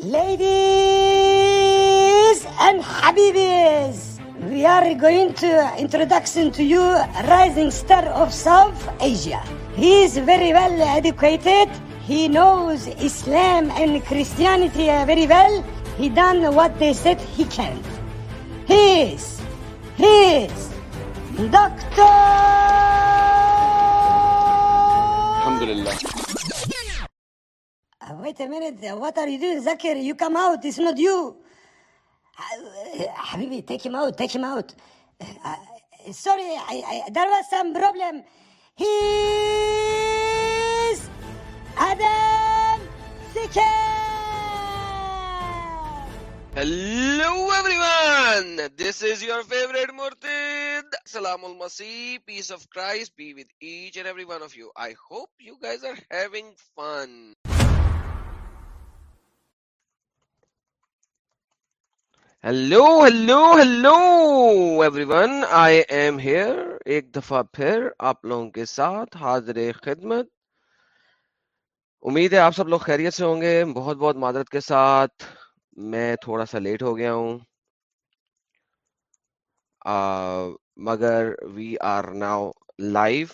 Ladies and Habibis, we are going to introduction to you rising star of South Asia. He is very well educated. He knows Islam and Christianity very well. He done what they said he can. He is, he is Doctor. Alhamdulillah. Uh, wait a minute. What are you doing, Zakir? You come out. It's not you. Habibi, take him out. Take him out. Uh, sorry, I, I, there was some problem. He's Adam Sikher. Hello everyone. This is your favorite Murtid. Salamul Masih. Peace of Christ be with each and every one of you. I hope you guys are having fun. Hello hello hello everyone I am here ایک دفعہ پھر آپ لوگوں کے ساتھ حاضر خدمت. امید ہے آپ سب لوگ خیریت سے ہوں گے. بہت بہت معذرت کے ساتھ. میں تھوڑا سا لیٹ ہو گیا ہوں. مگر we are now live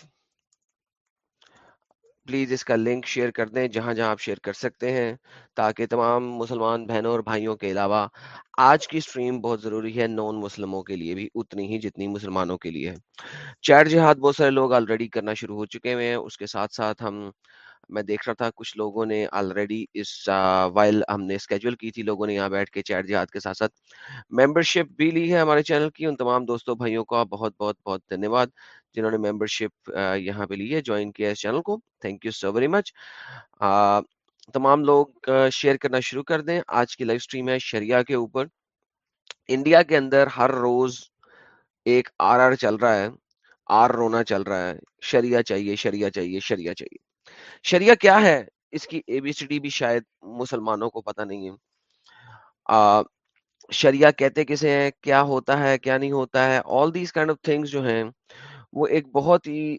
please اس کا لنک شیئر کر دیں جہاں جہاں آپ شیئر کر سکتے ہیں، تاکہ تمام مسلمان بہنوں اور بھائیوں کے علاوہ آج کی سٹریم بہت ضروری ہے نان مسلموں کے لیے بھی، اتنی ہی جتنی مسلمانوں کے لیے۔ ہے چیٹ جہاد بہت سارے لوگ آلریڈی کرنا شروع ہو چکے ہوئے ہیں، اس کے ساتھ ساتھ ہم میں دیکھ رہا تھا کچھ لوگوں نے آلریڈی اس وائل ہم نے اسکیجول کی تھی لوگوں نے یہاں بیٹھ کے چیٹ جہاد کے ساتھ ساتھ ممبر شپ بھی لی ہے ہمارے چینل کی۔ ان تمام دوستوں، بھائیوں کا بہت بہت بہت دھنیہ واد جنہوں نے ممبر شپ یہاں پہ لی ہے جوائن کیا اس چینل کو۔ Thank you so very much تمام لوگ شیئر کرنا شروع کر دیں۔ آج کی لائف سٹریم ہے شریعہ کے اوپر۔ انڈیا کے اندر ہر روز ایک آر آر چل رہا ہے۔ آر رونا چل رہا ہے۔ شریعہ چاہیے شریعہ چاہیے شریعہ چاہیے۔ شریعہ کیا ہے؟ اس کی اے بی سی ڈی بھی شاید مسلمانوں کو پتہ نہیں ہے۔ شریعہ کہتے کسے ہیں؟ کیا ہوتا ہے؟ کیا نہیں ہوتا ہے؟ All these kind of things جو ہیں، وہ ایک بہت ہی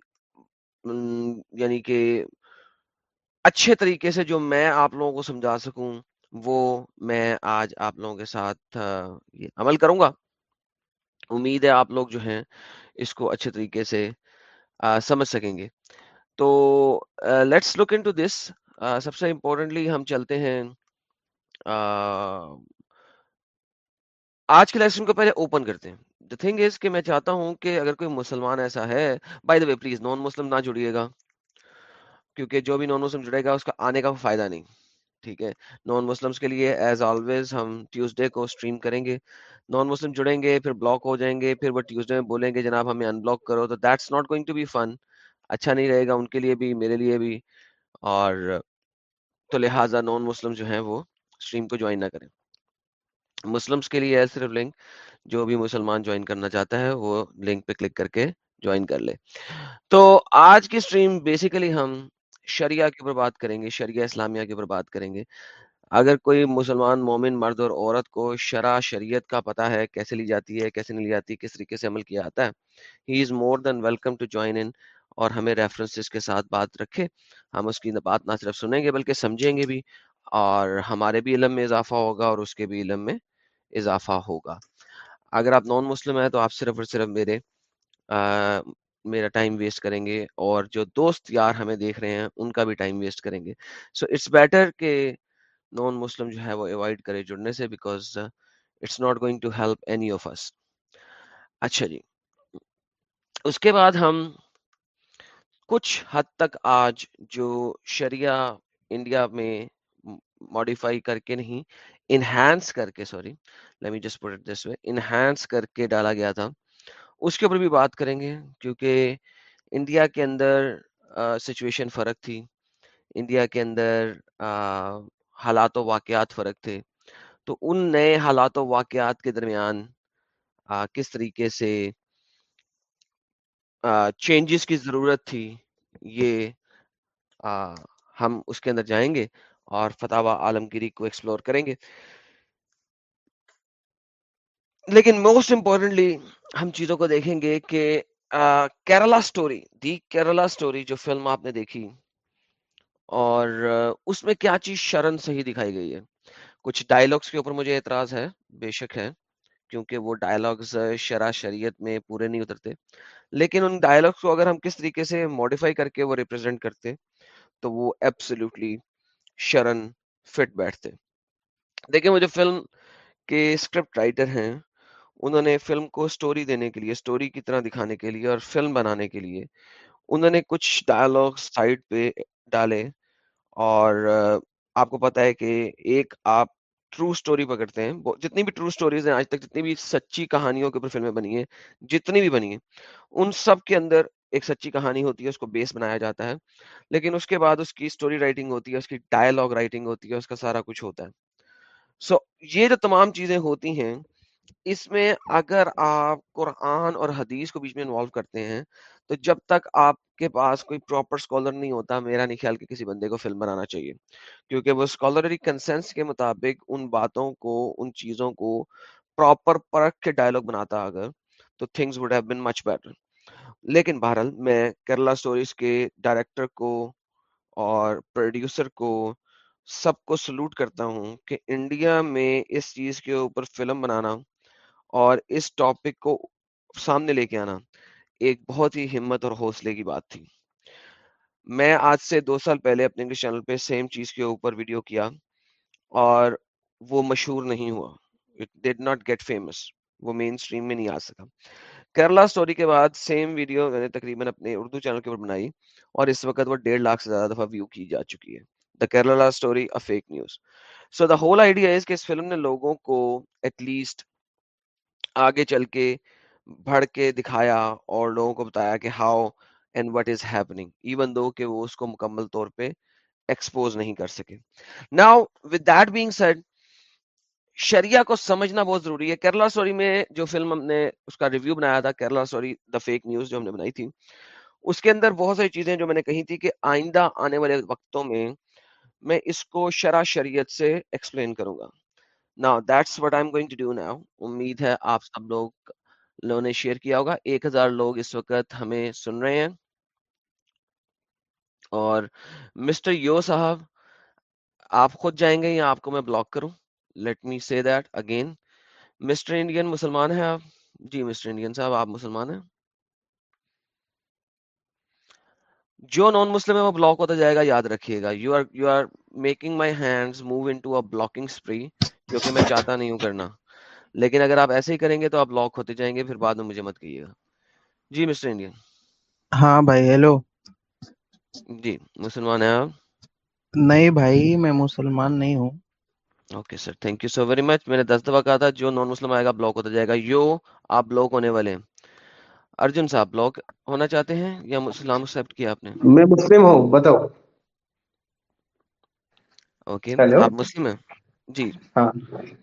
یعنی کہ اچھے طریقے سے جو میں آپ لوگوں کو سمجھا سکوں، وہ میں آج آپ لوگوں کے ساتھ یہ عمل کروں گا۔ امید ہے آپ لوگ جو ہیں، اس کو اچھے طریقے سے سمجھ سکیں گے۔ تو لیٹس لک ان ٹو دس سب سے امپورٹنٹلی ہم چلتے ہیں آج کے لیکشن کو پہلے اوپن کرتے ہیں۔ دا تھنگ از کہ میں چاہتا ہوں کہ اگر کوئی مسلمان ایسا ہے by the way please non مسلم نہ جڑیے گا، کیونکہ جو بھی نان مسلم جڑے گا اس کا آنے کا فائدہ نہیں، ٹھیک ہے؟ نان مسلم کے لیے ایز آلویز ہم ٹیوزڈے کو اسٹریم کریں گے۔ نان مسلم جڑیں گے، پھر بلاک ہو جائیں گے، پھر وہ ٹیوزڈے میں بولیں گے، جناب ہمیں ان بلاک کرو، تو that's not going to be fun اچھا نہیں رہے گا ان کے لیے بھی، میرے لیے بھی۔ اور تو لہٰذا نان مسلم جو ہیں وہ اسٹریم کو جوائن نہ کریں۔ مسلمس کے لیے ہے صرف لنک جو بھی مسلمان جوائن کرنا چاہتا ہے، وہ لنک پہ کلک کر کے جوائن کر لے۔ تو آج کی اسٹریم بیسیکلی ہم شریعہ کے اوپر بات کریں گے، شریعہ اسلامیہ کے اوپر بات کریں گے۔ اگر کوئی مسلمان، مومن، مرد اور عورت کو شرع، شریعت کا پتہ ہے، کیسے لی جاتی ہے، کیسے نہیں لی جاتی، کس طریقے سے عمل کیا جاتا ہے he is more than welcome to join in اور ہمیں ریفرنسز کے ساتھ بات رکھے۔ ہم اس کی بات نہ صرف سنیں گے بلکہ سمجھیں گے بھی۔ اور ہمارے بھی علم میں اضافہ ہوگا اور اس کے بھی علم میں اضافہ ہوگا۔ اگر آپ نان مسلم ہیں تو آپ صرف اور صرف میرے آ, میرا ٹائم ویسٹ کریں گے اور جو دوست یار ہمیں دیکھ رہے ہیں ان کا بھی ٹائم ویسٹ کریں گے۔ سو اٹس بیٹر کہ نان مسلم جو ہے وہ اوائڈ کرے جڑنے سے because it's not going to help any of us اچھا جی۔ اس کے بعد ہم کچھ حد تک آج جو شریعہ انڈیا میں ماڈیفائی کر کے نہیں انہینس کر کے sorry let me just product this way enhance کر کے ڈالا گیا تھا۔ اس کے اوپر بھی بات کریں گے، کیونکہ انڈیا کے اندر سچویشن فرق تھی۔ انڈیا کے اندر حالات و واقعات فرق تھے۔ تو ان نئے حالات و واقعات کے درمیان کس طریقے سے چینجز کی ضرورت تھی، یہ ہم اس کے اندر جائیں گے اور فتح عالمگیری کو ایکسپلور کریں گے۔ لیکن موسٹ امپورٹنٹلی ہم چیزوں کو دیکھیں گے کہ Kerala story the Kerala story جو فلم آپ نے دیکھی، اور اس میں کیا چیز شرن صحیح دکھائی گئی ہے۔ کچھ ڈائلگس کے اوپر مجھے اعتراض ہے، بے شک ہے۔ کیونکہ وہ ڈائلگس شرح شریعت میں پورے نہیں اترتے۔ لیکن ان ڈائلگس کو اگر ہم کس طریقے سے ماڈیفائی کر کے وہ ریپرزینٹ کرتے، تو وہ ایبسلیوٹلی شرن فٹ بیٹھتے۔ دیکھیں، وہ جو فلم کے اسکرپٹ رائٹر ہیں، انہوں نے فلم کو سٹوری دینے کے لیے سٹوری کی طرح دکھانے کے لیے اور فلم بنانے کے لیے، انہوں نے کچھ ڈائلگ سائڈ پہ ڈالے۔ اور آپ کو پتا ہے کہ ایک آپ ٹرو سٹوری پکڑتے ہیں۔ جتنی بھی ٹرو سٹوریز ہیں آج تک جتنی بھی سچی کہانیوں کے اوپر فلمیں بنی ہیں جتنی بھی بنی ہیں ان سب کے اندر ایک سچی کہانی ہوتی ہے اس کو بیس بنایا جاتا ہے۔ لیکن اس کے بعد اس کی سٹوری رائٹنگ ہوتی ہے اس کی ڈائلاگ رائٹنگ ہوتی ہے اس کا سارا کچھ ہوتا ہے۔ سو so, یہ جو تمام چیزیں ہوتی ہیں اس میں اگر آپ قرآن اور حدیث کو بیچ میں انوالو کرتے ہیں تو جب تک آپ کے پاس کوئی پراپر اسکالر نہیں ہوتا، میرا نہیں خیال کہ کسی بندے کو فلم بنانا چاہیے۔ کیونکہ وہ اسکالری کنسنس کے مطابق ان باتوں کو، ان چیزوں کو پراپر پرکھ کے ڈائلگ بناتا اگر، تو things would have been much better لیکن بہرحال، میں کیرلا سٹوریز کے ڈائریکٹر کو اور پروڈیوسر کو سب کو سلوٹ کرتا ہوں کہ انڈیا میں اس چیز کے اوپر فلم بنانا اور اس ٹاپک کو سامنے لے کے آنا۔ ایک بہت ہی ہمت اور حوصلے کی بات تھی۔ میں آج سے دو سال پہلے اپنے انگلش چینل پہ سیم چیز کے اوپر ویڈیو کیا اور وہ مشہور نہیں ہوا۔ It did not get famous وہ مین اسٹریم میں نہیں آ سکا۔ کیرلا سٹوری کے بعد سیم ویڈیو میں نے تقریباً اپنے اردو چینل کے اوپر بنائی اور اس وقت وہ ڈیڑھ لاکھ سے زیادہ دفعہ ویو کی جا چکی ہے۔ The Kerala story a fake news so the whole idea us film نے لوگوں کو ایٹ لیسٹ آگے چل کے بڑھ کے دکھایا اور لوگوں کو بتایا کہ how and what is happening, even though کہ وہ اس کو مکمل طور پہ ایکسپوز نہیں کر سکے۔ Now with that being said, شریعہ کو سمجھنا بہت ضروری ہے۔ کیرلا سوری میں جو فلم ہم نے اس کا ریویو بنایا تھا، Kerala sorry the fake news جو ہم نے بنائی تھی، اس کے اندر بہت ساری چیزیں جو میں نے کہی تھی کہ آئندہ آنے والے وقتوں میں میں اس کو شرح شریعت سے ایکسپلین کروں گا۔ نا that's what I am going to do now امید ہے آپ سب لوگ لوگوں نے شیئر کیا ہوگا۔ ایک ہزار لوگ اس وقت ہمیں سن رہے ہیں۔ اور مسٹر یو صاحب، آپ خود جائیں گے یا آپ کو میں بلاک کروں؟ Let me see that again mister Indian مسلمان ہیں آپ؟ جی مسٹر انڈین صاحب، آپ مسلمان ہیں؟ جو نان مسلم ہے وہ بلاک ہوتا جائے گا، یاد رکھیے گا۔ You are you are making my hand move into blocking spree کیونکہ میں چاہتا نہیں ہوں کرنا۔ لیکن اگر آپ ایسے ہی کریں گے تو آپ لاک ہوتے جائیں گے پھر بعد میں مجھے مت کہیے گا۔ جی مسٹر انڈین ہاں بھائی ہیلو جی مسلمان ہیں آپ؟ نہیں بھائی میں مسلمان نہیں ہوں۔ Okay sir thank you so very much میں نے دس دفعہ کہا تھا جو نان مسلم آئے گا بلاک ہوتا جائے گا۔ یو آپ بلاک ہونے والے ہیں۔ ارجن صاحب بلاک ہونا چاہتے ہیں یا مسلم ایکسپٹ کیا آپ نے؟ میں مسلم ہوں بتاؤ۔ اوکے آپ مسلم ہیں؟ جی۔ ہاں۔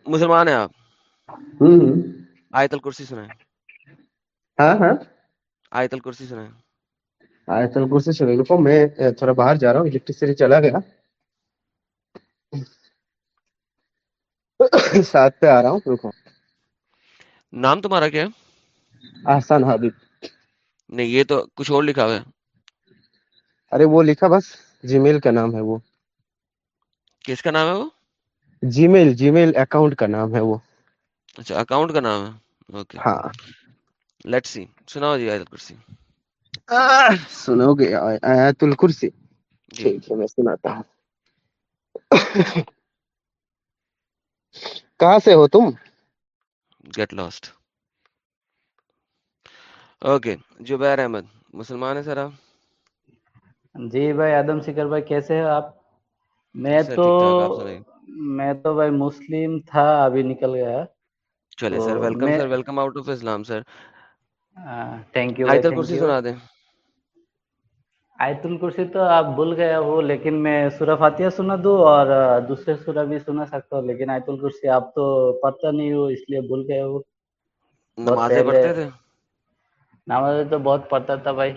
مسلمان ہیں آپ؟ آیت الکرسی سنائیں ہاں ہاں۔ آیت الکرسی سنائیں آیت الکرسی سنیں۔ رکو میں تھوڑا باہر جا رہا ہوں۔ الیکٹریسٹی چلا گیا۔ ساتھ پہ آ رہا ہوں۔ رکو۔ نام تمہارا کیا ہے؟ احسان حبیب۔ نہیں یہ تو کچھ اور لکھا ہوا ہے۔ ارے وہ لکھا بس۔ جی میل کا نام ہے وہ۔ کس کا نام ہے وہ؟ جی میل جی میل اکاؤنٹ کا نام ہے وہ۔ اچھا اکاؤنٹ کا نام ہے۔ اوکے ہاں۔ لیٹ سی سناؤ جی آیت الکرسی سنو گے آیت الکرسی۔ جی۔ ٹھیک ہے میں سناتا ہوں۔ کہاں سے ہو تم؟ Get lost okay Jubair Ahmed مسلمان ہے سر آپ؟ جی بھائی آدم سکر بھائی کیسے ہیں آپ؟ میں تو میں تو بھائی مسلم تھا ابھی نکل گیا۔ چلے sir welcome sir welcome out of Islam sir. Thank you آیت الکرسی سنا دیں۔ آیت الکرسی تو آپ بھول گئے ہو لیکن میں سورہ فاتحہ سنا دوں اور دوسرے سورہ بھی سنا سکتا ہوں لیکن آیت الکرسی آپ تو پڑھتا نہیں ہو اس لیے بھول گئے ہو۔ نمازیں پڑھتے تھے؟ نماز تو بہت پڑھتا تھا بھائی۔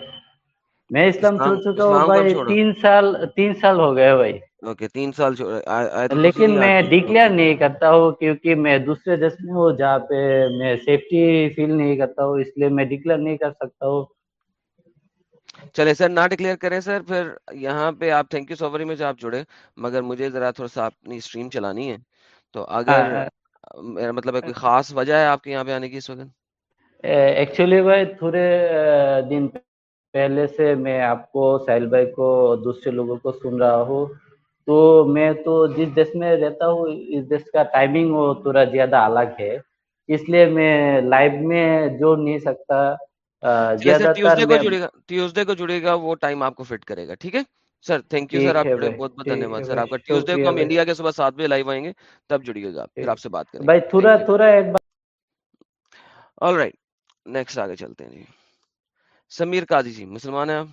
میں اسلام چھوڑ چکا ہوں بھائی تین سال تین سال ہو گئے بھائی۔ اوکے تین سال لیکن میں ڈکلیئر نہیں کرتا ہوں کیونکہ میں دوسرے دیش میں ہوں جہاں پہ میں سیفٹی فیل نہیں کرتا ہوں اس لیے میں ڈکلیئر نہیں کر سکتا ہوں۔ چلے سر نہ ڈکلیئر کریں سر پھر یہاں پہ آپ thank you so very much آپ جڑے مگر مجھے ذرا تھوڑا سا اپنی اسٹریم چلانی ہے۔ تو اگر میرا مطلب ہے کوئی خاص وجہ ہے آپ کے یہاں پہ آنے کی اس وقت؟ ایکچولی بھائی تھوڑے دن پہلے سے میں آپ کو ساحل بھائی کو دوسرے لوگوں کو سن رہا ہوں۔ تو میں تو جس دیش میں رہتا ہوں اس دیش کا ٹائمنگ وہ تھوڑا زیادہ الگ ہے۔ اس لیے میں لائیو میں جوڑ نہیں سکتا ٹیوزڈے کو جڑے گا وہ ٹائم آپ کو فٹ کرے گا ٹھیک ہے؟ سر تھینک یو سر آپ بہت بہت دھنیہ واد سر آپ کا ٹیوزڈے کو ہم انڈیا کے صبح سات بجے لائیو آئیں گے تب جڑیے گا پھر آپ سے بات کریں بھائی تھوڑا تھوڑا ایک بار آل رائٹ نیکسٹ آگے چلتے ہیں۔ جی سمیر قاضی جی مسلمان ہیں آپ؟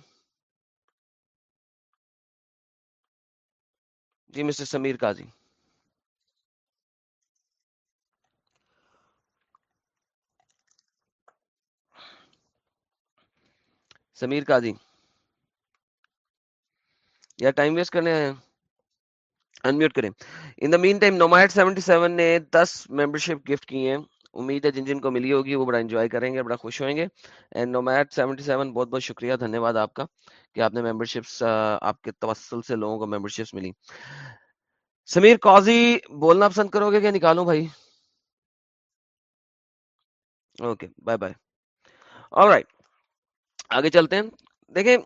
جی مسٹر سمیر قاضی۔ سمیر قاضی، یا ٹائم ویسٹ کرنے آئے ہیں؟ انمیوٹ کریں۔ ان دا مین ٹائم نومائٹ سیونٹی سیون نے دس ممبرشپ گفٹ کی ہیں۔ امید ہے جن جن کو ملی ہوگی وہ بڑا انجوائے کریں گے، بڑا خوش ہوئیں گے. اینڈ نومائٹ سیونٹی سیون بہت بہت شکریہ دھنیہ واد آپ کا کہ آپ نے ممبرشپس آپ کے توسل سے لوگوں کو ممبرشپس ملی. سمیر، قاضی، بولنا پسند کرو گے کہ نکالوں بھائی؟ اوکے بائے بائے اور رائٹ آگے چلتے ہیں. دیکھیں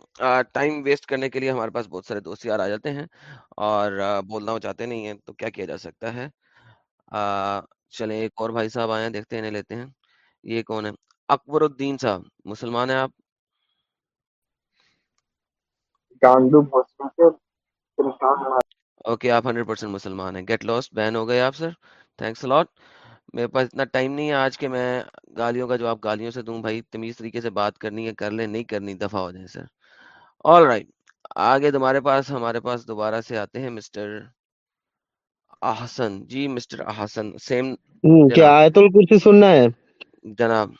ٹائم ویسٹ کرنے کے لیے ہمارے پاس بہت سارے دوست یار آ جاتے ہیں اور بولنا وہ چاہتے نہیں ہیں، تو کیا کیا جا سکتا ہے؟ چلیں ایک اور بھائی صاحب آئے ہیں دیکھتے ہیں انہیں لیتے ہیں۔ یہ کون ہے؟ اکبر الدین صاحب مسلمان ہیں آپ؟ اوکے آپ ہنڈریڈ پرسینٹ مسلمان ہیں۔ گیٹ لاسٹ بین ہو گئے آپ سر؟ Thanks allot. میرے پاس اتنا ٹائم نہیں ہے آج کہ میں گالیوں کا جواب گالیوں سے دوں بھائی۔ تمیز طریقے سے بات کرنی ہے کر لیں نہیں کرنی دفعہ ہو جائیں سر۔ آل رائٹ آگے تمہارے پاس ہمارے پاس دوبارہ سے آتے ہیں مسٹر احسن۔ جی مسٹر احسن سیم کیا آیت الکرسی سننا ہے؟ جناب۔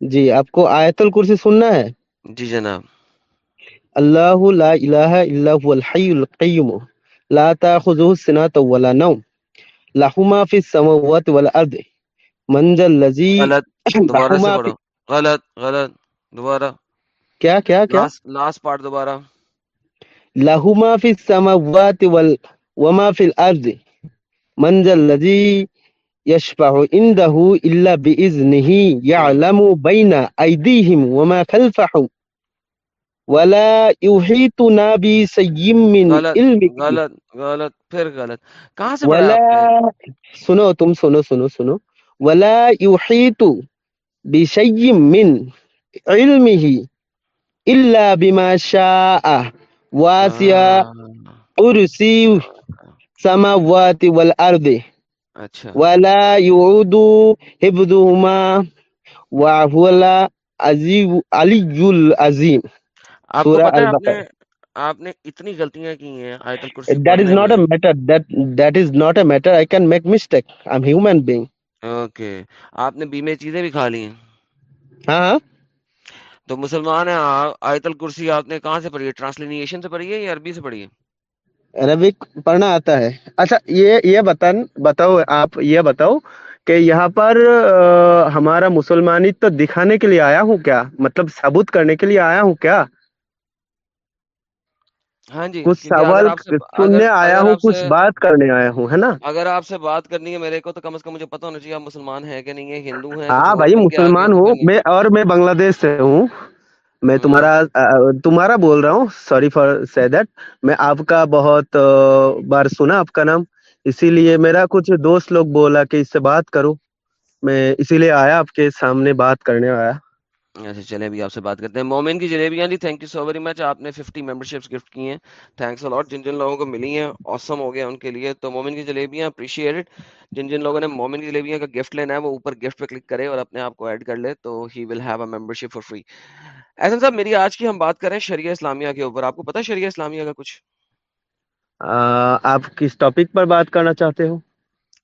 جی آپ کو آیت الکرسی سننا ہے؟ جی جناب۔ اللہ لا الہ الا هو الحی القیم لا تاخذه سنة ولا نوم له ما في السماوات والارض من ذا الذي غلط دوبارہ سے پڑھو غلط غلط دوبارہ۔ کیا کیا کیا؟ لاسٹ پارٹ دوبارہ۔ له ما في السماوات وال وما في الارض من ذا الذي يشفع عنده الا باذنه يعلم بين ايديهم وما خلفهم ولا يحيطون بشيء من علمه. غلط غلط پھر غلط. کہاں سے ولا سنو تم سنو سنو سنو. ولا يحيط بشيء من علمه الا بما شاء. واسع کرسی سماوات والارض اچھا ولا يعود حفظهما وهو العلي العظيم. آپ کو پتہ ہے آپ نے آپ نے اتنی غلطیاں کی ہیں آیت الکرسی that is not a matter. That that is not a matter. I can make mistake. I'm human being. Okay آپ نے بیمے چیزیں بھی کھا لی ہیں۔ ہاں ہاں۔ تو مسلمان ہیں آیت الکرسی آپ نے کہاں سے پڑھی ہے؟ ٹرانسلیشن سے پڑھی ہے یا عربی سے پڑھی ہے؟ عربک پڑھنا آتا ہے۔ اچھا یہ یہ بتن بتاؤ آپ یہ بتاؤ کہ یہاں پر ہمارا مسلمانی تو دکھانے کے لیے آیا ہوں کیا؟ مطلب ثبوت کرنے کے لیے آیا ہوں کیا؟ ہاں جی کچھ سوال سننے آیا ہوں کچھ بات کرنے آیا ہوں ہے نا؟ اگر آپ سے بات کرنی ہے میرے کو تو کم از کم مجھے پتا ہونا چاہیے آپ مسلمان ہیں کہ نہیں ہے ہندو ہیں ہاں بھائی مسلمان ہوں۔ میں اور میں بنگلہ دیش سے ہوں۔ میں تمہارا تمہارا بول رہا ہوں سوری فار سی دیٹ میں آپ کا بہت بار سنا آپ کا نام اسی لیے میرا کچھ دوست لوگ بولا کہ اس سے بات کرو۔ میں اسی لیے آیا آپ کے سامنے بات کرنے آیا۔ اچھا چلے ابھی آپ سے بات کرتے ہیں۔ مومن کی جلیبیاں جی thank you so very much آپ نے ففٹی ممبرشپس گفٹ کی ہیں۔ تھینکس الاٹ جن جن لوگوں کو ملی ہیں اوسم ہو گیا ان کے لیے۔ تو مومن کی جلیبیاں اپریشیٹڈ جن جن لوگوں نے مومن کی جلیبیاں کا گفٹ لینا ہے وہ اوپر گفٹ پہ کلک کرے اور اپنے آپ کو ایڈ کر لے تو he will have a membership for free ایسا صاحب میری آج کی ہم بات کریں شریعہ اسلامیہ کے اوپر۔ آپ کو پتا شریعہ اسلامیہ کا کچھ؟ آپ کس ٹاپک پر بات کرنا چاہتے ہو؟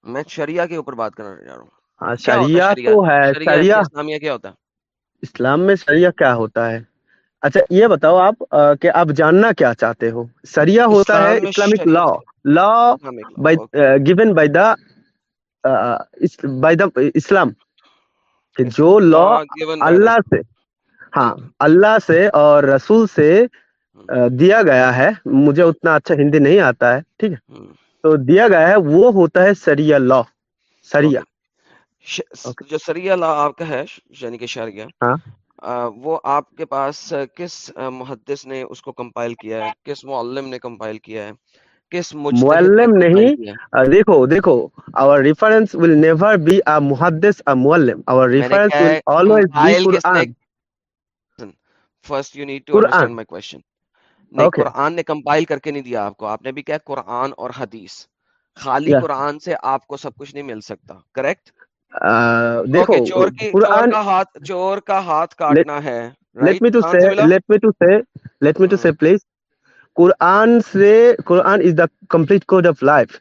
میں شریعہ کے اوپر بات کرنا چاہ رہا ہوں۔ شریعہ تو ہے شریعہ۔ اسلامیہ کیا ہوتا ہے؟ اسلام میں شریعہ کیا ہوتا ہے؟ اچھا یہ بتاؤ آپ کہ آپ جاننا کیا چاہتے ہو؟ شریعہ ہوتا ہے Islamic law law given by the by the اسلام. جو لا اللہ سے ہاں اللہ سے اور رسول سے دیا گیا ہے۔ مجھے اتنا اچھا ہندی نہیں آتا ہے ٹھیک ہے؟ تو دیا گیا ہے وہ ہوتا ہے سریا لا سریا۔ ش- اوکے جو سریہ لا آپ کا ہے یعنی کہ شریعہ ہاں۔ وہ آپ کے پاس کس محدث نے اس کو کمپائل کیا ہے؟ کس معلم نے کمپائل کیا ہے؟ کس معلم نہیں۔ دیکھو دیکھو our reference will never be a muhaddis a معلم۔ our reference will always be first you need to Quran understand my question نہیں قرآن نے کمپائل کر کے نہیں دیا آپ کو۔ آپ نے بھی کہا قرآن اور حدیث۔ خالی قرآن سے آپ کو سب کچھ نہیں مل سکتا کریکٹ دیکھو قرآن کا ہاتھ چور کا ہاتھ کاٹنا ہے me to کہاں سے me to say let me to say ہم، please. قرآن سے قرآن is the complete code of life.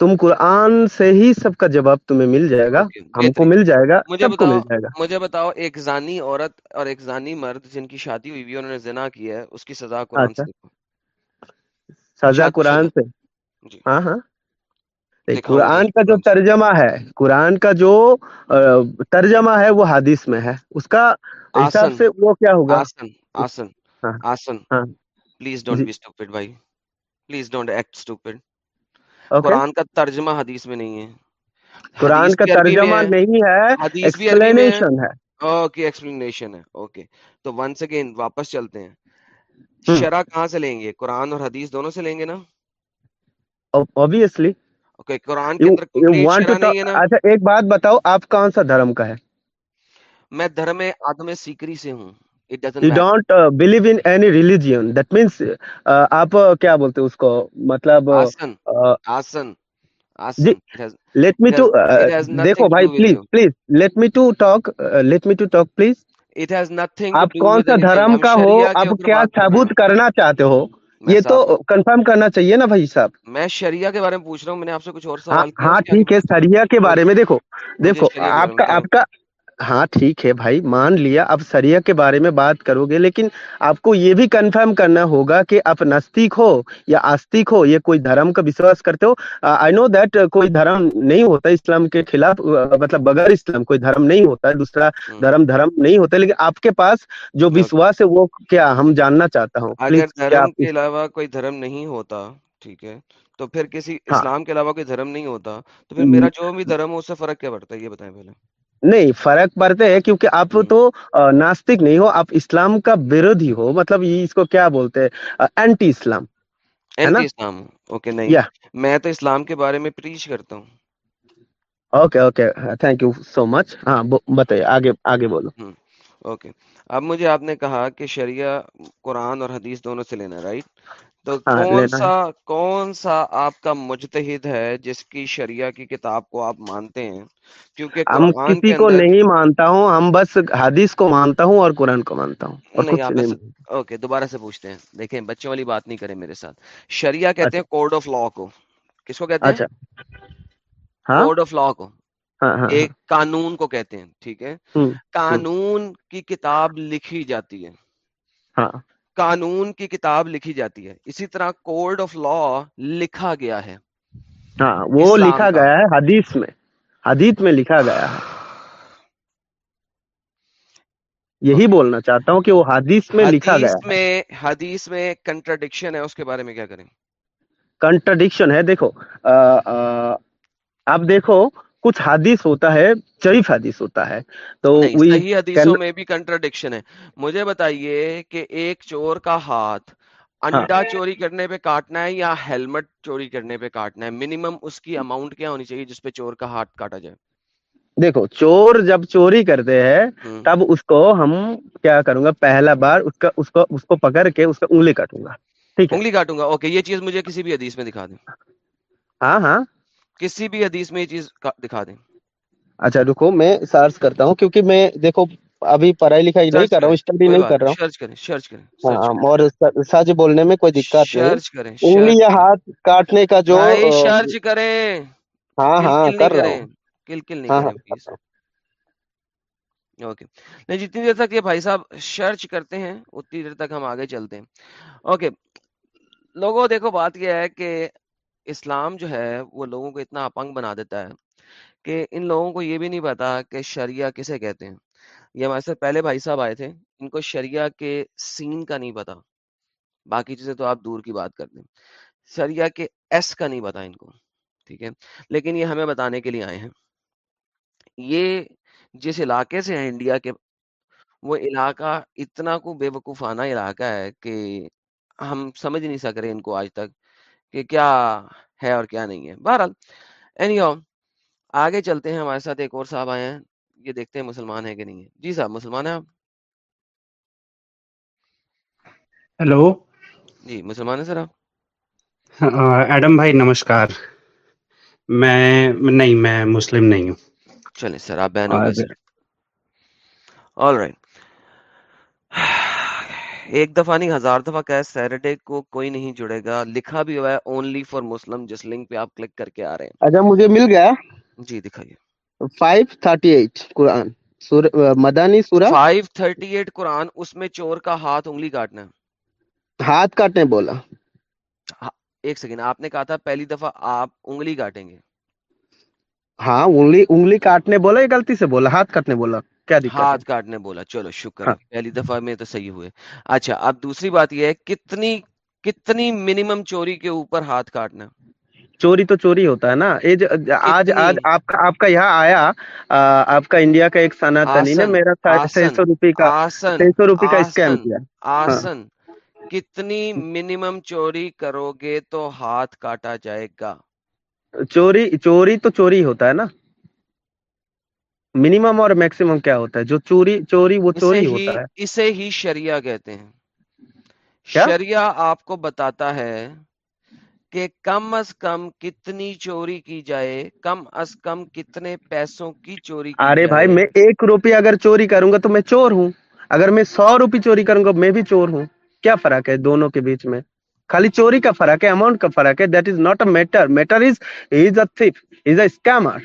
تم قرآن سے ہی سب کا جواب تمہیں مل جائے گا ہم کو مل جائے گا مجھے سب کو مل بتاؤ جائے گا۔ مجھے بتاؤ ایک زانی عورت اور ایک زانی مرد جن کی شادی ہوئی انہوں نے زنا کیا ہے اس کی سزا قرآن اچھا۔ سے۔ سزا قرآن سے۔ جی۔ ہاں ہاں۔ قرآن کا جو ترجمہ ہے قرآن کا جو ترجمہ ہے وہ حدیث میں ہے۔ اس کا حساب سے وہ کیا ہوگا؟ آسن آسن ہاں آسن۔ پلیز ڈونٹ بی اسٹوپڈ بھائی۔ پلیز ڈونٹ ایکٹ اسٹوپڈ قرآن کا ترجمہ حدیث میں نہیں ہے۔ قرآن کا ترجمہ نہیں ہے حدیث بھی ایکسپلینیشن ہے۔ اوکے ایکسپلینیشن ہے۔ اوکے تو ونس اگین واپس چلتے ہیں۔ شرح کہاں سے لیں گے؟ قرآن اور حدیث دونوں سے لیں گے نا؟ Obviously اوکے قرآن کے اندر اچھا ایک بات بتاؤ آپ کون سا دھرم کا ہے؟ میں دھرم آدم سیکری سے ہوں۔ Uh, uh, آپ uh, کیا بولتے اس کو؟ مطلب آسن جی uh, it has دیکھو بھائی please please uh, let me to talk please. It has nothing to آپ کون سا دھرم کا ہو؟ آپ کیا ہیں۔ کرنا چاہتے ہو؟ یہ تو کنفرم کرنا چاہیے نا بھائی صاحب۔ میں شریعہ کے بارے میں پوچھ رہا ہوں میں نے آپ سے کچھ اور ہاں سوال ہاں ٹھیک ہے سریا کے بارے میں دیکھو۔ دیکھو آپ کا آپ کا ہاں ٹھیک ہے بھائی مان لیا۔ اب سریا کے بارے میں بات کرو گے لیکن آپ کو یہ بھی کنفرم کرنا ہوگا کہ آپ نستک ہو یا آستک ہو یہ کوئی دھرم کا وشواس کرتے ہو۔ آئی نو دیٹ کوئی دھرم نہیں ہوتا اسلام کے خلاف مطلب بغیر اسلام کوئی دھرم نہیں ہوتا دوسرا دھرم دھرم نہیں ہوتا لیکن آپ کے پاس جو وشواس ہے وہ کیا ہم جاننا چاہتا ہوں۔ اگر دھرم کے علاوہ کوئی دھرم نہیں ہوتا ٹھیک ہے تو پھر کسی ہاں۔ اسلام کے علاوہ کوئی دھرم نہیں ہوتا تو پھر میرا جو بھی دھرم ہے اس سے فرق کیا پڑتا ہے؟ یہ بتائیں پہلے۔ نہیں فرق پڑتے ہیں کیونکہ آپ تو ناستک نہیں ہو آپ اسلام کا ورودھی ہو مطلب اس کو کیا بولتے ہیں اینٹی اسلام اینٹی اسلام اوکے نہیں میں تو اسلام کے بارے میں پریچ کرتا ہوں۔ Okay okay thank you so much ہاں بتائیے آگے آگے بولو۔ اوکے اب مجھے آپ نے کہا کہ شریعہ قرآن اور حدیث دونوں سے لینا رائٹ تو ہاں کون سا کون سا آپ کا مجتہد ہے جس کی شریعہ کی کتاب کو آپ مانتے ہیں؟ کیونکہ ہم کسی کو نہیں مانتا ہوں ہم بس حدیث کو مانتا ہوں اور قرآن کو مانتا ہوں اوکے دوبارہ سے پوچھتے ہیں۔ دیکھیں بچوں والی بات نہیں کریں میرے ساتھ۔ شریعہ کہتے اچھا۔ ہیں کوڈ آف لا کو۔ کس کو کہتے ہیں؟ کوڈ آف لا کو۔ ہاں ہاں ایک قانون کو کہتے ہیں ٹھیک ہے؟ قانون کی کتاب لکھی جاتی ہے۔ قانون کی کتاب لکھی جاتی ہے۔ اسی طرح کوڈ آف لا لکھا گیا ہے۔ ہاں وہ لکھا گیا ہے حدیث میں۔ حدیث میں لکھا گیا ہے۔ یہی بولنا چاہتا ہوں کہ وہ حدیث میں لکھا گیا میں حدیث میں کنٹرڈکشن ہے اس کے بارے میں کیا کریں؟ کنٹرڈکشن ہے دیکھو آپ دیکھو کچھ حدیث ہوتا ہے ضعیف حدیث ہوتا ہے۔ تو صحیح حدیثوں میں بھی کنٹرڈکشن ہے۔ مجھے بتائیے کہ ایک چور کا ہاتھ ہاں۔ انڈا چوری کرنے پہ کاٹنا ہے یا ہیلمٹ چوری کرنے پہ کاٹنا ہے؟ منیمم اس کی اماؤنٹ کیا ہونی چاہیے جس پہ چور کا ہاتھ کاٹا جائے؟ دیکھو چور جب چوری کرتے ہیں تب اس کو ہم کیا کروں گا پہلا بار اس کا اس کو اس کو پکڑ کے اس کا انگلی کاٹوں گا۔ ٹھیک ہے۔ انگلی کاٹوں گا۔ اوکے یہ چیز مجھے کسی بھی حدیث میں دکھا دیں۔ ہاں ہاں۔ کسی بھی حدیث میں یہ چیز دکھا دیں۔ اچھا رکو میں سرچ کرتا ہوں کیونکہ میں دیکھو ابھی پڑھائی لکھائی نہیں کر رہا ہوں اسٹڈی نہیں کر رہا ہوں۔ سرچ کریں سرچ کریں سرچ ہاں کریں۔ اور سچ بولنے میں کوئی دقت نہیں۔ سرچ کریں انگلی یا ہاتھ کاٹنے کا جو سرچ کریں۔ ہاں ہاں کر رہا کریں۔ ہوں۔ کل کل نہیں ہاں کریں ہاں پلیز اوکے نہیں جتنی دیر تک یہ بھائی صاحب سرچ کرتے ہیں اتنی دیر تک ہم آگے چلتے ہیں۔ اوکے لوگوں دیکھو بات یہ ہے کہ اسلام جو ہے، وہ لوگوں کو اتنا اپنگ بنا دیتا ہے کہ ان لوگوں کو یہ بھی نہیں پتا کہ شریعہ کسے کہتے ہیں۔ یہ ہمارے سے پہلے بھائی صاحب آئے تھے، ان کو شریعہ کے سین کا نہیں پتا۔ باقی چیزیں تو آپ دور کی بات کر دیں۔ شریعہ کے ایس کا نہیں پتا ان کو، ٹھیک ہے؟ لیکن یہ ہمیں بتانے کے لیے آئے ہیں۔ یہ جس علاقے سے ہیں انڈیا کے، وہ علاقہ اتنا کو بے وقوفانہ علاقہ ہے کہ ہم سمجھ نہیں سک رہے ان کو آج تک۔ کہ کیا ہے اور کیا نہیں ہے۔ بہرحال اینی آگے چلتے ہیں ہمارے ساتھ ایک اور صاحب آئے ہیں۔ یہ دیکھتے ہیں مسلمان ہیں کہ نہیں ہے جی صاحب مسلمان ہیں آپ؟ ہیلو جی مسلمان ہیں سر آپ؟ ایڈم بھائی نمسکار۔ میں نہیں میں مسلم نہیں ہوں۔ چلیں سر آپ بین ہو گئے سر۔ آل رائٹ ایک دفعہ نہیں ہزار دفعہ کہ سیٹرڈے کو کوئی نہیں جڑے گا۔ لکھا بھی ہوا ہے اونلی فار مسلم جس لنک پہ آپ کلک کر کے آ رہے اچھا مجھے مل گیا۔ ہیں جی دکھائیے۔ Five thirty eight Quran. سورہ مدانی سورہ۔ 538 قرآن اس میں چور کا ہاتھ انگلی کاٹنا ہے۔ ہاتھ کاٹنے بولا۔ ایک سیکنڈ آپ نے کہا تھا پہلی دفعہ آپ انگلی کاٹیں گے۔ ہاں انگلی انگلی کاٹنے بولا یا غلطی سے بولا ہاتھ کاٹنے بولا۔ کیا ہاتھ کاٹنے بولا۔ چلو شکر ہاں۔ پہلی دفعہ میں تو صحیح ہوئے۔ اچھا اب دوسری بات یہ ہے کتنی کتنی منیمم چوری کے اوپر ہاتھ کاٹنا؟ چوری تو چوری ہوتا ہے نا۔ آج آج آپ کا آپ کا یہاں آیا آپ کا انڈیا کا ایک سناتنی نے میرا چھ سو روپے کا چھ سو روپے کا اسکیم کیا۔ ہاں۔ آسن۔ کتنی منیمم چوری کرو گے تو ہاتھ کاٹا جائے گا؟ چوری چوری تو چوری ہوتا ہے نا۔ منیمم اور میکسیمم کیا ہوتا ہے؟ جو چوری چوری وہ چوری ہوتا ہے۔ اسے ہی شریعہ کہتے ہیں۔ شریعہ آپ کو بتاتا ہے کہ کم از کم کتنی چوری کی جائے کم از کم کتنے پیسوں کی چوری ارے بھائی میں ایک روپیہ اگر چوری کروں گا تو میں چور ہوں۔ اگر میں سو روپے چوری کروں گا میں بھی چور ہوں۔ کیا فرق ہے دونوں کے بیچ میں؟ خالی چوری کا فرق ہے اماؤنٹ کا فرق ہے۔ That is not a matter matter is is a thief is a scammer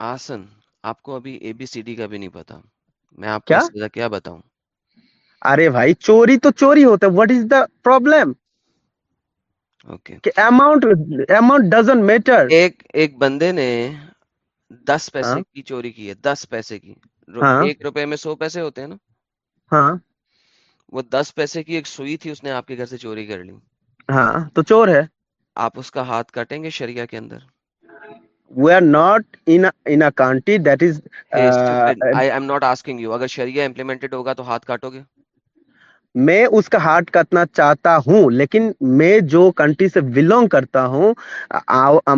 آسن آپ کو ابھی اے بی سی ڈی کا بھی نہیں پتا۔ میں آپ کو کیا؟ کیا بتاؤں؟ ارے بھائی چوری تو چوری ہوتا ہے۔ What is the problem okay کہ اماؤنٹ اماؤنٹ ڈزنٹ میٹر ایک ایک بندے نے دس ہاں۔ پیسے کی چوری کی ہے دس پیسے کی۔ ہاں۔ ایک روپے میں سو پیسے ہوتے ہیں نا۔ ہاں۔ وہ دس پیسے کی ایک سوئی تھی اس نے آپ کے گھر سے چوری کر لی۔ ہاں تو چور ہے۔ آپ اس کا ہاتھ کاٹیں گے شریعہ کے اندر۔ We are not in in a country that is Hey, stupid. I am not asking you. اگر شریعہ implemented ہوگا تو ہاتھ کاٹو گے میں اس کا ہارٹ کاٹنا چاہتا ہوں لیکن میں جو کنٹری سے بلونگ کرتا ہوں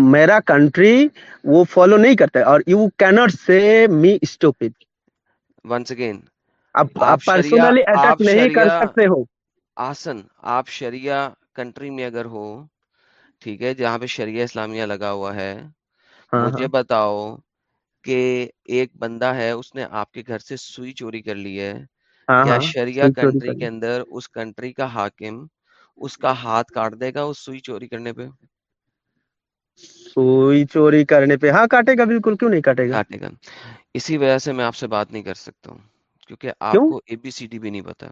میرا کنٹری وہ فالو نہیں کرتا اور you can't say me stupid once again آپ پرسنلی اٹیک نہیں کر سکتے ہو آسن آپ شریعہ کنٹری میں اگر ہو ٹھیک ہے جہاں پہ شریعہ اسلامیہ لگا ہوا ہے مجھے بتاؤ کہ ایک بندہ ہے اس نے آپ کے گھر سے سوئی چوری کر لی ہے۔ کیا شریعہ چوری کنٹری کے اندر اس کنٹری کا حاکم اس کا ہاتھ کاٹ دے گا اس سوئی چوری کرنے پہ؟ سوئی چوری کرنے پہ۔ ہاں کاٹے گا بالکل کیوں نہیں کاٹے گا؟ کاٹے گا۔ اسی وجہ سے میں آپ سے بات نہیں کر سکتا ہوں کیونکہ آپ کو اے بی سی ڈی بھی نہیں پتا۔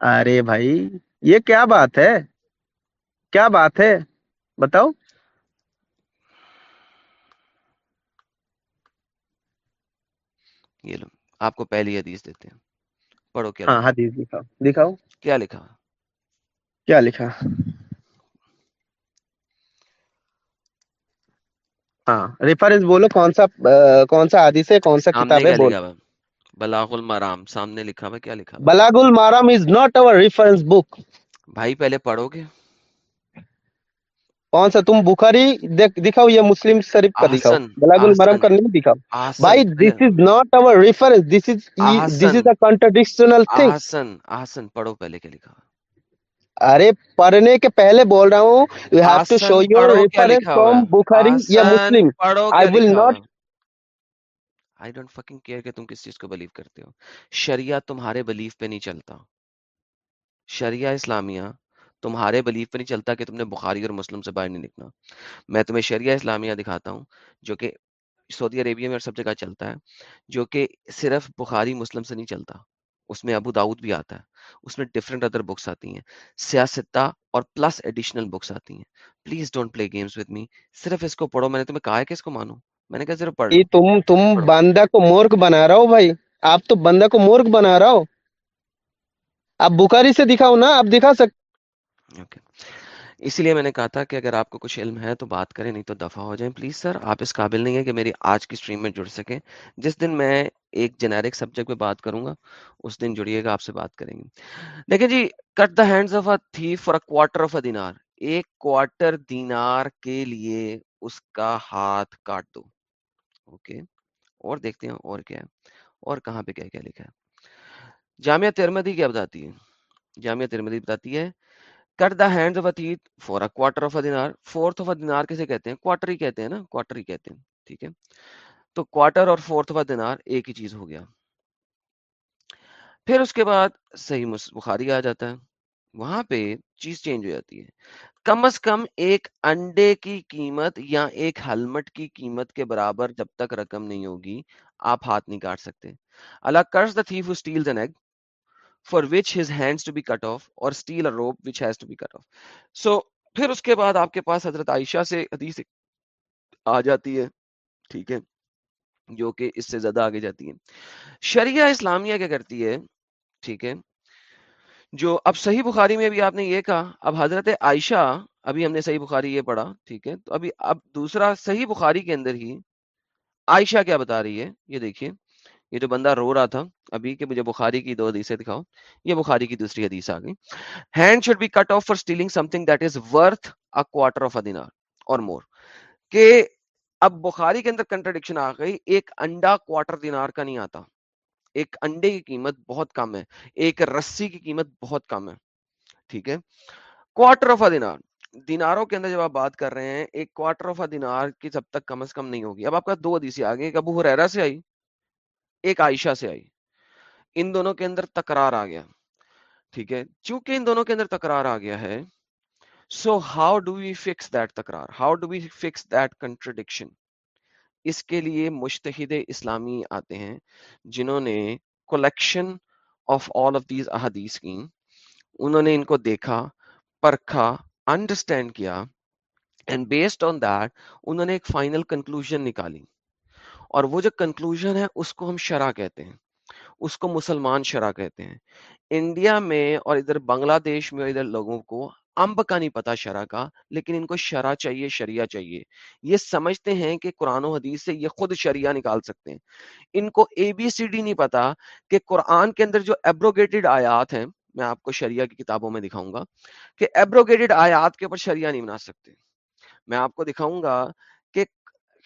ارے بھائی یہ کیا بات ہے؟ کیا بات ہے؟ بتاؤ۔ یہ لو۔ آپ کو پہلی حدیث دیتے ہیں۔ پڑھو کیا ہاں لکھا۔ حدیث دکھاؤ۔ دکھاؤ؟ کیا لکھا؟ کیا لکھا؟ ہاں ریفرنس بولو کون سا کون سا حدیث ہے کون سا کتاب ہے؟ کیا بول لکھا ہوا ہے بلاغ المرام سامنے لکھا ہوا کیا لکھا blog المارام is not our reference book بھائی پہلے پڑھو گے۔ کون سا تم بخاری دکھاؤ یہ مسلم شریف کا دکھاؤ؟ بلاگ المرام احسن کا نہیں دکھاؤ۔ بھائی this is not our reference this is this is a contradictional thing احسن احسن پڑھو پہلے کیا لکھا ارے پڑھنے کے پہلے بول رہا ہوں you have to show your reference from Bukhari یا Muslim. I will not I don't fucking care کہ تم کس چیز کو بلیو کرتے ہو۔ شریعہ تمہارے بلیف پہ نہیں چلتا۔ شریعہ اسلامیہ تمہارے بلیف پہ نہیں چلتا کہ تم نے بخاری اور مسلم سے باہر نہیں نکلنا۔ میں تمہیں شریعہ اسلامیہ دکھاتا ہوں جو کہ سعودی عربیہ میں اور سب جگہ چلتا ہے جو کہ صرف بخاری مسلم سے نہیں چلتا۔ اس میں ابو داؤد بھی آتا ہے اس میں ڈفرینٹ ادر بکس آتی ہیں۔ سیاستہ اور پلس ایڈیشنل بکس آتی ہیں۔ Please don't play games with me صرف اس کو پڑھو۔ میں نے تمہیں کہا ہے کہ اس کو مانو۔ میں نے کہا صرف پڑھ یہ لو۔ تم تم پڑھو۔ بندہ کو مورخ بنا رہا ہو بھائی۔ آپ تو بندہ کو مورخ بنا رہا ہو۔ آپ بخاری سے دکھاؤ نا آپ دکھا سکتے اوکے اسی لیے میں نے کہا تھا کہ اگر آپ کو کچھ علم ہے تو بات کریں، نہیں تو دفعہ ہو جائیں۔ پلیز سر آپ اس قابل نہیں ہے کہ میری آج کی اسٹریم میں جڑ سکیں۔ جس دن میں ایک جنیرک سبجیکٹ پہ بات کروں گا، اس دن جڑیے گا، آپ سے بات کریں گے۔ دیکھیں جی cut the hands of a thief for a quarter of a dinar ایک کوارٹر دینار کے لیے اس کا ہاتھ کاٹ دو۔ اوکے اور دیکھتے ہیں اور کیا ہے۔ اور کہاں پہ کیا کیا لکھا ہے۔ جامعہ ترمدی کیا بتاتی ہے؟ جامعہ ترمدی بتاتی ہے cut the hand of اتیت for a quarter of a dinar fourth of اے دینار کسے کہتے ہیں کوارٹر ہی کہتے ہیں نا کوارٹر ہی کہتے ہیں ٹھیک ہے تو کوارٹر اور فورتھ آف اے دینار ایک ہی چیز ہو گیا پھر اس کے بعد صحیح بخاری آ جاتا ہے وہاں پہ چیز چینج ہو جاتی ہے کم از کم ایک انڈے کی قیمت یا ایک ہیلمٹ کی قیمت کے برابر جب تک رقم نہیں ہوگی آپ ہاتھ نہیں کاٹ سکتے Allah curse the thief steals an egg for which his hands to be cut off اور steal a rope which has to be cut off so پھر اس کے بعد آپ کے پاس حضرت عائشہ سے حدیث آ جاتی ہے، ٹھیک ہے، جو کہ اس سے زیادہ آگے جاتی ہے شریعہ اسلامیہ کیا کرتی ہے، ٹھیک ہے، جو اب صحیح بخاری میں بھی آپ نے یہ کہا، اب حضرت عائشہ، ابھی ہم نے صحیح بخاری یہ پڑھا، ٹھیک ہے، تو ابھی اب دوسرا صحیح بخاری کے اندر ہی عائشہ کیا بتا رہی ہے، یہ دیکھیے۔ یہ جو بندہ رو رہا تھا ابھی کہ مجھے بخاری کی دو حدیثیں دکھاؤ، یہ بخاری کی دوسری حدیث آ گئی۔ Hand should be cut off for stealing something that is worth a quarter of a dinar or more کہ اب بخاری کے اندر کنٹرڈکشن آ گئی، ایک انڈا کوارٹر دینار کا نہیں آتا۔ ایک انڈے کی قیمت بہت کم ہے، ایک رسی کی قیمت بہت کم ہے۔ ٹھیک ہے؟ کوارٹر آف ا دینار دیناروں کے اندر جب آپ بات کر رہے ہیں، ایک کوارٹر آف ا دینار کی جب تک کم از کم نہیں ہوگی۔ اب آپ کا دو حدیثیں آ گئی ایک ابو حریرہ سے آئی۔ ایک عائشہ سے آئی۔ ان دونوں کے اندر تکرار آ گیا۔ ٹھیک ہے، چونکہ ان دونوں کے اندر تکرار آ گیا ہے so how do we fix that تکرار؟ How do we fix that contradiction اس کے لیے مشتحد اسلامی آتے ہیں جنہوں نے collection of all of these احادیث کی۔ انہوں نے ان کو دیکھا، پرکھا انڈرسٹینڈ کیا اینڈ بیسڈ آن دیٹ انہوں نے ایک فائنل کنکلوژن نکالی۔ اور وہ جو کنکلوژن ہے، اس کو ہم شرح کہتے ہیں۔ اس کو مسلمان شرح کہتے ہیں۔ انڈیا میں اور ادھر بنگلہ دیش میں ادھر لوگوں کو امب کا نہیں پتا شرح کا، لیکن ان کو شرح چاہیے، شریعہ چاہیے۔ یہ سمجھتے ہیں کہ قرآن و حدیث سے یہ خود شریعہ نکال سکتے ہیں۔ ان کو اے بی سی ڈی نہیں پتا کہ قرآن کے اندر جو ایبروگیٹڈ آیات ہیں، میں آپ کو شریعہ کی کتابوں میں دکھاؤں گا کہ ایبروگیٹڈ آیات کے اوپر شریعہ نہیں بنا سکتے۔ میں آپ کو دکھاؤں گا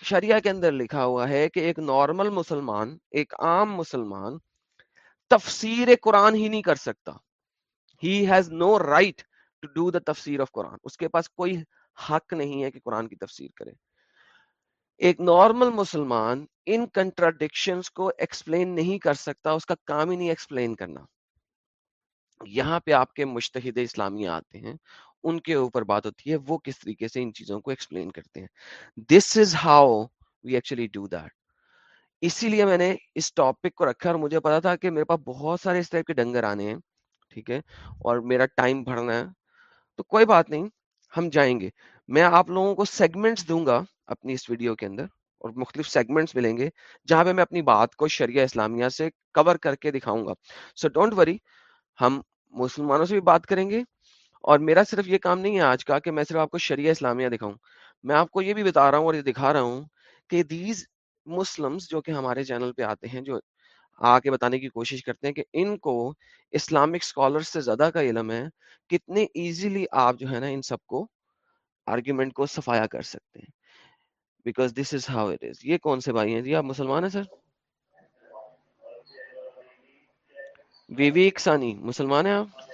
شریعہ کے اندر لکھا ہوا ہے کہ ایک نارمل مسلمان، ایک عام مسلمان تفسیر قرآن ہی نہیں کر سکتا۔ He has no right to do the تفسیر آف قرآن۔ اس کے پاس کوئی حق نہیں ہے کہ قرآن کی تفسیر کرے۔ ایک نارمل مسلمان ان کنٹراڈکشنز کو ایکسپلین نہیں کر سکتا، اس کا کام ہی نہیں ایکسپلین کرنا۔ یہاں پہ آپ کے مشتحد اسلامی آتے ہیں۔ ان کے اوپر بات ہوتی ہے، وہ کس طریقے سے ان چیزوں کو ایکسپلین کرتے ہیں۔ This is how we actually do that اسی لیے میں نے اس ٹاپک کو رکھا اور مجھے پتا تھا کہ میرے پاس بہت سارے اس ٹائپ کے ڈنگر آنے ہیں، ٹھیک ہے، اور میرا ٹائم بھرنا ہے۔ تو کوئی بات نہیں، ہم جائیں گے۔ میں آپ لوگوں کو سیگمنٹس دوں گا اپنی اس ویڈیو کے اندر اور مختلف سیگمنٹس ملیں گے، جہاں پہ میں اپنی بات کو شریعہ اسلامیہ سے کور کر کے دکھاؤں گا۔ سو ڈونٹ وری ہم مسلمانوں سے بھی بات کریں گے۔ اور میرا صرف یہ کام نہیں ہے آج کا کہ میں صرف آپ کو شریعہ اسلامیہ دکھاؤں۔ میں آپ کو یہ بھی بتا رہا ہوں اور یہ دکھا رہا ہوں کہ دیز مسلمس جو کہ ہمارے چینل پہ آتے ہیں، جو آ کے بتانے کی کوشش کرتے ہیں کہ ان کو اسلامک اسکالر سے زیادہ کا علم ہے، کتنے ایزیلی آپ جو ہے نا ان سب کو آرگیومنٹ کو صفایا کر سکتے ہیں۔ Because this is how it is یہ کون سے بھائی ہیں؟ جی آپ مسلمان ہیں سر؟ ویویک سانی، مسلمان ہیں آپ؟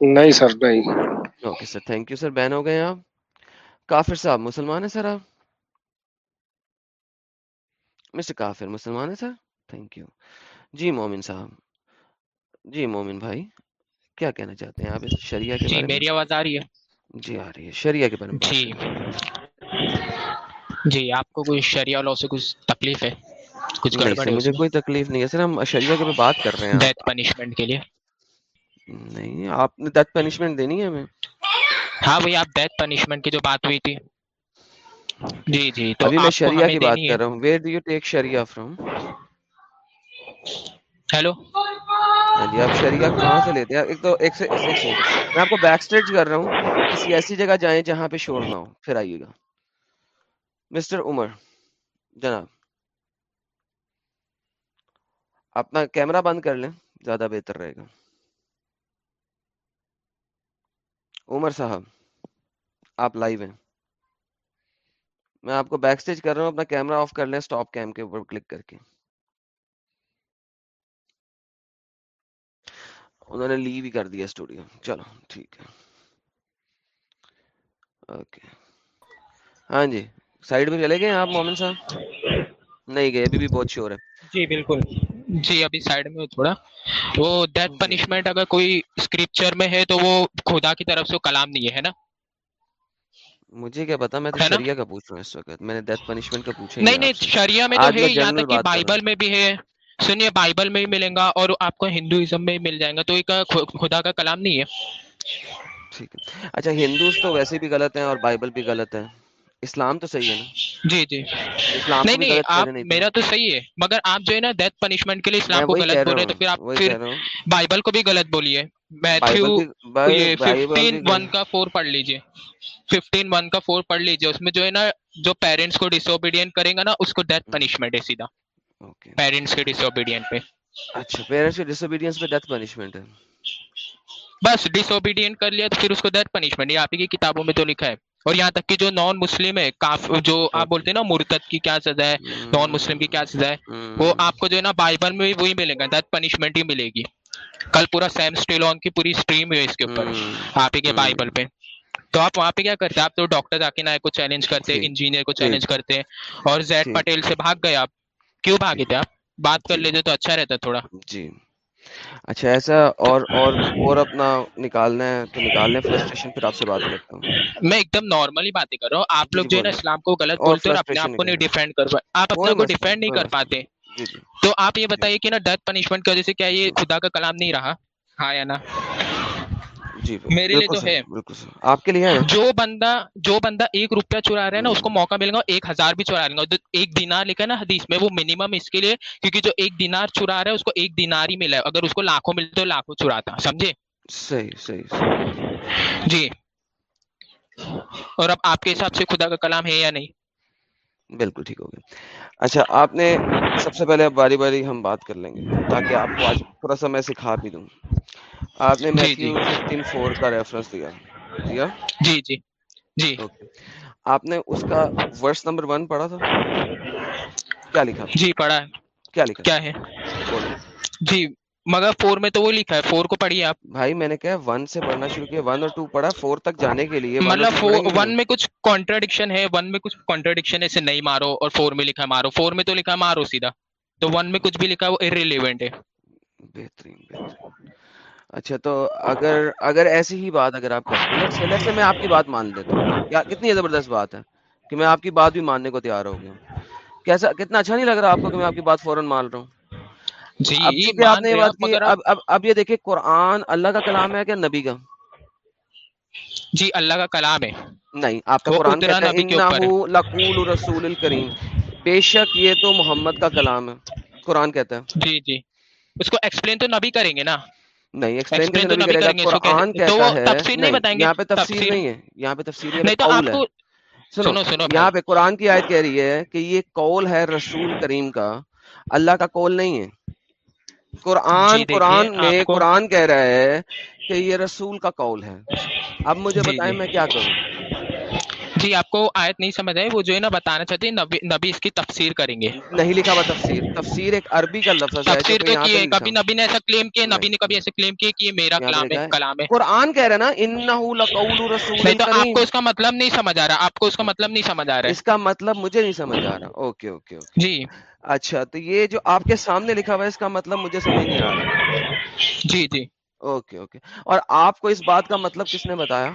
نہیں سر نہیں۔ Okay sir thank you sir ban ہو گئے آپ کافر صاحب مسلمان ہیں سر آپ مسٹر کافر مسلمان ہیں سر تھینک یو جی مومن صاحب جی مومن بھائی کیا کہنا چاہتے ہیں آپ اس شریعہ کے جی بارے میں میری آواز آ رہی ہے جی آ رہی ہے شریعہ کے بارے میں جی جی آپ کو کوئی شریعہ لاء سے کچھ تکلیف ہے کچھ مجھے کوئی تکلیف نہیں ہے۔ سر ہم شریعہ کے بات کر رہے ہیں۔ ڈیتھ پنشمنٹ کے لیے۔ نہیں آپ نے ڈیتھ پنشمنٹ دینی ہے ہمیں؟ ہاں بھائی آپ ڈیتھ پنشمنٹ کی جو بات ہوئی تھی۔ جی جی تو ابھی میں شریعہ کی بات کر رہا ہوں۔ Where do you take sharia from hello جی آپ شریعہ کہاں سے لیتے ہیں؟ ایک تو ایک سے میں آپ کو بیک اسٹیج کر رہا ہوں۔ کسی ایسی جگہ جائیں جہاں پہ شور نہ ہو۔ پھر آئیے گا۔ مسٹر عمر جناب۔ اپنا کیمرہ بند کر لیں زیادہ بہتر رہے گا۔ عمر صاحب، آپ لائیو ہیں۔ میں آپ کو بیک سٹیج کر رہا ہوں، اپنا کیمرہ آف کر لیں سٹاپ کیم کے اوپر کلک کر کے۔ انہوں نے لیو ہی کر دیا اسٹوڈیو چلو، ٹھیک ہے۔ اوکے ہاں جی سائڈ پہ چلے گئے آپ مومن صاحب؟ نہیں گئے، ابھی بھی بہت شور ہے۔ جی بالکل۔ جی ابھی سائڈ میں تھوڑا۔ وہ ڈیتھ پنشمنٹ اگر کوئی اسکرپچر میں ہے تو وہ خدا کی طرف سے کلام نہیں ہے نا؟ مجھے کیا پتا میں تو؟ شریعہ کا پوچھ رہا ہوں اس وقت۔ میں نے ڈیتھ پنشمنٹ کا پوچھا ہی نہیں نہیں۔ شریعہ میں تو ہے یہاں تک کہ بائبل میں بھی ہے۔ سنیے بائبل میں بھی ملیں گا اور آپ کو ہندوازم میں مل جائے گا تو ایک خدا کا کلام نہیں ہے۔ ٹھیک ہے۔ اچھا ہندوز تو ویسے بھی غلط ہیں اور بائبل بھی غلط ہے اسلام تو صحیح ہے نا؟ جی جی۔ اسلام نہیں نہیں آپ میرا تو۔ صحیح ہے مگر آپ جو ہے نا ڈیتھ پنشمنٹ کے لیے اسلام کو غلط بول رہے تو پھر آپ پھر بائبل کو بھی غلط بولیے۔ میتھیو یہ ففٹین ون کا فور پڑھ لیجیے۔ ففٹین ون کا فور پڑھ لیجیے۔ اس میں جو ہے نا جو پیرنٹس کو ڈس اوبیڈینٹ کرے گا نا اس کو ڈیتھ پنشمنٹ ہے سیدھا۔ پیرنٹس کے ڈس اوبیڈینٹ پہ۔ اچھا پیرنٹس کے ڈس اوبیڈینس پہ ڈیتھ پنشمنٹ ہے۔ بس ڈس اوبیڈینٹ کر لیا تو پھر اس کو ڈیتھ پنشمنٹ یہ آپ کی کتابوں میں تو لکھا ہے۔ اور یہاں تک کہ جو نان مسلم ہے جو آپ بولتے ہیں نا مرتد کی کیا سزا ہے نان مسلم کی کیا سزا ہے وہ آپ کو جو ہے نا بائبل میں بھی وہی ملے گا ڈیتھ پنشمنٹ ہی ملے گی۔ کل پورا سیم اسٹیلون کی پوری اسٹریم ہے اس کے اوپر آپ ہی کے بائبل پہ۔ تو آپ وہاں پہ کیا کرتے آپ تو ڈاکٹر ذاکر نائک کو چیلنج کرتے انجینئر کو چیلنج کرتے ہیں۔ اور زیڈ ٹھیک پٹیل سے بھاگ گئے آپ۔ کیوں بھاگے تھے آپ؟ بات کر لیتے تو اچھا رہتا تھوڑا۔ جی۔ اچھا ایسا اور اور اور اپنا نکالنا ہے تو نکال لیں فرسٹریشن پھر آپ سے بات کرتا ہوں۔ میں ایک دم نارملی باتیں کر رہا ہوں۔ آپ لوگ جی جو ہے نا اسلام کو غلط بولتے اور اپنے آپ کو نہیں ڈیفینڈ کر پا آپ اپنے کو ڈیفینڈ نہیں کر پاتے۔ جی جی۔ تو آپ یہ بتائیے کہ نا ڈیتھ پنشمنٹ کی وجہ سے کیا یہ خدا کا کلام نہیں رہا؟ ہاں یا نا جی میرے لیے تو ہے۔ آپ کے لیے جو بندہ جو بندہ ایک روپیہ چرا رہا ہے نا اس کو موقع ملے گا ایک ہزار بھی چرا لیں گا۔ ایک دینار لکھا ہے نا حدیث میں وہ منیمم اس کے لیے کیونکہ جو ایک دینار چرا رہا ہے اس کو ایک دینار ہی ملا ہے۔ اگر اس کو لاکھوں ملتے تو لاکھوں چراتا سمجھے؟ صحیح صحیح۔ جی۔ اور اب آپ کے حساب سے خدا کا کلام ہے یا نہیں؟ بالکل ٹھیک ہو گیا۔ اچھا آپ نے سب سے پہلے باری باری ہم بات کر لیں گے تاکہ آپ کو آج تھوڑا سا میں سکھا بھی دوں۔ آپ نے جی جی۔ میتھیو ففٹین فور کا ریفرنس دیا۔ دیا جی جی۔ جی۔ اوکے۔ آپ نے اس کا ورس نمبر ون پڑھا تھا؟ کیا لکھا؟ جی پڑھا ہے۔ کیا لکھا؟ کیا ہے؟ جی۔ مگر فور میں تو وہ لکھا ہے فور کو پڑھیے آپ۔ بھائی میں نے کہا ون سے پڑھنا شروع کیا ون اور ٹو پڑھا فور تک جانے کے لیے مطلب ون میں کچھ کانٹرڈکشن ہے ون میں کچھ کانٹرڈکشن ہے اسے نہیں مارو اور فور میں لکھا ہے مارو۔ فور میں تو لکھا ہے مارو سیدھا تو ون میں کچھ بھی لکھا وہ irrelevant ہے۔ بہترین بہترین۔ اچھا تو اگر اگر ایسی ہی بات اگر آپ سے میں آپ کی بات مان لیتا ہوں۔ کیا کتنی زبردست بات ہے کہ میں آپ کی بات بھی ماننے کو تیار ہو گیا کیسا کتنا اچھا نہیں لگ رہا آپ کو کہ میں آپ کی بات فوراً مان رہا ہوں؟ جی آپ نے بات کی اب اب اب یہ دیکھیں قرآن اللہ کا کلام ہے کہ نبی کا؟ جی اللہ کا کلام ہے۔ نہیں آپ کا قرآن کہتا ہے لقول رسول الکریم۔ بے شک یہ تو محمد کا کلام ہے۔ قرآن کہتا ہے۔ جی جی۔ اس کو ایکسپلین تو نبی کریں گے نا۔ نہیں ایکسپلین تو نبی کریں گے قرآن کہتا ہے تفسیر نہیں بتائیں گے یہاں پہ تفسیر نہیں ہے۔ یہاں پہ تفسیر نہیں تو آپ کو سنو سنو۔ یہاں پہ قرآن کی آیت کہہ رہی ہے کہ یہ قول ہے رسول کریم کا۔ اللہ کا قول نہیں ہے۔ قرآن جی قرآن میں قرآن کہہ رہا ہے کہ یہ رسول کا قول ہے۔ اب مجھے جی بتائیں جی۔ میں کیا کروں؟ جی آپ کو آیت نہیں سمجھ آئی وہ جو ہے نا بتانا چاہتے ہیں نبی نبی اس کی تفسیر کریں گے۔ نہیں لکھا ہوا تفسیر۔ تفسیر ایک عربی کا لفظ ہے تفسیر تو کی ہے نہیں لکھا۔ کبھی نبی نے ایسا کلیم کیا نبی نے کبھی ایسا کلیم کیا کہ یہ میرا کلام ہے ہے۔ کلام ہے۔ قرآن کہہ رہا ہے نا انہو لقول رسول نہیں تو آپ کو اس کا مطلب نہیں سمجھ آ رہا آپ کو اس کا مطلب نہیں سمجھ آ رہا اس کا مطلب مجھے نہیں سمجھ آ رہا۔ اوکے ہے اوکے۔ جی۔ اچھا تو یہ جو آپ کے سامنے لکھا ہوا ہے اس کا مطلب مجھے سمجھ نہیں آ رہا۔ جی جی۔ Okay okay. اور آپ کو اس بات کا مطلب کس نے بتایا؟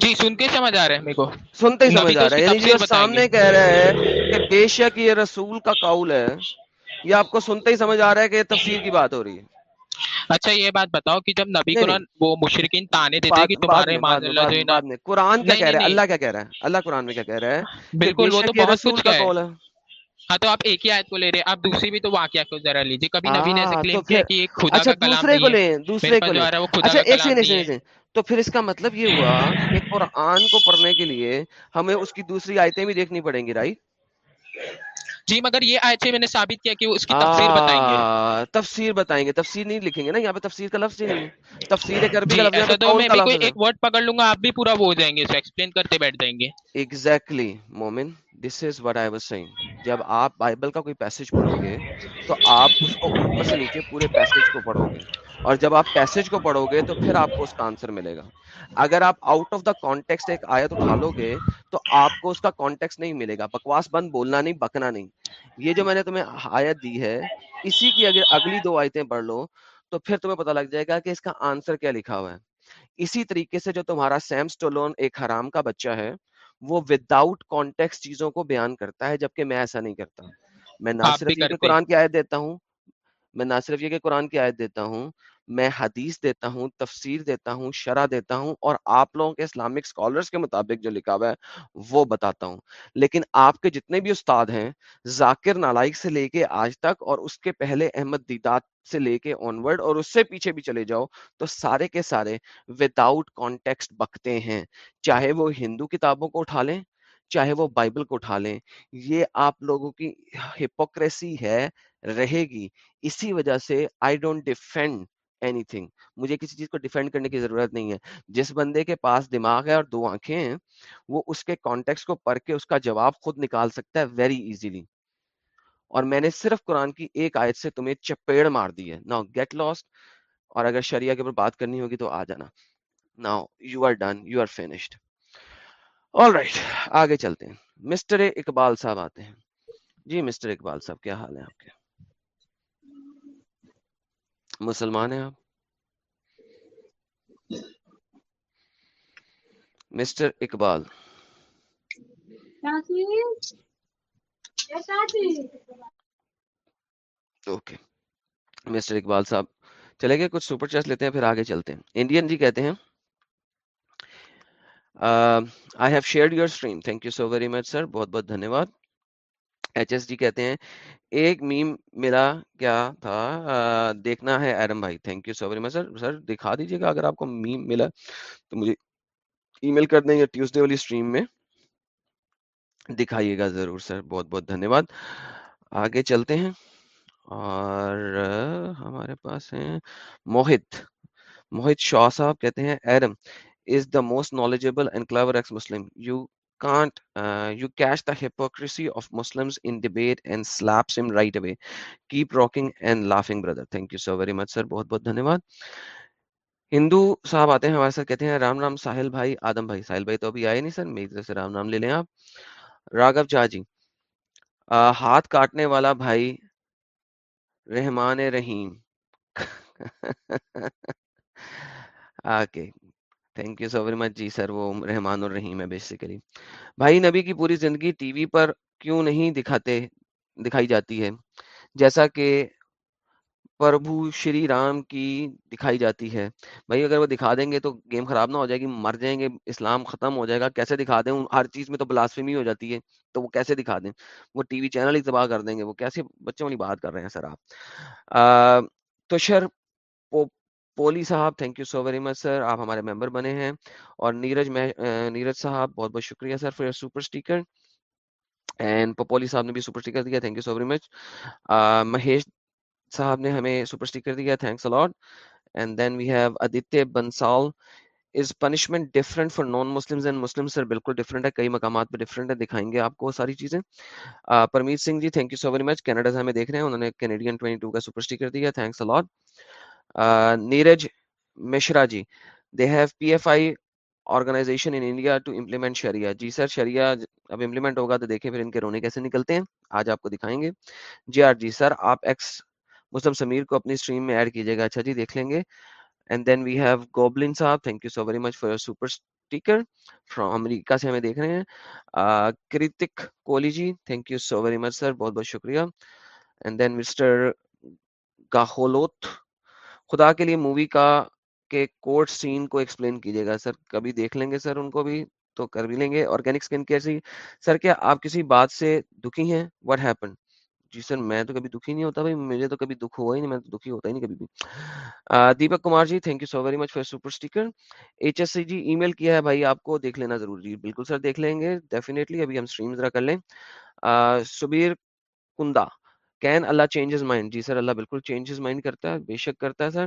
جی سن کے سمجھ آ رہا ہے میرے کو۔ سنتے ہی سمجھ آ رہا ہے یعنی جو سامنے کہہ رہا ہے کہ بے شک یہ رسول کا قول ہے یہ آپ کو سنتے ہی سمجھ آ رہا ہے کہ یہ تفسیر کی بات ہو رہی ہے۔ اچھا یہ بات بتاؤ کہ جب نبی نہیں وہ مشرقین تانے دیتے بعد کہ تمہارے ہے قرآن کیا کہہ رہا ہے؟ اللہ کیا کہہ رہا ہے اللہ قرآن میں کیا کہہ رہا ہے بالکل وہ تو بہت کچھ کا کا ہاں تو آپ ایک ہی آیت کو لے رہے آپ دوسری بھی تو واقعہ کو ذرا لیجیے کبھی نبی نے ایسے ہاں، کلیم کیا کہ ایک خدا کا اچھا، کلام دوسرے کو لیں دوسرے کو لیں اچھا، تو پھر اس کا مطلب یہ ہوا کہ قرآن کو پڑھنے کے لیے ہمیں اس کی دوسری آیتیں بھی دیکھنی پڑیں گی رائٹ جی مگر یہ آئے میں نے ثابت کیا کہ اس کی تفسیر بتائیں گے۔ تفسیر بتائیں گے تفسیر نہیں لکھیں گے نا یہاں پہ تفسیر کا لفظ نہیں تفسیر عربی کا جی، لفظ تو میں بھی ایک ورڈ پکڑ لوں گا آپ بھی پورا وہ ہو جائیں گے اسے ایکسپلین کرتے بیٹھ جائیں گے۔ Exactly Momin this is what I was saying جب آپ بائبل کا کوئی پیسج پڑھو گے تو آپ اس کو اوپر سے نیچے پورے پیسج کو پڑھو گے۔ اور جب آپ پیسج کو پڑھو گے تو پھر آپ کو اس کا آنسر ملے گا۔ اگر آپ آؤٹ آف دا کانٹیکس ایک آیت اٹھا لو گے تو آپ کو اس کا کانٹیکس نہیں ملے گا۔ بکواس بند بولنا نہیں بکنا نہیں۔ یہ جو میں نے تمہیں آیت دی ہے اسی کی اگر اگلی دو آیتیں پڑھ لو تو پھر تمہیں پتہ لگ جائے گا کہ اس کا آنسر کیا لکھا ہوا ہے۔ اسی طریقے سے جو تمہارا سیم سٹولون ایک حرام کا بچہ ہے وہ وداؤٹ کانٹیکس چیزوں کو بیان کرتا ہے جبکہ میں ایسا نہیں کرتا۔ میں نہ صرف قرآن کی آیت دیتا ہوں میں نہ صرف یہ کہ قرآن کی آیت دیتا ہوں میں حدیث دیتا ہوں، تفسیر دیتا ہوں، شرح دیتا ہوں اور آپ لوگوں کے اسلامک اسکالرس کے مطابق جو لکھا ہوا ہے، وہ بتاتا ہوں۔ لیکن آپ کے جتنے بھی استاد ہیں، ذاکر نالائک سے لے کے آج تک اور اس کے پہلے احمد دیدات سے لے کے آنورڈ اور اس سے پیچھے بھی چلے جاؤ، تو سارے کے سارے وداؤٹ کانٹیکسٹ بکتے ہیں۔ چاہے وہ ہندو کتابوں کو اٹھا لیں، چاہے وہ بائبل کو اٹھا لیں، یہ آپ لوگوں کی ہپوکریسی ہے، رہے گی۔ اسی وجہ سے I don't defend anything مجھے کسی چیز کو ڈیفینڈ کرنے کی ضرورت نہیں ہے۔ جس بندے کے پاس دماغ ہے اور دو آنکھیں ہیں، وہ اس کے کانٹیکس کو پڑھ کے اس کا جواب خود نکال سکتا ہے ویری ایزیلی اور میں نے صرف قرآن کی ایک آیت سے تمہیں چپیڑ مار دی ہے۔ ناؤ گیٹ لاسٹ اور اگر شریعہ کے اوپر بات کرنی ہوگی تو آ جانا۔ Now you are done you are finished all right آگے چلتے ہیں۔ مسٹر اقبال صاحب آتے ہیں۔ جی مسٹر اقبال صاحب، کیا حال ہے آپ کے؟ مسلمان ہیں آپ؟ Mister Iqbal. Okay. Mister Iqbal صاحب چلے گئے کچھ سپر چیس لیتے ہیں پھر آگے چلتے ہیں۔ انڈین جی کہتے ہیں I have share your stream thank you so very much sir بہت بہت دھنیہ واد ایچ ایس ڈی کہتے ہیں ایک میم ملا کیا تھا دیکھنا ہے ایرم بھائی thank you so very much sir sir دکھا دیجیے گا اگر آپ کو میم ملا تو مجھے ای میل کر دیں یا ٹیوزڈے والی اسٹریم میں دکھائیے گا ضرور سر بہت بہت دھنیہ واد آگے چلتے ہیں اور ہمارے پاس ہیں موہت موہت شاہ صاحب کہتے ہیں Erum is the most knowledgeable and clever ex Muslim you can't uh, you catch the hypocrisy of muslims in debate and slaps him right away. Keep rocking and laughing brother. Thank you so very much sir. Bahut بہت دھنیواد ہندو صاحب آتے ہیں ہمارے ساتھ کہتے ہیں رام رام ساحل بھائی آدم بھائی ساحل بھائی تو ابھی آئے نہیں سر میری طرف سے رام رام لے لیں آپ راگو جھا جی ہاتھ کاٹنے والا بھائی Rahman Rahim okay thank you so very much G sir وہ رحمان الرحیم ہے بیسیکلی بھائی نبی کی پوری زندگی ٹی وی پر کیوں نہیں دکھاتے دکھائی جاتی ہے جیسا کہ پربھو شری رام کی دکھائی جاتی ہے بھائی اگر وہ دکھا دیں گے تو گیم خراب نہ ہو جائے گی مر جائیں گے اسلام ختم ہو جائے گا کیسے دکھا دیں ہر چیز میں تو بلاسفیمی ہو جاتی ہے تو وہ کیسے دکھا دیں وہ ٹی وی چینل ہی تباہ کر دیں گے وہ کیسے بچوں والی بات کر رہے ہیں سر آپ تو شر پولی صاحب thank you so very much sir آپ ہمارے ممبر بنے ہیں اور نیرج میں نیرج صاحب، بہت بہت شکریہ sir for super sticker and پپولی صاحب نے بھی سپر اسٹیکر دیا thank you so very much Mahesh صاحب نے ہمیں سپر اسٹیکر دیا thanks a lot and then we have Aditya Bansal is punishment different for non Muslim and Muslim sir بالکل different ہے، کئی مقامات پہ ڈفرنٹ ہے، دکھائیں گے آپ کو ساری چیزیں. Parmit Singh ji thank you so very much Canada سے ہمیں دیکھ رہے ہیں، انہوں نے کینیڈین ٹوئنٹی ٹو کا سپر اسٹیکر دیا thanks a lot Neeraj Mishra ji they have P F I organization in India to implement Shreya جی سر شریا اب امپلیمنٹ ہوگا تو دیکھیں پھر ان کے رونے کیسے نکلتے ہیں۔ آج آپ کو دکھائیں گے۔ جی آر جی سر، آپ ایکس مسلم سمیر کو اپنی اسٹریم میں ایڈ کیجیے گا۔ اچھا جی دیکھ لیں گے۔ اینڈ دین وی ہیو گوبلن صاحب thank you so very much for your super sticker from America سے ہمیں دیکھ رہے ہیں۔ Kartik Kohli ji thank you so very much sir, بہت بہت شکریہ۔ اینڈ دین مسٹر گاہولوتھ خدا کے لیے مووی کا کے کوٹ سین کو ایکسپلین کیجیے گا۔ سر، کبھی دیکھ لیں گے سر ان کو بھی، تو کر بھی لیں گے۔ آرگینک اسکن کیئر سے سر، کیا آپ کسی بات سے دکھی ہیں؟ وٹ ہیپن جی سر، میں تو کبھی دکھی نہیں ہوتا بھائی۔ مجھے تو کبھی دکھ ہوا ہی نہیں، میں تو دکھی ہوتا ہی نہیں کبھی بھی۔ Deepak Kumar ji thank you so very much for super sticker H S C G email کیا ہے بھائی؟ آپ کو دیکھ لینا ضروری ہے۔ بالکل سر، دیکھ لیں گے۔ ڈیفینیٹلی ابھی ہم اسٹریم ذرا کر لیں۔ سبیر Kanda. Can Allah changes mind جی سر اللہ بالکل چینجز مائنڈ کرتا ہے بے شک کرتا ہے سر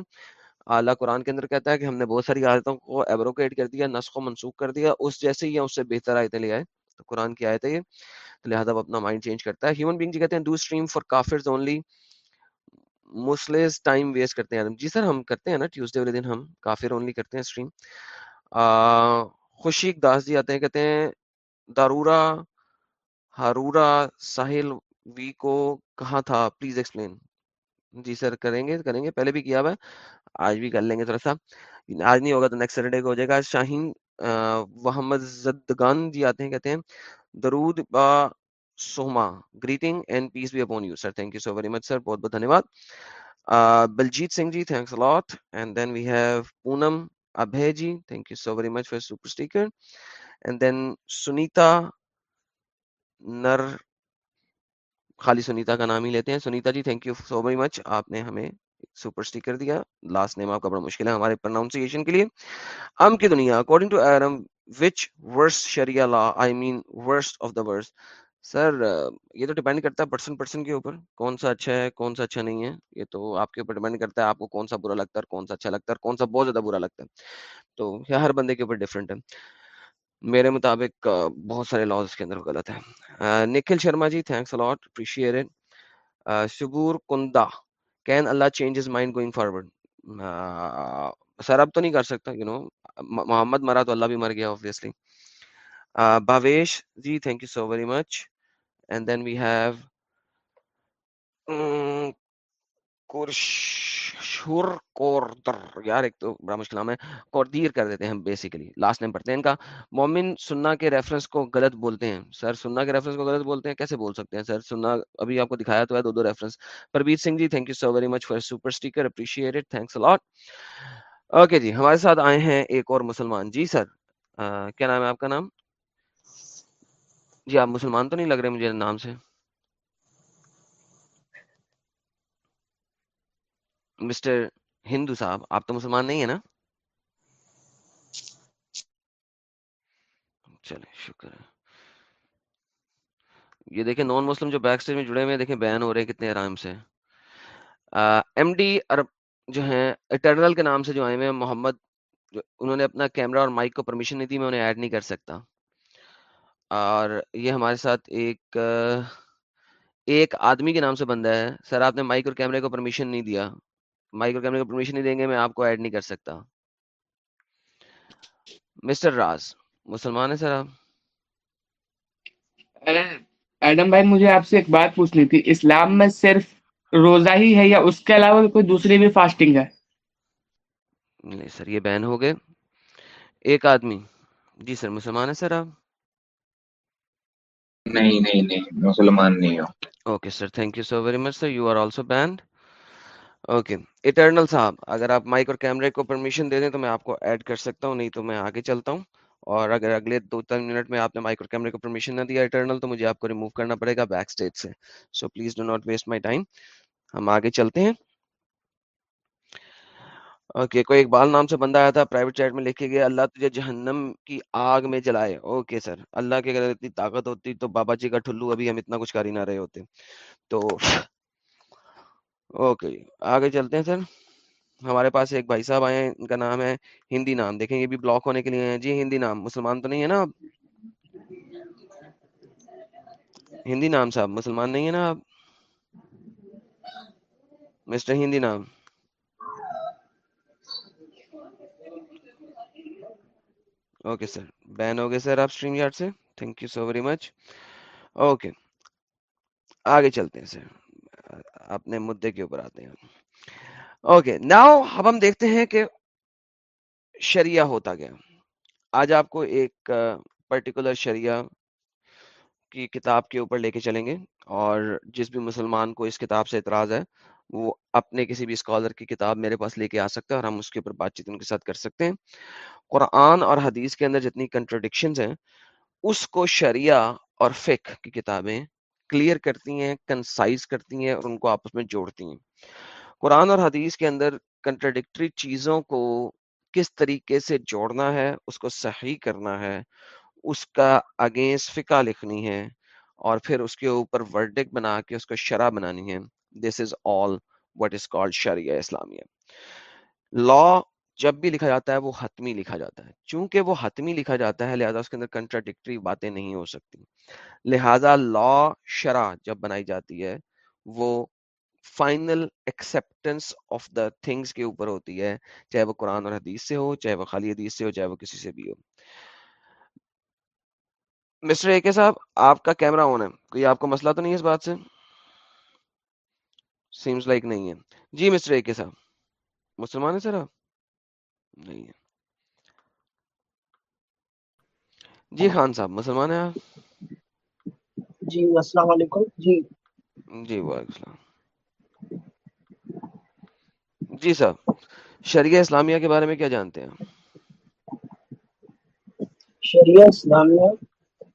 اللہ قرآن کے اندر کہتا ہے کہ ہم نے بہت ساری عادتوں کو ایبروکیٹ کر دیا نسخ و منسوخ کر دیا اس جیسے ہی اس سے بہتر آیتیں لے آئے تو قرآن کی آیت ہے یہ لہٰذا وہ اپنا مائنڈ چینج کرتا ہے ہیومن بینگ جی کہتے ہیں ڈو اسٹریم فار کافرز اونلی مسلز ٹائم ویسٹ کرتے ہیں جی سر ہم کرتے ہیں نا ٹیوزڈے والے دن ہم کافر اونلی کرتے ہیں اسٹریم خوشیق داس جی آتے ہیں کہتے ہیں دارورا ہارورا ساحل وی کو کہاں تھا پلیز ایکسپلین جی سر کریں گے کریں گے پہلے بھی کیا ہوا ہے آج بھی کر لیں گے تھوڑا سا آج نہیں ہوگا تو نیکسٹ سیٹرڈے کو ہو جائے گا شاہین محمد زدگان جی آتے ہیں کہتے ہیں درود با سوما greeting and peace be upon you sir thank you so very much sir بہت بہت دھنیہ واد Baljit Singh ji thanks a lot and then we have Poonam Abhay ji thank you so very much for super sticker and then Sunita نر خالی سنیتا کا نام ہی لیتے ہیں۔ Sunita ji thank you so very much آپ نے ہمیں سپر اسٹیکر دیا۔ لاسٹ نیم آپ کا بڑا مشکل ہے ہمارے پرناؤنسیشن کے لیے۔ ام کی دنیا according to Eram which verse sharia law I mean worst of the verse sir یہ تو ڈیپینڈ کرتا ہے پرسن پرسن کے اوپر۔ کون سا اچھا ہے، کون سا اچھا نہیں ہے۔ یہ تو آپ کے اوپر ڈیپینڈ کرتا ہے آپ کو کون سا برا لگتا ہے کون سا اچھا لگتا ہے کون سا بہت زیادہ برا لگتا ہے۔ تو یہ ہر بندے کے اوپر ڈفرینٹ ہے۔ میرے مطابق بہت سارے لاز اس کے اندر غلط ہے Nikhil Sharma ji thanks a lot appreciate شبور Kanda can Allah change is mind going forward sir, اب تو نہیں کر سکتا یو نو محمد مرا تو اللہ بھی مر گیا obviously Bhavesh ji thank you so very much and then we have یار ایک تو بڑا مشکل نام ہے کوردیر کر دیتے ہیں بیسیکلی لاسٹ نیم پڑھتے ہیں ان کا۔ مومن سننا کے ریفرنس کو غلط بولتے ہیں۔ سر سننا کے ریفرنس کو غلط بولتے ہیں، کیسے بول سکتے ہیں؟ سر سننا، ابھی آپ کو دکھایا تو ہے دو دو reference پربیت Singh ji thank you so very much for super sticker appreciate thanks a lot okay جی ہمارے ساتھ آئے ہیں ایک اور مسلمان۔ جی سر کیا نام ہے آپ کا نام؟ جی آپ مسلمان تو نہیں لگ رہے مجھے نام سے؟ مسٹر ہندو صاحب، آپ تو مسلمان نہیں ہے نا؟ چلے شکر ہے۔ یہ دیکھیں نان مسلم جو بیک سٹیج میں جڑے ہوئے دیکھیں، بیان ہو رہے ہیں کتنے آرام سے۔ ایم ڈی عرب جو ہیں اٹرنل کے نام سے جو آئے ہوئے ہیں، محمد، جو انہوں نے اپنا کیمرہ اور مائک کو پرمیشن نہیں دی، میں انہیں ایڈ نہیں کر سکتا۔ اور یہ ہمارے ساتھ ایک ایک آدمی کے نام سے بندہ ہے۔ سر، آپ نے مائک اور کیمرے کو پرمیشن نہیں دیا۔ مائک اور کیمرے کو پرمیشن نہیں دیں گے میں آپ کو ایڈ نہیں کر سکتا۔ مسٹر راز مسلمان ہے سر آپ؟ ایڈم بھائی مجھے آپ سے ایک بات پوچھنی تھی۔ اسلام میں صرف روزہ ہی ہے یا اس کے علاوہ کوئی دوسری بھی فاسٹنگ ہے؟ نہیں سر یہ بین ہو گئے۔ ایک آدمی۔ جی سر مسلمان ہے سر آپ؟ نہیں نہیں نہیں مسلمان نہیں ہو okay sir thank you so very much sir. You are also banned okay eternal صاحب اگر آپ مائک اور کیمرے کو پرمیشن دے دیں تو میں آپ کو ایڈ کر سکتا ہوں، نہیں تو میں آگے چلتا ہوں. اور اگر اگلے دو تین منٹ میں آپ نے مائک اور کیمرے کو پرمیشن نہ دیا اٹرنل تو مجھے آپ کو ریموو کرنا پڑے گا بیک اسٹیج سے. So please do not waste my time ہم آگے چلتے ہیں. اوکے کوئی اقبال نام سے بندہ آیا تھا پرائیویٹ چیٹ میں لکھے گیا، اللہ تجھے جہنم کی آگ میں جلائے. اوکے سر اللہ کی اگر اتنی طاقت ہوتی تو بابا جی کا ٹھلو، ابھی ہم اتنا کچھ کر ہی نہ رہے ہوتے. تو اوکے، آگے چلتے ہیں سر۔ ہمارے پاس ایک بھائی صاحب آئے ہیں، ان کا نام ہے ہندی نام۔ دیکھیں یہ بھی بلاک ہونے کے لیے ہیں۔ جی ہندی نام۔ مسلمان تو نہیں ہے نا آپ؟ ہندی نام صاحب، مسلمان نہیں ہے نا آپ؟ مسٹر، ہندی نام۔ اوکے سر، بین ہو گئے سر آپ اسٹریم یارڈ سے۔ Thank you so very much okay, آگے چلتے ہیں سر۔ اپنے مدعے کے اوپر آتے ہیں۔ اوکے، ناؤ اب ہم دیکھتے ہیں کہ شریعہ ہوتا گیا آج آپ کو ایک پرٹیکولر شریعہ کی کتاب کے اوپر لے کے چلیں گے، اور جس بھی مسلمان کو اس کتاب سے اعتراض ہے، وہ اپنے کسی بھی اسکالر کی کتاب میرے پاس لے کے آ سکتا ہے، اور ہم اس کے اوپر بات چیت ان کے ساتھ کر سکتے ہیں۔ قرآن اور حدیث کے اندر جتنی کنٹرڈکشنز ہیں، اس کو شریعہ اور فک کی کتابیں کلیئر کرتی ہیں کنسائز کرتی ہیں اور ان کو آپس میں جوڑتی ہیں۔ قرآن اور حدیث کے اندر کنٹرڈکٹری چیزوں کو کس طریقے سے جوڑنا ہے، اس کو صحیح کرنا ہے، اس کا اگینسٹ فقہ لکھنی ہے اور پھر اس کے اوپر ورڈک بنا کے اس کو شرح بنانی ہے۔ This is all what is called شریعہ اسلامیہ۔ لا جب بھی لکھا جاتا ہے وہ حتمی لکھا جاتا ہے۔ چونکہ وہ حتمی لکھا جاتا ہے، لہٰذا اس کے اندر کنٹراڈکٹری باتیں نہیں ہو سکتی۔ لہذا لا شرح جب بنائی جاتی ہے، وہ final acceptance of the things کے اوپر ہوتی ہے۔ چاہے وہ قرآن اور حدیث سے ہو، چاہے وہ خالی حدیث سے ہو، چاہے وہ کسی سے بھی ہو۔ مسٹر اے کے صاحب، آپ کا کیمرہ آن ہے۔ کوئی آپ کو مسئلہ تو نہیں ہے اس بات سے؟ سیمز لائک نہیں ہے۔ جی مسٹر اے کے صاحب، مسلمان ہے سر آپ؟ نہیں ہے۔ جی خان صاحب مسلمان ہیں آپ؟ جی السلام علیکم۔ جی۔ جی وعلیکم السلام۔ جی صاحب شریعہ اسلامیہ کے بارے میں کیا جانتے ہیں؟ شریعہ اسلامیہ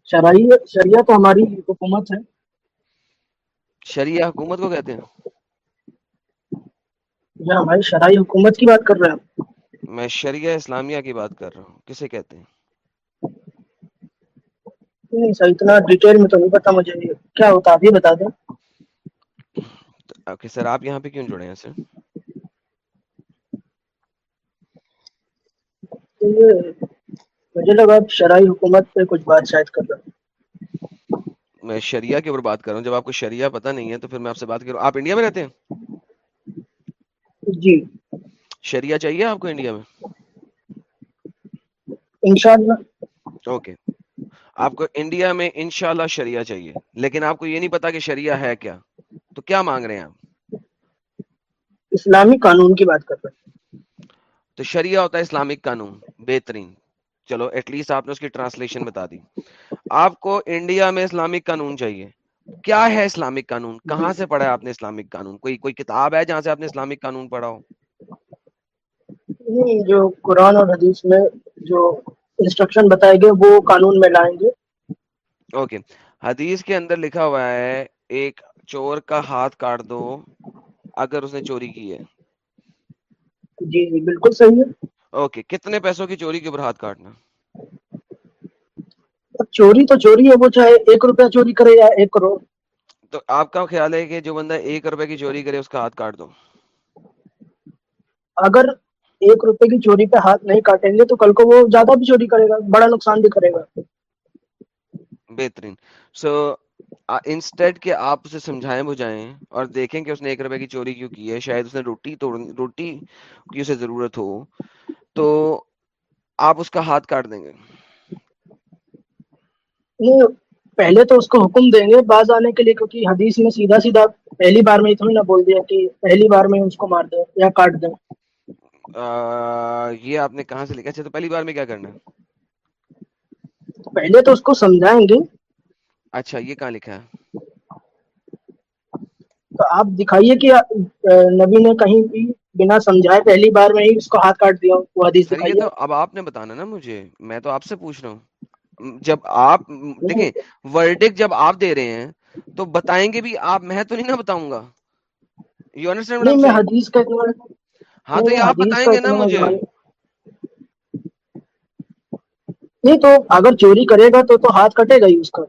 شرعیہ شریعہ تو ہماری حکومت ہے۔ شریعہ حکومت کو کہتے ہیں؟ یا ہماری شرعی حکومت کی بات کر رہے ہیں۔ میں شریعہ اسلامیہ کی بات کر رہا ہوں کسے کہتے ہیں؟ نہیں سر اتنا ڈیٹیل میں تو نہیں پتا مجھے کیا ہوتا آپ ہی بتا دیں۔ اوکے سر آپ یہاں پہ کیوں جڑے ہیں سر؟ مجھے لگا آپ شرعی حکومت پہ کچھ بات شاید کر رہے ہیں میں شریعہ کے اوپر بات کر رہا ہوں جب آپ کو شریعہ پتہ نہیں ہے تو پھر میں آپ سے بات کروں آپ انڈیا میں رہتے ہیں؟ جی۔ شریعہ چاہیے آپ کو انڈیا میں؟ انشاءاللہ۔ اوکے۔ آپ کو انڈیا میں انشاءاللہ شریعہ چاہیے لیکن آپ کو یہ نہیں پتا کہ شریعہ ہے کیا۔ تو کیا مانگ رہے ہیں آپ؟ اسلامی قانون کی بات کر رہے ہیں۔ تو شریعہ ہوتا ہے اسلامک قانون بہترین۔ چلو ایٹ لیسٹ آپ نے اس کی ٹرانسلیشن بتا دی۔ آپ کو انڈیا میں اسلامک قانون چاہیے۔ کیا ہے اسلامک قانون؟ کہاں سے پڑھا ہے آپ نے اسلامک قانون؟ کوئی کوئی کتاب ہے جہاں سے آپ نے اسلامک قانون پڑھا ہو؟ نہیں جو قرآن اور حدیث میں جو انسٹرکشن بتائے گئے وہ قانون میں لائیں گے۔ اوکے حدیث کے اندر لکھا ہوا ہے ایک چور کا ہاتھ کاٹ دو اگر اس نے چوری کی ہے۔ جی جی بالکل صحیح ہے۔ اوکے کتنے پیسوں کی چوری کے اوپر ہاتھ کاٹنا؟ چوری تو چوری ہے وہ چاہے ایک روپیہ چوری کرے یا ایک کروڑ۔ تو آپ کا خیال ہے کہ جو بندہ ایک روپے کی چوری کرے اس کا ہاتھ کاٹ دو؟ اگر ایک روپے کی چوری پہ ہاتھ نہیں کاٹیں گے تو کل کو وہ زیادہ بھی چوری کرے گا بڑا نقصان بھی کرے گا۔ بہترین۔ سو انسٹیڈ کہ آپ اسے سمجھائیں بجھائیں اور دیکھیں کہ اس نے ایک روپے کی چوری کیوں کی ہے شاید اس نے روٹی توڑ روٹی کی اسے ضرورت ہو تو آپ اس کا ہاتھ کاٹ دیں گے۔ پہلے تو اس کو حکم دیں گے باز آنے کے لیے کیونکہ حدیث میں سیدھا سیدھا پہلی بار میں ہی تھوڑی نہ بول دیا کہ پہلی بار میں اس کو مار دیں یا کاٹ دیں۔ یہ آپ نے کہاں سے لکھا؟ اچھا تو پہلی بار میں کیا کرنا ہے؟ پہلے تو اس کو سمجھائیں گے۔ اچھا یہ کہاں لکھا ہے؟ تو آپ دکھائیے کہ نبی نے کہیں بھی بنا سمجھائے پہلی بار میں ہی اس کو ہاتھ کاٹ دیا وہ حدیث دکھائیے۔ تو اب آپ نے بتانا نا مجھے میں تو آپ سے پوچھ رہا ہوں۔ جب آپ دیکھیں ورڈک جب آپ دے رہے ہیں تو بتائیں گے بھی آپ میں تو نہیں نا بتاؤں گا۔ یو انڈرسٹینڈ میں حدیث کا ہاں تو آپ بتائیں گے نا مجھے۔ نہیں تو اگر چوری کرے گا تو تو ہاتھ کٹے گا ہی اس کا۔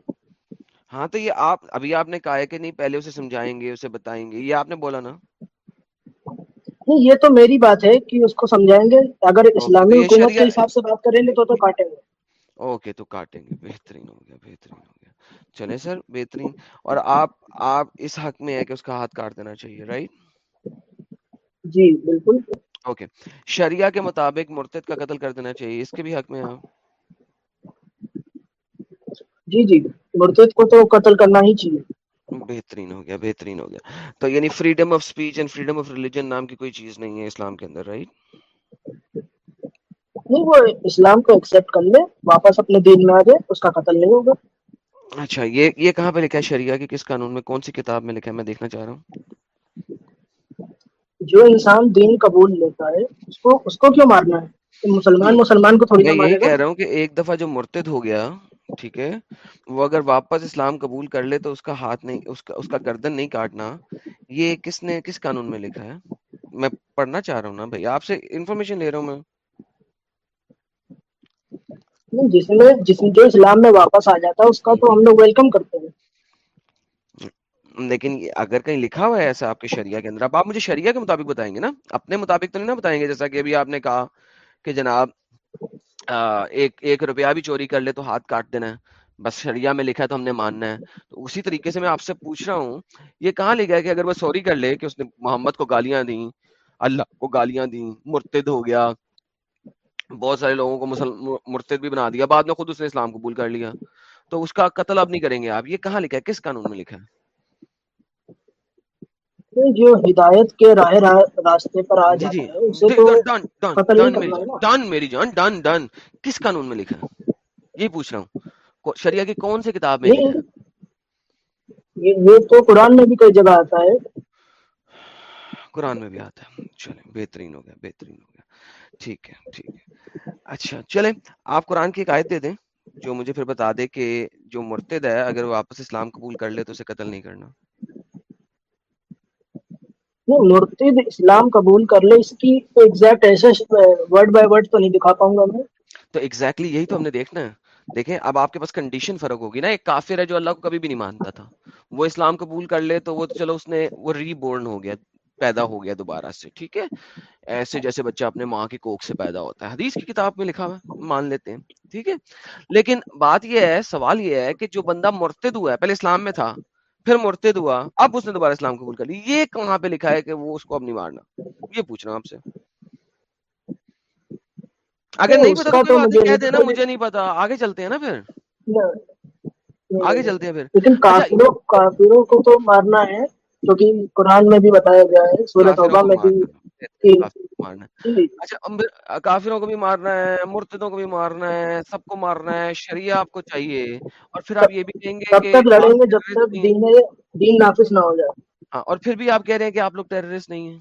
ہاں تو یہ آپ ابھی آپ نے کہا ہے کہ نہیں پہلے اسے سمجھائیں گے اسے بتائیں گے۔ یہ آپ نے بولا نا۔ نہیں یہ تو میری بات ہے کہ اس کو سمجھائیں گے۔ اگر اسلامی حکومت کے حساب سے بات کریں گے تو تو کاٹیں گے۔ اوکے تو کاٹیں گے۔ بہترین ہو گیا بہترین ہو گیا۔ چلے سر بہترین۔ اور آپ آپ اس حق میں ہے کہ اس کا ہاتھ کاٹ دینا چاہیے رائٹ جی بالکل۔ اوکے۔ شریعہ کے مطابق مرتد کا قتل کر دینا چاہیے اس کے بھی حق میں آپ۔ جی جی مرتد کو تو قتل کرنا ہی چاہیے۔ بہترین ہو گیا بہترین ہو گیا۔ تو یعنی freedom of speech and freedom of religion نام کی کوئی چیز نہیں ہے اسلام کے اندر رائٹ نہیں وہ اسلام کو ایکسپٹ کر لے واپس اپنے دین میں آ جائے اس کا قتل نہیں ہوگا۔ اچھا یہ یہ کہاں پہ لکھا ہے شریعہ کے کس قانون میں؟ کون سی کتاب میں لکھا ہے؟ میں دیکھنا چاہ رہا ہوں۔ جو انسان دین قبول لیتا ہے اس کو اس کو کیوں مارنا ہے؟ مسلمان مسلمان کو تھوڑی میں گا؟ کہہ رہا ہوں کہ ایک دفعہ جو مرتد ہو گیا ٹھیک ہے وہ اگر واپس اسلام قبول کر لے تو اس کا ہاتھ نہیں اس کا اس کا گردن نہیں کاٹنا۔ یہ کس نے کس قانون میں لکھا ہے؟ میں پڑھنا چاہ رہا ہوں نا بھائی آپ سے انفارمیشن لے رہا ہوں میں۔ جس میں جس جو اسلام میں واپس آ جاتا ہے اس کا تو ہم لوگ ویلکم کرتے ہیں۔ لیکن اگر کہیں لکھا ہوا ہے ایسا آپ کے شریعہ کے اندر، اب آپ مجھے شریعہ کے مطابق بتائیں گے نا؟ اپنے مطابق تو نہیں نا بتائیں گے؟ جیسا کہ ابھی آپ نے کہا کہ جناب ایک ایک روپیہ بھی چوری کر لے تو ہاتھ کاٹ دینا ہے۔ بس شریعہ میں لکھا ہے تو ہم نے ماننا ہے۔ تو اسی طریقے سے میں آپ سے پوچھ رہا ہوں، یہ کہاں لکھا ہے کہ اگر وہ سوری کر لے کہ اس نے محمد کو گالیاں دیں، اللہ کو گالیاں دیں، مرتد ہو گیا، بہت سارے لوگوں کو مسل مرتد بھی بنا دیا، بعد میں خود اس نے اسلام قبول کر لیا۔ تو اس کا قتل اب نہیں کریں گے آپ؟ یہ کہاں لکھا ہے؟ کس قانون میں لکھا ہے؟ جو ہدایت کے راہ را- راستے پر آ جی جی۔ جاتا ہے اسے تو ڈن میری جان ڈن میری جان ڈن کس قانون میں لکھا ہے؟ یہی پوچھ رہا ہوں۔ شریعہ کی کون سی کتاب میں یہ یہ تو قرآن میں بھی کئی جگہ آتا ہے۔ قرآن میں بھی آتا ہے۔ چلیں بہترین ہو گیا بہترین ہو گیا۔ ٹھیک ہے ٹھیک ہے۔ اچھا چلیں آپ قرآن کی ایک آیت دے دیں جو مجھے پھر بتا دے کہ جو مرتد ہے اگر وہ واپس اسلام قبول کر لے تو اسے قتل نہیں کرنا۔ مرتد اسلام قبول کر لے، اس کی ایگزیکٹ ایسے ورڈ بائی ورڈ تو نہیں دکھا پاؤں گا میں۔ تو ایگزیکٹلی exactly یہی تو ہم نے دیکھنا ہے۔ دیکھیں، اب آپ کے پاس کنڈیشن فرق ہوگی نا۔ ایک کافر ہے جو اللہ کو کبھی بھی نہیں مانتا تھا۔ وہ اسلام قبول کر لے تو وہ چلو اس نے، وہ ری بورن ہو گیا، پیدا ہو گیا دوبارہ سے، ٹھیک ہے؟ ایسے جیسے بچہ اپنے ماں کی کوکھ سے پیدا ہوتا ہے۔ حدیث کی کتاب میں لکھا ہوا مان لیتے ہیں، ٹھیک ہے؟ لیکن بات یہ ہے، سوال یہ ہے کہ جو بندہ مرتد ہوا ہے، پہلے اسلام میں تھا پھر مرتد ہوا۔ اب اس نے دوبارہ اسلام قبول کر لی۔ یہ کہاں پہ لکھا ہے کہ وہ اس کو اب نہیں مارنا۔ یہ پوچھ رہا ہوں آپ سے۔ اگر نہیں پتا تو کہہ دینا پتا مجھے نہیں پتا۔ آگے چلتے ہیں نا پھر۔ آگے چلتے ہیں پھر۔ لیکن اچھا کافروں کافروں کو تو مارنا ہے کیونکہ قرآن میں بھی بتایا گیا ہے سورہ توبہ میں بھی مارنا ہے۔ جی۔ اچھا کافروں کو بھی مارنا ہے مرتدوں کو بھی مارنا ہے سب کو مارنا ہے شریعہ آپ کو چاہیے۔ اور پھر آپ یہ بھی کہیں گے تب کہ تک لڑیں آپ گے جب ٹیررسٹ تک نہیں ہیں دین دین نافذ نہ ہو جائے۔ ہاں اور پھر بھی آپ کہہ رہے ہیں کہ آپ لوگ ٹیررسٹ نہیں ہیں۔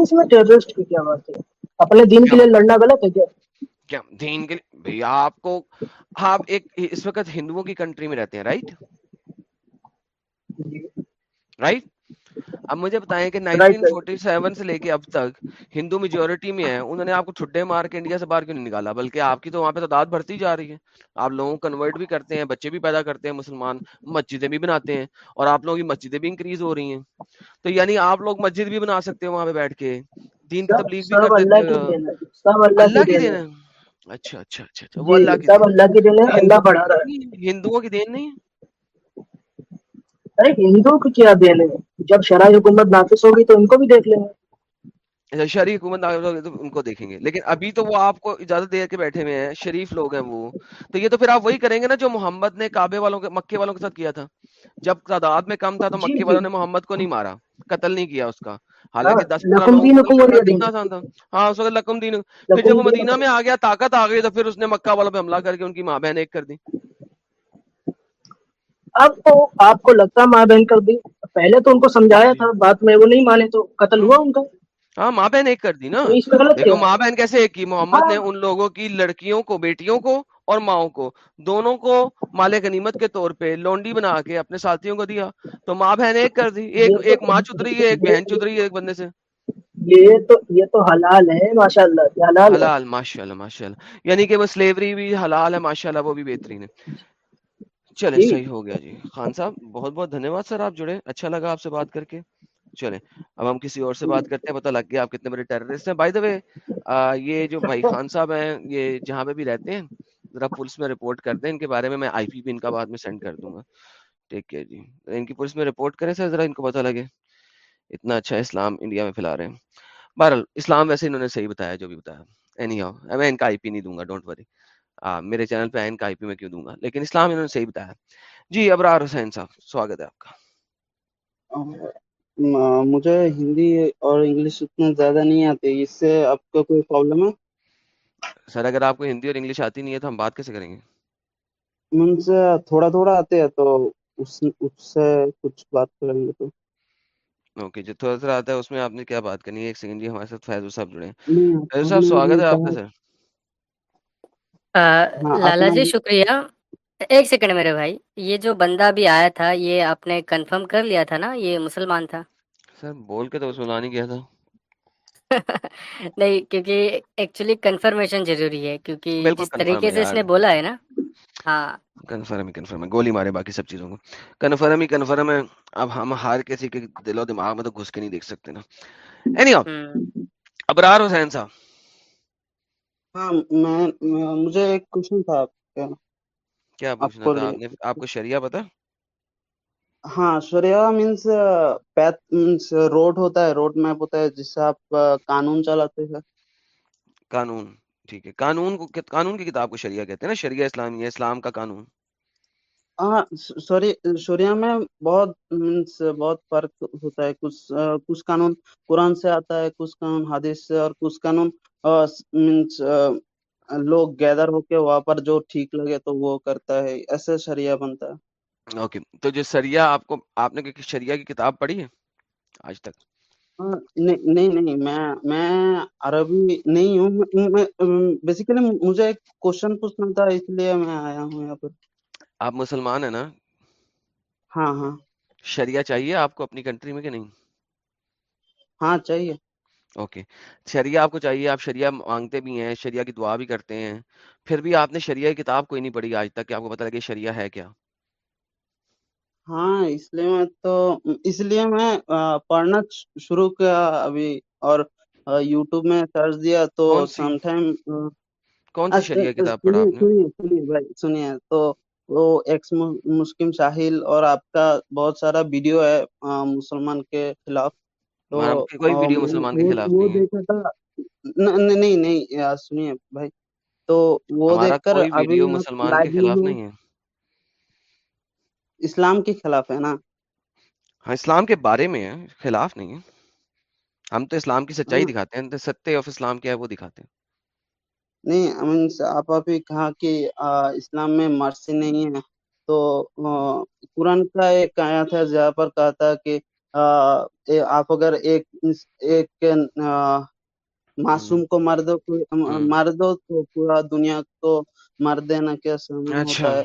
اس میں ٹیررسٹ کی کیا بات ہے؟ اپنے دین کیا؟ کے لیے لڑنا غلط ہے کیا؟ کیا؟ دین کے لیے؟ بھیا آپ کو آپ ایک اس وقت ہندوؤں کی کنٹری میں رہتے ہیں رائٹ رائٹ اب مجھے بتائیں کہ رائٹ 1947 سے لے کے اب تک ہندو میجورٹی میں ہے انہوں نے آپ کو ٹھڈے مار کے انڈیا سے باہر کیوں نہیں نکالا؟ بلکہ آپ کی تو وہاں پہ تعداد بڑھتی جا رہی ہے۔ آپ لوگوں کو کنورٹ بھی کرتے ہیں بچے بھی پیدا کرتے ہیں مسلمان مسجدیں بھی بناتے ہیں اور آپ لوگوں کی مسجدیں بھی انکریز ہو رہی ہیں۔ تو یعنی آپ لوگ مسجد بھی بنا سکتے ہیں وہاں پہ بیٹھ کے۔ دین کی تبلیغ بھی کر اللہ دیتے کی ہیں دین ہے۔ سب اللہ کی دین ہے۔ اچھا اچھا اچھا اچھا وہ جی اللہ کی دین ہے ہندوؤں کی دین نہیں ہے ہے ارے ہندو کی کیا دین ہے؟ جب شرعی حکومت نافذ ہوگی تو ان کو بھی دیکھ لیں گے۔ اچھا شرعی حکومت نافذ ہوگی تو ان کو دیکھیں گے۔ لیکن ابھی تو وہ آپ کو اجازت دے کے بیٹھے ہوئے ہیں شریف لوگ ہیں وہ۔ تو یہ تو پھر آپ وہی کریں گے نا جو محمد نے کعبے والوں کے مکے والوں کے ساتھ کیا تھا۔ جب تعداد میں کم تھا تو جی مکے جی۔ والوں نے محمد کو نہیں مارا قتل نہیں کیا اس کا۔ ہاں حالانکہ دس کو تھا۔ ہاں اس وقت لکم دین۔ پھر جب وہ دین۔ مدینہ میں آ گیا طاقت آ گئی تو پھر اس نے مکہ والوں پہ حملہ کر کے ان کی ماں بہن ایک کر دی اب تو آپ کو لگتا ماں بہن کر دی پہلے تو ان کو سمجھایا تھا بات میں وہ نہیں مانے تو قتل ہوا ان کا۔ ہاں ماں بہن ایک کر دی نا۔ دیکھو ماں بہن کیسے ایک کی؟ محمد ہاں۔ نے ان لوگوں کی لڑکیوں کو بیٹیوں کو اور ماؤں کو۔ دونوں کو مال غنیمت کے طور پہ لونڈی بنا کے اپنے ساتھیوں کو دیا۔ تو ماں بہن ایک کر دی۔ ایک ماں چت رہی ہے ایک بہن یہ رہی ہے ایک بندے سے۔ یہ تو یہ تو حلال ہے ماشاء اللہ حلال حلال ماشاء اللہ ماشاء اللہ یعنی کہ وہ سلیوری بھی حلال ہے ماشاء اللہ وہ بھی بہترین ہے۔ چلے صحیح ہو گیا جی۔ خان صاحب بہت بہت دھنیہ واد سر آپ جڑے۔ اچھا لگا آپ سے بات کر کے۔ چلیں اب ہم کسی اور سے بات کرتے ہیں پتہ لگ گیا آپ کتنے بڑے ٹیررسٹ ہیں۔ بائی دا وے یہ جو بھائی خان صاحب ہیں یہ جہاں پہ بھی رہتے ہیں ذرا پولیس میں رپورٹ کر دیں۔ ان کے بارے میں میں آئی پی بھی ان کا بعد میں سینڈ کر دوں گا۔ ٹھیک ہے جی۔ ان کی پولیس میں رپورٹ کریں سر ذرا ان کو پتہ لگے۔ اتنا اچھا اسلام انڈیا میں پھیلا رہے ہیں۔ بہرحال اسلام ویسے انہوں نے صحیح بتایا جو بھی بتایا۔ اینی ہاؤ میں ان کا آئی پی نہیں دوں گا ڈونٹ وری میرے چینل پہ ان کا آئی پی میں کیوں دوں گا؟ لیکن اسلام انہوں نے صحیح بتایا۔ جی ابرار حسین صاحب سواگت ہے آپ کا۔ مجھے ہندی اور انگلش اتنا زیادہ نہیں آتے اس سے آپ کا کوئی پرابلم ہے؟ سر اگر آپ کو ہندی اور انگلش آتی نہیں ہے تو ہم بات کیسے کریں گے؟ من سے تھوڑا تھوڑا آتے ہیں تو اس سے کچھ بات کریں گے تو۔ اوکے جو تھوڑا سا آتا ہے اس میں آپ نے کیا بات کرنی ہے؟ ایک سیکنڈ جی ہمارے ساتھ فیضو صاحب جڑے ہیں۔ فیضو صاحب سواگت ہے آپ کا سر۔ لالا نے جی شکریہ۔ ایک سیکنڈ میرے بھائی یہ جو بندہ بھی آیا تھا یہ آپ نے کنفرم کر لیا تھا نا؟ یہ مسلمان تھا۔ سر بول کے تو سنا نہیں کیا تھا۔ نہیں کیونکہ ایکچولی کنفرمیشن ضروری ہے کیونکہ جس طریقے سے اس نے بولا ہے نا۔ ہاں۔ کنفرم ہی کنفرم ہے۔ گولی مارے باقی سب چیزوں کو۔ کنفرم ہی کنفرم ہے۔ اب ہم ہر کسی کے دل و دماغ میں تو گھس کے نہیں دیکھ سکتے نا۔ اینی ہم، ابرار حسین صاحب۔ ہاں میں مجھے ایک کوشچن تھا آپ کا کیا آپ پوچھنا کو تھا؟ آپ نے آپ کو شریعہ پتا ہاں شریعہ مینس پیتھ مینس روڈ ہوتا ہے روڈ میپ ہوتا ہے جس سے آپ آ، قانون چلاتے ہیں۔ قانون ٹھیک ہے۔ قانون کو قانون کی کتاب کو شریعہ کہتے ہیں نا؟ شریعہ اسلامی ہے اسلام کا قانون۔ ہاں سوری میں بہت مینس بہت فرق ہوتا ہے۔ کچھ آ، کچھ قانون قرآن سے آتا ہے کچھ قانون حدیث سے اور کچھ قانون مینس لوگ گیدر ہو کے وہاں پر جو ٹھیک لگے تو وہ کرتا ہے۔ ایسے شریعہ بنتا ہے۔ اوکے تو جو شریعہ آپ کو آپ نے شریعہ کی کتاب پڑھی ہے آج تک؟ ہاں، نہیں نہیں نہیں میں میں عربی نہیں ہوں۔ بیسیکلی مجھے ایک کوشچن پوچھنا تھا اس لیے میں آیا ہوں یہاں پر۔ آپ مسلمان ہیں نا؟ ہاں ہاں۔ شریعہ چاہیے آپ کو اپنی کنٹری میں کہ نہیں؟ ہاں چاہیے۔ اوکے شریعہ آپ کو چاہیے آپ شریعہ مانگتے بھی ہیں شریعہ کی دعا بھی کرتے ہیں۔ پھر بھی آپ نے شریعہ کی کتاب کوئی نہیں پڑھی آج تک کہ آپ کو پتہ لگے شریعہ ہے کیا۔ ہاں اس لیے میں تو اس لیے میں پڑھنا شروع کیا ابھی اور یوٹیوب میں سرچ دیا تو سم ٹائم کون سی شریعہ کتاب پڑھا آپ نے؟ سنیے۔ تو وہ ایکس مسلم ساحل اور آپ کا بہت سارا ویڈیو ہے مسلمان کے خلاف. تو کوئی ویڈیو مسلمان کے خلاف وہ دیکھا تھا نہیں نہیں سنیے بھائی تو وہ دیکھ کر ابھی ویڈیو مسلمان کے خلاف نہیں ہے۔ اسلام کے خلاف ہے نا؟ ہاں اسلام کے بارے میں ہے خلاف نہیں ہے۔ ہم تو اسلام کی سچائی ہاں۔ دکھاتے ہیں ستے آف اسلام کیا ہے وہ دکھاتے ہیں۔ نہیں مینس آپ ابھی کہا کہ آ، اسلام میں مرسی نہیں ہے۔ تو آ، قرآن کا ایک آیت ہے جہاں پر کہا تھا کہ آ، اے- آپ اگر ایک ایک آ، معصوم کو مار دو مار دو تو پورا دنیا کو مار دینا کیا اچھا ہوتا ہے؟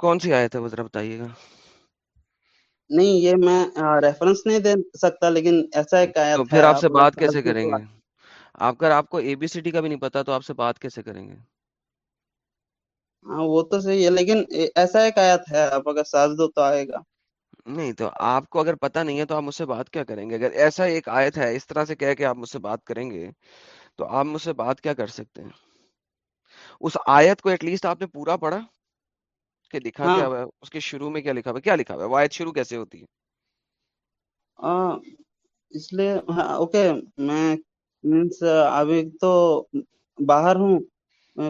کون سی آیت ہے؟ وہ ذرا بتائیے گا۔ نہیں یہ میں ریفرنس نہیں دے سکتا لیکن ایسا ایک تو آیت ہے پھر آپ سے آپ بات کیسے کریں گے؟ آپ اگر آپ کو اے بی سی ڈی کا بھی نہیں پتا تو آپ سے بات کیسے کریں گے؟ ہاں وہ تو صحیح ہے لیکن ایسا ایک آیت ہے آپ اگر سرچ دو تو آئے گا۔ نہیں تو آپ کو اگر پتہ نہیں ہے تو آپ مجھ سے بات کیا کریں گے؟ اگر ایسا ایک آیت ہے اس طرح سے کہہ کے آپ مجھ سے بات کریں گے تو آپ مجھ سے بات کیا کر سکتے ہیں؟ اس آیت کو ایٹ لیسٹ آپ نے پورا پڑھا؟ کہ لکھا ہاں۔ کیا ہوا ہے؟ اس کے شروع میں کیا لکھا ہوا ہے؟ کیا لکھا ہوا ہے؟ وہ آیت شروع کیسے ہوتی ہے؟ اس لیے ہاں اوکے میں مینس ابھی تو باہر ہوں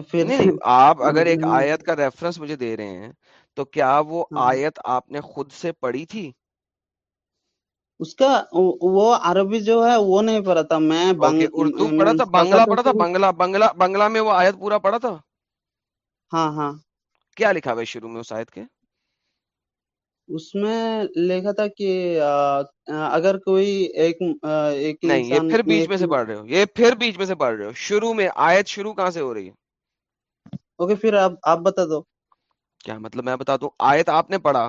پھر نہیں آپ اگر ایک میں- آیت کا ریفرنس مجھے دے رہے ہیں تو کیا وہ ہاں۔ آیت آپ نے خود سے پڑھی تھی؟ اس کا وہ عربی جو ہے وہ نہیں پڑھا تھا میں اردو پڑھا تھا بنگلہ پڑھا تھا بنگلہ بنگلہ بنگلہ میں وہ آیت پورا پڑھا تھا؟ ہاں ہاں۔ کیا لکھا ہوا شروع میں اس آیت کے؟ اس میں لکھا تھا کہ اگر کوئی ایک ایک نہیں یہ پھر بیچ میں سے پڑھ رہے ہو یہ پھر بیچ میں سے پڑھ رہے ہو۔ شروع میں آیت شروع کہاں سے ہو رہی ہے؟ اوکے پھر آپ آپ بتا دو۔ کیا مطلب میں بتا دوں؟ آیت آپ نے پڑھا۔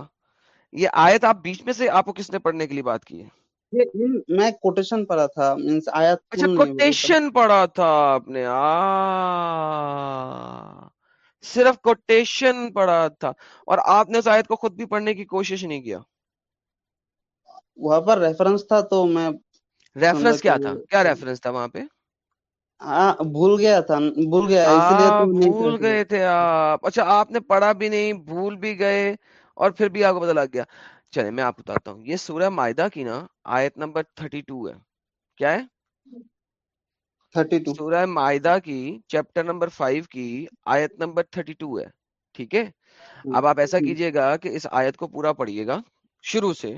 یہ آیت آپ بیچ میں سے آپ کو کس نے پڑھنے کے لیے بات کی ہے؟ میں کوٹیشن پڑھا تھا مینس آیت اچھا کوٹیشن پڑھا تھا آپ نے۔ آ صرف کوٹیشن پڑھا تھا اور آپ نے اس آیت کو خود بھی پڑھنے کی کوشش نہیں کیا۔ وہاں پر ریفرنس تھا تو میں ریفرنس کہ کیا تھا؟ کیا ریفرنس تھا وہاں پہ؟ بھول گیا تھا بھول گیا بھول گئے تھے آپ۔ اچھا آپ نے پڑھا بھی نہیں بھول بھی گئے اور پھر بھی آپ کو پتا لگ گیا۔ چلے میں آپ بتاتا ہوں یہ سورہ معاہدہ کی نا آیت نمبر 32 ہے۔ کیا ہے؟ تھرٹی ٹو سورہ معاہدہ کی چیپٹر نمبر 5 کی آیت نمبر 32 ہے ٹھیک ہے؟ اب آپ ایسا کیجیے گا کہ اس آیت کو پورا پڑھیے گا شروع سے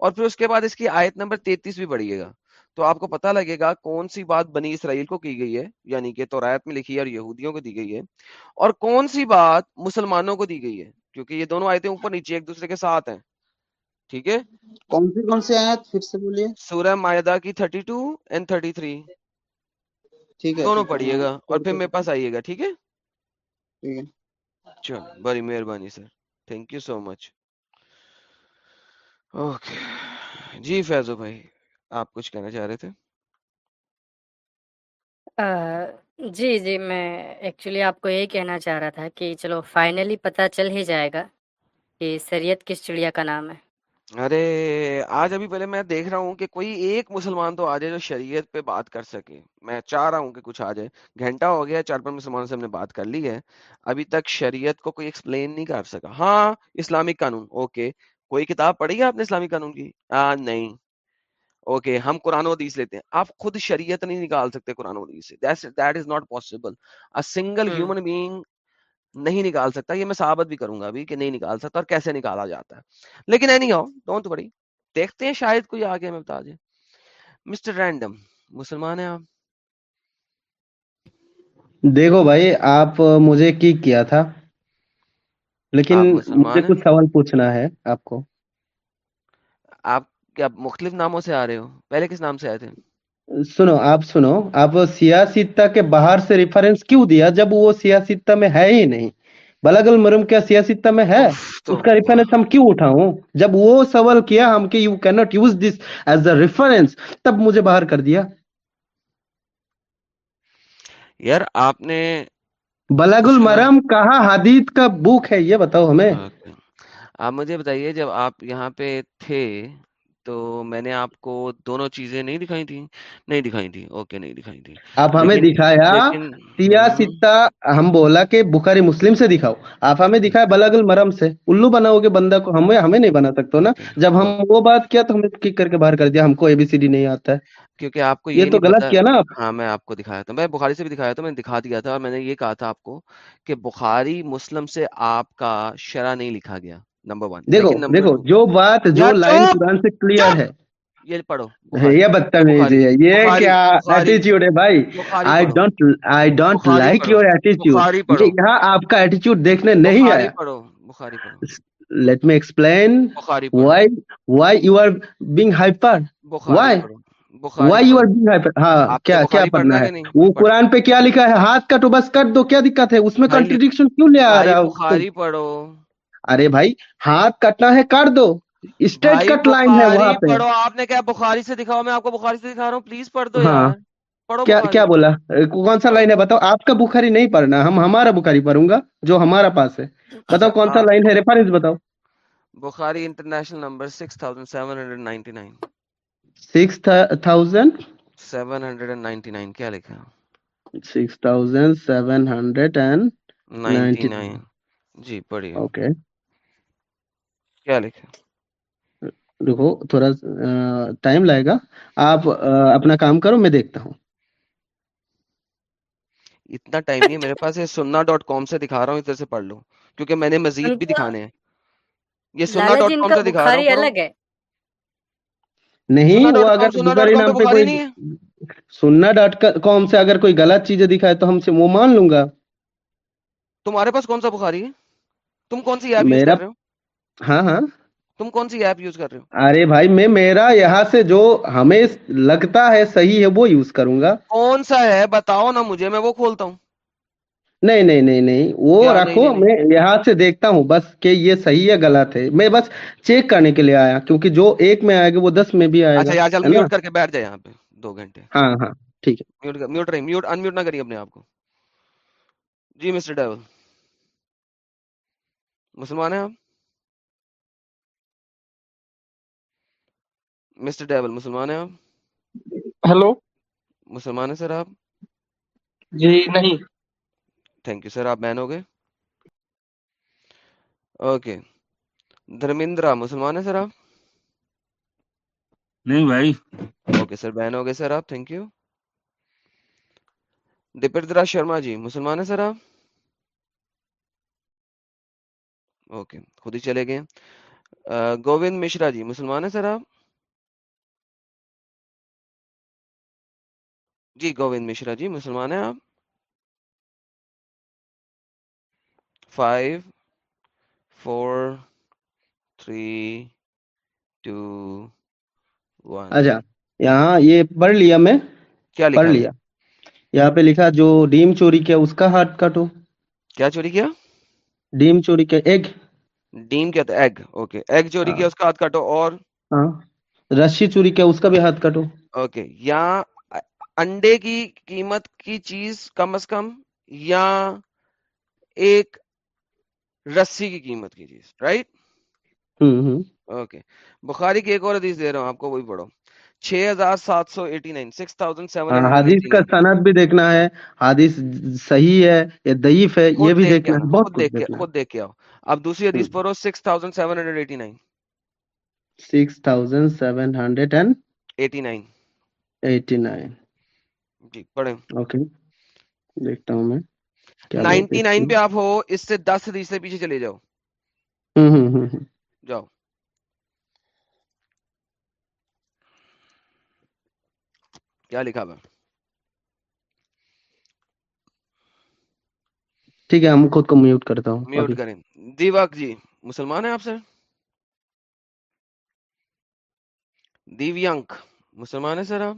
اور پھر اس کے بعد اس کی آیت نمبر 33 بھی پڑھیے گا۔ تو آپ کو پتہ لگے گا کون سی بات بنی اسرائیل کو کی گئی ہے یعنی کہ تورایت میں لکھی ہے اور یہودیوں کو دی گئی ہے اور کون سی بات مسلمانوں کو دی گئی ہے؟ کیونکہ یہ دونوں آیتیں اوپر نیچے ایک دوسرے کے ساتھ ہیں ٹھیک ہے؟ کون سی کون سی آیت؟ پھر سے بولیے۔ سورہ معدہ کی 32 اینڈ 33 ٹھیک ہے دونوں پڑھیے گا اور پھر میرے پاس آئیے گا ٹھیک ہے؟ ٹھیک ہے۔ چلو بڑی مہربانی sir. Thank you so much okay جی فیضو بھائی آپ کچھ کہنا چاہ رہے تھے؟ جی جی میں ایکچولی آپ کو یہی کہنا چاہ رہا تھا کہ چلو فائنلی پتہ چل ہی جائے گا کہ شریعت کس چڑیا کا نام ہے۔ ارے آج ابھی پہلے میں دیکھ رہا ہوں کہ کوئی ایک مسلمان تو آ جائے جو شریعت پہ بات کر سکے۔ میں چاہ رہا ہوں کہ کچھ آ جائے۔ گھنٹہ ہو گیا چار پانچ مسلمانوں سے ہم نے بات کر لی ہے۔ ابھی تک شریعت کو کوئی ایکسپلین نہیں کر سکا۔ ہاں اسلامک قانون۔ اوکے۔ کوئی کتاب پڑھی ہے آپ نے اسلامی قانون کی؟ آ, نہیں۔ اوکے ہم قرآن و حدیث لیتے ہیں۔ آپ خود شریعت نہیں نکال سکتے قرآن و حدیث سے۔ That is not possible single human being نہیں نکال سکتا یہ میں ثابت بھی کروں گا ابھی کہ نہیں نکال سکتا اور کیسے نکالا جاتا ہے۔ لیکن اینی ہاؤ ڈونٹ وری دیکھتے ہیں شاید کوئی آگے ہمیں بتا دے۔ مسٹر رینڈم مسلمان ہیں آپ؟ دیکھو بھائی آپ مجھے کی کیا تھا لیکن مجھے کچھ سوال پوچھنا ہے آپ کو۔ آپ کیا مختلف ناموں سے آ رہے ہو؟ پہلے کس نام سے آئے تھے؟ سنو آپ سنو آپ سیاستہ کے باہر سے ریفرنس کیوں دیا جب وہ سیاستہ میں ہے ہی نہیں؟ بلغ المرم کیا سیاستہ میں ہے؟ اس کا ریفرنس ہم کیوں اٹھاؤں؟ جب وہ سوال کیا ہم کہ یو کی not use this as a reference تب مجھے باہر کر دیا۔ یار آپ نے میں المرم کہاں حدیث کا بک ہے یہ بتاؤ ہمیں۔ آپ مجھے بتائیے جب آپ یہاں پہ تھے تو میں نے آپ کو دونوں چیزیں نہیں دکھائی تھی نہیں دکھائی تھی اوکے نہیں دکھائی تھی آپ ہمیں دکھایا سیا ہم ستہ ہم بولا کہ بخاری مسلم سے دکھاؤ۔ آپ ہمیں دکھایا بلغ المرم سے۔ الو بناؤ گے بندہ کو ہمیں ہمیں نہیں بنا سکتے نا۔ جب ہم وہ بات کیا تو ہمیں کک کر کے باہر کر دیا ہم کو اے بی سی ڈی نہیں آتا ہے۔ کیونکہ آپ کو یہ تو غلط کیا نا ہاں میں آپ کو دکھایا تھا۔ میں بخاری سے بھی دکھایا تھا میں نے دکھا دیا تھا اور میں نے یہ کہا تھا آپ کو کہ بخاری مسلم سے آپ کا شرح نہیں لکھا گیا۔ نمبر ون دیکھو دیکھو جو بات جو لائن قرآن سے کلیئر ہے۔ یہ پڑھو یہ بدتمیزی ہے۔ یہ کیا ایٹیچیوڈ ہے بھائی؟ I don't I don't like your ایٹیچیوڈ یہاں آپ کا ایٹیچیوڈ دیکھنے نہیں آیا۔ پڑھو بخاری پڑھو۔ Let me explain why why you are being hyper why why you are being hyper ہاں کیا کیا پڑھنا ہے؟ وہ قرآن پہ کیا لکھا ہے؟ ہاتھ کٹو بس کٹ دو کیا دقت ہے؟ اس میں کنٹریڈکشن کیوں لے آ رہا تم بخاری پڑھو۔ ارے بھائی ہاتھ کٹنا ہے کاٹ دو۔ بھائی کٹ لائن ہے وہاں پہ۔ پڑھو آپ نے کیا بخاری سے دکھاؤ میں آپ کو بخاری سے دکھا رہا ہوں پلیز پڑھ دو ہاں۔ کیا کیا بولا؟ کون سا لائن ہے بتاؤ؟ آپ کا بخاری نہیں پڑھنا ہم ہمارا بخاری پڑھوں گا جو ہمارا پاس ہے۔ بتاؤ کون سا لائن ہے؟ ریفرنس بتاؤ۔ Bukhari international number six thousand seven hundred ninety nine six thousand seven hundred and ninety nine کیا لکھا؟ Six thousand seven hundred and ninety ninety nine. جی پڑھیے۔ اوکے کیا لکھا؟ دیکھو تھوڑا ٹائم لگے گا۔ آپ اپنا کام کرو میں دیکھتا ہوں۔ اتنا ٹائم نہیں میرے پاس یہ سننا ڈاٹ کام سے دکھا رہا ہوں ادھر سے پڑھ لو۔ کیونکہ میں نے مزید بھی دکھانے ہیں۔ یہ سننا ڈاٹ جی کام کا سے دکھا رہا ہوں نہیں وہ اگر بخاری نام پہ کوئی سننا ڈاٹ کام سے اگر کوئی غلط چیزیں دکھائے تو ہم سے وہ مان لوں گا۔ تمہارے پاس کون سا بخاری ہے؟ تم کون سی ایپ یوز کر رہے ہو؟ ہاں ہاں۔ تم کون سی ایپ یوز کر رہے ہو؟ ارے بھائی میں میرا یہاں سے جو ہمیں لگتا ہے صحیح ہے وہ یوز کروں گا۔ کون سا ہے؟ بتاؤ نا مجھے میں وہ کھولتا ہوں۔ نہیں نہیں نہیں نہیں۔ وہ رکھو میں یہاں سے دیکھتا ہوں بس کہ یہ صحیح ہے غلط ہے۔ میں بس چیک کرنے کے لیے آیا کیونکہ جو ایک میں آئے گا وہ دس میں بھی آئے گا اچھا نا؟ میوٹ کر کے بیٹھ جائے یہاں پہ دو گھنٹے۔ ہاں ہاں ٹھیک ہے۔ میوٹ میوٹ رہی میوٹ ان میوٹ نہ کریے اپنے آپ کو۔ جی مسٹر ڈیول مسلمان ہیں آپ؟ مسٹر ڈیول مسلمان ہیں آپ؟ ہلو مسلمان ہیں سر آپ؟ جی نہیں۔ تھینک یو سر آپ بین ہو گئے؟ اوکے دھرمیندرا مسلمان ہیں سر آپ؟ نہیں بھائی۔ اوکے سر بین ہو گئے سر آپ تھینک یو دپردرا شرما جی مسلمان ہیں سر آپ؟ اوکے خود ہی چلے گئے۔ گووند مشرا جی مسلمان ہیں سر آپ؟ جی گووند مشرا جی مسلمان ہیں آپ؟ Five four three two one. اچھا یہاں یہ پڑھ لیا میں؟ کیا پڑھ لیا۔ یہاں پہ لکھا جو ڈیم چوری کیا اس کا ہاتھ کاٹو۔ کیا چوری کیا؟ ڈیم چوری کیا ایگ۔ ڈیم کیا تھا؟ Egg okay. ایگ چوری ہاں۔ کیا اس کا ہاتھ کاٹو اور؟ ہاں۔ رسی چوری کیا اس کا بھی ہاتھ کاٹو۔ اوکے یا انڈے کی قیمت کی چیز کم از کم یا ایک رسی کی قیمت کی چیز رائٹ اوکے بخاری کی ایک اور حدیث دے رہا ہوں آپ کو وہی پڑھو۔ چھ ہزار سات سو eighty nine six thousand seven حدیث کا سند بھی دیکھنا ہے حدیث صحیح ہے یا ضعیف ہے یہ بھی دیکھنا ہے بہت دیکھ کے خود دیکھ کے آؤ۔ اب دوسری حدیث پڑھو six thousand seven hundred eighty nine six thousand seven hundred and eighty nine eighty nine جی پڑھیں۔ اوکے دیکھتا ہوں میں۔ نائنٹی نائن پہ آپ ہو اس سے دس حدیث سے پیچھے چلے جاؤ۔ جاؤ۔ کیا لکھا ہوا؟ ٹھیک ہے ہم خود کو میوٹ کرتا ہوں۔ میوٹ کریں۔ دیوک جی مسلمان ہیں آپ سے دیویانک مسلمان ہے سر آپ؟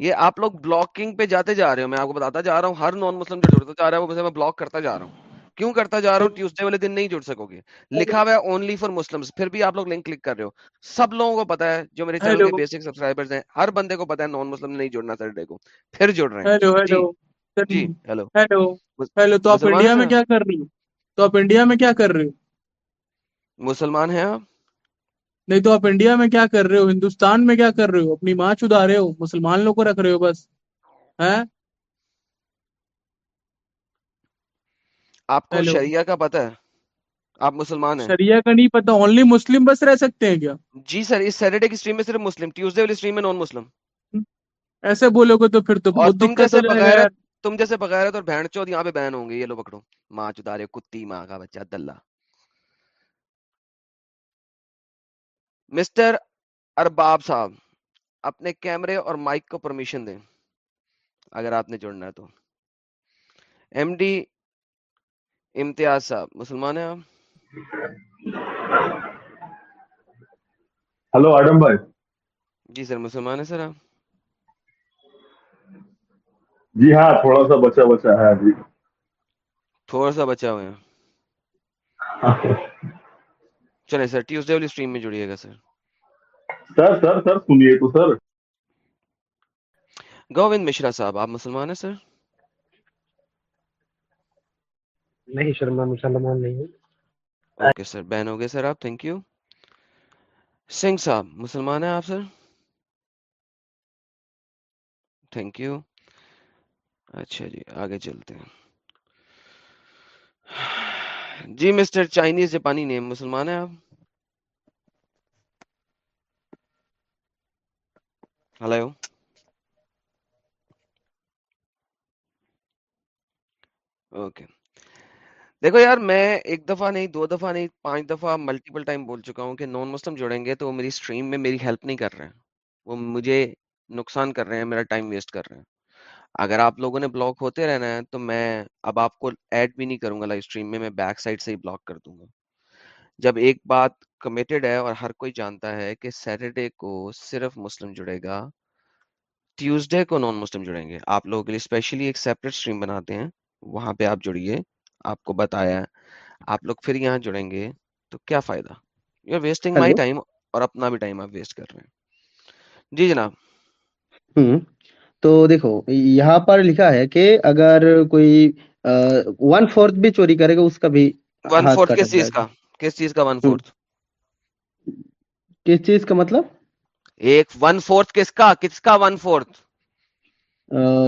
یہ آپ لوگ بلاکنگ پہ جاتے جا رہے ہو میں آپ کو بتاتا جا رہا ہوں ہر نان مسلم جو جڑتا جا رہا ہے وہ میں بلاک کرتا جا رہا ہوں۔ کیوں کرتا جا رہا ہوں؟ ٹیوزڈے والے دن نہیں جڑ سکو گے۔ لکھا ہوا ہے اونلی فار مسلم پھر بھی آپ لوگ لنک کلک کر رہے ہو۔ سب لوگوں کو پتا ہے جو میرے چینل کے بیسک سبسکرائبرز ہیں ہر بندے کو پتا ہے نان مسلم نہیں جڑنا سیٹرڈے کو پھر جڑ رہے ہیں۔ ہیلو جی ہیلو جی ہیلو ہیلو تو آپ انڈیا میں کیا کر رہے ہو؟ تو آپ انڈیا میں کیا کر رہے ہو؟ مسلمان ہیں آپ؟ نہیں تو آپ انڈیا میں کیا کر رہے ہو؟ ہندوستان میں کیا کر رہے ہو؟ اپنی ماں چدا رہے ہو؟ مسلمان لوگ کو رکھ رہے ہو بس؟ ہیں؟ آپ کو شریعہ کا پتہ ہے؟ آپ مسلمان ہیں؟ شریعہ کا نہیں پتا اونلی مسلم بس رہ سکتے ہیں کیا؟ جی سر اس سیٹرڈے کی سٹریم میں صرف مسلم ٹیوزڈے والی سٹریم میں نان مسلم ایسے بولو گے تو پھر تو بہت دقت بغیرت یار۔ تم جیسے بغیرت اور بہن چود یہاں پہ بین ہوں گے یہ لو پکڑو۔ ماں چدارے کتی ماں کا بچہ دلہ مسٹر ارباب صاحب اپنے کیمرے اور مائک کو پرمیشن دیں اگر آپ نے جڑنا ہے تو۔ ایم ڈی امتیاز صاحب مسلمان ہیں آپ؟ ہلو آڈم بھائی۔ جی سر مسلمان ہیں سر آپ؟ جی ہاں تھوڑا سا بچا بچا ہے تھوڑا سا بچا ہوئے ہیں۔ چلے سر ٹیوزڈے والی سٹریم میں جڑیے گا سر سر سر سر سنیے تو سر گووند مشرا صاحب آپ مسلمان ہیں سر نہیں سر میں مسلمان نہیں ہوں۔ اوکے سر بین ہو گئے سر آپ تھینک یو سنگھ صاحب مسلمان ہیں آپ سر تھینک یو اچھا جی آگے چلتے ہیں۔ جی مسٹر چائنیز جاپانی نیم مسلمان ہیں آپ؟ ہلو۔ اوکے۔ دیکھو یار، میں ایک دفعہ نہیں، دو دفعہ نہیں، پانچ دفعہ ملٹیپل ٹائم بول چکا ہوں کہ نان مسلم جڑیں گے تو وہ میری سٹریم میں میری ہیلپ نہیں کر رہے ہیں۔ وہ مجھے نقصان کر رہے ہیں، میرا ٹائم ویسٹ کر رہے ہیں۔ اگر آپ لوگوں نے بلاک ہوتے رہنا ہے تو میں اب آپ کو ایڈ بھی نہیں کروں گا لائف سٹریم میں میں بیک سائڈ سے ہی بلاک کر دوں گا۔ جب ایک بات کمیٹڈ ہے اور ہر کوئی جانتا ہے کہ سیٹرڈے کو صرف مسلم جڑے گا ٹیوزڈے کو نان مسلم جڑیں گے۔ آپ لوگوں کے لیے اسپیشلی ایک سیپریٹ سٹریم بناتے ہیں۔ وہاں پہ آپ جڑیے۔ آپ کو بتایا آپ لوگ پھر یہاں جڑیں گے۔ تو کیا فائدہ؟ You are wasting my time اور اپنا بھی ٹائم آپ ویسٹ کر رہے ہیں۔ جی جناب۔ تو دیکھو یہاں پر لکھا ہے کہ اگر کوئی ون فورتھ بھی چوری کرے گا اس کا بھی ون فورتھ کس چیز کا؟ کس چیز کا ون ہوں۔ فورتھ کس چیز کا مطلب؟ ایک ون فورتھ کس کا؟ کس کا ون فورتھ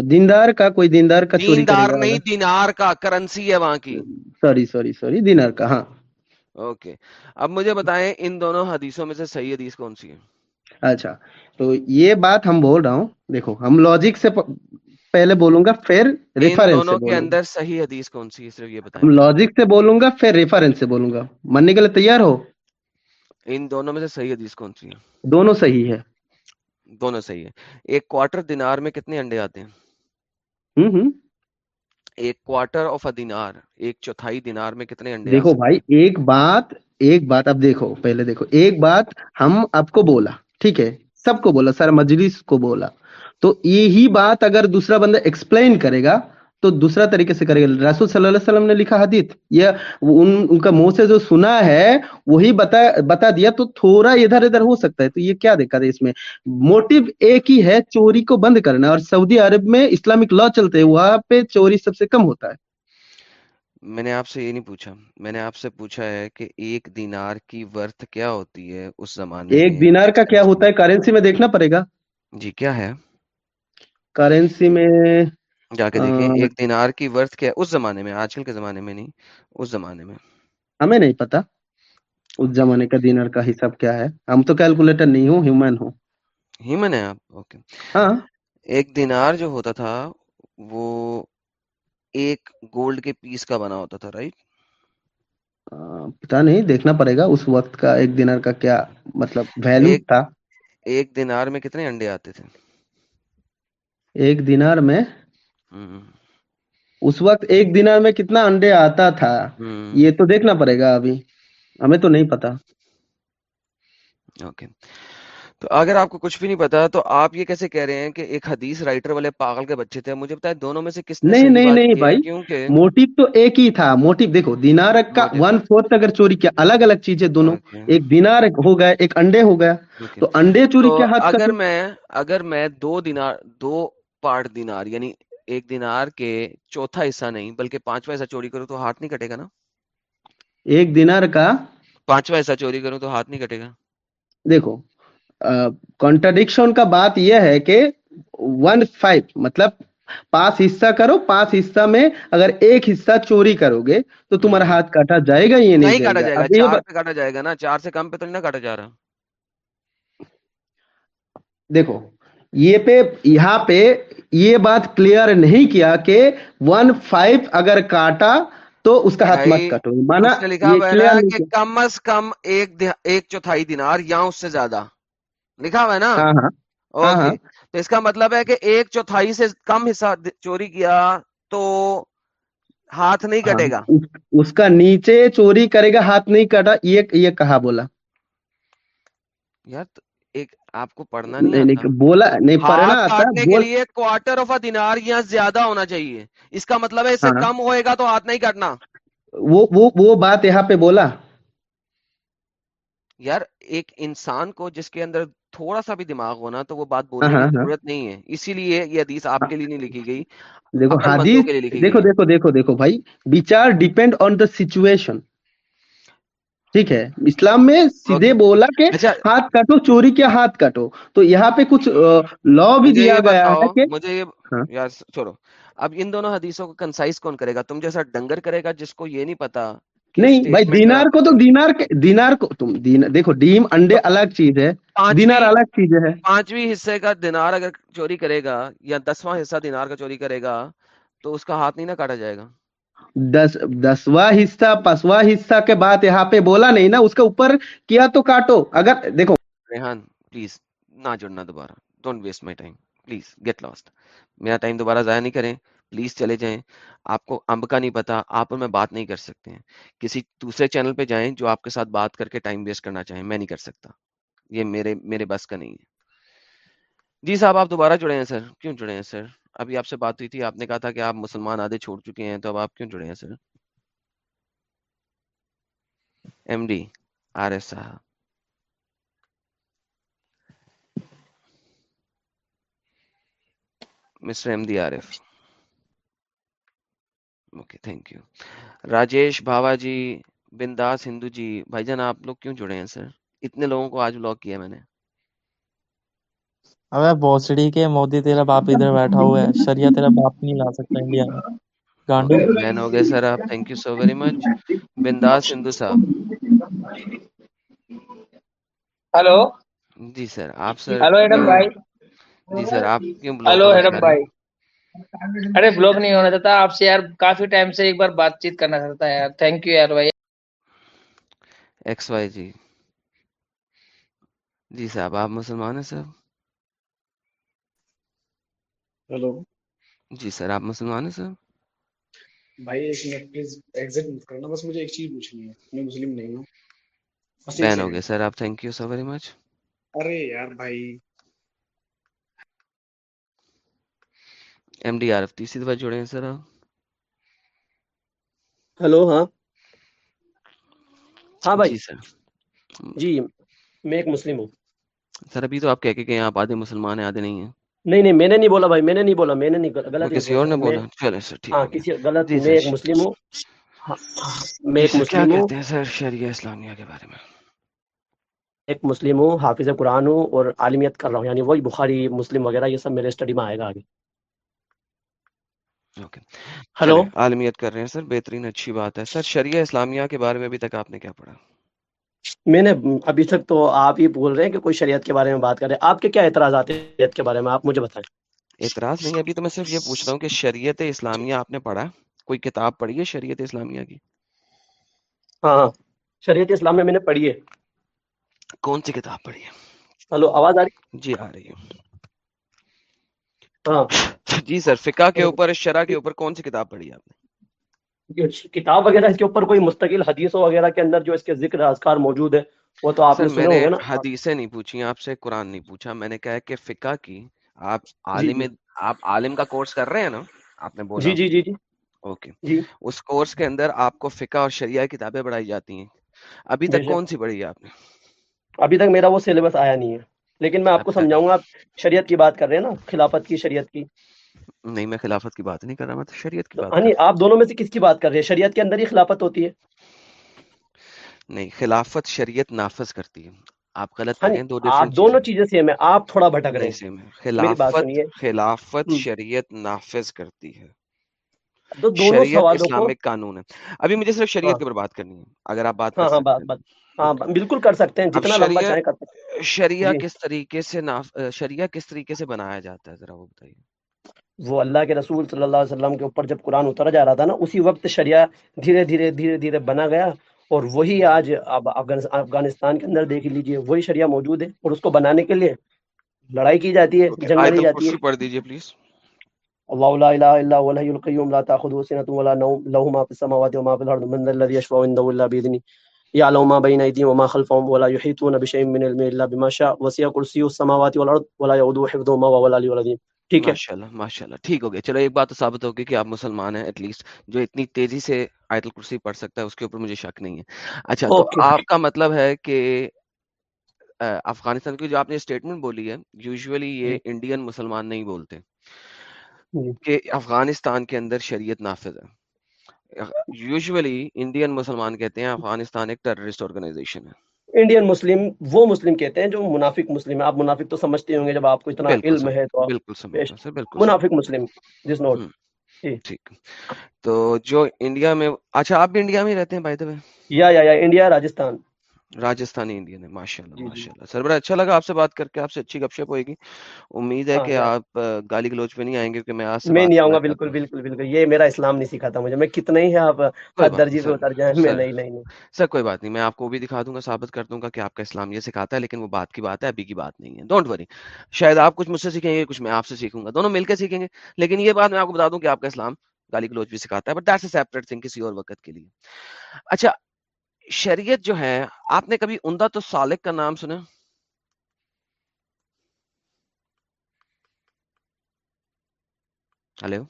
دیندار کا کوئی دیندار کا دیندار نہیں دینار کا کرنسی ہے وہاں کی۔ سوری سوری سوری دینار کا ہاں۔ اوکے اب مجھے بتائیں ان دونوں حدیثوں میں سے صحیح حدیث کون سی ہے؟ اچھا تو یہ بات ہم بول رہا ہوں۔ دیکھو ہم لاجک سے پہلے بولوں گا پھر ریفرنس کے اندر صحیح حدیث کون سی ہے؟ صرف یہ بتائیں۔ ہم لاجک سے بولوں گا پھر ریفرنس سے بولوں گا۔ ماننے کے لیے تیار ہو؟ ان دونوں میں سے صحیح حدیث کون سی ہے؟ دونوں صحیح ہے۔ دونوں صحیح ہے۔ ایک کوارٹر دینار میں کتنے انڈے آتے ہیں؟ ہوں ایک کوارٹر آف ا دینار ایک چوتھائی دینار میں کتنے انڈے دیکھو بھائی ایک بات ایک بات اب دیکھو پہلے دیکھو۔ ایک بات ہم آپ کو بولا۔ ٹھیک ہے، سب کو بولا سر مجلس کو بولا۔ تو یہی بات اگر دوسرا بندہ ایکسپلین کرے گا، تو دوسرا طریقے سے کرے گا۔ رسول صلی اللہ علیہ وسلم نے لکھا حدیث یہ ان ان کا منہ سے جو سنا ہے، وہی بتا بتا دیا تو تھوڑا ادھر ادھر ہو سکتا ہے۔ تو یہ کیا دیکھا ہے اس میں؟ موٹیو ایک ہی ہے چوری کو بند کرنا، اور سعودی عرب میں اسلامک لا چلتے ہیں وہاں پہ چوری سب سے کم ہوتا ہے۔ میں نے آپ سے یہ نہیں پوچھا میں نے آپ سے پوچھا ہے کہ ایک دینار کی ورتھ کیا ہوتی ہے اس زمانے ایک دینار کا کیا ہوتا ہے کرنسی میں دیکھنا پڑے گا جی کیا ہے کرنسی میں جا کے دیکھیں ایک دینار کی ورتھ کیا ہے اس زمانے میں آج کل کے زمانے میں نہیں اس زمانے میں ہمیں نہیں پتا اس زمانے کا دینار کا حساب کیا ہے ہم تو کیلکولیٹر نہیں ہوں ہیومن ہوں ہیومن ہے آپ اوکے ہاں ایک دینار جو ہوتا تھا وہ ایک گولڈ کے پیس کا بنا ہوتا تھا رائٹ پتا نہیں دیکھنا پڑے گا اس وقت کا ایک دینار کا کیا مطلب ویلو ایک تھا؟ ایک دینار میں کتنے انڈے آتے تھے؟ ایک دینار میں؟ اس وقت ایک دینار میں کتنا انڈے آتا تھا؟ یہ تو دیکھنا پڑے گا ابھی ہمیں تو نہیں پتا۔ اوکے تو اگر آپ کو کچھ بھی نہیں پتا تو آپ یہ کیسے کہہ رہے ہیں کہ ایک حدیث رائٹر والے پاگل کے بچے تھے؟ مجھے بتائیں دونوں میں سے کس نہیں نہیں نہیں بھائی موٹیو تو ایک ہی تھا موٹیو دیکھو دینار کا ون فورتھ اگر چوری کیا الگ الگ چیزیں دونوں ایک دینار ہو گیا ایک انڈے ہو گیا۔ تو انڈے چوری کیا اگر میں اگر میں دو دینار دو پارٹ دینار یعنی ایک دینار کے چوتھا حصہ نہیں بلکہ پانچواں حصہ چوری کروں تو ہاتھ نہیں کٹے گا نا؟ ایک دینار کا پانچواں حصہ چوری کروں تو ہاتھ نہیں کٹے گا۔ دیکھو کانٹرڈکشن کا بات یہ ہے کہ ون فائیو مطلب پانچ حصہ کرو پانچ حصہ میں اگر ایک حصہ چوری کرو گے تو تمہارا ہم، ہاتھ کاٹا جائے گا یا نہیں کاٹا جائے گا یہ چار پہ کاٹا جائے گا نا چار سے کم پہ تو نہیں کاٹا جا رہا۔ دیکھو یہ پہ یہاں پہ یہ بات کلیئر نہیں کیا کہ ون فائیو اگر کاٹا تو اس کا ہاتھ مت کاٹو۔ مانا لکھا یہ ہوا ہے کہ کم از کم ایک چوتھائی دینار یا اس سے زیادہ۔ لکھا ہوا ہے نا؟ ہاں ہاں۔ ہاں اوکے تو اس کا مطلب ہے کہ ایک چوتھائی سے کم حصہ چوری کیا تو ہاتھ نہیں کٹے گا۔ اس, کا نیچے چوری کرے گا ہاتھ نہیں کاٹا یہ یہ کہا بولا۔ یار ایک آپ کو پڑھنا نہیں بولا نہیں پڑھنا کاٹنے کے لیے کوارٹر آف دینار یا زیادہ ہونا چاہیے۔ اس کا مطلب ہے اس سے کم ہوئے گا تو ہاتھ نہیں وہ وہ بات یہاں پہ بولا۔ یار ایک انسان کو جس کے اندر تھوڑا سا بھی دماغ ہونا تو وہ بات ہاں بولنے کی ہاں ہاں۔ ضرورت نہیں ہے۔ اسی لیے یہ حدیث آپ۔ کے لیے نہیں لکھی گئی۔ دیکھو حدیث کے دیکھو دیکھو دیکھو دیکھو بھائی۔ وچار ڈیپینڈ آن دا سچویشن ٹھیک ہے۔ اسلام میں سیدھے بولا کہ اچھا۔ ہاتھ کاٹو چوری کیا ہاتھ کاٹو تو یہاں پہ کچھ لا بھی دیا گیا ہے کہ مجھے یہ یار چھوڑو۔ اب ان دونوں حدیثوں کو کنسائز کون کرے گا؟ تم جیسا ڈنگر کرے گا جس کو یہ نہیں پتا۔ نہیں بھائی دینار کو تو دینار دینار کو تم دیکھو ڈیم انڈے الگ چیز ہے دینار الگ چیز ہے۔ پانچویں حصے کا دینار اگر چوری کرے گا یا دسواں حصہ دینار کا چوری کرے گا تو اس کا ہاتھ نہیں نا کاٹا جائے گا۔ دس دسواں حصہ پسواں حصہ کے بعد یہاں پہ بولا نہیں نا اس کے اوپر کیا تو کاٹو۔ اگر دیکھو۔ ریحان پلیز نہ جڑنا دوبارہ۔ Don't waste my time please get lost میرا ٹائم دوبارہ ضائع نہیں کریں۔ پلیز چلے جائیں۔ آپ کو امب کا نہیں پتا، آپ اور میں بات نہیں کر سکتے ہیں۔ کسی دوسرے چینل پہ جائیں جو آپ کے ساتھ بات کر کے ٹائم ویسٹ کرنا چاہیں، میں نہیں کر سکتا۔ یہ میرے میرے بس کا نہیں ہے۔ جی صاحب، آپ دوبارہ جڑے ہیں سر؟ کیوں جڑے ہیں سر؟ ابھی آپ سے بات ہوئی تھی، آپ نے کہا تھا کہ آپ مسلمان آدھے چھوڑ چکے ہیں، تو اب آپ کیوں جڑے ہیں sir? M D R S صاحب۔ Mister M D R F okay thank you Rajesh Bhawa ji بنداس Hindu ji بھائی جان آپ لوگ کیوں جڑے ہیں سر اتنے لوگوں کو آج بلاک کیا میں نے ابے بوسڑی کے مودی تیرا باپ ادھر بیٹھا ہوا ہے شریعہ تیرا باپ نہیں لا سکتا انڈیا میں گانڈو بین ہو گئے سر آپ thank you so very much بنداس Hindu صاحب ہلو جی سر آپ سر ہلو ایڈم بھائی جی سر آپ کیوں بلاک ہلو ایڈم بھائی ارے بلاک نہیں ہونا چاہتا آپ سے یار کافی ٹائم سے ایک بار بات چیت کرنا چاہتا ہے یار۔ تھینک یو یار بھائی۔ ایکس وائی جی جی صاحب آپ مسلمان ہیں صاحب؟ ہلو۔ جی سر آپ مسلمان ہیں صاحب؟ بھائی ایک منٹ پلیز ایگزٹ مت کرنا بس مجھے ایک چیز پوچھنی ہے۔ میں مسلم نہیں ہوں۔ بین ہو گئے سر آپ thank you so very much ارے یار بھائی ایم ڈی آر ایف تیسری دفعہ جڑے ہیں سر آپ؟ ہلو ہاں۔ ہاں بھائی۔ جی سر۔ جی میں ایک مسلم ہوں۔ سر ابھی تو آپ کہہ کے گئے آپ آدھے مسلمان ہیں آدھے نہیں ہیں۔ نہیں نہیں میں نے نہیں بولا بھائی میں نے نہیں بولا میں نے نہیں غلط کسی اور نے بولا؟ چلے سر ٹھیک ہاں کسی غلط جی میں ایک مسلم ہوں۔ ہاں، میں جی ایک کیا مسلم ہوں۔ کہتے ہیں سر شریعہ اسلامیہ کے بارے میں؟ ایک مسلم ہوں حافظ قرآن ہوں اور عالمیت کر رہا ہوں یعنی وہی بخاری مسلم وغیرہ یہ سب میرے اسٹڈی میں آئے گا آگے۔ اوکے ہلو عالمیت کر رہے ہیں سر بہترین اچھی بات ہے۔ سر شریعہ اسلامیہ کے بارے میں ابھی تک آپ نے کیا پڑھا؟ میں نے ابھی تک تو آپ ہی بول رہے ہیں کہ کوئی شریعت کے بارے میں بات کر رہے ہیں آپ کے کیا اعتراضات ہیں شریعت کے بارے میں؟ آپ مجھے بتائیں۔ اعتراض نہیں ابھی تو میں صرف یہ پوچھ رہا ہوں کہ شریعت اسلامیہ آپ نے پڑھا؟ کوئی کتاب پڑھی ہے شریعت اسلامیہ کی؟ ہاں ہاں۔ شریعت اسلام میں نے پڑھی ہے۔ کون سی کتاب پڑھی ہے؟ ہلو آواز آ رہی جی آ رہی ہے۔ جی سر فقہ کے اوپر شرح کے اوپر کون سی کتاب پڑھی آپ نے؟ کتاب وغیرہ اس کے اوپر کوئی مستقل حدیثوں وغیرہ کے اندر جو اس کے ذکر اذکار موجود ہے وہ تو آپ نے سنے نا؟ حدیثیں نہیں پوچھی آپ سے قرآن نہیں پوچھا۔ میں نے کہا کہ فقہ کی آپ جی عالم جی آپ عالم کا کورس کر رہے ہیں نا؟ آپ نے بولا۔ جی جی جی جی۔ اوکے۔ جی۔ اس کورس کے اندر آپ کو فقہ اور شریعہ کتابیں پڑھائی جاتی ہیں۔ ابھی تک کون سی پڑھی ہے آپ نے؟ ابھی تک میرا وہ سلیبس آیا نہیں ہے۔ لیکن میں آپ کو اچھا۔ سمجھاؤں گا آپ شریعت کی بات کر رہے ہیں نا خلافت کی شریعت کی۔ نہیں میں خلافت کی بات نہیں کر رہا میں تو شریعت کی بات ہاں رہا آپ دونوں میں سے کس کی بات کر رہے ہیں؟ شریعت کے اندر ہی خلافت ہوتی ہے؟ نہیں خلافت شریعت نافذ کرتی ہے۔ آپ غلط ہاں کر رہے ہیں دو آپ دونوں چیزیں سیم ہے آپ تھوڑا بھٹک رہے ہیں۔ خلافت خلافت شریعت نافذ کرتی ہے۔ تو دونوں شریعت اسلامک قانون ہے۔ ابھی مجھے صرف ہاں۔ شریعت کے اوپر بات کرنی ہے اگر آپ بات ہاں ہاں ہیں۔ ہاں بالکل کر سکتے ہیں جتنا لمبا چاہیں کر سکتے ہیں۔ شریعہ جی۔ کس طریقے سے. شریعہ کس طریقے سے بنایا جاتا ہے؟ ذرا وہ بتائیے۔ وہ اللہ کے رسول صلی اللہ علیہ وسلم کے اوپر جب قرآن اترا جا رہا تھا نا اسی وقت شریعہ دھیرے دھیرے دھیرے دھیرے بنا گیا اور وہی آج اب افغان- افغانستان کے اندر دیکھ لیجیے وہی شریعہ موجود ہے اور اس کو بنانے کے لیے لڑائی کی جاتی ہے جنگ لڑی جاتی ہے۔ پڑھ دیجیے پلیز۔ اللہ لا الہ الا هو الحي القيوم لا تاخذه سنه ولا نوم له ما في السماوات وما في الارض من ذا الذي يشفع عنده الا باذنه يعلم ما بين ايديهم وما خلفهم ولا يحيطون بشيء من علمه الا بما شاء. وسع كرسيه السماوات والارض ولا يؤوده حفظهما وهو العلي العظيم. ٹھیک ہے؟ ماشاء اللہ ماشاء اللہ ٹھیک ہو گیا۔ چلو ایک بات تو ثابت ہوگی کہ آپ مسلمان ہیں ایٹ لیسٹ جو اتنی تیزی سے آیت الکرسی پڑھ سکتا ہے اس کے اوپر مجھے شک نہیں ہے۔ اچھا تو آپ کا مطلب ہے کہ افغانستان کی جو آپ نے اسٹیٹمنٹ بولی ہے یوزولی یہ انڈین مسلمان نہیں بولتے جی۔ کہ افغانستان کے اندر شریعت نافذ ہے۔ یوزولی انڈین مسلمان کہتے ہیں افغانستان ایک ٹیررسٹ آرگنائزیشن ہے۔ انڈین مسلم وہ مسلم کہتے ہیں جو منافق مسلم ہے آپ منافق تو سمجھتے ہوں گے جب آپ کو اتنا علم ہے تو بالکل منافق مسلم دس نوٹ۔ جی۔ ٹھیک۔ تو جو انڈیا میں اچھا آپ بھی انڈیا میں ہی رہتے ہیں یا یا یا انڈیا راجستھان۔ راجستھانی انڈین ہے ماشاء اللہ جی جی۔ ماشاء اللہ سر بڑا اچھا لگا آپ سے بات کر کے آپ سے اچھی گپ شپ ہوئے گی۔ امید ہے ہاں کہ یا آپ گالی گلوچ پہ نہیں آئیں گے کہ میں آج سے میں نہیں آؤں گا بالکل بالکل بالکل۔ یہ میرا اسلام نہیں سکھاتا مجھے۔ میں کتنے ہی آپ درجی پہ سر اتر جائیں میں نہیں نہیں سر کوئی بات نہیں۔ میں آپ کو بھی دکھا دوں گا ثابت کر دوں گا کہ آپ کا اسلام یہ سکھاتا ہے لیکن وہ بات کی بات ہے ابھی کی بات نہیں ہے۔ ڈونٹ وری شاید آپ کچھ مجھ سے سیکھیں گے کچھ میں آپ سے سیکھوں گا۔ دونوں مل کے سیکھیں گے۔ لیکن یہ بات میں آپ کو بتا دوں کہ آپ کا اسلام گالی گلوچ بھی سکھاتا ہے but that's a separate thing کسی اور وقت کے لیے۔ اچھا شریعت جو ہے آپ نے کبھی عمدہ تو سالک کا نام سنا؟ ہلو؟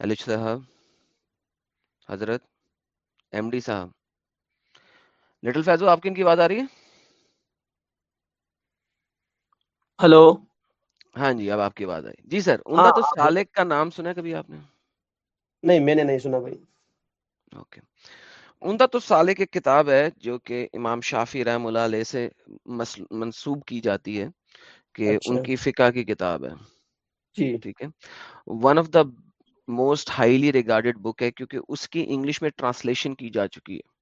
ہلو صاحب حضرت ایم ڈی صاحب۔ لٹل فیضو آپ کی ان کی آواز آ رہی ہے؟ ہلو؟ ہاں جی اب آپ کی آواز آئی۔ جی سر عمدہ تو ہاں بول- سالک کا نام سنا کبھی آپ نے؟ نہیں میں نے نہیں سنا بھائی۔ اوکے عمدہ تو سالک ایک کتاب ہے جو کہ امام شافی رحم اللہ علیہ سے منسوب کی جاتی ہے کہ ان اچھا۔ کی فقہ کی کتاب ہے۔ جی۔ ٹھیک ہے۔ One of the most highly regarded book ہے کیونکہ اس کی انگلش میں ٹرانسلیشن کی جا چکی ہے۔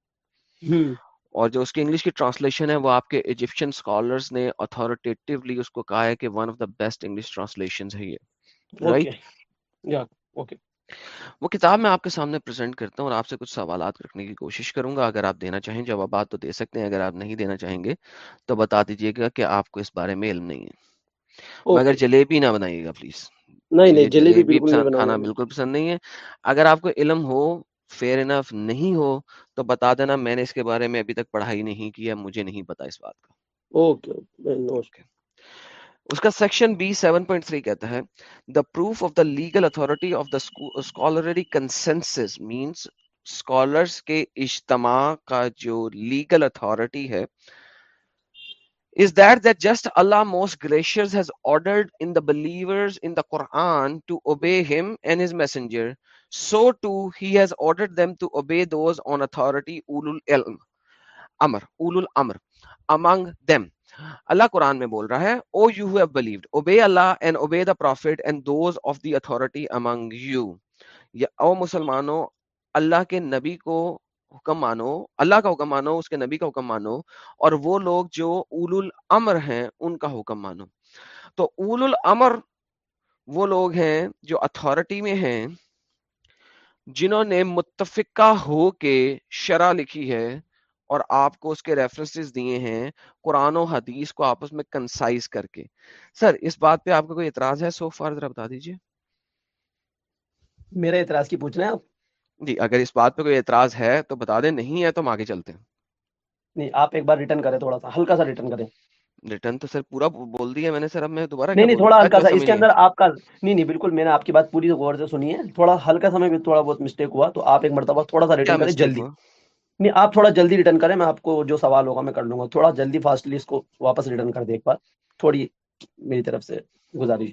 ہوں۔ اور جو اس کی انگلش کی ٹرانسلیشن ہے وہ آپ کے ایجپشین اسکالرس نے اتھارٹیٹیولی اس کو کہا ہے کہ one of the best English translation ہے یہ۔ رائٹ اوکے وہ کتاب میں آپ کے سامنے پریزنٹ کرتا ہوں اور آپ سے کچھ سوالات رکھنے کی کوشش کروں گا۔ اگر آپ دینا چاہیں جوابات تو دے سکتے ہیں اگر آپ نہیں دینا چاہیں گے تو بتا دیجیے گا کہ آپ کو اس بارے میں علم نہیں ہے۔ مگر جلیبی نہ بنائیے گا پلیز نہیں نہیں جلیبی کھانا بالکل پسند نہیں ہے۔ اگر آپ کو علم ہو فیئر انف نہیں ہو تو بتا دینا میں نے اس کے بارے میں ابھی تک پڑھائی نہیں کیا مجھے نہیں پتا اس بات کا۔ اوکے اس کا section B seven point three کہتا ہے the proof of the legal authority of the scholarly consensus means scholars کے اجتماع کا جو لیگل اتھارٹی ہے is that that just Allah most gracious has ordered in the believers in the Quran to obey him and his messenger so too he has ordered them to obey those on authority ulul ilm amr ulul amr among them Allah Quran میں بول رہا ہے، O you who have believed obey Allah and obey the prophet and those of the authority among you. یا او مسلمانوں، اللہ کے نبی کو حکم مانو، اللہ کا حکم مانو، اس کے نبی کا حکم مانو اور وہ لوگ جو اول الامر ہیں، ان کا حکم مانو. تو اول الامر وہ لوگ ہیں جو اتھارٹی میں ہیں، جنہوں نے متفقہ ہو کے شرح لکھی ہے اور آپ کو اس کے ریفرنسز دیے ہیں قرآن و حدیث کو آپس میں کنسائز کر کے۔ سر اس بات پہ آپ کا کوئی اعتراض ہے؟ سو فار ذرا بتا دیجیے میرا اعتراض کی پوچھنا ہے آپ؟ جی اگر اس بات پہ کوئی اعتراض ہے تو بتا دیں نہیں ہے تو ہم آگے چلتے ہیں۔ نہیں آپ ایک بار ریٹرن کریں تھوڑا سا ہلکا سا ریٹرن کریں۔ ریٹرن تو سر پورا بول دیا میں نے سر اب میں دوبارہ نہیں نہیں تھوڑا ہلکا سا اس کے اندر آپ کا نہیں نہیں بالکل میں نے آپ کی بات پوری غور سے سنی ہے۔ تھوڑا ہلکا سمے میں تھوڑا بہت مسٹیک ہوا تو آپ ایک مرتبہ تھوڑا سا ریٹرن کریں جلدی۔ نہیں آپ تھوڑا جلدی ریٹرن کریں میں آپ کو جو سوال ہوگا میں کر لوں گا۔ تھوڑا جلدی فاسٹلی اس کو واپس ریٹرن کر دیں ایک بار۔ تھوڑی میری طرف سے گزارش۔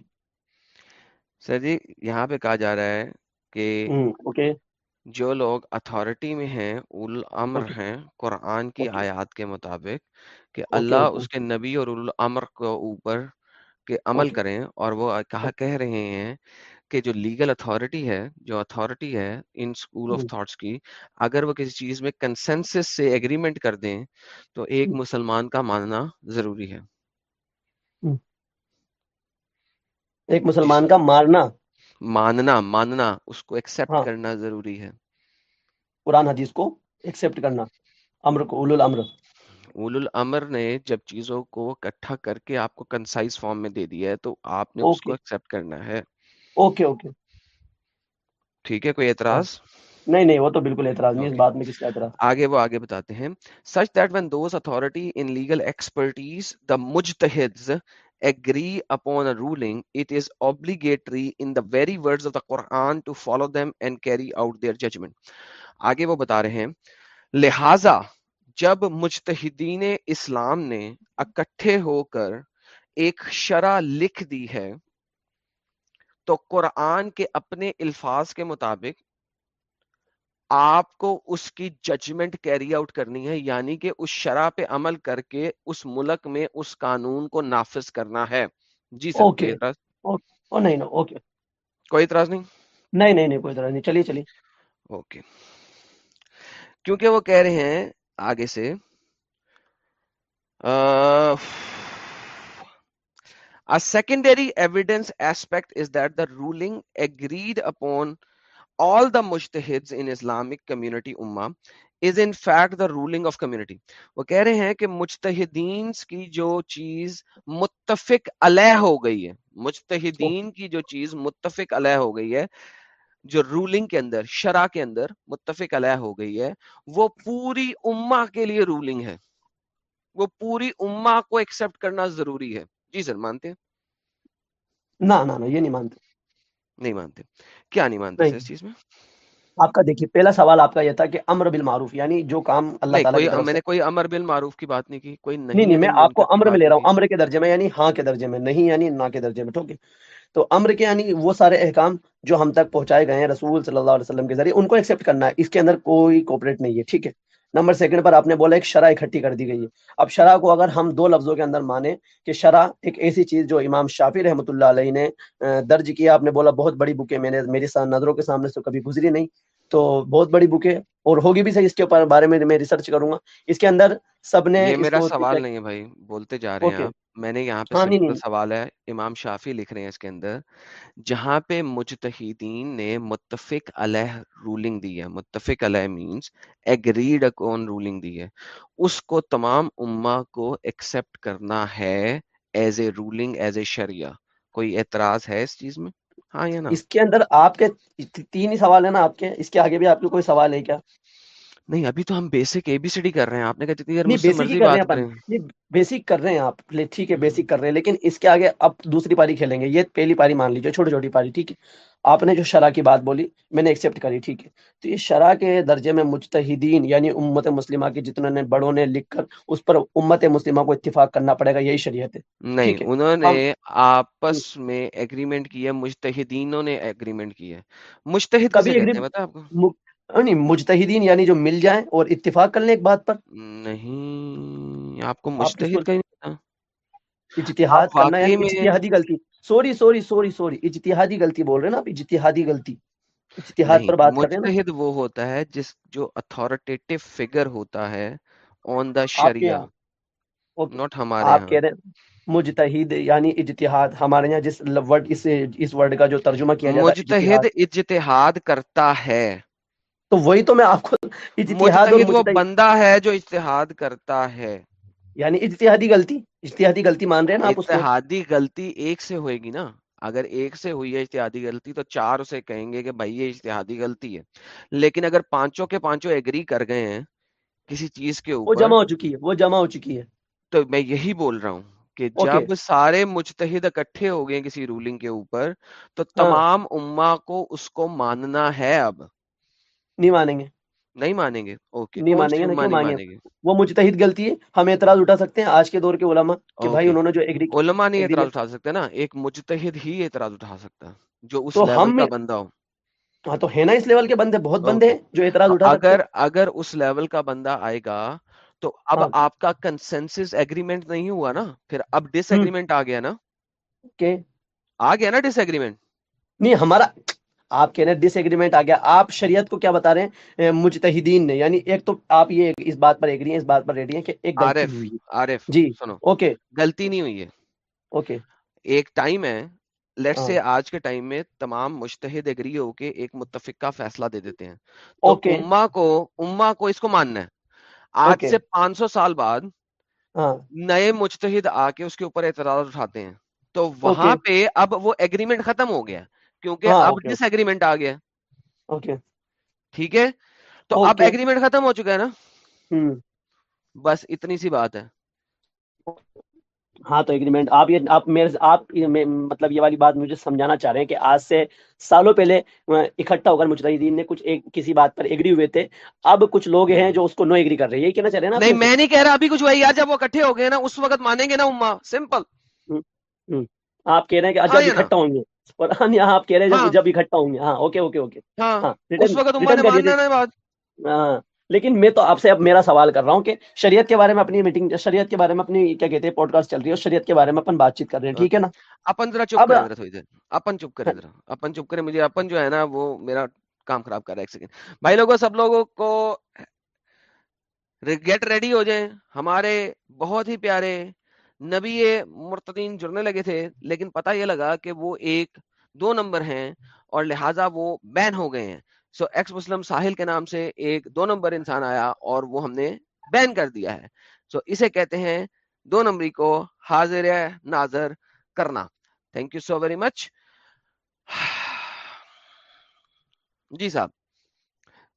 سر جی یہاں پہ کہا جا رہا ہے کہ اوکے جو لوگ اتھارٹی میں ہیں اول الامر اوکے ہیں قرآن کی اوکے آیات کے مطابق کہ اوکے اللہ اس کے نبی اور اول الامر کو اوپر کے عمل اوکے کریں اور وہ کہا کہہ رہے ہیں کہ جو لیگل اتھارٹی ہے جو اتھارٹی ہے ان اسکول آف تھاٹس کی اگر وہ کسی چیز میں کنسنسس سے ایگریمنٹ کر دیں تو ایک مسلمان کا ماننا ضروری ہے۔ ایک مسلمان کا مارنا ماننا ماننا اس کو ایکسپٹ ہاں۔ کرنا ضروری ہے۔ قرآن حدیث کو ایکسپٹ کرنا۔ امر کو اول الامر۔ اول الامر نے جب چیزوں کو اکٹھا کر کے آپ کو کنسائز فارم میں دے دیا ہے تو آپ نے اس کو ایکسپٹ کرنا ہے۔ اوکے اوکے ٹھیک ہے کوئی ہاں۔ اعتراض نہیں نہیں وہ تو بالکل اعتراض نہیں اس بات میں کس کا اعتراض؟ آگے وہ آگے بتاتے ہیں۔ Such that when those authority in legal expertise the mujtahids agree upon a ruling it is obligatory in the very words of the Quran to follow them and carry out their judgment. آگے وہ بتا رہے ہیں۔ لہذا جب مجتہدین اسلام نے اکٹھے ہو کر ایک شرح لکھ دی ہے تو قرآن کے اپنے الفاظ کے مطابق آپ کو اس کی ججمنٹ کیری آؤٹ کرنی ہے یعنی کہ اس شرح پہ عمل کر کے اس ملک میں اس قانون کو نافذ کرنا ہے۔ جی سر کوئی اوکے اعتراض او نہیں اوکے کوئی اعتراض نہیں؟ نہیں نہیں نہیں کوئی اعتراض نہیں چلیے چلیے۔ اوکے کیونکہ وہ کہہ رہے ہیں آگے سے آ, A secondary evidence aspect is that the ruling agreed upon all the mujtahids in Islamic community ummah is in fact the ruling of community. وہ کہہ رہے ہیں کہ مجتہدین کی جو چیز متفق علیہ ہو گئی ہے مجتہدین کی جو چیز متفق علیہ ہو گئی ہے جو رولنگ کے اندر شرع کے اندر متفق علیہ ہو گئی ہے وہ پوری امہ کے لیے رولنگ ہے وہ پوری امہ کو ایکسپٹ کرنا ضروری ہے جی سر مانتے ہیں نہ نہ یہ نہیں مانتے نہیں مانتے کیا نہیں مانتے اس چیز میں آپ کا دیکھیے پہلا سوال آپ کا یہ تھا کہ امر بالمعروف یعنی جو کام اللہ تعالیٰ میں نے کوئی امر بالمعروف کی بات نہیں کی کوئی نہیں نہیں میں آپ کو امر میں لے رہا ہوں امر کے درجے میں یعنی ہاں کے درجے میں نہیں یعنی نہ کے درجے میں ٹھیک ہے تو امر کے یعنی وہ سارے احکام جو ہم تک پہنچائے گئے ہیں رسول صلی اللہ علیہ وسلم کے ذریعے ان کو ایکسیپٹ کرنا ہے اس کے اندر کوئی کوپریٹ نہیں ہے ٹھیک ہے نمبر سیکنڈ پر آپ نے بولا ایک شرح اکٹھی کر دی گئی ہے۔ اب شرح کو اگر ہم دو لفظوں کے اندر مانیں کہ شرح ایک ایسی چیز جو امام شافی رحمۃ اللہ علیہ نے درج کیا آپ نے بولا بہت بڑی بک ہے میں نے میری نظروں کے سامنے سے کبھی گزری نہیں۔ تو بہت بڑی بک ہے اور ہوگی بھی صحیح اس کے اوپر بارے میں میں ریسرچ کروں گا۔ اس کے اندر سب نے یہ میرا سوال نہیں ہے بھائی بولتے جا رہے ہیں میں نے یہاں پہ ہاں سوال ہے امام شافی لکھ رہے ہیں اس کے اندر۔ جہاں پہ مجتہدین نے متفق علیہ رولنگ دی ہے متفق علیہ مینس ایگریڈ اکون رولنگ دی ہے اس کو تمام امہ کو ایکسپٹ کرنا ہے as a ruling as a شریعہ۔ کوئی اعتراض ہے اس چیز میں؟ ہاں یا نا اس کے اندر آپ کے تین ہی سوال ہے نا آپ کے اس کے آگے بھی آپ کے کوئی سوال ہے کیا؟ نہیں ابھی تو ہم basic A B C D کر رہے ہیں آپ نے کہا جتنی دیر نہیں مجھ سے بیسک کر رہے ہیں بیسک کر رہے ہیں آپ۔ ٹھیک ہے بیسک کر رہے ہیں لیکن اس کے آگے اب دوسری پاری کھیلیں گے۔ یہ پہلی پاری مان لیجیے چھوٹی چھوٹی پاری ٹھیک ہے۔ آپ نے جو شرح کی بات بولی میں نے ایکسیپٹ کری ٹھیک ہے۔ تو یہ شرح کے درجے میں مجتہدین یعنی امت مسلمہ کے جتنے نے بڑوں نے لکھ کر اس پر امت مسلمہ کو اتفاق کرنا پڑے گا یہی شریعت ہے۔ نہیں انہوں نے آپس میں ایگریمنٹ کی ہے مجتہدینوں نے ایگریمنٹ کی ہے۔ مجتہد کبھی آپ کو؟ نہیں مجتہدین یعنی جو مل جائیں اور اتفاق کر لیں ایک بات پر۔ نہیں آپ کو مجتہد کا پتا؟ اجتہاد کرنا یعنی میں اجتہادی غلطی۔ سوری سوری سوری سوری اجتہادی غلطی بول رہے ہیں نا آپ اجتہادی غلطی۔ اجتہاد پر بات کر رہے ہیں وہ ہوتا ہے جس جو اتھارٹیٹو فگر ہوتا ہے آن دا شریعہ ناٹ ہمارے آپ ہاں۔ کہہ رہے ہیں مجتہد یعنی اجتہاد ہمارے یہاں جس ورڈ اس اس ورڈ کا جو ترجمہ کیا جاتا ہے مجتہد اجتہاد۔ کرتا ہے۔ تو وہی تو میں آپ کو اجتہاد وہ بندہ ہے جو اجتہاد کرتا ہے۔ یعنی اجتہادی غلطی اجتہادی غلطی مان رہے ہیں نا اتحادی غلطی ایک سے ہوئے گی نا۔ اگر ایک سے ہوئی ہے اجتہادی غلطی تو چار اسے کہیں گے کہ بھائی یہ اجتہادی غلطی ہے۔ لیکن اگر پانچوں کے پانچوں ایگری کر گئے ہیں کسی چیز کے وہ اوپر جمع ہو چکی ہے وہ جمع ہو چکی ہے۔ تو میں یہی بول رہا ہوں کہ جب سارے مجتہد اکٹھے ہو گئے کسی رولنگ کے اوپر تو ہاں۔ تمام امہ کو اس کو ماننا ہے اب۔ نہیں مانیں گے۔ نہیں مانیں گے۔ اوکے نہیں مانیں گے مانیں گے۔ وہ مجتہد غلطی ہے۔ ہم اعتراض اٹھا سکتے ہیں آج کے دور کے علماء کہ بھائی انہوں نے جو ایگری علماء نہیں اعتراض اٹھا سکتے نا۔ ایک مجتہد ہی اعتراض اٹھا سکتا ہے جو اس لیول کا بندہ ہو۔ ہاں تو ہے نا اس لیول کے بندے بہت بندے ہیں جو اعتراض اٹھا اگر اگر اس لیول کا بندہ آئے گا تو اب ہاں۔ آپ کا کنسنسس ایگریمنٹ نہیں ہوا نا۔ پھر اب ڈس ایگریمنٹ آ گیا نا۔ کہ آ گیا نا ڈس ایگریمنٹ نہیں ہمارا آپ کہہ رہے ہیں ڈس ایگریمنٹ آ گیا۔ آپ شریعت کو کیا بتا رہے ہیں؟ مجتہدین نے۔ یعنی ایک تو آپ یہ اس بات پر ایگری ہیں اس بات پر ریڈی ہیں کہ ایک غلطی عارف ہوئی۔ ہے عارف جی سنو۔ اوکے۔ غلطی نہیں ہوئی ہے۔ اوکے۔ ایک ٹائم ہے لیٹ ہاں۔ سے آج کے ٹائم میں تمام مشتہد اگری ہو کے ایک متفقہ فیصلہ دے دیتے ہیں۔ تو اما کو اما کو اس کو ماننا ہے۔ آج سے پانچ سو سال بعد ہاں۔ نئے مجتہد آ کے اس کے اوپر اعتراض اٹھاتے ہیں۔ تو وہاں پہ اب وہ ایگریمنٹ ختم ہو گیا۔ کیونکہ ہاں اب ڈس ایگریمنٹ آ گیا۔ اوکے ٹھیک ہے؟ تو اب ایگریمنٹ ختم ہو چکا ہے نا؟ بس اتنی سی بات ہے۔ ہاں تو ایگریمنٹ آپ یہ آپ میرے آپ یہ مطلب یہ والی بات مجھے سمجھانا چاہ رہے ہیں کہ آج سے سالوں پہلے اکٹھا ہو کر مجتہدین نے کچھ ایک کسی بات پر ایگری ہوئے تھے۔ اب کچھ لوگ ہیں جو اس کو نو ایگری کر رہے ہیں۔ یہی کہنا چاہ رہے ہیں نا نہیں میں نہیں کہہ رہا ابھی کچھ یار جب وہ اکٹھے ہو گئے نا اس وقت مانیں گے نا اما سمپل۔ آپ کہہ رہے ہیں کہ نا؟ اکٹھا ہوں گے۔ ہاں یہاں آپ کہہ رہے ہیں ہاں۔ جب جب اکٹھا ہوں گے۔ ہاں اوکے اوکے اوکے ہاں ہاں اس وقت ہاں لیکن میں تو آپ سے اب میرا سوال کر رہا ہوں کہ شریعت کے بارے میں اپنی میٹنگ شریعت کے بارے میں اپنی کیا کہتے ہیں پوڈ کاسٹ چل رہی ہے شریعت کے بارے میں اپن بات چیت کر رہے ہیں ٹھیک ہے نا؟ اپن ذرا چپ کریں ذرا تھوڑی دیر۔ اپن چپ کریں ذرا۔ اپن چپ کریں مجھے اپن جو ہے نا وہ میرا کام خراب کر رہا ہے ایک سیکنڈ بھائی لوگوں سب لوگوں کو گیٹ ریڈی ہو جائیں۔ ہمارے بہت ہی پیارے نبی مرتدین جڑنے لگے تھے، لیکن پتہ یہ لگا کہ وہ ایک دو نمبر ہیں اور لہٰذا وہ بین ہو گئے ہیں۔ سو ایکس مسلم ساحل کے نام سے ایک دو نمبر انسان آیا اور وہ ہم نے بین کر دیا ہے۔ سو اسے کہتے ہیں دو نمبری کو حاضر ناظر کرنا۔ Thank you so very much جی صاحب۔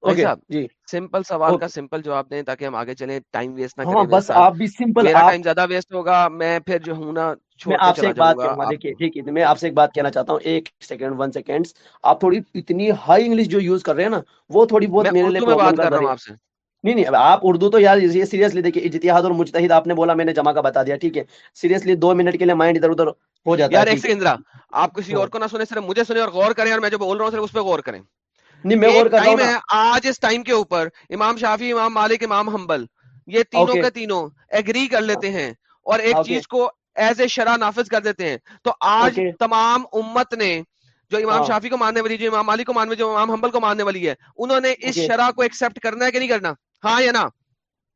صاحب جی سمپل سوال کا سمپل جواب دیں تاکہ ہم آگے چلیں ٹائم ویسٹ نہ ہاں کریں بس آپ بھی سمپل میرا ٹائم زیادہ ویسٹ ہوگا میں پھر جو ہوں نا میں آپ سے ایک بات کہوں دیکھیے کو۔ ٹھیک ہے میں آپ سے ایک بات کہنا چاہتا ہوں ایک سیکنڈ ون آپ تھوڑی اتنی ہائی انگلش جو یوز کر رہے ہیں نا وہ تھوڑی بہت میرے لیے بات کر رہا ہوں آپ سے۔ نہیں نہیں آپ اردو تو یار یہ سیریسلی دیکھیے اجتہاد اور مجتہد آپ نے بولا میں نے جمع کا بتا دیا ٹھیک ہے۔ سیریسلی دو منٹ کے لیے مائنڈ ادھر ادھر ہو جاتا ہے یار ایک سیکنڈ آپ کسی ہاں۔ اور کو نہ سنیں صرف مجھے سنیں اور غور کریں اور میں جو بول رہا ہوں صرف اس پہ غور کریں۔ نہیں میں غور کر رہا ہوں آج اس ٹائم کے اوپر امام شافی امام مالک امام حنبل یہ تینوں کے تینوں ایگری کر لیتے ہیں اور ایک چیز کو ایز اے شرح نافذ کر دیتے ہیں۔ تو آج تمام امت نے جو امام ہاں۔ شافی کو ماننے والی جو امام مالک کو ماننے والی جو امام حنبل کو ماننے والی ہے انہوں نے اس شرح کو ایکسپٹ کرنا ہے کہ نہیں کرنا؟ ہاں یا نا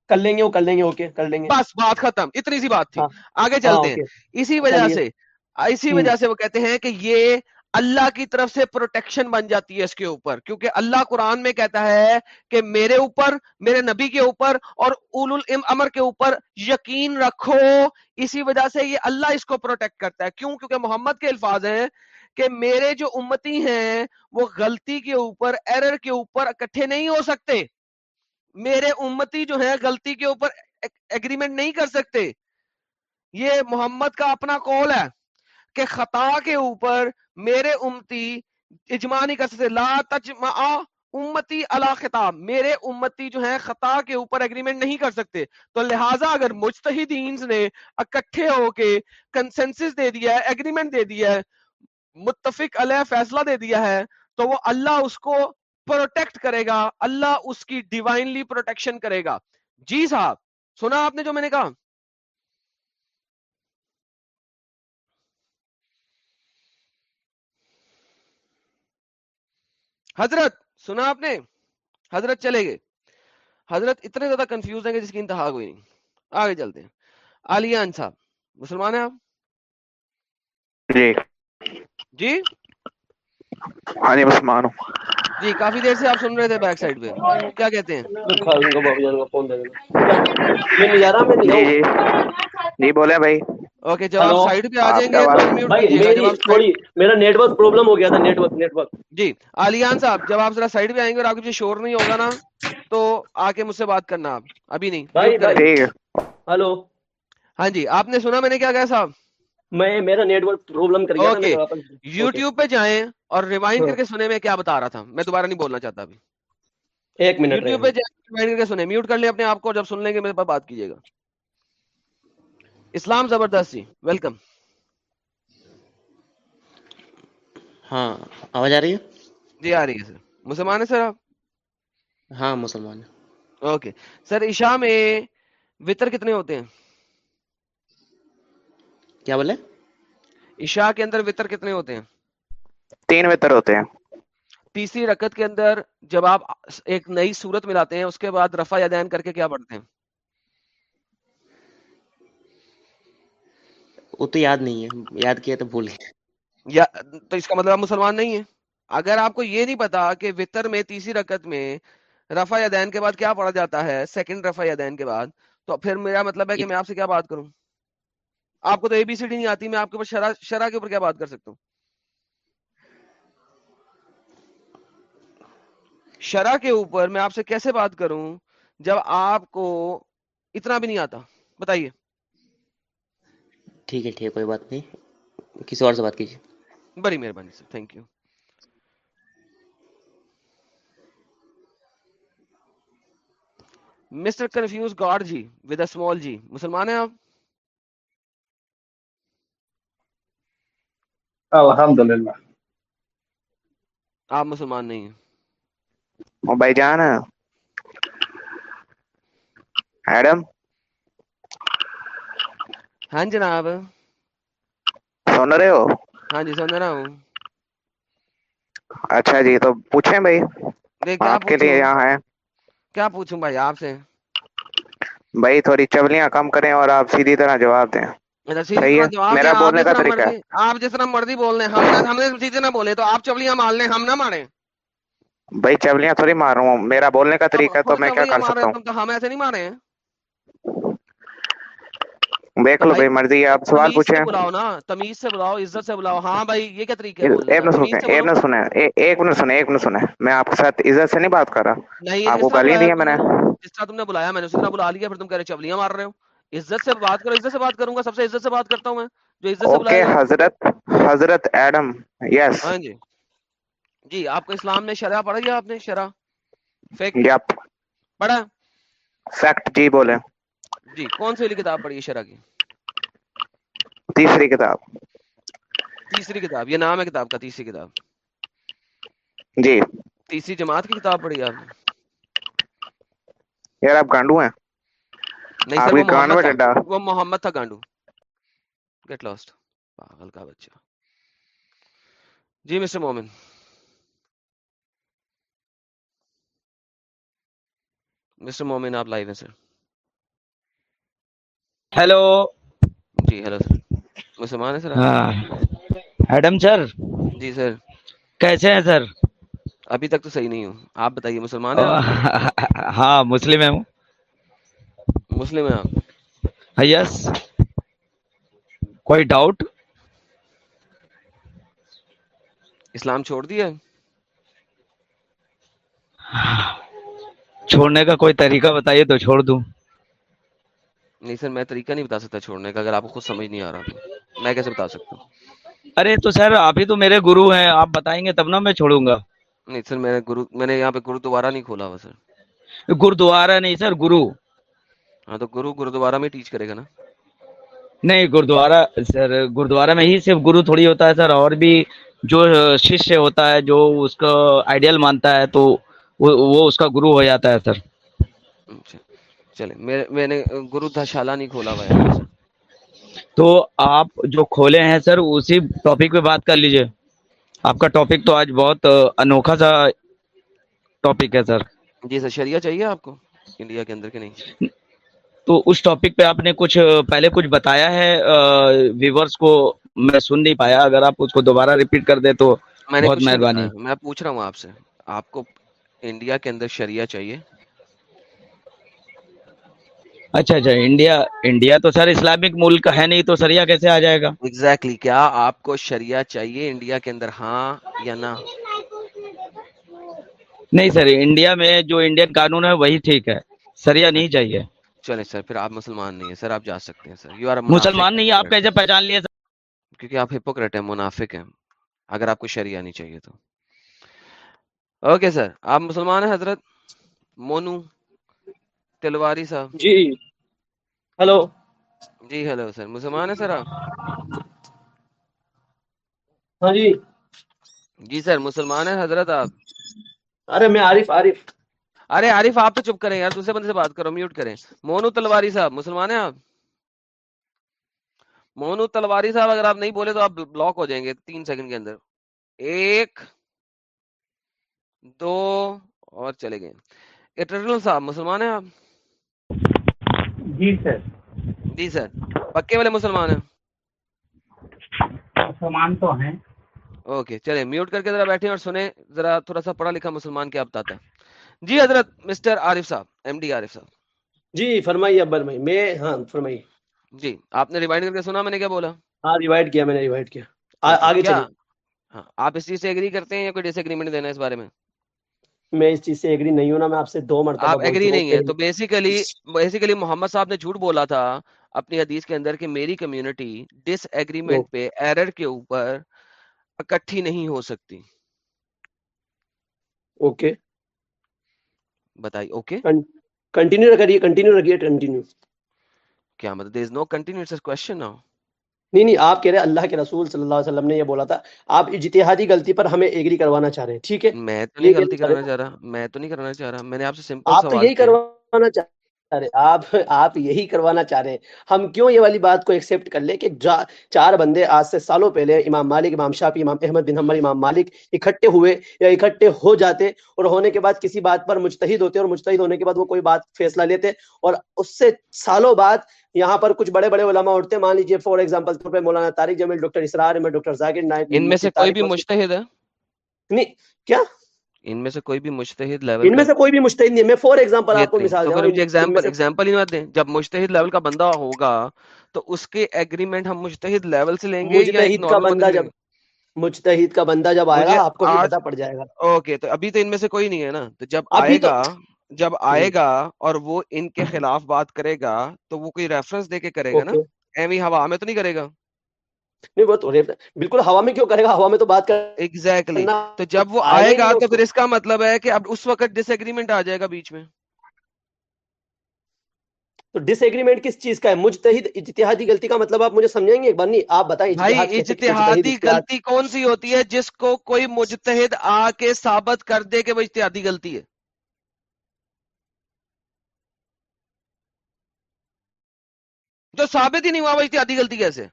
کر لیں گے وہ کر لیں گے اوکے کر لیں گے۔ بس بات ختم اتنی سی بات تھی۔ ہاں۔ آگے ہاں چلتے ہیں۔ اوکے اسی وجہ سے اسی وجہ سے وہ کہتے ہیں کہ یہ اللہ کی طرف سے پروٹیکشن بن جاتی ہے اس کے اوپر، کیونکہ اللہ قرآن میں کہتا ہے کہ میرے اوپر، میرے نبی کے اوپر اور اول الامر کے اوپر یقین رکھو، اسی وجہ سے یہ اللہ اس کو پروٹیکٹ کرتا ہے۔ کیوں؟ کیونکہ محمد کے الفاظ ہیں کہ میرے جو امتی ہیں وہ غلطی کے اوپر ایرر کے اوپر اکٹھے نہیں ہو سکتے۔ میرے امتی جو ہیں غلطی کے اوپر ایگریمنٹ نہیں کر سکتے۔ یہ محمد کا اپنا قول ہے۔ کہ خطا کے اوپر میرے امتی اجماع نہیں کر سکتے۔ لا تجمع امتی اللہ خطاب۔ میرے امتی جو ہیں خطا کے اوپر اگریمنٹ نہیں کر سکتے۔ تو لہٰذا اگر مجتہدین نے اکٹھے ہو کے کنسنسس دے دیا ہے اگریمنٹ دے دیا ہے، متفق علیہ فیصلہ دے دیا ہے، تو وہ اللہ اس کو پروٹیکٹ کرے گا۔ اللہ اس کی ڈیوائنلی پروٹیکشن کرے گا۔ جی صاحب، سنا آپ نے جو میں نے کہا؟ حضرت سنا آپ نے؟ حضرت چلے گئے۔ حضرت اتنے زیادہ کنفیوز ہیں کہ جس کی انتہا کوئی نہیں۔ آگے چلتے ہیں۔ علیان صاحب مسلمان ہیں آپ؟ جی۔ جی؟ ہاں جی مسلمان ہوں۔ جی کافی دیر سے آپ سن رہے تھے بیک سائڈ پہ۔ کیا کہتے ہیں؟ جی جی۔ جی بولے بھائی۔ اوکے جب آپ سائڈ پہ آ جائیں گے میری تھوڑی میرا نیٹ ورک پرابلم ہو گیا تھا نیٹ ورک نیٹ ورک جی علیان صاحب جب آپ ذرا سائڈ پہ آئیں گے اور آپ کے پیچھے شور نہیں ہوگا نا تو آ کے مجھ سے بات کرنا آپ۔ ابھی نہیں ہلو۔ ہاں جی آپ نے سنا میں نے کیا کہا صاحب؟ میں میرا نیٹ ورک پرابلم کر گیا تھا اوکے میں واپس یوٹیوب پہ جائیں اور ریوائنڈ ہاں۔ کر کے سنے میں کیا بتا رہا تھا۔ میں دوبارہ نہیں بولنا چاہتا ابھی۔ ایک منٹ یوٹیوب پہ جائیں ریوائنڈ کر کے سنے۔ میوٹ کر لیں اپنے آپ کو جب سن لیں گے میرے پاس بات کیجیے گا۔ اسلام زبردست جی ویلکم ہاں آواز آ رہی ہے؟ جی آ رہی ہے سر۔ مسلمان ہے سر آپ؟ ہاں مسلمان اوکے سر عشاء میں وطر کتنے ہوتے ہیں؟ کیا بولے؟ عشاء کے اندر وطر کتنے ہوتے ہیں؟ تین وطر ہوتے ہیں۔ تیسری رکعت کے اندر جب آپ ایک نئی صورت ملاتے ہیں اس کے بعد رفع یدین کر کے کیا پڑھتے ہیں؟ وہ تو یاد نہیں ہے یاد کیا تو بھول گیا۔ یا تو اس کا مطلب آپ مسلمان نہیں ہے اگر آپ کو یہ نہیں پتا کہ وطر میں تیسری رکعت میں رفع یدین کے بعد کیا پڑھا جاتا ہے سیکنڈ رفع یدین کے بعد تو پھر میرا مطلب ہے کہ میں آپ سے کیا بات کروں؟ آپ کو تو اے بی سی ڈی نہیں آتی میں آپ کے اوپر شرح شرح کے اوپر کیا بات کر سکتا ہوں؟ شرح کے اوپر میں آپ سے کیسے بات کروں جب آپ کو اتنا بھی نہیں آتا؟ بتائیے۔ ٹھیک ہے ٹھیک ہے کوئی بات نہیں۔ کسی اور سے بات کیجیے۔ بڑی مہربانی sir thank you mister confused God ji with a small جی مسلمان ہیں آپ؟ الحمد للہ آپ مسلمان نہیں ہیں۔ بھائی جان ایڈم؟ ہاں جناب۔ سن رہے ہو؟ ہاں جی سن رہا ہوں۔ اچھا جی تو پوچھیں بھائی۔ آپ کے لیے یہاں ہے کیا پوچھوں بھائی آپ سے؟ بھائی تھوڑی چبلیاں کم کریں اور آپ سیدھی طرح جواب دیں۔ اچھا میرا بولنے کا طریقہ آپ جس طرح مرضی بول لیں ہم ہم نے سیدھے نہ بولے تو آپ چپلیاں مال لیں ہم نہ ماریں۔ بھائی چبلیاں تھوڑی مار رہا ہوں میرا بولنے کا طریقہ تو میں کیا کر مار سکتا تو ہم ایسے نہیں مارے۔ ہیں ہوں دیکھ لو بھائی مرضی ہے آپ سوال پوچھیں۔ بلاؤ نا تمیز سے بلاؤ عزت سے بلاؤ۔ ہاں بھائی یہ کیا طریقہ ہے ایک منٹ سنیں ایک منٹ سنیں اے- ایک منٹ سنیں ایک منٹ سنیں۔ میں آپ کے ساتھ عزت سے نہیں بات کر رہا۔ آپ کو گالی بلایا دی ہے میں نے۔ جس طرح تم نے بلایا میں نے اسی طرح بلا لیا پھر تم کہہ رہے چپلیاں مار رہے ہو۔ عزت سے بات کرو عزت سے بات کروں گا سب سے عزت سے بات کرتا ہوں میں جو عزت سے حضرت حضرت ایڈم یس۔ ہاں جی۔ جی آپ کو اسلام نے شرح پڑھا یا آپ نے شرح؟ پڑھا؟ فیکٹ جی بولے جی کون سی والی کتاب پڑھی ہے شرح کی؟ تیسری کتاب۔ تیسری کتاب یہ نام ہے کتاب کا تیسری کتاب۔ جی۔ تیسری جماعت کی کتاب پڑھی آپ نے؟ یار آپ گانڈو ہیں؟ نہیں سر محمد تھا۔ وہ محمد تھا گانڈو۔ Get last. پاگل کا بچہ۔ جی مسٹر مومن۔ مسٹر مومن آپ لائیو ہیں سر۔ ہیلو جی ہیلو سر مسلمان ہیں سر ہاں۔ ایڈم سر؟ جی سر کیسے ہیں سر؟ ابھی تک تو صحیح نہیں ہوں۔ آپ بتائیے مسلمان ہیں ہاں مسلم ہے ہوں مسلم ہیں آپ؟ یس کوئی ڈاؤٹ اسلام چھوڑ دیا چھوڑنے کا کوئی طریقہ بتائیے تو چھوڑ دوں۔ نہیں سر میں طریقہ نہیں بتا سکتا چھوڑنے کا اگر آپ کو خود سمجھ نہیں آ رہا تو۔ میں کیسے بتا سکتا ہوں؟ ارے تو سر آپ ہی تو میرے گرو ہیں آپ بتائیں گے تب نا میں چھوڑوں گا۔ نہیں سر میں نے گرو میں نے یہاں پہ گرو دوبارہ نہیں کھولا ہوا سر۔ گردوارا نہیں سر گرو۔ ہاں تو گرو گرودوارا میں ٹیچ کرے گا نا۔ نہیں گردوارا سر گردوارا میں ہی صرف گرو تھوڑی ہوتا ہے سر اور بھی جو شیشیہ ہوتا ہے جو اس کا آئیڈیل مانتا ہے تو وہ اس کا گرو ہو جاتا ہے سر۔ اچھا۔ چلے میں نے گرو دھاشالہ نہیں کھولا ہوا ہے تو آپ جو کھولے ہیں سر اسی ٹاپک پہ بات کر لیجیے۔ آپ کا ٹاپک تو آج بہت انوکھا سا ٹاپک ہے سر۔ جی سر شریعہ چاہیے آپ کو؟ انڈیا کے اندر کہ نہیں؟ تو اس ٹاپک پہ آپ نے کچھ پہلے کچھ بتایا ہے؟ ویورز کو میں سن نہیں پایا۔ اگر آپ اس کو دوبارہ ریپیٹ کر دیں تو بہت مہربانی۔ میں پوچھ رہا ہوں آپ سے آپ کو انڈیا کے اندر شریعہ چاہیے؟ اچھا اچھا انڈیا انڈیا تو سر اسلامک ملک ہے نہیں تو سریا کیسے آ جائے گا؟ ایگزیکٹلی کیا آپ کو شریعہ چاہیے انڈیا کے اندر؟ ہاں یا نہ؟ نہیں سر انڈیا میں جو انڈین قانون ہے وہی ٹھیک ہے سریا نہیں چاہیے۔ چلے سر پھر آپ مسلمان نہیں ہیں سر آپ جا سکتے ہیں سر۔ یو آر مسلمان نہیں آپ کیسے پہچان لیے کیونکہ آپ ہپوکریٹ ہیں منافق ہیں۔ اگر آپ کو شریعہ نہیں چاہیے تو۔ اوکے سر آپ مسلمان ہیں حضرت؟ مونو؟ تلواری صاحب۔ جی۔ ہلو۔ جی ہیلو سر۔ مسلمان ہیں سر آپ؟ ہاں جی۔ جی سر مسلمان ہیں حضرت آپ؟ ارے میں عارف عارف۔ ارے عارف آپ تو چپ کریں یار۔ دوسرے بندے سے بات کرو میوٹ کریں۔ مونو تلواری صاحب مسلمان ہیں آپ؟ مونو تلواری صاحب اگر آپ نہیں بولے تو آپ بلاک ہو جائیں گے تین سیکنڈ کے اندر۔ ایک دو اور چلے گئے۔ اٹرنل صاحب مسلمان ہیں آپ؟ جی سر۔ جی سر۔ پکے والے مسلمان ہیں۔ مسلمان تو ہیں۔ اوکے چلے میوٹ کر کے ذرا بیٹھیں اور سنیں۔ ذرا تھوڑا سا پڑھا لکھا مسلمان کیا بتاتا ہے جی حضرت مسٹر عارف صاحب ایم ڈی عارف صاحب۔ جی فرمائیے ابر بھائی میں ہاں فرمائیے۔ جی آپ نے ریوائنڈ کر کے سنا میں نے کیا بولا؟ ہاں ریوائڈ کیا میں نے ریوائڈ کیا۔ آگے چلیے ہاں آپ اس چیز سے ایگری کرتے ہیں یا کوئی ڈس ایگریمنٹ دینا ہے اس بارے میں؟ میں اس چیز سے ایگری نہیں ہوں نا میں آپ سے دو مرتبہ آپ ایگری نہیں ہے تو بیسیکلی بیسیکلی محمد صاحب نے جھوٹ بولا تھا اپنی حدیث کے اندر کہ میری کمیونٹی ڈس ایگریمنٹ پہ ایرر کے اوپر اکٹھی نہیں ہو سکتی۔ اوکے بتائیے اوکے کنٹینیو کریے کنٹینیو رکھیے کنٹینیو کیا مطلب there is no continue question now نہیں نہیں آپ کہہ رہے ہیں اللہ کے رسول صلی اللہ علیہ وسلم نے یہ بولا تھا۔ آپ اجتہادی غلطی پر ہمیں ایگری کروانا چاہ رہے ہیں ٹھیک ہے؟ میں تو نہیں غلطی کہنا چاہ رہا میں تو نہیں کرانا چاہ رہا میں نے آپ سے سمپل آپ تو یہی کروانا چاہ رہے آپ آپ یہی کروانا چاہ رہے ہیں۔ ہم کیوں یہ والی بات کو ایکسیپٹ کر لیں کہ چار بندے آج سے سالوں پہلے امام مالک امام شافی امام احمد بن حنبل امام مالک اکٹھے ہوئے یا اکٹھے ہو جاتے اور ہونے کے بعد کسی بات پر مجتہد ہوتے اور مجتہد ہونے کے بعد وہ کوئی بات فیصلہ لیتے اور اس سے سالوں بعد یہاں پر کچھ بڑے بڑے علماء اٹھتے۔ ہیں مان لیجیے فار ایگزامپل طور پہ مولانا طارق جمیل ڈاکٹر اسرار ڈاکٹر ذاکر نائب ان میں سے کوئی بھی مجتہد ہے؟ نہیں کیا؟ ان میں سے کوئی بھی مجتہد لیول ان میں سے کوئی بھی مجتہد نہیں ہے۔ میں فار ایگزامپل آپ کو مثال ہوں مجھے ایگزامپل ایگزامپل ہی مت دیں۔ جب مجتہد لیول کا بندہ ہوگا تو اس کے ایگریمنٹ ہم مجتہد لیول سے لیں گے مجتہد کا بندہ جب مجتہد کا بندہ جب آئے گا آپ کو بھی پتہ پڑ جائے گا۔ اوکے تو ابھی تو ان میں سے کوئی نہیں ہے نا۔ تو جب آئے گا جب آئے گا اور وہ ان کے خلاف بات کرے گا تو وہ کوئی ریفرنس دے کے کرے گا نا۔ ایویں ہوا میں تو نہیں کرے گا۔ نہیں وہ تو بالکل ہوا میں کیوں کرے گا؟ ہوا میں تو بات ایگزیکٹلی کرنا تو جب وہ آئے گا تو پھر اس کا مطلب ہے کہ اب اس وقت ڈس ایگریمنٹ آ جائے گا بیچ میں۔ تو ڈس ایگریمنٹ کس چیز کا ہے؟ مجتہد اجتہادی غلطی کا مطلب آپ مجھے سمجھائیں گے ایک بار؟ نہیں آپ بتائیں بھائی اجتہادی اجتہاد۔ غلطی کون سی ہوتی ہے جس کو کوئی مجتہد آ کے ثابت کر دے کہ وہ اجتہادی غلطی ہے؟ جو ثابت ہی نہیں ہوا وہ اجتہادی غلطی کیسے؟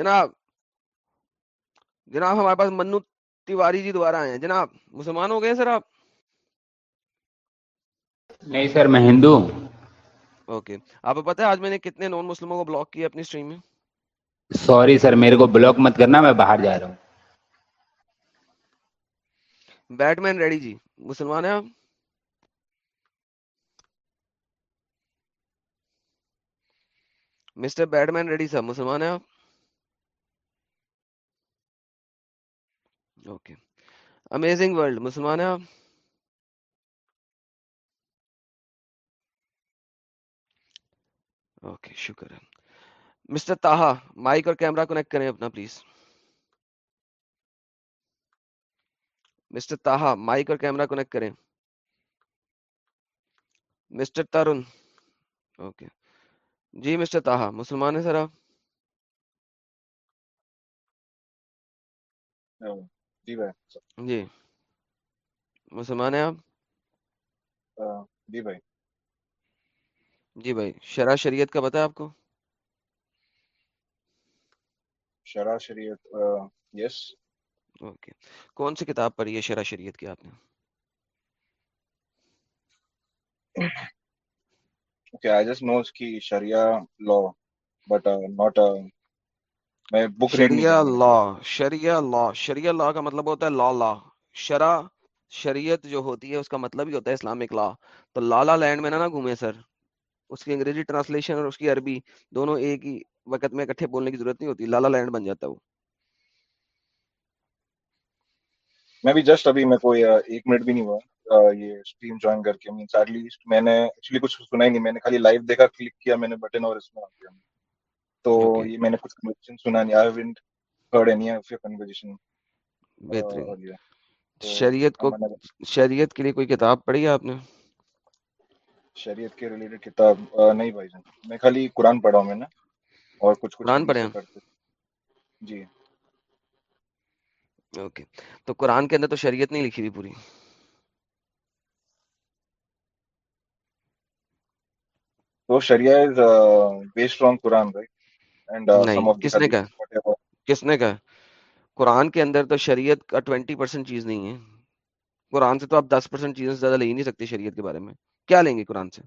جناب جناب ہمارے پاس منو تیواری جی دوبارہ آئے ہیں۔ جناب مسلمان ہو گئے سر آپ؟ نہیں سر میں ہندو ہوں۔ اوکے۔ آپ کو پتا ہے آج میں نے کتنے نان مسلموں کو بلاک کیا اپنی اسٹریم میں؟ سوری سر میرے کو بلاک مت کرنا میں باہر جا رہا ہوں۔ بیٹ مین ریڈی جی۔ مسلمان ہیں آپ؟ مسٹر بیٹ مین ریڈی صاحب مسلمان ہیں آپ؟ اوکے۔ امیزنگ ورلڈ مسلمان ہیں آپ اوکے، شکر۔ ہے مسٹر تاہا مائک اور کیمرہ کنیکٹ کریں اپنا پلیز مسٹر تاہا مائک اور کیمرہ کنیکٹ کریں۔ Mister Taran okay. جی مسٹر تاہا مسلمان ہیں سر آپ جی بھائی جی مسلمان ہیں آپ جی بھائی جی بھائی شریعت کا آپ کو شریعت یس اوکے کون سی کتاب پڑھی ہے شرع شریعت کی آپ نے Okay, I just knows کی شریعہ law but not uh, میں بک شریعہ لا شریعہ لا شریعہ لا کا مطلب ہوتا ہے لا لا۔ شرع شریعت جو ہوتی ہے اس کا مطلب ہی ہوتا ہے اسلامک لا۔ تو لالا لینڈ میں نہ گھومے سر۔ اس کی انگریزی ٹرانسلیشن اور اس کی عربی دونوں ایک ہی وقت میں اکٹھے بولنے کی ضرورت نہیں ہوتی۔ لالا لینڈ بن جاتا ہے وہ۔ میں بھی جسٹ ابھی میں کوئی ایک منٹ بھی نہیں ہوا۔ یہ اسٹریم جوائن کر کے۔ مینس ایٹ لیسٹ میں نے ایکچولی کچھ سنا ہی نہیں۔ میں نے خالی لائیو دیکھا کلک کیا میں نے بٹن اور اس میں آ گیا تو یہ میں نے کچھ کنورسیشن سنا نہیں I haven't heard any of your conversation بہترین۔ شریعت کو شریعت کے لیے کوئی کتاب پڑھی ہے آپ نے؟ شریعت کے ریلیٹڈ کتاب نہیں بھائی جان۔ میں خالی قرآن پڑھا ہوں میں نے اور کچھ قرآن پڑھے ہیں؟ جی۔ اوکے۔ تو قرآن کے اندر تو شریعت نہیں لکھی ہوئی پوری۔ تو شریعہ is based on Quran right کس نے کہا؟ حدیث کس نے کہا؟ قرآن کے اندر تو شریعت کا ٹوینٹی پرسینٹ چیز نہیں ہے۔ قرآن سے تو آپ دس پرسینٹ چیزیں زیادہ لے ہی نہیں سکتے شریعت کے بارے میں۔ کیا لیں گے قرآن سے؟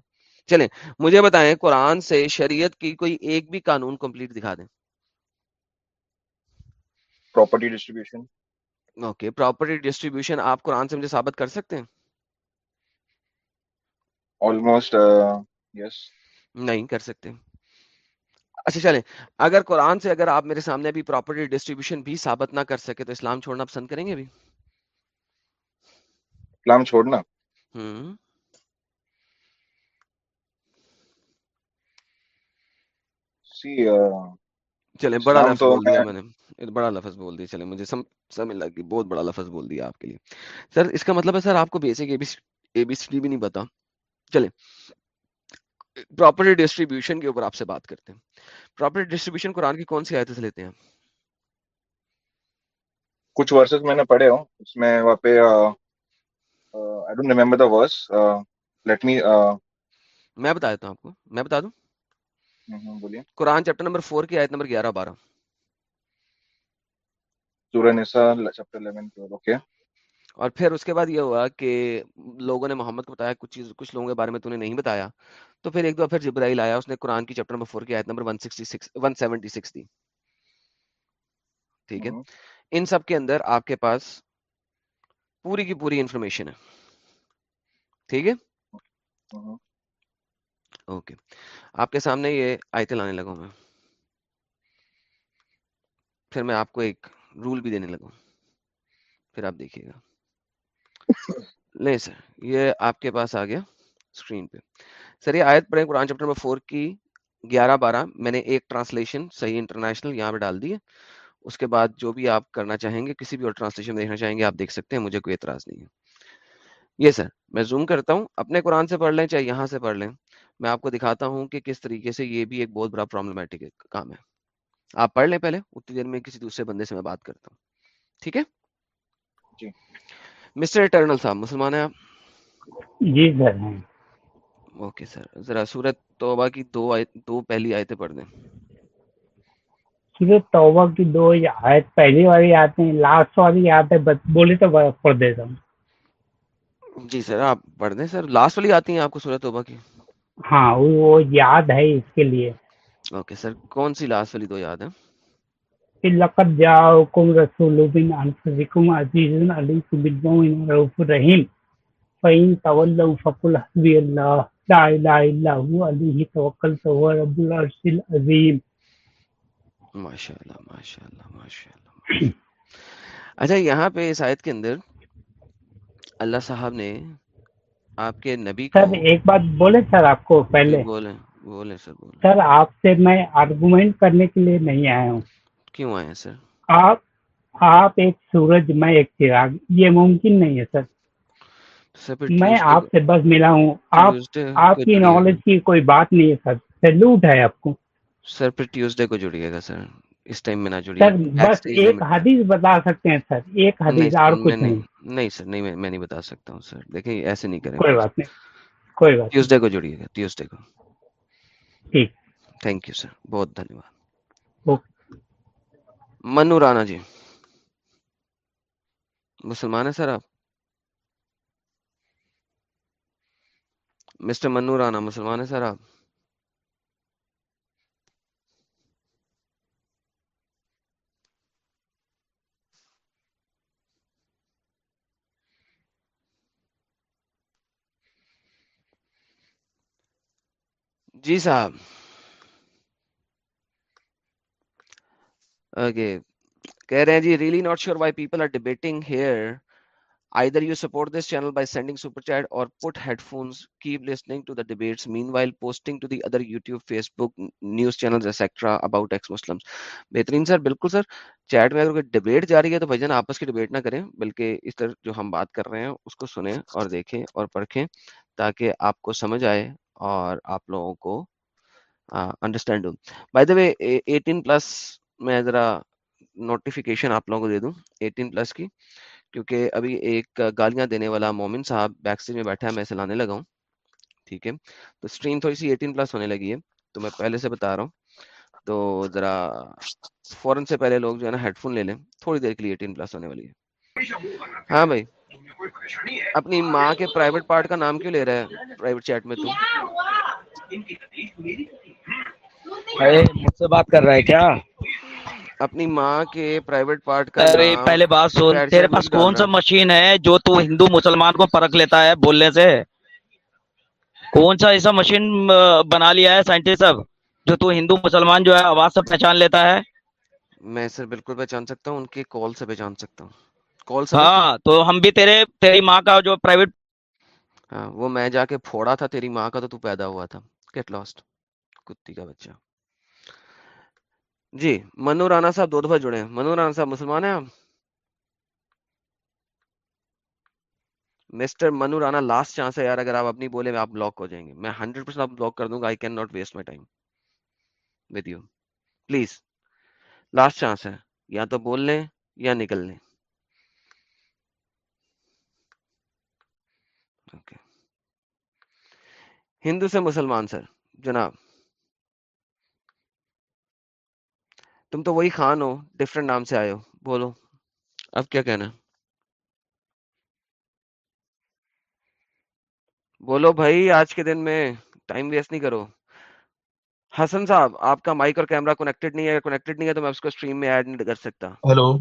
چلیں مجھے بتائیں قرآن سے شریعت کی کوئی ایک بھی قانون کمپلیٹ دکھا دیں۔ Property distribution okay property distribution آپ قرآن سے مجھے ثابت کر سکتے ہیں؟ آلموسٹ یس نہیں کر سکتے۔ اچھا چلیں۔ اگر قرآن سے اگر آپ میرے سامنے ابھی پراپرٹی ڈسٹریبیوشن بھی ثابت نہ کر سکے تو اسلام چھوڑنا پسند کریں گے ابھی؟ اسلام چھوڑنا؟ ہوں۔ چلیں بڑا لفظ تو بول دیا میں نے۔ بڑا لفظ بول دیا چلیں مجھے سم- سمجھ لگ گئی بہت بڑا لفظ بول دیا آپ کے لیے۔ سر اس کا مطلب ہے سر آپ کو basic A B C D بھی نہیں پتا۔ چلیں۔ پراپرٹی ڈسٹریبیوشن کے اوپر آپ سے بات کرتے ہیں۔ پراپرٹی ڈسٹریبیوشن قرآن کی کون سی آیتیں سے لیتے ہیں؟ کچھ ورسز میں نے پڑھے ہوں اس میں وہاں پہ I don't remember the verse let me میں بتا دیتا ہوں آپ کو میں بتا دوں۔ بولیے۔ قرآن چیپٹر نمبر فور کی آیت نمبر گیارہ بارہ۔ سورہ نساء چیپٹر 11 اوکے اور پھر اس کے بعد یہ ہوا کہ لوگوں نے محمد کو بتایا کچھ چیز کچھ لوگوں کے بارے میں تو نے نہیں بتایا۔ تو پھر ایک دو پھر جبرائیل آیا اس نے قرآن کی چیپٹر نمبر فور کی آیت نمبر 166 176 دی۔ ٹھیک ہے؟ ان سب کے اندر آپ کے پاس پوری کی پوری انفارمیشن ہے۔ ٹھیک ہے؟ اوکے۔ آپ کے سامنے یہ آیتیں لانے لگا ہوں میں۔ پھر میں آپ کو ایک رول بھی دینے لگا ہوں۔ پھر آپ دیکھیے گا۔ نہیں سر یہ آپ کے پاس آ گیا اسکرین پہ۔ سر یہ آیت پڑھیں قرآن چیپٹر نمبر فور کی گیارہ بارہ میں نے ایک ٹرانسلیشن صحیح انٹرنیشنل یہاں پہ ڈال دی ہے۔ اس کے بعد جو بھی آپ کرنا چاہیں گے کسی بھی اور ٹرانسلیشن میں دیکھنا چاہیں گے آپ دیکھ سکتے ہیں مجھے کوئی اعتراض نہیں ہے۔ یہ سر میں زوم کرتا ہوں اپنے قرآن سے پڑھ لیں چاہے یہاں سے پڑھ لیں۔ میں آپ کو دکھاتا ہوں کہ کس طریقے سے یہ بھی ایک بہت بڑا پرابلمٹک کام ہے۔ آپ پڑھ لیں پہلے اتنی دیر میں کسی دوسرے بندے سے میں بات کرتا ہوں۔ ٹھیک ہے؟ جی۔ مسٹر اٹرنل صاحب مسلمان ہیں آپ؟ جی سر اوکے سر ذرا سورت توبہ کی دو آیت دو پہلی آیتیں پڑھ دیں۔ سورت توبہ کی دو آیت پہلی والی آتے ہیں لاسٹ والی آتے ہیں بولے تو پڑھ دیتا ہوں۔ جی سر آپ پڑھ دیں سر۔ لاسٹ والی آتی ہیں آپ کو سورت توبہ کی؟ ہاں وہ یاد ہے اس کے لیے۔ اوکے سر کون سی لاسٹ والی دو یاد ہیں؟ لقد جاؤکم رسول من انفسكم عزيز عليكم بالمؤمن رؤوف رحيم فَإِن تَوَلَّوْ فَقُلْ حَبِيَ اللَّهُ لا الہ الا ہوا علیہ ہوا رب العرش العظیم اللہ اچھا یہاں پہ اس آیت کے اندر اللہ صاحب نے آپ کے نبی سر ایک بات بولے سر آپ کو پہلے؟ جی، بولے بولے سر بولے سر آپ سے میں آرگومنٹ کرنے کے لیے نہیں آیا ہوں۔ کیوں آئے سر؟ آپ آپ ایک سورج میں ایک چراغ یہ ممکن نہیں ہے سر۔ میں آپ سے بس ملا ہوں۔ آپ آپ کی نالج کی کوئی بات نہیں ہے سر۔ سیلوٹ ہے آپ کو۔ سر پھر ٹیوزڈے کو جڑیے گا سر۔ اس ٹائم میں نہ جڑیے۔ سر بس ایک حدیث بتا سکتے ہیں سر۔ ایک حدیث اور کچھ نہیں۔ نہیں۔ سر نہیں میں نہیں بتا سکتا ہوں سر۔ دیکھیں ایسے نہیں کریں۔ کوئی بات نہیں۔ کوئی بات ٹیوزڈے کو جڑیے گا۔ ٹیوزڈے کو۔ ٹھیک۔ تھینک یو سر بہت دھنیہ واد منو رانا جی۔ مسلمان ہیں سر آپ؟ مسٹر منو رانا مسلمان ہیں سر آپ جی صاحب. اوکے کہہ رہے ہیں جی really not sure why people are debating here Either you support this channel by sending super chat or put headphones, keep listening to the debates, meanwhile posting to the other YouTube, Facebook, news channel extra about ex Muslim بہترین sir بالکل سر chat میں اگر کوئی debate جاری ہے تو بھائی جان آپس کی ڈبیٹ نہ کریں بلکہ اس طرح جو ہم بات کر رہے ہیں اس کو سنیں اور دیکھیں اور پرکھیں تاکہ آپ کو سمجھ آئے اور آپ لوگوں کو understand who by the way eighteen plus میں ذرا نوٹیفیکیشن آپ لوگوں کو دے دوں ایٹین پلس کی کیونکہ ابھی ایک گالیاں دینے والا مومن صاحب بیک سیٹ میں بیٹھا ہے، میں اسے لگا ہوں، ٹھیک ہے؟ تو اسٹریم تھوڑی سی ایٹین پلس ہونے لگی ہے، تو میں پہلے سے بتا رہا ہوں۔ تو ذرا فورن سے پہلے لوگ جو ہے نا ہیڈ فون لے لیں، تھوڑی دیر کے لیے ایٹین پلس ہونے والی ہے۔ ہاں بھائی، اپنی ماں کے پرائیویٹ پارٹ کا نام کیوں لے رہا ہے پرائیویٹ چیٹ میں تو؟ مجھ سے بات کر رہا ہے کیا؟ اپنی ماں کے پرائیویٹ پارٹ کا ارے پہلے بات سن تیرے پاس کون سا مشین ہے جو تو ہندو مسلمان کو پرکھ لیتا ہے بولنے سے؟ کون سا ایسا مشین بنا لیا ہے سائنٹسٹ صاحب جو تو ہندو مسلمان جو ہے آواز سے پہچان لیتا ہے؟ میں سر بالکل پہچان سکتا ہوں ان کے کال سے پہچان سکتا ہوں۔ کال سے ہاں تو ہم بھی تیرے تیری ماں کا جو پرائیویٹ ہاں وہ میں جا کے پھوڑا تھا تیری ماں کا تو تو پیدا ہوا تھا۔ گیٹ لاسٹ کتی کا بچہ۔ جی منو رانا صاحب دو دفعہ جڑے ہیں۔ منو رانا صاحب، مسلمان ہیں آپ؟ مسٹر منو رانا لاسٹ چانس ہے یار، اگر آپ اپنی بولے میں آپ بلاک ہو جائیں گے۔ میں ہنڈریڈ پرسینٹ آپ بلاک کر دوں گا۔ I can not waste my time with you please last chance ہے۔ یا تو بول لیں یا نکل لیں ہندو سے مسلمان، سر۔ جناب تم تو وہی خان ہو ڈفرینٹ نام سے آئے ہو بولو۔ اب کیا کہنا؟ بولو بھائی آج کے دن میں ٹائم ویسٹ نہیں کرو۔ حسن صاحب آپ کا مائک اور کیمرہ کنیکٹڈ نہیں ہے کنیکٹڈ نہیں ہے تو میں اس کو سٹریم میں ایڈ نہیں کر سکتا۔ ہلو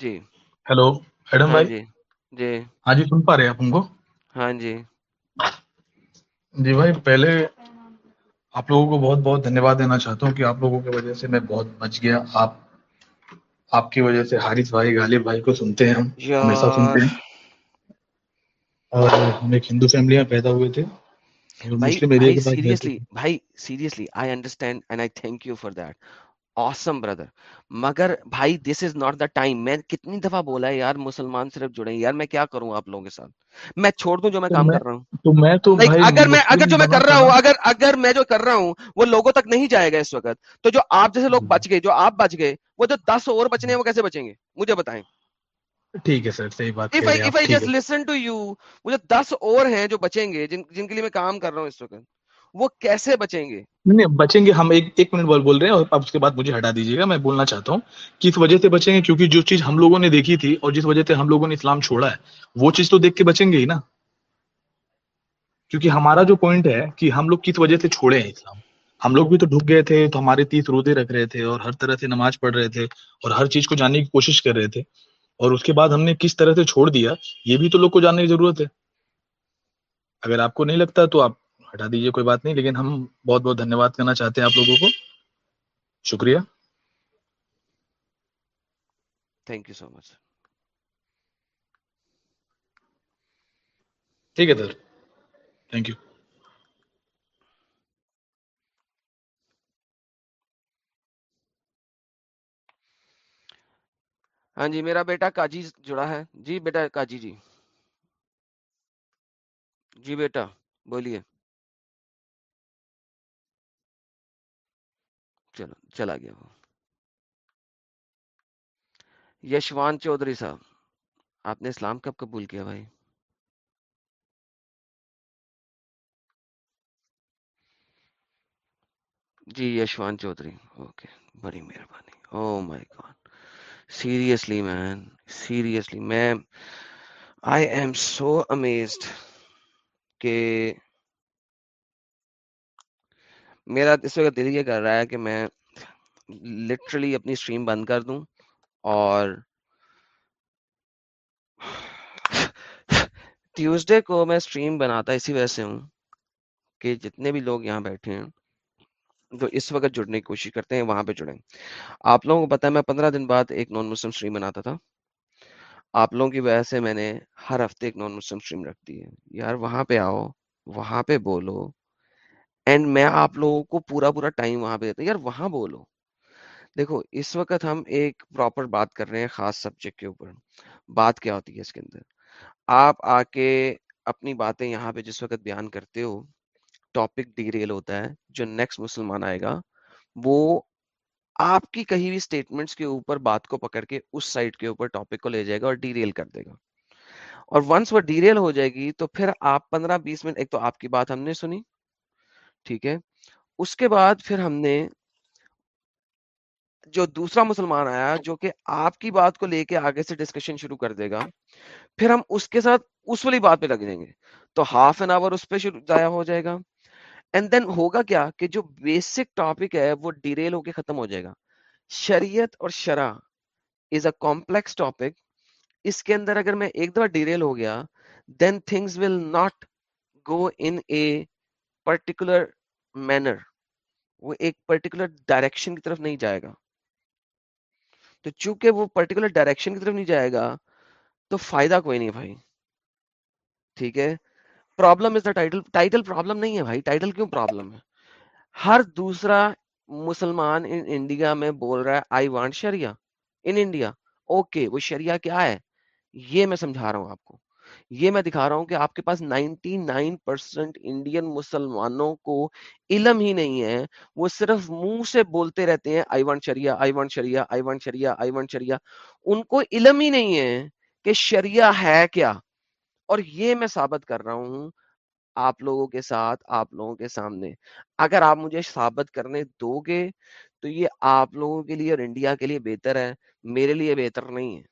جی۔ ہلو ایڈم بھائی جی۔ جی۔ ہاں جی سن پا رہے ہیں آپ ہم کو؟ ہاں جی۔ جی بھائی پہلے آپ لوگوں کو بہت بہت دھنیہ واد دینا چاہتا ہوں کہ آپ لوگوں کی وجہ سے میں بہت بچ گیا۔ آپ آپ کی وجہ سے حارث بھائی غالب بھائی کو سنتے ہیں ہم ہمیشہ سنتے ہیں۔ اور ہم ایک ہندو فیملی میں پیدا ہوئے تھے۔ بھائی سیریسلی بھائی seriously I understand and I thank you for that awesome brother مگر بھائی this is not the time میں کتنی دفعہ بولا ہے یار مسلمان صرف جڑے یار میں کیا کروں آپ لوگوں کے ساتھ؟ میں چھوڑ دوں جو میں کام کر رہا ہوں۔ اگر میں اگر جو میں کر رہا ہوں اگر اگر میں جو کر رہا ہوں وہ لوگوں تک نہیں جائے گا اس وقت۔ تو جو آپ جیسے لوگ بچ گئے جو آپ بچ گئے وہ جو دس اور بچنے ہیں وہ کیسے بچیں گے؟ مجھے بتائیں۔ ٹھیک ہے سر صحیح بات جو دس اور ہیں جو بچیں گے جن کے لیے میں کام کر رہا ہوں اس وقت۔ وہ کیسے بچیں گے؟ نہیں بچیں گے، ہم ایک ایک منٹ بول رہے ہیں اور آپ اس کے بعد مجھے ہٹا دیجیے گا، میں بولنا چاہتا ہوں کس وجہ سے بچیں گے کیونکہ جو چیز ہم لوگوں نے دیکھی تھی اور جس وجہ سے ہم لوگوں نے اسلام چھوڑا ہے، وہ چیز تو دیکھ کے بچیں گے ہی نا۔ کیونکہ ہمارا جو پوائنٹ ہے کہ ہم لوگ کس وجہ سے چھوڑے ہیں اسلام۔ ہم لوگ بھی تو ڈھک گئے تھے، تو ہمارے تیس روتے رکھ رہے تھے اور ہر طرح سے نماز پڑھ رہے تھے اور ہر چیز کو جاننے کی کوشش کر رہے تھے۔ اور اس کے بعد ہم نے کس طرح سے چھوڑ دیا، یہ بھی تو لوگ کو جاننے کی ضرورت ہے۔ اگر آپ کو نہیں لگتا تو آپ ہٹا دیجیے کوئی بات نہیں لیکن ہم بہت بہت دھنیہ واد کرنا چاہتے ہیں آپ لوگوں کو۔ شکریہ۔ تھینک یو سو مچ ٹھیک ہے سر۔ تھینک یو ہاں جی میرا بیٹا کاجی جڑا ہے۔ جی بیٹا کاجی جی۔ جی بیٹا بولیے۔ چلو چلا گیا وہ۔ یشوان چودھری صاحب، آپ نے اسلام کب قبول کیا بھائی؟ جی یشوان چودھری۔ اوکے، بڑی مہربانی۔ او my God seriously man seriously میں آئی ایم سو امیزڈ کہ میرا اس وقت دل یہ کر رہا ہے کہ میں لٹرلی اپنی اسٹریم بند کر دوں اور ٹیوزڈے کو میں اسٹریم بناتا اسی وجہ سے ہوں کہ جتنے بھی لوگ یہاں بیٹھے ہیں، جو اس وقت جڑنے کی کوشش کرتے ہیں، وہاں پہ جڑیں۔ آپ لوگوں کو پتا ہے، میں پندرہ دن بعد ایک نان مسلم اسٹریم بناتا تھا۔ آپ لوگوں کی وجہ سے میں نے ہر ہفتے ایک نان مسلم اسٹریم رکھ دی ہے۔ یار، وہاں پہ آؤ، وہاں پہ بولو۔ اینڈ میں آپ لوگوں کو پورا پورا ٹائم وہاں پہ دیتا ہوں۔ یار وہاں بولو۔ دیکھو، اس وقت ہم ایک پراپر بات کر رہے ہیں خاص سبجیکٹ کے اوپر۔ بات کیا ہوتی ہے اس کے اندر؟ آپ آ کے اپنی باتیں یہاں پہ جس وقت بیان کرتے ہو ٹاپک ڈی ریل ہوتا ہے، جو نیکسٹ مسلمان آئے گا، وہ آپ کی کہیں بھی سٹیٹمنٹس کے اوپر بات کو پکڑ کے اس سائٹ کے اوپر ٹاپک کو لے جائے گا اور ڈی ریل کر دے گا۔ اور ونس وہ ڈی ریل ہو جائے گی، تو پھر آپ پندرہ بیس منٹ، ایک تو آپ کی بات ہم نے سنی۔ ٹھیک ہے۔ اس کے بعد پھر ہم نے جو دوسرا مسلمان آیا، جو کہ آپ کی بات کو لے کے آگے سے ڈسکشن شروع کر دے گا، پھر ہم اس کے ساتھ اس والی بات پہ لگ جائیں گے۔ تو ہاف این آور اس پہ ضائع ہو جائے گا۔ اینڈ دین ہوگا کیا کہ جو بیسک ٹاپک ہے، وہ ڈیریل ہو کے ختم ہو جائے گا۔ شریعت اور شرح از اے کمپلیکس ٹاپک اس کے اندر اگر میں ایک دفعہ ڈیریل ہو گیا then things will not go in a particular manner وہ ایک پرٹیکولر ڈائریکشن کی طرف نہیں جائے گا۔ تو چونکہ وہ پرٹیکولر ڈائریکشن کی طرف نہیں جائے گا، تو فائدہ کوئی نہیں بھائی۔ ٹھیک ہے؟ Problem is the title title problem نہیں ہے بھائی۔ ٹائٹل کیوں پرابلم ہے؟ ہر دوسرا مسلمان ان انڈیا میں بول رہا ہے I want Shreya in India okay وہ شریا کیا ہے؟ یہ میں سمجھا رہا ہوں آپ کو۔ یہ میں دکھا رہا ہوں کہ آپ کے پاس نائنٹی نائن پرسینٹ انڈین مسلمانوں کو علم ہی نہیں ہے، وہ صرف منہ سے بولتے رہتے ہیں، آئی وانٹ شریا آئی وانٹ شریا آئی وانٹ شریا آئی وانٹ شریا ان کو علم ہی نہیں ہے کہ شریا ہے کیا۔ اور یہ میں ثابت کر رہا ہوں آپ لوگوں کے ساتھ، آپ لوگوں کے سامنے۔ اگر آپ مجھے ثابت کرنے دو گے تو یہ آپ لوگوں کے لیے اور انڈیا کے لیے بہتر ہے، میرے لیے بہتر نہیں ہے۔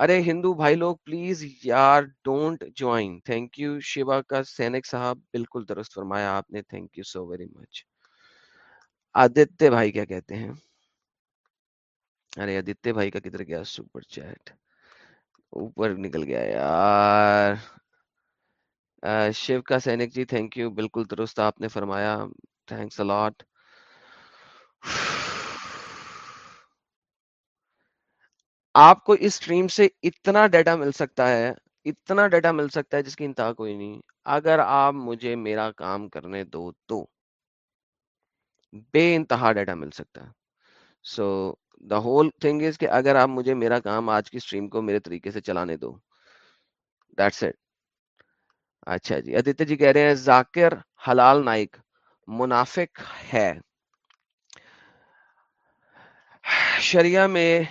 ارے ہندو بھائی لوگ، پلیز یار، don't join. Thank you Shiva کا سینک صاحب، بالکل درست فرمایا آپ نے۔ Thank you so very much. Aditya بھائی کیا کہتے ہیں؟ ارے آدتیہ بھائی کا کدھر گیا؟ Super chat. اوپر نکل گیا یار۔ شیو کا سینک جی تھینک یو، بالکل درست آپ نے فرمایا۔ Thanks a lot. آپ کو اس اسٹریم سے اتنا ڈیٹا مل سکتا ہے، اتنا ڈیٹا مل سکتا ہے جس کی انتہا کوئی نہیں۔ اگر آپ مجھے میرا کام کرنے دو تو بے انتہا ڈیٹا مل سکتا ہے۔ سو دا ہول تھنگ از کہ اگر آپ مجھے میرا کام آج کی اسٹریم کو میرے طریقے سے چلانے دو دیٹس اٹ اچھا جی ادتیہ جی کہہ رہے ہیں، ذاکر حلال نائک، منافق ہے۔ شریعہ میں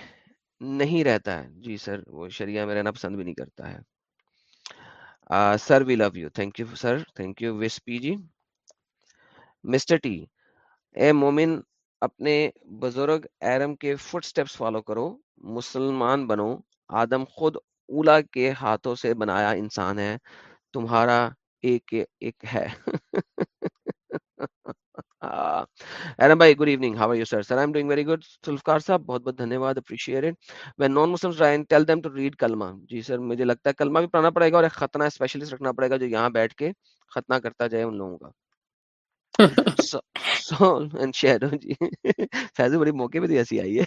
نہیں رہتا ہے۔ جی سر، وہ شریعہ میں رہنا پسند بھی نہیں کرتا ہے۔ Sir we love you thank you sir thank you وس پی جی۔ مسٹر ٹی، اے مومن، اپنے بزرگ ایرم کے فٹ سٹیپس فالو کرو۔ مسلمان بنو۔ آدم خود اولا کے ہاتھوں سے بنایا انسان ہے۔ تمہارا ایک ایک ہے۔ ایرم بھائی good evening how are you sir sir I am doing very good سلفکار صاحب بہت بہت دھنیہ واد appreciate it when non Muslim try and tell them to read کلمہ جی سر مجھے لگتا ہے کلمہ بھی پڑھانا پڑے گا اور ایک ختنہ اسپیشلسٹ رکھنا پڑے گا جو یہاں بیٹھ کے ختنہ کرتا جائے ان لوگوں کا۔ Soul and shadow ji Faizu بڑی موقع پہ تو ایسی آئی ہے۔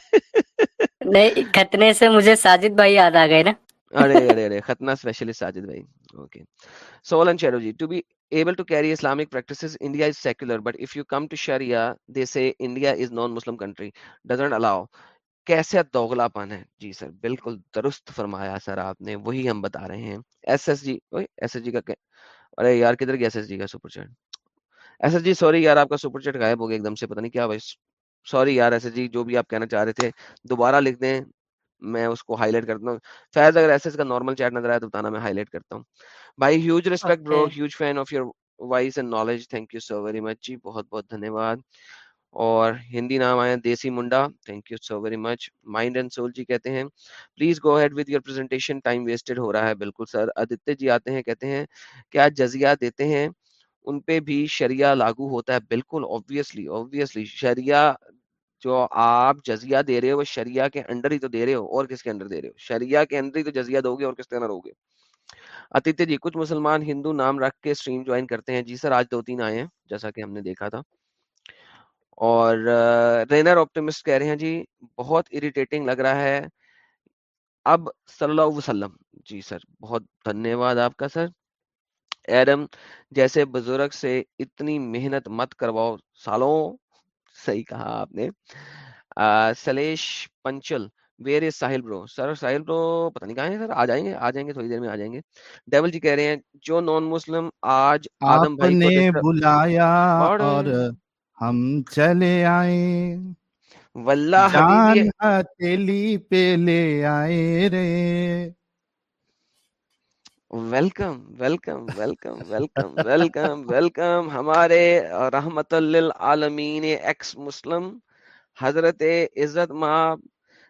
نہیں ختنے سے مجھے ساجد بھائی یاد آ گئے نا۔ ارے ارے ارے ختنہ اسپیشلسٹ ساجد بھائی okay soul and shadow ji to be able to carry Islamic practices. India is secular, but if you come to Sharia, they say India is non-Muslim country. Doesn't allow. کیسے دوغلا پن ہے جی سر بالکل درست فرمایا سر آپ نے وہی ہم بتا رہے ہیں S S G S S G کا ارے یار کدھر گیا ایس ایس جی کا super chat S S G sorry یار آپ کا سپر چیٹ غائب ہو گیا ایک دم سے پتہ نہیں کیا بھائی سوری یار ایس ایس جی جو بھی آپ کہنا چاہ رہے تھے دوبارہ لکھ دیں میں اس کو ہائی لائٹ کرتا ہوں۔ فیض اگر ایسے اس کا نارمل چیٹ نظر آیا تو بتانا میں ہائی لائٹ کرتا ہوں۔ بھائی huge respect bro huge fan of your voice and knowledge thank you so very much جی بہت بہت دھنیہ واد اور ہندی نام آیا دیسی منڈا۔ Thank you so very much mind and soul ji کہتے ہیں۔ Please go ahead with your presentation time wasted ہو رہا ہے۔ بالکل سر۔ آدتیہ جی آتے ہیں کہتے ہیں کیا جزیہ دیتے ہیں؟ ان پہ بھی شریعہ لاگو ہوتا ہے۔ بالکل obviously, obviously. شریعہ جو آپ جزیہ دے رہے ہو، وہ شریعہ کے انڈر ہی تو دے رہے ہو، اور کس کے اندر دے رہے ہو؟ شریعہ کے اندر ہی تو جزیہ دو گے اور کس کے اندر ہو گے اتیتیہ جی کچھ مسلمان ہندو نام رکھ کے اسٹریم جوائن کرتے ہیں۔ جی سر، آج دو تین آئے ہیں، جیسا کہ ہم نے دیکھا تھا۔ اور رینر آپٹیمسٹ کہہ رہے ہیں جی بہت اریٹیٹنگ لگ رہا ہے۔ اب صلی اللہ علیہ وسلم۔ جی سر، بہت دھنیہ واد آپ کا سر۔ ایرم جیسے بزرگ سے اتنی محنت مت کرواؤ، سالوں صحیح کہا آپ نے۔ سلیش پنچل ویئر از ساحل برو سر ساحل برو پتہ نہیں کہاں ہیں سر آ جائیں گے آ جائیں گے تھوڑی دیر میں آ جائیں گے۔ ڈیول جی کہہ رہے ہیں جو نان مسلم آج آدم بھائی نے بلایا اور ہم چلے آئے۔ ولہ حبیبی پہ لے آئے رے welcome welcome welcome welcome welcome welcome ہمارے رحمت للعالمین ایکس مسلم حضرت عزت ماب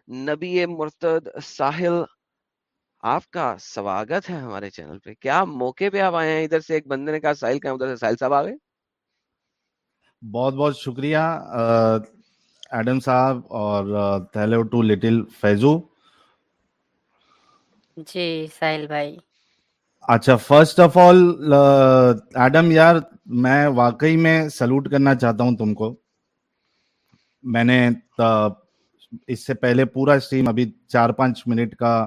نبی مرتد ساحل آپ کا سواگت ہے ہمارے چینل پہ۔ کیا موقع پہ آپ آئے ہیں ادھر سے؟ ایک بندے نے کہا ساحل کا ادھر سے ساحل صاحب آ بہت بہت شکریہ ایڈم صاحب اور ٹو لٹل فیضو۔ جی ساحل بھائی۔ اچھا فرسٹ آف آل ایڈم یار، میں واقعی میں سلوٹ کرنا چاہتا ہوں تم کو۔ میں نے اس سے پہلے پورا اسٹریم ابھی چار پانچ منٹ کا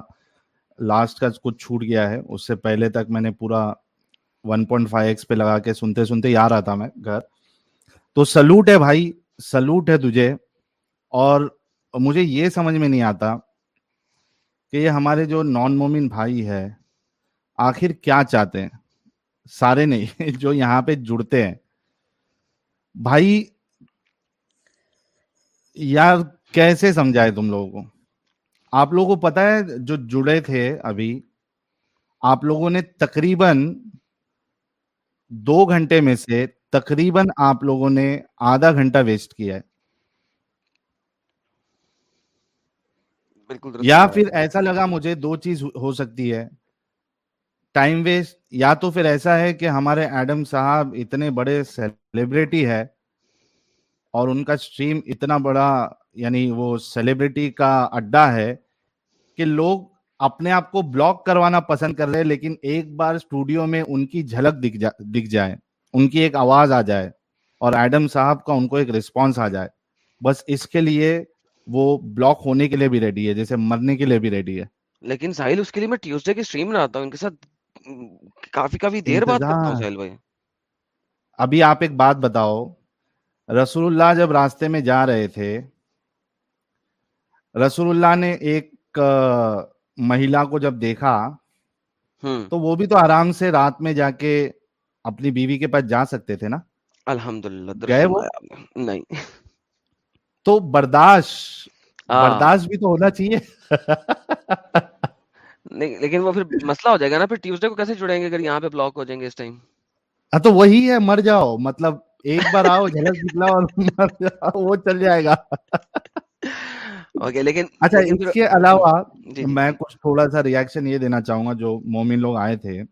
لاسٹ کا کچھ چھوٹ گیا ہے۔ اس سے پہلے تک میں نے پورا ون پوائنٹ فائیو ایکس پہ لگا کے سنتے سنتے یار آتا میں گھر۔ تو سلوٹ ہے بھائی سلوٹ ہے تجھے۔ اور مجھے یہ سمجھ میں نہیں آتا کہ یہ ہمارے جو نان مومن بھائی ہے آخر کیا چاہتے ہیں؟ سارے نہیں جو یہاں پہ جڑتے ہیں۔ بھائی یا کیسے سمجھائے تم لوگوں کو؟ آپ لوگوں کو پتا ہے جو جڑے تھے ابھی آپ لوگوں نے تقریباً دو گھنٹے میں سے تقریباً آپ لوگوں نے آدھا گھنٹہ ویسٹ کیا ہے۔ بالکل یا پھر ایسا لگا مجھے دو چیز ہو سکتی ہے۔ ٹائم ویسٹ یا تو پھر ایسا ہے کہ ہمارے ایڈم صاحب اتنے بڑے سیلیبریٹی ہے اور ان کا سٹریم اتنا بڑا یعنی وہ سیلیبریٹی کا اڈا ہے کہ لوگ اپنے آپ کو بلاک کروانا پسند کر رہے لیکن ایک بار اسٹوڈیو میں ان کی جھلک دکھ جائے، ان کی ایک آواز آ جائے اور ایڈم صاحب کا ان کو ایک ریسپونس آ جائے۔ بس اس کے لیے وہ بلاک ہونے کے لیے بھی ریڈی ہے، جیسے مرنے کے لیے بھی ریڈی ہے۔ لیکن ساحل اس کے لیے میں ٹیوزڈے کی اسٹریم بناتا ہوں، ان کے ساتھ کافی کافی دیر ابھی آپ ایک بات بتاؤ رسول اللہ جب راستے میں جا رہے تھے رسول اللہ نے ایک مہیلا کو جب دیکھا تو وہ بھی تو آرام سے رات میں جا کے اپنی بیوی کے پاس جا سکتے تھے نا؟ الحمد گئے وہ؟ نہیں۔ تو برداشت برداشت بھی تو ہونا چاہیے۔ لیکن وہ پھر مسئلہ ہو جائے گا نا پھر ٹیوزڈے کو کیسے جڑیں گے اگر یہاں پہ بلاک ہو جائیں گے اس ٹائم ہاں تو وہی ہے مر جاؤ۔ مطلب ایک بار آؤ جھلک نکلا اور مر جاؤ وہ چل جائے گا۔ اوکے لیکن اچھا اس کے علاوہ جی، جی۔ میں کچھ تھوڑا سا ریاکشن یہ دینا چاہوں گا جو مومن لوگ آئے تھے۔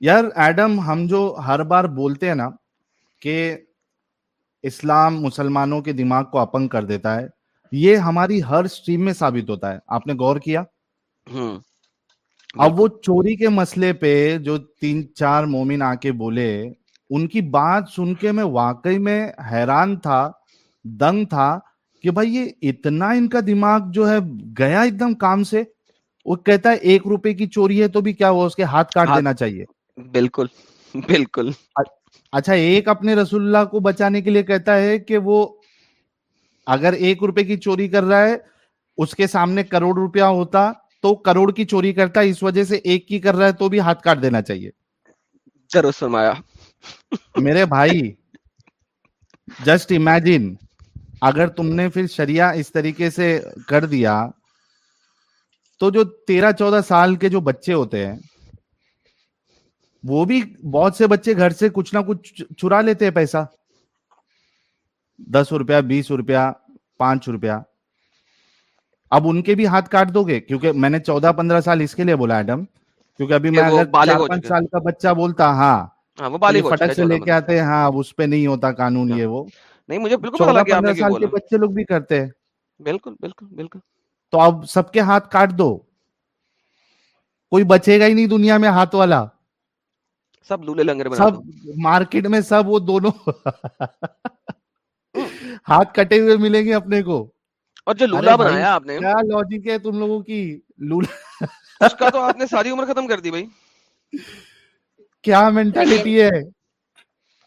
یار ایڈم ہم جو ہر بار بولتے ہیں نا کہ اسلام مسلمانوں کے دماغ کو اپنگ کر دیتا ہے یہ ہماری ہر سٹریم میں ثابت ہوتا ہے۔ آپ نے غور کیا؟ ہاں۔ اب وہ چوری کے مسئلے پہ جو تین چار مومن آ کے بولے ان کی بات سن کے میں واقعی میں حیران تھا دنگ تھا کہ بھائی یہ اتنا ان کا دماغ جو ہے گیا ایک دم کام سے۔ وہ کہتا ہے ایک روپے کی چوری ہے تو بھی کیا ہوا اس کے ہاتھ کاٹ دینا چاہیے۔ بالکل۔ بالکل۔ اچھا ایک اپنے رسول اللہ کو بچانے کے لیے کہتا ہے کہ وہ اگر ایک روپے کی چوری کر رہا ہے اس کے سامنے کروڑ روپیہ ہوتا تو کروڑ کی چوری کرتا ہے اس وجہ سے ایک کی کر رہا ہے تو بھی ہاتھ کاٹ دینا چاہیے۔ درست فرمایا۔ میرے بھائی جسٹ امیجن اگر تم نے پھر شریعہ اس طریقے سے کر دیا تو جو تیرہ چودہ سال کے جو بچے ہوتے ہیں وہ بھی بہت سے بچے گھر سے کچھ نہ کچھ چرا لیتے ہیں پیسہ۔ دس روپیہ بیس روپیہ پانچ روپیہ۔ اب ان کے بھی ہاتھ کاٹ دو گے کیونکہ میں نے چودہ پندرہ سال اس کے لیے بولا ایڈم کیونکہ ابھی میں اگر پانچ سال کا بچہ بولتا ہاں, ہاں، فٹک سے لے کے آتے ہیں ہاں اس پہ نہیں ہوتا قانون ہاں۔ یہ وہ۔ نہیں مجھے بالکل پندرہ سال کے بچے لوگ بھی کرتے۔ ہیں بالکل بالکل بالکل۔ تو اب سب کے ہاتھ کاٹ دو۔ کوئی بچے گا ہی نہیں دنیا میں ہاتھ والا۔ سب لولے لنگر بنا سب مارکیٹ میں سب وہ دونوں۔ ہاتھ کٹے ہوئے ملیں گے اپنے کو۔ اور جو لولا بنایا آپ نے کیا لوجک ہے تم لوگوں کی؟ لولا اس کا تو آپ نے ساری عمر ختم کر دی بھائی۔ کیا مینٹلٹی ہے؟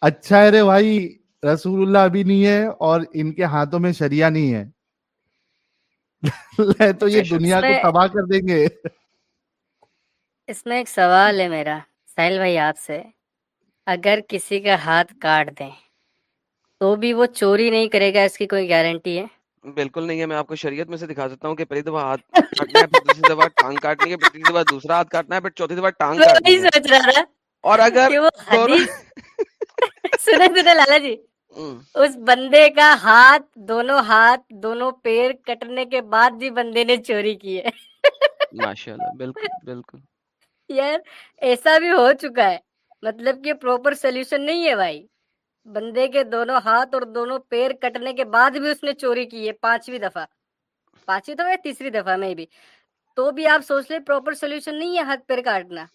اچھا ہے رے بھائی رسول اللہ ابھی نہیں ہے اور ان کے ہاتھوں میں شریا نہیں ہے۔ تو یہ دنیا کو تباہ کر دیں گے۔ اس میں ایک سوال ہے میرا ساحل بھائی آپ سے۔ اگر کسی کا ہاتھ کاٹ دیں تو بھی وہ چوری نہیں کرے گا اس کی کوئی گارنٹی ہے؟ بالکل نہیں ہے میں آپ کو شریعت میں سے دکھا سکتا ہوں کہ پہلی دفعہ ہاتھ کاٹنا ہے دوسری دفعہ ٹانگ کاٹنی ہے پہلی دفعہ دوسرا ہاتھ کاٹنا ہے پھر چوتھی دفعہ ٹانگ اور اگر لالا جی۔ اس بندے کا ہاتھ دونوں ہاتھ دونوں پیر کٹنے کے بعد بھی بندے نے چوری کی ہے۔ ماشاء اللہ بالکل بالکل۔ یار ایسا بھی ہو چکا ہے۔ مطلب کہ پروپر سولوشن نہیں ہے بھائی۔ بندے کے دونوں ہاتھ اور دونوں پیر کٹنے کے بعد بھی اس نے چوری کی ہے پانچویں دفعہ۔ پانچویں دفعہ یا تیسری دفعہ میں بھی۔ تو بھی آپ سوچ لیں پروپر سولوشن نہیں ہے ہاتھ پیر کاٹنا۔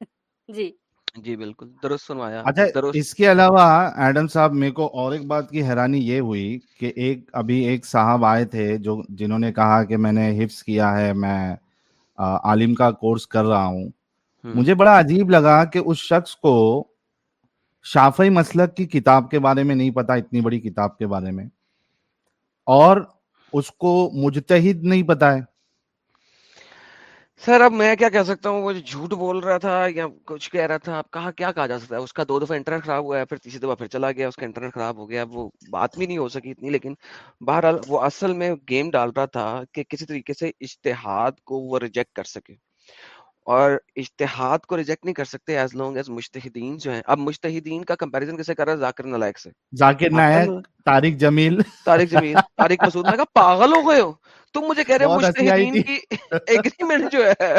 جی۔ جی بالکل۔ درست فرمایا اچھا اس کے علاوہ ایڈم صاحب میرے کو اور ایک بات کی حیرانی یہ ہوئی کہ ایک ابھی ایک صاحب آئے تھے جو جنہوں نے کہا کہ میں نے حفظ کیا ہے میں عالم کا کورس کر رہا ہوں۔ مجھے بڑا عجیب لگا کہ اس شخص کو شافعی مسلک کی کتاب کے بارے میں نہیں پتا، اتنی بڑی کتاب کے بارے میں۔ اور اس کو مجتہد نہیں پتا ہے۔ سر، اب میں کیا کہہ سکتا ہوں؟ وہ جھوٹ بول رہا تھا یا کچھ کہہ رہا تھا آپ کہا کیا کہا جا سکتا ہے؟ اس کا دو دفعہ انٹرنیٹ خراب ہوا ہے، پھر تیسری دفعہ پھر چلا گیا، اس کا انٹرنیٹ خراب ہو گیا۔ وہ بات بھی نہیں ہو سکی اتنی، لیکن بہرحال وہ اصل میں گیم ڈال رہا تھا کہ کسی طریقے سے اشتہاد کو وہ ریجیکٹ کر سکے۔ اور اشتہاد کو ریجیکٹ نہیں کر سکتے ایز لانگ ایز مشتحدین جو ہیں۔ اب مشتحدین کا کمپیریزن کیسے کر رہا ہے؟ ذاکر نلائق سے۔ ذاکر نائک طارق جمیل۔ طارق جمیل طارق مسعود۔ نے کہا پاگل ہو گئے ہو۔ تم مجھے کہہ رہے ہو مشتحدین کی ایگریمنٹ جو ہے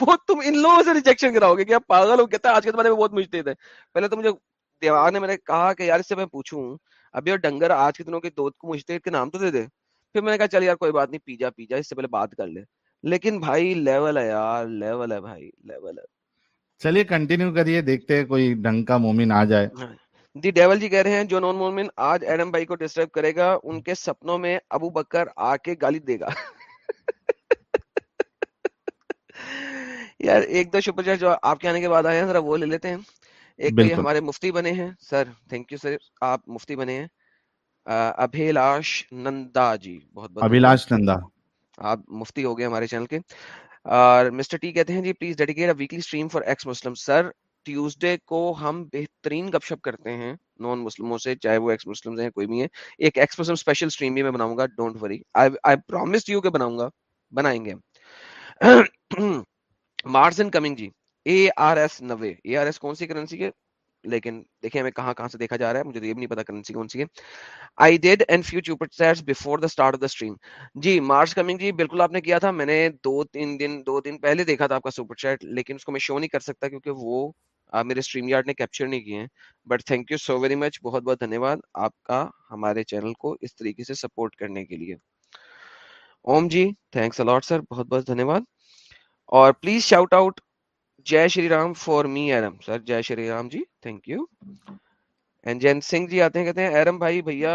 وہ تم ان لوگوں سے ریجیکشن کراؤ گے کہ اب پاگل ہو۔ کہتا ہے آج کے زمانے میں بہت مشتحد ہے پہلے تو مجھے دیوان نے میں نے کہا کہ یار اس سے میں پوچھوں ابھی اور ڈنگر آج کے دنوں کے دودھ کو مشتحد کے نام تو دے دے۔ پھر میں نے کہا چل یار کوئی بات نہیں پیجا پیجا اس سے پہلے بات کر لے۔ لیکن بھائی لیول ہے یار لیول ہے بھائی لیول ہے۔ چلیے کنٹینیو کریے دیکھتے ہیں کوئی ڈھنگ کا مومن آ جائے۔ ہاں۔ دی ڈیول جی کہہ رہے ہیں جو نون مومن آج ایڈم بھائی کو ڈسٹرب کرے گا ان کے سپنوں میں ابو بکر آ کے گالی دے گا۔ یار ایک دو شپر جو آپ کے آنے کے بعد آئے ہیں ذرا وہ لے لیتے ہیں۔ ایک بھائی ہمارے مفتی بنے ہیں۔ سر تھینک یو سر آپ مفتی بنے ہیں۔ ابھیلاش نندا جی بہت بہت ابھیلاش نندا۔ آپ مفتی ہو گئے ہمارے چینل کے۔ اور مسٹر ٹی کہتے ہیں جی please dedicate weekly stream for ex Muslim sir Tuesday کو ہم بہترین گپ شپ کرتے ہیں نان مسلموں سے، چاہے وہ ایکس مسلم ہیں، کوئی بھی ہیں۔ ایک ایکس مسلم اسپیشل اسٹریم بھی میں بناؤں گا don't worry I promise you کہ بناؤں گا، بنائیں گے Mars in coming G. A R S نوے۔ اے آر ایس کون سی کرنسی ہے لیکن دیکھیں ہمیں کہاں کہاں سے دیکھا جا رہا ہے، مجھے یہ بھی نہیں پتا کرنسی کون سی ہے۔ I did and few Jupiters before the start of the stream G Mars coming جی بالکل آپ نے کیا تھا۔ میں نے دو، تین دن، دو دن پہلے دیکھا تھا آپ کا سپر چیٹ لیکن اس کو میں شو نہیں کر سکتا کیونکہ وہ میرے اسٹریم یارڈ نے کیپچر نہیں کیے ہیں۔ But thank you so very much بہت بہت دھنیہ واد آپ کا ہمارے چینل کو اس طریقے سے سپورٹ کرنے کے لیے۔ اوم جی تھینکس الاٹ سر بہت بہت دھنیہ واد اور please shout out Jai Shri Ram for me Eram, sir Jai Shri Ram ji thank you and Jain Singh ji آتے ہیں، کہتے ہیں، ایرم بھائی، بھیا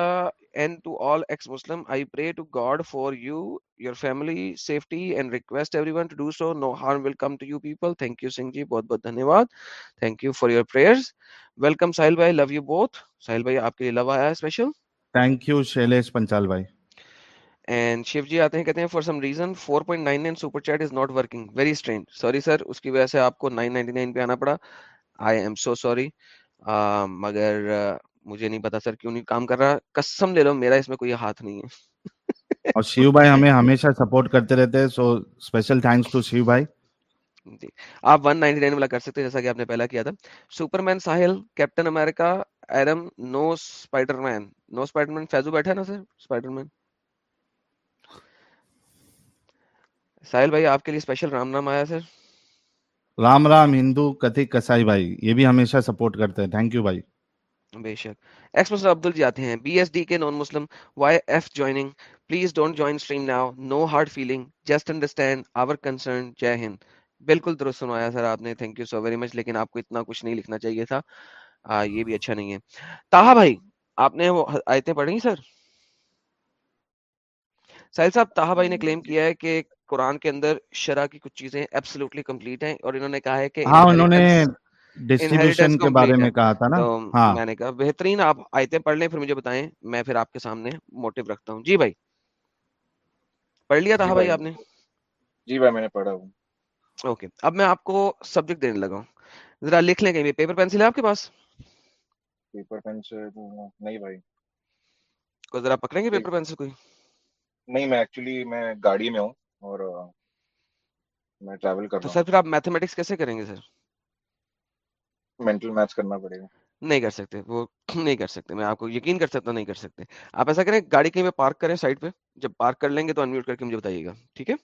and to all ex Muslim I pray to God for you your family safety and request everyone to do so no harm will come to you people thank you Singh ji بہت بہت دھنیہ واد thank you for your prayers welcome Sahil بھائی love you both ساحل بھائی، آپ کے لیے love آیا special thank you Shailesh Panchal بھائی۔ اینڈ شیو جی آتے ہیں کہتے ہیں for some reason 4.99 super chat is not working very strange sorry sir اس کی وجہ سے آپ کو 999 پہ آنا پڑا آئی ایم سو سوری مگر مجھے نہیں پتا سر کیوں نہیں کام کر رہا قسم لے لو میرا اس میں کوئی ہاتھ نہیں ہے اور شیو بھائی ہمیں ہمیشہ سپورٹ کرتے رہتے ہیں so special thanks to Shiv بھائی جی آپ 199 والا کر سکتے ہیں جیسا کہ آپ نے پہلا کیا تھا Superman Sahil Captain America Eram no Spider Man no Spider Man Faizu بیٹھا نا سر اسپائڈر مین ساحل بھائی آپ کے لیے اسپیشل رام نام آیا سر؟ رام رام ہندو کتھک کسائی بھائی یہ بھی ہمیشہ سپورٹ کرتے ہیں۔ تھینک یو بھائی۔ بے شک۔ ایکس مسلم عبدل جی آتے ہیں۔ بی ایس ڈی کے non Muslim Y F joining please don't join stream now no hard feeling just understand our concern Jai Hind بالکل درست سنوایا سر آپ نے۔ Thank you so very much لیکن آپ کو اتنا کچھ نہیں لکھنا چاہیے تھا۔ آ, یہ بھی اچھا نہیں ہے۔ تاہا بھائی آپ نے وہ آیتیں پڑھی سر؟ ساحل صاحب تاہا بھائی نے کلیم کیا ہے کہ قرآن کے اندر شرع کی کچھ چیزیں ایبسلوٹلی کمپلیٹ ہیں اور انہوں نے کہا ہے کہ ہاں انہوں نے ڈسٹریبیوشن کے بارے میں کہا تھا نا۔ ہاں۔ میں نے کہا بہترین آپ آیتیں پڑھ لیں پھر مجھے بتائیں میں پھر آپ کے سامنے موٹو رکھتا ہوں۔ جی بھائی۔ پڑھ لیا تھا بھائی آپ نے؟ جی بھائی میں نے پڑھا ہوں۔ اوکے۔ اب میں آپ کو سبجیکٹ دینے لگا ہوں۔ ذرا لکھ لیں گے پیپر پینسل ہے آپ کے پاس؟ پیپر پین سے نہیں بھائی۔ کو ذرا پکڑیں گے پیپر پینسل کوئی؟ نہیں میں ایکچولی میں گاڑی میں ہوں۔ اور میں ٹریول کر تو رہا سر پھر آپ میتھمیٹکس کیسے کریں گے سر؟ ہوں مینٹل میتھس کرنا پڑے گا۔ نہیں کر سکتے وہ نہیں کر سکتے میں آپ کو یقین کر سکتا نہیں کر سکتے۔ آپ ایسا کریں گاڑی کہیں پہ پارک کریں سائڈ پہ جب پارک کر لیں گے تو انمیوٹ کر کے مجھے بتائیے گا ٹھیک ہے؟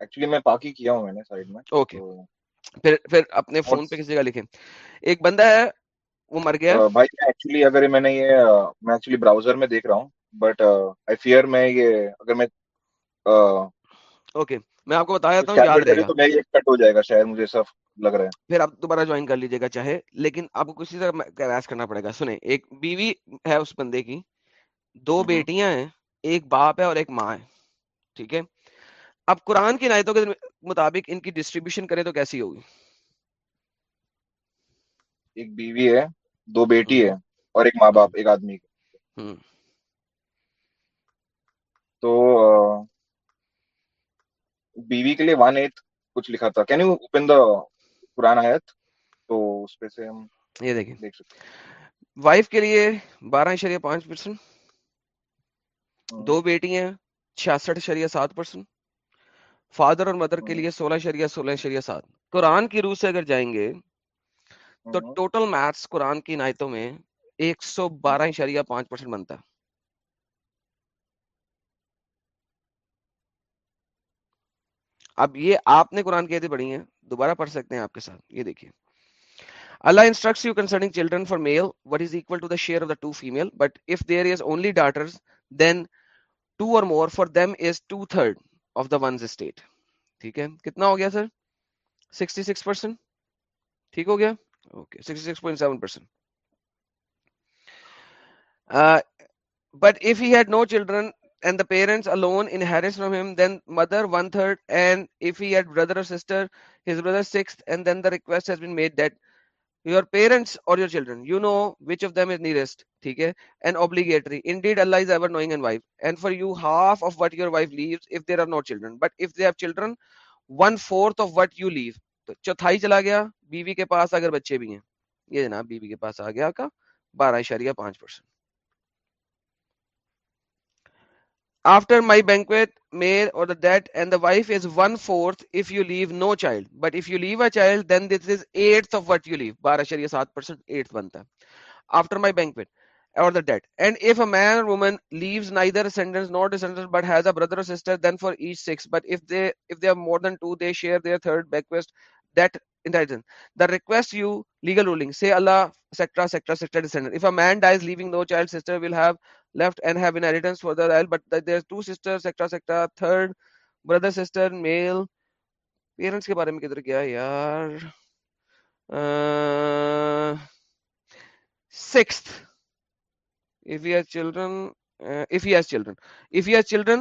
ایکچولی میں پاک ہی کیا ہوں میں نے سائڈ میں اوکے پھر پھر اپنے فون پہ کسی جگہ لکھیں۔ ایک بندہ ہے وہ مر گیا۔ بھائی ایکچولی اگر میں نے یہ میں ایکچولی براؤزر میں دیکھ رہا ہوں بٹ آئی فیئر میں یہ اگر میں اوکے میں آپ کو بتایا تھا یاد رہے گا۔ تو میں یہ کٹ ہو جائے گا شاید مجھے سب لگ رہا ہے۔ پھر آپ دوبارہ جوائن کر لیجیے گا چاہے لیکن آپ کو کسی طرح کیراس کرنا پڑے گا؟ سنیں ایک بیوی ہے اس بندے کی دو بیٹیاں ہیں ایک باپ ہے اور ایک ماں ہے ٹھیک ہے؟ اب قرآن کی نایتوں کے مطابق ان کی ڈسٹریبیوشن کرے تو کیسی ہوگی؟ ایک بیوی ہے دو بیٹی ہے اور ایک ماں باپ ایک آدمی۔ تو بیوی کے لیے ون ایٹ کچھ لکھا تھا۔ کین یو اوپن دا قرآن آیت تو اس پہ سے ہم یہ دیکھیں۔ دیکھ سکتے وائف کے لیے بارہ اشریہ پانچ پرسنٹ دو بیٹی ہیں چھیاسٹھ اشریہ سات پرسنٹ فادر اور مدر کے لیے سولہ اشریہ سولہ اشریہ سات۔ قرآن کی روح سے اگر جائیں گے تو ٹوٹل میتھس قرآن کی نایتوں میں ایک سو بارہ اشریہ پانچ پرسنٹ بنتا۔ ہے اب یہ آپ نے قرآن کی پڑھی ہیں دوبارہ پڑھ سکتے ہیں آپ کے ساتھ یہ دیکھیے Allah instructs you concerning children for male what is equal to the share of the two female but if there is only daughters then two or more for them is two third of the one's estate ٹھیک ہے کتنا ہو گیا sir sixty six percent ٹھیک ہو گیا okay sixty six point seven percent but if had no children and the parents alone inherits from him then mother one third and if he had brother or sister his brother sixth and then the request has been made that your parents or your children you know which of them is nearest ٹھیک ہے and obligatory indeed Allah is ever knowing and wife and for you half of what your wife leaves if there are no children but if they have children one fourth of what you leave تو چوتھائی چلا گیا بیوی کے پاس اگر بچے بھی ہیں یہ جناب بیوی کے پاس آ گیا کا بارہ اشاریہ پانچ percent after my banquet male or the dead and the wife is one fourth if you leave no child but if you leave a child then this is eighth of what you leave بارہ شریہ سات percent eighth بنتا ہے after my banquet or the dead and if a man or woman leaves neither descendants nor descendants but has a brother or sister then for each six but if they if they have more than two they share their third bequest that intelligence. The request you legal ruling. Say Allah, sector, sector, sector descendant. If a man dies leaving no child, sister will have children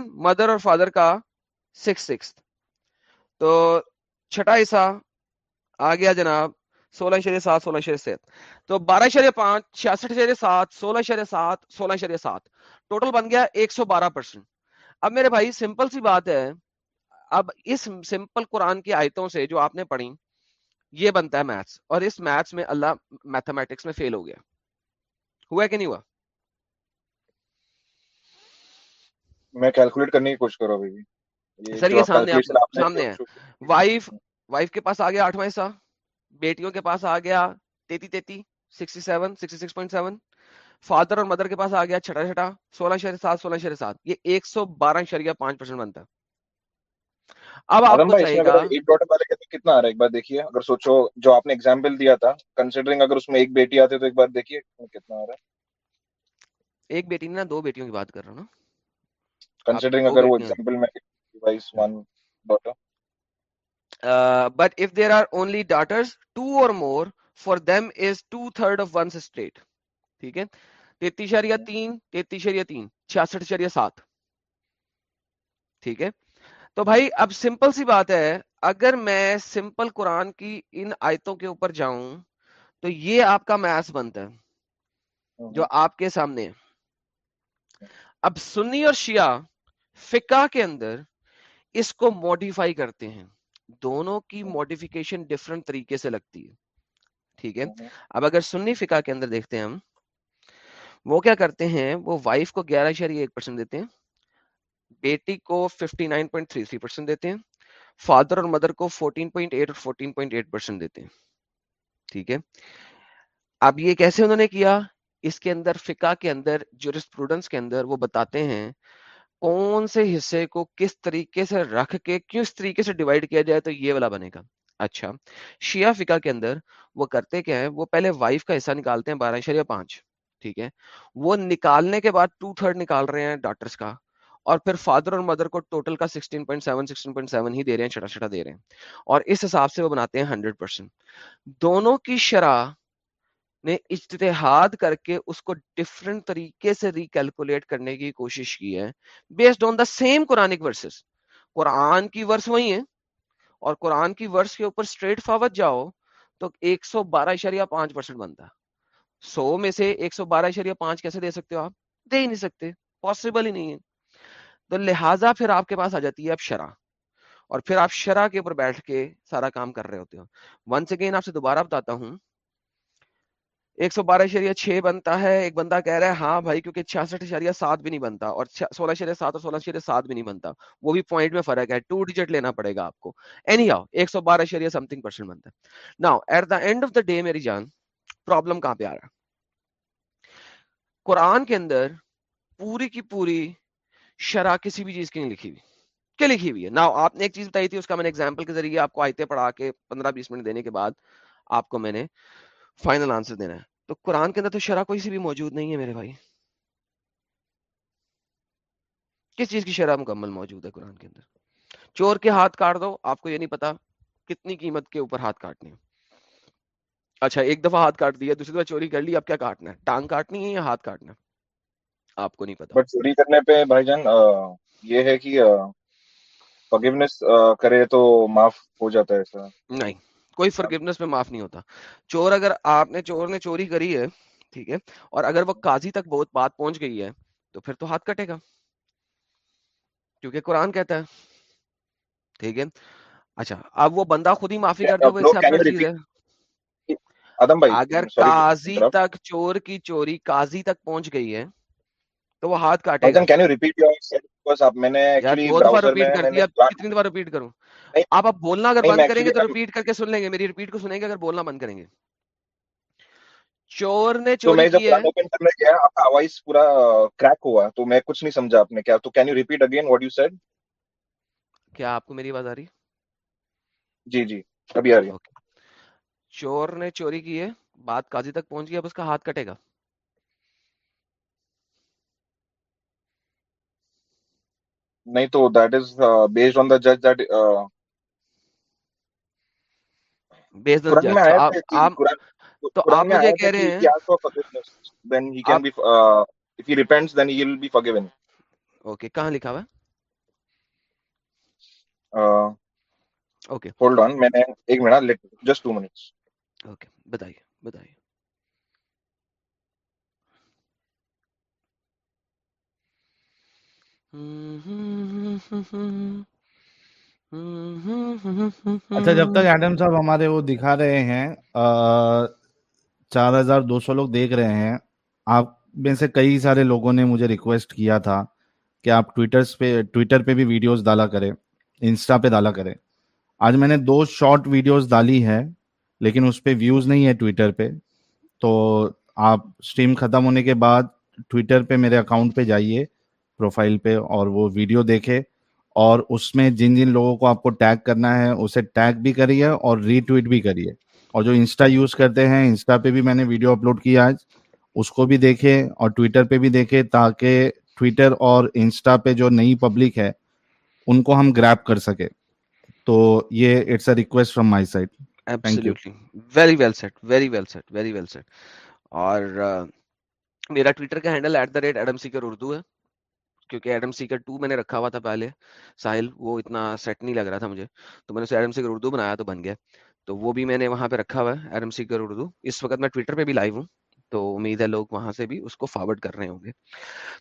mother اور father کا six six تو چھٹا ایسا آ گیا جناب سولہ اشاریہ سات سولہ شرح سات۔ تو بارہ شرے پانچ چھیاسٹھ اشاریہ سات سولہ اشاریہ سات سولہ اشاریہ سات۔ ٹوٹل بن گیا ایک سو بارہ پرسینٹ اب میرے بھائی سمپل سی بات ہے۔ اب اس سمپل قرآن کی آیتوں سے جو آپ نے پڑھی یہ بنتا ہے میتھس۔ اور اس میتھس میں اللہ میتھمیٹکس میں فیل ہو گیا۔ ہوا کہ نہیں ہوا؟ میں کیلکولیٹ کرنے کی کوشش کرو سر یہ سامنے سامنے ہے۔ وائف وائف کے پاس آ گیا آٹھواں حصہ۔ بیٹیوں کے پاس آ گیا تیتی تیتی sixty seven sixty six point seven father اور مدر کے پاس آ گیا چھٹا چھٹا سولہ شہر سات سولہ شہر سات یہ ایک سو بارہ شریعہ پانچ پرسینٹ بنتا ہے۔ اب آپ کو چاہیے گا ایک ڈاٹر والے کا کتنا آ رہا ہے؟ ایک بار دیکھیے اگر سوچو جو آپ نے ایگزامپل دیا تھا کنسیڈرنگ اگر اس میں ایک بیٹی آتے تو ایک بار دیکھیے کتنا آ رہا ہے؟ ایک بیٹی نے دو بیٹیوں کی بات کر رہا ہوں نا۔ کنسیڈرنگ اگر وہ ایگزامپل میں daughter but if there are only daughters two or more for them is two third of one's estate ٹھیک ہے؟ تینتیس شریا تین تینتیس شریا تین چھیاسٹھ شریا سات۔ ٹھیک ہے؟ تو بھائی اب سمپل سی بات ہے اگر میں سمپل قرآن کی ان آیتوں کے اوپر جاؤں تو یہ آپ کا میس بنتا ہے جو آپ کے سامنے ہے۔ اب سنی اور شیعہ فقہ کے اندر اس کو موڈیفائی کرتے ہیں۔ دونوں کی موڈیفیکیشن ڈفرینٹ طریقے سے لگتی ہے۔ ٹھیک ہے۔ اب اگر سنی فقہ کے اندر دیکھتے ہیں ہم وہ کیا کرتے ہیں وہ وائف کو گیارہ اشاریہ ایک پرسینٹ دیتے ہیں بیٹی کو fifty nine point three three percent دیتے ہیں فادر اور مدر کو فورٹین پوائنٹ ایٹ اور فورٹین پوائنٹ ایٹ پرسینٹ دیتے ہیں۔ ٹھیک ہے۔ اب یہ کیسے انہوں نے کیا؟ اس کے اندر فقہ کے اندر جورسپروڈنس کے اندر وہ بتاتے ہیں کون سے حصے کو کس طریقے سے رکھ کے کس طریقے سے ڈیوائیڈ کیا جائے تو یہ والا بنے گا۔ اچھا شیعہ فقہ کے اندر وہ کرتے کیا ہیں؟ وہ پہلے وائف کا حصہ نکالتے ہیں بارہ اشریہ پانچ، ٹھیک ہے؟ وہ نکالنے کے بعد ٹو تھرڈ نکال رہے ہیں ڈاکٹرس کا اور پھر فادر اور مدر کو ٹوٹل کا 16.7 16.7 ہی دے رہے ہیں، چھٹا چھٹا دے رہے ہیں اور اس حساب سے وہ بناتے ہیں 100% دونوں کی شرح نے اجتہاد کر کے اس کو ڈفرینٹ طریقے سے ریکیلکولیٹ کرنے کی کوشش کی ہے based on the same Quran verses Quran کی ورس وہی ہیں اور قرآن کی ورس کے اوپر اسٹریٹ فارورڈ جاؤ تو ایک سو بارہ اشاریہ پانچ پرسینٹ بنتا سو میں سے ایک سو بارہ اشاریہ پانچ کیسے دے سکتے ہو آپ؟ دے ہی نہیں سکتے پاسبل ہی نہیں ہے۔ تو لہٰذا پھر آپ کے پاس آ جاتی ہے اب شرح اور پھر آپ شرح کے اوپر بیٹھ کے سارا کام کر رہے ہوتے ہو۔ ونس اگین آپ سے دوبارہ بتاتا ہوں ایک سو بارہ اشاریہ چھ بنتا ہے، ایک بندہ کہہ رہا ہے ہاں بھائی، کیونکہ چھیاسٹھ اشاریہ سات بھی نہیں بنتا اور سولہ اشاریہ سات اور سولہ اشاریہ سات بھی نہیں بنتا۔ وہ بھی پوائنٹ میں فرق ہے۔ ٹو ڈیجٹ لینا پڑے گا آپ کو۔ اینی ہاؤ ایک سو بارہ اشاریہ سم تھنگ پرسینٹ بنتا ہے۔ Now at the end of the day میری جان پرابلم کہاں پہ آ رہا ہے؟ قرآن کے اندر پوری کی پوری شرح کسی بھی چیز کی نہیں لکھی ہوئی۔ کیا لکھی ہوئی ہے؟ نا آپ نے ایک چیز بتائی تھی، اس کا میں نے ایگزامپل کے ذریعے آپ کو آئتے پڑھا کے پندرہ بیس منٹ دینے کے بعد آپ کو میں نے فائنل آنسر دینا ہے۔ تو قرآن کے اندر تو شرح کوئی سی بھی موجود نہیں ہے میرے بھائی۔ کس چیز کی شرح مکمل موجود ہے قرآن کے اندر؟ چور کے ہاتھ کاٹ دو آپ کو یہ نہیں پتا کتنی قیمت کے اوپر ہاتھ کاٹنے اچھا ایک دفعہ ہاتھ کاٹ دیا دوسری دفعہ چوری کر لی اب کیا کاٹنا ہے؟ ٹانگ کاٹنی ہے یا ہاتھ کاٹنا آپ کو نہیں پتا۔ بٹ چوری کرنے پہ بھائی جان یہ ہے کہ فگیونیس کرے تو معاف ہو جاتا ہے نہیں۔ کوئی فرگونیس میں معاف نہیں ہوتا۔ چور اگر آپ نے چور نے چوری کری ہے ٹھیک ہے اور اگر وہ قاضی تک بہت بات پہنچ گئی ہے تو پھر تو ہاتھ کٹے گا۔ کیونکہ قرآن کہتا ہے ٹھیک ہے۔ اچھا اب وہ بندہ خود ہی معافی کرتا ہے۔ اگر قاضی تک چور کی چوری قاضی تک پہنچ گئی ہے تو وہ ہاتھ کاٹے گا۔ کتنی دفعہ ریپیٹ کروں؟ آپ اب بولنا اگر بند کریں گے تو ریپیٹ کر کے سن لیں گے میری ریپیٹ کو سنیں گے اگر بولنا بند کریں گے۔ چور نے چوری کی ہے۔ پورا کریک ہوا تو میں کچھ نہیں سمجھا آپ نے کیا۔ تو can you repeat again what you said کیا آپ کو میری آواز آ رہی؟ جی جی ابھی آ رہی ہے۔ چور نے چوری کی ہے بات قاضی تک پہنچ گئی اب اس کا ہاتھ کٹے گا۔ نہیں تو دیٹ از بیسڈ آن دا جج دیٹ ایک مہنگا جسٹ ٹو منٹ بتائیے اچھا جب تک ایڈم صاحب ہمارے وہ دکھا رہے ہیں چار ہزار دو سو لوگ دیکھ رہے ہیں۔ آپ میں سے کئی سارے لوگوں نے مجھے ریکویسٹ کیا تھا کہ آپ ٹویٹر پہ ٹویٹر پہ بھی ویڈیوز ڈالا کریں انسٹا پہ ڈالا کریں۔ آج میں نے دو شارٹ ویڈیوز ڈالی ہے لیکن اس پہ ویوز نہیں ہے ٹویٹر پہ۔ تو آپ اسٹریم ختم ہونے کے بعد ٹویٹر پہ میرے اکاؤنٹ پہ جائیے پروفائل پہ، اور وہ ویڈیو دیکھے اور اس میں جن جن لوگوں کو آپ کو ٹیگ کرنا ہے، اسے ٹیگ بھی کریے اور ری ٹویٹ بھی کریے۔ اور جو انسٹا یوز کرتے ہیں انسٹا پہ بھی میں نے ویڈیو اپلوڈ کیا آج۔ اس کو بھی دیکھے اور ٹویٹر پہ بھی دیکھے تاکہ ٹویٹر اور انسٹا پہ جو نئی پبلک ہے، ان کو ہم گریپ کر سکے تو یہ it's a request from my side very well said very well said very well said اور میرا ٹویٹر کا handle at the rate Adam Seeker Urdu ہے۔ کیونکہ ایڈم سیکر ٹو میں نے رکھا ہوا تھا پہلے، ساحل، وہ اتنا سیٹ نہیں لگ رہا تھا مجھے۔ تو میں نے ایڈم سیکر اردو بنایا تو بن گیا۔ تو وہ بھی میں نے وہاں پہ رکھا ہوا ہے ایڈم سیکر اردو۔ اس وقت میں ٹویٹر پہ بھی لائیو ہوں۔ تو امید ہے لوگ وہاں سے بھی اس کو فارورڈ کر رہے ہوں گے۔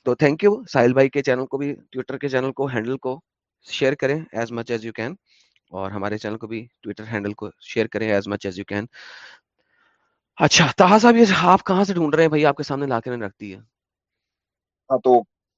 تو تھینک یو ساحل بھائی کے چینل کو بھی ٹویٹر کے چینل کو ہینڈل کو شیئر کریں as much as you can اور ہمارے چینل کو بھی ٹویٹر ہینڈل کو شیئر کریں as much as you can اچھا تاہا صاحب یہ آپ کہاں سے ڈھونڈ رہے ہیں بھائی؟ آپ کے سامنے لا کے رکھتی ہے۔ ہاں تو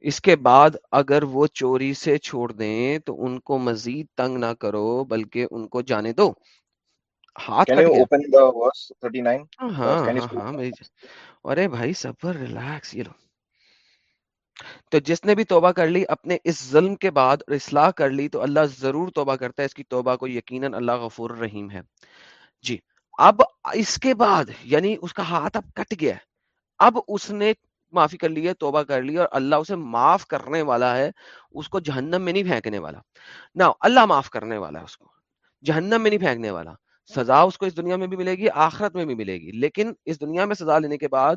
اس کے بعد اگر وہ چوری سے چھوڑ دیں تو ان کو مزید تنگ نہ کرو بلکہ ان کو جانے دو۔ ہاتھ ہاں، ہاں، ہاں، ارے بھائی ریلیکس یہ لو۔ تو جس نے بھی توبہ کر لی اپنے اس ظلم کے بعد اور اصلاح کر لی تو اللہ ضرور توبہ کرتا ہے۔ اس کی توبہ کو یقیناً اللہ غفور رحیم ہے۔ جی اب اس کے بعد یعنی اس کا ہاتھ اب کٹ گیا۔ اب اس نے معافی کر لی ہے، توبہ کر لی اور اللہ اسے معاف کرنے والا ہے، اس کو جہنم میں نہیں پھینکنے والا۔ نہ اللہ معاف کرنے والا ہے اس کو، جہنم میں نہیں پھینکنے والا۔ سزا اس کو اس دنیا میں بھی ملے گی، آخرت میں بھی ملے گی۔ لیکن اس دنیا میں سزا لینے کے بعد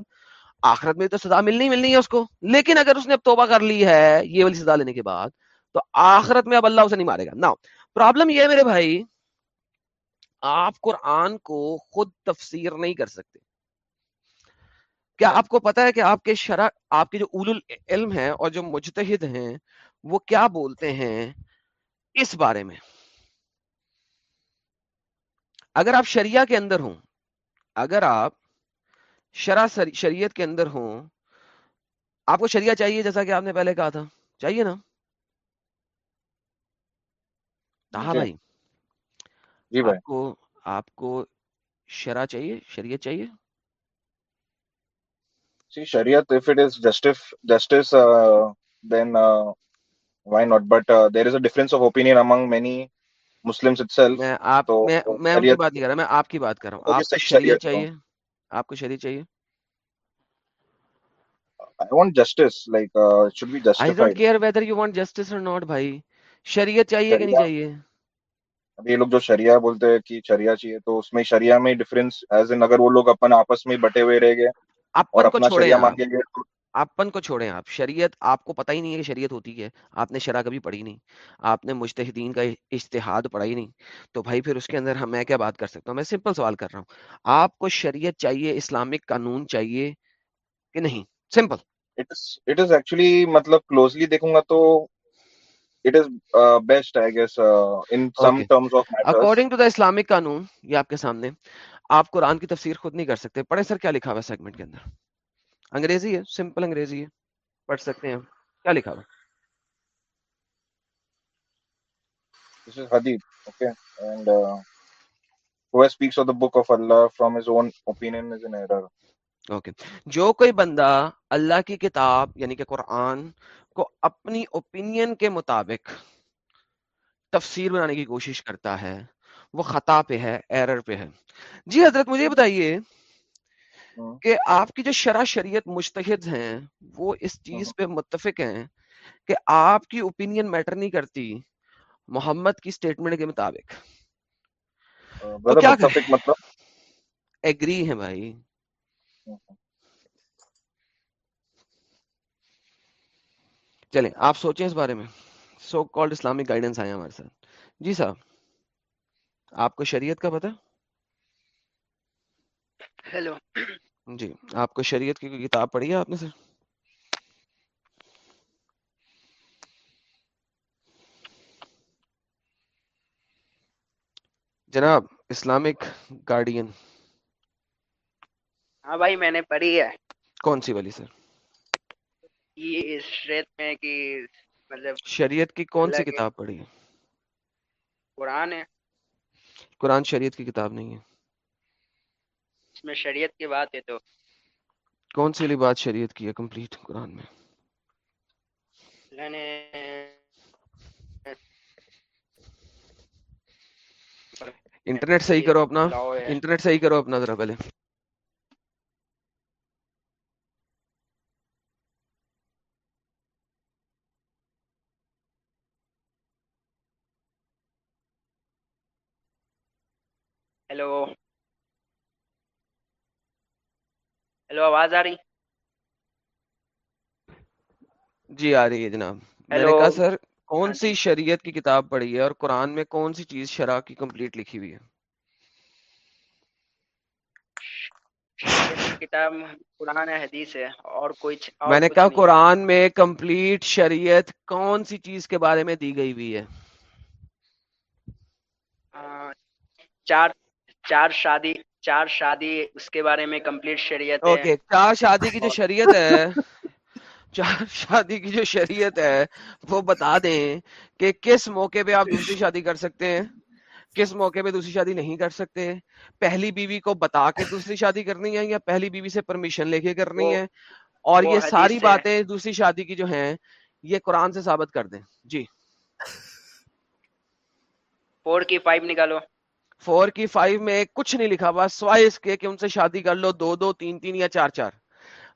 آخرت میں تو سزا ملنی ملنی ہے اس کو۔ لیکن اگر اس نے اب توبہ کر لی ہے یہ والی سزا لینے کے بعد، تو آخرت میں اب اللہ اسے نہیں مارے گا۔ نہ پرابلم یہ ہے میرے بھائی، آپ قرآن کو خود تفسیر نہیں کر سکتے۔ کیا آپ کو پتا ہے کہ آپ کے شرح آپ کے جو اول العلم ہیں اور جو مجتہد ہیں وہ کیا بولتے ہیں اس بارے میں؟ اگر آپ شریعہ کے اندر ہوں اگر آپ شرح شریعت کے اندر ہوں آپ کو شریعہ چاہیے جیسا کہ آپ نے پہلے کہا تھا چاہیے نا؟ ہاں بھائی جی آپ کو آپ کو شرح چاہیے شریعت چاہیے؟ See, Shariat, if it is justice, justice, uh, then uh, why not? But uh, there is a difference of opinion among many Muslims itself. میں آپ میں میں ان کی بات نہیں کر رہا میں آپ کی بات کر رہا ہوں آپ کو شریعت چاہیے آپ کو شریعت چاہیے I want justice like uh, it should be justified. I don't care whether you want justice or not بھائی شریعت چاہیے کہ نہیں چاہیے اب یہ لوگ جو شریعہ بولتے ہیں کہ شریعہ چاہیے تو اس میں شریعہ میں ڈفرینس ایز ان اگر وہ لوگ اپن آپس میں بٹے ہوئے رہ گئے اپن کو چھوڑیں آپ۔ شریعت آپ کو پتہ ہی نہیں ہے کہ شریعت ہوتی ہے۔ آپ نے شرح کبھی پڑھی نہیں۔ آپ نے مشتحدین کا اشتہاد پڑھا ہی نہیں۔ تو بھائی پھر اس کے اندر میں کیا بات کر سکتا ہوں؟ میں سمپل سوال کر رہا ہوں۔ آپ کو شریعت چاہیے؟ اسلامک قانون چاہیے کہ نہیں؟ سمپل اٹ از ایکچولی مطلب کلوزلی دیکھوں گا تو it is best I guess in some terms of according to the Islamic قانون یہ آپ کے سامنے۔ آپ قرآن کی تفسیر خود نہیں کر سکتے۔ پڑھے سر کیا لکھا ہوا سیگمنٹ کے اندر؟ انگریزی ہے سمپل انگریزی ہے۔ پڑھ سکتے ہیں۔ کیا لکھا ہوا This is Hadith, okay? And uh, whoever speaks of the book of Allah from his own opinion is in error. Okay جو کوئی بندہ اللہ کی کتاب یعنی کہ قرآن کو اپنی اوپینین کے مطابق تفسیر بنانے کی کوشش کرتا ہے وہ خطا پہ ہے ایرر پہ ہے۔ جی حضرت مجھے یہ بتائیے ہوں، کہ آپ کی جو شرع شریعت مجتہد ہیں وہ اس چیز پہ متفق ہیں کہ آپ کی اوپینین میٹر نہیں کرتی محمد کی سٹیٹمنٹ کے مطابق۔ uh, تو کیا کریں متفق مطلب؟ ایگری ہیں بھائی۔ چلیں آپ سوچیں اس بارے میں۔ سو کالڈ اسلامک گائیڈنس آئے ہمارے ساتھ۔ جی صاحب۔ آپ کو شریعت کا پتہ؟ ہیلو۔ جی آپ کو شریعت کی کوئی کتاب پڑھی ہے آپ نے سر؟ جناب اسلامک گارڈین ہاں بھائی میں نے پڑھی ہے۔ کون سی والی سر؟ یہ اس شریعت میں کہ مطلب شریعت کی کون سی کتاب پڑھی ہے؟ قرآن ہے۔ قرآن شریعت کی کتاب نہیں ہے۔ اس میں شریعت کی بات ہے تو۔ کون سی بات شریعت کی ہے کمپلیٹ قرآن میں؟ نے انٹرنیٹ صحیح کرو اپنا۔ انٹرنیٹ صحیح کرو اپنا ذرا پہلے ہیلو ہیلو آواز آ رہی؟ جی آ رہی ہے جناب۔ میں نے کہا سر کون ہاں سی جی شریعت کی کتاب پڑھی ہے اور قرآن میں کون سی چیز شرع کی کمپلیٹ لکھی ہوئی ہے؟ کتاب قرآن حدیث ہے اور کچھ میں نے کہا قرآن میں کمپلیٹ شریعت کون سی چیز کے بارے میں دی گئی ہوئی ہے؟ چار چار شادی۔ چار شادی اس کے بارے میں کمپلیٹ شریعت اوکے چار شادی کی جو شریعت ہے چار شادی کی جو شریعت ہے وہ بتا دیں کہ کس موقع پہ آپ دوسری شادی کر سکتے ہیں کس موقع پہ دوسری شادی نہیں کر سکتے پہلی بیوی کو بتا کے دوسری شادی کرنی ہے یا پہلی بیوی سے پرمیشن لے کے کرنی ہے؟ اور یہ ساری باتیں دوسری شادی کی جو ہیں یہ قرآن سے ثابت کر دیں۔ جی۔ فور کی فائیو نکالو۔ فور کی فائیو میں کچھ نہیں لکھا ہوا، سوائے اس کے کہ ان سے شادی کر لو، دو دو، تین تین یا چار چار۔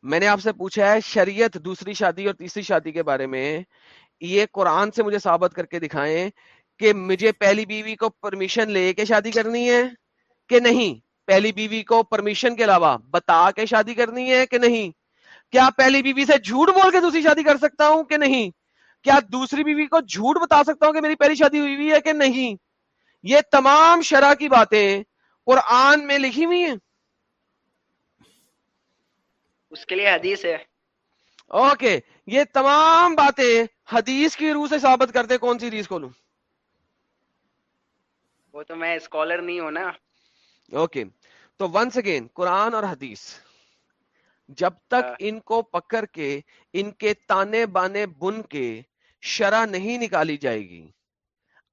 میں نے آپ سے پوچھا ہے، شریعت دوسری شادی اور تیسری شادی کے بارے میں، یہ قرآن سے مجھے ثابت کر کے دکھائیں کہ مجھے پہلی بیوی کو پرمیشن لے کے شادی کرنی ہے کہ نہیں؟ پہلی بیوی کو پرمیشن کے علاوہ بتا کے شادی کرنی ہے کہ نہیں؟ کیا پہلی بیوی سے جھوٹ بول کے دوسری شادی کر سکتا ہوں کہ نہیں؟ کیا دوسری بیوی کو جھوٹ بتا سکتا ہوں کہ میری پہلی شادی ہوئی ہوئی ہے کہ نہیں؟ یہ تمام شرح کی باتیں قرآن میں لکھی ہوئی ہیں۔ اس کے لیے حدیث ہے۔ اوکے یہ تمام باتیں حدیث کی روح سے ثابت کرتے کون سی حدیث کھولوں؟ وہ تو میں اسکالر نہیں ہوں نا۔ اوکے تو ونس اگین قرآن اور حدیث۔ جب تک ہاں، ان کو پکڑ کے ان کے تانے بانے بن کے شرح نہیں نکالی جائے گی۔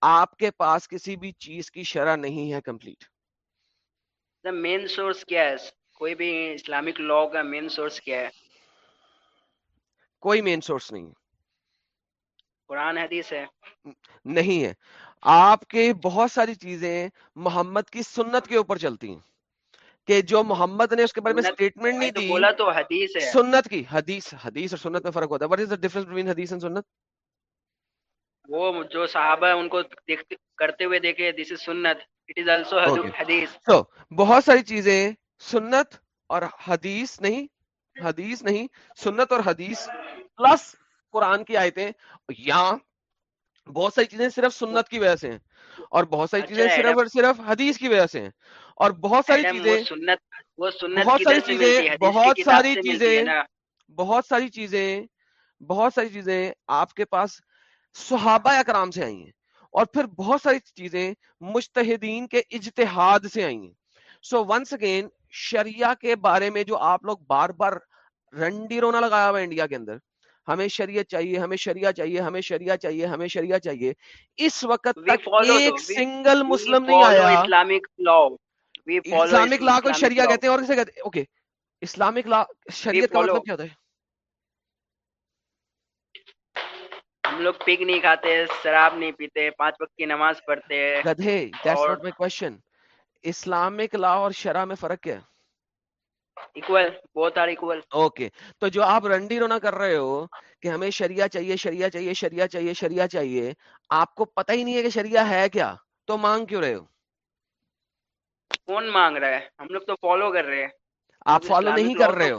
آپ کے پاس کسی بھی چیز کی شرح نہیں ہے کمپلیٹ۔ مین سورس کیا ہے؟ کوئی بھی اسلامک لا کا مین سورس کیا ہے؟ کوئی مین سورس نہیں ہے۔ قرآن حدیث ہے۔ نہیں ہے۔ آپ کے بہت ساری چیزیں محمد کی سنت کے اوپر چلتی ہیں۔ کہ جو محمد نے اس کے بارے میں سٹیٹمنٹ نہیں دی بولا تو حدیث ہے۔ سنت کی حدیث حدیث اور سنت میں فرق ہوتا ہے۔ What is the difference between hadith and sunnah? وہ جو صحابہ ان کو دیکھتے کرتے ہوئے دیکھے دس از سنت اٹ از آلسو حدیث تو بہت ساری چیزیں سنت اور حدیث نہیں حدیث نہیں سنت اور حدیث پلس قرآن کی آیتیں یا بہت ساری چیزیں صرف سنت کی وجہ سے ہیں اور بہت ساری اچھا چیزیں صرف ایڈم. اور صرف حدیث کی وجہ سے ہیں اور بہت ساری چیزیں سنت وہ سنت بہت ساری چیزیں بہت ساری چیزیں بہت ساری چیزیں بہت ساری چیزیں آپ کے پاس صحابہ اکرام سے آئی ہیں اور پھر بہت ساری چیزیں مجتہدین کے اجتہاد سے آئی ہیں سو ونس اگین شریعہ کے بارے میں جو آپ لوگ بار بار رنڈی رونا لگایا ہوا ہے انڈیا کے اندر ہمیں شریعت چاہیے ہمیں شریعہ چاہیے ہمیں شریعہ چاہیے ہمیں شریعہ چاہیے اس وقت تک ایک سنگل مسلم نہیں آیا. We follow اسلامک لا کو شریعہ. کہتے ہیں اور کسے کہتے ہیں اوکے اسلامک لا شریعت کا. مطلب کیا ہوتا ہے ہم لوگ پگ نہیں کھاتے شراب نہیں پیتے پانچ وقت کی نماز پڑھتے۔ ہیں گدھے that's not my question Islamic law اور شرع میں فرق کیا ہے؟ equal both are equal okay تو جو آپ رنڈی رونا کر رہے ہو کہ ہمیں شریعہ چاہیے شریعہ چاہیے شریعہ چاہیے شریعہ چاہیے آپ کو پتہ ہی نہیں ہے کہ شریعہ ہے کیا تو مانگ کیوں رہے ہو؟ کون مانگ رہا ہے؟ ہم لوگ تو فالو کر رہے ہیں۔ آپ فالو نہیں کر رہے ہو۔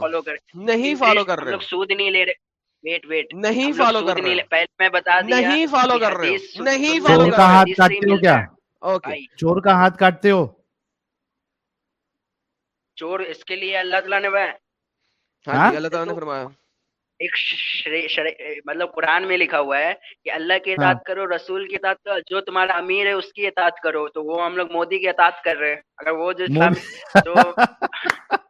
نہیں فالو کر رہے ہو۔ سود نہیں لے رہے۔ ویٹ ویٹ نہیں فالو کر رہے پہلے میں بتا دیا نہیں فالو کر رہے ہو۔ نہیں فالو کر کا رہے ہاتھ کاٹتے ہو کیا؟ اوکے۔ چور کا ہاتھ کاٹتے ہو؟ چور اس کے لیے اللہ تعالیٰ نے ہاں ہاں؟ جی اللہ تعالیٰ نے فرمایا۔ ایک مطلب قرآن میں لکھا ہوا ہے کہ اللہ کی ہاں۔ اطاعت کرو رسول کی اطاعت کرو جو تمہارا امیر ہے اس کی اطاعت کرو۔ تو وہ ہم لوگ مودی کی اطاعت کر رہے ہیں۔ اگر وہ جو اسلام تو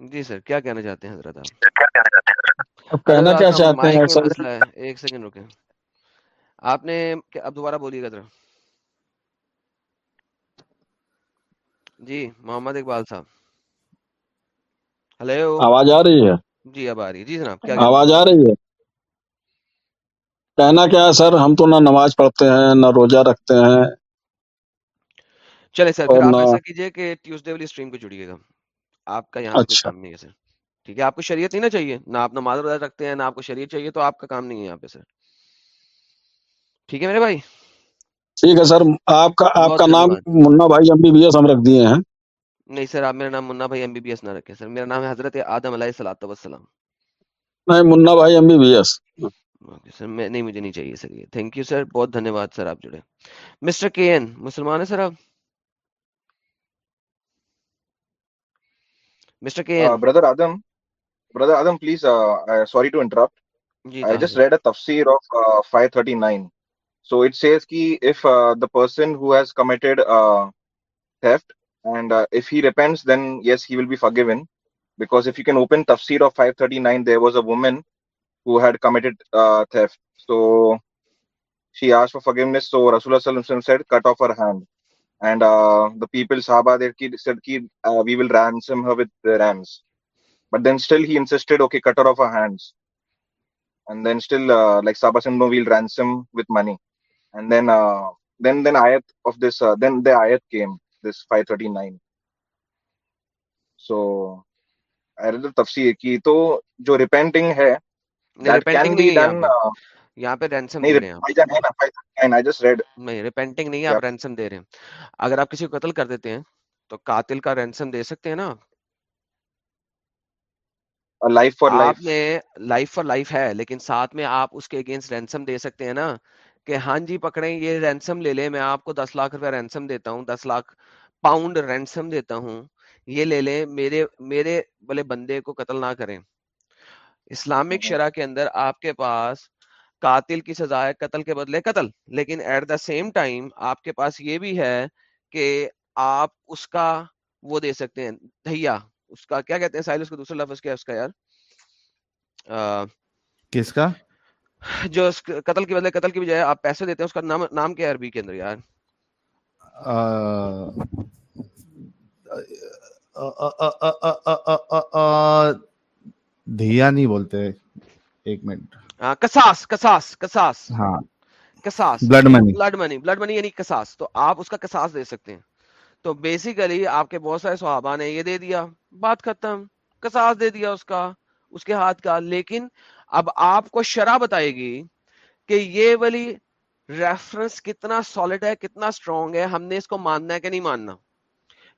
جی سر کیا کہنا چاہتے ہیں حضرت آپ؟ کہنا کیا چاہتے ہیں ایک سیکنڈ رکیں۔ آپ نے اب دوبارہ بولیے گا ذرا۔ جی محمد اقبال صاحب۔ ہلو آواز آ رہی ہے؟ جی اب آ رہی ہے۔ جی جناب کیا آواز آ رہی ہے؟ کہنا کیا ہے سر؟ ہم تو نہ نماز پڑھتے ہیں نہ روزہ رکھتے ہیں۔ چلے سر پھر آپ ایسا کیجیے کہ ٹیوزڈے والی اسٹریم کو جڑیے گا۔ آپ کا یہاں اچھا۔ کام نہیں ہے سر ٹھیک ہے آپ کو شریعت نہیں نا چاہیے؟ نہ آپ نماز روزہ رکھتے ہیں نہ آپ کو شریعت چاہیے تو آپ کا کام نہیں ہے یہاں پہ سر ٹھیک ہے میرے بھائی؟ ٹھیک ہے سر آپ کا آپ کا نام منا بھائی ایم بی بی ایس ہم رکھ دیے ہیں۔ نہیں سر آپ میرا نام منا بھائی ایم بی بی ایس نہ رکھیں سر میرا نام ہے حضرت آدم علیہ الصلوۃ والسلام۔ نہیں منا بھائی M B B S. Sir میں نہیں مجھے نہیں چاہیے سر یہ۔ تھینک یو سر بہت دھنیہ واد سر آپ جڑے۔ مسٹر کے این مسلمان ہے سر آپ؟ Mr. K. Uh, brother Adam, brother Adam, please, uh, uh, sorry to interrupt. Yeah, I just read a tafsir of uh, 539. So it says ki if uh, the person who has committed uh, theft and uh, if he repents, then yes, he will be forgiven. Because if you can open tafsir of 539, there was a woman who had committed uh, theft. So she asked for forgiveness. So Rasulullah said, cut off her hand. And uh, the people, Sahaba, they said, ki, uh, we will ransom her with the rams. But then still he insisted, okay, cut her off her hands. And then still, uh, like Sahaba said, no, we'll ransom with money. And then, uh, then, then ayat of this, uh, then the ayat came, this 539. So I read the tafsir ki to jo repenting hai, that can repenting be done. یہاں پہ ransom دے رہے ہیں آپ بھائی جان ہے نا 539 I just read. نہیں repenting نہیں. آپ رینسم دے رہے ہیں اگر آپ کسی کو قتل کر دیتے ہیں تو قاتل کا رینسم دے سکتے ہیں نا for آپ life. نے لائف فار لائف ہے لیکن ساتھ میں آپ اس کے اگینسٹ رینسم دے سکتے ہیں نا کہ ہاں جی پکڑیں یہ رینسم لے لیں میں آپ کو دس لاکھ روپے رینسم دیتا ہوں دس لاکھ پاؤنڈ رینسم دیتا ہوں یہ لے لیں میرے میرے بلے بندے کو قتل نہ کریں اسلامک Mhm. شرح کے اندر آپ کے پاس قاتل کی سزا ہے قتل کے بدلے قتل لیکن ایٹ دا سیم ٹائم آپ کے پاس یہ بھی ہے کہ آپ اس کا وہ دے سکتے ہیں دھیا اس کا کیا کہتے ہیں ساحل اس کا دوسرا لفظ کیا اس کا یار کس کا جو قتل کے بدلے قتل کی بجائے آپ پیسے دیتے ہیں اس کا نام نام کیا عربی کے اندر یار دھیا نہیں بولتے ایک منٹ قصاص قصاص ہاں۔ قصاص blood money. Blood money blood money یعنی قصاص۔ تو آپ اس کا قصاص دے سکتے ہیں۔ تو بیسیکلی آپ کے بہت سارے صحابہ نے یہ دے دیا بات ختم۔ قصاص دے دیا اس کا اس کے ہاتھ کا۔ لیکن اب آپ کو شرح بتائے گی کہ یہ والی ریفرنس کتنا سالڈ ہے کتنا اسٹرانگ ہے۔ ہم نے اس کو ماننا ہے کہ نہیں ماننا۔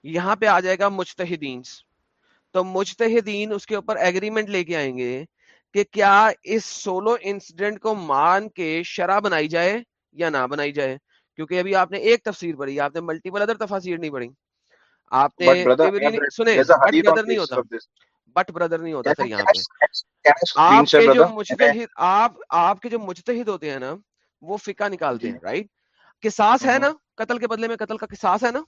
یہاں پہ آ جائے گا مجتہدین۔ تو مجتہدین اس کے اوپر ایگریمنٹ لے کے آئیں گے کہ کیا اس سولو انسیڈنٹ کو مان کے شرح بنائی جائے یا نہ بنائی جائے؟ کیونکہ ابھی آپ نے ایک تفسیر پڑھی آپ نے ملٹیپل ادر تفاسیر نہیں پڑھی۔ آپ نے بٹ بردر نہیں ہوتا۔ of this. بٹ بردر نہیں ہوتا Can سر یہاں پہ۔ آپ کے جو مجتہد آپ آپ کے جو مجتہد ہوتے ہیں نا وہ فقہ نکالتے ہیں رائٹ قصاص ہے نا؟ قتل کے بدلے میں قتل کا قصاص ہے نا؟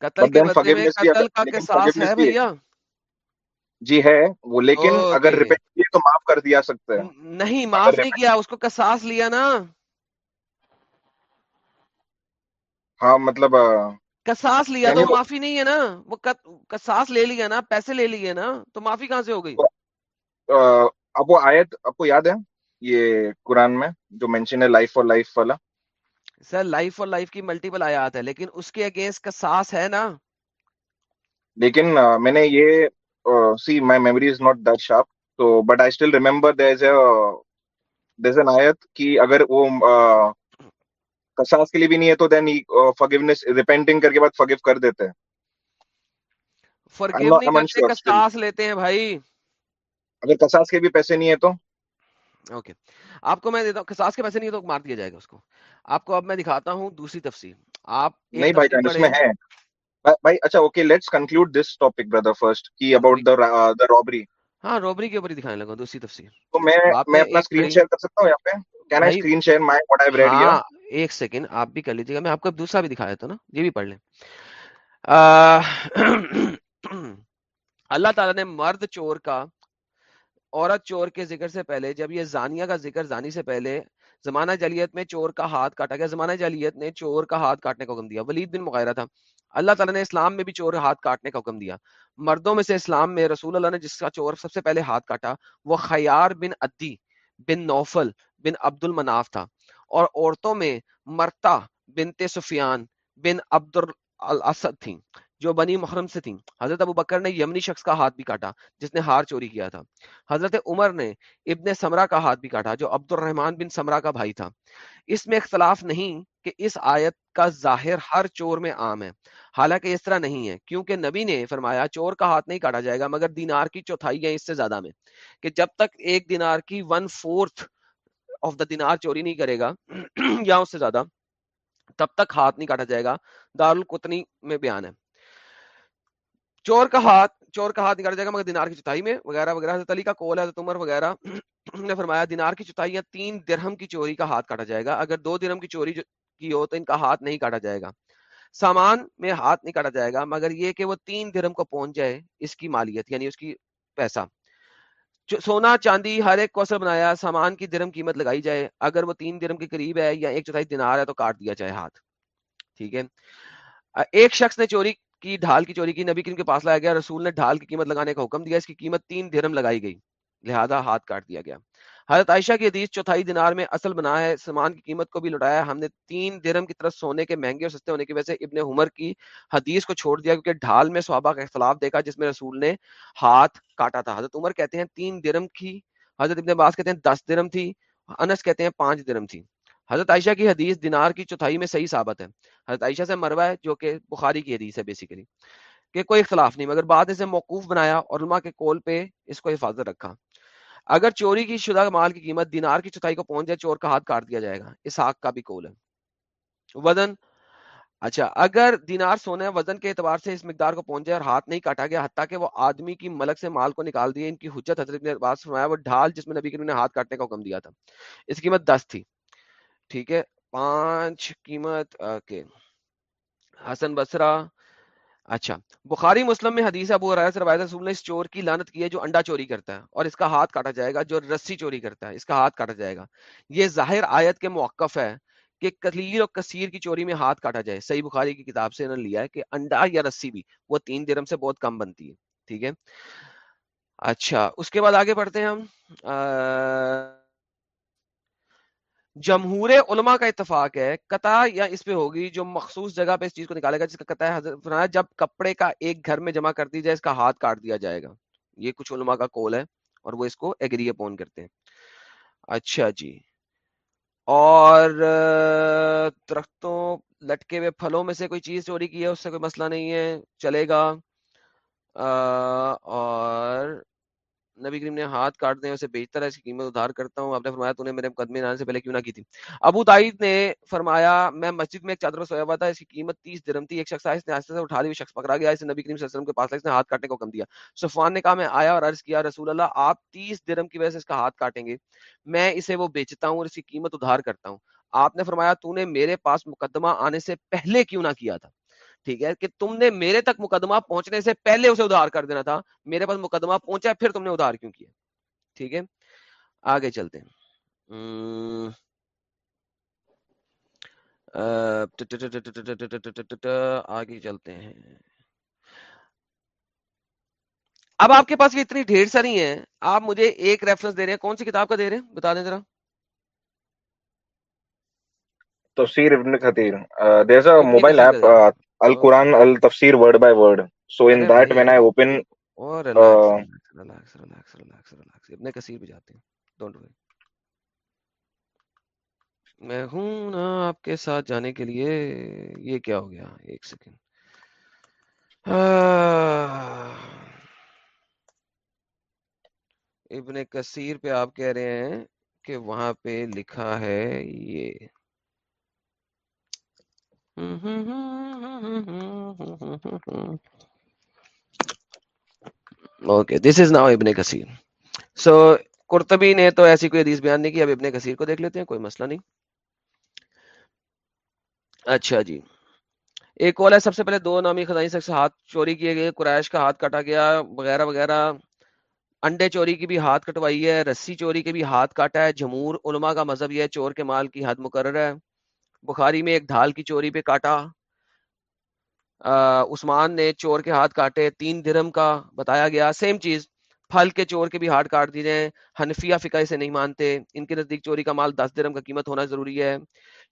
قتل کے بدلے میں قتل کا قصاص ہے بھی ہے۔ بھیا۔ جی ہے وہ لیکن اگر ریپیٹ کیے تو معاف کر دیا سکتے ہیں۔ نہیں معاف نہیں کیا اس کو قصاص لیا نا۔ ہاں مطلب قصاص لیا Can تو معافی نہیں ہے نا۔ وہ قصاص لے لیا نا پیسے لے لیے نا تو معافی کہاں سے ہو گئی؟ اب وہ آیت آپ کو یاد ہے یہ قرآن میں جو مینشن ہے لائف اور لائف والا؟ سر لائف اور لائف کی ملٹیپل آیات ہے لیکن اس کے اگینسٹ قصاص ہے نا؟ لیکن میں نے یہ see my memory is not that sharp تو but I still remember there is a there an آیت کہ اگر وہ قصاص کے لیے بھی نہیں ہے تو دین فگیونیس ریپینٹنگ کر کے بعد فگیو کر دیتے ہیں۔ فرگیو نہیں کرتے. قصاص لیتے ہیں بھائی۔ اگر قصاص کے بھی پیسے نہیں ہے تو؟ اوکے۔ آپ کو میں دیتا ہوں قصاص کے پیسے نہیں تو مار دیا جائے گا اس کو۔ آپ کو اب میں دکھاتا ہوں دوسری تفسیر آپ نہیں بھائی جان اس میں ہے۔ بھائی- اچھا okay let's conclude this topic brother first کی اباؤٹ دا رابری ہاں کے اوپر دکھانے لگا دوسری تفسیر تو میں میں اپنا اسکرین شیئر کر سکتا ہوں یہاں پہ؟ Can I screen share my what I read ہاں ایک سیکنڈ آپ بھی کر لیجیے گا۔ میں آپ کو دوسرا بھی دکھایا تھا نا یہ بھی پڑھ لیں۔ اللہ تعالیٰ نے مرد چور کا عورت چور کے ذکر سے پہلے، جب یہ زانیہ کا ذکر زانی سے پہلے، زمانہ جلیت میں چور کا ہاتھ کاٹا گیا۔ زمانہ جلیت نے چور کا ہاتھ کاٹنے کا حکم دیا۔ ولید بن مغیرہ تھا۔ اللہ تعالیٰ نے اسلام میں بھی چور ہاتھ کاٹنے کا حکم دیا۔ مردوں میں سے اسلام میں رسول اللہ نے جس کا چور سب سے پہلے ہاتھ کاٹا، وہ خیار بن ادی بن نوفل بن عبد المناف تھا۔ اور عورتوں میں مرتا بنت سفیان بن عبد الاسد تھیں۔ جو بنی محرم سے تھیں۔ حضرت ابو بکر نے یمنی شخص کا ہاتھ بھی کاٹا جس نے ہار چوری کیا تھا۔ حضرت عمر نے ابن سمرہ کا ہاتھ بھی کاٹا جو عبد الرحمن بن سمرہ کا بھائی تھا۔ اس میں اختلاف نہیں کہ اس آیت کا ظاہر ہر چور میں عام ہے۔ حالانکہ اس طرح نہیں ہے، کیونکہ نبی نے فرمایا چور کا ہاتھ نہیں کاٹا جائے گا، مگر دینار کی چوتھائی یا اس سے زیادہ میں۔ کہ جب تک ایک دینار کی ون فورتھ آف دا دینار چوری نہیں کرے گا یا اس سے زیادہ، تب تک ہاتھ نہیں کاٹا جائے گا۔ دارالقطنی میں بیان ہے۔ چور کا ہاتھ، چور کا ہاتھ نکالا جائے گا مگر دینار کی چوتھائی میں، وغیرہ وغیرہ، حضرت علی کا کول ہے حضرت عمر وغیرہ نے فرمایا دینار کی چوتھائی یا تین درہم کی چوری کا ہاتھ کاٹا جائے گا، اگر دو درہم کی چوری کی ہو تو ان کا ہاتھ نہیں کاٹا جائے گا۔ سامان میں ہاتھ نہیں کاٹا جائے گا، مگر یہ کہ وہ تین درہم کو پہنچ جائے اس کی مالیت یعنی اس کی پیسہ۔ سونا، چاندی، ہر ایک کو اثر بنایا، سامان کی درم قیمت لگائی جائے، اگر وہ تین درم کے قریب ہے یا ایک چوتھائی دینار ہے تو کاٹ دیا جائے ہاتھ۔ ٹھیک ہے۔ ایک شخص نے چوری کی ڈھال کی چوری کی نبی کریم کے پاس لایا گیا، رسول نے ڈھال کی قیمت لگانے کا حکم دیا، اس کی قیمت تین درم لگائی گئی، لہذا ہاتھ کاٹ دیا گیا۔ حضرت عائشہ کی حدیث چوتھائی دینار میں اصل بنا ہے، سامان کی قیمت کو بھی لٹایا ہم نے تین درم کی طرف سونے کے مہنگے اور سستے ہونے کی وجہ سے ابن عمر کی حدیث کو چھوڑ دیا، کیونکہ ڈھال میں صحابہ کا اختلاف دیکھا، جس میں رسول نے ہاتھ کاٹا تھا۔ حضرت عمر کہتے ہیں تین درم کی، حضرت ابن عباس کہتے ہیں دس درم تھی، انس کہتے ہیں پانچ درم تھی۔ حضرت عائشہ کی حدیث دینار کی چوتھائی میں صحیح ثابت ہے۔ حضرت عائشہ سے مروہ ہے جو کہ بخاری کی حدیث ہے بیسیکلی کہ کوئی اختلاف نہیں، مگر بعد اسے موقوف بنایا اور علماء کے کول پہ اس کو حفاظت رکھا۔ اگر چوری کی شدہ مال کی قیمت دینار کی چوتھائی کو پہنچ جائے، چور کا ہاتھ کاٹ دیا جائے گا۔ اس حق کا بھی کول ہے۔ وزن اچھا اگر دینار سونے وزن کے اعتبار سے اس مقدار کو پہنچ جائے اور ہاتھ نہیں کاٹا گیا، حتیٰ کہ وہ آدمی کی ملک سے مال کو نکال دیے، ان کی حجت حضرت نے بات فرمایا، وہ ڈھال جس میں نبی کریم نے ہاتھ کاٹنے کا حکم دیا تھا۔ اس کی قیمت دس تھی۔ ٹھیک ہے، پانچ قیمت، اوکے۔ حسن بسرا اچھا۔ بخاری مسلم میں حدیث ابو حرارہ سے روایت رسول نے اس چور کی لعنت کی ہے جو انڈا چوری کرتا ہے اور اس کا ہاتھ کاٹا جائے گا جو رسی چوری کرتا ہے، اس کا ہاتھ کاٹا جائے گا۔ یہ ظاہر آیت کے موقف ہے کہ کلیل اور کثیر کی چوری میں ہاتھ کاٹا جائے۔ صحیح بخاری کی کتاب سے انہوں نے لیا ہے کہ انڈا یا رسی بھی، وہ تین درم سے بہت کم بنتی ہے، ٹھیک ہے۔ اچھا اس کے بعد آگے پڑھتے ہیں ہم، آ... جمہور علماء کا اتفاق ہے، قطع یا اس پہ ہوگی جو مخصوص جگہ پہ اس چیز کو نکالے گا، جس کا قطع ہے حضرت فرمایا جب کپڑے کا ایک گھر میں جمع کر دی جائے، اس کا ہاتھ کاٹ دیا جائے گا۔ یہ کچھ علماء کا کول ہے اور وہ اس کو ایگری اپون کرتے ہیں۔ اچھا جی۔ اور، درختوں، لٹکے ہوئے پھلوں میں سے کوئی چیز چوری کی ہے؟ اس سے کوئی مسئلہ نہیں ہے، چلے گا۔ اور نبی کریم نے ہاتھ کاٹ دیں، اسے بیچتا رہا، اس کی قیمت ادھار کرتا ہوں۔ آپ نے فرمایا، تو نے میرے مقدمے آنے سے پہلے کیوں نہ کی تھی؟ ابو داعید نے فرمایا، میں مسجد میں ایک چادر پر سویا ہوا تھا، اس کی قیمت تیس درم تھی۔ ایک شخص آیا، اس نے آہستہ سے اٹھا لی شخص پکڑا گیا۔ اسے نبی کریم صلی اللہ علیہ وسلم کے پاس اس نے ہاتھ کاٹنے کا حکم دیا۔ صفوان نے کہا، میں آیا اور عرض کیا، رسول اللہ، آپ تیس درم کی وجہ سے اس کا ہاتھ کاٹیں گے، میں اسے وہ بیچتا ہوں اور اس کی قیمت ادھار کرتا ہوں۔ آپ نے فرمایا، تو نے میرے پاس مقدمہ آنے سے پہلے کیوں نہ کیا تھا؟ ٹھیک ہے کہ تم نے میرے تک مقدمہ پہنچنے سے پہلے اسے ادھار کر دینا تھا میرے پاس مقدمہ پہنچا ہے پھر تم نے ادھار کیوں کیا؟ ٹھیک ہے آگے چلتے ہیں۔ آگے چلتے ہیں۔ اب آپ کے پاس یہ اتنی ڈھیر ساری ہیں آپ مجھے ایک ریفرنس دے رہے ہیں۔ کون سی کتاب کا دے رہے ہیں؟ بتا دیں ذرا۔ تفسیر Ibn Kathir their mobile app Al Quran Al Tafsir word by word. So in that, when I open, uh, relax relax relax relax relax Ibn Kathir بھی جاتے ہیں۔ ڈونٹ وری میں ہوں نا آپ کے ساتھ جانے کے لیے یہ کیا ہو گیا؟ ایک سیکنڈ ابن کثیر پہ آپ کہہ رہے ہیں کہ وہاں پہ لکھا ہے یہ۔ اوکے دس از ناؤ ابن کثیر سو قرطبی نے تو ایسی کوئی حدیث بیان نہیں کی، اب ابن کثیر کو دیکھ لیتے ہیں، کوئی مسئلہ نہیں۔ اچھا جی۔ ایک کال ہے، سب سے پہلے دو نامی خزائی شخص ہاتھ چوری کیے گئے، قریش کا ہاتھ کاٹا گیا، وغیرہ وغیرہ۔ انڈے چوری کی بھی ہاتھ کٹوائی ہے، رسی چوری کے بھی ہاتھ کاٹا ہے، جمہور علماء کا مذہب یہ ہے، چور کے مال کی حد مقرر ہے۔ بخاری میں ایک ڈھال کی چوری پہ کاٹا۔ آ، عثمان نے چور کے ہاتھ کاٹے تین درم کا بتایا گیا۔ سیم چیز پھل کے چور کے بھی ہاتھ کاٹ دیے جائیں۔ حنفیہ فقہ اسے نہیں مانتے۔ ان کے نزدیک چوری کا مال دس درم کا قیمت ہونا ضروری ہے۔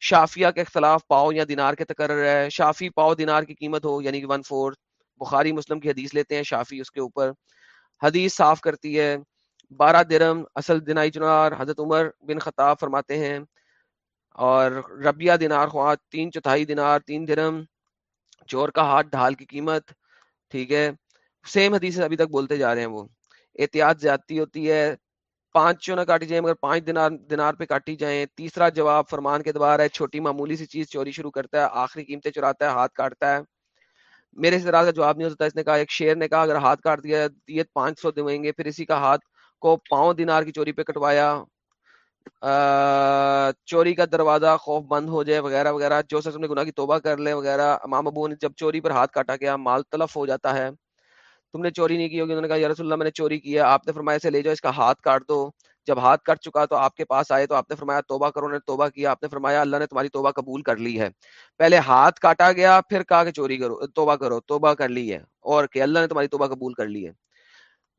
شافیہ کے اختلاف پاؤ یا دینار کے تقرر ہے۔ شافی پاؤ دینار کی قیمت ہو یعنی کہ ون فورتھ۔ بخاری مسلم کی حدیث لیتے ہیں شافی اس کے اوپر۔ حدیث صاف کرتی ہے۔ بارہ درم اصل دنائی چنار حضرت عمر بن خطاب فرماتے ہیں۔ اور ربیہ دینار خواہ، تین چوتھائی دینار، تین درم، چور کا ہاتھ، ڈھال کی قیمت، ٹھیک ہے؟ سیم حدیث ابھی تک بولتے جا رہے ہیں وہ۔ احتیاط زیادتی ہوتی ہے، پانچ چوں نہ کاٹی جائیں مگر پانچ دینار دینار پہ کاٹی جائیں۔ تیسرا جواب فرمان کے اعتبار ہے، چھوٹی معمولی سی چیز چوری شروع کرتا ہے، آخری قیمتیں چراتا ہے، ہاتھ کاٹتا ہے۔ میرے سے کا جواب نہیں ہو سکتا، اس نے کہا، ایک شیر نے کہا، اگر ہاتھ کاٹ دیا دیت پانچ سو دیں گے، پھر اسی کا ہاتھ کو پاؤں دینار کی چوری پہ کٹوایا۔ چوری کا دروازہ خوف بند ہو جائے، وغیرہ وغیرہ، جو سر نے گناہ کی توبہ کر لے، وغیرہ، امام ابو نے جب چوری پر ہاتھ کاٹا گیا، مال تلف ہو جاتا ہے۔ تم نے چوری نہیں کی ہوگی، انہوں نے کہا، یا رسول اللہ، میں نے چوری کی ہے، آپ نے فرمایا سے لے جاؤ، اس کا ہاتھ کاٹ دو۔ جب ہاتھ کٹ چکا تو آپ کے پاس آئے، تو آپ نے فرمایا، توبہ کرو نے توبہ کیا، آپ نے فرمایا، اللہ نے تمہاری توبہ قبول کر لی ہے۔ پہلے ہاتھ کاٹا گیا، پھر کہا کہ چوری کرو، توبہ کرو، توبہ کر لی ہے، اور کہ اللہ نے تمہاری توبہ قبول کر لی ہے۔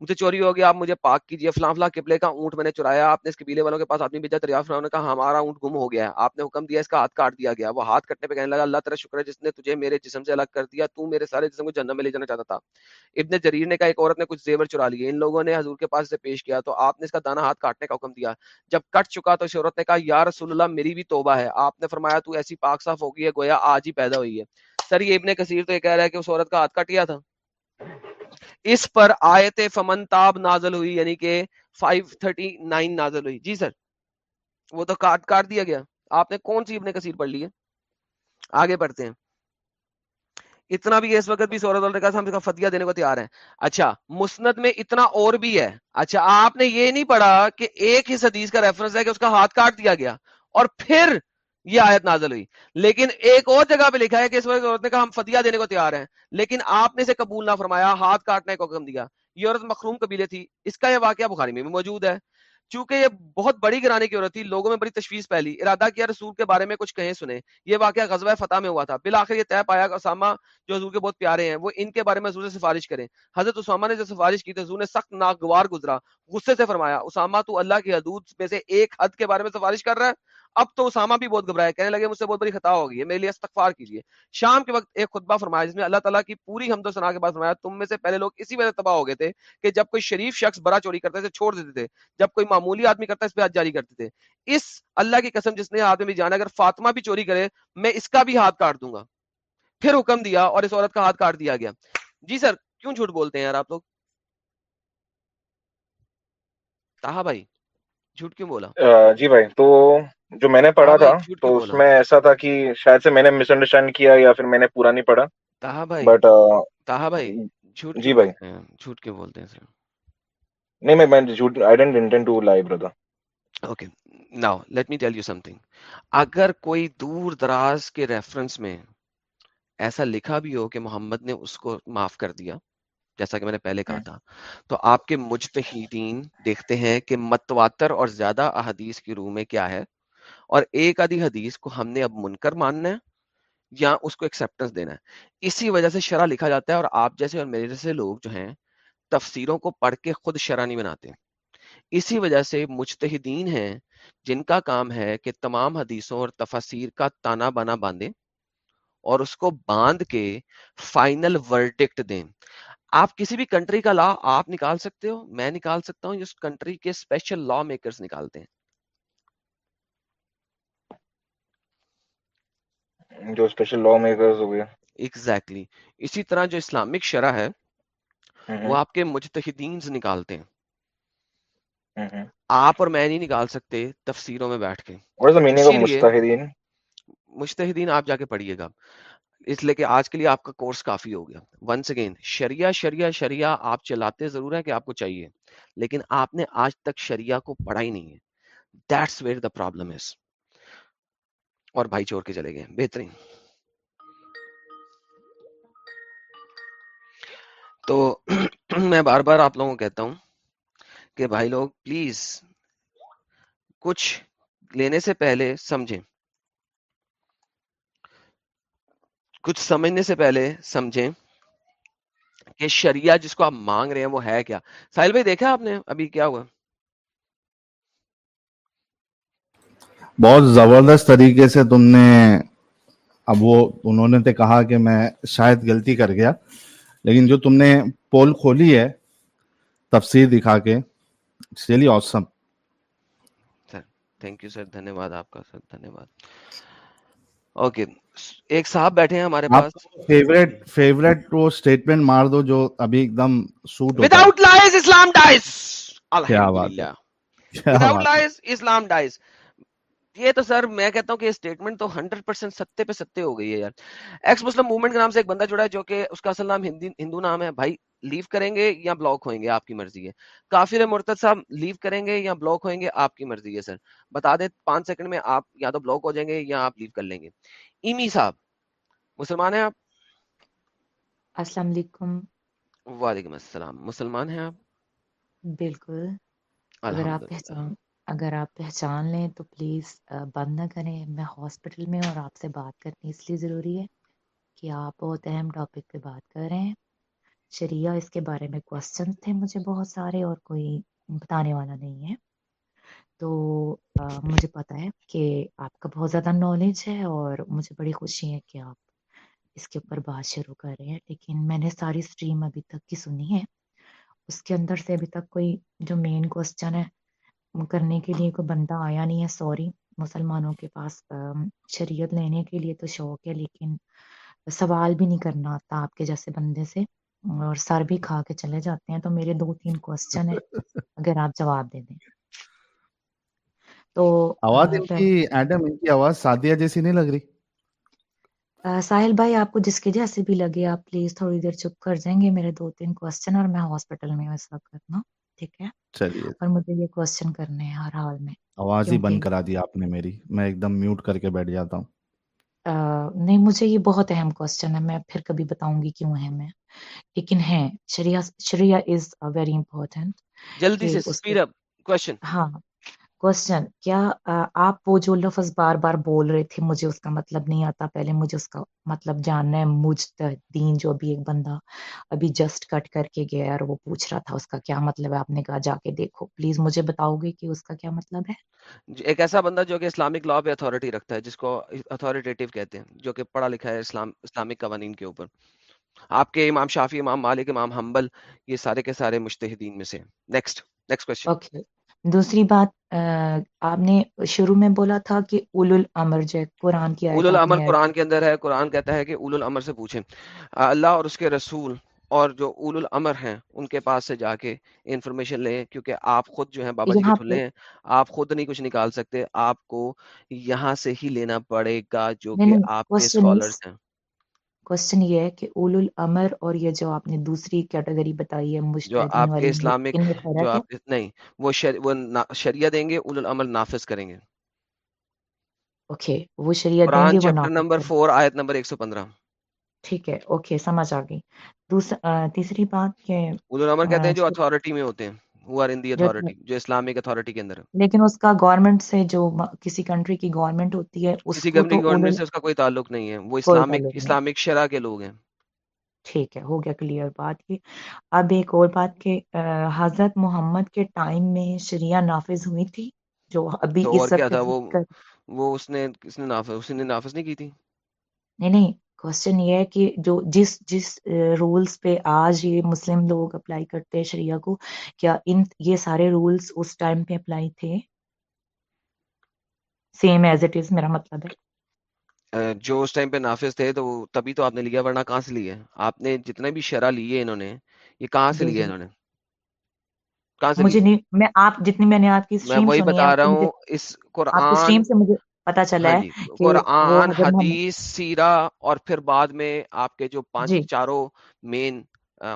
مجھے چوری ہو گیا آپ مجھے پاک کیجیے فلاں فلاں قبلے کا اونٹ میں نے چرایا آپ نے اس قبیلے والوں کے پاس آدمی بھیجا دریافت فرمایا، انہوں نے کہا ہمارا اونٹ گم ہو گیا ہے آپ نے حکم دیا اس کا ہاتھ کاٹ دیا گیا وہ ہاتھ کٹنے پہ کہنے لگا اللہ تیرا شکر ہے جس نے تجھے میرے جسم سے الگ کر دیا تو میرے سارے جسم کو جنت میں لے جانا چاہتا تھا۔ ابن جریر نے کہا ایک عورت نے کچھ زیور چرا لیے ان لوگوں نے حضور کے پاس سے پیش کیا تو آپ نے اس کا دانا ہاتھ کاٹنے کا حکم دیا۔ جب کٹ چکا تو اس عورت نے کہا یا رسول اللہ میری بھی توبہ ہے۔ آپ نے فرمایا تو ایسی پاک صاف ہو گئی ہے گویا آج ہی پیدا ہوئی ہے۔ سر یہ ابن کثیر تو یہ کہہ رہا ہے کہ اس عورت کا ہاتھ کٹ گیا تھا۔ اس پر آیت فمن تاب نازل ہوئی یعنی کہ 539 نازل ہوئی۔ جی سر، وہ تو کاٹ کاٹ دیا گیا۔ آپ نے کون سی ابن کثیر پڑھ لی ہے؟ آگے بڑھتے ہیں۔ اتنا بھی اس وقت بھی سورت اللہ ہم اس کا فتیہ دینے کو تیار ہیں۔ اچھا مسند میں اتنا اور بھی ہے۔ اچھا آپ نے یہ نہیں پڑھا کہ ایک ہی حدیث کا ریفرنس ہے کہ اس کا ہاتھ کاٹ دیا گیا۔ اور پھر یہ آیت نازل ہوئی۔ لیکن ایک اور جگہ پہ لکھا ہے کہ اس وقت عورت نے کہا، ہم فتیہ دینے کو تیار ہیں، لیکن آپ نے اسے قبول نہ فرمایا، ہاتھ کاٹنے کو حکم دیا۔ یہ عورت مخروم قبیلے تھی۔ اس کا یہ واقعہ بخاری میں بھی موجود ہے۔ چونکہ یہ بہت بڑی گرانے کی عورت تھی، لوگوں میں بڑی تشویش پھیلی۔ ارادہ کیا رسول کے بارے میں کچھ کہیں سنے یہ واقعہ غزوہ فتح میں ہوا تھا۔ بالآخر یہ طے پایا کہ اسامہ جو حضور کے بہت پیارے ہیں، وہ ان کے بارے میں حضور سے سفارش کریں۔ حضرت اسامہ نے جو سفارش کی تو حضور نے سخت ناگوار گزرا، غصے سے فرمایا، اسامہ تو اللہ کی حدود میں سے ایک حد کے بارے میں سفارش کر رہا ہے اب تو اسامہ بھی بہت گھبرائے کہنے لگے مجھ سے بہت بڑی خطا ہو گئی ہے، میرے لیے استغفار کیجیے۔ شام کے وقت ایک خطبہ فرمایا جس میں اللہ تعالیٰ کی پوری حمد و ثنا کے بعد فرمایا، تم میں سے پہلے لوگ اسی وجہ تباہ ہو گئے تھے کہ جب کوئی شریف شخص بڑا چوری کرتا ہے چھوڑ دیتے تھے۔ جب کوئی معمولی آدمی کرتا اس پہ ہاتھ جاری کرتے تھے۔ اس اللہ کی قسم جس نے ہاتھ میں بھی جانا، اگر فاطمہ بھی چوری کرے، میں اس کا بھی ہاتھ کاٹ دوں گا۔ پھر حکم دیا اور اس عورت کا ہاتھ کاٹ دیا گیا۔ جی سر، کیوں جھوٹ بولتے ہیں یار آپ لوگ؟ تاہا بھائی، جھوٹ کیوں بولا؟ جی بھائی، تو جو میں نے پڑھا تاہا تھا تو اس میں ایسا تھا کہ شاید سے میں نے مس انڈرسٹینڈ کیا یا پھر میں نے پورا نہیں پڑھا۔ تاہا بھائی۔ بٹ تاہا بھائی جھوٹ جی کیوں بھائی۔ ہیں جھوٹ کیوں بولتے ہیں سر نہیں میں میں جھوٹ I didn't intend to lie brother okay now let me tell you something اگر کوئی دور دراز کے ریفرنس میں ایسا لکھا بھی ہو کہ محمد نے اس کو معاف کر دیا جیسا کہ میں نے پہلے کہا تھا تو آپ کے مجتہدین دیکھتے ہیں کہ متواتر اور زیادہ احادیث کی روح میں کیا ہے۔ اور ایک آدھی حدیث کو ہم نے اب منکر ماننا ہے یا اس کو ایکسیپٹنس دینا ہے۔ اسی وجہ سے شرح لکھا جاتا ہے اور آپ جیسے اور میرے جیسے لوگ جو ہیں تفسیروں کو پڑھ کے خود شرح نہیں بناتے۔ اسی وجہ سے مجتہدین ہیں جن کا کام ہے کہ تمام حدیثوں اور تفاسیر کا تانا بانا باندھیں اور اس کو باندھ کے فائنل ورڈکٹ دیں۔ آپ کسی بھی کنٹری کا لا آپ نکال سکتے ہو، میں نکال سکتا ہوں اس کنٹری کے اسپیشل لا میکرز نکالتے ہیں۔ جو اسپیشل لا میکرز ہو گیا ایگزیکٹلی اسی طرح جو اسلامک شرح ہے وہ آپ کے مجتہدین نکالتے ہیں۔ آپ اور میں نہیں نکال سکتے تفسیروں میں بیٹھ کے۔ مستحدین مجتہدین؟ آپ جا کے پڑھیے گا۔ اس لیے کہ آج کے لیے آپ کا کورس کافی ہو گیا۔ ونس اگین شریعہ شریعہ شریعہ آپ چلاتے ضرور ہے کہ آپ کو چاہیے۔ لیکن آپ نے آج تک شریعہ کو پڑھا ہی نہیں ہے۔ That's where the problem is اور بھائی چور کے چلے گئے۔ بہترین۔ تو میں بار بار آپ لوگوں کو کہتا ہوں کہ بھائی لوگ پلیز کچھ لینے سے پہلے سمجھیں۔ کچھ سمجھنے سے پہلے سمجھیں کہ شریعہ جس کو آپ مانگ رہے ہیں وہ ہے کیا۔ ساحل بھائی دیکھا آپ نے ابھی کیا ہوا؟ بہت زبردست طریقے سے تم نے اب وہ انہوں نے تو کہا کہ میں شاید غلطی کر گیا۔ لیکن جو تم نے پول کھولی ہے تفسیر دکھا کے really awesome sir thank you sir دھنیہ واد آپ کا سر دھنیہ واد اوکے ایک صاحب بیٹھے ہیں ہمارے پاس۔ فیوریٹ فیوریٹ وہ اسٹیٹمنٹ مار دو جو ابھی ایک دم سوٹ ہوتا ہے۔ وداؤٹ لائز اسلام ڈائز کیا بات ہے۔ الحمدللہ وداؤٹ لائز اسلام ڈائز یہ تو سر میں کہتا ہوں کہ اسٹیٹمنٹ تو ہنڈریڈ پرسینٹ ستے پہ ستے ہو گئی ہے یار۔ ایکس مسلم موومنٹ کے نام سے ایک بندہ جڑا ہے جو کہ اس کا اصل نام ہندو نام ہے۔ بھائی لیو کریں گے یا بلاک ہوئیں گے؟ آپ کی مرضی ہے۔ کافر مرتد صاحب لیو کریں گے یا بلاک ہوئیں گے؟ آپ کی مرضی ہے سر۔ بتا دیں پانچ سیکنڈ میں آپ یا تو بلاک ہو جائیں گے یا آپ لیو کر لیں گے۔ ایمی صاحب مسلمان ہیں آپ؟ السلام علیکم۔ وعلیکم السلام۔ مسلمان ہیں آپ؟ بالکل۔ اگر آپ اگر آپ پہچان لیں تو پلیز بند نہ کریں۔ میں ہاسپٹل میں اور آپ سے بات کرنی اس لیے ضروری ہے کہ آپ بہت اہم ٹاپک پہ بات کر رہے ہیں۔ شریعہ، اس کے بارے میں کوشچن تھے مجھے بہت سارے اور کوئی بتانے والا نہیں ہے۔ تو مجھے پتا ہے کہ آپ کا بہت زیادہ نالج ہے اور مجھے بڑی خوشی ہے کہ آپ اس کے اوپر بات شروع کر رہے ہیں۔ لیکن میں نے ساری اسٹریم ابھی تک کی سنی ہے۔ اس کے اندر سے ابھی تک کوئی جو مین کوشچن ہے کرنے کے لیے کوئی بندہ آیا نہیں ہے سوری مسلمانوں کے پاس شریعت لینے کے لیے تو شوق ہے لیکن سوال بھی نہیں کرنا آتا آپ کے جیسے بندے سے۔ اور سر بھی کھا کے چلے جاتے ہیں تو میرے دو تین کوشچن ہیں اگر آپ جواب دے دیں۔ تو آواز ان کی ایڈم ان کی آواز سادیہ جیسی نہیں لگ رہی۔ ساحل بھائی آپ کو جس کے جیسے بھی لگے آپ پلیز تھوڑی دیر چپ کر جائیں گے میرے دو تین کوشچن اور میں ہاسپٹل میں ہوں اس وقت نا ٹھیک ہے۔ چلیے۔ اور مجھے یہ کوشچن کرنے ہیں ہر حال میں آواز ہی بند کیونکہ کرا دی آپ نے میری۔ میں ایک دم میوٹ کر کے بیٹھ جاتا ہوں۔ آ، نہیں مجھے یہ بہت اہم کوشچن ہے۔ میں پھر کبھی بتاؤں گی کیوں اہم ہے۔ لیکن ہے شریعہ شریعہ از ویری امپورٹینٹ جلدی کہ سے اس اسپیڈ اپ کوشچن ہاں۔ کوشچن کیا آپ وہ جو لفظ بار بار بول رہے تھے مجھے اس کا مطلب نہیں آتا۔ پہلے مجھے اس کا مطلب جاننا ہے۔ مجھ دین جو ابھی ایک بندہ ابھی جسٹ کٹ کر کے گیا اور وہ پوچھ رہا تھا اس کا کیا مطلب ہے؟ آپ نے کہا جا کے دیکھو۔ پلیز مجھے بتاؤ گے کہ اس کا کیا مطلب ہے؟ جی، ایک ایسا بندہ جو کہ اسلامک لا پہ اتھارٹی رکھتا ہے جس کو اتھارٹیٹیو کہتے ہیں جو کہ پڑھا لکھا ہے اسلام اسلامک قوانین کے اوپر۔ آپ کے امام شافی امام مالک امام حنبل یہ سارے کے سارے مشتحدین میں سے نیکسٹ نیکسٹ کوشچن دوسری بات آپ نے شروع میں بولا تھا کہ اول الامر جو قرآن کی اول الامر قرآن کے اندر ہے قرآن کہتا ہے کہ اول الامر سے پوچھیں۔ اللہ اور اس کے رسول اور جو اول الامر ہیں ان کے پاس سے جا کے انفارمیشن لیں کیونکہ آپ خود جو ہیں بابا جی کھلے ہیں آپ خود نہیں کچھ نکال سکتے آپ کو یہاں سے ہی لینا پڑے گا جو کہ آپ کے اسکالرس ہیں۔ کوشچن یہ ہے کہ اول الامر اور یہ جو آپ نے دوسری کیٹیگری بتائی ہے جو آپ کے اسلامک نہیں وہ وہ شریعہ دیں گے اول الامر نافذ کریں گے۔ اوکے وہ شریعہ دیں گے چیپٹر نمبر 4 ایت نمبر 115 ٹھیک ہے اوکے سمجھ آ گئی۔ تیسری بات کہ اول الامر کہتے ہیں جو اتھارٹی میں ہوتے ہیں۔ جو اسلامک اتارٹی کے اندر لیکن اس کا گورنمنٹ سے جو کسی کنٹری کی گورنمنٹ ہوتی ہے اس کی گورنمنٹ سے اس کا کوئی تعلق نہیں ہے وہ اسلامک اسلامک شرح کے لوگ ہیں ٹھیک ہے ہو گیا کلیئر بات کی اب ایک اور بات کہ حضرت محمد کے ٹائم میں شریعہ نافذ ہوئی تھی جو ابھی اس وہ اس نے اس نے نافذ اس نے نافذ نہیں کی تھی نہیں نہیں کوشچن یہ ہے کہ جو جس جس رولز پہ آج یہ مسلم لوگ اپلائی کرتے ہیں شریعہ کو کیا ان یہ سارے رولز اس ٹائم پہ اپلائی تھے؟ سیم ایز اٹ از میرا مطلب ہے۔ جو اس ٹائم پہ نافذ تھے تو تبھی تو آپ نے لیا ورنہ کہاں سے لیے؟ آپ نے جتنے بھی شرح لیے انہوں نے یہ کہاں سے جی، لیے جی۔ انہوں نے؟ مجھے نہیں میں آپ جتنی میں نے آپ کی میں وہی بتا رہا ہوں اس قرآن سے مجھے پتا چلا ہاں ہے جی، قرآن حدیث سیرا اور پھر بعد میں آپ کے جو پانچ جی۔ چاروں مین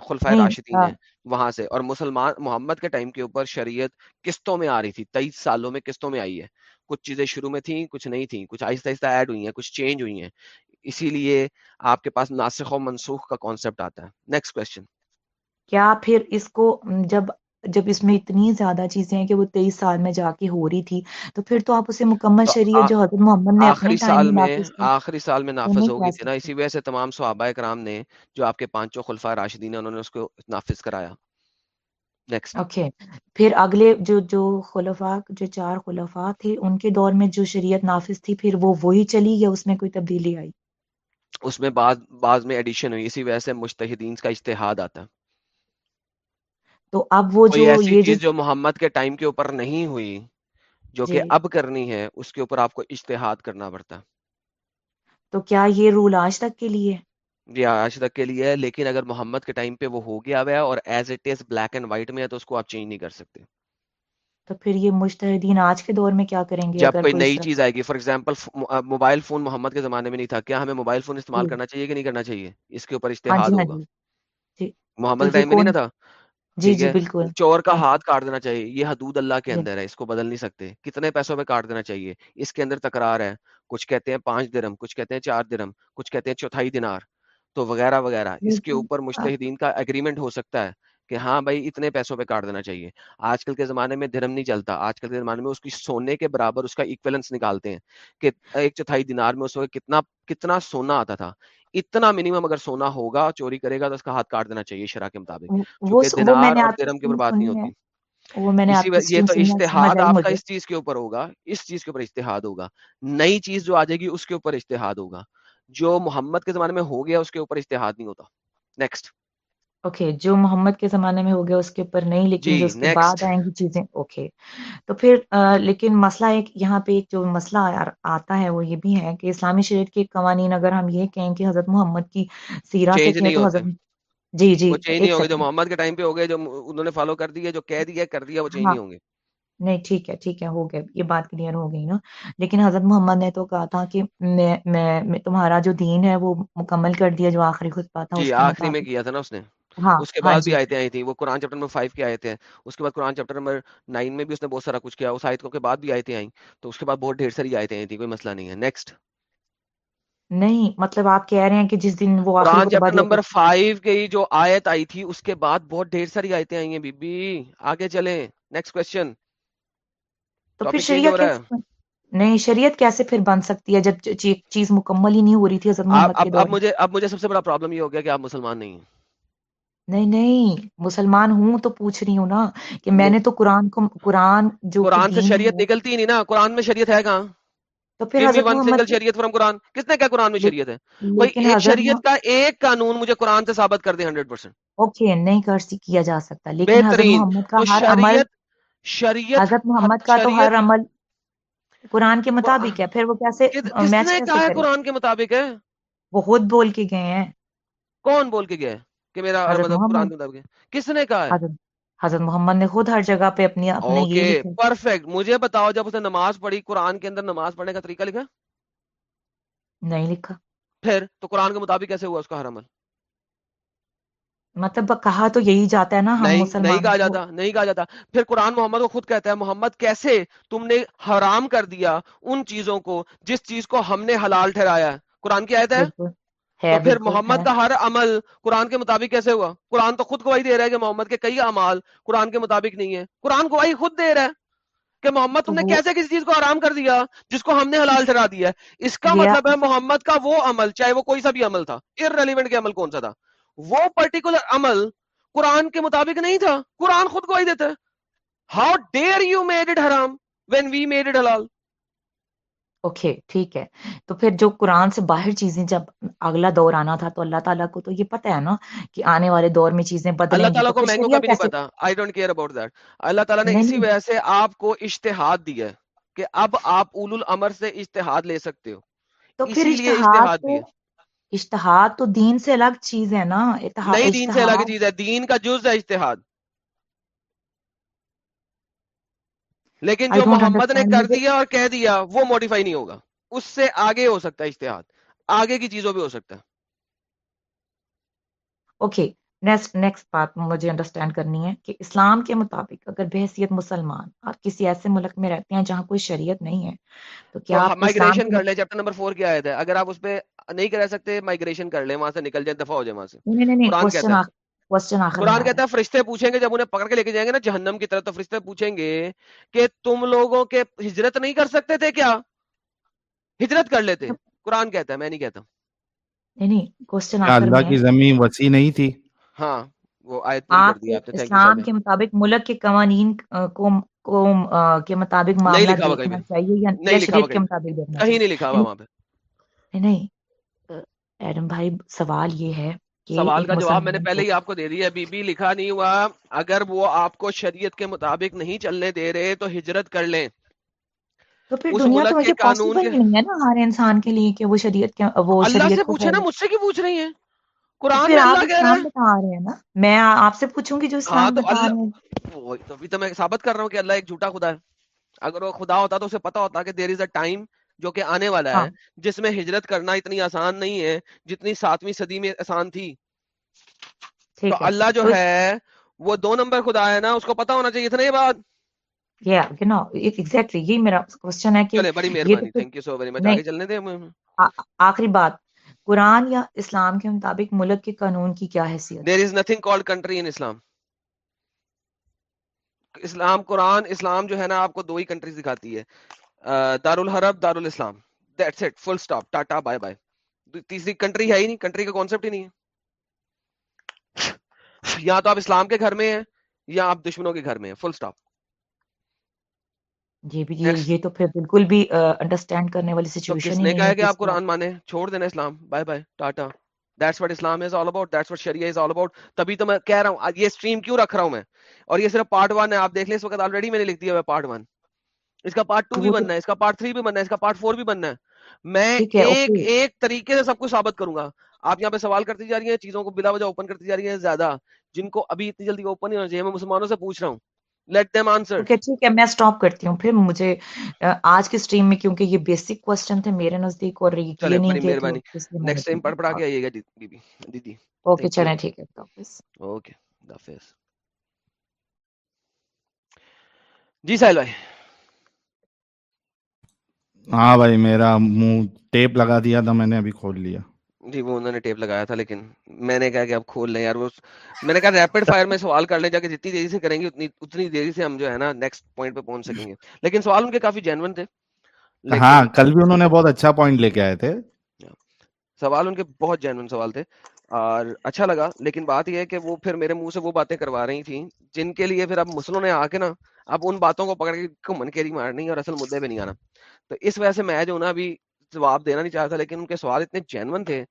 خلفۂ ہاں، راشدین ہاں۔ ہیں وہاں سے۔ اور مسلمان محمد کے ٹائم کے اوپر شریعت قسطوں میں آ رہی تھی تیئیس سالوں میں قسطوں میں آئی ہے۔ کچھ چیزیں شروع میں تھیں کچھ نہیں تھیں کچھ آہستہ آہستہ ایڈ ہوئی ہیں کچھ چینج ہوئی ہیں۔ اسی لیے آپ کے پاس ناسخ و منسوخ کا کانسیپٹ آتا ہے۔ نیکسٹ کوشچن کیا پھر اس کو جب جب اس میں اتنی زیادہ چیزیں ہیں کہ وہ تیئیس سال میں جا کے ہو رہی تھی تو پھر تو آپ اسے مکمل شریعت جو حضرت محمد نے آخری سال میں آخری سال میں نافذ ہو گئی تھی نا اسی وجہ سے تمام صحابہ کرام نے جو آپ کے پانچوں خلفہ راشدین انہوں نے اس کو نافذ کرایا۔ اوکے پھر اگلے جو جو خلفاء جو چار خلفاء تھے ان کے دور میں جو شریعت نافذ تھی پھر وہ وہی چلی یا اس میں کوئی تبدیلی آئی؟ اس میں بعض بعض میں ایڈیشن ہوئی اسی وجہ سے مشتحدین کا اجتہاد آتا۔ ہے تو اب وہ جو یہ چیز جو محمد کے ٹائم کے اوپر نہیں ہوئی جو کہ جی۔ اب کرنی ہے اس کے اوپر آپ کو اشتہاد کرنا پڑتا۔ تو کیا یہ رول آج تک کے لیے؟ جی آج تک کے لیے لیکن اگر محمد کے ٹائم پہ وہ ہو گیا ہوا اور as it is black and white میں ہے تو اس کو آپ چینج نہیں کر سکتے۔ تو پھر یہ مشتحدین آج کے دور میں کیا کریں گے؟ جب کوئی نئی چیز آئے گی for example mobile phone Muhammad کے زمانے میں نہیں تھا۔ کیا ہمیں موبائل فون استعمال جی۔ کرنا چاہیے کہ نہیں کرنا چاہیے؟ اس کے اوپر ہاں جی، اشتہار ہاں ہوگا۔ محمد کے ٹائم میں نہیں تھا؟ جی جی بالکل۔ چور کا ہاں۔ ہاتھ کاٹ دینا چاہیے یہ حدود اللہ کے جی۔ اندر ہے اس کو بدل نہیں سکتے۔ کتنے پیسوں میں کاٹ دینا چاہیے؟ اس کے اندر تکرار ہے۔ کچھ کہتے ہیں پانچ درم کچھ کہتے ہیں چار درم کچھ کہتے ہیں چوتھائی دینار تو وغیرہ وغیرہ۔ اس کے اوپر ہاں۔ مشتحدین کا اگریمنٹ ہو سکتا ہے کہ ہاں بھائی اتنے پیسوں پہ کاٹ دینا چاہیے۔ آج کل کے زمانے میں دھرم نہیں چلتا۔ آج کل کے زمانے میں اس کی سونے کے برابر اس کا ایکویلنس نکالتے ہیں کہ ایک چوتھائی دینار میں اس وقت کتنا کتنا سونا آتا تھا۔ اتنا منیمم اگر سونا ہوگا چوری کرے گا تو اس کا ہاتھ کاٹ دینا چاہیے شرح کے مطابق برباد نہیں ہوتی۔ یہ تو اشتہاد آپ کا اس چیز کے اوپر ہوگا اس چیز کے اوپر اشتہاد ہوگا۔ نئی چیز جو آ جائے گی اس کے اوپر اشتہاد ہوگا۔ جو محمد کے زمانے میں ہو گیا اس کے اوپر اشتہاد نہیں ہوتا۔ نیکسٹ اوکے جو محمد کے زمانے میں ہو گیا اس کے اوپر نہیں لیکن جی، اس کے بعد آئیں گی چیزیں اوکے تو پھر لیکن مسئلہ ایک یہاں پہ ایک جو مسئلہ آتا ہے وہ یہ بھی ہے کہ اسلامی شریعت کے قوانین اگر ہم یہ کہیں کہ حضرت محمد کی سیرا تو حضرت جی جی وہ چینج نہیں جو محمد کے ٹائم پہ ہو گئے جو انہوں نے فالو کر دیا جو کہہ دیا کر دیا وہ چینج ہاں. نہیں ہوں گے. نہیں ٹھیک ہے ٹھیک ہے ہو گیا یہ بات کلیئر ہو گئی نا. لیکن حضرت محمد نے تو کہا تھا کہ میں میں تمہارا جو دین ہے وہ مکمل کر دیا جو آخری خطبہ تھا جی، آخری میں کیا تھا نا اس نے. ہاں، اس کے ہاں بعد بھی جی۔ آیتیں آئی تھیں وہ قرآن چیپٹر نمبر فائیو کی آئے ہیں۔ اس کے بعد قرآن چیپٹر نمبر نائن میں بھی اس نے بہت سارا کچھ کیا اس آیتوں کے بعد بھی آیتیں آئیں۔ تو اس کے بعد بہت ڈھیر ساری آیتیں آئی تھیں کوئی مسئلہ نہیں ہے۔ نیکسٹ نہیں مطلب آپ کہہ رہے ہیں کہ جس دن وہ قرآن چیپٹر نمبر فائیو کی جو آیت آئی تھی اس کے بعد بہت ڈھیر ساری آیتیں آئی ہیں بی بی آگے چلیں۔ نیکسٹ کوشچن تو پھر شریعت نہیں شریعت کیسے پھر بن سکتی ہے جب چیز مکمل ہی نہیں ہو رہی تھی حضرت محمد کے دور اب مجھے اب مجھے سب سے بڑا پرابلم یہ ہو گیا کہ آپ مسلمان نہیں ہیں۔ نہیں نہیں مسلمان ہوں تو پوچھ رہی ہوں نا کہ میں نے تو قرآن کو قرآن جو قرآن سے شریعت نکلتی ہی نہیں نا قرآن میں شریعت ہے کہاں؟ تو پھر حضرت شریعت فرام قرآن۔ کس نے کہا قرآن میں شریعت ہے؟ کوئی شریعت کا ایک قانون مجھے قرآن سے ثابت کر دے ہنڈریڈ پرسینٹ اوکے نہیں کر کیا جا سکتا لیکن حضرت محمد کا ہر عمل شریعت حضرت محمد کا تو ہر عمل قرآن کے مطابق ہے پھر وہ کیسے کس نے کہا ہے قرآن کے مطابق ہے؟ وہ خود بول کے گئے ہیں۔ کون بول کے ہے کہ میرا مطلب قرآن مطابق ہے کس نے کہا ہے؟ حضرت محمد نے خود ہر جگہ پہ اپنی اپنے یہ پرفیکٹ مجھے بتاؤ جب اس نے نماز پڑھی قرآن کے اندر نماز پڑھنے کا طریقہ لکھا؟ نہیں لکھا۔ پھر تو قرآن کے مطابق کیسے ہوا اس کا ہر عمل مطلب کہا تو یہی جاتا ہے نا ہم نہیں نہیں کہا جاتا نہیں کہا جاتا۔ پھر قرآن محمد کو خود کہتا ہے محمد کیسے تم نے حرام کر دیا ان چیزوں کو جس چیز کو ہم نے حلال ٹھہرایا ہے؟ قرآن کی آیت ہے؟ تو پھر محمد کا ہر عمل قرآن کے مطابق کیسے ہوا قرآن تو خود گواہی دے رہا ہے کہ محمد کے کئی اعمال قرآن کے مطابق نہیں ہے قرآن گواہی خود دے رہا ہے کہ محمد تم نے کیسے کسی چیز کو حرام کر دیا جس کو ہم نے حلال ٹھہرا دیا ہے۔ اس کا مطلب ہے محمد کا وہ عمل چاہے وہ کوئی سا بھی عمل تھا ارریلیونٹ کے عمل کون سا تھا۔ وہ پرٹیکولر عمل قرآن کے مطابق نہیں تھا۔ قرآن خود گواہی دیتا ہے۔ How dare you made it حرام وین وی میڈ اٹ حلال اوکے ٹھیک ہے۔ تو پھر جو قرآن سے باہر چیزیں جب اگلا دور آنا تھا تو اللہ تعالیٰ کو تو یہ پتہ ہے نا کہ آنے والے دور میں چیزیں بدلیں اللہ تعالیٰ کو مینگو کا بھی نہیں پتا I don't care about that اللہ تعالیٰ نے نہیں اسی نہیں۔ وجہ سے آپ کو اشتہاد دیا ہے کہ اب آپ اول الامر سے اشتہاد لے سکتے ہو۔ تو پھر اشتہاد دیا اشتہاد تو دین سے الگ چیز ہے نا۔ نئی دین سے الگ چیز ہے۔ دین کا جز ہے اشتہاد۔ لیکن جو محمد نے کر دیا اور کہہ دیا وہ موڈیفائی نہیں ہوگا۔ اس سے آگے ہو سکتا ہے اشتہاد۔ آگے کی چیزوں پہ ہو سکتا ہے۔ اوکے نیکسٹ نیکسٹ بات مجھے انڈرسٹینڈ کرنی ہے کہ اسلام کے مطابق اگر بحثیت مسلمان آپ کسی ایسے ملک میں رہتے ہیں جہاں کوئی شریعت نہیں ہے تو کیا آپ مائگریشن کر لیں چیپٹر نمبر فور کی آیت ہے۔ اگر آپ اس پہ نہیں کر سکتے مائگریشن کر لیں وہاں سے نکل جائیں دفاع ہو جائیں وہاں سے۔ نہیں نہیں نہیں قرآن کہتا ہے فرشتے پوچھیں گے جب انہیں پکڑ کے لے کے جائیں گے نا جہنم کی طرف تو فرشتے پوچھیں گے کہ تم لوگوں کے ہجرت نہیں کر سکتے تھے کیا؟ ہجرت کر لیتے۔ قرآن کہتا ہے میں نہیں کہتا۔ نہیں اللہ کی زمین وسیع نہیں تھی۔ ہاں وہ آیت اسلام کے مطابق ملک کے قوانین کو کے مطابق نہیں معاملہ لکھا ہوا کہیں دیکھنا چاہیے یا نہیں لکھا ہوا کے مطابق دیکھنا نہیں لکھا وہاں پہ۔ نہیں ایڈم بھائی سوال یہ ہے سوال کا جواب میں نے پہلے ہی آپ کو دے دیا بی بی لکھا نہیں ہوا۔ اگر وہ آپ کو شریعت کے مطابق نہیں چلنے دے رہے تو ہجرت کر لیں۔ تو پھر دنیا تو قانون نہیں ہے نا ہر انسان کے لیے کہ وہ شریعت کے وہ اللہ سے پوچھے نا مجھ سے کیوں پوچھ رہی ہیں؟ قرآن پھر میں آپ اللہ کہہ رہا اسلام ہے۔ بتا رہے ہیں نا۔ میں آپ سے پوچھوں گی جو ہاں اسلام تو بتا رہے ہیں۔ اللہ وہی تو ابھی تو میں ثابت کر رہا ہوں کہ اللہ ایک جھوٹا خدا ہے۔ اگر وہ خدا ہوتا تو اسے پتا ہوتا کہ دیر از اے ٹائم جو کہ آنے والا ہاں۔ ہے جس میں ہجرت کرنا اتنی آسان نہیں ہے جتنی ساتویں صدی میں آسان تھی۔ تو اللہ جو ہے وہ دو نمبر خدا ہے نا اس کو پتا ہونا چاہیے تھا نا یہ بات۔ یا یو نو ایگزیکٹلی یہی میرا کوشچن ہے کہ چلے بڑی یہ تو مہربانی پھر thank you so very much نہیں آگے چلنے دیں۔ آخری بات قرآن یا اسلام کے مطابق ملک کے قانون کی کیا حیثیت؟ There is nothing called country in Islam اسلام قرآن اسلام جو ہے نا آپ کو دو ہی کنٹریز دکھاتی ہے۔ دار الحرب دار الاسلام that's it full stop tata bye bye تیسری کنٹری ہے ہی نہیں. کنٹری کا کانسیپٹ ہی نہیں ہے. یا تو آپ اسلام کے گھر میں ہیں یا آپ دشمنوں کے گھر میں ہیں. فل سٹاپ یہ بھی یہ یہ تو پھر بالکل بھی انڈرسٹینڈ کرنے والی سچویشن نے نہیں کہا ہے ہے کہ آپ قرآن مانے؟ چھوڑ دینا اسلام. Bye bye tata that's what Islam is all about that's what sharia is all about تبھی تو میں کہہ رہا ہوں یہ اسٹریم کیوں رکھ رہا ہوں میں؟ اور یہ صرف پارٹ ون ہے آپ دیکھ لیں اس وقت آلریڈی میں نے لکھ دیا ہوا پارٹ ون اس کا پارٹ ٹو بھی بننا ہے اس کا پارٹ تھری بھی بننا ہے اس کا پارٹ فور بھی بننا ہے۔ میں ایک ایک طریقے سے سب کچھ ثابت کروں گا۔ آپ یہاں پہ سوال کرتی جا رہی ہیں چیزوں کو بلا وجہ اوپن کرتی جا رہی ہیں زیادہ جن کو ابھی اتنی جلدی اوپن نہیں ہونا چاہیے میں مسلمانوں سے پوچھ رہا ہوں۔ لیٹ دیم آنسر ٹھیک ہے میں سٹاپ کرتی ہوں۔ پھر مجھے آج اسٹریم میں کیونکہ یہ بیسک تھے میرے نزدیک اور یہ نہیں تھے مہربانی۔ نیکسٹ ٹائم پڑھ پڑھا کے آئیے گا بی بی دیدی۔ اوکے چلیں ٹھیک ہے اوکے حافظ۔ جی ساحل بھائی۔ ہاں بھائی میرا منہ ٹیپ لگا دیا تھا میں نے ابھی کھول لیا۔ جی وہ انہوں نے ٹیپ لگایا تھا لیکن میں نے کہا کہ اب کھول لیں۔ یار وہ میں نے کہا ریپڈ فائر میں سوال کر لیں جا کے جتنی دیری سے کریں گے اتنی اتنی دیری سے ہم جو ہے نا نیکسٹ پوائنٹ پہ پہنچ سکیں گے۔ لیکن سوال ان کے کافی جینون تھے۔ ہاں کل بھی انہوں نے بہت اچھا پوائنٹ لے کے آئے تھے۔ سوال ان کے بہت جینون سوال تھے۔ اور اچھا لگا لیکن بات یہ ہے کہ وہ پھر میرے منہ سے وہ باتیں کروا رہی تھیں جن کے لیے پھر اب مسلموں نے آ کے نا اب ان باتوں کو پکڑ کے گھمن کیری مارنی اور اصل مدعے پہ نہیں آنا۔ تو اس وجہ سے میں جو نا ابھی جواب دینا نہیں چاہتا لیکن ان کے سوال اتنے جینون تھے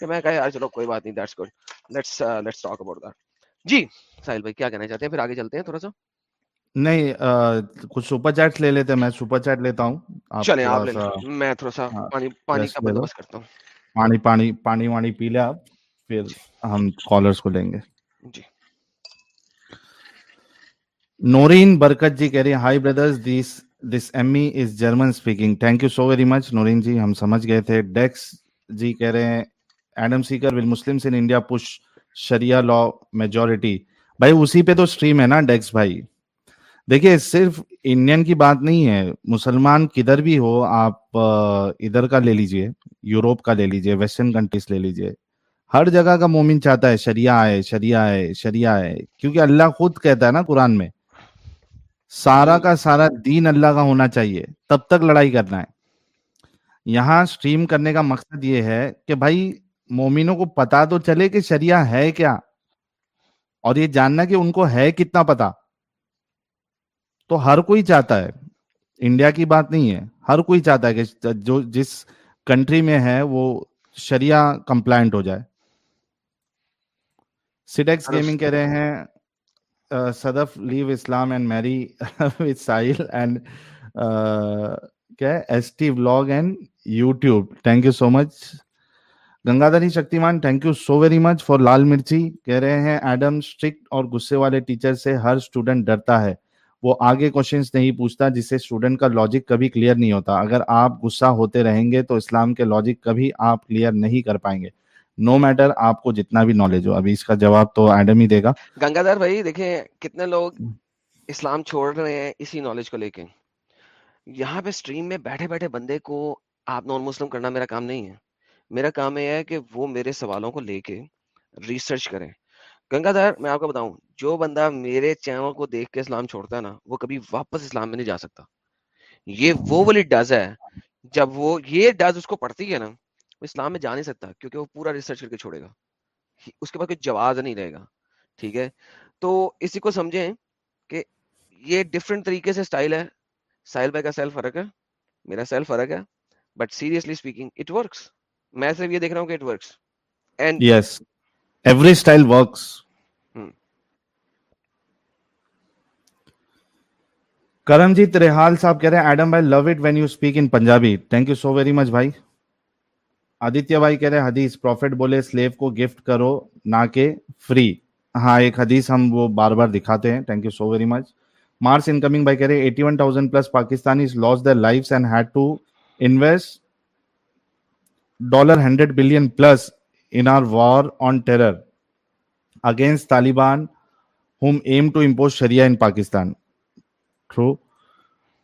کہ میں کہا یار چلو کوئی بات نہیں that's good let's let's talk about that جی ساحل بھائی کیا کہنا چاہتے ہیں؟ پھر آگے چلتے ہیں تھوڑا سا۔ نہیں کچھ سپر چیٹس لے لیتے میں سپر چیٹ لیتا ہوں۔ چلیں آپ لیں میں تھوڑا سا ہاں، پانی پانی کا بندوبست کرتا ہوں۔ پانی پانی پانی وانی پی لے آپ پھر ہم کالرز کو لیں گے۔ جی۔ نورین برکت جی کہہ رہی ہیں hi brothers this this Amy is German speaking thank you so very much Noreen ji ہم سمجھ گئے تھے ڈیکس جی کہہ رہے ہیں Adam Seeker will Muslims in India push sharia law majority بھائی اسی پہ تو سٹریم ہے نا ڈیکس بھائی دیکھیے صرف انڈین کی بات نہیں ہے مسلمان کدھر بھی ہو آپ ادھر کا لے لیجیے یوروپ کا لے لیجیے ویسٹرن کنٹریز لے لیجیے ہر جگہ کا مومن چاہتا ہے شریعہ ہے شریعہ ہے شریعہ ہے کیونکہ اللہ خود کہتا ہے نا قرآن میں سارا کا سارا دین اللہ کا ہونا چاہیے تب تک لڑائی کرنا ہے۔ یہاں سٹریم کرنے کا مقصد یہ ہے کہ بھائی مومنوں کو پتا تو چلے کہ شریعہ ہے کیا۔ اور یہ جاننا کہ ان کو ہے کتنا پتا۔ تو ہر کوئی چاہتا ہے۔ انڈیا کی بات نہیں ہے۔ ہر کوئی چاہتا ہے کہ جو جس کنٹری میں ہے وہ شریعہ کمپلائنٹ ہو جائے۔ سیڈیکس گیمنگ کہہ رہے ہیں uh, Sadaf leave Islam and میری وتھ ساحل اینڈ کیا S T vlog and YouTube. Thank you so much Shaktimaan thank you so very much for Lal Mirchi. کہہ رہے ہیں ایڈم اسٹرکٹ اور غصے والے ٹیچر سے ہر اسٹوڈنٹ ڈرتا ہے۔ وہ آگے کوشچنس نہیں پوچھتا جس سے اسٹوڈنٹ کا لاجک کبھی کلیئر نہیں ہوتا۔ اگر آپ غصہ ہوتے رہیں گے تو اسلام کے لاجک کبھی آپ کلیئر نہیں کر پائیں گے۔ نو میٹر آپ کو جتنا بھی نالج ہو، ابھی اس کا جواب تو ایڈم ہی دے گا۔ گنگا دھر بھائی، دیکھیں کتنے لوگ اسلام چھوڑ رہے ہیں اسی نالج کو لے کے۔ یہاں پہ اسٹریم میں بیٹھے بیٹھے بندے کو آپ نان مسلم کرنا میرا کام نہیں ہے۔ میرا کام یہ ہے کہ وہ میرے سوالوں کو لے کے ریسرچ کریں۔ گنگا دھر میں آپ کو بتاؤں، جو بندہ میرے چینل کو دیکھ کے اسلام چھوڑتا ہے نا، وہ کبھی واپس اسلام میں نہیں جا سکتا۔ یہ وہ والی ڈز ہے، جب وہ یہ ڈز اس کو پڑتی ہے نا وہ اسلام میں جا نہیں سکتا کیونکہ وہ پورا ریسرچ کر کے چھوڑے گا۔ اس کے بعد کوئی جواز نہیں رہے گا ٹھیک ہے؟ تو اسی کو سمجھیں کہ یہ ڈفرینٹ طریقے سے سٹائل ہے۔ ساحل بھائی کا سیل فرق ہے میرا سیل فرق ہے۔ But seriously speaking it works میں صرف یہ دیکھ رہا ہوں کہ it works and yes every style works Karamjit Rehal صاحب کہہ رہے ہیں ایڈم بھائی love it when you speak in Punjabi thank you so very much بھائی آدتیہ بھائی کہہ رہے ہیں حدیث پروفٹ بولے سلیو کو گفٹ کرو نہ کہ فری ہاں ایک حدیث ہم وہ بار بار دکھاتے ہیں thank you so very much Mars incoming بھائی کہہ رہے ہیں eighty one thousand plus Pakistani loss their life and had to invest dollar hundred billion plus in our war on terror against Taliban, whom aim to impose Sharia in Pakistan. True.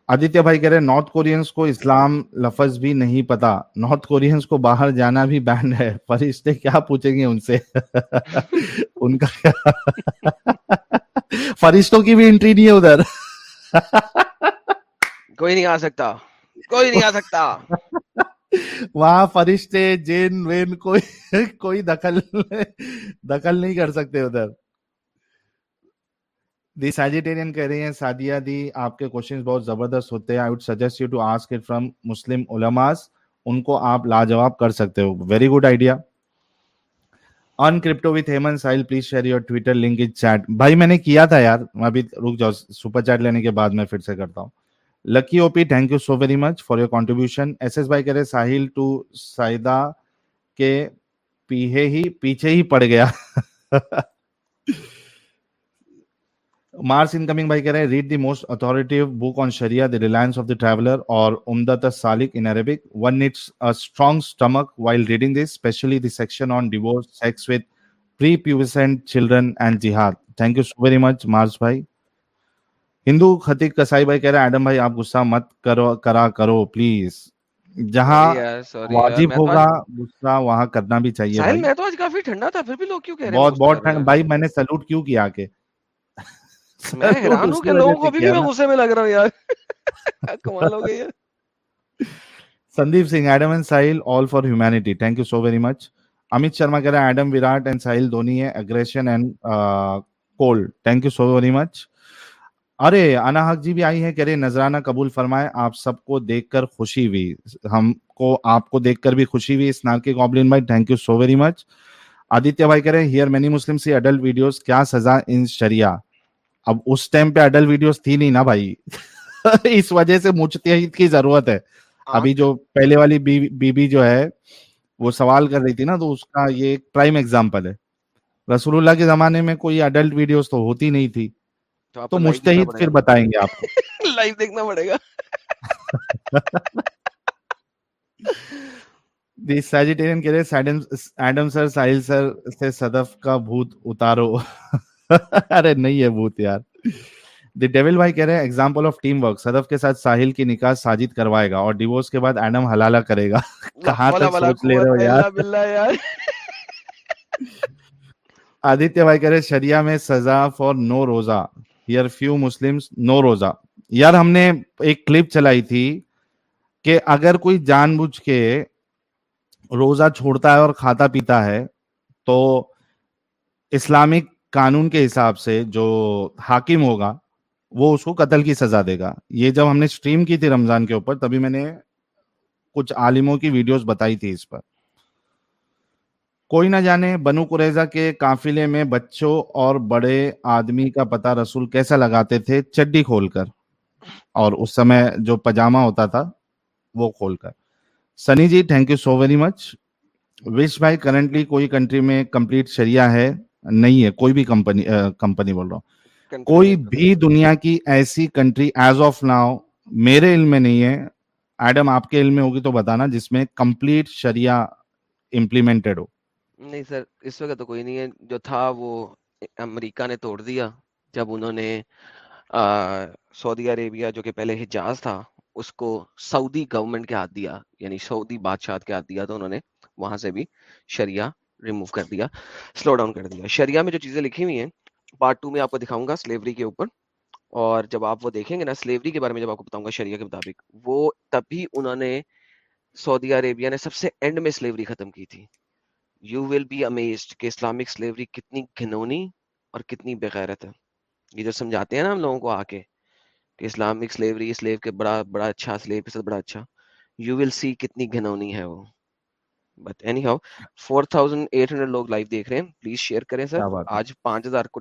Aditya بھائی کہہ رہے ہیں north Koreans کو اسلام لفظ بھی نہیں پتا۔ North Koreans کو باہر جانا بھی بینڈ ہے۔ فرشتے کیا پوچھیں گے ان سے؟ ان کا فرشتوں کی بھی انٹری نہیں ہے ادھر۔ کوئی نہیں آ سکتا۔ کوئی نہیں آ سکتا۔ وہاں فرشتے جین وین کوئی کوئی دخل دخل نہیں کر سکتے ادھر۔ دی سیجیٹیرین کہہ رہی ہیں سادیہ دی آپ کے کوشچن بہت زبردست ہوتے ہیں I would suggest you to ask it from Muslim علماز ان کو آپ لاجواب کر سکتے ہو very good idea in crypto with human سائل please share your Twitter link in chat بھائی میں نے کیا تھا یار میں ابھی رک جاؤ سپر چیٹ لینے کے بعد میں پھر سے کرتا ہوں lucky O P thank you so very much for your contribution S S بھائی کہہ رہے ساحل ٹو سائدہ کے پیچھے ہی پیچھے ہی پڑ گیا مارس انکمنگ بھائی کہہ رہے ہیں read the most authority book on sharia the reliance of the traveller اور عمدہ سالک in Arabic one needs a strong stomach while reading this especially the section on dues sex with prepubescent children and جہاد thank you so very much Mars بھائی ہندو خطیق کسائی بھائی کہہ رہے ہیں Adam بھائی آپ غصہ مت کرو کرا کرو پلیز جہاں واجب ہوگا غصہ وہاں کرنا بھی چاہیے میں تو آج کافی ٹھنڈا تھا پھر بھی لوگ کیوں کہہ رہے ہیں بہت بہت بھائی میں نے سلوٹ کیوں کیا کہ میں حیران ہوں کہ لوگوں کو بھی میں غصے میں لگ رہا ہوں یار کمال ہو گئی Sandeep Singh Adam and all for humanity thank you so very much Amit Sharma کہہ ایڈم وراٹ اینڈ دھونی ہے aggression and thank you so very much ارے انا حق جی بھی آئی ہے کہہ رہے نذرانہ قبول فرمائے آپ سب کو دیکھ کر خوشی ہوئی ہم کو آپ کو دیکھ کر بھی خوشی ہوئی اس نام کے گوبلین بھائی thank you so very much Aditya بھائی کہہ رہے here many Muslim see adult videos کیا سزا ان شریعہ اب اس ٹائم پہ اڈل ویڈیوز تھی نہیں نا بھائی۔ اس وجہ سے مجتہد کی ضرورت ہے۔ ہاں۔ ابھی جو پہلے والی بی بی جو ہے وہ سوال کر رہی تھی نا تو اس کا یہ ایک پرائم ایگزامپل ہے۔ رسول اللہ کے زمانے میں کوئی اڈلٹ ویڈیوز تو ہوتی نہیں تھی۔ تو مشتحد پھر بتائیں گے آپ۔ لائف دیکھنا پڑے گا۔ دی سیجیٹیرین کہہ رہے ایڈم سر ساحل سر سے صدف کا بھوت اتارو۔ ارے نہیں ہے بھوت یار۔ دی ڈیول بھائی کہہ رہے ہیں example of teamwork Sadaf کے ساتھ ساحل کی نکاح ساجد کروائے گا اور ڈیوورس کے بعد ایڈم حلالہ کرے گا۔ کہاں تک سوچ لے رہے ہو یار؟ آدتیہ بھائی کہہ رہے شریعہ میں سزا فار نو روزہ۔ ہیر فیو مسلم نو روزہ۔ یار ہم نے ایک کلپ چلائی تھی کہ اگر کوئی جان بوجھ کے روزہ چھوڑتا ہے اور کھاتا پیتا ہے تو اسلامک قانون کے حساب سے جو حاکم ہوگا، وہ اس کو قتل کی سزا دے گا۔ یہ جب ہم نے سٹریم کی تھی رمضان کے اوپر، تبھی میں نے کچھ عالموں کی ویڈیوز بتائی تھی اس پر۔ کوئی نہ جانے بنو قریضہ کے قافلے میں بچوں اور بڑے آدمی کا پتہ رسول کیسا لگاتے تھے، چڈی کھول کر۔ اور اس سمے جو پجامہ ہوتا تھا، وہ کھول کر۔ Sunny ji thank you so very much وش بھائی کرنٹلی کوئی کنٹری میں کمپلیٹ شریعہ ہے۔ نہیں ہے کوئی بھی کمپنی کمپنی بول رہا ہوں۔ کوئی بھی دنیا کی ایسی کنٹری ایز آف ناؤ میرے علم میں نہیں ہے۔ ایڈم آپ کے علم میں ہوگی تو بتانا جس میں کمپلیٹ شریا امپلیمنٹڈ ہو۔ نہیں سر اس وقت تو کوئی نہیں ہے۔ جو تھا وہ امریکہ نے توڑ دیا۔ جب انہوں نے سعودی عربیہ جو کہ پہلے حجاز تھا اس کو سعودی گورنمنٹ کے ہاتھ دیا یعنی سعودی بادشاہ کے ہاتھ دیا تو انہوں نے وہاں سے بھی شریعہ ریموو کر دیا سلو ڈاؤن کر دیا۔ شریعہ میں جو چیزیں لکھی ہوئی ہیں پارٹ ٹو میں آپ کو دکھاؤں گا سلیوری کے اوپر۔ اور جب آپ وہ دیکھیں گے نا سلیوری کے بارے میں جب آپ کو بتاؤں گا شریعہ کے مطابق، وہ تبھی انہوں نے سعودی عربیہ نے سب سے اینڈ میں سلیوری ختم کی تھی۔ یو ول بی امیزڈ کہ اسلامک سلیوری کتنی گھنونی اور کتنی بغیرت ہے۔ یہ جو سمجھاتے ہیں نا ہم لوگوں کو آ کے کہ اسلامک سلیوری سلیو کے بڑا بڑا اچھا سلیو کے ساتھ بڑا اچھا۔ یو ول سی کتنی گھنونی ہے وہ۔ But anyhow four thousand eight hundred لوگ لائف دیکھ رہے ہیں پلیز شیئر کریں سر آج پانچ ہزار کو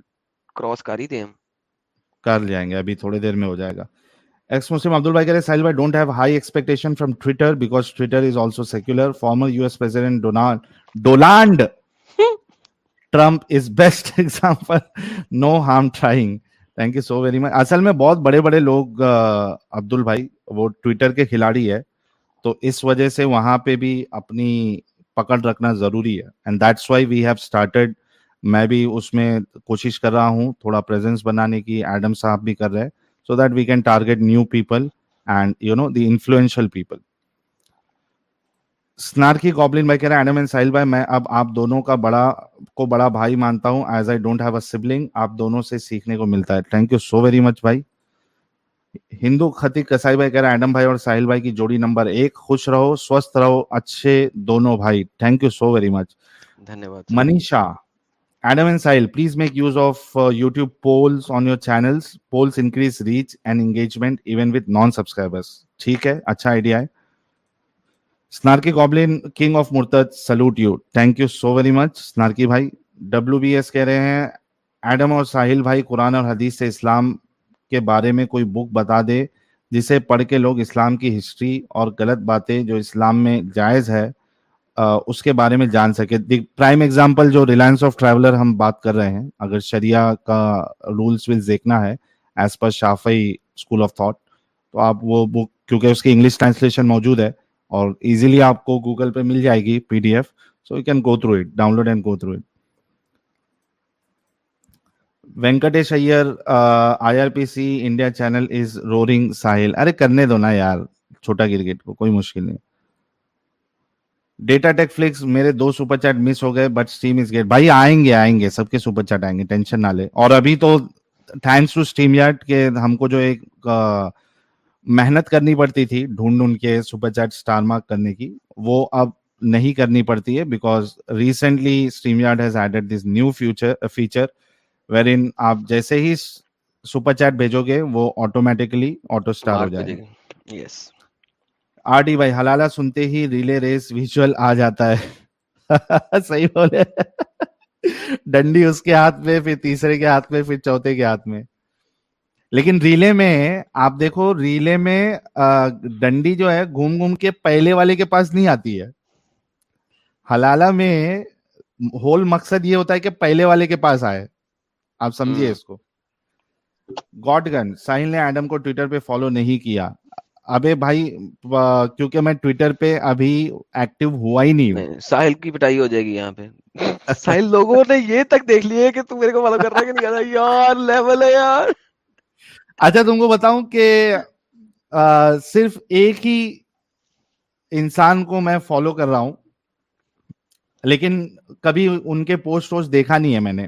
کراس کر ہی دیں ہم کر جائیں گے ابھی تھوڑی دیر میں ہو جائے گا ایکس مسلم کہہ رہے بھائی don't have high expectation from Twitter because Twitter is also secular former U S president Donald Trump is best example no harm trying thank you so very much اصل میں بہت بڑے بڑے لوگ عبدل بھائی وہ ٹویٹر کے کھلاڑی ہے تو اس وجہ سے وہاں پہ بھی اپنی پکڑ رکھنا ضروری ہے۔ And that's why we have started میں بھی اس میں کوشش کر رہا ہوں تھوڑا پریزنس بنانے کی ایڈم صاحب بھی کر رہے ہیں۔ So that we can target new people and you know the influential people snarky goblin بھائی کہہ رہے ہیں ایڈم اینڈ ساحل بھائی میں اب آپ دونوں کا بڑا کو بڑا بھائی مانتا ہوں as I don't have a sibling آپ دونوں سے سیکھنے کو ملتا ہے thank you so very much بھائی ہندو خطی کسائی بھائی کہہ رہا ہے ایڈم بھائی اور ساحل بھائی کی جوڑی نمبر ایک خوش رہو سوستھ رہو اچھے دونوں بھائی۔ Thank you so very much Manisha Adam and Sahil please make use of YouTube polls on your channels polls increase reach and engagement even with non subscribers ٹھیک ہے اچھا آئیڈیا ہے۔ سنارکی گوبلن کنگ آف مرتد salute you thank you so very much snarky بھائی۔ W B S کہہ رہے ہیں Adam اور ساحل بھائی قرآن اور حدیث سے اسلام کے بارے میں کوئی بک بتا دے جسے پڑھ کے لوگ اسلام کی ہسٹری اور غلط باتیں جو اسلام میں جائز ہے اس کے بارے میں جان سکے۔ پرائم ایگزامپل جو ریلائنس آف ٹریولر ہم بات کر رہے ہیں، اگر شریعہ کا رولس ول دیکھنا ہے as per Shafi'i school of thought تو آپ وہ بک کیونکہ اس کی انگلش ٹرانسلیشن موجود ہے اور ایزیلی آپ کو گوگل پہ مل جائے گی P D F so you can go through it download and go through it Venkatesh Iyer I R P C, India channel is roaring Sahil. ارے کرنے دو نا یار، چھوٹا کرکٹ کو، کوئی مشکل نہیں۔ ڈیٹا ٹیک فلکس میرے دو سپر چیٹ مس ہو گئے بٹ اسٹیم از گیٹ بھائی آئیں گے آئیں گے، سب کے سپر چیٹ آئیں گے، ٹینشن نہ لے۔ اور ابھی تو تھینکس ٹو اسٹیم یارڈ کے ہم کو جو ایک محنت کرنی پڑتی تھی ڈھونڈ ڈھونڈ کے سپر چیٹ اسٹار مارک کرنے کی، وہ اب نہیں کرنی پڑتی ہے because recently StreamYard has added this new future feature very آپ جیسے ہی سپر چیٹ بھیجو گے وہ آٹومیٹکلی آٹو سٹار ہو جائے گا۔ یس آر ڈی بھائی حلالہ سنتے ہی ریلے ریس ویژل آ جاتا ہے۔ صحیح بولے۔ ڈنڈی اس کے ہاتھ میں پھر تیسرے کے ہاتھ میں پھر چوتھے کے ہاتھ میں۔ لیکن ریلے میں آپ دیکھو ریلے میں ڈنڈی جو ہے گھوم گھوم کے پہلے والے کے پاس نہیں آتی ہے۔ حلالہ میں ہول مقصد یہ ہوتا ہے کہ پہلے والے کے پاس آئے۔ آپ سمجھیے اس کو۔ گاڈ گن ساحل نے ایڈم کو ٹویٹر پہ فالو نہیں کیا۔ ابے بھائی کیونکہ میں ٹویٹر پہ ابھی ایکٹیو ہوا ہی نہیں ہوں۔ ساحل کی پٹائی ہو جائے گی یہاں پہ۔ ساحل لوگوں نے یہ تک دیکھ لیے کہ تم میرے کو فالو کر رہا کہ نہیں یار لیول ہے یار۔ اچھا تم کو بتاؤں کہ صرف ایک ہی انسان کو میں فالو کر رہا ہوں لیکن کبھی ان کے پوسٹ ووسٹ دیکھا نہیں ہے میں نے۔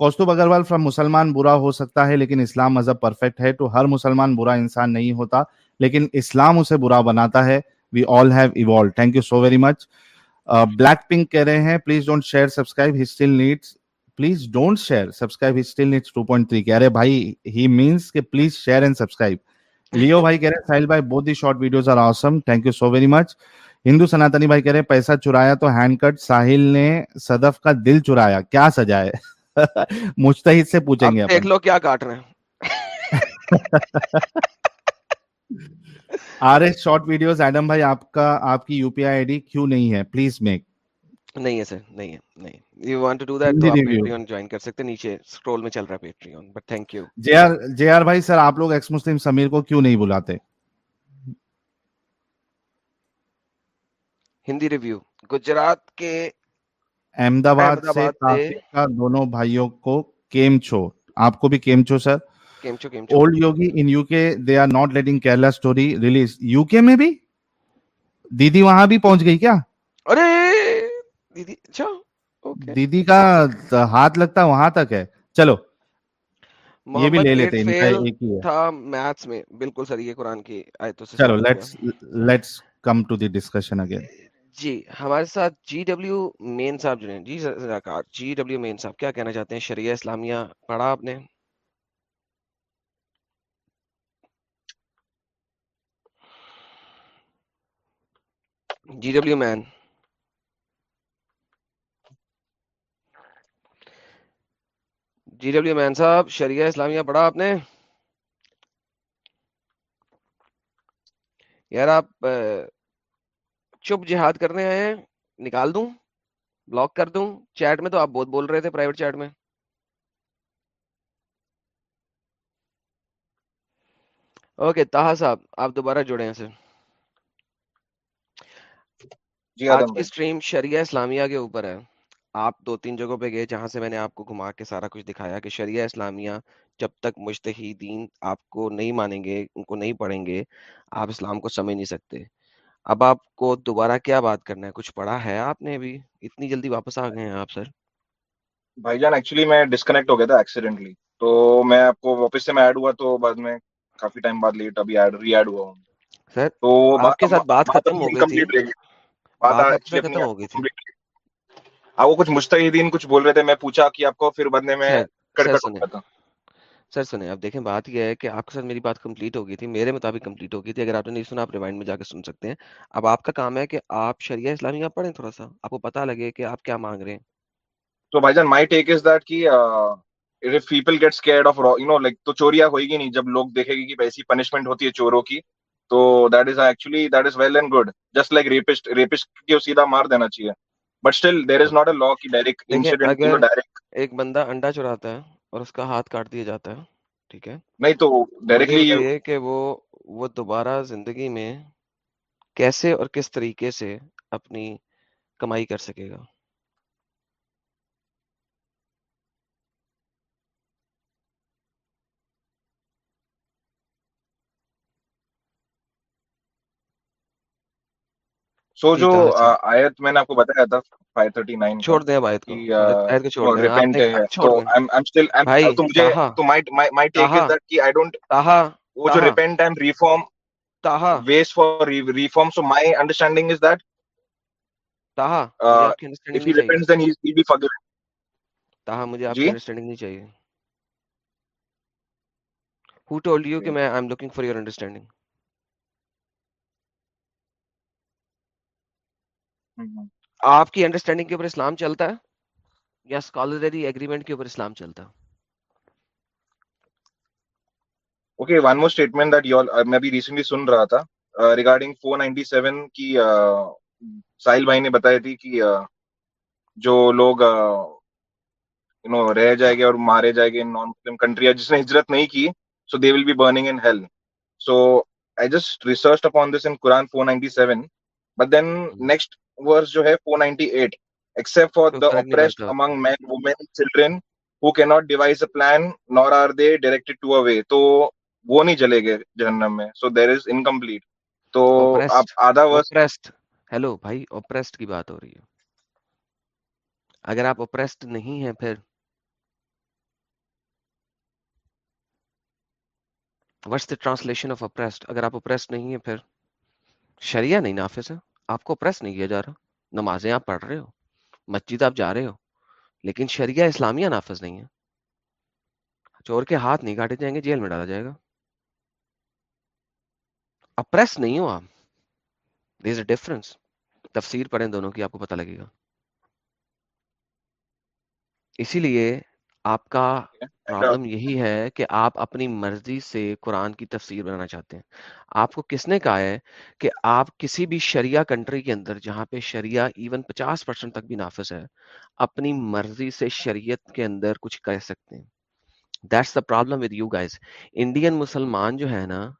کوستو اگروال فرام مسلمان برا ہو سکتا ہے، لیکن اسلام مذہب پرفیکٹ ہے تو ہر مسلمان برا انسان نہیں ہوتا، لیکن اسلام اسے برا بناتا ہے۔ We all have evolved thank you so very much Black Pink کہہ رہے ہیں please don't share subscribe he still needs please don't share subscribe he still needs 2.3 کہہ رہے بھائی ہی مینس کہ please share and subscribe love بھائی کہہ رہے ہیں بھائی بہت ہی short videos are awesome thank you so very much Hindu Sanatani بھائی کہہ رہے ہیں، پیسہ چرایا تو ہینڈ کٹ ساحل نے صدف کا دل چرایا، کیا سجا ہے؟ مجتہد سے پوچھیں گے دیکھ لو کیا کاٹ رہے ہیں۔ R S short videos Adam بھائی آپ کا آپ کی U P I I D کیوں نہیں ہے؟ پلیز میک نہیں ہے سر نہیں ہے نہیں۔ You want to do that تو پیٹریون جوائن کر سکتے نیچے سکرول میں چل رہا Patreon but thank you J R J R بھائی سر آپ لوگ ایکس مسلم سمیر کو کیوں نہیں بلاتے؟ ہندی ریویو گجرات کے احمد آباد سے دونوں بھائیوں کو کیمچو آپ کو بھی کیمچو sir? Old Yogi in U K they are not letting Kerala story release U K میں بھی؟ دیدی وہاں بھی پہنچ گئی کیا؟ ارے دیدی اچھا، دیدی کا ہاتھ لگتا وہاں تک ہے۔ چلو یہ بھی لے لیتے ہیں تھا میتھس میں۔ بالکل سر یہ قرآن کی آیتوں سے چلو let's let's come to the discussion again جی ہمارے ساتھ جی ڈبلیو مین صاحب جو ہیں جی جی ڈبلیو مین صاحب، کیا کہنا چاہتے ہیں؟ شریعہ اسلامیہ پڑھا آپ نے؟ جی ڈبلیو مین۔ جی ڈبلیو مین صاحب، شریعہ اسلامیہ پڑھا آپ نے؟ یار آپ چپ جہاد کرنے آئے ہیں نکال دوں بلاک کر دوں۔ چیٹ میں تو آپ بہت بول رہے تھے پرائیویٹ چیٹ میں۔ اوکے تاہا صاحب آپ دوبارہ جڑے ہیں سر جی آج کی سٹریم شریعہ اسلامیہ کے اوپر ہے۔ آپ دو تین جگہوں پہ گئے جہاں سے میں نے آپ کو گھما کے سارا کچھ دکھایا کہ شریعہ اسلامیہ جب تک مشتحدین آپ کو نہیں مانیں گے ان کو نہیں پڑھیں گے آپ اسلام کو سمجھ نہیں سکتے۔ اب آپ کو دوبارہ کیا بات کرنا ہے کچھ پڑا ہے آپ نے بھی اتنی جلدی واپس آ گئے ہیں آپ سر بھائی جان ایکچولی میں ڈسکنیکٹ ہو گیا تھا ایکسیڈنٹلی تو میں آپ کو واپس سے میں ایڈ ہوا تو بعد میں کافی ٹائم بعد لیٹ ابھی ایڈ ری ایڈ ہوا ہوں سر تو آپ کے ساتھ بات ختم ہو گئی تھی بات ختم ہو گئی تھی آپ کو کچھ مستحدین کچھ بول رہے تھے میں پوچھا کہ آپ کو پھر بدنے میں کٹ کٹ ہو گیا تھا سر سنیں آپ دیکھیں بات یہ ہے کہ آپ کے ساتھ میری بات کمپلیٹ ہو گئی تھی میرے مطابق کمپلیٹ ہو گئی تھی اگر آپ نے نہیں سنا آپ ریوائنڈ میں جا کے سن سکتے ہیں۔ اب آپ کا کام ہے کہ آپ شریعہ اسلامیہ پڑھیں تھوڑا سا آپ کو پتا لگے کہ آپ کیا مانگ رہے ہیں۔ تو بھائی جان مائی ٹیک از دیٹ کہ if people get scared of you know like تو چوریا ہوئے گی نہیں۔ جب لوگ دیکھے گی کہ ایسی پنشمنٹ ہوتی ہے چوروں کی تو that is actually that is well and good just like rapist rapist کو سیدھا مار دینا چاہیے۔ But still there is not a law کہ ڈائریکٹ انسیڈنٹ ڈائریکٹ ایک بندہ انڈا چراتا ہے اور اس کا ہاتھ کاٹ دیا جاتا ہے ٹھیک ہے؟ نہیں تو you بتائیے کہ وہ وہ دوبارہ زندگی میں کیسے اور کس طریقے سے اپنی کمائی کر سکے گا؟ سو جی جو صاحب آیت میں نے آپ کو بتایا تھا 539 کا چھوڑ دیں اب آیت کو۔ آیت کو چھوڑ دیں۔ ریپینٹ نے ہے۔ چھوڑ تو I'm I'm still I'm تو مجھے تو my my my take is that کہ I don't تاہا۔ وہ جو repent and reform Taha. ways for re- reform so my understanding is that Taha if he repents then he's, he'll be forgiven Taha مجھے آپ کی جی؟ Understanding نہیں چاہیے۔ Who told you کہ میں I'm looking for your understanding آپ کی انڈرسٹینڈنگ کے اوپر اسلام چلتا ہے یا اسکالرری ایگریمنٹ کے اوپر اسلام چلتا ہے؟ Okay, one more statement that you all uh, میں بھی recently سن رہا تھا. Uh, regarding 497 کی uh, ساحل بھائی نے بتائی تھی کہ uh, جو لوگ یو نو رہ جائے گے اور مارے جائے گے نان مسلم کنٹری جس نے ہجرت نہیں کی so they will be burning in hell so I just research upon this in Quran 497 but then next verse جو ہے 498 except for کوئی the فرق نہیں oppressed پڑتا among men women children who cannot devise a plan nor are they directed to a way. تو وہ نہیں جلے گے جہنم میں. سو دیر از انکمپلیٹ تو آپ اوپریسڈ آدھا ورس اوپریسڈ ہیلو بھائی اوپریسڈ کی بات ہو رہی ہے. اگر آپ نہیں ہیں پھر what's the translation of oppressed? اگر آپ oppressed نہیں ہیں پھر شریعہ نہیں نافذ ہے. آپ کو oppress نہیں کیا جا رہا۔ نمازیں آپ پڑھ رہے ہو، مسجد آپ جا رہے ہو، لیکن شریعہ اسلامیہ نافذ نہیں ہے۔ چور کے ہاتھ نہیں کاٹے جائیں گے، جیل میں ڈالا جائے گا۔ اپریس نہیں ہو آپ۔ دیر اے ڈفرنس تفسیر پڑھیں دونوں کی، آپ کو پتہ لگے گا۔ اسی لیے آپ کا پرابلم یہی ہے کہ آپ اپنی مرضی سے قرآن کی تفسیر بنانا چاہتے ہیں۔ آپ کو کس نے کہا ہے کہ آپ کسی بھی شریعہ کنٹری کے اندر جہاں پہ شریعہ ایون پچاس پرسنٹ تک بھی نافذ ہے، اپنی مرضی سے شریعت کے اندر کچھ کہہ سکتے ہیں۔ That's the problem with you guys Indian مسلمان جو ہے نا،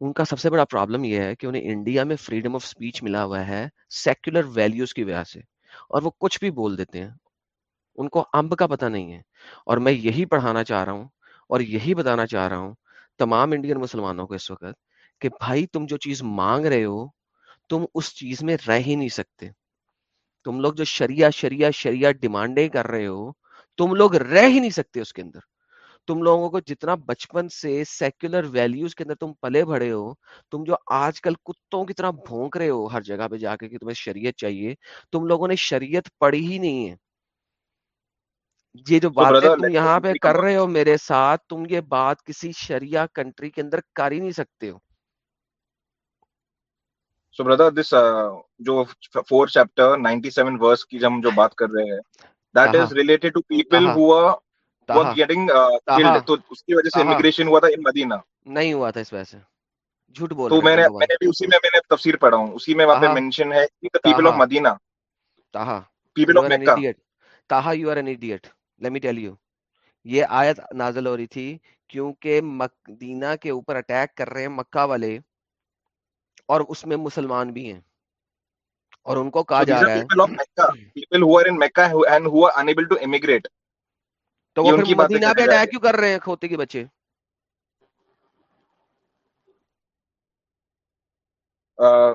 ان کا سب سے بڑا پرابلم یہ ہے کہ انہیں انڈیا میں فریڈم آف سپیچ ملا ہوا ہے سیکولر ویلیوز کی وجہ سے اور وہ کچھ بھی بول دیتے ہیں۔ ان کو امب کا پتہ نہیں ہے۔ اور میں یہی پڑھانا چاہ رہا ہوں اور یہی بتانا چاہ رہا ہوں تمام انڈین مسلمانوں کو اس وقت کہ بھائی تم جو چیز مانگ رہے ہو، تم اس چیز میں رہ ہی نہیں سکتے۔ تم لوگ جو شریعہ شریعہ شریعہ ڈیمانڈیں کر رہے ہو، تم لوگ رہ ہی نہیں سکتے اس کے اندر۔ تم لوگوں کو جتنا بچپن سے سیکولر ویلیوز کے اندر تم پلے بڑے ہو، تم جو آج کل کتوں کی طرح بھونک رہے ہو ہر جگہ پہ جا کے کہ تمہیں شریعت چاہیے، تم لوگوں نے شریعت پڑھی ہی نہیں ہے۔ یہ جو باتیں تم یہاں پہ کر رہے ہو میرے ساتھ تم یہ بات کسی شریعہ کنٹری کے اندر کر ہی نہیں سکتے ہو۔ سو بردر دس جو فور چیپٹر 97 ورس کی جب ہم جو بات کر رہے ہیں that is related to people who Taha getting killed تو اس کی وجہ سے امیگریشن ہوا تھا ان مدینہ نہیں ہوا تھا اس وجہ سے۔ جھوٹ بول تو میں نے میں نے بھی اسی میں میں نے تفسیر پڑھا ہوں۔ اسی میں وہاں پہ مینشن ہے people of Medina Taha people of Mecca Taha you are an idiot let me tell you یہ آیت نازل ہو رہی تھی کیونکہ مدینہ کے اوپر اٹیک کر رہے ہیں مکہ والے اور اس میں مسلمان بھی ہیں اور ان کو کہا جا رہا ہے تو وہ مدینہ پہ اٹیک کیوں کر رہے ہیں کھوتے کے بچے؟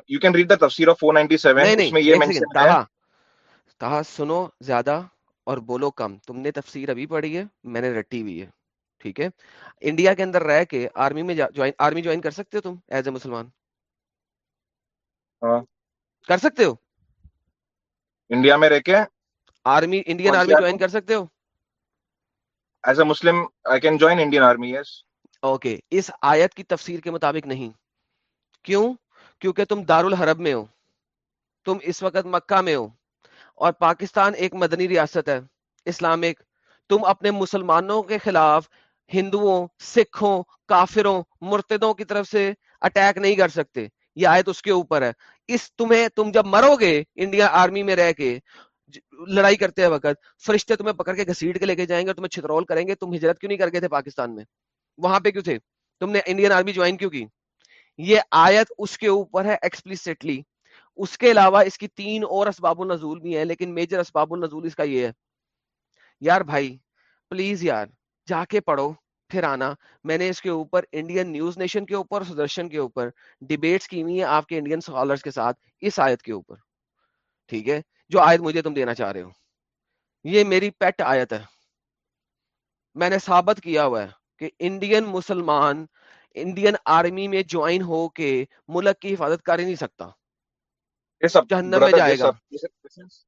یو کین ریڈ دا تفسیر آف 497 نہیں اس میں یہ مینشن ہے سنو زیادہ۔ اور بولو کم۔ تم نے تفسیر ابھی پڑھی ہے میں نے رٹی ہوئی ہے ٹھیک ہے؟ انڈیا کے اندر رہ کے آرمی میں جوائن آرمی جوائن کر سکتے ہو تم ایز اے مسلمان؟ ہاں۔ کر سکتے ہو؟ انڈیا میں رہ کے؟ آرمی انڈین آرمی جوائن کر سکتے ہو؟ As a Muslim I can join Indian army yes. Okay. اس آیت کی تفسیر کے مطابق نہیں۔ کیوں؟ کیونکہ تم دارالحرب میں ہو۔ تم اس وقت مکہ میں ہو۔ اور پاکستان ایک مدنی ریاست ہے، اسلامک۔ تم اپنے مسلمانوں کے خلاف ہندوؤں، سکھوں، کافروں، مرتدوں کی طرف سے اٹیک نہیں کر سکتے۔ یہ آیت اس کے اوپر ہے۔ اس تمہیں، تم جب مرو گے انڈیا آرمی میں رہ کے لڑائی کرتے وقت، فرشتے تمہیں پکڑ کے گھسیٹ کے لے کے جائیں گے اور تمہیں چھترول کریں گے، تم ہجرت کیوں نہیں کر گئے تھے پاکستان میں؟ وہاں پہ کیوں تھے؟ تم نے انڈین آرمی جوائن کیوں کی؟ یہ آیت اس کے اوپر ہے ایکسپلسٹلی اس کے علاوہ اس کی تین اور اسباب النزول بھی ہیں، لیکن میجر اسباب النزول اس کا یہ ہے۔ یار بھائی پلیز یار، جا کے پڑھو پھر آنا میں نے اس کے اوپر انڈین نیوز نیشن کے اوپر سدرشن کے اوپر ڈیبیٹس کی ہوئی ہیں آپ کے انڈین سکالرز کے ساتھ اس آیت کے اوپر۔ ٹھیک ہے؟ جو آیت مجھے تم دینا چاہ رہے ہو۔ یہ میری پیٹ آیت ہے۔ میں نے ثابت کیا ہوا ہے کہ انڈین مسلمان انڈین آرمی میں جوائن ہو کے ملک کی حفاظت کر ہی نہیں سکتا۔ جہنم میں جائے گا۔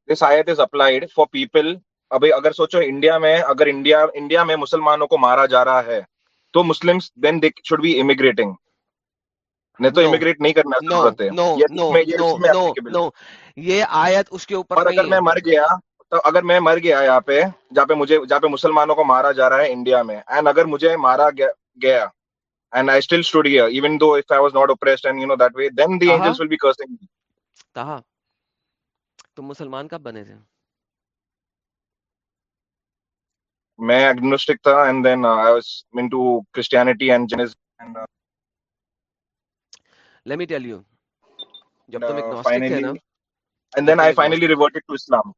this ayat is applied for people. ابھی اگر سوچو انڈیا میں اگر انڈیا انڈیا میں مسلمانوں کو مارا جا رہا ہے تو مسلم دین دے شوڈ بی امیگریٹنگ نہیں تو. امیگریٹ نہیں کرنا ضرورت ہے۔ یہ آیت اس کے اوپر اگر میں مر گیا تو اگر میں مر گیا یہاں پہ جہاں پہ مجھے جہاں پہ مسلمانوں کو مارا جا رہا ہے انڈیا میں اینڈ اگر مجھے مارا گیا and I still stood here even though if I was not oppressed and you know that way then the Taha angels will be cursing Taha تم مسلمان کب بنے تھے؟ میں اگنوسٹک تھا and then I was into Christianity and Jainism let me tell you جب تم agnostic تھے نا and then I finally reverted to Islam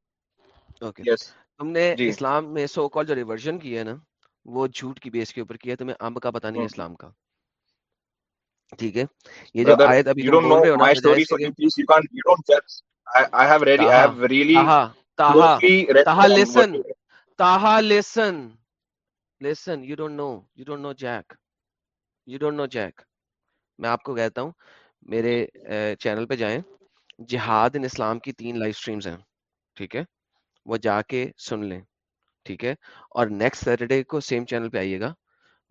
okay yes تم نے اسلام میں سو کال جو ریورژن کی ہے نا وہ جھوٹ کی بیس کے اوپر کیا تمہیں امب کا پتہ نہیں اسلام کا ٹھیک ہے۔ یہ جو آیت ابھی تم بول رہے ہو نا my بجائے story اس کے so کہ you please you can't you don't judge. I, I have really I Taha have really Taha read Taha listen. listen. You don't know. You don't know jack. You don't know jack. میں آپ کو کہتا ہوں میرے channel پہ جائیں۔ جہاد ان اسلام کی تین لائف سٹریمز ہیں ٹھیک ہے؟ وہ جا کے سن لیں ٹھیک ہے؟ اور نیکسٹ سیٹرڈے کو سیم چینل پہ آئیے گا۔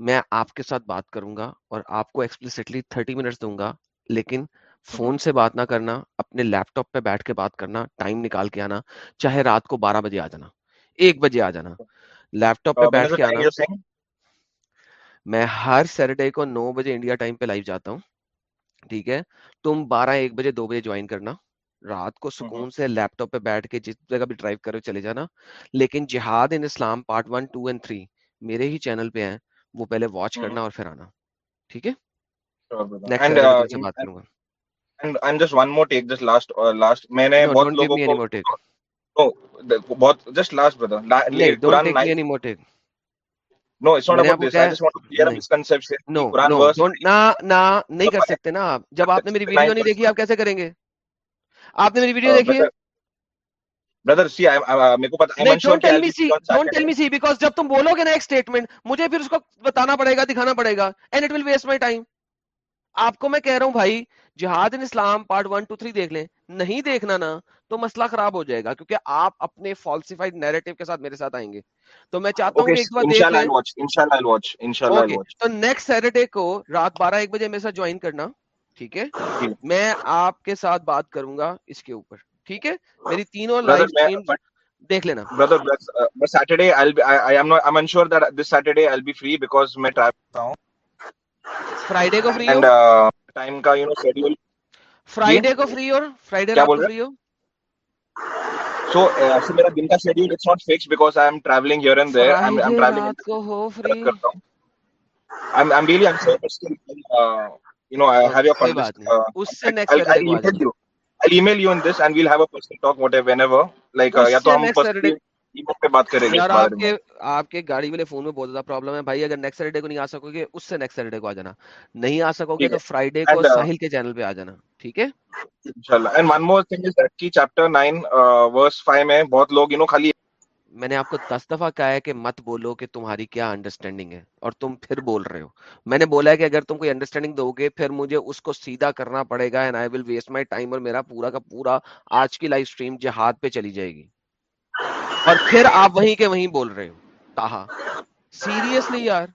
میں آپ کے ساتھ بات کروں گا اور آپ کو ایکسپلسٹلی تھرٹی منٹس دوں گا لیکن فون سے بات نہ کرنا اپنے لیپ ٹاپ پہ بیٹھ کے بات کرنا ٹائم نکال کے آنا چاہے رات کو بارہ بجے آ جانا ایک بجے آ جانا لیپ ٹاپ پہ بیٹھ کے آنا۔ میں ہر سیٹرڈے کو نو بجے انڈیا ٹائم پہ لائیو جاتا ہوں ٹھیک ہے؟ تم بارہ ایک بجے دو بجے جوائن کرنا۔ رات کو سکون سے لیپ ٹاپ پہ بیٹھ کے جس جگہ بھی ڈرائیو کرو چلے جانا لیکن jihad in Islam part one two and three میرے ہی چینل پہ ہیں۔ وہ پہلے واچ کرنا اور پھر آنا۔ ٹھیک ہے؟ بات کروں گا۔ نہیں le- don't Quran take me 9 any more take no it's not میں نے آپ about کو this. کیا I just want to clear a نہیں۔ misconception. No Quran no verse don't نہ نہ نہیں کر سکتے نا جب آپ نے میری ویڈیو 9 نہیں دیکھی آپ کیسے کریں گے؟ آپ نے میری ویڈیو دیکھی ہے؟ Brother brother see I, I, میرے کو پتا نہیں جب تم بولو گے نا ایک مجھے پھر اس کو بتانا پڑے گا دکھانا پڑے گا آپ کو میں کہہ رہا ہوں بھائی jihad in Islam part one two three دیکھ لیں نہیں دیکھنا نا تو مسئلہ خراب ہو جائے گا کیونکہ آپ اپنے فالسیفائڈ نیریٹو کے ساتھ میرے ساتھ آئیں گے تو میں چاہتا ہوں ایک بار دیکھ I'll watch I'll watch I'll watch تو نیکسٹ سیٹرڈے کو رات بارہ ایک بجے میرے ساتھ جوائن کرنا ٹھیک ہے میں آپ کے ساتھ بات کروں گا اس کے اوپر ٹھیک ہے؟ میری تین دیکھ لینا۔ برادر بس Saturday I'll be I'm no I'm in sure that this Saturday I'll be free because میں ٹرائی کرتا ہوں. فرائیڈے کو فری اینڈ ٹائم کا یو نو شیڈول فرائیڈے کو فری اور فرائیڈے کو فری ہو؟ سو اس میرا دن کا schedule it's not fix because I'm travelling here and there I'm travelling کو ہو فری کرتا ہوں۔ I'm really I'm so still you know I have your conference اس سے next time I'll email you on this and we'll have a personal talk whatever whenever. Like uh, اس یا تو سے ہم email پہ بات کریں گے یار اس آپ کے میں آپ کے گاڑی والے فون میں بہت زیادہ پرابلم ہے بھائی اگر نیکسٹ سیٹرڈے کو نہیں آ سکو گے اس سے نیکسٹ سیٹرڈے کو آ جانا نہیں آ سکو گے تو فرائیڈے کو ساحل کے چینل پہ آ جانا ٹھیک ہے inshallah. And one more thing is that کہ chapter 9 uh, verse 5 میں بہت لوگ you know خالی میں نے آپ کو دس دفعہ کہا ہے کہ مت بولو کہ تمہاری کیا انڈرسٹینڈنگ ہے اور تم پھر بول رہے ہو۔ میں نے بولا ہے کہ اگر تم کوئی انڈرسٹینڈنگ دو گے، پھر مجھے اس کو سیدھا کرنا پڑے گا and I will waste my time اور میرا پورا کا پورا آج کی لائف اسٹریم جہاد پہ چلی جائے گی۔ اور پھر آپ وہیں کے وہیں بول رہے ہو۔ تاہا سیریسلی یار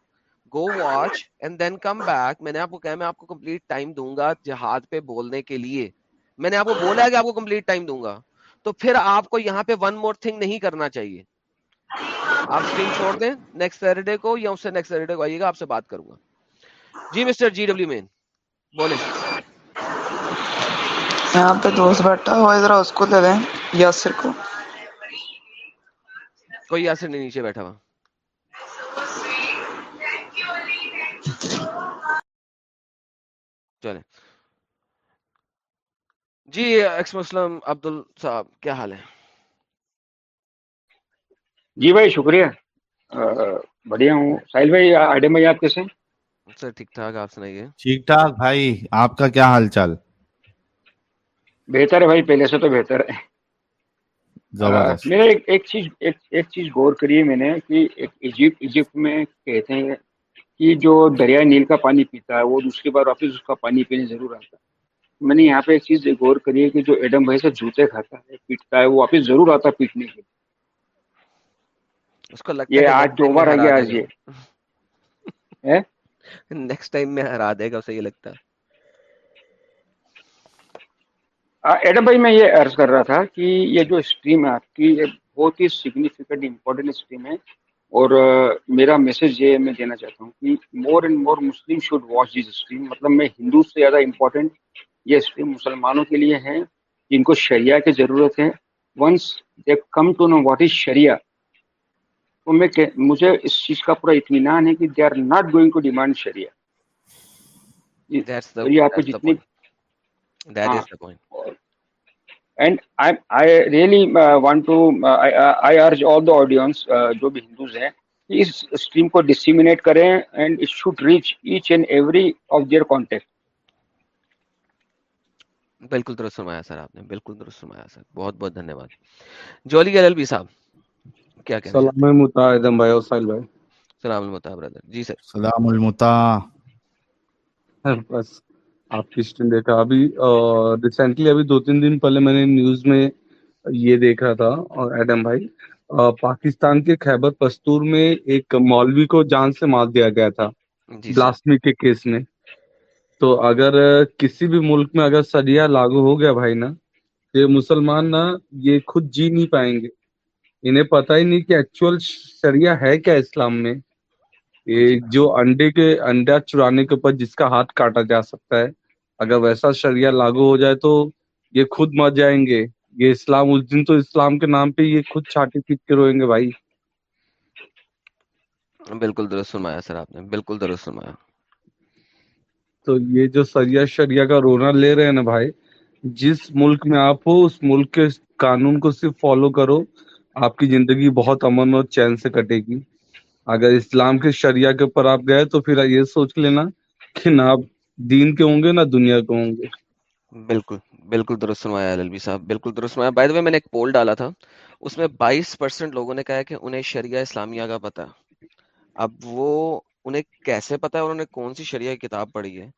go watch and then come back میں نے آپ کو کہا میں آپ کو کمپلیٹ ٹائم دوں گا جہاد پہ بولنے کے لیے۔ میں نے آپ کو بولا ہے کہ آپ کو کمپلیٹ ٹائم دوں گا۔ تو پھر آپ کو یہاں پہ ون مور تھنگ نہیں کرنا چاہیے۔ آپ اسکرین چھوڑ دیں۔ نیکسٹ سیٹرڈے کو یا اس سے نیکسٹ سیٹرڈے کو آئیے گا آپ سے بات کروں گا۔ جی مسٹر جی ڈبلو مین بولیں۔ یہاں پہ دوست بیٹھا ہوا ذرا اس کو دے دیں۔ یاسر کو۔ کوئی یاسر نہیں نیچے بیٹھا ہوا۔ چلے جی ایکس مسلم عبدل صاحب کیا حال ہے؟ جی بھائی شکریہ۔ آ، بڑھیا ہوں۔ ساحل بھائی آئیڈم بھائی آپ کیسے سر ٹھیک ٹھاک آپ سنائیے۔ ٹھیک ٹھاک بھائی آپ کا کیا حال چال؟ بہتر ہے بھائی پہلے سے تو بہتر ہے۔ میرا ایک چیز ایک چیز غور کری ہے میں نے کہ ایجپٹ ایجپٹ میں کہتے ہیں کہ جو دریائے نیل کا پانی پیتا ہے وہ دوسری بار واپس اس کا پانی پینے ضرور آتا ہے۔ میں نے یہاں پہ ایک چیز غور کری ہے کہ جو ایڈم بھائی سے جوتے کھاتا ہے پیٹتا ہے وہ واپس ضرور آتا ہے پیٹنے کے اس کو لگتا یہ آج دو بار آ گیا آج یہ۔ نیکسٹ ٹائم میں ہرا دے گا اسے یہ لگتا ہے۔ ایڈم بھائی میں یہ عرض کر رہا تھا کہ یہ جو اسٹریم ہے آپ کی یہ بہت ہی سگنیفیکینٹ امپورٹنٹ اسٹریم ہے۔ اور میرا میسج یہ میں دینا چاہتا ہوں کہ more and more Muslim should watch this stream مطلب میں ہندو سے زیادہ امپورٹنٹ یہ اسٹریم مسلمانوں کے لیے ہے جن کو شریعہ کی ضرورت ہے۔ Once they come to know what is شریعہ تو میں مجھے اس چیز کا پورا اطمینان ہے کہ they are not going to demand شریعہ یہ- آپ کو جتنی point that is the point and I I really want to I urge all the audience جو بھی ہندوز ہیں اس اسٹریم کو ڈسیمینیٹ کریں and it should reach each and every of their contact بالکل درست فرمایا سر آپ نے بالکل درست فرمایا سر۔ بہت بہت دھنیہ واد جولی ایل بی صاحب کیا کہنا سلام متعدم بھائی اور ساحل بھائی۔ سلام المتا بردر جی سر۔ سلام المتا بس آپ کی اسٹریم دیکھا۔ ابھی ریسنٹلی ابھی دو تین دن پہلے میں نے نیوز میں یہ دیکھا تھا اور ایڈم بھائی پاکستان کے خیبر پختور میں ایک مولوی کو جان سے مار دیا گیا تھا۔ جی بلاسمی کے کیس میں۔ تو اگر کسی بھی ملک میں اگر شریعہ لاگو ہو گیا بھائی نا یہ مسلمان نا یہ خود جی نہیں پائیں گے۔ انہیں پتہ ہی نہیں کہ ایکچوئل شریعہ ہے کیا اسلام میں۔ یہ جو انڈے کے انڈا چرانے کے اوپر جس کا ہاتھ کاٹا جا سکتا ہے، اگر ویسا شریعہ لاگو ہو جائے تو یہ خود مر جائیں گے۔ یہ اسلام، اس دن تو اسلام کے نام پہ یہ خود چھاتی پیٹ کے روئیں گے بھائی۔ بالکل درست فرمایا سر آپ نے، بالکل درست فرمایا۔ تو یہ جو سریہ شریعہ کا رونا لے رہے ہیں نا بھائی، جس ملک میں آپ ہو، اس ملک کے قانون کو صرف فالو کرو، آپ کی زندگی بہت امن اور چین سے کٹے گی۔ اگر اسلام کے شریعہ کے اوپر آپ گئے تو پھر یہ سوچ لینا کہ نہ آپ دین کے ہوں گے، نہ دنیا کے ہوں گے۔ بالکل بالکل درست فرمایا ایل صاحب، بالکل درست فرمایا۔ بائی دا میں نے ایک پول ڈالا تھا، اس میں بائیس پرسینٹ لوگوں نے کہا کہ انہیں شریعہ اسلامیہ کا پتہ۔ اب وہ انہیں کیسے پتا ہے اور انہیں کون سی شریعہ کی کتاب پڑھی ہے؟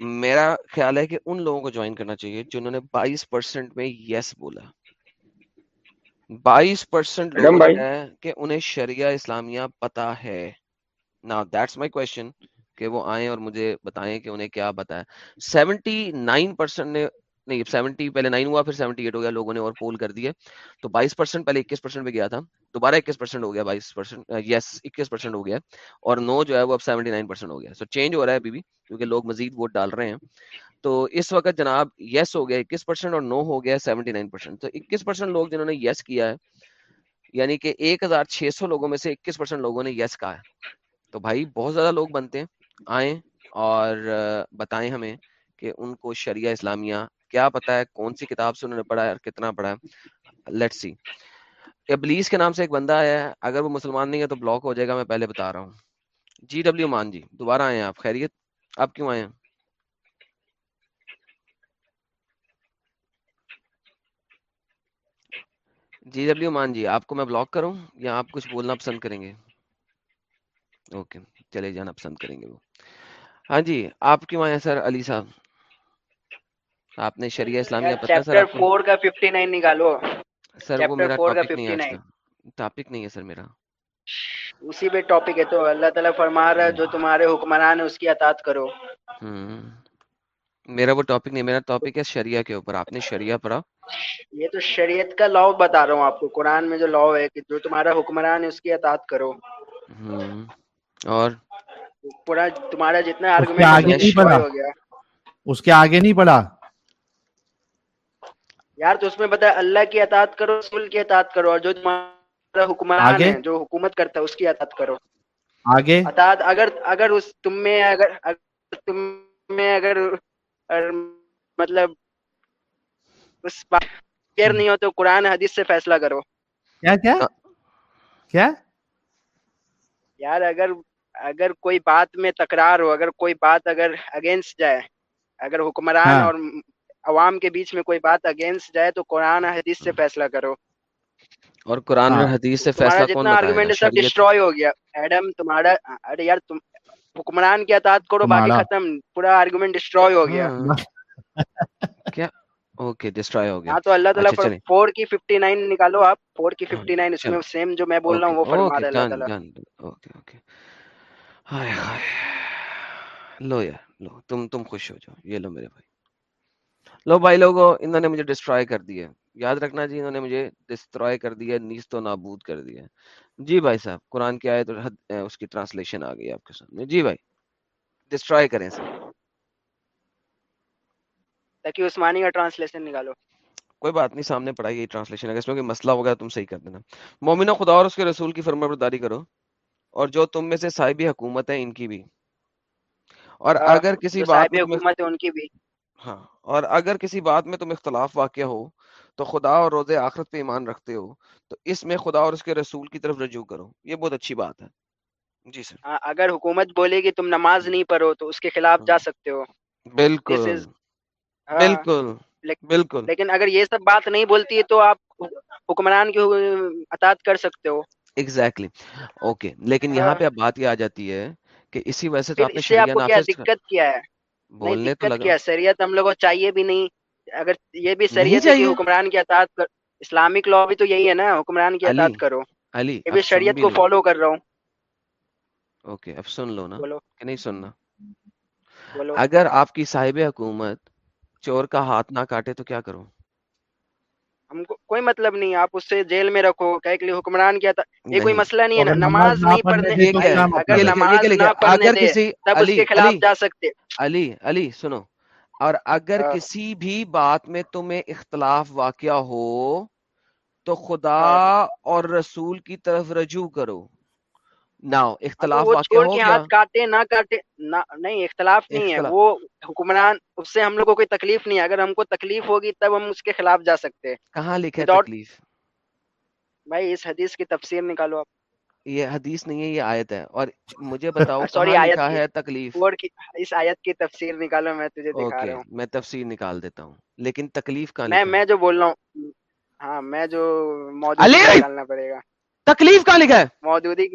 میرا خیال ہے کہ ان لوگوں کو جوائن کرنا چاہیے جنہوں نے بائیس پرسینٹ میں یس بولا۔ بائیس پرسینٹ نے کہ انہیں شریعہ اسلامیہ پتا ہے۔ نا دیٹس مائی کوشچن کہ وہ آئیں اور مجھے بتائیں کہ انہیں کیا پتا ہے۔ سیونٹی نائن پرسینٹ نے نہیں سیونٹی، پہلے نائن ہوا، پھر سیونٹی ایٹ ہو گیا لوگوں نے اور پول کر دیے تو بائیس پرسینٹ پہلے اکیس پرسینٹ پہ گیا تھا، دوبارہ اکیس پرسینٹ ہو گیا، بائیس پرسینٹ یس، اکیس پرسینٹ ہو گیا۔ اور نو جو ہے وہ اب سیونٹی نائن پرسینٹ ہو گیا۔ سو چینج ہو رہا ہے ابھی بھی، کیونکہ لوگ مزید ووٹ ڈال رہے ہیں۔ تو اس وقت جناب یس ہو گیا، اکیس پرسینٹ اور نو ہو گیا، سیونٹی نائن پرسینٹ تو اکیس پرسینٹ لوگ جنہوں نے یس کیا ہے یعنی کہ ایک ہزار چھ سو لوگوں میں سے اکیس پرسینٹ لوگوں نے یس کہا ہے۔ تو بھائی بہت زیادہ لوگ بنتے ہیں، آئیں اور بتائیں ہمیں کہ ان کو شریعہ اسلامیہ کیا پتا ہے کون سی کتاب سے انہوں نے پڑھا ہے اور کتنا پڑھا ہے۔ لیٹ سی ابلیس کے نام سے ایک بندہ آیا ہے، اگر وہ مسلمان نہیں ہے تو بلاک ہو جائے گا، میں پہلے بتا رہا ہوں۔ جی ڈبلیو مان جی دوبارہ آئے ہیں آپ، خیریت؟ آپ کیوں آئے ہیں؟ جی ڈبلیو مان جی آپ کو میں بلاک کروں یا آپ کچھ بولنا پسند کریں گے؟ اوکے چلے جانا پسند کریں گے وہ۔ ہاں جی آپ کیوں آئے ہیں سر؟ علی صاحب۔ آپ نے شریعہ اسلامیہ پتہ سر چیپٹر آپ کو فور کا ففٹی نائن نکالو۔ سر وہ میرا ٹاپک نہیں ہے ٹاپک نہیں ہے سر میرا۔ اسی پہ ٹاپک ہے تو اللہ تعالیٰ فرما رہا ہے جو تمہارے حکمران ہے اس کی اطاعت کرو۔ میرا وہ ٹاپک نہیں میرا ٹاپک ہے شریعہ کے اوپر۔ آپ نے شریعہ پڑھا۔ یہ تو شریعت کا لا بتا رہا ہوں آپ کو۔ قرآن میں جو لا ہے کہ جو تمہارا حکمران ہے اس کی اطاعت کرو۔ اور؟ پورا تمہارا جتنا آرگومنٹ ہو گیا۔ اس کے آگے نہیں پڑھا۔ یار تو اس میں بتا اللہ کی اطاعت کرو رسول کی اطاعت کرو اور جو تمہارا حکمران ہے جو حکومت کرتا ہے اس کی اطاعت کرو۔ آگے؟ اطاعت اگر اگر اس تم میں اگر اگر تم میں اگر مطلب اس کیئر نہیں ہو تو قرآن حدیث سے فیصلہ کرو۔ کیا کیا؟ کیا؟ یار اگر اگر کوئی بات میں تکرار ہو اگر کوئی بات اگر اگینسٹ جائے اگر حکمران ہاں۔ اور عوام کے بیچ میں کوئی بات اگینسٹ جائے تو قرآن حدیث سے ہاں۔ فیصلہ کرو۔ اور قرآن اور ہاں۔ حدیث سے فیصلہ کون جتنا آرگومنٹ سب ڈسٹروئے ہو گیا۔ ایڈم تمہارا ارے یار تم حکمران کی اطاعت کرو باقی ختم۔ پورا آرگومنٹ ڈسٹروئے ہو گیا۔ ہاں۔ کیا؟ اوکے ڈسٹروئے ہو گیا۔ ہاں تو اللہ تعالی اچھا، پر 4 کی 59 نکالو اپ 4 کی 59 اس میں سیم جو میں بول رہا ہوں وہ فرما دے اللہ تعالی۔ اوکے اوکے ہائے ہائے۔ لو یار لو۔ تم تم خوش ہو جاؤ۔ یہ لو میرے بھائی۔ لو بھائی لوگو انہوں نے مجھے ڈسٹروائے کر دیا یاد رکھنا جی انہوں نے مجھے ڈسٹروائے کر دیا نیز تو نابود کر دیا جی بھائی صاحب قرآن کی آیت اور اس کی ٹرانسلیشن آ گئی آپ کے سامنے۔ جی بھائی ڈسٹروائے کریں سر۔ تاکہ عثمانی کا ٹرانسلیشن نکالو۔ کوئی بات نہیں سامنے پڑھائی یہی ٹرانسلیشن اگر اس میں کوئی مسئلہ ہوگا تم صحیح کر دینا۔ مومن خدا اور اس کے رسول کی فرما برداری کرو۔ اور جو تم میں سے صاحبی حکومت ہے ان کی بھی۔ اور اگر کسی بات حکومت ان کی بھی۔ ہاں اور اگر کسی بات میں تم اختلاف واقع ہو تو خدا اور روز آخرت پہ ایمان رکھتے ہو تو اس میں خدا اور اس کے رسول کی طرف رجوع کرو۔ یہ بہت اچھی بات ہے۔ جی سر۔ ہاں، اگر حکومت بولے گی تم نماز نہیں پڑھو تو اس کے خلاف جا ہاں۔ سکتے ہو۔ بالکل۔ بالکل۔ ہاں، بالکل۔ لیکن اگر یہ سب بات نہیں بولتی ہے تو آپ حکمران کی اطاعت کر سکتے ہو۔ ایگزیکٹلی اوکے لیکن یہاں پہ اب بات یہ آ جاتی ہے کہ اسی وجہ سے تو آپ نے دقت کیا ہے؟ بولنے تو لگا۔ شریعت ہم لوگوں چاہیے بھی نہیں۔ اگر یہ بھی شریعت کی حکمران کی اطاعت اسلامک لا بھی تو یہی ہے نا حکمران کی اطاعت کرو۔ علی یہ بھی شریعت کو فالو کر رہا ہوں۔ اوکے اب سن لو نا کہ نہیں سننا؟ اگر آپ کی صاحب حکومت چور کا ہاتھ نہ کاٹے تو کیا کروں؟ ہم کو کوئی مطلب نہیں آپ اس سے جیل میں رکھو کہ ایک لیے حکمران کیا تھا۔ یہ کوئی مسئلہ نہیں ہے نماز نہیں پڑھنے مطلب؟ اگر نماز نہ پڑھنے دے تب اس کے خلاف جا سکتے۔ علی علی سنو۔ اور اگر ہاں۔ کسی بھی بات میں تمہیں اختلاف واقعہ ہو تو خدا ہاں۔ اور رسول کی طرف رجوع کرو۔ نہ اختلاف واقعہ ہو ہاتھ کاٹے نہ کاٹے نہیں اختلاف نہیں ہے۔ وہ حکمران اس سے ہم لوگوں کو کوئی تکلیف نہیں اگر ہم کو تکلیف ہوگی تب ہم اس کے خلاف جا سکتے ہیں۔ کہاں لکھے Without... تکلیف؟ بھائی اس حدیث کی تفسیر نکالو آپ۔ یہ حدیث نہیں ہے یہ آیت ہے۔ اور مجھے بتاؤ سوری آیت ہے تکلیف؟ اس آیت کی تفسیر نکالو میں تجھے دکھا رہا ہوں۔ میں تفسیر نکال دیتا ہوں۔ لیکن تکلیف کا میں میں جو بول رہا ہوں ہاں میں جو موجودی نکالنا پڑے گا۔ تکلیف کا لکھا ہے؟ موجودی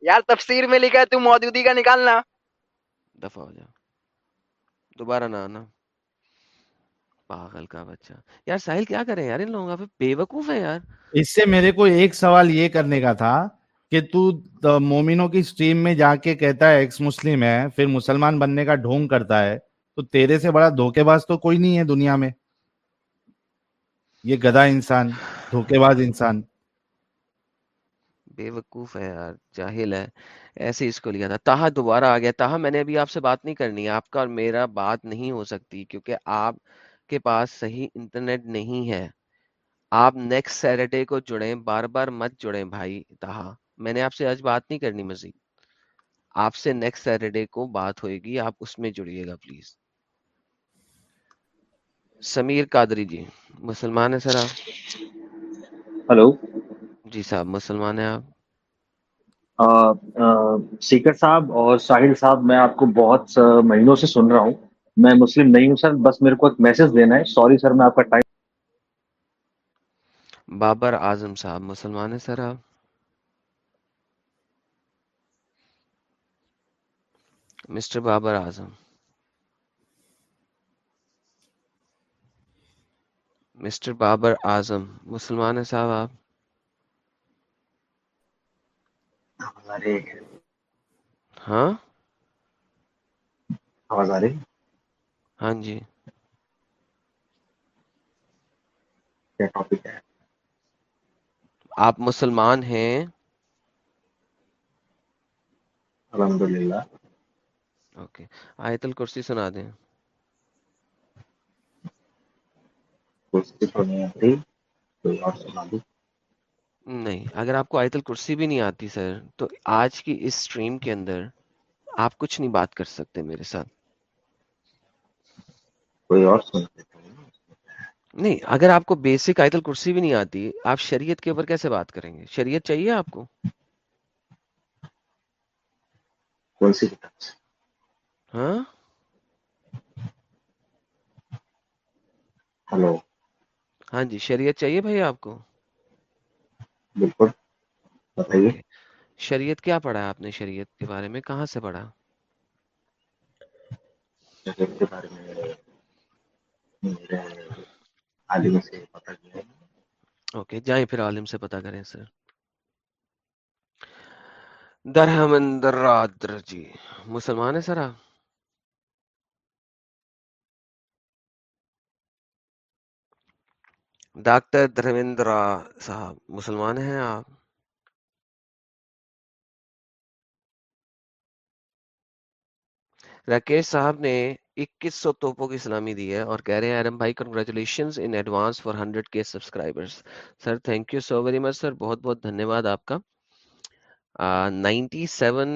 یار تفسیر میں لکھا ہے تو موجودی کا نکالنا۔ دفعہ ہو جاؤ دوبارہ نہ آنا پاگل کا بچہ۔ یار ساحل کیا کریں یار؟ ان لوگوں کا بے وقوف ہے یار۔ اس سے میرے کو ایک سوال یہ کرنے کا تھا کہ تو مومنوں کی سٹریم میں جا کے کہتا ہے ایکس مسلم ہے پھر مسلمان بننے کا ڈھونگ کرتا ہے تو تیرے سے بڑا دھوکے باز تو کوئی نہیں ہے دنیا میں۔ یہ گدا انسان دھوکے باز انسان۔ بے وقوف ہے یار جاہل ہے۔ ایسے اس کو لیا تھا۔ تاہا دوبارہ آ گیا۔ تاہا میں نے ابھی آپ سے بات نہیں کرنی آپ کا اور میرا بات نہیں ہو سکتی کیونکہ آپ کے پاس صحیح انٹرنیٹ نہیں ہے۔ آپ نیکسٹ سیٹرڈے کو جڑیں بار بار مت جڑیں بھائی تاہا میں نے آپ سے آج بات نہیں کرنی مزید۔ آپ سے نیکسٹ سیٹرڈے کو بات ہوئے گی۔ آپ اس میں جڑیے گا پلیز سمیر قادری جی مسلمان ہے سر آپ؟ ہلو جی صاحب مسلمان ہیں آپ؟ سیکر صاحب اور ساحل صاحب، میں آپ کو بہت مہینوں سے سن رہا ہوں۔ میں مسلم نہیں ہوں سر، بس میرے کو ایک میسج دینا ہے۔ سوری سر، میں آپ کا ٹائم بابر اعظم صاحب، مسلمان ہیں سر آپ؟ مسٹر بابر اعظم۔ مسٹر بابر اعظم، مسلمان ہیں صاحب آپ؟ ہاں؟ آواز آ رہی ہاں جی۔ کیا ٹاپک ہے؟ آپ مسلمان ہیں؟ الحمد للہ اوکے۔ آیت الکرسی سنا دیں۔ کرسی تو نہیں آتی کوئی اور سنا دیں نہیں اگر آپ کو آیت الکرسی بھی نہیں آتی سر تو آج کی اس سٹریم کے اندر آپ کچھ نہیں بات کر سکتے میرے ساتھ۔ کوئی اور نہیں اگر آپ کو بیسک آیت الکرسی بھی نہیں آتی آپ شریعت کے اوپر کیسے بات کریں گے؟ شریعت چاہیے آپ کو؟ کون سی ہاں؟ ہلو۔ ہاں جی شریعت چاہیے بھائی آپ کو؟ بالکل بتائیے۔ شریعت کیا پڑھا آپ نے؟ شریعت کے بارے میں کہاں سے پڑھا؟ شریعت کے بارے میں میرے عالم سے پتہ کیا ہے۔ اوکے جائیں پھر عالم سے پتا کریں سر۔ درہمندر رادر جی مسلمان ہے سر آپ؟ ڈاکٹر دھرمیندرا صاحب، مسلمان ہیں آپ؟ راکیش صاحب نے اکیس سو توپوں کی سلامی دی ہے اور کہہ رہے ہیں ایرم بھائی congratulation in advance for hundred K subscribers sir thank you so very much sir بہت بہت دھنیہ واد آپ کا۔ نائنٹی سیون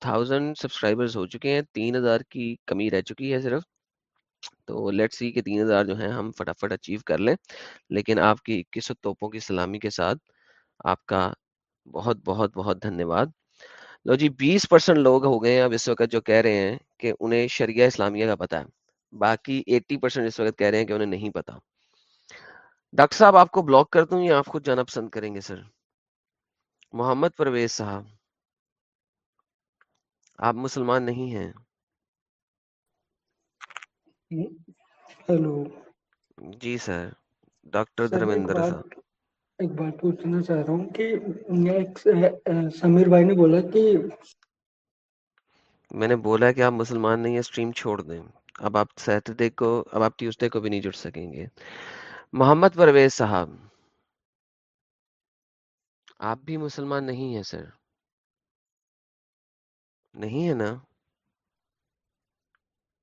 تھاؤزینڈ سبسکرائبرز ہو چکے ہیں، تین ہزار کی کمی رہ چکی ہے صرف۔ تو لیٹ سی کہ تین ہزار جو ہیں ہم فٹافٹ اچیو کر لیں۔ لیکن آپ کی اکیس سو توپوں کی سلامی کے ساتھ آپ کا بہت بہت بہت دھنیہ واد لو جی بیس پرسینٹ لوگ ہو گئے ہیں اب اس وقت جو کہہ رہے ہیں کہ انہیں شریعہ اسلامیہ کا پتہ ہے۔ باقی ایٹی پرسینٹ اس وقت کہہ رہے ہیں کہ انہیں نہیں پتا ڈاکٹر صاحب، آپ کو بلاک کر دوں یا آپ خود جانا پسند کریں گے، سر؟ محمد پرویز صاحب، آپ مسلمان نہیں ہیں۔ ہیلو۔ جی سر ڈاکٹر دھرمیندر صاحب۔ ایک بات پوچھنا چاہ رہا ہوں کہ سمیر بھائی نے بولا کہ میں نے بولا کہ آپ مسلمان نہیں ہیں اسٹریم چھوڑ دیں۔ اب آپ سیٹرڈے کو اب آپ ٹیوزڈے کو بھی نہیں جڑ سکیں گے۔ محمد پرویز صاحب۔ آپ بھی مسلمان نہیں ہیں سر۔ نہیں ہے نا؟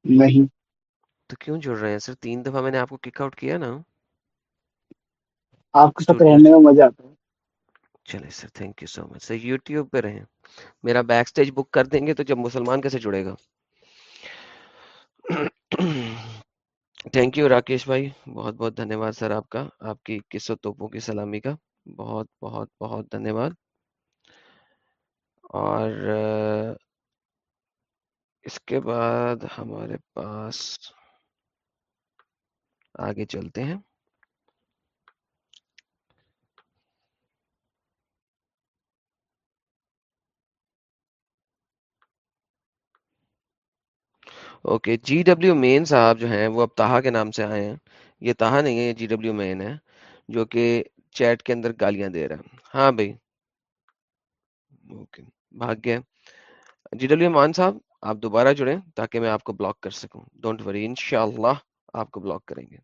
نہیں۔ تو کیوں جڑ رہے ہیں؟ سر تین دفعہ میں نے آپ کو کک آؤٹ کیا نا۔ آپ کے ساتھ رہنے میں مزہ آتا ہے۔ چلے sir thank you so much sir YouTube پہ رہیں۔ میرا بیک سٹیج بک کر دیں گے تو جب مسلمان کیسے جڑے گا؟ تھینک یو راکیش بھائی بہت بہت دھنیہ واد سر آپ کا آپ کی اکیس سو توپوں کی سلامی کا۔ بہت بہت بہت دھنیہ واد اور اس کے بعد ہمارے پاس آگے چلتے ہیں۔ اوکے جی ڈبلیو مین صاحب جو ہیں وہ اب تاہا کے نام سے آئے ہیں۔ یہ تاہا نہیں ہے، یہ جی ڈبلیو مین ہے، جو کہ چیٹ کے اندر گالیاں دے رہا ہے۔ ہاں بھائی۔ اوکے بھاگ گیا جی ڈبلیو مان صاحب، آپ دوبارہ جڑیں تاکہ میں آپ کو بلاک کر سکوں۔ ڈونٹ وری انشاءاللہ۔ آپ کو بلاک کریں گے۔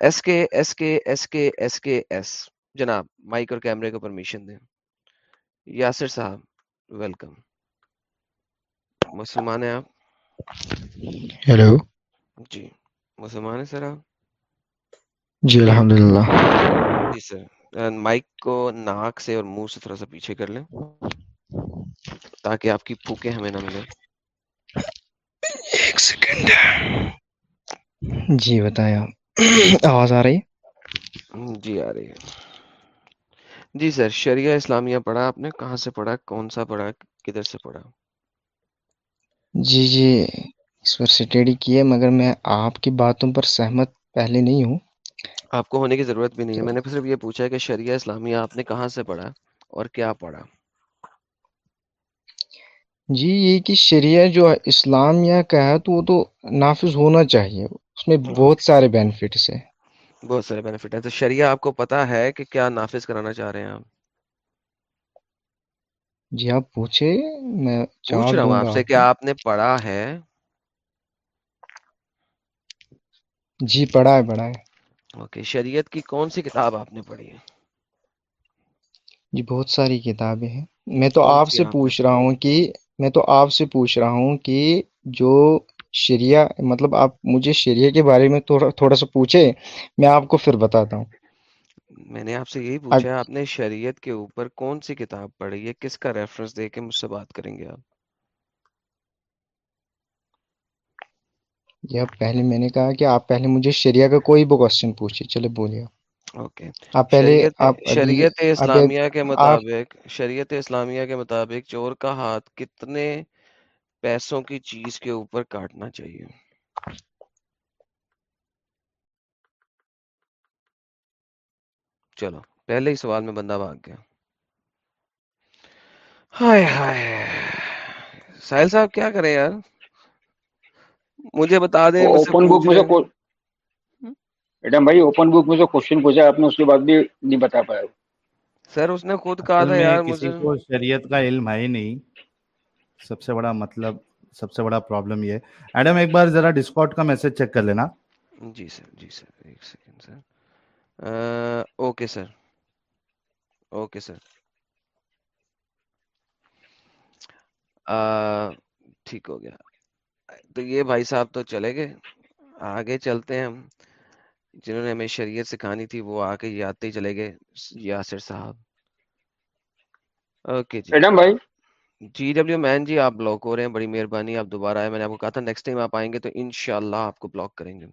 ایس کے ایس کے ایس کے ایس کے ایس جناب مائک اور کیمرے کو پرمیشن دیں۔ یاسر صاحب ویلکم۔ مسلمان ہیں آپ؟ ہیلو۔ جی مسلمان ہیں سر آپ؟ جی الحمد للہ جی سر۔ مائک کو ناک سے اور منہ سے تھوڑا سا پیچھے کر لیں۔ تاکہ آپ کی پھوکیں ہمیں نہ ملیں۔ ایک سیکنڈ۔ جی بتائیں آپ۔ آواز آ رہی؟ ہے جی آ رہی ہے۔ جی سر شریعہ اسلامیہ پڑھا آپ نے؟ کہاں سے پڑھا؟ کون سا پڑھا؟ کدھر سے پڑھا؟ جی جی اس پر سٹڈی کی ہے مگر میں آپ کی باتوں پر سہمت پہلے نہیں ہوں۔ آپ کو ہونے کی ضرورت بھی نہیں ہے۔ میں نے صرف یہ پوچھا کہ شریعہ اسلامیہ آپ نے کہاں سے پڑھا اور کیا پڑھا؟ جی یہ کہ شریعہ جو اسلامیہ کا ہے تو وہ تو نافذ ہونا چاہیے۔ اس میں بہت سارے بینیفٹس ہیں۔ بہت سارے بینیفٹ ہیں۔ تو شریعہ آپ کو پتا ہے کہ کیا نافذ کرانا چاہ رہے ہیں آپ؟ جی آپ پوچھے میں پوچھ رہا ہوں آپ سے کہ آپ نے پڑھا ہے؟ جی پڑھا ہے پڑھا ہے۔ اوکے شریعت کی کون سی کتاب آپ نے پڑھی ہے؟ جی بہت ساری کتابیں ہیں۔ میں تو آپ سے پوچھ رہا ہوں کہ میں تو آپ سے پوچھ رہا ہوں کہ جو شریعہ مطلب آپ مجھے شریعہ کے بارے میں تھوڑا تھوڑا سا پوچھے میں آپ کو پھر بتاتا ہوں۔ میں نے آپ سے یہی پوچھا آپ نے شریعت کے اوپر کون سی کتاب پڑھی ہے؟ کس کا ریفرنس دے کے مجھ سے بات کریں گے آپ؟ یا پہلے میں نے کہا کہ آپ پہلے مجھے شریعہ کا کوئی بھی کوشچن پوچھیے چلے بولیے اوکے۔ آپ پہلے شریعت آپ اسلامیہ کے مطابق شریعت اسلامیہ کے مطابق چور کا ہاتھ کتنے پیسوں کی چیز کے اوپر کاٹنا چاہیے۔ چلو پہلے ہی سوال میں بندہ بھاگ گیا۔ ہائے ہائے۔ ساحل صاحب کیا کریں یار؟ مجھے بتا دیں اوپن بک میں سے میڈم بھائی اوپن بک میں سے کوشچن پوچھا آپ نے اس کے بعد بھی نہیں بتا پایا۔ سر اس نے خود کہا تھا یار کسی مجھے کو شریعت کا علم ہے ہی نہیں۔ سب سے بڑا مطلب سب سے بڑا پرابلم یہ۔ ایڈم ایک بار ذرا ڈسکارڈ کا میسج چیک کر لینا۔ جی سر جی سر ایک second sir. Okay sir. Okay sir. ٹھیک ہو گیا۔ تو یہ بھائی صاحب تو چلے گئے۔ آگے چلتے ہیں ہم۔ جنہوں نے ہمیں شریعت سکھانی تھی وہ آ کے یہ آتے ہی چلے گئے۔ یاسر صاحب۔ اوکے جی۔ میڈم بھائی۔ جی ڈبلیو مین جی آپ بلاک ہو رہے ہیں بڑی مہربانی آپ دوبارہ آئے میں نے آپ کو کہا تھا نیکسٹ ٹائم آپ آئیں گے تو انشاءاللہ آپ کو بلاک کریں گے۔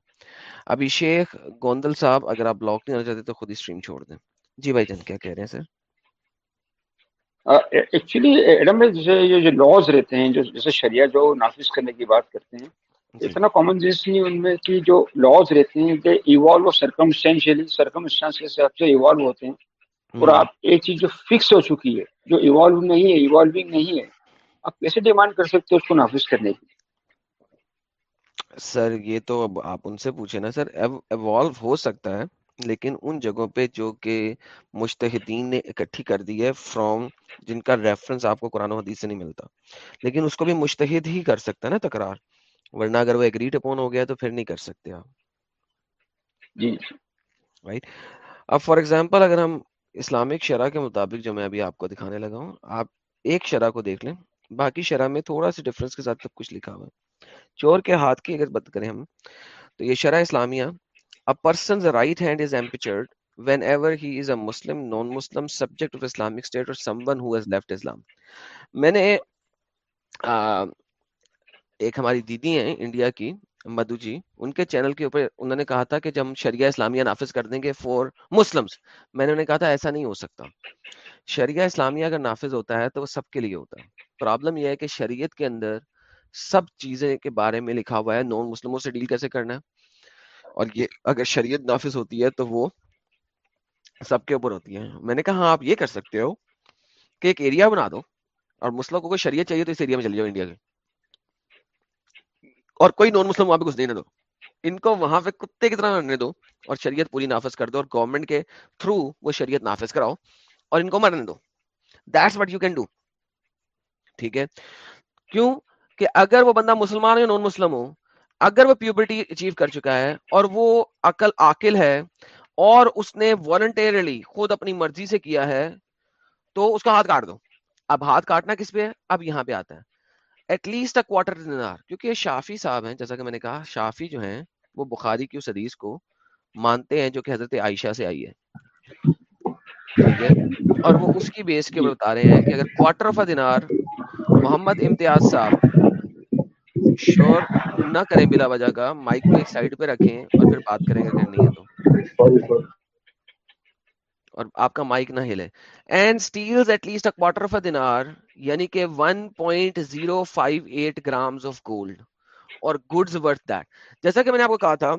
ابھی شیخ گوندل صاحب اگر آپ بلاک نہیں ہونا چاہتے تو خود ہی اسٹریم چھوڑ دیں۔ جی بھائی جان کیا کہہ رہے ہیں سر ایکچولی ایڈم جیسے یہ جو لاز رہتے ہیں جو جیسے شریعہ جو نافذ کرنے کی بات کرتے ہیں جی۔ اتنا کامن سینس نہیں ان میں کہ جو لاز رہتے ہیں دے ایوالو سرکمسٹینشلی سرکمسٹانس کے حساب سے ایوالو ہوتے ہیں۔ اور آپ ایک چیز جو فکس ہو چکی ہے جو ایوالو نہیں ہے ایوالونگ نہیں ہے آپ کیسے ڈیمانڈ کر سکتے ہو اس کو نافذ کرنے کی سر یہ تو اب آپ ان سے پوچھیں نا سر ایوالو ہو سکتا ہے لیکن ان جگہوں پہ جو کہ مشتحدین نے اکٹھی کر دی ہے فرام جن کا ریفرنس آپ کو قرآن و حدیث سے نہیں ملتا لیکن اس کو بھی مشتحد ہی کر سکتا ہے نا تکرار ورنہ اگر وہ ایگریڈ اپون ہو گیا تو پھر نہیں کر سکتے آپ۔ جی۔ رائٹ اب فار ایگزامپل اگر ہم اسلامک شرح کے مطابق جو میں ابھی آپ کو دکھانے لگا ہوں آپ ایک شرح کو دیکھ لیں باقی شرح میں تھوڑا سی ڈفرنس کے ساتھ سب کچھ لکھا ہوا ہے چور کے ہاتھ کی اگر بات کریں ہم تو یہ شرح اسلامیہ A person's right hand is amputated whenever he is a Muslim, non-Muslim, subject of Islamic State or someone who has left Islam. میں نے ایک ہماری دیدی ہیں انڈیا کی مدو جی ان کے چینل کے اوپر انہوں نے کہا تھا کہ جب ہم شریعہ اسلامیہ نافذ کر دیں گے فور مسلمس میں نے انہیں کہا تھا ایسا نہیں ہو سکتا۔ شریعہ اسلامیہ اگر نافذ ہوتا ہے تو وہ سب کے لیے ہوتا ہے۔ پرابلم یہ ہے کہ شریعت کے اندر سب چیزیں کے بارے میں لکھا ہوا ہے، نان مسلموں سے ڈیل کیسے کرنا ہے؟ اور یہ اگر شریعت نافذ ہوتی ہے تو وہ سب کے اوپر ہوتی ہے۔ میں نے کہا ہاں آپ یہ کر سکتے ہو کہ ایک ایریا بنا دو اور مسلم کو کوئی شریعت چاہیے تو اس ایریا میں چلے جاؤ انڈیا کے۔ اور کوئی نان مسلم وہاں پہ کچھ دینے دو۔ ان کو وہاں پہ کتے کی طرح رہنے دو اور شریعت پوری نافذ کر دو اور گورنمنٹ کے تھرو وہ شریعت نافذ کراؤ اور ان کو مرنے دو۔ That's what you can do ٹھیک ہے۔ کیوں؟ کہ اگر وہ بندہ مسلمان یا نان مسلم ہو، اگر وہ پیوبرٹی اچیو کر چکا ہے اور وہ عقل عاقل ہے اور اس نے والنٹیرلی خود اپنی مرضی سے کیا ہے، تو اس کا ہاتھ کاٹ دو۔ اب ہاتھ کاٹنا کس پہ ہے؟ اب یہاں پہ آتا ہے۔ ایٹ لیسٹ اے کوارٹر دینار کیونکہ یہ شافی صاحب ہیں، جیسا کہ میں نے کہا، شافی جو ہیں، وہ بخاری کی اس حدیث کو مانتے ہیں جو کہ حضرت عائشہ سے آئی ہے۔ ٹھیک ہے؟ اور وہ اس کی بیس کے بتا رہے ہیں کہ اگر کوارٹر آف اے دینار محمد امتیاز صاحب شور نہ کریں بلا وجہ کا مائک کو ایک سائڈ پہ رکھیں اور پھر بات کریں اگر کرنی ہے تو۔ اور آپ کا مائک نہ ہلے۔ And steals at least quarter of a dinar یعنی کہ 1.058 گرامز آف گولڈ اور گڈز ورتھ دیٹ جیسا کہ میں نے آپ کو کہا تھا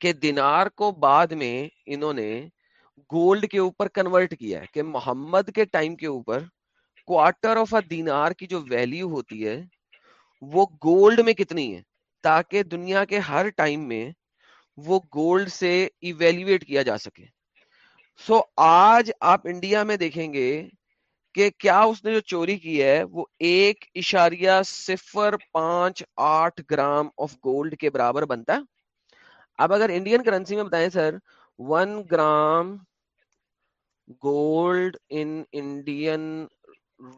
کہ دینار کو بعد میں انہوں نے گولڈ کے اوپر کنورٹ کیا ہے، کہ محمد کے ٹائم کے اوپر کوارٹر آف اے دینار کی جو ویلیو ہوتی ہے، وہ گولڈ میں کتنی ہے، تاکہ دنیا کے ہر ٹائم میں وہ گولڈ سے ایویلویٹ کیا جا سکے۔ سو so, آج آپ انڈیا میں دیکھیں گے کہ کیا اس نے جو چوری کی ہے وہ ایک اشاریہ صفر پانچ آٹھ گرام آف گولڈ کے برابر بنتا ہے۔ اب اگر انڈین کرنسی میں بتائیں sir one gram gold in Indian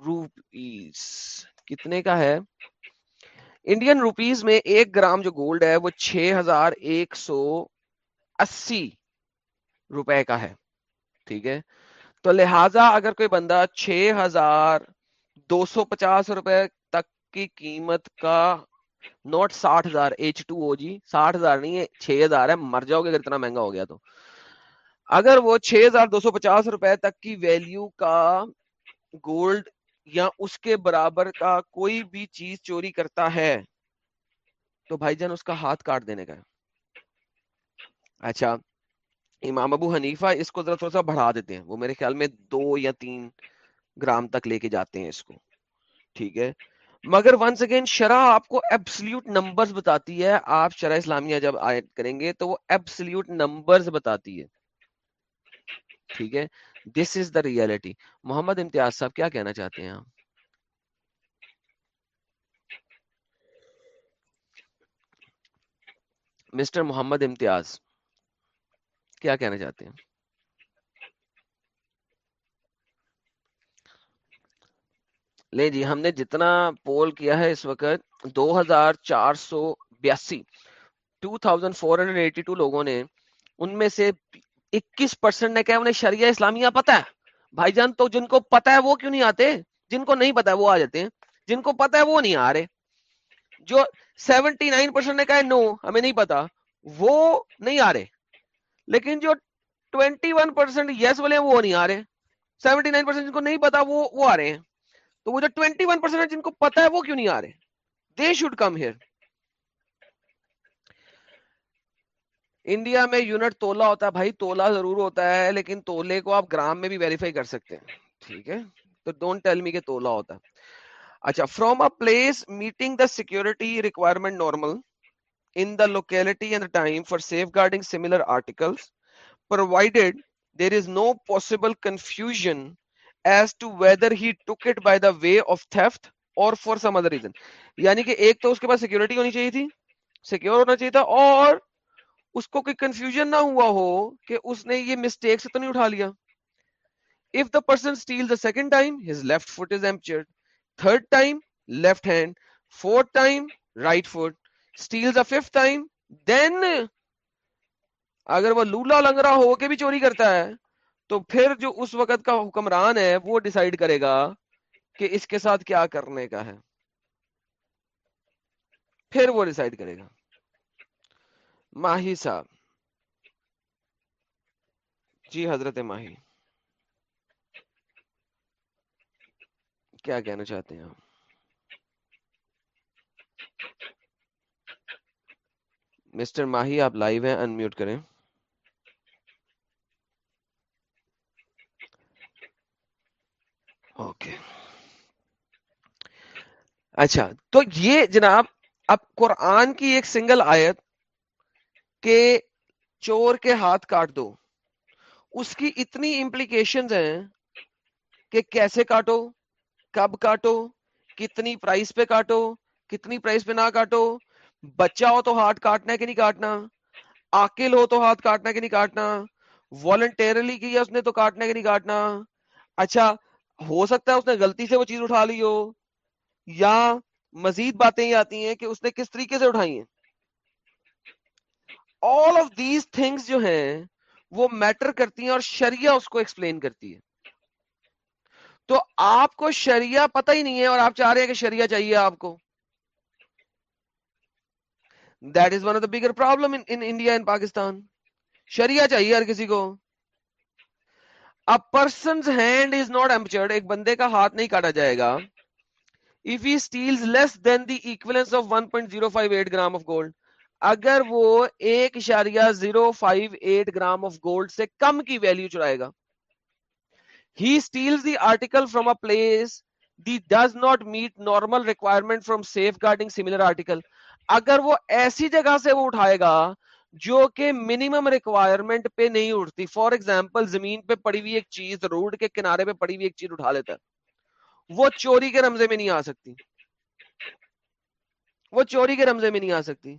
rupees کتنے کا ہے؟ انڈین روپیز میں ایک گرام جو گولڈ ہے وہ چھ ہزار ایک سو اسی روپے کا ہے۔ ٹھیک ہے۔ تو لہٰذا اگر کوئی بندہ چھ ہزار دو سو پچاس روپے تک کی قیمت کا نوٹ ساٹھ ہزار، ایچ ٹو او جی ساٹھ ہزار نہیں ہے، چھ ہزار ہے، مر جاؤ گے اگر اتنا مہنگا ہو گیا تو۔ اگر وہ چھ ہزار دو سو پچاس روپے تک کی ویلیو کا گولڈ یا اس کے برابر کا کوئی بھی چیز چوری کرتا ہے، تو بھائی جان اس کا ہاتھ کاٹ دینے کا ہے۔ اچھا امام ابو حنیفہ اس کو ذرا تھوڑا سا بڑھا دیتے ہیں۔ وہ میرے خیال میں دو یا تین گرام تک لے کے جاتے ہیں اس کو۔ ٹھیک ہے۔ مگر ونس اگین شرح آپ کو ایبسلیوٹ نمبرز بتاتی ہے۔ آپ شرح اسلامیہ جب آیت کریں گے تو وہ ایبسلیوٹ نمبرز بتاتی ہے۔ ٹھیک ہے۔ This is the reality Mohammad Imtiaz صاحب کیا کہنا چاہتے ہیں آپ؟ مسٹر محمد امتیاز۔ کیا کہنا چاہتے ہیں؟ لے جی ہم نے جتنا پول کیا ہے اس وقت دو ہزار چار سو بیاسی two thousand four hundred eighty two لوگوں نے ان میں سے اکیس پرسینٹ نے کہا انہیں شریعہ اسلامیہ پتا ہے۔ بھائی جان، تو جن کو پتا ہے وہ کیوں نہیں آتے؟ جن کو نہیں پتا وہ آ جاتے ہیں۔ جن کو پتا ہے وہ نہیں آ رہے۔ جو سیونٹی نائن پرسینٹ نے کہا نو ہمیں نہیں پتا وہ نہیں آ رہے۔ لیکن جو ٹوینٹی ون پرسینٹ یس والے ہیں وہ نہیں آ رہے سیونٹی نائن پرسینٹ جن کو نہیں پتا وہ وہ آ رہے ہیں۔ تو وہ جو ٹوینٹی ون پرسینٹ جن کو پتا ہے وہ کیوں نہیں آ رہے they should come here India میں یونٹ تولا ہوتا ہے بھائی، تولا ضرور ہوتا ہے، لیکن تولے کو آپ گرام میں بھی ویریفائی کر سکتے ہیں۔ ٹھیک ہے؟ تو ڈونٹ ٹیل می کہ تولا ہوتا ہے۔ اچھا from a place meeting the security requirement normal in the locality and the time for safeguarding similar articles, provided there is no possible confusion as to whether he took it by the way of theft or for some other reason. یعنی کہ ایک تو اس کے پاس security ہونی چاہیے تھی secure ہونا چاہیے تھا اور اس کو کوئی کنفیوژن نہ ہوا ہو کہ اس نے یہ مسٹیک سے تو نہیں اٹھا لیا if the person steals the second time his left foot is emptied third time left hand fourth time right foot steals a fifth time اگر وہ لولا لنگرا ہو کے بھی چوری کرتا ہے، تو پھر جو اس وقت کا حکمران ہے، وہ ڈیسائیڈ کرے گا کہ اس کے ساتھ کیا کرنے کا ہے۔ پھر وہ ڈیسائیڈ کرے گا۔ ماہی صاحب۔ جی حضرت ماہی۔ کیا کہنا چاہتے ہیں آپ؟ مسٹر ماہی، آپ لائیو ہیں انمیوٹ کریں۔ اوکے اچھا تو یہ جناب، اب قرآن کی ایک سنگل آیت کہ چور کے ہاتھ کاٹ دو، اس کی اتنی امپلیکیشن ہیں کہ کیسے کاٹو، کب کاٹو، کتنی پرائز پہ کاٹو، کتنی پرائز پہ نہ کاٹو بچہ ہو تو ہاتھ کاٹنا ہے کہ نہیں کاٹنا؟ آکل ہو تو ہاتھ کاٹنا ہے کہ نہیں کاٹنا؟ والنٹیرلی کیا اس نے تو کاٹنا ہے کہ نہیں کاٹنا؟ اچھا ہو سکتا ہے اس نے غلطی سے وہ چیز اٹھا لی ہو؟ یا مزید باتیں یہ آتی ہیں کہ اس نے کس طریقے سے اٹھائی ہیں؟ آل آف دیز تھنگس جو ہیں، وہ میٹر کرتی ہیں اور شریعہ اس کو ایکسپلین کرتی ہے۔ تو آپ کو شریعہ پتہ ہی نہیں ہے اور آپ چاہ رہے ہیں کہ شریعہ چاہیے آپ کو۔ That is one of the bigger problem in India and Pakistan شریعہ چاہیے ہر کسی کو persons hand is not amputated ایک بندے کا ہاتھ نہیں کاٹا جائے گا if he steals less than the equivalence of 1.058 gram of gold اگر وہ ایک اشاریہ zero five eight gram of gold سے کم کی ویلو چرائے گا he steals the article from a place the does not meet normal requirement from safeguarding similar article اگر وہ ایسی جگہ سے وہ اٹھائے گا جو کہ منیمم ریکوائرمنٹ پہ نہیں اٹھتی۔ فار ایگزامپل زمین پہ پڑی ہوئی ایک چیز روڈ کے کنارے پہ پڑی ہوئی ایک چیز اٹھا لیتا ہے۔ وہ چوری کے رمزے میں نہیں آ سکتی۔ وہ چوری کے رمزے میں نہیں آ سکتی۔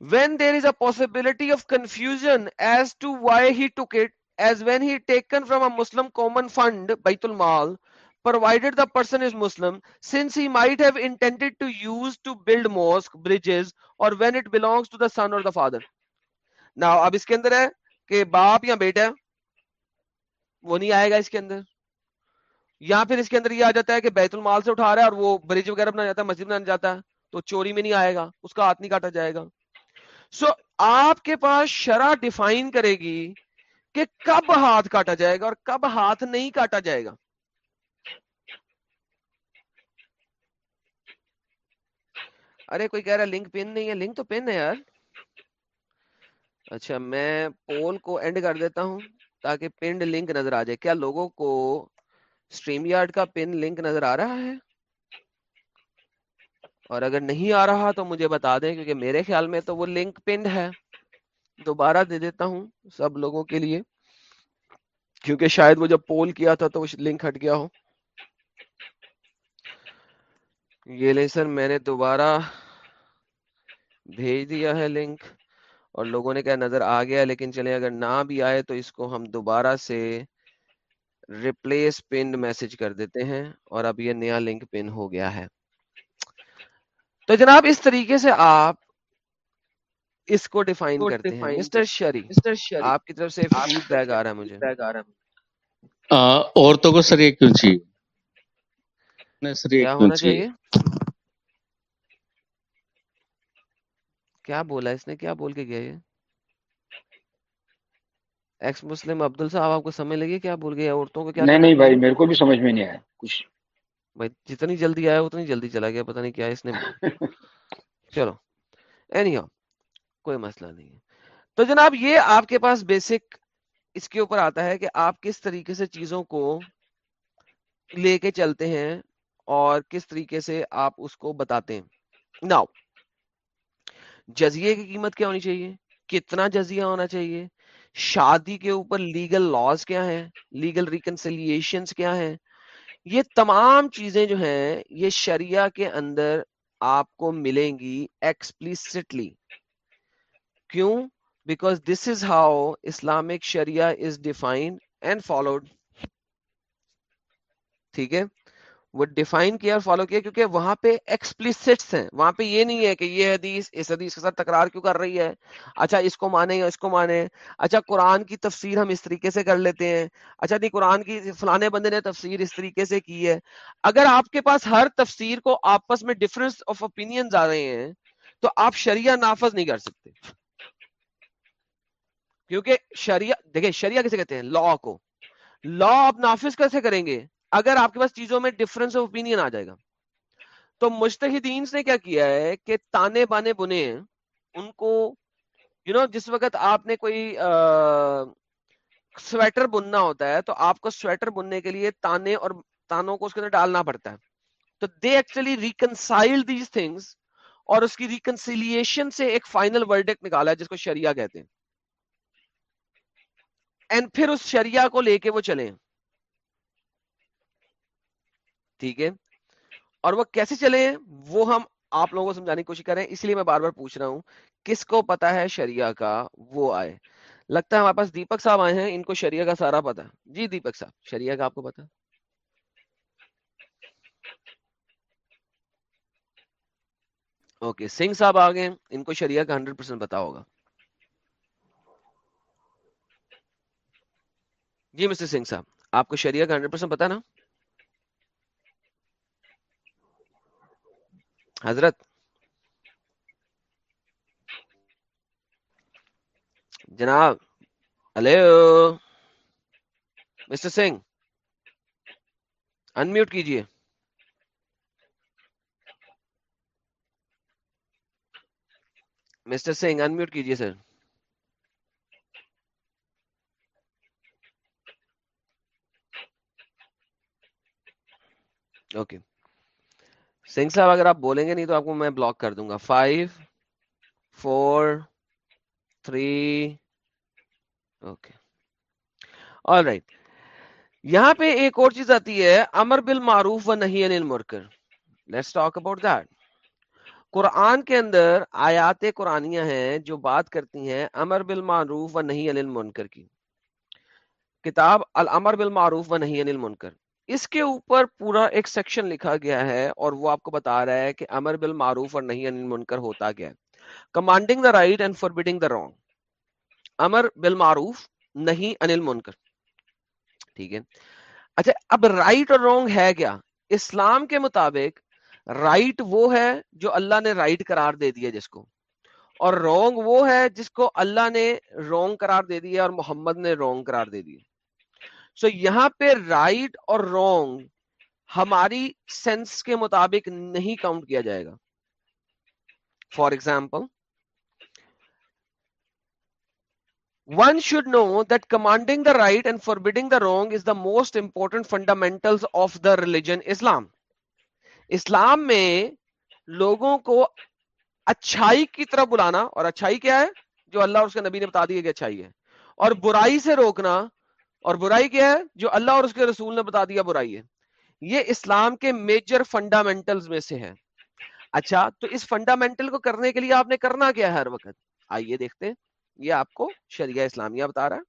When there is a possibility of confusion as to why he took it as when he taken from a muslim common fund baitul mal provided the person is muslim since he might have intended to use to build mosque bridges or when it belongs to the son or the father. Now اب اس کے اندر ہے کہ باپ یا بیٹا وہ نہیں آئے گا اس کے اندر یا پھر اس کے اندر یہ آ جاتا ہے کہ بیت المال سے اٹھا رہا ہے اور وہ برج وغیرہ بنا جاتا ہے مسجد بنانا جاتا ہے تو چوری میں نہیں آئے گا اس کا ہاتھ نہیں کاٹا جائے گا سو آپ کے پاس شرح ڈیفائن کرے گی کہ کب ہاتھ کاٹا جائے گا اور کب ہاتھ نہیں کاٹا جائے گا ارے کوئی کہہ رہا لنک پن نہیں ہے، لنک تو پن ہے یار۔ اچھا میں پول کو اینڈ کر دیتا ہوں تاکہ پنڈ لنک نظر آ جائے۔ کیا لوگوں کو اسٹریم یارڈ کا پن لنک نظر آ رہا ہے؟ اور اگر نہیں آ رہا تو مجھے بتا دیں، کیونکہ میرے خیال میں تو وہ لنک پنڈ ہے۔ دوبارہ دے دیتا ہوں سب لوگوں کے لیے، کیونکہ شاید وہ جب پول کیا تھا تو وہ لنک ہٹ گیا ہو۔ یہ لے سر میں نے دوبارہ بھیج دیا ہے لنک اور لوگوں نے کہا نظر آ گیا لیکن چلے اگر نہ بھی آئے تو اس کو ہم دوبارہ سے ریپلیس پنڈ میسج کر دیتے ہیں اور اب یہ نیا لنک پن ہو گیا ہے۔ تو جناب اس طریقے سے آپ اس کو ڈیفائن کرتے ہیں۔ مسٹر شری آپ کی طرف سے فیڈ بیک آ رہا ہے مجھے۔ عورتوں کو سر یہ کیوں چاہیے؟ کیا کیوں ہونا چاہیے چاہیے؟ کیا بولا اس نے؟ کیا بول کے گیا یہ؟ ایکس مسلم عبدل صاحب آپ کو سمجھ لگی کیا بول گیا عورتوں کو کیا نہیں نہیں بھائی میرے کو بھی سمجھ میں نہیں آیا کچھ۔ بھائی جتنی جلدی آیا اتنی جلدی چلا گیا پتہ نہیں کیا اس نے چلو اینی کوئی مسئلہ نہیں ہے۔ تو جناب یہ آپ کے پاس بیسک اس کے اوپر آتا ہے کہ آپ کس طریقے سے چیزوں کو لے کے چلتے ہیں اور کس طریقے سے آپ اس کو بتاتے ہیں؟ ناؤ جزیے کی قیمت کیا ہونی چاہیے؟ کتنا جزیہ ہونا چاہیے؟ شادی کے اوپر لیگل لاز کیا ہیں؟ لیگل ریکنسیلیشنز کیا ہیں؟ یہ تمام چیزیں جو ہیں، یہ شریعہ کے اندر آپ کو ملیں گی ایکسپلسٹلی کیوں؟ Because this is how Islamic sharia is defined and followed ٹھیک ہے؟ وہ ڈیفائن کیا اور فالو کیا کیونکہ وہاں پہ ایکسپلسٹس ہیں۔ وہاں پہ یہ نہیں ہے کہ یہ حدیث اس حدیث کے ساتھ تکرار کیوں کر رہی ہے؟ اچھا اس کو مانے یا اس کو مانے؟ اچھا قرآن کی تفسیر ہم اس طریقے سے کر لیتے ہیں۔ اچھا نہیں، قرآن کی فلانے بندے نے تفسیر اس طریقے سے کی ہے۔ اگر آپ کے پاس ہر تفسیر کو آپس میں ڈفرنس آف اوپینین آ رہے ہیں، تو آپ شریعہ نافذ نہیں کر سکتے۔ کیونکہ شریعہ، دیکھیں، شریعہ کیسے کہتے ہیں؟ لا کو۔ لا آپ نافذ کیسے کریں گے؟ اگر آپ کے پاس چیزوں میں ڈفرنس آف اوپینین آ جائے گا، تو مجتہدین نے کیا کیا ہے کہ تانے بانے بنے ہیں ان کو یو نو جس وقت آپ نے کوئی سویٹر بننا ہوتا ہے تو آپ کو سویٹر بننے کے لیے تانے اور تانوں کو اس کے اندر ڈالنا پڑتا ہے۔ تو they actually reconcile these things اور اس کی ریکنسیلیشن سے ایک فائنل ورڈک نکالا ہے، جس کو شریعہ کہتے ہیں۔ اینڈ پھر اس شریعہ کو لے کے وہ چلے۔ ٹھیک ہے۔ اور وہ کیسے چلے ہیں وہ ہم آپ لوگوں کو سمجھانے کی کوشش کریں اس لیے میں بار بار پوچھ رہا ہوں، کس کو پتا ہے شریعہ کا وہ آئے؟ لگتا ہے ہمارے پاس دیپک صاحب آئے ہیں، ان کو شریعہ کا سارا پتا جی دیپک صاحب، شریعہ کا آپ کو پتا اوکے، سنگھ صاحب آ گئے ان کو شریعہ کا ہنڈریڈ پرسینٹ پتا ہوگا۔ جی مسٹر سنگھ صاحب، آپ کو شریعہ کا ہنڈریڈ پرسینٹ پتا نا؟ حضرت جناب ہلو مسٹر سنگھ انمیوٹ کیجیے۔ مسٹر سنگھ انمیوٹ کیجیے سر۔ اوکے۔ سنگھ صاحب، اگر آپ بولیں گے نہیں تو آپ کو میں بلاک کر دوں گا. Five four three okay all right یہاں پہ ایک اور چیز آتی ہے، امر بل معروف و نہیں انل مرکر let's talk about that Quran کے اندر آیات قرآنیاں ہیں جو بات کرتی ہیں امر بل معروف و نہیں انل منکر کی. کتاب الامر بالمعروف و نہیں انل منکر اس کے اوپر پورا ایک سیکشن لکھا گیا ہے اور وہ آپ کو بتا رہا ہے کہ امر بالمعروف اور نہیں انل منکر ہوتا کیا ہے۔ Commanding the right and forbidding the wrong امر بالمعروف نہیں انل منکر۔ ٹھیک ہے۔ اچھا اب رائٹ اور رونگ ہے کیا؟ اسلام کے مطابق رائٹ وہ ہے جو اللہ نے رائٹ قرار دے دیا جس کو۔ اور رونگ وہ ہے جس کو اللہ نے رونگ قرار دے دیا اور محمد نے رونگ قرار دے دیا سو so یہاں پہ رائٹ اور رونگ ہماری سینس کے مطابق نہیں کاؤنٹ کیا جائے گا. For example one should know that commanding the right and forbidding the wrong is the most important fundamental of the religion Islam Islam میں لوگوں کو اچھائی کی طرف بلانا، اور اچھائی کیا ہے؟ جو اللہ اور اس کے نبی نے بتا دیا کہ اچھائی ہے. اور برائی سے روکنا اور برائی کیا ہے؟ جو اللہ اور اس کے رسول نے بتا دیا برائی ہے۔ یہ اسلام کے میجر فنڈامنٹلز میں سے ہے اچھا تو اس فنڈامنٹل کو کرنے کے لیے آپ نے کرنا کیا ہے ہر وقت؟ آئیے دیکھتے ہیں۔ یہ آپ کو شریعہ اسلامیہ بتا رہا ہے۔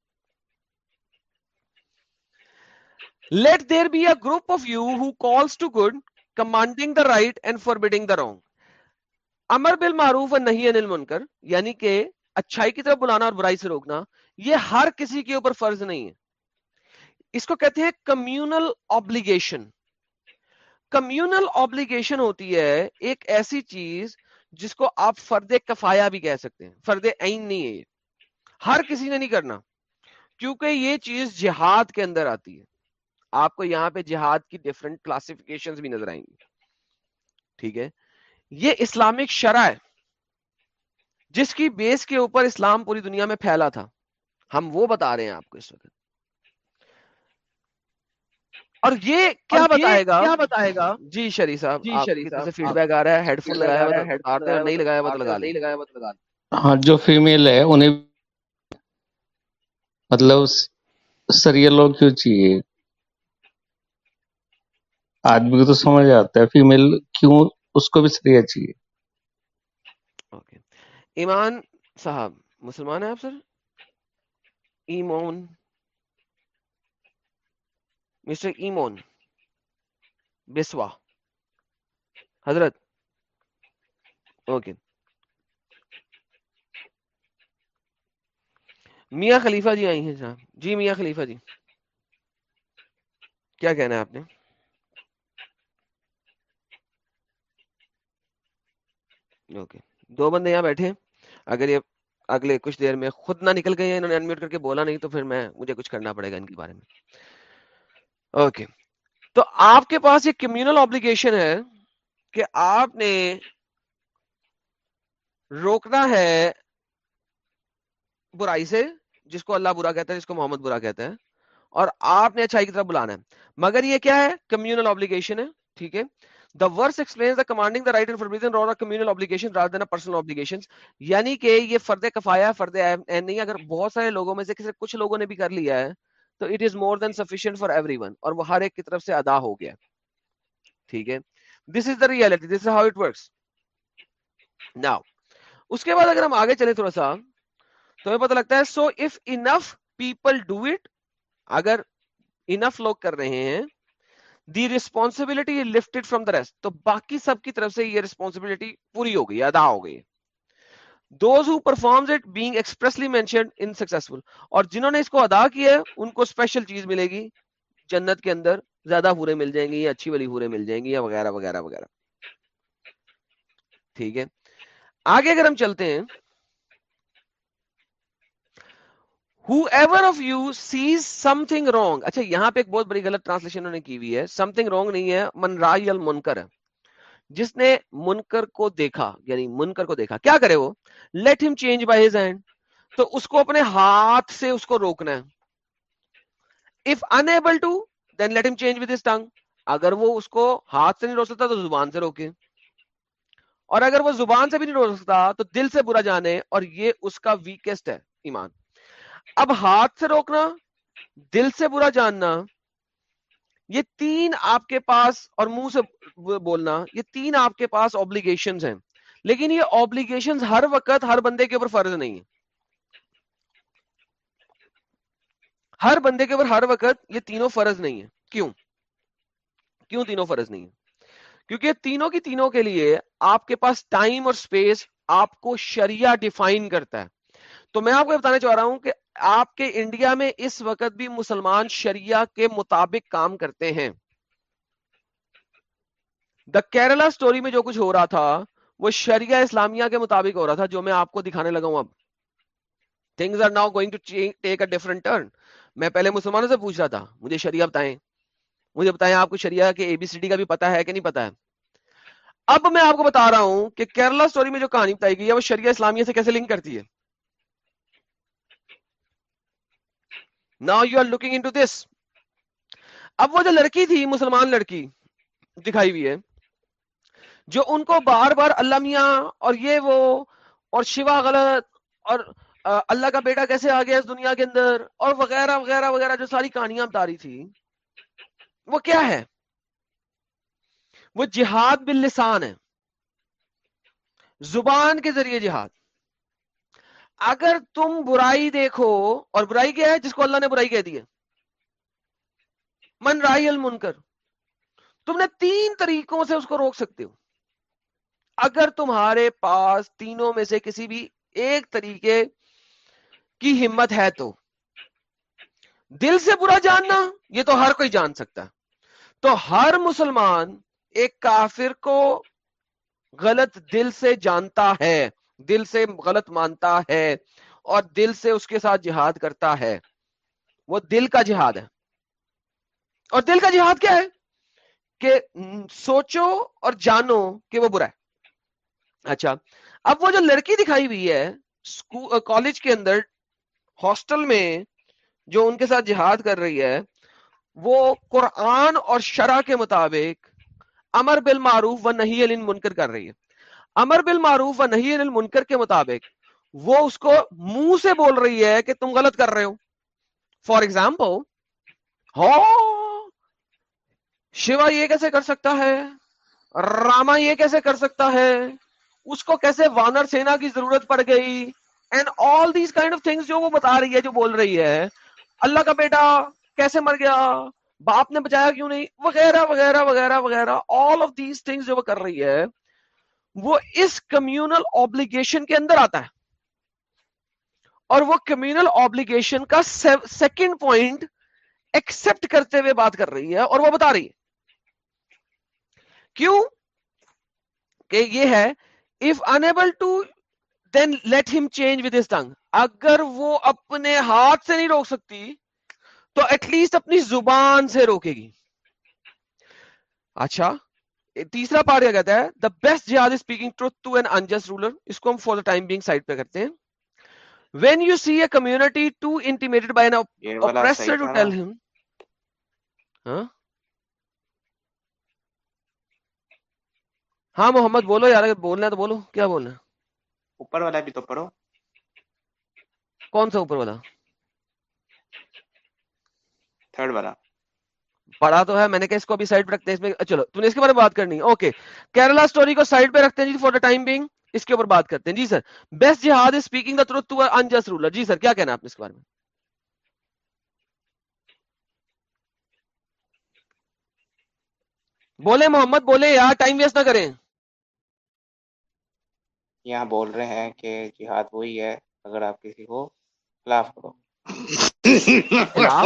Let there be a group of you who calls to good commanding the right and forbidding the wrong امر بل معروف اور نہیں انل منکر یعنی کہ اچھائی کی طرف بلانا اور برائی سے روکنا، یہ ہر کسی کے اوپر فرض نہیں ہے۔ اس کو کہتے ہیں کمیونل آبلیگیشن کمیونل آبلیگیشن ہوتی ہے ایک ایسی چیز جس کو آپ فرد کفایا بھی کہہ سکتے ہیں، فرد عین نہیں ہے یہ۔ ہر کسی نے نہیں کرنا، کیونکہ یہ چیز جہاد کے اندر آتی ہے۔ آپ کو یہاں پہ جہاد کی ڈفرنٹ کلاسیفیکیشن بھی نظر آئیں گی۔ ٹھیک ہے؟ یہ اسلامک شرح ہے، جس کی بیس کے اوپر اسلام پوری دنیا میں پھیلا تھا۔ ہم وہ بتا رہے ہیں آپ کو اس وقت۔ اور یہ کیا بتائے گا؟ کیا بتائے گا؟ جی شری صاحب جی شری صاحب فیڈ بیک آ رہا ہے ہیڈ فون لگایا ہوا ہے نہیں لگایا ہوا تو لگا نہیں لگایا ہوا تو لگا ہاں جو فیمیل ہے انہیں مطلب سریل لوگ کیوں چاہیے؟ آدمی کو تو سمجھ آتا ہے فیمیل کیوں اس کو بھی سریا چاہیے؟ ایمان صاحب مسلمان ہیں آپ سر؟ ایمون۔ مسٹر ایمون بسوا حضرت اوکے میاں خلیفہ جی آئی ہیں صاحب جی میاں خلیفہ جی کیا کہنا ہے آپ نے اوکے دو بندے یہاں بیٹھے اگر یہ اگلے کچھ دیر میں خود نہ نکل گئے انہوں نے انمیوٹ کر کے بولا نہیں تو پھر میں مجھے کچھ کرنا پڑے گا ان کے بارے میں اوکے تو آپ کے پاس ایک کمیونل آبلیگیشن ہے کہ آپ نے روکنا ہے برائی سے، جس کو اللہ برا کہتا ہے، جس کو محمد برا کہتا ہے، اور آپ نے اچھائی کی طرف بلانا ہے۔ مگر یہ کیا ہے؟ کمیونل آبلیگیشن ہے، ٹھیک ہے؟ The verse explains the commanding the right and forbidden اور communal obligation rather than a personal obligations. یعنی کہ یہ فرد کفایا فرد عین نہیں اگر بہت سارے لوگوں میں سے کسی کچھ لوگوں نے بھی کر لیا ہے تو it is more than sufficient for every one اور وہ ہر ایک کی طرف سے ادا ہو گیا۔ ٹھیک ہے۔ This is the reality this is how it works now اس کے بعد اگر ہم آگے چلیں تھوڑا سا، تو ہمیں پتہ لگتا ہے so if enough people do it اگر انف لوگ کر رہے ہیں the responsibility lifted from the rest تو باقی سب کی طرف سے یہ ریسپانسبلٹی پوری ہو گئی، ادا ہو گئی۔ Those who performs it being expressly mentioned in successful اور جنہوں نے اس کو ادا کیا ہے، ان کو اسپیشل چیز ملے گی۔ جنت کے اندر زیادہ ہورے مل جائیں گی یا اچھی والی ہورے مل جائیں گی یا وغیرہ وغیرہ وغیرہ۔ ٹھیک ہے۔ آگے اگر ہم چلتے ہیں، whoever of you sees something wrong اچھا یہاں پہ ایک بہت بڑی غلط ٹرانسلیشن انہوں نے کی ہوئی ہے۔ Something wrong نہیں ہے، من رائی المنکر ہے۔ جس نے منکر کو دیکھا یعنی منکر کو دیکھا، کیا کرے وہ؟ لیٹ ہم چینج بائی ہز ہینڈ تو اس کو اپنے ہاتھ سے اس کو روکنا ہے۔ If unable to then let ہم چینج ود ہز ٹنگ اگر وہ اس کو ہاتھ سے نہیں روک سکتا، تو زبان سے روکے۔ اور اگر وہ زبان سے بھی نہیں روک سکتا، تو دل سے برا جانے، اور یہ اس کا ویکسٹ ہے، ایمان۔ اب ہاتھ سے روکنا، دل سے برا جاننا یہ تین آپ کے پاس اور منہ سے بولنا، یہ تین آپ کے پاس اوبلیگیشن ہیں۔ لیکن یہ اوبلیگیشن ہر وقت ہر بندے کے اوپر فرض نہیں ہے ہر بندے کے اوپر ہر وقت یہ تینوں فرض نہیں ہے کیوں؟ کیوں تینوں فرض نہیں ہے کیونکہ تینوں کی تینوں کے لیے آپ کے پاس ٹائم اور سپیس آپ کو شریعہ ڈیفائن کرتا ہے۔ تو میں آپ کو بتانا چاہ رہا ہوں کہ آپ کے انڈیا میں اس وقت بھی مسلمان شریعہ کے مطابق کام کرتے ہیں۔ دا کیرلا سٹوری میں جو کچھ ہو رہا تھا، وہ شریعہ اسلامیہ کے مطابق ہو رہا تھا، جو میں آپ کو دکھانے لگا ہوں اب things are now going to take a different turn میں پہلے مسلمانوں سے پوچھ رہا تھا، مجھے شریعہ بتائیں۔ مجھے بتائیں، آپ کو شریعہ کے اے بی سی ڈی کا بھی پتا ہے کہ نہیں پتا ہے؟ اب میں آپ کو بتا رہا ہوں کہ کیرلا سٹوری میں جو کہانی بتائی گئی ہے، وہ شریعہ اسلامیہ سے کیسے لنک کرتی ہے۔ Now you are looking in this اب وہ جو لڑکی تھی، مسلمان لڑکی دکھائی ہوئی ہے، جو ان کو بار بار اللہ میاں اور یہ وہ اور شیوا غلط اور اللہ کا بیٹا کیسے آ گیا اس دنیا کے اندر اور وغیرہ وغیرہ وغیرہ جو ساری کہانیاں بتا رہی تھی، وہ کیا ہے؟ وہ جہاد باللسان ہے۔ زبان کے ذریعے جہاد۔ اگر تم برائی دیکھو، اور برائی کیا ہے؟ جس کو اللہ نے برائی کہہ دی ہے۔ من رائی المنکر۔ تم نے تین طریقوں سے اس کو روک سکتے ہو۔ اگر تمہارے پاس تینوں میں سے کسی بھی ایک طریقے کی ہمت ہے تو۔ دل سے برا جاننا، یہ تو ہر کوئی جان سکتا ہے۔ تو ہر مسلمان ایک کافر کو غلط دل سے جانتا ہے۔ دل سے غلط مانتا ہے اور دل سے اس کے ساتھ جہاد کرتا ہے۔ وہ دل کا جہاد ہے۔ اور دل کا جہاد کیا ہے؟ کہ سوچو اور جانو کہ وہ برا ہے۔ اچھا اب وہ جو لڑکی دکھائی ہوئی ہے کالج کے اندر، ہاسٹل میں جو ان کے ساتھ جہاد کر رہی ہے، وہ قرآن اور شرح کے مطابق امر بل معروف و نہیں منکر کر رہی ہے۔ امر بل معروف و نہیں منکر کے مطابق، وہ اس کو منہ سے بول رہی ہے کہ تم غلط کر رہے ہو۔ فار ایگزامپل ہو شیوا یہ کیسے کر سکتا ہے؟ راما یہ کیسے کر سکتا ہے؟ اس کو کیسے وانر سینا کی ضرورت پڑ گئی؟ And all these kind of things جو وہ بتا رہی ہے، جو بول رہی ہے، اللہ کا بیٹا کیسے مر گیا؟ باپ نے بچایا کیوں نہیں؟ وغیرہ وغیرہ وغیرہ وغیرہ آل آف دیز تھنگس جو وہ کر رہی ہے وہ اس کمیونل آبلیگیشن کے اندر آتا ہے۔ اور وہ کمیونل آبلیگیشن کا سیکنڈ پوائنٹ ایکسپٹ کرتے ہوئے بات کر رہی ہے اور وہ بتا رہی ہے۔ کیوں؟ کہ یہ ہے if unable to then let him change with tongue اگر وہ اپنے ہاتھ سے نہیں روک سکتی، تو ایٹ لیسٹ اپنی زبان سے روکے گی۔ اچھا تیسرا پارٹ کیا کہتا ہے؟ دا بیسٹ جہاد speaking truth to an unjust ruler اس کو ہم for the time being side پہ کرتے ہیں۔ When you see a community too intimidated by an to tell him ہاں؟ ہاں محمد بولو یار اگر بولنا ہے تو بولو۔ کیا بولنا ہے؟ اوپر والا بھی تو پڑھو۔ کون سا اوپر والا؟ تھرڈ والا۔ پڑھا تو ہے، میں نے کہا اس کو ابھی سائڈ پہ رکھتے ہیں، اس میں، چلو تم نے اس کے بارے میں بات کرنی۔ ہے اوکے کیرلا سٹوری کو سائڈ پہ رکھتے ہیں جی فور دا ٹائم بینگ اس کے اوپر بات کرتے ہیں۔ جی سر بیسٹ جہاد is speaking the truth to unjust ruler G sir کیا کہنا ہے آپ نے اس کے بارے میں؟ بولے محمد بولے یار ٹائم ویسٹ نہ کریں۔ یہاں بول رہے ہیں کہ جہاد وہی ہے، اگر آپ کسی کو خلاف کرو۔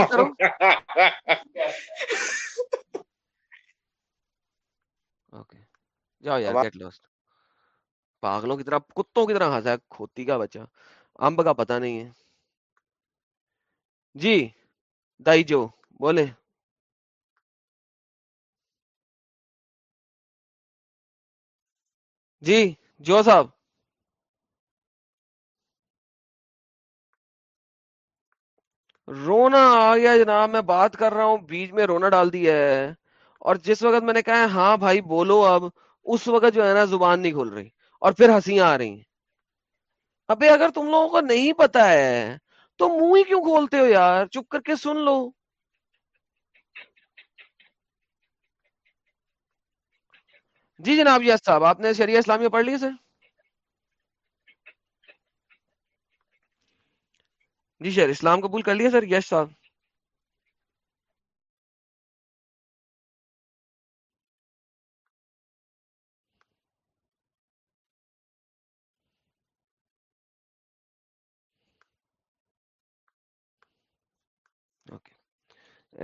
کرو اوکے جاؤ یار گیٹ لاسٹ پاگلوں کی طرح کتوں کی طرح ہنسا ہے کھوتی کا بچہ امب کا پتہ نہیں ہے جی دائی جو بولے جی جو صاحب رونا آ گیا جناب، میں بات کر رہا ہوں، بیچ میں رونا ڈال دیا ہے۔ اور جس وقت میں نے کہا ہاں بھائی، بولو اب، اس وقت جو ہے نا، زبان نہیں کھول رہی اور پھر ہنسیاں آ رہی ہیں۔ ابھی اگر تم لوگوں کو نہیں پتا ہے، تو منہ ہی کیوں کھولتے ہو یار؟ چپ کر کے سن لو۔ جی جناب، یس صاحب، آپ نے شریعہ اسلامیہ پڑھ لی سر؟ جی سر اسلام قبول کر لیا سر یش صاحب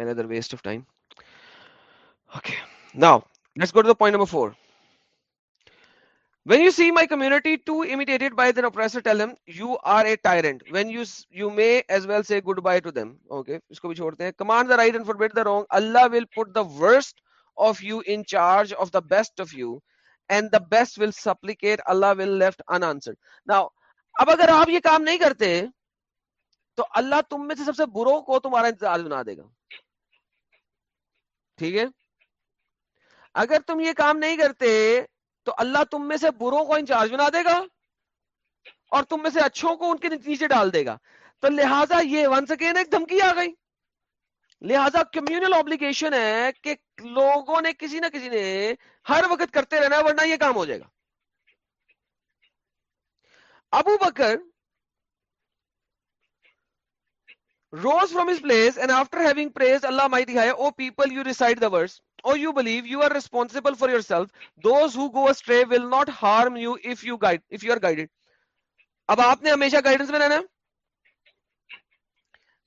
another waste of time okay now let's go to the point number four اب اگر آپ یہ کام نہیں کرتے تو اللہ تم میں سے سب سے برو کو تمہارا انتظار بنا دے گا ٹھیک ہے اگر تم یہ کام نہیں کرتے تو اللہ تم میں سے بروں کو انچارج بنا دے گا اور تم میں سے اچھوں کو ان کے نیچے ڈال دے گا۔ تو لہٰذا یہ ون سکین ایک دھمکی آ گئی۔ لہٰذا کمیونل آبلیگیشن ہے کہ لوگوں نے کسی نہ کسی نے ہر وقت کرتے رہنا ہے ورنہ یہ کام ہو جائے گا۔ Abu Bakr rose from his place and after having praise Allah مائی دیا O people you recite the verse or you believe you are responsible for yourself. Those who go astray will not harm you if you guide if you are guided. اب آپ نے ہمیشہ guidance میں رہنا ہے؟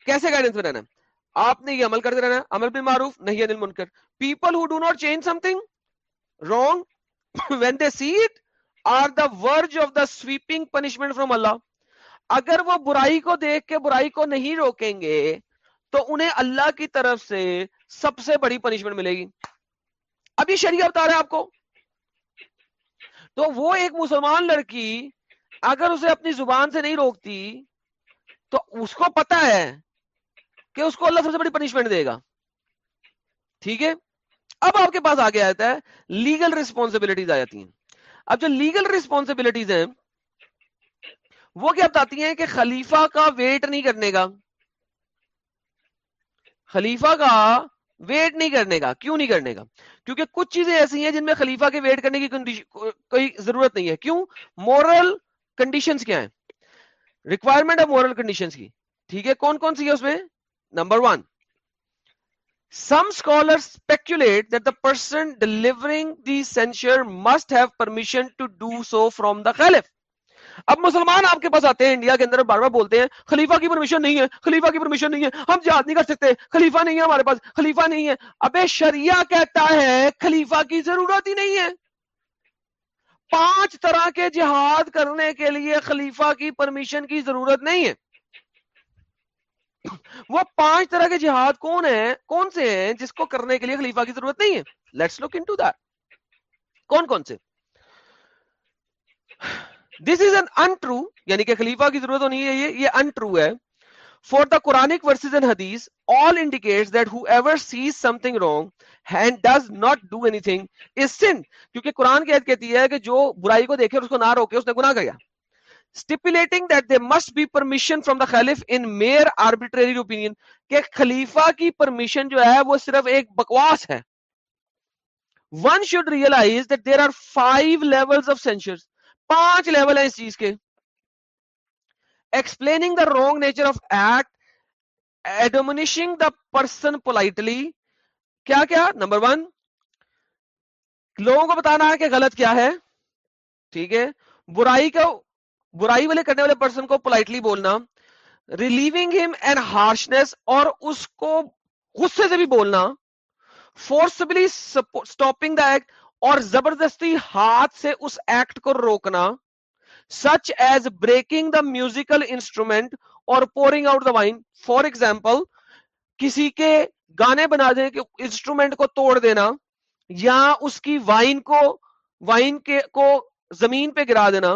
کیسے guidance میں رہنا ہے؟ آپ نے یہ عمل کرتے رہنا ہے؟ عمل بھی معروف، نہیں انل منکر. People who do not change something wrong when they see it are the verge of the sweeping punishment from Allah اگر وہ برائی کو دیکھ کے برائی کو نہیں روکیں گے، تو انہیں اللہ کی طرف سے سب سے بڑی پنشمنٹ ملے گی۔ اب یہ شریعہ بتا رہا ہے آپ کو۔ تو وہ ایک مسلمان لڑکی اگر اسے اپنی زبان سے نہیں روکتی، تو اس کو پتا ہے کہ اس کو اللہ سب سے بڑی پنشمنٹ دے گا۔ ٹھیک ہے؟ اب آپ کے پاس آگے آتا ہے لیگل ریسپانسبلٹیز آ جاتی ہیں۔ اب جو لیگل ریسپانسبلٹیز ہیں، وہ کیا بتاتی ہیں کہ خلیفہ کا ویٹ نہیں کرنے کا خلیفہ کا ویٹ نہیں کرنے کا، کیوں نہیں کرنے کا؟ کیونکہ کچھ چیزیں ایسی ہیں جن میں خلیفہ کے ویٹ کرنے کی کوئی ضرورت نہیں ہے۔ کیوں؟ مورل کنڈیشنز کیا ہیں؟ ریکوائرمنٹ آف مورل کنڈیشنز کی۔ ٹھیک ہے، کون کون سی ہے اس میں؟ Number one some scholar speculate that the person delivering the censure must have permission to do so from the caliph اب مسلمان آپ کے پاس آتے ہیں انڈیا کے اندر، بار بار بولتے ہیں، خلیفہ کی پرمیشن نہیں ہے، خلیفہ کی پرمیشن نہیں ہے، ہم جہاد نہیں کر سکتے، خلیفہ نہیں ہے ہمارے پاس، خلیفہ نہیں ہے۔ ابے شریعہ کہتا ہے، خلیفہ کی ضرورت ہی نہیں ہے۔ پانچ طرح کے جہاد کرنے کے لیے خلیفہ کی پرمیشن کی ضرورت نہیں ہے۔ وہ پانچ طرح کے جہاد کون ہیں، کون سے ہیں جس کو کرنے کے لیے خلیفہ کی ضرورت نہیں ہے؟ Let's look into that کون کون سے؟ دس از این ان ٹرو یعنی کہ خلیفہ کی ضرورت ہونی ہے یہ یہ ان ٹرو ہے۔ فور دا قرآنک ورسز ان حدیث all indicate that whoever sees something wrong and does not do anything is sin کیونکہ قرآن کی عید کہتی ہے کہ جو برائی کو دیکھے اس کو نہ روکے، اس نے گناہ گیا stipulating that there must be permission from the Khalif in mere arbitrary opinion کہ خلیفہ کی permission جو ہے وہ صرف ایک بکواس ہے۔ One should realize that there are five levels of censures پانچ لیول ہیں اس چیز کے۔ Explaining the wrong nature of act admonishing the person politely کیا کیا؟ نمبر ون لوگوں کو بتانا ہے کہ غلط کیا ہے، ٹھیک ہے۔ برائی کو، برائی والے کرنے والے پرسن کو پولائٹلی بولنا ریلیونگ ہم اینڈ ہارشنیس اور اس کو غصے سے بھی بولنا فورسبلی اسٹاپنگ دا ایکٹ اور زبردستی ہاتھ سے اس ایکٹ کو روکنا such as breaking the musical instrument or pouring out the wine for example کسی کے گانے بنا دیں کہ انسٹرومینٹ کو توڑ دینا، یا اس کی وائن کو وائن کے، کو زمین پہ گرا دینا۔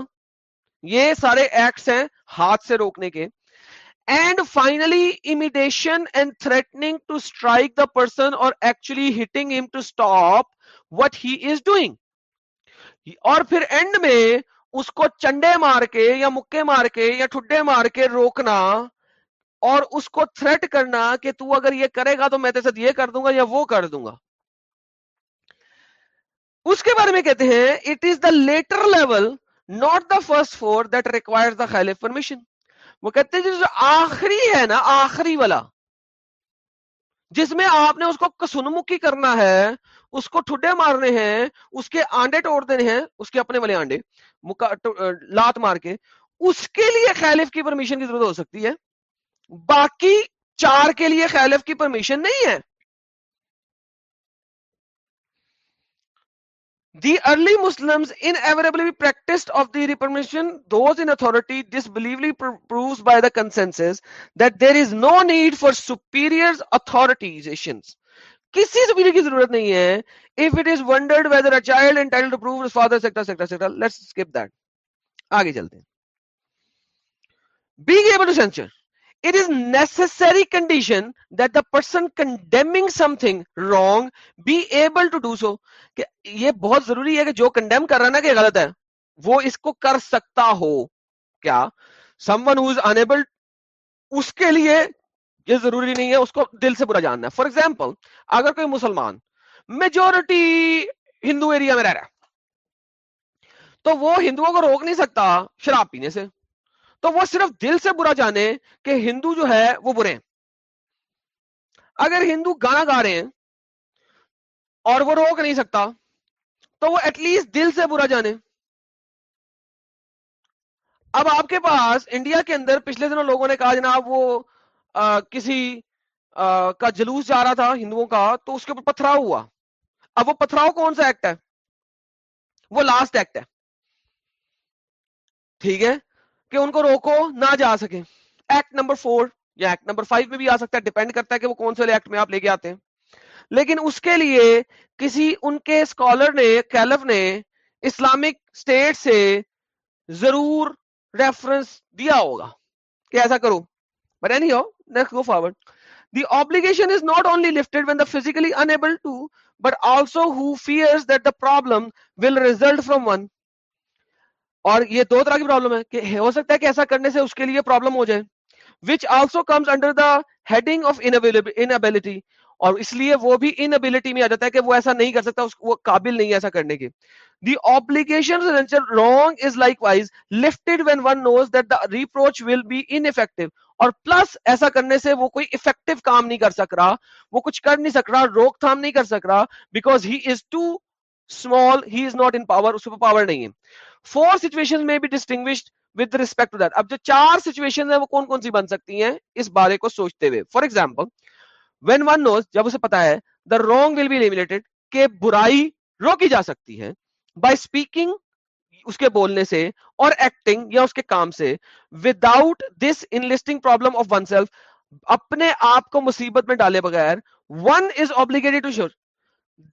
یہ سارے ایکٹس ہیں ہاتھ سے روکنے کے۔ And finally intimidation and threatening to strike the person or actually hitting him to stop what he is doing اور پھر اینڈ میں اس کو چنڈے مار کے یا مکے مار کے یا ٹھڈے مار کے روکنا اور اس کو تھریٹ کرنا کہ تو اگر یہ کرے گا تو میں تیرے ساتھ یہ کر دوں گا یا وہ کر دوں گا۔ اس کے بارے میں کہتے ہیں it is the latter level not the first four that require the caliph permission وہ کہتے ہیں جو آخری ہے نا، آخری والا، جس میں آپ نے اس کو کسنمکی کرنا ہے اس کو ٹھڈے مارنے ہیں، اس کے آنڈے توڑ دینے ہیں، اس کے اپنے والے آنڈے لات مار کے، اس کے لیے خیلف کی پرمیشن کی ضرورت ہو سکتی ہے۔ باقی چار کے لیے خیلف کی پرمیشن نہیں ہے۔ The early Muslim practice of the that there is no need for superior authorization کسی superior کی ضرورت نہیں ہے if it is wondered whether a child entitled to prove his father etc etc etc let's skip that آگے چلتے ہیں being able to censure it is necessary condition that the person condemning something wrong be able to do so کہ یہ بہت ضروری ہے کہ جو کنڈیم کر رہا ہے نا کہ غلط ہے وہ اس کو کر سکتا ہو کیا سم ون ہوز انیبل اس کے لیے یہ ضروری نہیں ہے، اس کو دل سے برا جاننا ہے۔ فار ایگزامپل اگر کوئی مسلمان میجورٹی ہندو ایریا میں رہ رہا ہے، تو وہ ہندوؤں کو روک نہیں سکتا شراب پینے سے۔ تو وہ صرف دل سے برا جانے کہ ہندو جو ہے وہ برے ہیں۔ اگر ہندو گانا گا رہے ہیں اور وہ روک نہیں سکتا، تو وہ ایٹ لیسٹ دل سے برا جانے۔ اب آپ کے پاس انڈیا کے اندر پچھلے دنوں لوگوں نے کہا، جناب وہ کسی آ, کا جلوس جا رہا تھا ہندوؤں کا تو اس کے اوپر پتھراؤ ہوا۔ اب وہ پتھراؤ کون سا ایکٹ ہے؟ وہ لاسٹ ایکٹ ہے۔ ٹھیک ہے؟ کہ ان کو روکو نہ جا سکے۔ ایکٹ نمبر فور یا ایکٹ نمبر فائیو میں بھی آ سکتا ہے ڈیپینڈ کرتا ہے کہ وہ کون سے ایکٹ میں آپ لے کے آتے ہیں۔ لیکن اس کے لیے کسی ان کے اسکالر نے کیلف نے اسلامک اسٹیٹ سے ضرور ریفرنس دیا ہوگا کہ ایسا کرو۔ But anyhow? Next go forward the obligation is not only lifted when the physically unable to but also who fears that the problem will result from one. اور یہ دو طرح کی پرابلم ہے کہ ہو سکتا ہے کہ ایسا کرنے سے اس کے لیے پرابلم ہو جائے which also comes under the heading of inability اور اس لیے وہ بھی انبلٹی میں آ جاتا ہے کہ وہ ایسا نہیں کر سکتا وہ قابل نہیں ایسا کرنے کے۔ The obligation wrong is likewise lifted when one knows that the reproach will be ineffective. اور پلس ایسا کرنے سے وہ کوئی افیکٹو کام نہیں کر سک رہا وہ کچھ کر نہیں سک رہا روک تھام نہیں کر سک رہا because he is too small he is not in power اس پہ پاور نہیں ہے۔ فور سچویشن میں بھی distinguished with respect to that اب جو چار سچویشن ہیں، وہ کون کون سی بن سکتی ہیں؟ اس بارے کو سوچتے ہوئے۔ For example when one knows جب اسے پتا ہے the wrong will be eliminated کہ برائی روکی جا سکتی ہے۔ بائی اسپیکنگ اس کے بولنے سے اور ایکٹنگ یا اس کے کام سے without this enlisting problem of oneself اپنے آپ کو مصیبت میں ڈالے بغیر ون از obligatory ٹو شور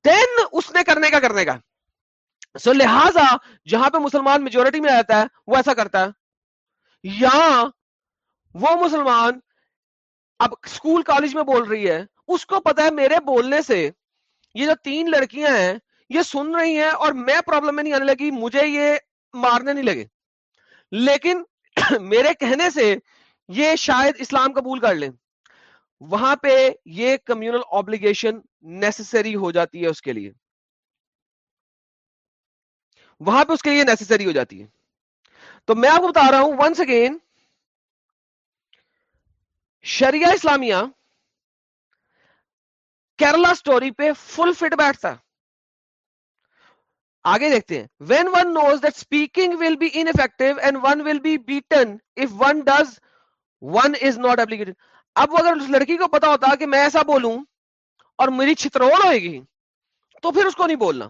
دین اس نے کرنے کا کرنے کا. سو so, لہذا جہاں پہ مسلمان میجورٹی میں آتا ہے وہ ایسا کرتا ہے. یا وہ مسلمان اب اسکول کالج میں بول رہی ہے اس کو پتا ہے میرے بولنے سے یہ جو تین لڑکیاں ہیں یہ سن رہی ہیں اور میں پرابلم میں نہیں آنے لگی، مجھے یہ مارنے نہیں لگے۔ لیکن میرے کہنے سے یہ شاید اسلام قبول کر لیں۔ وہاں پہ یہ کمیونل آبلیگیشن نیسسری ہو جاتی ہے اس کے لیے۔ وہاں پہ اس کے لیے نیسسری ہو جاتی ہے۔ تو میں آپ کو بتا رہا ہوں ونس اگین شریعہ اسلامیہ، کیرلا سٹوری پہ فل فٹ بیٹھتا۔ آگے دیکھتے ہیں۔ When one knows that speaking will be ineffective and one will be beaten if one does one is not obligated اب اگر اس لڑکی کو پتا ہوتا کہ میں ایسا بولوں اور میری چھتروڑ ہوئے گی، تو پھر اس کو نہیں بولنا۔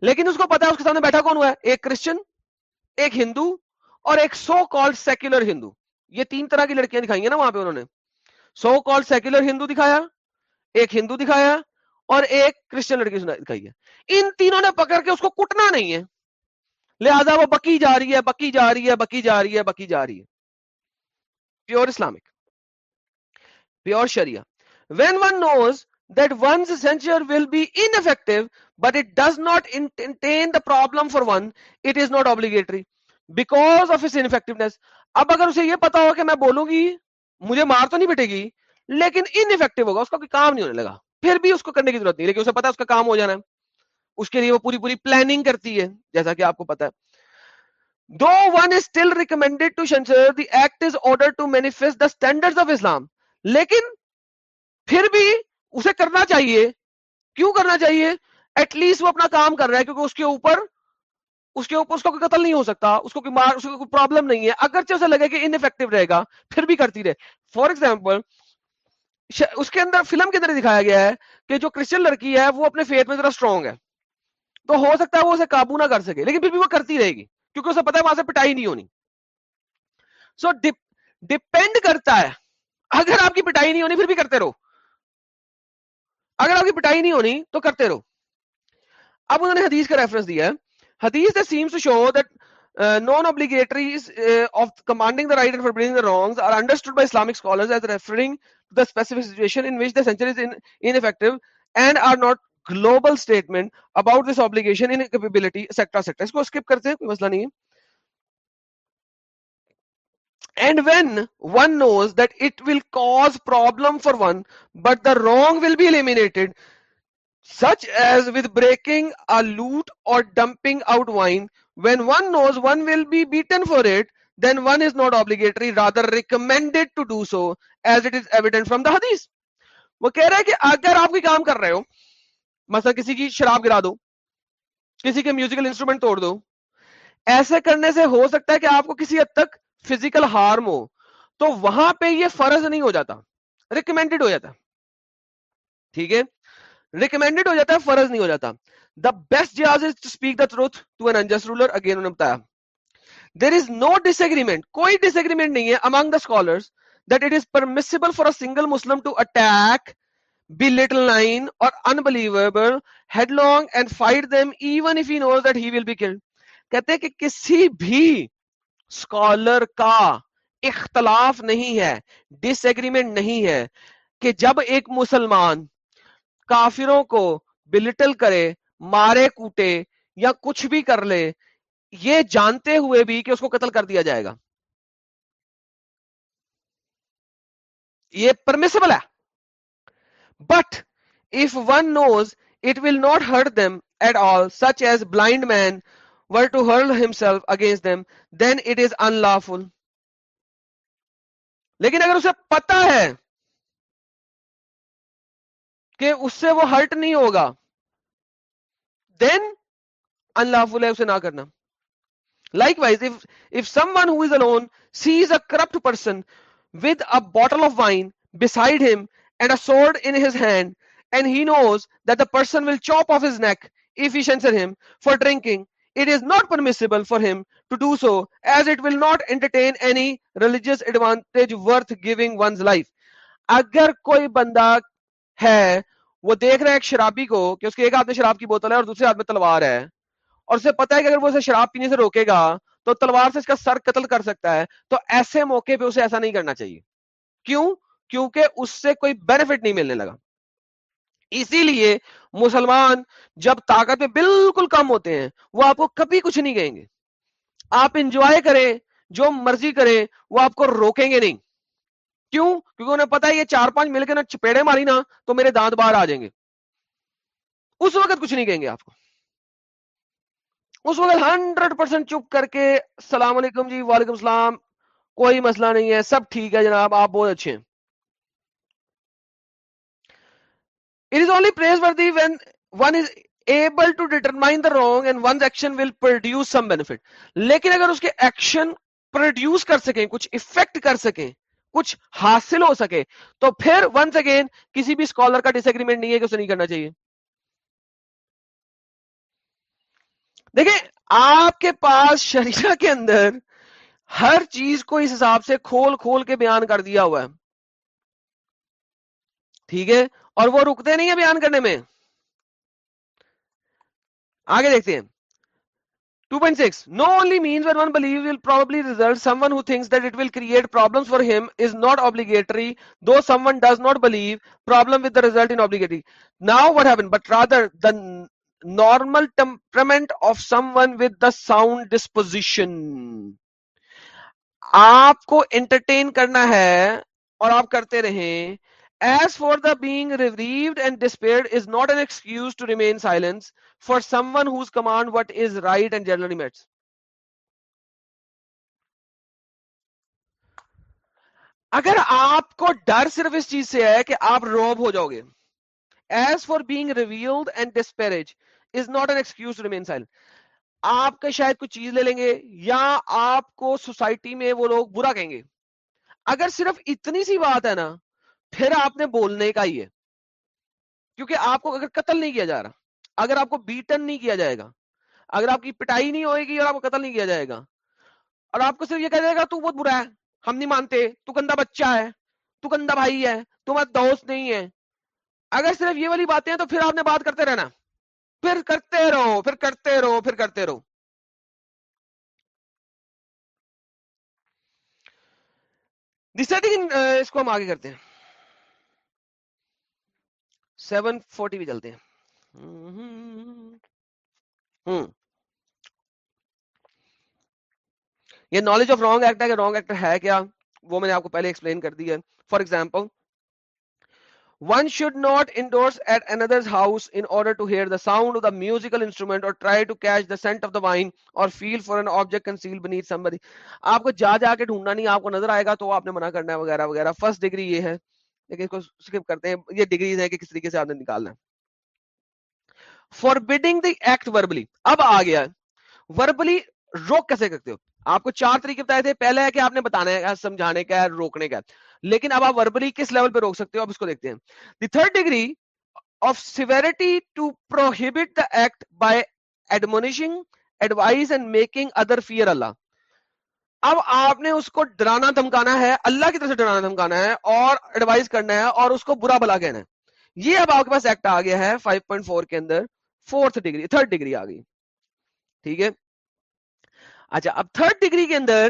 لیکن اس کو پتا ہے اس کے سامنے بیٹھا کون ہوا ہے؟ ایک کرسچن، ایک ہندو اور ایک سو کال سیکولر ہندو۔ یہ تین طرح کی لڑکیاں دکھائی ہیں نا وہاں پہ انہوں نے۔ سو کال سیکولر ہندو دکھایا، ایک ہندو دکھایا اور ایک کرسچن لڑکی دکھائی ہے۔ ان تینوں نے پکڑ کے اس کو کٹنا نہیں ہے۔ لہذا وہ بکی جا رہی ہے، بکی جا رہی ہے، بکی جا رہی ہے، بکی جا رہی ہے۔ Pure Islamic pure Shariah when one knows that one's censure will be ineffective but it does not contain the problem for one it is not obligatory. Because of its ineffectiveness. اب اگر اسے یہ پتا ہو کہ میں بولوں گی، مجھے مار تو نہیں بیٹے گی، لیکن انفیکٹو ہوگا، اس کا کوئی کام نہیں ہونے لگا۔ پھر بھی اس کو کرنے کی ضرورت نہیں، لیکن اسے پتا اس کا کام ہو جانا ہے۔ اس کے لیے وہ پوری پوری پلاننگ کرتی ہے، جیسا کہ آپ کو پتا ہے۔ Though one is still recommended to censure the act in order to manifest the standard of Islam لیکن پھر بھی اسے کرنا چاہیے۔ کیوں کرنا چاہیے؟ ایٹ لیسٹ وہ اپنا کام کر رہا ہے، کیونکہ اس کے اوپر، اس کے اوپر اس کا کوئی قتل نہیں ہو سکتا، اس کو کوئی مار، اس کو کوئی پرابلم نہیں ہے۔ اگرچہ اسے لگے کہ انفیکٹو رہے گا، پھر بھی کرتی رہے۔ فار ایگزامپل اس کے اندر فلم کے اندر دکھایا گیا ہے کہ جو کرسچن لڑکی ہے، وہ اپنے فیت میں ذرا اسٹرانگ ہے۔ تو ہو سکتا ہے وہ اسے قابو نہ کر سکے، لیکن پھر بھی وہ کرتی رہے گی، کیونکہ اسے پتا ہے وہاں سے پٹائی نہیں ہونی۔ سو ڈپینڈ کرتا ہے۔ اگر آپ کی پٹائی نہیں ہونی، پھر بھی کرتے رہو۔ اگر آپ کی پٹائی نہیں ہونی، تو کرتے رہو۔ اب انہوں نے حدیث کا ریفرنس دیا ہے۔ حدیث that seems to show that uh, non-obligatories uh, of commanding the right and forbidding the wrongs are understood by Islamic scholars as referring to the specific situation in which the censure is in, ineffective and are not global statement about this obligation incapability etc etc اس کو skip کرتے ہیں کوئی مسئلہ نہیں ہے and when one knows that it will cause problem for one but the wrong will be eliminated such as with breaking a lute or dumping out wine when one knows one will be beaten for it then one is not obligatory rather recommended to do so as it is evident from the hadith. وہ کہہ رہا ہے کہ اگر آپ کوئی کام کر رہے ہو مثلا کسی کی شراب گرا دو کسی کے میوزیکل انسٹرومنٹ توڑ دو ایسے کرنے سے ہو سکتا ہے کہ آپ کو کسی حد تک فزیکل ہارم ہو تو وہاں پہ یہ فرض نہیں ہو جاتا ریکمینڈیڈ ہو جاتا ٹھیک ہے ریکمینڈیڈ ہو جاتا ہے، فرض نہیں ہو جاتا۔ The best jazz is to speak the truth to an unjust ruler again انہوں نے بتایا۔ دیر از نو ڈس ایگریمنٹ کوئی ڈس ایگریمنٹ نہیں ہے among the scholars that it is permissible for a single Muslim to attack be little line or unbelievable headlong and fight them even if he knows that he will be killed کہتے ہیں کہ کسی بھی scholar کا اختلاف نہیں ہے ڈس agreement نہیں ہے کہ جب ایک مسلمان کافروں کو بلٹل کرے، مارے، کوٹے یا کچھ بھی کر لے، یہ جانتے ہوئے بھی کہ اس کو قتل کر دیا جائے گا۔ یہ پرمیسبل ہے۔ But if one knows it will not hurt them at all such as blind man were to hurl himself against them then it is unlawful لیکن اگر اسے پتا ہے کہ اس سے وہ ہرٹ نہیں ہوگا دین اللہ فل اسے نہ کرنا likewise if someone who's alone sees a corrupt person with a bottle of wine beside him and a sword in his hand and he knows that وائزلڈ person will chop off his neck if you censure him for drinking It is not permissible for him to do so as it will not entertain any religious advantage worth giving one's life. اگر کوئی بندہ ہے، وہ دیکھ رہا ہے ایک شرابی کو کہ اس کے ایک ہاتھ میں شراب کی بوتل ہے اور دوسرے ہاتھ میں تلوار ہے۔ اور اسے پتا ہے کہ اگر وہ اسے شراب پینے سے روکے گا تو تلوار سے اس کا سر قتل کر سکتا ہے۔ تو ایسے موقع پہ اسے ایسا نہیں کرنا چاہیے۔ کیوں؟ کیونکہ اس سے کوئی بینیفٹ نہیں ملنے لگا۔ اسی لیے مسلمان جب طاقت میں بالکل کم ہوتے ہیں، وہ آپ کو کبھی کچھ نہیں کہیں گے۔ آپ انجوائے کریں جو مرضی کریں، وہ آپ کو روکیں گے نہیں۔ کیوں؟ کیونکہ انہیں پتا ہے یہ چار پانچ مل کے نا چپیڑے ماری نا، تو میرے دانت باہر آ جائیں گے۔ اس وقت کچھ نہیں کہیں گے آپ کو۔ اس وقت ہنڈریڈ پرسینٹ چپ کر کے، السلام علیکم جی وعلیکم السلام، کوئی مسئلہ نہیں ہے، سب ٹھیک ہے جناب، آپ بہت اچھے ہیں۔ It is only praiseworthy when one is able to determine the wrong and one's action will produce some benefit. لیکن اگر اس کے ایکشن پروڈیوس کر سکیں، کچھ افیکٹ کر سکیں کچھ حاصل ہو سکے، تو پھر ونس اگین کسی بھی اسکالر کا ڈس ایگریمنٹ نہیں ہے کہ اسے نہیں کرنا چاہیے۔ دیکھیں، آپ کے پاس شریعہ کے اندر ہر چیز کو اس حساب سے کھول کھول کے بیان کر دیا ہوا ہے۔ ٹھیک ہے؟ اور وہ رکتے نہیں ہیں بیان کرنے میں۔ آگے دیکھتے ہیں۔ 2.6 no only means when one believes will probably result someone who thinks that it will create problems for him is not obligatory though someone does not believe problem with the result in obligatory now what happened but rather the normal temperament of someone with the sound disposition آپ کو entertain کرنا ہے اور آپ کرتے رہیں As for the being relieved and despaired is not an excuse to remain silent for someone whose command what is right and generally met. اگر آپ کو ڈر صرف اس چیز سے ہے کہ آپ روب ہو جاؤ گے۔ As for being reviled and disparage is not an excuse remain silent آپ کا شاید کچھ چیز لے لیں گے یا آپ کو سوسائٹی میں وہ لوگ برا کہیں گے۔ اگر صرف اتنی سی بات ہے نا پھر آپ نے بولنے کا ہی ہے کیونکہ آپ کو اگر قتل نہیں کیا جا رہا، اگر آپ کو بیٹن نہیں کیا جائے گا، اگر آپ کی پٹائی نہیں ہوئے گی اور آپ کو قتل نہیں کیا جائے گا، اور آپ کو صرف یہ کہہ جائے گا، تو بہت برا ہے، ہم نہیں مانتے، تو گندا بچہ ہے، تو گندا بھائی ہے تمہارا دوست نہیں ہے۔ اگر صرف یہ والی باتیں ہیں تو پھر آپ نے بات کرتے رہنا۔ پھر کرتے رہو، پھر کرتے رہو، پھر کرتے رہو۔ دوسرا سیٹنگ uh, اس کو ہم آگے کرتے ہیں۔ سیون فورٹی بھی چلتے ہیں۔ یہ نالج آف رانگ ایکٹ ہے کہ رانگ ایکٹر ہے کیا؟ وہ میں نے آپ کو پہلے ایکسپلین کر دی ہے۔ For example One should not endorse at another's house in order to hear the sound of the musical instrument or try to catch the scent of the wine or feel for an object concealed beneath somebody. آپ کو جا جا کے ڈھونڈنا نہیں، آپ کو نظر آئے گا تو آپ نے منع کرنا ہے، وغیرہ وغیرہ۔ فرسٹ ڈگری یہ ہے۔ لیکن اس کو سکپ کرتے ہیں۔ یہ ڈگریز ہیں کہ کس طریقے سے آپ نے نکالنا ہے۔ Forbidding the act verbally اب آ گیا۔ وربلی روک کیسے کرتے ہو؟ آپ کو چار طریقے بتائے تھے۔ پہلے ہے کہ آپ نے بتانا ہے، سمجھانے کا ہے، روکنے کا لیکن اب آپ وربلی کس لیول پہ روک سکتے ہو؟ اب اس کو دیکھتے ہیں۔ The third degree of severity to prohibit the act by admonishing advise and making other fear Allah اب آپ نے اس کو ڈرانا دھمکانا ہے، اللہ کی طرف سے ڈرانا دھمکانا ہے اور ایڈوائز کرنا ہے اور اس کو برا بلا کہنا ہے۔ یہ اب آپ کے پاس ایکٹ آ گیا ہے 5.4 کے اندر فورتھ ڈگری تھرڈ ڈگری آ گئی۔ ٹھیک ہے؟ اچھا اب تھرڈ ڈگری کے اندر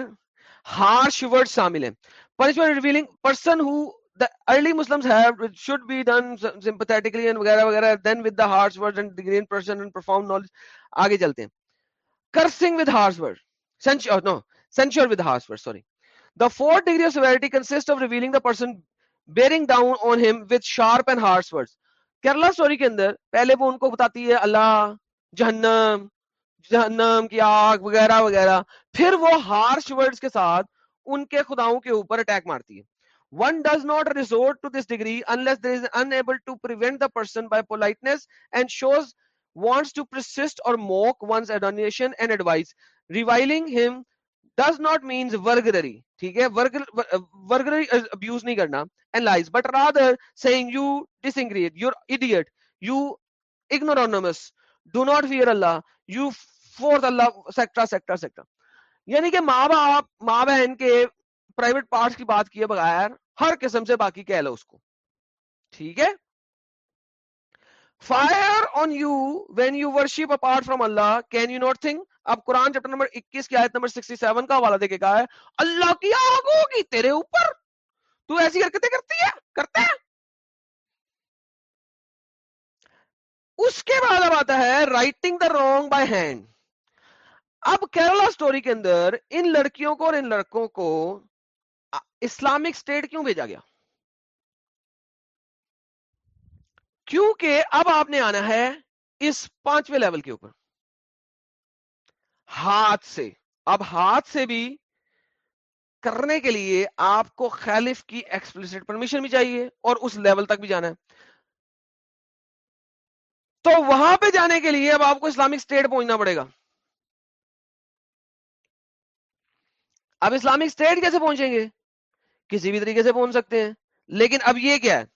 ہارش ورڈ شامل ہیں۔ Punishment revealing person who the early Muslims have should be done sympathetically and وغیرہ وغیرہ، then with the harsh words and degree in person and profound knowledge آگے چلتے ہیں۔ Cursing with harsh words censure no censure with harsh words sorry. The fourth degree of severity consists of revealing the person bearing down on him with sharp and harsh words. Kerala story کے اندر پہلے وہ ان کو بتاتی ہے اللہ، جہنم جہنم کی آگ، وغیرہ وغیرہ۔ پھر وہ ہارش ورڈز کے ساتھ ان کے خداؤں کے اوپر اٹیک مارتی ہے۔ One does not resort to this degree unless there is unable to prevent the person by politeness and shows wants to persist or mock one's admonition and advise reviling him does not means ورگرری ٹھیک ہے ورگرری abuse نہیں کرنا and lies but rather saying you this ingrate your idiot you ignoramus do not fear Allah you fourth اللہ سیکٹر سیکٹر یعنی کہ ماں باپ ماں بہن کے پرائیویٹ پارٹس کی بات کیے بغیر ہر قسم سے باقی کہہ لو اس کو ٹھیک ہے fie on you when you worship apart from Allah can you not think اب قرآن چیپٹر نمبر اکیس کی آیت نمبر سکسٹی سیون کا حوالہ دے کے کہا ہے. اللہ کی آگ ہوگی تیرے اوپر. تو ایسی حرکتیں کرتی ہے؟ کرتے ہیں اس کے بعد اب آتا ہے righting the wrong by hand اب کیرلا سٹوری کے اندر ان لڑکیوں کو اور ان لڑکوں کو اسلامک اسٹیٹ کیوں بھیجا گیا؟ کیونکہ اب آپ نے آنا ہے اس پانچویں لیول کے اوپر۔ ہاتھ سے۔ اب ہاتھ سے بھی کرنے کے لیے آپ کو خالف کی ایکسپلسٹ پرمیشن بھی چاہیے اور اس لیول تک بھی جانا ہے۔ تو وہاں پہ جانے کے لیے اب آپ کو اسلامک اسٹیٹ پہنچنا پڑے گا۔ اب اسلامک اسٹیٹ کیسے پہنچیں گے؟ کسی بھی طریقے سے پہنچ سکتے ہیں۔ لیکن اب یہ کیا ہے؟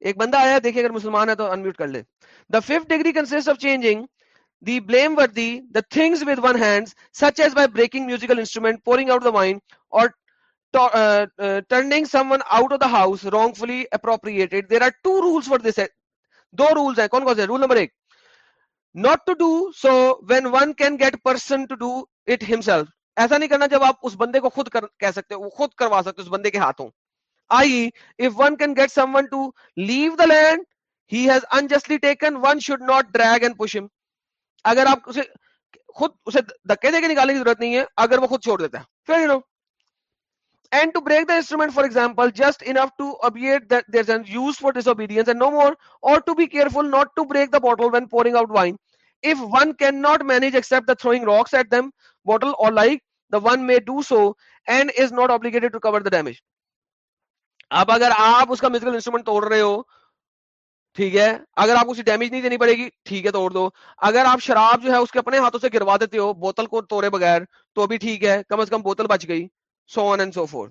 ایک بندہ آیا دیکھیں اگر مسلمان ہے تو انمیوٹ کر لے۔ The fifth degree consist of changing the blameworthy the things with one hand such as by breaking musical instrument pouring out the mind or turning someone out of the house wrongfully appropriated there are two rules for this do rules ہیں۔ کون کون سے؟ Rule number ایک۔ Not to do so when one can get person to do it himself ایسا نہیں کرنا جب آپ اس بندے کو خود کر, کہہ سکتے ہو خود کروا سکتے اس بندے کے ہاتھوں۔ I if one can get someone to leave the land he has unjustly taken one should not drag and push him اگر آپ اسے خود اسے دھکے دے کے نکالنے کی ضرورت نہیں ہے اگر وہ خود چھوڑ دیتا ہے پھر you know and to break the instrument for example just enough to obviate that there's an use for disobedience and no more or to be careful not to break the bottle when pouring out wine if one cannot manage except the throwing rocks at them bottle or like the one may do so and is not obligated to cover the damage اب اگر آپ اس کا musical instrument توڑ رہے ہو، ٹھیک ہے، اگر آپ اسے ڈیمیج نہیں دینی پڑے گی، ٹھیک ہے، توڑ دو۔ اگر آپ شراب جو ہے اس کے اپنے ہاتھوں سے گروا دیتے ہو، بوتل کو توڑے بغیر، تو بھی ٹھیک ہے، کم از کم بوتل بچ گئی so on and so forth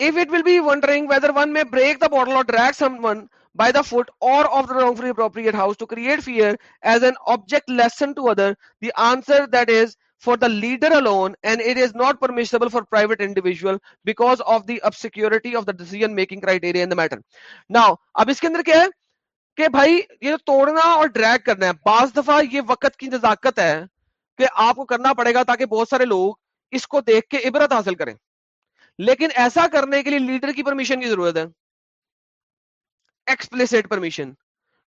if it will be wondering whether one may break the bottle or drag someone by the foot or of the wrongfully appropriate house to create fear as an object lesson to other the answer that is for the leader alone and it is not permissible for private individual because of the obscurity of the decision making criteria in the matter. Now اب اس کے اندر کیا ہے کہ بھائی یہ توڑنا اور drag کرنا ہے، بعض دفعہ یہ وقت کی نزاکت ہے کہ آپ کو کرنا پڑے گا تاکہ بہت سارے لوگ اس کو دیکھ کے عبرت حاصل کریں۔ لیکن ایسا کرنے کے لیے لیڈر کی پرمیشن کی ضرورت ہے۔ ایکسپلسٹ پرمیشن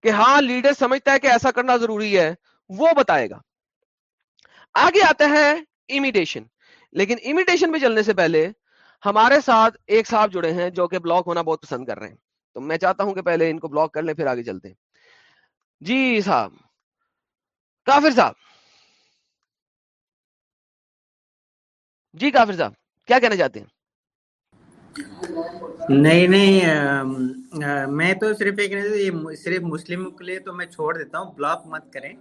کہ ہاں لیڈر سمجھتا ہے کہ ایسا کرنا ضروری ہے، وہ بتائے گا۔ آگے آتا ہے امیڈیشن لیکن امیڈیشن پہ چلنے سے پہلے ہمارے ساتھ ایک صاحب جڑے ہیں جو کہ بلاک ہونا بہت پسند کر رہے ہیں۔ تو میں چاہتا ہوں کہ پہلے ان کو بلاک کر لیں، پھر آگے چلتے ہیں۔ جی صاحب، کافر صاحب۔ جی کافر صاحب، کیا کہنا چاہتے ہیں؟ نہیں نہیں میں تو صرف ایک صرف مسلموں کے لیے تو میں چھوڑ دیتا ہوں بلاک مت کریں۔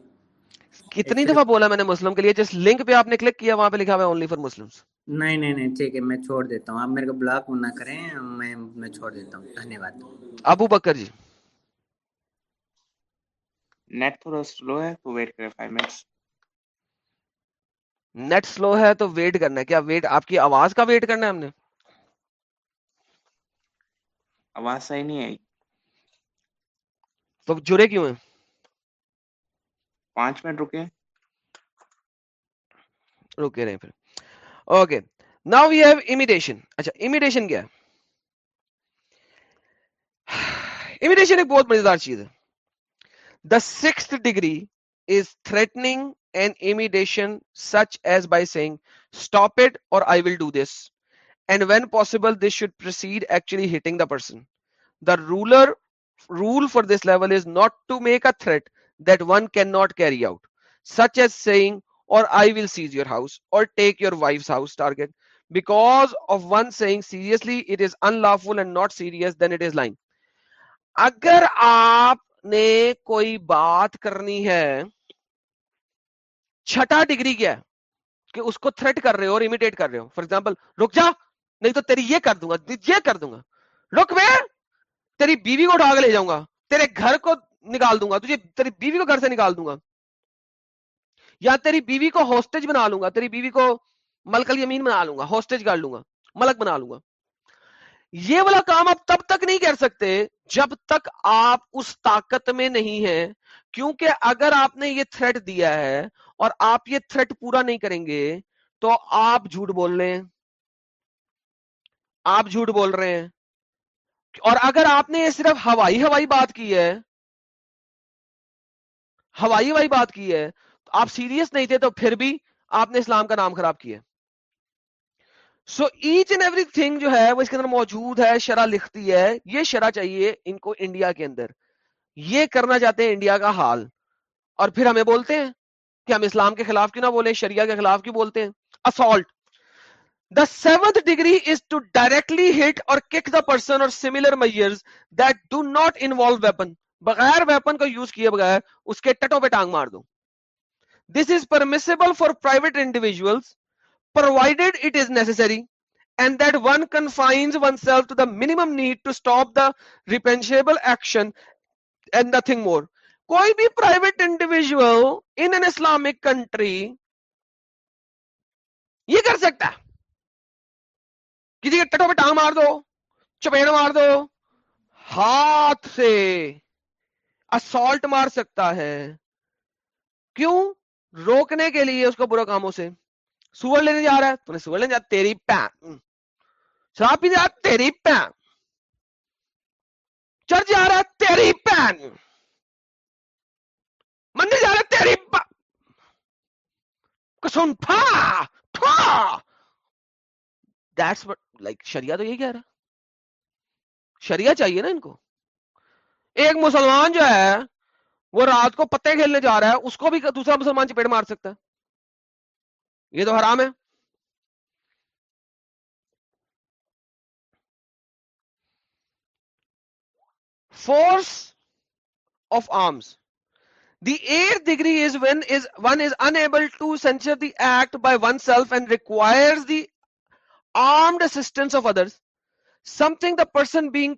کتنی دفعہ بولا میں نے مسلم کے لیے؟ جس لنک پہ آپ نے کلک کیا وہاں پہ لکھا ہوا ہے اونلی فار مسلمس نہیں نہیں نہیں ٹھیک ہے میں چھوڑ دیتا ہوں۔ آپ میرے کو بلاک نہ کریں میں میں چھوڑ دیتا ہوں۔ دھنیہ واد ابو بکر جی۔ نیٹ تھوڑا سلو ہے تو ویٹ کریں 5 منٹس نیٹ سلو ہے تو ویٹ کرنا ہے۔ کیا ویٹ آپ کی آواز کا ویٹ کرنا ہے ہم نے؟ آواز صحیح نہیں آئی۔ تو جڑے کیوں ہیں؟ پانچ منٹ رکے۔ رکے رہے پھر۔ Okay, now we have imitation. اچھا امیٹیشن کیا ہے؟ امیٹیشن ایک بہت مزیدار چیز ہے۔ The six degree is threatening and intimidation such as by saying stop it or I will do this and when possible this should precede actually hitting the person the ruler rule for this level is not to make a threat that one cannot carry out, such as saying, or I will seize your house, or take your wife's house target. Because of one saying seriously, it is unlawful and not serious, then it is lying. اگر آپ نے کوئی بات کرنی ہے چھٹا degree کیا ہے کہ اس کو تھریٹ کر رہے ہو اور امیڈیٹ کر رہے ہو فار ایگزامپل رک جا نہیں تو تیری یہ کر دوں گا یہ کر دوں گا رک میں تیری بیوی کو اٹھا کے لے جاؤں گا تیرے گھر کو نکال دوں گا، تجھے تیری بیوی کو گھر سے نکال دوں گا۔ یا تیری بیوی کو ہوسٹیج بنا لوں گا، تیری بیوی کو ملکل یمین بنا لوں گا ہوسٹیج کر لوں گا، ملک بنا لوں گا۔ یہ والا کام آپ تب تک نہیں کر سکتے جب تک آپ اس طاقت میں نہیں ہیں، کیونکہ اگر آپ نے یہ تھریٹ دیا ہے اور آپ یہ تھریٹ پورا نہیں کریں گے تو آپ جھوٹ بول رہے ہیں۔ آپ جھوٹ بول رہے ہیں۔ اور اگر آپ نے یہ صرف ہوائی ہوائی بات کی ہے ہوائی وائی بات کی ہے، آپ سیریس نہیں تھے تو پھر بھی آپ نے اسلام کا نام خراب کیا۔ So each and everything جو ہے، وہ اس کے اندر موجود ہے، شرح لکھتی ہے۔ یہ شرح چاہیے ان کو انڈیا کے اندر۔ یہ کرنا چاہتے ہیں انڈیا کا حال۔ اور پھر ہمیں بولتے ہیں کہ ہم اسلام کے خلاف کیوں نہ بولیں، شریعہ کے خلاف کیوں بولتے ہیں؟ Assault the seventh degree is to directly hit or kick the person or similar measures that do not involve weapon بغیر ویپن کو یوز کیے بغیر اس کے ٹٹوں پہ ٹانگ مار دو this is permissible for private individual provided it is necessary and that one confines oneself to the minimum need need to stop the action action and more. More کوئی بھی individual in an Islamic country country یہ کر سکتا ہے کسی کے ٹٹوں پہ ٹانگ مار دو، چپیڑ مار دو، ہاتھ سے اسالٹ مار سکتا ہے۔ کیوں؟ روکنے کے لیے اس کو برا کاموں سے۔ سور لینے جا رہا ہے۔ تو نے سور لینے جا تیری پین شراب پینے جا تیری پین چرچ جا رہا ہے۔ تیری پین مندر جا رہا ہے۔ تیری پا کسون پھا! پھا! دیٹس وٹ لائک شریعہ تو یہ کہہ رہا۔ شریعہ چاہیے نا ان کو۔ ایک مسلمان جو ہے، وہ رات کو پتے کھیلنے جا رہا ہے، اس کو بھی دوسرا مسلمان چپیٹ مار سکتا ہے۔ یہ تو حرام ہے۔ Force of arms the eight degree is when is one is unable to censure the act by oneself and require the armed assistance of others something the person being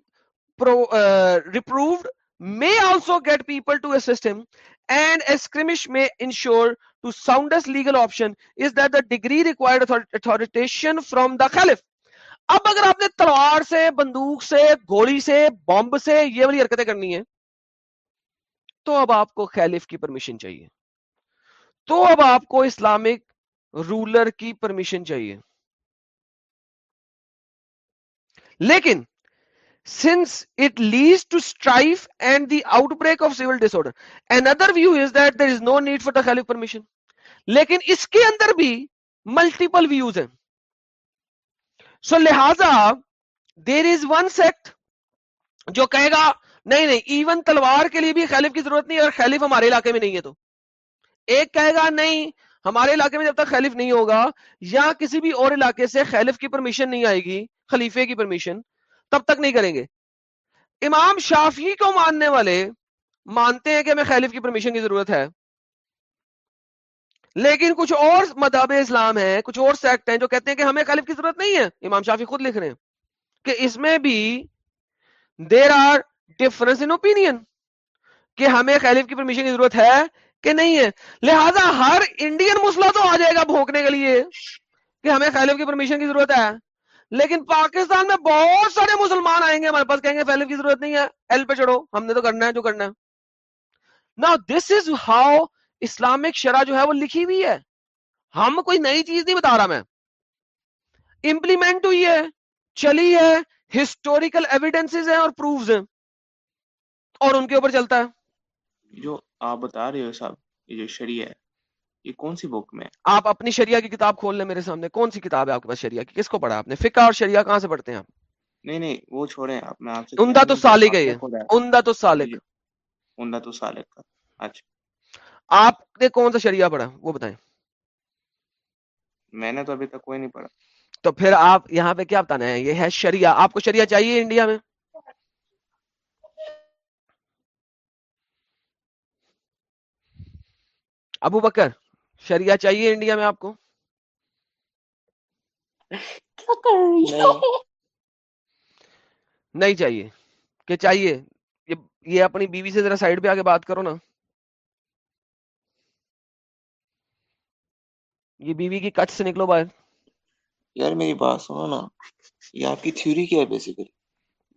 pro, uh, reproved may also get people to assist him and a skirmish may ensure to soundest legal option is that the degree required authorization from the caliph اب اگر آپ نے تلوار سے بندوق سے گولی سے بمب سے یہ والی حرکتیں کرنی ہیں تو اب آپ کو خیلف کی پرمیشن چاہیے تو اب آپ کو اسلامک رولر کی پرمیشن چاہیے لیکن since it leads to strife and the outbreak of civil disorder. Another view is that there is no need for the Khalif permission. لیکن اس کے اندر بھی ملٹیپل ویوز ہیں سو so, لہذا دیر از ون سیکٹ جو کہے گا نہیں نہیں ایون تلوار کے لیے بھی خیلف کی ضرورت نہیں اور خیلف ہمارے علاقے میں نہیں ہے تو ایک کہے گا نہیں ہمارے علاقے میں جب تک خیلف نہیں ہوگا یا کسی بھی اور علاقے سے خیلف کی پرمیشن نہیں آئے گی خلیفے کی پرمیشن تب تک نہیں کریں گے۔ امام شافی کو ماننے والے مانتے ہیں کہ ہمیں خیلف کی پرمیشن کی ضرورت ہے۔ لیکن کچھ اور مذہب اسلام ہیں، کچھ اور سیکٹ ہیں جو کہتے ہیں کہ ہمیں خیلف کی ضرورت نہیں ہے۔ امام شافی خود لکھ رہے ہیں کہ اس میں بھی there are difference in opinion کہ ہمیں خیلف کی پرمیشن کی ضرورت ہے کہ نہیں ہے۔ لہذا ہر انڈین مسئلہ تو آ جائے گا بھونکنے کے لیے کہ ہمیں خیلف کی پرمیشن کی ضرورت ہے۔ لیکن پاکستان میں بہت سارے مسلمان آئیں گے، ہمارے پاس کہیں گے پہلے کی ضرورت نہیں ہے ایل پہ چڑھو، ہم نے تو کرنا ہے جو کرنا ہے۔ نا دس از ہاؤ اسلامک شرح جو ہے وہ لکھی ہوئی ہے۔ ہم کوئی نئی چیز نہیں بتا رہا میں۔ امپلیمنٹ ہوئی ہے، چلی ہے ہسٹوریکل ایویڈینس ہیں اور پروفز ہیں۔ اور ان کے اوپر چلتا ہے۔ جو آپ بتا رہے ہو صاحب، یہ جو شریعہ ہے یہ کون سی بک میں آپ اپنی شریعہ کی کتاب کھول لیں میرے سامنے کون سی کتاب ہے آپ کے پاس شریعہ کی؟ کس کو پڑھا آپ نے؟ فکا اور شریعہ کہاں سے پڑھتے ہیں آپ؟ نہیں نہیں وہ چھوڑیں آپ میں آپ سے عمدہ تو سالک ہے عمدہ تو سالک۔ جی، عمدہ تو سالک کا اچھا۔ آپ نے کون سا شریعہ پڑھا؟ وہ بتائیں۔ میں نے تو ابھی تک کوئی نہیں پڑھا۔ تو پھر آپ یہاں پہ کیا بتانا ہے؟ یہ ہے شریعہ۔ آپ کو شریعہ چاہیے انڈیا میں؟ ابو بکر۔ شریا چاہیے انڈیا میں آپ کو؟ نہیں۔ چاہیے۔ کہ چاہیے۔ یہ اپنی بیوی سے ذرا سائڈ پہ آ کے بات کرو نا۔ یہ بیوی کی کٹ سے نکلو باہر۔ یار میری بات سنو نا۔ یہ آپ کی تھیوری کیا ہے بیسیکلی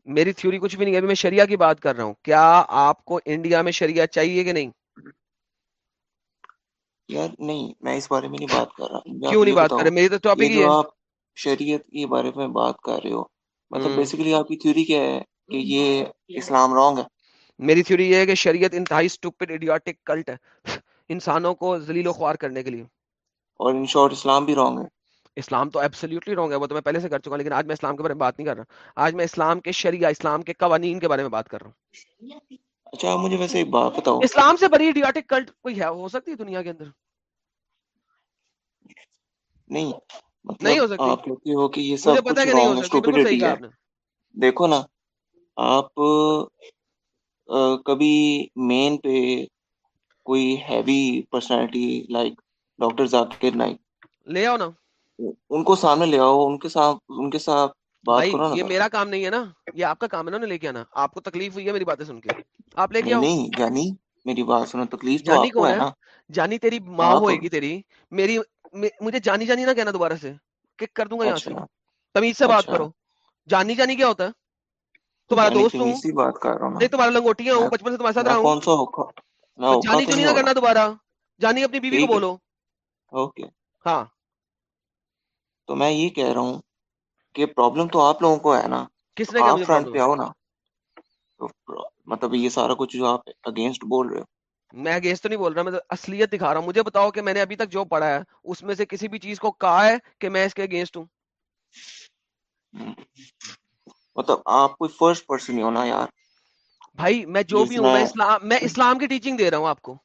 میری تھیوری کچھ بھی نہیں ہے ابھی میں شریعہ کی بات کر رہا ہوں۔ کیا آپ کو انڈیا میں شریعہ چاہیے کہ نہیں؟ یار نہیں میں اس بارے میں نہیں بات کر رہا۔ کیوں نہیں بات کر رہے؟ میری تو ٹاپک ہی ہے۔ آپ شریعت کے بارے میں بات کر رہے ہو مطلب بیسیکلی آپ کی تھیوری کیا ہے کہ یہ اسلام رانگ ہے؟ میری تھیوری یہ ہے کہ شریعت انتہائی سٹوپڈ ایڈیوٹک کلٹ ہے۔ انسانوں کو ذلیل و خوار کرنے کے لیے۔ اور ان شارٹ اسلام بھی رانگ ہے۔ اسلام تو ایبسلیوٹلی رانگ ہے وہ تو میں پہلے سے کر چکا ہوں لیکن آج میں اسلام کے بارے میں بات نہیں کر رہا۔ آج میں اسلام کے شریعہ اسلام کے قوانین کے بارے میں بات کر رہا ہوں۔ اچھا مجھے ویسے ایک بات بتاؤ۔ اسلام سے کلٹ کوئی ہے؟ ہو سکتی دنیا کے اندر؟ نہیں مطلب نہیں ہو سکتی۔ آپ کہتے ہو کہ یہ سب کچھ سٹوپیڈیٹی ہے۔ دیکھو نا آپ کبھی مین پہ کوئی heavy personality like doctor Zakir Naik لے آؤ نا۔ ان کو سامنے لے آؤ ان کے ساتھ ان کے ساتھ بھائی یہ میرا کام نہیں ہے نا۔ یہ آپ کا کام ہے نا لے کے آنا۔ آپ کو تکلیف ہوئی ہے میری باتیں سن کے۔ آپ لے کے آؤ۔ نہیں یعنی میری بات سنو تکلیف جانی کو ہے جانی تیری ماں ہاں، ہوئے گی تیری۔ میری مجھے جانی جانی نہ کہنا دوبارہ سے۔ کک کر دوں گا یہاں سے۔ اچھا۔ تمیز سے بات اچھا۔ کرو۔ جانی جانی کیا ہوتا ہے؟ تمہارا دوست ہوں۔ نہیں تمہارا لنگوٹیاں ہوں بچپن سے تمہارے ساتھ رہا ہوں۔ جانی جانی نہ کرنا دوبارہ۔ جانی اپنی بیوی کو بولو۔ اوکے۔ ہاں۔ تو میں یہ کہہ رہا ہوں کہ پرابلم تو آپ لوگوں کو ہے نا کس نے آپ فرنٹ پہ آؤ نا۔ مطلب یہ سارا کچھ جو آپ اگینسٹ بول رہے ہو۔ میں اگینسٹ تو نہیں بول رہا میں اصلیت دکھا رہا ہوں۔ مجھے بتاؤ کہ میں نے ابھی تک جو پڑھا ہے اس میں سے کسی بھی چیز کو کہا ہے کہ میں اس کے اگینسٹ ہوں؟ مطلب آپ کوئی فرسٹ پرسن نہیں ہونا یار۔ بھائی میں جو بھی ہوں میں اسلام میں اسلام کی ٹیچنگ دے رہا ہوں آپ کو۔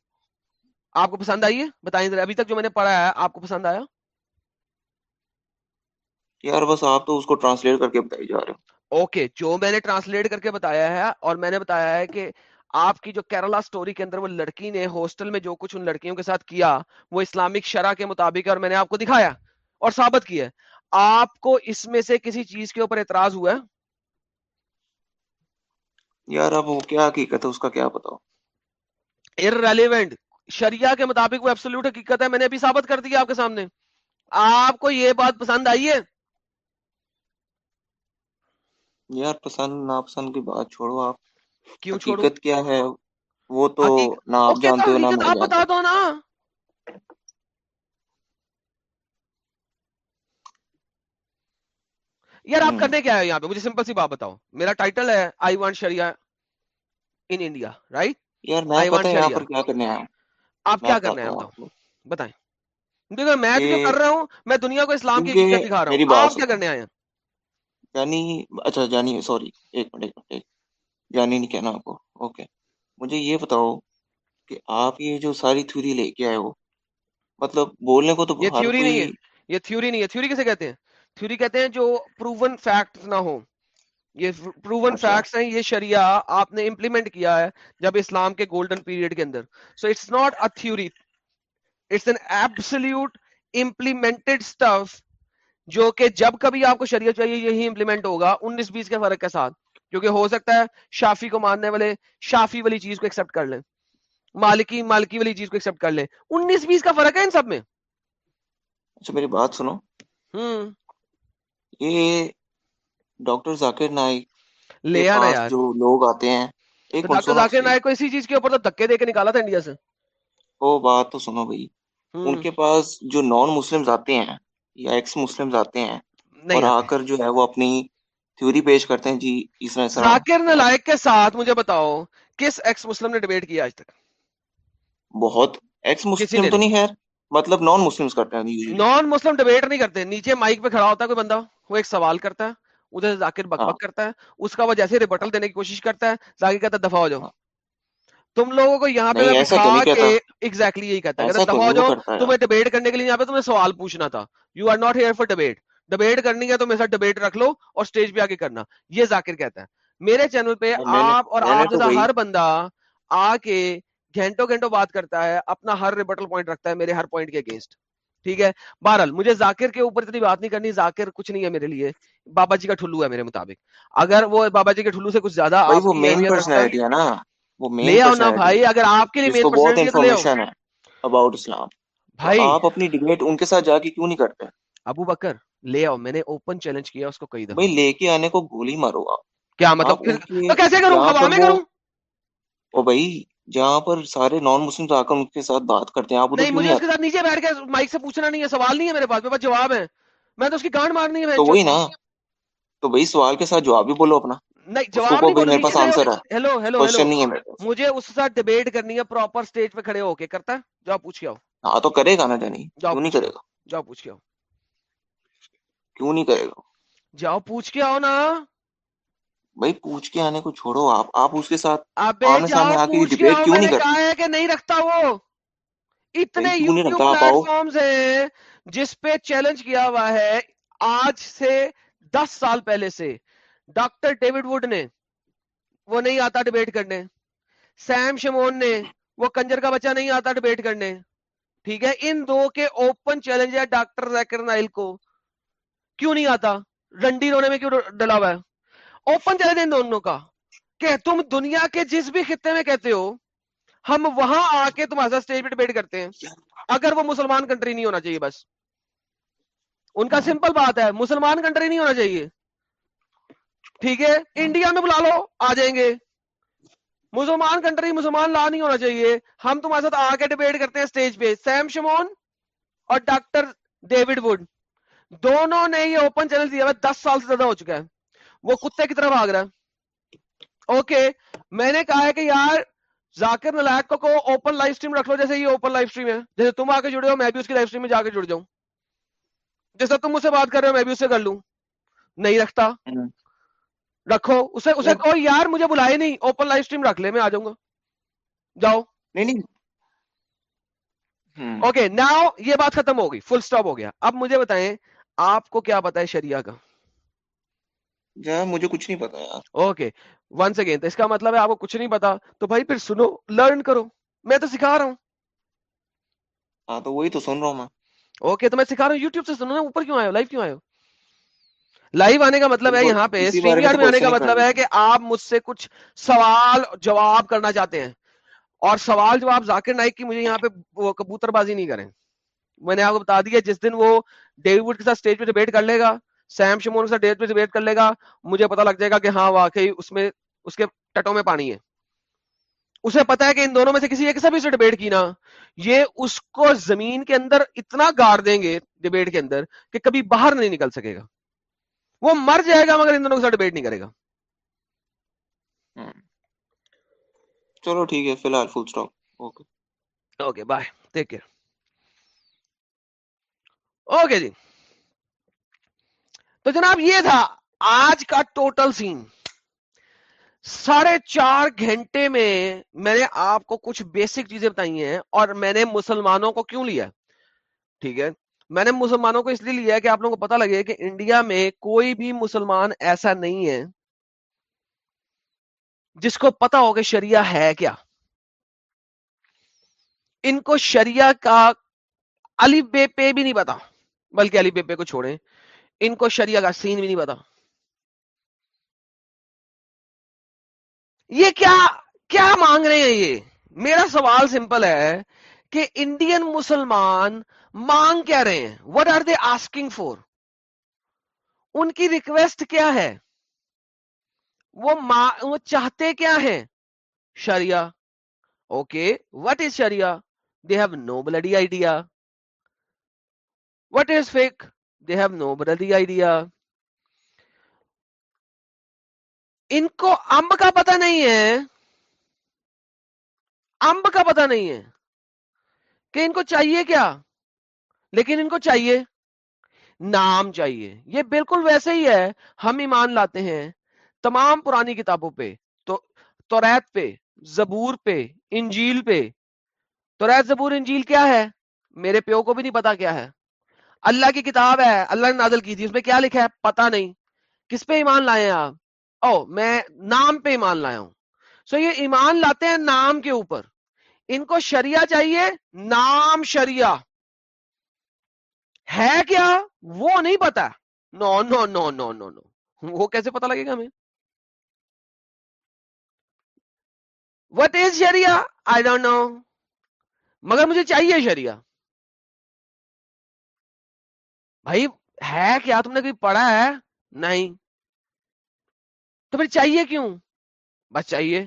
آپ کو پسند آئیے بتائیں ذرا ابھی تک جو میں نے پڑھا ہے آپ کو پسند آیا؟ یار بس آپ تو اس کو ٹرانسلیٹ کر کے بتائی جا رہے ہو۔ اوکے جو میں نے ٹرانسلیٹ کر کے بتایا ہے اور میں نے بتایا ہے کہ آپ کی جو کیرلا سٹوری کے اندر وہ لڑکی نے ہوسٹل میں جو کچھ ان لڑکیوں کے ساتھ کیا وہ اسلامک شرح کے مطابق ہے اور میں نے آپ کو دکھایا اور ثابت کیا آپ کو اس میں سے کسی چیز کے اوپر اعتراض ہوا ہے؟ یار اب وہ کیا حقیقت ہے اس کا کیا بتاؤ ارریلیونٹ شریعہ کے مطابق وہ ایبسولوٹ حقیقت ہے میں نے ابھی ثابت کر دیا آپ کے سامنے۔ آپ کو یہ بات پسند آئی ہے؟ یار پسند ناپسند کی بات چھوڑو آپ۔ کیوں حقیقت کیا ہے؟ وہ تو نہ آپ جانتے ہو نہ بتا دو نا۔ یار آپ کرنے کیا ہے یہاں پہ؟ مجھے سمپل سی بات بتاؤ۔ میرا ٹائٹل ہے I want Shreya in India right یار میں پتہ ہے پر کیا کرنے آپ کیا کرنے ہیں بتائیں۔ دیکھو میں جو کر رہا ہوں میں دنیا کو اسلام کی حقیقت دکھا رہا ہوں۔ آپ کیا کرنے آئے ہیں؟ یعنی اچھا جانی سوری ایک منٹ ایک منٹ جانی یعنی نہیں کہنا آپ کو۔ اوکے۔ مجھے یہ بتاؤ کہ آپ یہ جو ساری تھیوری لے کے آئے ہو مطلب بولنے کو تو یہ تھیوری نہیں ہے۔ یہ تھیوری نہیں ہے۔ تھیوری کیسے کہتے ہیں؟ تھیوری کہتے ہیں جو پروون فیکٹ نہ ہو یہ پروون فیکٹس اچھا۔ ہیں یہ شریعہ آپ نے امپلیمنٹ کیا ہے جب اسلام کے گولڈن پیریڈ کے اندر۔ So it's not a theory it's an absolute implemented stuff جو کہ جب کبھی آپ کو شریعت چاہیے یہی امپلیمنٹ ہوگا انیس بیس کے فرق کے ساتھ کیونکہ ہو سکتا ہے شافی کو ماننے والے شافی والی چیز کو ایکسپٹ کر لیں مالکی مالکی والی چیز کو ایکسپٹ کر لیں۔ انیس بیس کا فرق ہے ان سب میں۔ اچھا میری بات سنو۔ ہوں۔ یہ ڈاکٹر ذاکر نائک لے آنا یار۔ جو لوگ آتے ہیں ڈاکٹر ذاکر نائک کو اسی چیز کے اوپر تو دھکے دے کے نکالا تھا انڈیا سے۔ وہ بات تو سنو بھائی۔ ان کے پاس جو نان مسلم آتے ہیں یا ایکس مسلم آتے ہیں۔ اور آ کر جو ہے وہ اپنی تھیوری پیش کرتے ہیں جی اس میں ذاکر نلائک کے ساتھ مجھے بتاؤ کس ایکس مسلم نے ڈیبیٹ کیا آج تک؟ بہت ایکس مسلم تو نہیں۔ خیر مطلب نان مسلم کرتے ہیں نان مسلم ڈیبیٹ نہیں کرتے نیچے مائک پہ کھڑا ہوتا ہے کوئی بندہ وہ ایک سوال کرتا ہے ادھر سے ذاکر بک بک ہاں۔ کرتا ہے اس کا وہ جیسے ریبٹل دینے کی کوشش کرتا ہے ذاکر کہتا ہے دفاع ہو جاؤ۔ ہاں۔ تم لوگوں کو یہاں پہ ایگزیکٹلی یہی کہتا ہے۔ تمہیں ڈبیٹ کرنے کے لیے یہاں پہ تمہیں سوال پوچھنا تھا۔ You are not here for debate debate کرنی ہے تو میرے ساتھ ڈبیٹ رکھ لو اور اسٹیج پہ آ کے کرنا۔ یہ ذاکر کہتا ہے۔ میرے چینل پہ آپ اور آپ جیسا ہر بندہ آ کے گھنٹوں گھنٹوں بات کرتا ہے اپنا ہر ریبٹل پوائنٹ رکھتا ہے میرے ہر پوائنٹ کے اگینسٹ ٹھیک ہے؟ بہرحال مجھے ذاکر کے اوپر اتنی بات نہیں کرنی ذاکر کچھ نہیں ہے میرے لیے۔ بابا جی کا ٹھلو ہے میرے مطابق۔ اگر وہ بابا جی کے ٹھلو سے کچھ زیادہ وہ لے آؤ نا بھائی اگر آپ کے لیے بہت انفارمیشن ہے اباؤٹ اسلام بھائی۔ آپ اپنی ڈبیٹ ان کے ساتھ جا کے کیوں نہیں کرتے؟ ابو بکر لے آؤ میں نے اوپن چیلنج کیا اس کو کئی دفعہ۔ لے کے آنے کو گولی مارو کیا مطلب؟ کیسے کروں؟ میں کروں؟ بھائی جہاں پر سارے نان مسلم آ کر ان کے ساتھ بات کرتے ہیں نہیں مجھے اس کے ساتھ نیچے بیٹھ کے مائک سے پوچھنا نہیں ہے سوال نہیں ہے میرے پاس میرے پاس جواب ہے۔ میں تو اس کی گانڈ مارنی ہے تو وہی نا۔ تو بھائی سوال کے ساتھ جواب بھی بولو اپنا۔ نہیں مجھے اس ساتھ ڈیبیٹ کرنی ہے پراپر پہ کھڑے ہو کے کرتا؟ ہے پوچھ کے آؤ۔ ہاں تو کرے گا نا نہیں کرے گا؟ پوچھ کے کیوں نہیں کرے گا؟ پوچھ کے آؤ نا۔ بھائی پوچھ کے آنے کو چھوڑو آپ آپ اس کے ساتھ نہیں رکھتا وہ۔ اتنے یوٹیوب پلیٹ فارمز ہیں جس پہ چیلنج کیا ہوا ہے آج سے دس سال پہلے سے۔ ڈاکٹر ڈیوڈ ووڈ نے، وہ نہیں آتا ڈبیٹ کرنے۔ سیم شمون نے، وہ کنجر کا بچہ نہیں آتا ڈبیٹ کرنے۔ ٹھیک ہے، ان دو کے اوپن چیلنج ہے ڈاکٹر زیکر نائل کو۔ کیوں نہیں آتا؟ رنڈی رونے میں کیوں ڈلا ہوا ہے؟ اوپن چیلنج ان دونوں کا۔ کہ تم دنیا کے جس بھی خطے میں کہتے ہو، ہم وہاں آ کے تمہارے ساتھ اسٹیج پہ ڈبیٹ کرتے ہیں۔ اگر وہ مسلمان کنٹری نہیں ہونا چاہیے بس۔ ان کا سمپل بات ہے، مسلمان کنٹری نہیں ہونا چاہیے۔ ٹھیک ہے؟ انڈیا میں بلا لو، آ جائیں گے۔ مسلمان کنٹری مسلمان لا نہیں ہونا چاہیے۔ ہم تمہارے ساتھ آ کے ڈبیٹ کرتے ہیں اسٹیج پہ۔ سیم شمون اور ڈاکٹر ڈیوڈ وڈ دونوں نے یہ اوپن چینل دیا دس سال سے زیادہ ہو چکا ہے۔ وہ کتے کی طرف آگ رہا ہے اوکے میں نے کہا ہے کہ یار، ذاکر نلائک کو اوپن لائف اسٹریم رکھ لو، جیسے یہ اوپن لائف اسٹریم ہے۔ جیسے تم آ کے جڑے ہو، میں بھی اس کی لائف اسٹریم میں جا کے جڑ جاؤں۔ جیسا تم مجھ سے بات کر رہے ہو، میں بھی اس سے کر لوں۔ نہیں رکھتا۔ رکھو اسے اسے کو یار مجھے بلائے نہیں اوپن لائف سٹریم رکھ لے میں آ جاؤں گا۔ جاؤ۔ نہیں نہیں۔ اوکے ناؤ یہ بات ختم ہو گئی فل سٹاپ ہو گیا۔ اب مجھے بتائیں آپ کو کیا پتا ہے شریعہ کا؟ جی، مجھے کچھ نہیں پتا اوکے ونس اگین تو اس کا مطلب ہے آپ کو کچھ نہیں پتا تو بھائی پھر سنو لرن کرو۔ میں تو سکھا رہا ہوں۔ ہاں تو وہی تو سن رہا ہوں میں۔ اوکے تو میں سکھا رہا ہوں یوٹیوب سے سنو اوپر کیوں آئے ہو؟ لائف کیوں آئے ہو؟ لائیو آنے کا مطلب ہے یہاں پہ اسٹریم میں یارڈ تو میں آنے کا مطلب ہے کہ آپ مجھ سے کچھ سوال جواب کرنا چاہتے ہیں۔ اور سوال جواب ذاکر نائک کی مجھے یہاں پہ کبوتر بازی نہیں کریں۔ میں نے آپ کو بتا دیا جس دن وہ ڈیوڈ وڈ کے ساتھ اسٹیج پہ ڈیبیٹ کر لے گا سیم شمون کے ساتھ پہ ڈیبیٹ کر لے گا مجھے پتا لگ جائے گا کہ ہاں واقعی اس میں اس کے ٹٹوں میں پانی ہے۔ اسے پتا ہے کہ ان دونوں میں سے کسی ایک سے بھی اسے ڈیبیٹ کی نا۔ یہ اس کو زمین کے اندر اتنا گاڑ دیں گے ڈیبیٹ کے اندر کہ کبھی باہر نہیں نکل سکے گا۔ وہ مر جائے گا مگر ان دونوں کے ساتھ ڈیبیٹ نہیں کرے گا۔ چلو ٹھیک ہے فی الحال full stop okay okay bye take care okay جی۔ تو جناب یہ تھا آج کا ٹوٹل سین ساڑھے چار گھنٹے میں میں نے آپ کو کچھ بیسک چیزیں بتائی ہیں اور میں نے مسلمانوں کو کیوں لیا؟ ٹھیک ہے۔ میں نے مسلمانوں کو اس لیے لیا کہ آپ لوگوں کو پتا لگے کہ انڈیا میں کوئی بھی مسلمان ایسا نہیں ہے جس کو پتا ہو کہ شریعہ ہے کیا۔ ان کو شریعہ کا علی بے پے بھی نہیں پتا بلکہ علی بے پے کو چھوڑیں۔ ان کو شریعہ کا سین بھی نہیں پتا یہ کیا کیا مانگ رہے ہیں یہ؟ میرا سوال سمپل ہے کہ انڈین مسلمان مانگ کیا رہے ہیں؟ What are they asking for ان کی ریکویسٹ کیا ہے؟ وہ وہ چاہتے کیا ہیں؟ شریعہ. Okay what is sharia? They have no bloody idea what is fake they have no bloody idea ان کو امب کا پتہ نہیں ہے، امب کا پتہ نہیں ہے کہ ان کو چاہیے کیا؟ لیکن ان کو چاہیے نام چاہیے۔ یہ بالکل ویسے ہی ہے۔ ہم ایمان لاتے ہیں تمام پرانی کتابوں پہ، تو توریت پہ، زبور پہ، انجیل پہ۔ توریت زبور، انجیل کیا ہے؟ میرے پیو کو بھی نہیں پتا کیا ہے۔ اللہ کی کتاب ہے، اللہ نے نازل کی تھی، اس میں کیا لکھا ہے؟ پتا نہیں۔ کس پہ ایمان لائے ہیں آپ؟ او میں نام پہ ایمان لایا ہوں۔ سو یہ ایمان لاتے ہیں نام کے اوپر۔ ان کو شریعہ چاہیے، نام شریعہ۔ ہے کیا؟ وہ نہیں پتا۔ نو نو نو نو نو نو وہ کیسے پتا لگے گا ہمیں؟ What is Shariah I don't know مگر مجھے چاہیے شریعہ بھائی، ہے کیا؟ تم نے کوئی پڑھا ہے؟ نہیں۔ تو پھر چاہیے کیوں؟ بس چاہیے۔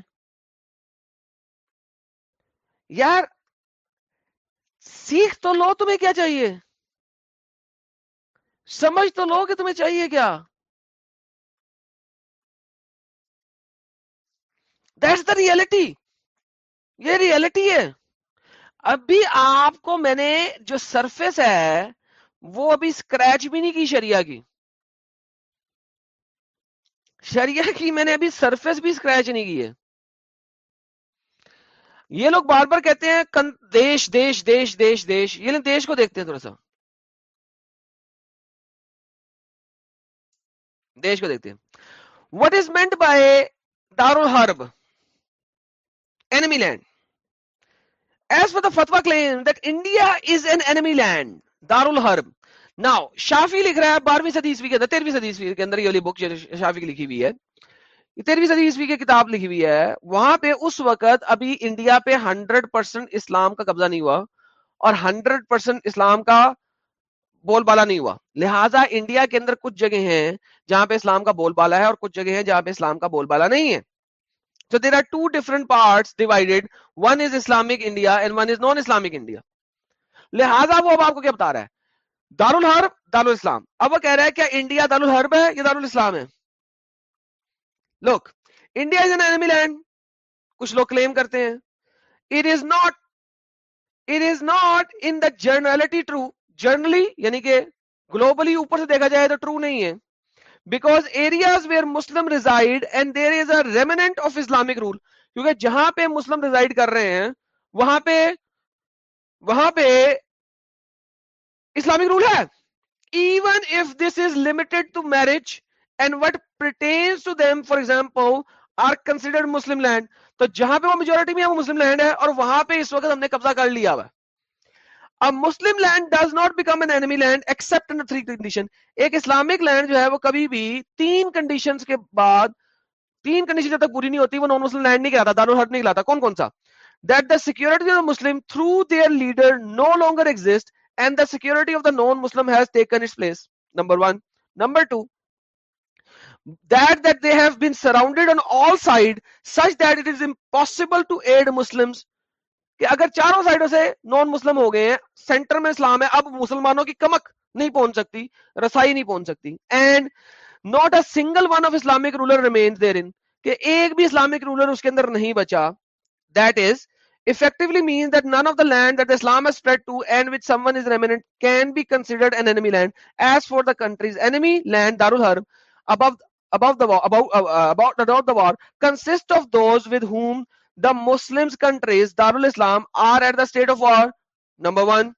یار، سیکھ تو لو، تمہیں کیا چاہیے؟ سمجھ تو لو کہ تمہیں چاہیے کیا؟ دیٹس دا ریئلٹی یہ ریئلٹی ہے. ابھی آپ کو میں نے جو سرفیس ہے، وہ ابھی اسکریچ بھی نہیں کی شریعہ کی. شریعہ کی میں نے ابھی سرفیس بھی اسکریچ نہیں کی ہے. یہ لوگ بار بار کہتے ہیں دیش دیش دیش دیش دیش. یہ دیش کو دیکھتے ہیں تھوڑا سا. دیش کو دیکھتے ہیں وٹ از مینٹ بائی دار الحرب enemy land. As for the fatwa claim that India is an enemy land, Darul Harb. Now, شافی لکھ رہا ہے بارہویں صدی عیسوی کے اندر تیرہویں صدی عیسوی کے اندر یہ والی بک شافی کی لکھی ہوئی ہے تیرہویں صدی عیسوی کی کتاب لکھی ہوئی ہے وہاں پہ اس وقت ابھی انڈیا پہ ہنڈریڈ پرسینٹ اسلام کا قبضہ نہیں ہوا اور ہنڈریڈ پرسینٹ اسلام کا بول بالا نہیں ہوا۔ لہٰذا انڈیا کے اندر کچھ جگہ ہیں جہاں پہ اسلام کا بول بالا ہے اور کچھ جگہ ہیں جہاں پہ اسلام کا بول بالا نہیں ہے۔ So there are two different parts divided. One is Islamic India and one is non-Islamic India. لہذا وہ اب آپ کو کیا بتا رہا ہے؟ دار الحرب دار الاسلام اب وہ کہہ رہا ہے کیا انڈیا دار الحرب ہے یا دار الاسلام ہے؟ Look India is an enemy land کچھ لوگ کلیم کرتے ہیں۔ It is not it is not in the generality true generally یعنی کہ گلوبلی اوپر سے دیکھا جائے تو ٹرو نہیں ہے. Because areas where Muslim reside and there is a remnant of Islamic rule کیونکہ جہاں پہ مسلم ریزائڈ کر رہے ہیں، وہاں پہ وہاں پہ اسلامک رول ہے. Even if this is limited to marriage and what pertains to them for example are considered Muslim land تو جہاں پہ وہ میجورٹی میں ہے وہ مسلم لینڈ ہے اور وہاں پہ اس وقت ہم نے قبضہ کر لیا ہوا Muslim land does not become an enemy land except three condition ایک اسلامک لینڈ جو ہے وہ کبھی بھی تین کنڈیشن کے بعد تین کنڈیشن جب تک پوری نہیں ہوتی وہ نان مسلم لینڈ نہیں کہلاتا دار الحرط نہیں کہلاتا کون کون سا that the security of Muslim through their leader no longer exist and the security of the non Muslim has taken its place number one number two that that they have been surrounded on all on such that it is impossible to aid muslims کہ اگر چاروں سائڈوں سے نان مسلم ہو گئے ہیں centre میں اسلام ہے اب مسلمانوں کی کمک نہیں پہنچ سکتی رسائی نہیں پہنچ سکتی and not a single one of Islamic ruler remains there in کہ ایک بھی اسلامک رولر اس کے اندر نہیں بچا that is effectively means that none of the land that Islam has spread to and which someone is remnant can be considered an enemy land. As for the country's enemy land, Darul Harb, above above the war, about uh, about about the war, consists of those with whom the Muslims countries Darul Islam are at the state of war. Number one,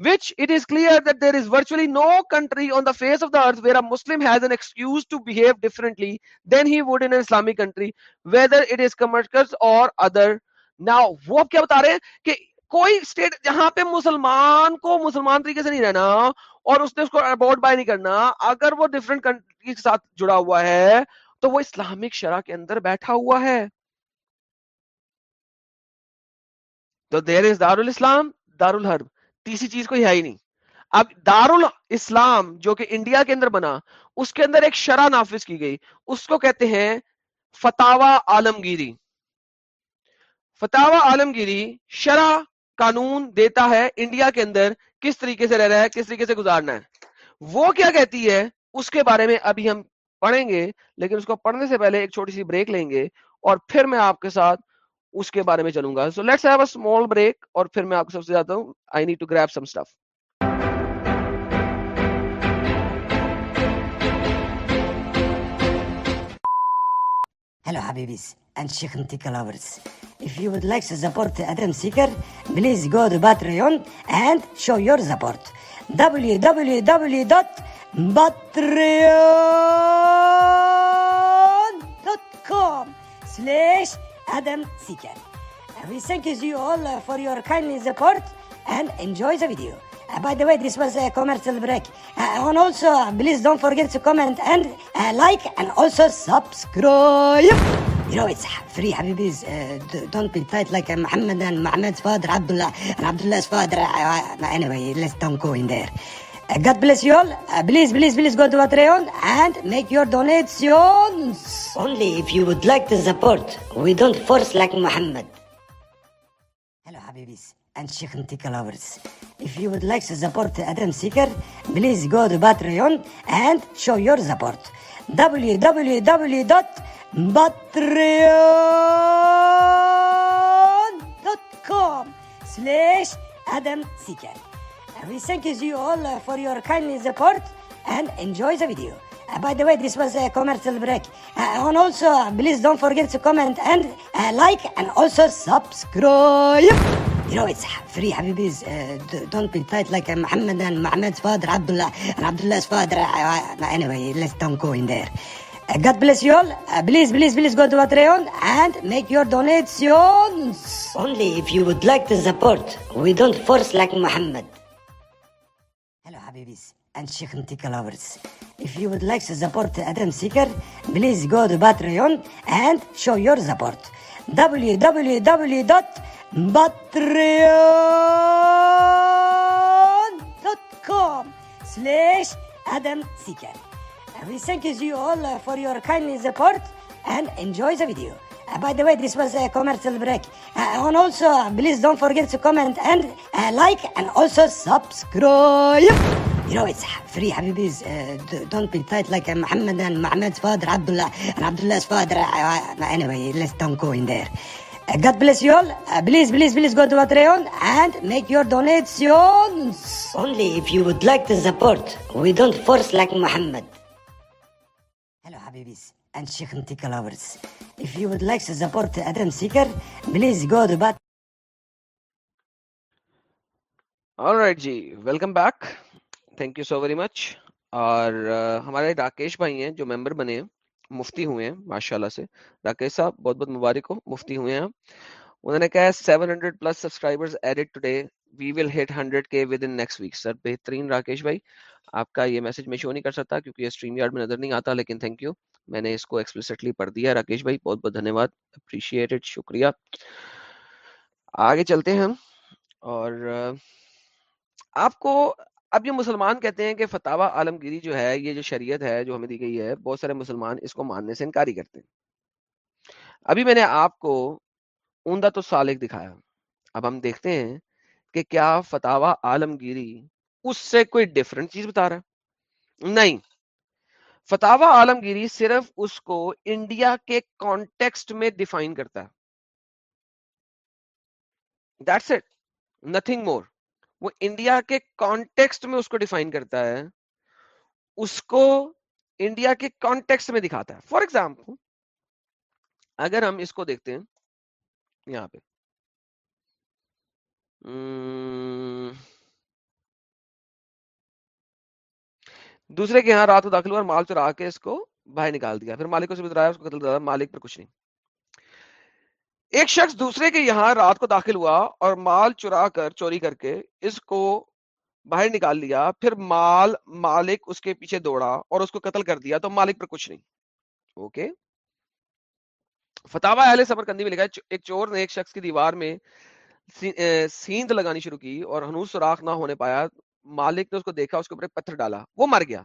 which it is clear that there is virtually no country on the face of the earth where a Muslim has an excuse to behave differently than he would in an Islamic country, whether it is commercial or other. Now, وہ اب کیا بتا رہے ہیں کہ کوئی state جہاں پہ مسلمان کو مسلمان طریقے سے نہیں رہنا اور اس نے اس کو ابورڈ بائی نہیں کرنا اگر وہ ڈفرینٹ کنٹری کے ساتھ جڑا ہوا ہے تو وہ اسلامک شرح کے اندر بیٹھا ہوا ہے تو دیر از دار الاسلام دار الحرب تیسری چیز کوئی ہے ہی نہیں. اب دار الاسلام جو کہ انڈیا کے اندر بنا، اس کے اندر ایک شرح نافذ کی گئی. اس کو کہتے ہیں فتوا عالمگیری. فتوا عالمگیری شرح قانون دیتا ہے انڈیا کے اندر کس طریقے سے رہ رہا ہے، کس طریقے سے گزارنا ہے. وہ کیا کہتی ہے؟ اس کے بارے میں ابھی ہم پڑھیں گے، لیکن اس کو پڑھنے سے پہلے ایک چھوٹی سی بریک لیں گے اور پھر میں آپ کے ساتھ اس کے بارے میں چلوں گا so let's have a small break اور پھر میں آپ کو سب سے جاتا ہوں I need to grab some stuff Hello, Habibis and Sheikh Ntika lovers. If you would like to support Adam Seeker, please go to Patreon and show your support. www.patreon.com slash Adam Seeker. And We thank you all uh, for your kindly support and enjoy the video. Uh, by the way, this was a commercial break. Uh, and also, uh, please don't forget to comment and uh, like and also subscribe. You know, it's free, Habibis. Uh, don't be tight like uh, Muhammad and Muhammad's father, Abdullah, and Abdullah's father. Uh, uh, anyway, let's don't go in there. Uh, God bless you all. Uh, please, please, please go to Patreon and make your donations. Only if you would like to support. We don't force like Muhammad. Hello, Habibis and Sheikh Ntika lovers. If you would like to support Adam Seeker, please go to Patreon and show your support. www.patreon.com slash Adam Seeker. We thank you all uh, for your kindly support and enjoy the video. Uh, by the way, this was a commercial break. Uh, and also, uh, please don't forget to comment and uh, like and also subscribe. You know, it's free, Habibis. Uh, d- don't be tight like uh, Muhammad and Muhammad's father, Abdullah, and Abdullah's father. Uh, uh, anyway, let's don't go in there. Uh, God bless you all. Uh, please, please, please go to Patreon and make your donations. Only if you would like to support. We don't force like Muhammad. Habibis and Sheikh Ntika lovers. If you would like to support Adam Seeker, please go to Patreon and show your support. www.patreon.com slash Adam Seeker. We thank you all for your kindly support and enjoy the video. Uh, by the way, this was a commercial break. Uh, and also, uh, please don't forget to comment and uh, like and also subscribe. You know, it's free, Habibis. Uh, don't be tight like uh, Muhammad and Muhammad's father, Abdullah, and Abdullah's father. Uh, uh, anyway, let's don't go in there. Uh, God bless you all. Uh, please, please, please go to Patreon and make your donations. Only if you would like to support. We don't force like Muhammad. Hello, Habibis and Sheikh Ntika lovers. If you would like to support Adam Seeker, please go to Pat. All right G welcome back thank you so very much اور ہمارے راکیش بھائی ہیں جو ممبر بنے ہیں مفتی ہوئے ہیں ماشاء اللہ سے راکیش صاحب بہت بہت مبارک ہو مفتی ہوئے ہیں انہوں نے کہا seven hundred plus subscriber added today we will hit hundred K within next week sir بہترین راکیش بھائی آپ کا یہ میسج میں شو نہیں کر سکتا کیونکہ یہ اسٹریم یارڈ میں نظر نہیں آتا لیکن تھینک یو میں نے اس کو ایکسپلسٹلی پڑھ دیا۔ راکیش بھائی، بہت بہت دھنیہ واد اپریشیٹڈ شکریہ۔ آگے چلتے ہیں ہم۔ اور آپ کو، اب یہ مسلمان کہتے ہیں کہ فتح عالمگیری جو ہے، یہ جو شریعت ہے، جو ہمیں دی گئی ہے، بہت سارے مسلمان اس کو ماننے سے انکاری کرتے ہیں۔ ابھی میں نے آپ کو عمدہ تو سالک دکھایا۔ اب ہم دیکھتے ہیں کہ کیا فتح عالمگیری اس سے کوئی ڈفرنٹ چیز بتا رہا ہے۔ نہیں فتح عالمگیری صرف اس کو انڈیا کے کانٹیکسٹ میں ڈیفائن کرتا ہے۔ دیٹس اٹ نتھنگ مور وہ انڈیا کے کانٹیکسٹ میں اس کو ڈیفائن کرتا ہے۔ اس کو انڈیا کے کانٹیکسٹ میں دکھاتا ہے۔ فار ایگزامپل اگر ہم اس کو دیکھتے ہیں، یہاں پہ۔ دوسرے کے یہاں رات کو داخل ہوا اور مال چرا کے اس کو باہر نکال دیا۔ پھر مالک کو بتایا، اس کو قتل دیا مالک پر کچھ نہیں۔ ایک شخص دوسرے کے یہاں رات کو داخل ہوا اور مال چرا کر، چوری کر کے اس کو باہر نکال لیا۔ پھر مال، مالک اس کے پیچھے دوڑا اور اس کو قتل کر دیا، تو مالک پر کچھ نہیں۔ اوکے؟ فتح اہل صبر کندی میں لکھا ایک چور نے ایک شخص کی دیوار میں سیند لگانی شروع کی اور ہنوز سوراخ نہ ہونے پایا۔ مالک نے اس کو دیکھا، اس کے اوپر پتھر ڈالا، وہ مر گیا۔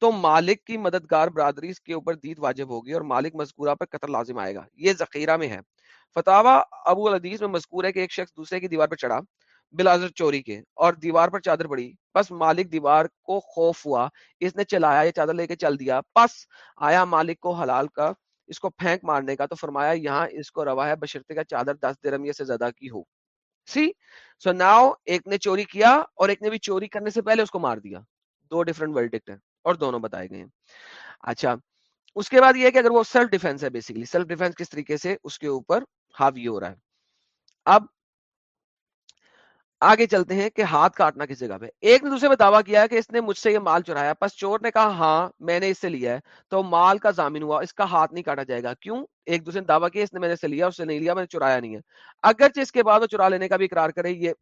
تو مالک کی مددگار برادری اس کے اوپر دید واجب ہوگی اور مالک مذکورہ پر قتل لازم آئے گا۔ یہ ذخیرہ میں ہے۔ فتح ابو الحدیث میں مذکور ہے کہ ایک شخص دوسرے کی دیوار پر چڑھا، بلازر چوری کے، اور دیوار پر چادر پڑی پس مالک دیوار کو خوف ہوا، اس نے چلایا، یہ چادر لے کے چل دیا۔ پس آیا مالک کو حلال کا، اس کو پھینک مارنے کا، تو فرمایا یہاں اس کو روا ہے بشرتے کا چادر دس درمیہ سے زیادہ کی ہو۔ سی؟ سو ناؤ ایک نے چوری کیا اور ایک نے بھی چوری کرنے سے پہلے اس کو مار دیا۔ دو ڈفرنٹ ورڈکٹ ہیں اور دونوں بتائے گئے ہیں۔ اچھا اس کے بعد یہ کہ اگر وہ سیلف ڈیفینس ہے بیسیکلی سیلف ڈیفینس کس طریقے سے؟ اس کے اوپر حاوی ہو رہا ہے۔ اب آگے چلتے ہیں کہ ہاتھ کاٹنا کس جگہ پہ۔ ایک نے دوسرے میں دعویٰ کیا کہ اس نے مجھ سے یہ مال چرایا، پس چور نے کہا ہاں میں نے اس سے لیا ہے۔ تو مال کا ضامن ہوا، اس کا ہاتھ نہیں کاٹا جائے گا۔ کیوں؟ ایک دوسرے نے دعویٰ کیا، اس نے میں نے سے لیا، اس سے نہیں لیا، میں نے چرایا نہیں ہے۔ اگرچہ اس کے بعد وہ چرا لینے کا بھی اقرار کرے، یہ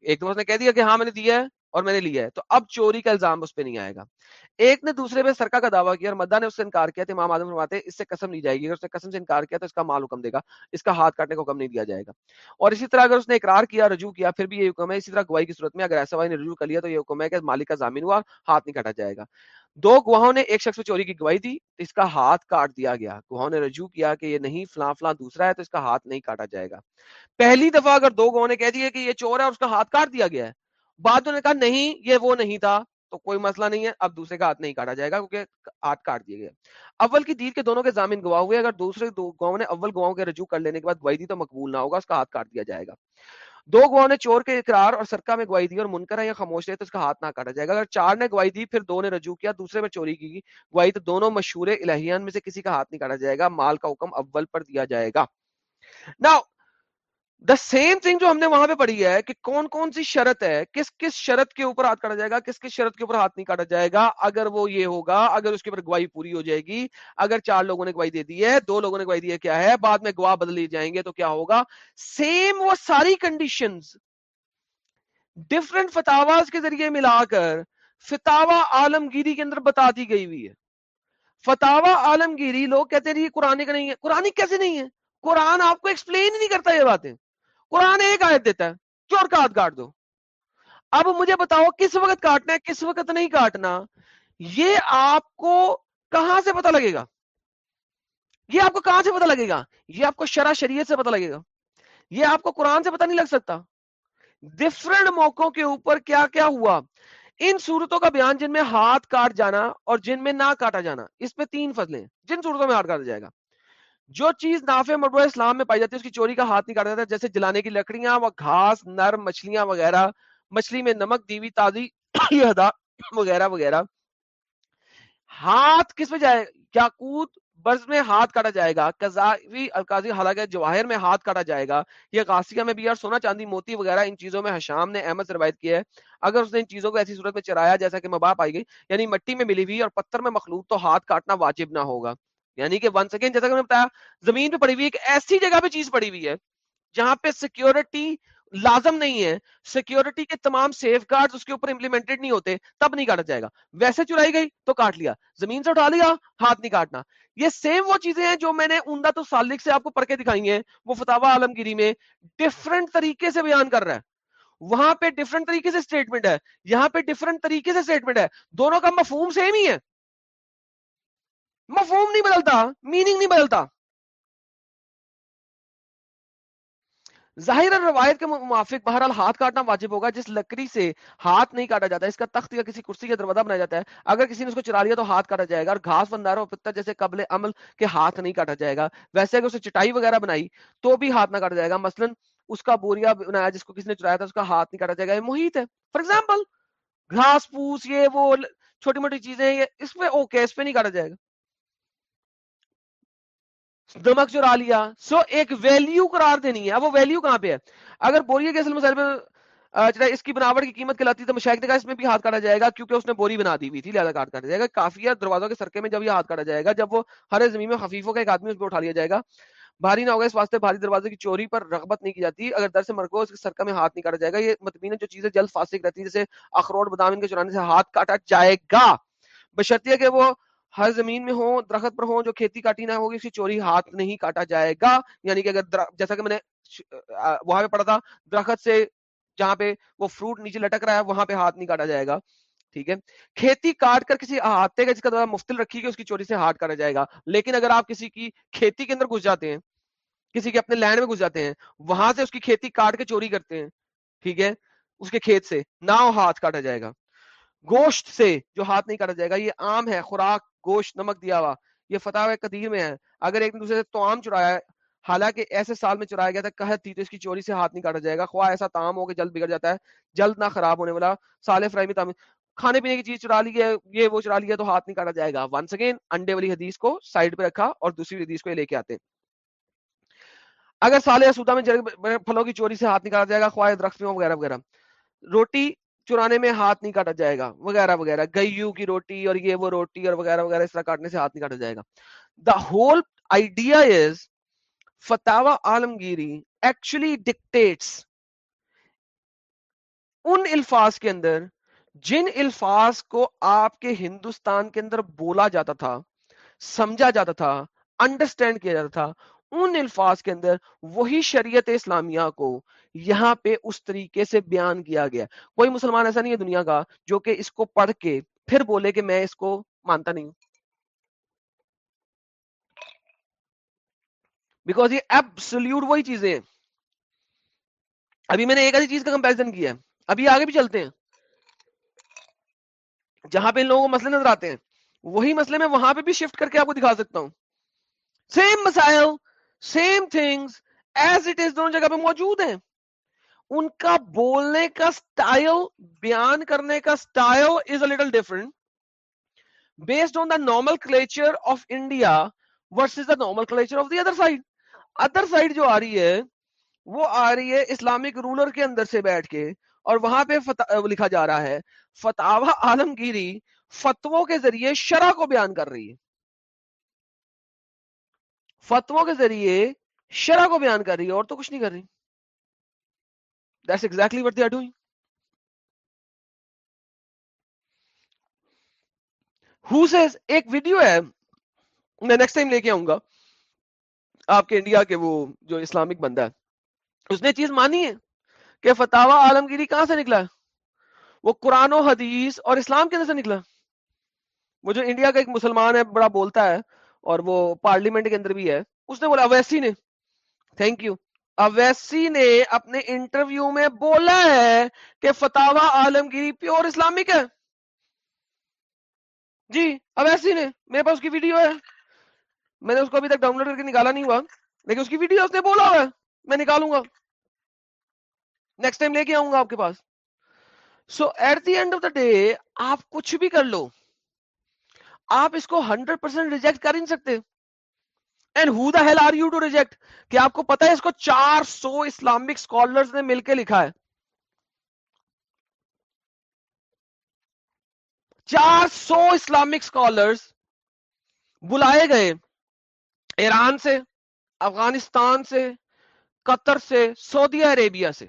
ایک دوست نے کہہ دیا کہ ہاں میں نے دیا ہے۔ اور میں نے لیا ہے۔ تو اب چوری کا الزام اس پہ نہیں آئے گا۔ ایک نے دوسرے پہ سرکا کا دعویٰ کیا اور مدہ نے اس سے انکار کیا۔ تو امام آدم فرماتے اس سے قسم نہیں جائے گی۔ اگر اس نے قسم سے انکار کیا تو اس کا مال حکم دے گا۔ اس کا ہاتھ کاٹنے کو حکم نہیں دیا جائے گا۔ اور اسی طرح اگر اس نے اقرار کیا، رجوع کیا، پھر بھی یہ حکم ہے، اسی طرح گواہی کی صورت میں اگر ایسا بھائی نے رجوع کر لیا تو یہ حکم ہے کہ مالک کا ضامن ہوا ہاتھ نہیں کاٹا جائے گا۔ دو گواہوں نے، ایک شخص کو چوری کی گواہی دی اس کا ہاتھ کاٹ دیا گیا۔ گواہوں نے رجوع کیا کہ یہ نہیں، فلاں فلاں دوسرا ہے تو اس کا ہاتھ نہیں کاٹا جائے گا۔ پہلی دفعہ اگر دو گواہوں نے کہہ دیا کہ یہ چور ہے اور اس کا ہاتھ کاٹ دیا گیا ہے بعد نے کہا نہیں، یہ وہ نہیں تھا، تو کوئی مسئلہ نہیں ہے، اب دوسرے کا ہاتھ نہیں کاٹا جائے گا کیونکہ ہاتھ کاٹ دیے گئے۔ اول کی دید کے دونوں کے ضامن گواہ ہوئے، اگر دوسرے دو گواہوں نے اول گواہوں کے رجوع کر لینے کے بعد گواہی دی تو مقبول نہ ہوگا، اس کا ہاتھ کاٹ دیا جائے گا۔ دو گواہوں نے چور کے اقرار اور سرکہ میں گواہی دی اور منکر ہے یا خاموش رہے تو اس کا ہاتھ نہ کاٹا جائے گا۔ اگر چار نے گواہی دی، پھر دو نے رجوع کیا، دوسرے میں چوری کی گواہی، تو دونوں مشہور الہیان میں سے کسی کا ہاتھ نہیں کاٹا جائے گا، مال کا حکم اول پر دیا جائے گا۔ نا دا سیم تھنگ جو ہم نے وہاں پہ پڑھی ہے کہ کون کون سی شرط ہے، کس کس شرط کے اوپر ہاتھ کاٹا جائے گا، کس کس شرط کے اوپر ہاتھ نہیں کاٹا جائے گا، اگر وہ یہ ہوگا، اگر اس کے اوپر گواہی پوری ہو جائے گی، اگر چار لوگوں نے گواہی دے دی ہے، دو لوگوں نے گواہی دی ہے، کیا ہے؟ بعد میں گواہ بدل لی جائیں گے تو کیا ہوگا؟ سیم وہ ساری کنڈیشنز ڈفرنٹ فتاواز کے ذریعے ملا کر فتوا عالمگیری کے اندر بتا دی گئی ہوئی ہے۔ فتوا عالمگیری لوگ کہتے ہیں یہ قرآن کا نہیں ہے۔ قرآن کیسے نہیں ہے؟ قرآن آپ کو ایکسپلین ہی نہیں کرتا یہ باتیں۔ قرآن ایک آیت دیتا ہے چور کا ہاتھ کاٹ دو۔ اب مجھے بتاؤ کس وقت کاٹنا ہے، کس وقت نہیں کاٹنا؟ یہ آپ کو کہاں سے پتا لگے گا؟ یہ آپ کو کہاں سے پتا لگے گا؟ یہ آپ کو شرح شریعت سے پتا لگے گا۔ یہ آپ کو قرآن سے پتا نہیں لگ سکتا۔ ڈفرنٹ موقعوں کے اوپر کیا کیا ہوا؟ ان صورتوں کا بیان جن میں ہاتھ کاٹ جانا اور جن میں نہ کاٹا جانا، اس میں تین فضلیں جن صورتوں میں ہاتھ کاٹا جائے گا۔ جو چیز نافع مربوع اسلام میں پائی جاتی ہے، اس کی چوری کا ہاتھ نہیں کاٹا جاتا، جیسے جلانے کی لکڑیاں و گھاس نرم مچھلیاں وغیرہ، مچھلی میں نمک، دیوی، تازی وغیرہ وغیرہ۔ ہاتھ کس میں جائے؟ یاقوت برز میں ہاتھ کاٹا جائے گا؟ قزاوی القاضی، حالانکہ جواہر میں ہاتھ کاٹا جائے گا۔ یہ غاسیہ میں بھی اور سونا چاندی، موتی وغیرہ، ان چیزوں میں حشام نے احمد سے روایت کیا ہے۔ اگر اس نے ان چیزوں کو ایسی صورت میں چرایا جیسا کہ مباح پائی گئی یعنی مٹی میں ملی ہوئی اور پتھر میں مخلوط، تو ہاتھ کاٹنا واجب نہ ہوگا۔ یعنی کہ ون سیکنڈ جیسا کہ میں بتایا، زمین پہ پڑی ہوئی ایک ایسی جگہ پہ چیز پڑی ہوئی ہے جہاں پہ سیکیورٹی لازم نہیں ہے سیکیورٹی کے تمام سیف گارڈ اس کے اوپر امپلیمنٹڈ نہیں ہوتے، تب نہیں کاٹا جائے گا۔ ویسے چرائی گئی تو کاٹ لیا، زمین سے اٹھا لیا، ہاتھ نہیں کاٹنا۔ یہ سیم وہ چیزیں ہیں جو میں نے عمدہ تو سالک سے آپ کو پڑھ کے دکھائی ہیں، وہ فتح عالمگیری میں ڈفرنٹ طریقے سے بیان کر رہا ہے۔ وہاں پہ ڈفرنٹ طریقے سے اسٹیٹمنٹ ہے، یہاں پہ ڈفرنٹ طریقے سے اسٹیٹمنٹ ہے۔ دونوں کا مفہوم سیم ہی ہے۔ مفہوم نہیں بدلتا میننگ نہیں بدلتا۔ ظاہر روایت کے موافق بہرحال ہاتھ کاٹنا واجب ہوگا، جس لکڑی سے ہاتھ نہیں کاٹا جاتا، اس کا تخت یا کسی کرسی کا دروازہ بنایا جاتا ہے۔ اگر کسی نے اس کو چرا لیا تو ہاتھ کاٹا جائے گا، اور گھاس بندار اور پتر جیسے قبل عمل کے ہاتھ نہیں کاٹا جائے گا۔ ویسے اگر اسے چٹائی وغیرہ بنائی تو بھی ہاتھ نہ کاٹا جائے گا۔ مثلا اس کا بوریا بنایا جس کو کسی نے چرایا تھا، اس کا ہاتھ نہیں کاٹا جائے گا۔ یہ محیط ہے۔ فار ایگزامپل گھاس پوس یہ وہ چھوٹی موٹی چیزیں، یہ اس پہ اوکے اس پہ نہیں کاٹا جائے گا۔ نمک چرا لیا سو ایک ویلیو قرار دینی ہے۔ اب وہ ویلیو کہاں پہ ہے؟ اگر بوری کے اصل مسائل میں اس کی بناوٹ کی قیمت کہلاتی تو مشاہد نے کہا اس میں بھی ہاتھ کاٹا جائے گا کیونکہ اس نے بوری بنا دی ہوئی تھی، لہٰذا کاٹ کاٹا جائے گا۔ کافی ہے، دروازوں کے سرکے میں جب یہ ہاتھ کاٹا جائے گا، جب وہ ہر زمین میں خفیفوں کا ایک آدمی اس پہ اٹھا لیا جائے گا۔ بھاری نہ ہوگا، اس واسطے بھاری دروازے کی چوری پر رغبت نہیں کی جاتی۔ اگر در سے مرکو اس کے سرکہ میں ہاتھ نہیں کاٹا جائے گا۔ یہ مطمئن جو چیزیں جلد فاسق رہتی ہیں، جیسے اخروٹ، بادام، ان کے چرانے سے ہاتھ کاٹا جائے گا۔ بشرطیہ کہ وہ ہر زمین میں ہوں، درخت پر ہوں، جو کھیتی کاٹی نہ ہوگی، اس کی چوری ہاتھ نہیں کاٹا جائے گا۔ یعنی کہ اگر جیسا کہ میں نے وہاں پہ پڑھا تھا، درخت سے جہاں پہ وہ فروٹ نیچے لٹک رہا ہے، وہاں پہ ہاتھ نہیں کاٹا جائے گا۔ ٹھیک ہے؟ کھیتی کاٹ کر کسی احاطے کا جس کا مفتل رکھی گئی اس کی چوری سے ہاتھ کاٹا جائے گا۔ لیکن اگر آپ کسی کی کھیتی کے اندر گھس جاتے ہیں، کسی کے اپنے لینڈ میں گھس جاتے ہیں، وہاں سے اس کی کھیتی کاٹ کے چوری کرتے ہیں، ٹھیک ہے؟ اس کے کھیت سے، نہ ہاتھ کاٹا جائے گا۔ گوشت سے جو ہاتھ نہیں کاٹا جائے گا، یہ عام ہے، خوراک، گوشت، نمک دیا ہوا یہ فتح قدیر میں ہے۔ اگر ایک دوسرے سے توام چرایا ہے حالانکہ ایسے سال میں چرایا گیا تھا قحط تھی تو اس کی چوری سے ہاتھ نہیں کاٹا جائے گا۔ خواہ ایسا تام ہو کہ جلد بگڑ جاتا ہے، جلد نہ خراب ہونے والا سال فراہمی تعمیر کھانے پینے کی چیز چرا لی ہے، یہ وہ چرا لیا تو ہاتھ نہیں کاٹا جائے گا۔ ونس اگین انڈے والی حدیث کو سائڈ پہ رکھا اور دوسری حدیث کو یہ لے کے آتے اگر سال یا سودا میں پھلوں کی چوری سے ہاتھ نکالا جائے گا، خواہ درخت میں وغیرہ وغیرہ۔ روٹی چرانے میں ہاتھ نہیں کاٹا جائے گا، وغیرہ وغیرہ۔ گیو کی روٹی اور یہ وہ روٹی اور وغیرہ وغیرہ، اس طرح کاٹنے سے ہاتھ نہیں کاٹا جائے گا۔ The whole idea is Fateh Alamgiri actually dictates ان الفاظ کے اندر جن الفاظ کو آپ کے ہندوستان کے اندر بولا جاتا تھا، سمجھا جاتا تھا انڈرسٹینڈ کیا جاتا تھا۔ ان الفاظ کے اندر وہی شریعت اسلامیہ کو یہاں پہ اس طریقے سے بیان کیا گیا۔ کوئی مسلمان ایسا نہیں ہے دنیا کا جو کہ اس کو پڑھ کے پھر بولے کہ میں اس کو مانتا نہیں ہوں۔ بیکاز یہ ایبسلیوٹ وہی چیزیں ہیں۔ ابھی میں نے ایک ایسی چیز کا کمپیرزن کیا ہے۔ ابھی آگے بھی چلتے ہیں۔ جہاں پہ ان لوگوں کو مسئلے نظر آتے ہیں، وہی مسئلے میں وہاں پہ بھی شفٹ کر کے آپ کو دکھا سکتا ہوں۔ سیم مسائل same things as it is دونوں جگہ پہ موجود ہیں۔ ان کا بولنے کا سٹائل بیان کرنے کا style is a little different based on the normal culture of India versus the normal culture of the other side other side جو آ رہی ہے، وہ آ رہی ہے اسلامک رولر کے اندر سے بیٹھ کے۔ اور وہاں پہ لکھا جا رہا ہے فتح عالمگیری فتووں کے ذریعے شرح کو بیان کر رہی ہے۔ فتووں کے ذریعے شرح کو بیان کر رہی ہے اور تو کچھ نہیں کر رہی۔ That's exactly what they are ایک ویڈیو ہے، میں نیکسٹ ٹائم لے کے آؤں گا۔ آپ کے انڈیا کے وہ جو اسلامک بندہ ہے، اس نے چیز مانی ہے کہ فتح عالمگیری کہاں سے نکلا وہ قرآن و حدیث اور اسلام کے اندر سے نکلا۔ وہ جو انڈیا کا ایک مسلمان ہے، بڑا بولتا ہے اور وہ پارلیمنٹ کے اندر بھی ہے۔ اس نے بولا، اویسی نے۔ تھینک یو اویسی نے اپنے انٹرویو میں بولا ہے کہ فتح عالمگیری پیور اسلامک ہے۔ جی اویسی نے۔ میرے پاس اس کی ویڈیو ہے۔ میں نے اس کو ابھی تک ڈاؤن لوڈ کر کے نکالا نہیں ہوا، لیکن اس کی ویڈیو اس نے بولا ہوا ہے۔ میں نکالوں گا۔ نیکسٹ ٹائم لے کے آؤں گا آپ کے پاس۔ So at the end of the day آپ کچھ بھی کر لو۔ آپ اس کو ہنڈریڈ پرسینٹ ریجیکٹ کر نہیں سکتے۔ And who the hell are you to reject کہ آپ کو پتا ہے اس کو چار سو اسلامک اسکالر نے مل کے لکھا ہے۔ چار سو اسلامک اسکالرس بلائے گئے ایران سے، افغانستان سے، قطر سے، سعودی عربیہ سے۔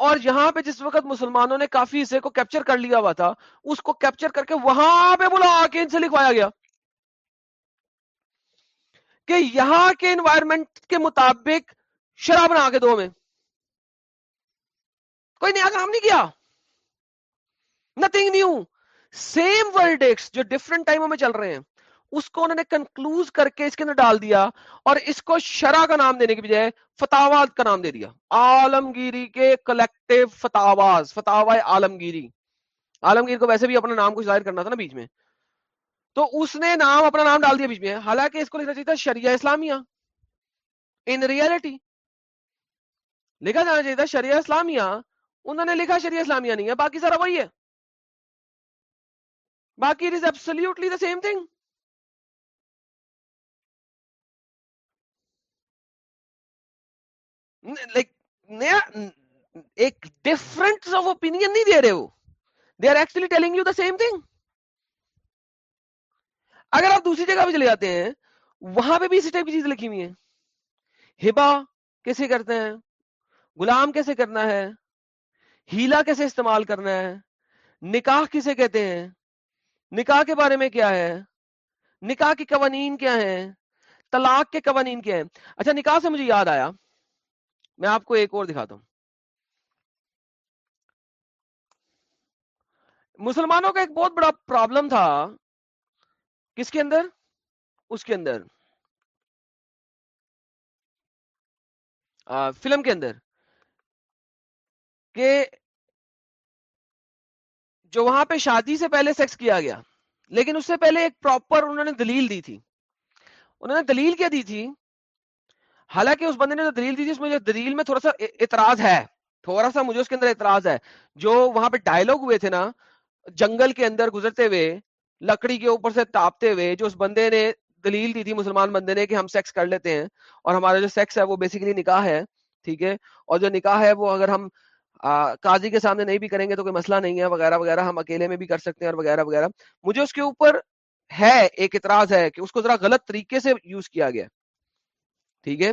اور یہاں پہ جس وقت مسلمانوں نے کافی حصے کو کیپچر کر لیا ہوا تھا، اس کو کیپچر کر کے وہاں پہ بلا کے ان سے لکھوایا گیا کہ یہاں کے انوائرمنٹ کے مطابق شراب بنا کے دو میں۔ کوئی نیا کام نہیں کیا۔ نتنگ نیو سیم ورڈکس جو ڈفرنٹ ٹائموں میں چل رہے ہیں۔ اس کو انہوں نے کنکلوز کر کے اس کے اندر ڈال دیا اور اس کو شرح کا نام دینے کی بجائے فتاواد کا نام دے دیا۔ عالمگیری کے کلیکٹو فتاواز فتاوا عالمگیری۔ عالمگیر کو ویسے بھی اپنا نام کو ظاہر کرنا تھا نا بیچ میں۔ تو اس نے نام، اپنا نام ڈال دیا بیچ میں۔ حالانکہ اس کو لکھنا چاہیے تھا شریعہ اسلامیہ۔ ان ریالٹی لکھا جانا چاہیے تھا شریعہ اسلامیہ۔ انہوں نے لکھا شریعہ اسلامیہ نہیں ہے، باقی سارا وہی ہے۔ باقی it is absolutely the same thing like نیا ایک ڈفرنٹ آف اوپین نہیں دے رہے ہو they are actually telling you the same thing اگر آپ دوسری جگہ پہ چلے جاتے ہیں وہاں پہ بھی اسی ٹائپ کی چیز لکھی ہوئی ہیں ہبا کیسے کرتے ہیں غلام کیسے کرنا ہے ہیلا کیسے استعمال کرنا ہے نکاح کسے کہتے ہیں نکاح کے بارے میں کیا ہے نکاح کے قوانین کیا ہیں طلاق کے قوانین کیا ہیں اچھا نکاح سے مجھے یاد آیا میں آپ کو ایک اور دکھاتا ہوں۔ مسلمانوں کا ایک بہت بڑا پرابلم تھا۔ کس کے اندر؟ اس کے اندر۔ فلم کے اندر۔ کہ جو وہاں پہ شادی سے پہلے سیکس کیا گیا، لیکن اس سے پہلے ایک پراپر انہوں نے دلیل دی تھی۔ انہوں نے دلیل کیا دی تھی حالانکہ اس بندے نے جو دلیل دی تھی، اس میں جو دلیل میں تھوڑا سا اعتراض ہے، تھوڑا سا مجھے اس کے اندر اعتراض ہے۔ جو وہاں پہ ڈائلوگ ہوئے تھے نا، جنگل کے اندر گزرتے ہوئے، لکڑی کے اوپر سے تاپتے ہوئے، جو اس بندے نے دلیل دی تھی، مسلمان بندے نے کہ ہم سیکس کر لیتے ہیں، اور ہمارا جو سیکس ہے، وہ بیسیکلی نکاح ہے، ٹھیک ہے؟ اور جو نکاح ہے، وہ اگر ہم قاضی کے سامنے نہیں بھی کریں گے تو کوئی مسئلہ نہیں ہے، وغیرہ وغیرہ، ہم اکیلے میں بھی کر سکتے ہیں، اور وغیرہ وغیرہ۔ مجھے اس کے اوپر ہے ایک اعتراض ہے کہ اس کو ذرا غلط طریقے سے یوز کیا گیا۔ ٹھیک ہے؟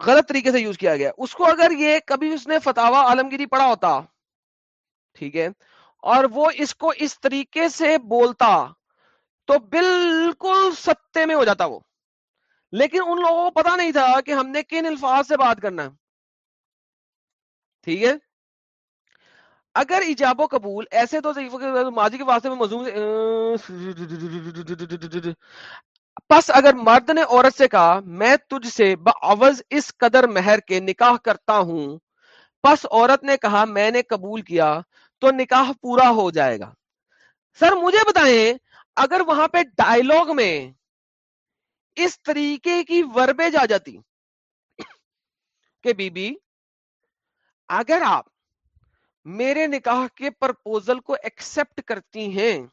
غلط طریقے سے یوز کیا گیا۔ اس کو اگر یہ کبھی اس نے فتوا عالمگیری پڑھا ہوتا، ٹھیک ہے، اور وہ اس کو اس طریقے سے بولتا، تو بالکل ستے میں ہو جاتا وہ۔ لیکن ان لوگوں کو پتا نہیں تھا کہ ہم نے کن الفاظ سے بات کرنا۔ ٹھیک ہے؟ اگر ایجاب و قبول ایسے تو ماضی کے واسطے میں مضمون پس اگر مرد نے عورت سے کہا، میں تجھ سے بعوض اس قدر مہر کے نکاح کرتا ہوں، پس عورت نے کہا، میں نے قبول کیا تو نکاح پورا ہو جائے گا۔ سر، مجھے بتائیں، اگر وہاں پہ ڈائلوگ میں اس طریقے کی وربیج آ جاتی کہ بی بی اگر آپ میرے نکاح کے پرپوزل کو ایکسپٹ کرتی ہیں،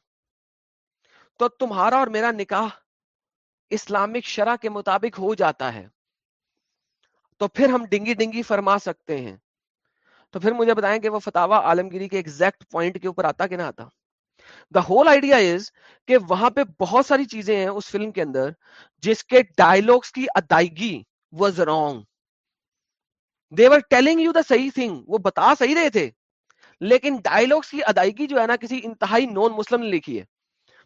تو تمہارا اور میرا نکاح اسلامک شرح کے مطابق ہو جاتا ہے، تو پھر ہم ڈنگی ڈنگی فرما سکتے ہیں۔ تو پھر مجھے بتائیں کہ وہ فتوا عالمگیری کے ایگزیکٹ پوائنٹ کے اوپر آتا کہ نہ آتا۔ دا ہول آئیڈیا از کہ وہاں پہ بہت ساری چیزیں ہیں اس فلم کے اندر جس کے ڈائلگس کی ادائیگی was wrong they're telling you the صحیح تھنگ وہ بتا صحیح رہے تھے، لیکن ڈائلگس کی ادائیگی جو ہے نا کسی انتہائی نان مسلم نے لکھی ہے۔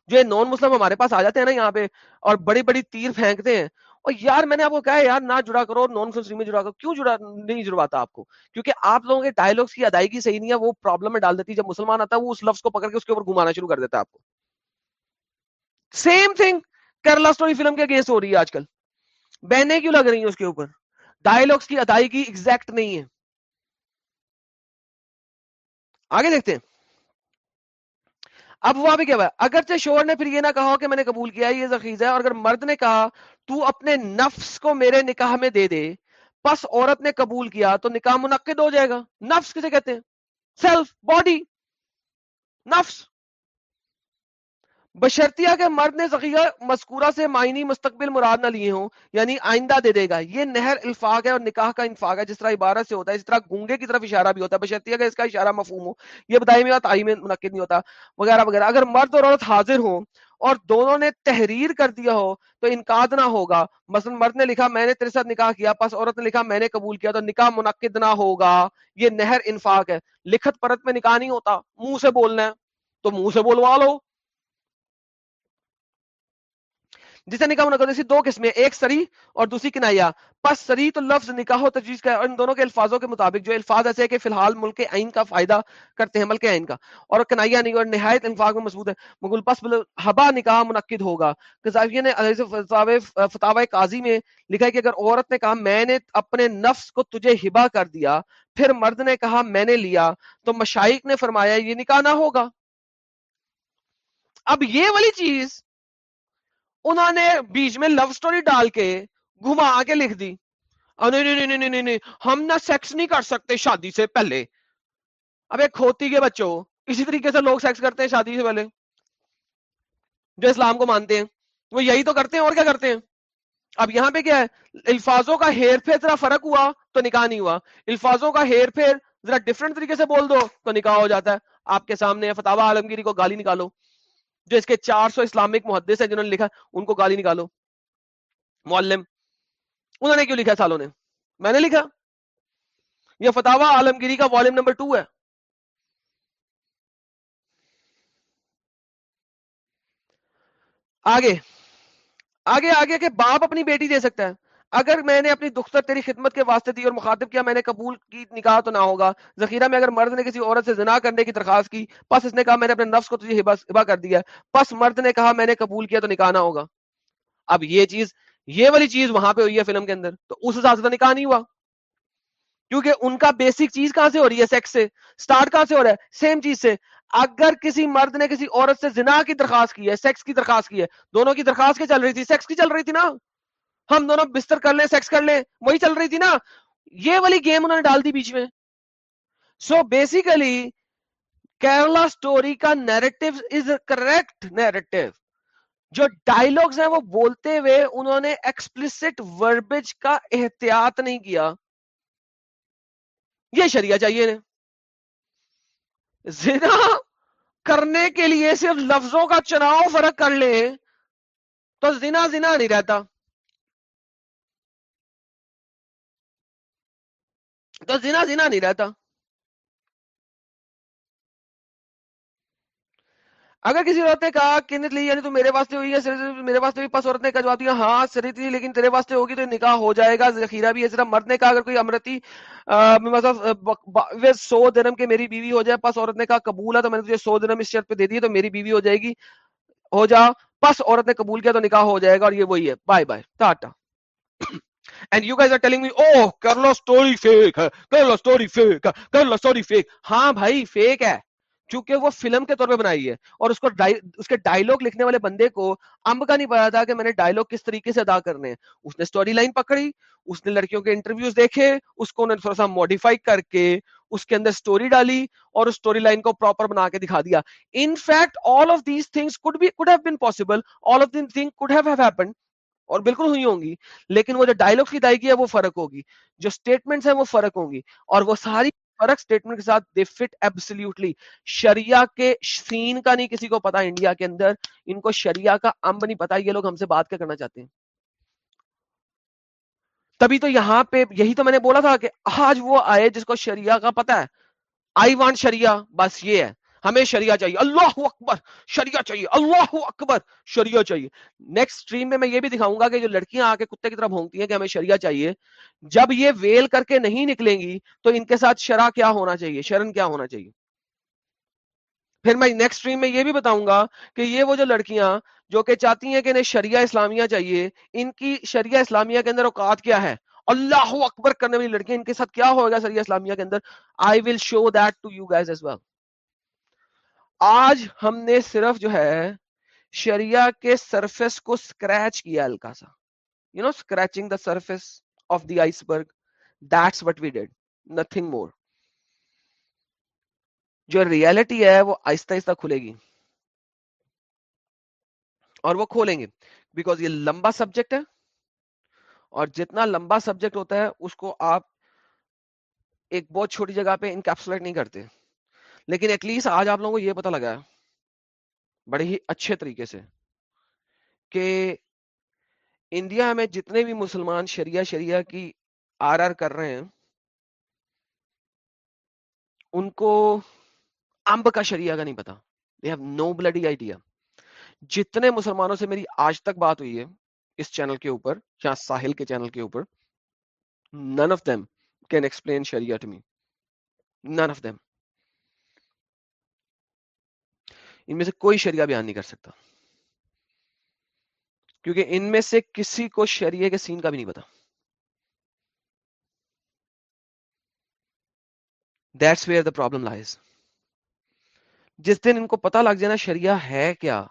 جو نان مسلم ہمارے پاس آ جاتے ہیں نا یہاں پہ اور بڑی بڑی تیر پھینکتے ہیں۔ اور یار میں نے آپ کو کہا یار نہ جڑا کرو نان مسلم میں جڑا کرو۔ کیوں جڑا، نہیں جڑواتا آپ کو؟ کیونکہ آپ لوگوں کے ڈائلگس کی ادائیگی صحیح نہیں ہے، وہ پرابلم میں ڈال دیتی ہے۔ جب مسلمان آتا ہے، وہ اس لفظ کو پکڑ کے اس کے اوپر گھمانا شروع کر دیتا ہے آپ کو۔ Same thing Kerala story film کے گیس ہو رہی ہے آج کل۔ بہنے کیوں لگ رہی ہیں اس کے اوپر؟ ڈائلگس کی ادائیگی ایگزیکٹ نہیں ہے۔ آگے دیکھتے ہیں۔ اب وہاں بھی کیا ہوا اگرچہ شوہر نے پھر یہ نہ کہا کہ میں نے قبول کیا، یہ زخیز ہے، اور اگر مرد نے کہا، تو اپنے نفس کو میرے نکاح میں دے دے، پس عورت نے قبول کیا تو نکاح منعقد ہو جائے گا۔ نفس کسے کہتے ہیں؟ سیلف باڈی نفس. بشرطیہ کے مرد نے ذخیرہ مذکورہ سے معنی مستقبل مراد نہ لیے ہوں یعنی آئندہ دے دے گا۔ یہ نہر الفاق ہے اور نکاح کا انفاق ہے، جس طرح عبارت سے ہوتا ہے، اس طرح گونگے کی طرف اشارہ بھی ہوتا ہے۔ بشرطیہ کا اس کا اشارہ مفہوم ہو۔ یہ بتائی میں تعیم منعقد نہیں ہوتا، وغیرہ وغیرہ۔ اگر مرد اور عورت حاضر ہوں اور دونوں نے تحریر کر دیا ہو تو انقاد نہ ہوگا۔ مثلا مرد نے لکھا، میں نے تیرے ساتھ نکاح کیا، پس عورت نے لکھا، میں نے قبول کیا، تو نکاح منعقد نہ ہوگا۔ یہ نہر انفاق ہے۔ لکھت پرت میں نکاح نہیں ہوتا، منہ سے بولنا ہے۔ تو منہ سے بولوا لو۔ جسے نکاح منعقد اسی دو قسمیں، ایک سری اور دوسری کنایا۔ پس سری تو لفظ نکاح و تجویز کا اور ان دونوں کے الفاظوں کے مطابق جو الفاظ ایسے کہ فی الحال ملک عین کا فائدہ کرتے ہیں، ملک عین کا۔ اور کنایا نہیں، اور نہایت انفاق میں مضبوط ہے۔ مغل پس حبا نکاح منعقد ہوگا۔ قذافیہ نے فتح قاضی میں لکھا ہے کہ اگر عورت نے کہا، میں نے اپنے نفس کو تجھے ہبا کر دیا، پھر مرد نے کہا، میں نے لیا، تو مشائق نے فرمایا، یہ نکاح نہ ہوگا۔ اب یہ والی چیز انہوں نے بیچ میں لو سٹوری ڈال کے گھما کے لکھ دی۔ نہیں نہیں نہیں ہم نہ سیکس نہیں کر سکتے شادی سے پہلے۔ اب ایک کھوتی کے بچوں، اسی طریقے سے لوگ سیکس کرتے ہیں شادی سے پہلے۔ جو اسلام کو مانتے ہیں، وہ یہی تو کرتے ہیں، اور کیا کرتے ہیں؟ اب یہاں پہ کیا ہے؟ الفاظوں کا ہیر پھیر ذرا فرق ہوا تو نکاح نہیں ہوا۔ الفاظوں کا ہیر پھیر ذرا ڈفرنٹ طریقے سے بول دو تو نکاح ہو جاتا ہے۔ آپ کے سامنے فتح عالمگیری کو گالی نکالو۔ جو اس کے چار سو اسلامک محدث ہیں جنہوں نے لکھا، ان کو گالی نکالو۔ معلم، انہوں نے کیوں لکھا سالوں نے؟ میں نے لکھا۔ یہ فتح عالمگیری کا والیم نمبر ٹو ہے۔ آگے آگے آگے کہ باپ اپنی بیٹی دے سکتا ہے۔ اگر میں نے اپنی دختر تیری خدمت کے واسطے دی اور مخاطب کیا، میں نے قبول کی نکاح تو نہ ہوگا۔ ذخیرہ میں اگر مرد نے کسی عورت سے زنا کرنے کی درخواست کی، پس اس نے کہا میں نے اپنے نفس کو تجھے ہبا کر دیا پس مرد نے کہا میں نے قبول کیا تو نکاح نہ ہوگا۔ اب یہ چیز، یہ والی چیز وہاں پہ ہوئی ہے فلم کے اندر۔ تو اس حساب سے تو نکاح نہیں ہوا۔ کیونکہ ان کا بیسک چیز کہاں سے ہو رہی ہے؟ سیکس سے۔ سٹارٹ کہاں سے ہو رہا ہے؟ سیم چیز سے۔ اگر کسی مرد نے کسی عورت سے زنا کی درخواست کی ہے سیکس کی درخواست کی ہے، دونوں کی درخواست کی چل رہی تھی؟ سیکس کی چل رہی تھی نا۔ ہم دونوں بستر کر لیں سیکس کر لیں، وہی چل رہی تھی نا۔ یہ والی گیم انہوں نے ڈال دی بیچ میں۔ سو بیسیکلی کیرلا سٹوری کا نیریٹو از کریکٹ نیریٹو جو ڈائلگز ہیں وہ بولتے ہوئے انہوں نے ایکسپلسٹ وربج کا احتیاط نہیں کیا۔ یہ شریعہ چاہیے نے۔ زنا کرنے کے لیے صرف لفظوں کا چناؤ فرق کر لیں تو زنا زنا نہیں رہتا۔ تو زنا زنا نہیں رہتا۔ اگر کسی عورت نے کہا کنت لی یعنی تو میرے واسطے ہوئی ہے میرے واسطے بھی پس عورت نے کہا جواب دیا ہاں سری تھی لیکن تیرے واسطے ہوگی تو نکاح ہو جائے گا، ذخیرہ بھی ہے، صرف مرد نے کہا اگر کوئی امرتی مطلب سو درم کے میری بیوی ہو جائے، پس عورت نے کہا قبول ہے تو میں نے تجھے سو درم اس شرط پہ دے دی تو میری بیوی ہو جائے گی، ہو جا، پس عورت نے قبول کیا تو نکاح ہو جائے گا اور یہ وہی ہے۔ Bye bye tata. And you guys are telling me oh Kerala story fake ہے کرلو سٹوری فیک ہے کرلو سٹوری فیک ہاں بھائی فیک ہے چونکہ وہ فلم کے طور پہ بنائی ہے اور اس کو اس کے ڈائلوگ لکھنے والے بندے کو امب کا نہیں پتا تھا کہ میں نے ڈائلوگ کس طریقے سے ادا کرنے ہیں اس نے سٹوری لائن پکڑی اس نے لڑکیوں کے انٹرویوز دیکھے اس کو انہوں نے تھوڑا سا موڈیفائی کر کے اس کے اندر سٹوری ڈالی اور اس سٹوری لائن کو پراپر بنا کے دکھا دیا in fact all of these things could be could have been possible all of these thing could have happened اور بالکل ہوئی ہوں گی، لیکن وہ جو ڈائلگ کی ادائیگی ہے وہ فرق ہوگی، جو اسٹیٹمنٹس ہیں وہ فرق ہوں گی، اور وہ ساری فرق اسٹیٹمنٹ کے ساتھ دے فٹ ایبسلیوٹلی شریعہ کے سین کا نہیں کسی کو پتا، انڈیا کے اندر ان کو شریعہ کا امب نہیں پتا، یہ لوگ ہم سے بات کیا کرنا چاہتے ہیں۔ تبھی تو یہاں پہ یہی تو میں نے بولا تھا کہ آج وہ آئے جس کو شریعہ کا پتا ہے۔ آئی وانٹ شریعہ، بس یہ ہے۔ ہمیں شریعہ چاہیے۔ اللہ اکبر، شریعہ چاہیے۔ اللہ اکبر، شریعہ چاہیے۔ نیکسٹ سٹریم میں میں یہ بھی دکھاؤں گا کہ جو لڑکیاں آ کے کتے کی طرف ہونگتی ہیں کہ ہمیں شریعہ چاہیے، جب یہ ویل کر کے نہیں نکلیں گی تو ان کے ساتھ شرع کیا ہونا چاہیے؟ شرن کیا ہونا چاہیے؟ پھر میں نیکسٹ سٹریم میں یہ بھی بتاؤں گا کہ یہ وہ جو لڑکیاں جو کہ چاہتی ہیں کہ انہیں شریعہ اسلامیہ چاہیے، ان کی شریعہ اسلامیہ کے اندر اوقات کیا ہے؟ اللہ اکبر کرنے والی لڑکیاں، ان کے ساتھ کیا ہوگا شریعہ اسلامیہ کے اندر؟ I will show that to you guys as well آج ہم نے صرف جو ہے شریعہ کے سرفیس کو سکریچ کیا ہلکا سا۔ You know scratching the surface of the iceberg that's what we did nothing more جو ریالٹی ہے وہ آہستہ آہستہ کھلے گی۔ اور وہ کھولیں گے۔ بیکاز یہ لمبا سبجیکٹ ہے۔ اور جتنا لمبا سبجیکٹ ہوتا ہے، اس کو آپ ایک بہت چھوٹی جگہ پہ انکیپسولیٹ نہیں کرتے۔ لیکن ایٹ لیسٹ آج آپ لوگوں کو یہ پتا لگا ہے، بڑے ہی اچھے طریقے سے، کہ انڈیا میں جتنے بھی مسلمان شریعہ شریعہ کی آر آر کر رہے ہیں، ان کو امب کا شریعہ کا نہیں پتا they have no bloody idea جتنے مسلمانوں سے میری آج تک بات ہوئی ہے اس چینل کے اوپر، یا ساحل کے چینل کے اوپر none of them can explain sharia to me none of them ان میں سے کوئی شریعہ بیان نہیں کر سکتا۔ کیونکہ ان میں سے کسی کو شریعہ کے سین کا بھی نہیں پتا۔ That's where the problem lies جس دن ان کو پتا لگ جائے نا شریعہ ہے کیا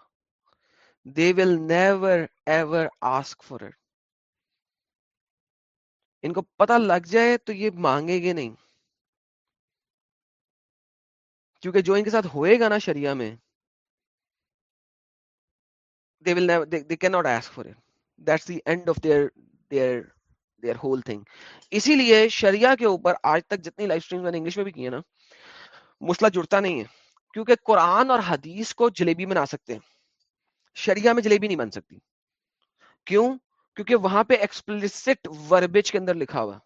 they will never ever ask for it ان کو پتا لگ جائے تو یہ مانگے گے نہیں۔ کیونکہ جو ان کے ساتھ ہوئے گا نا شریعہ میں they will never they, they cannot ask for it. That's the end of their their their whole thing. اسی لیے شریعہ کے اوپر آج تک جتنی لائف سٹریم میں نے انگلش میں بھی کی ہے نا مسئلہ جڑتا نہیں ہے کیونکہ قرآن اور حدیث کو جلیبی بنا سکتے ہیں شریعہ میں جلیبی نہیں بن سکتی کیوں کیونکہ وہاں پہ ایکسپلسٹ وربج کے اندر لکھا ہوا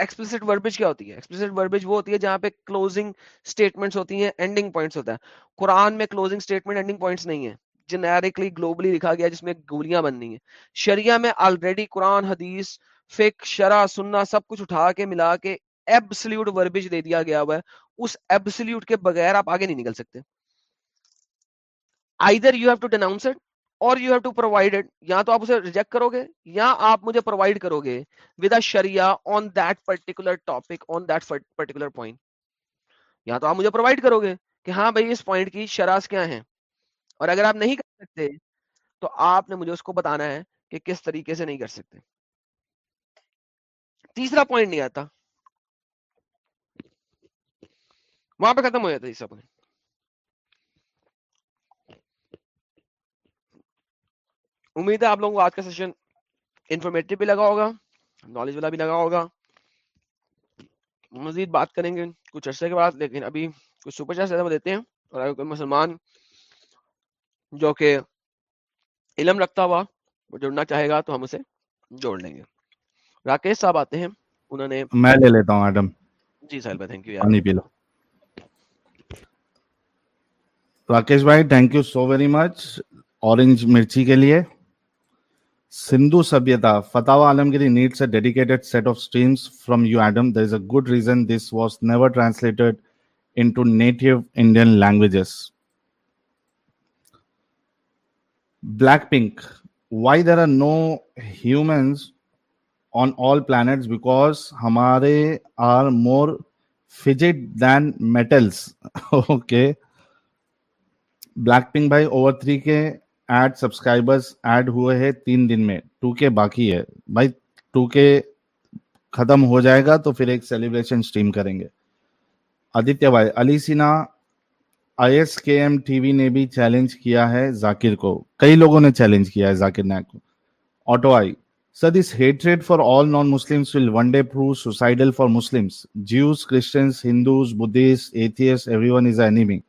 ایکسپلسٹ وربج کیا ہوتی ہے ایکسپلسٹ وربج وہ ہوتی ہے جہاں پہ کلوزنگ سٹیٹمنٹس ہوتی ہیں اینڈنگ پوائنٹس ہوتا ہے قرآن میں کلوزنگ سٹیٹمنٹ اینڈنگ پوائنٹس نہیں ہے جنیرکلی گلوبلی لکھا گیا جس میں گولیاں بننی ہیں۔ شریعہ میں آلریڈی قرآن، حدیث فک شرع سننا سب کچھ اٹھا کے، ملا کے ایبسلیوٹ وربج دے دیا گیا ہوا ہے۔ اس ایبسلیوٹ کے بغیر آپ آگے نہیں نکل سکتے۔ Either you have to denounce it or you have to provide it یا تو آپ اسے ریجیکٹ کرو گے یا آپ مجھے پرووائڈ کرو گے with a sharia on that particular topic on that particular point یا تو آپ مجھے پرووائڈ کرو گے کہ ہاں بھائی اس پوائنٹ کی شراز کیا ہیں۔ اور اگر آپ نہیں کر سکتے تو آپ نے مجھے اس کو بتانا ہے کہ کس طریقے سے نہیں کر سکتے۔ تیسرا پوائنٹ نہیں آتا۔ وہاں پہ ختم ہو جاتا تیسرا پوائنٹ امید ہے آپ لوگوں کو آج کا سیشن انفارمیٹو بھی لگا ہوگا نالج والا بھی لگا ہوگا۔ مزید بات کریں گے کچھ عرصے کے بعد، لیکن ابھی کچھ سپر چارج دیتے ہیں۔ اور اگر کوئی مسلمان جو کہ علم رکھتا ہوا وہ جڑنا چاہے گا تو ہم اسے جوڑ لیں گے۔ راکیش صاحب آتے ہیں۔ انہوں نے میں لے لیتا ہوں ایڈم۔ جی ساحل بھائی تھینک یو پانی پی لو۔ راکیش بھائی thank you so very much orange مرچی کے لیے۔ Sindhu Sabhyata Fateh Alamgiri needs a dedicated set of streams from you Adeem there is a good reason this was never translated into native Indian languages Black Pink why there are no humans on all plants because ہمارے are more fidget than metals okay Black Pink بھائی over three K add subscribers add ہوئے ہیں تین دن میں to کے باقی ہے بھائی ٹو کے ختم ہو جائے گا تو پھر ایک سیلیبریشن اسٹریم کریں گے آدتیہ بھائی Ali Sina I S K M T V نے بھی چیلنج کیا ہے ذاکر کو۔ کئی لوگوں نے چیلنج کیا ہے ذاکر نائک کو۔ Auto I sir this hatred for all non Muslims will one day prove suicidal for Muslims Jews Christians Hindus Buddhist atheists everyone is enemy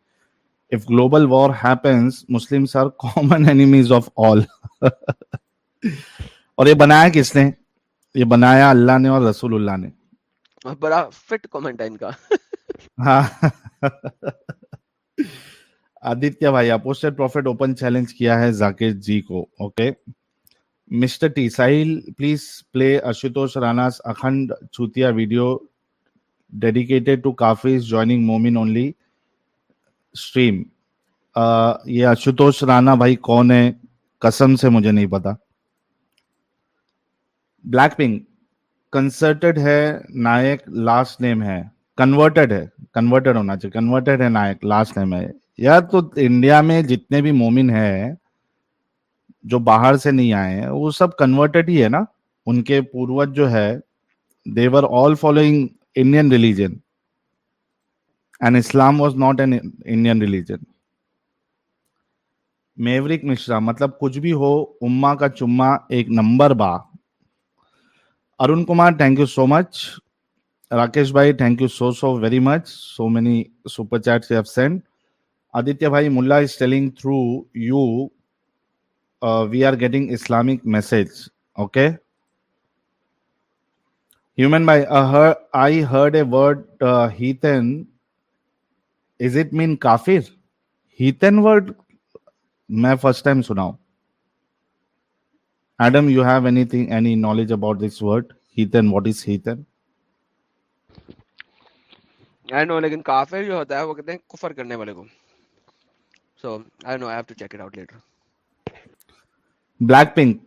if global war happens muslims are common enemies of all. اور یہ بنایا کس نے؟ یہ بنایا اللہ نے اور رسول اللہ نے۔ بڑا فٹ کمنٹ ہے ان کا۔ ہاں۔ آدتیہ بھائی اپوسٹر پروفٹ اوپن چیلنج کیا ہے ذاکر جی کو okay Mr T Sahil please play Ashutosh Rana's Akhand چوتیا ویڈیو ڈیڈیکیٹڈ ٹو کافیز جوائننگ مومن اونلی اسٹریم یہ اشوتوش رانا بھائی کون ہے؟ قسم سے مجھے نہیں پتا۔ بلیک پنک کنسرٹڈ ہے، نائک لاسٹ نیم ہے کنورٹڈ ہے۔ کنورٹڈ ہونا چاہیے. کنورٹڈ ہے نائک لاسٹ نیم ہے. یار تو انڈیا میں جتنے بھی مومن ہے جو باہر سے نہیں آئے ہیں، وہ سب کنورٹڈ ہی ہے نا. ان کے پوروج جو ہے they're all following Indian religion and Islam was not an Indian religion میورک Mishra مطلب کچھ بھی ہو اما کا چما ایک نمبر با. Arun Kumar thank you so much Rakesh بھائی thank you so so very much so many super chat سے سینڈ آدتیہ بھائی ملا is telling through you we are getting Islamic message okay human بھائی I heard a word heathen is it mean کافر heathen word میں first time سنا Adeem you have anything any knowledge about this word heathen what is heathen no لیکن کافر جو ہوتا ہے وہ کہتے ہیں کفر کرنے والے کو۔ So I know I to check it out later Black Pink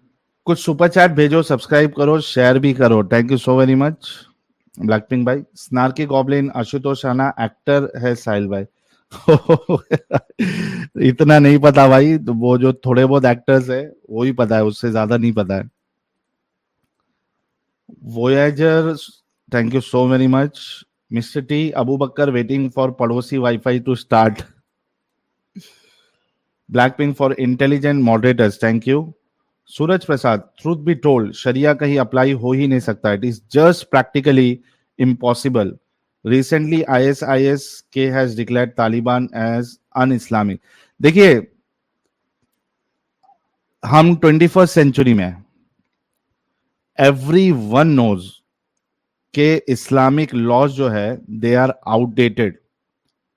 کچھ سپر چیٹ بھیجو سبسکرائب کرو شیئر بھی کرو۔ Thank you so very much Black Pink بھائی سنارکی ایکٹر ہے ساحل بھائی اتنا نہیں پتا بھائی وہ جو تھوڑے بہت ایکٹرز ہیں وہی پتا ہے اس سے زیادہ نہیں پتا ہے voyager thank you so very much mister T Abu Bakr waiting for پڑوسی wi fi to start Blackpink for intelligent moderator thank you Suraj Prasad truth be told شریعہ کہیں اپلائی ہو ہی نہیں سکتا it is just practically impossible recently I S I S K has declare Taliban as an Islamic دیکھیے ہم twenty first century میں everyone knows کہ Islamic laws جو ہے they are outdated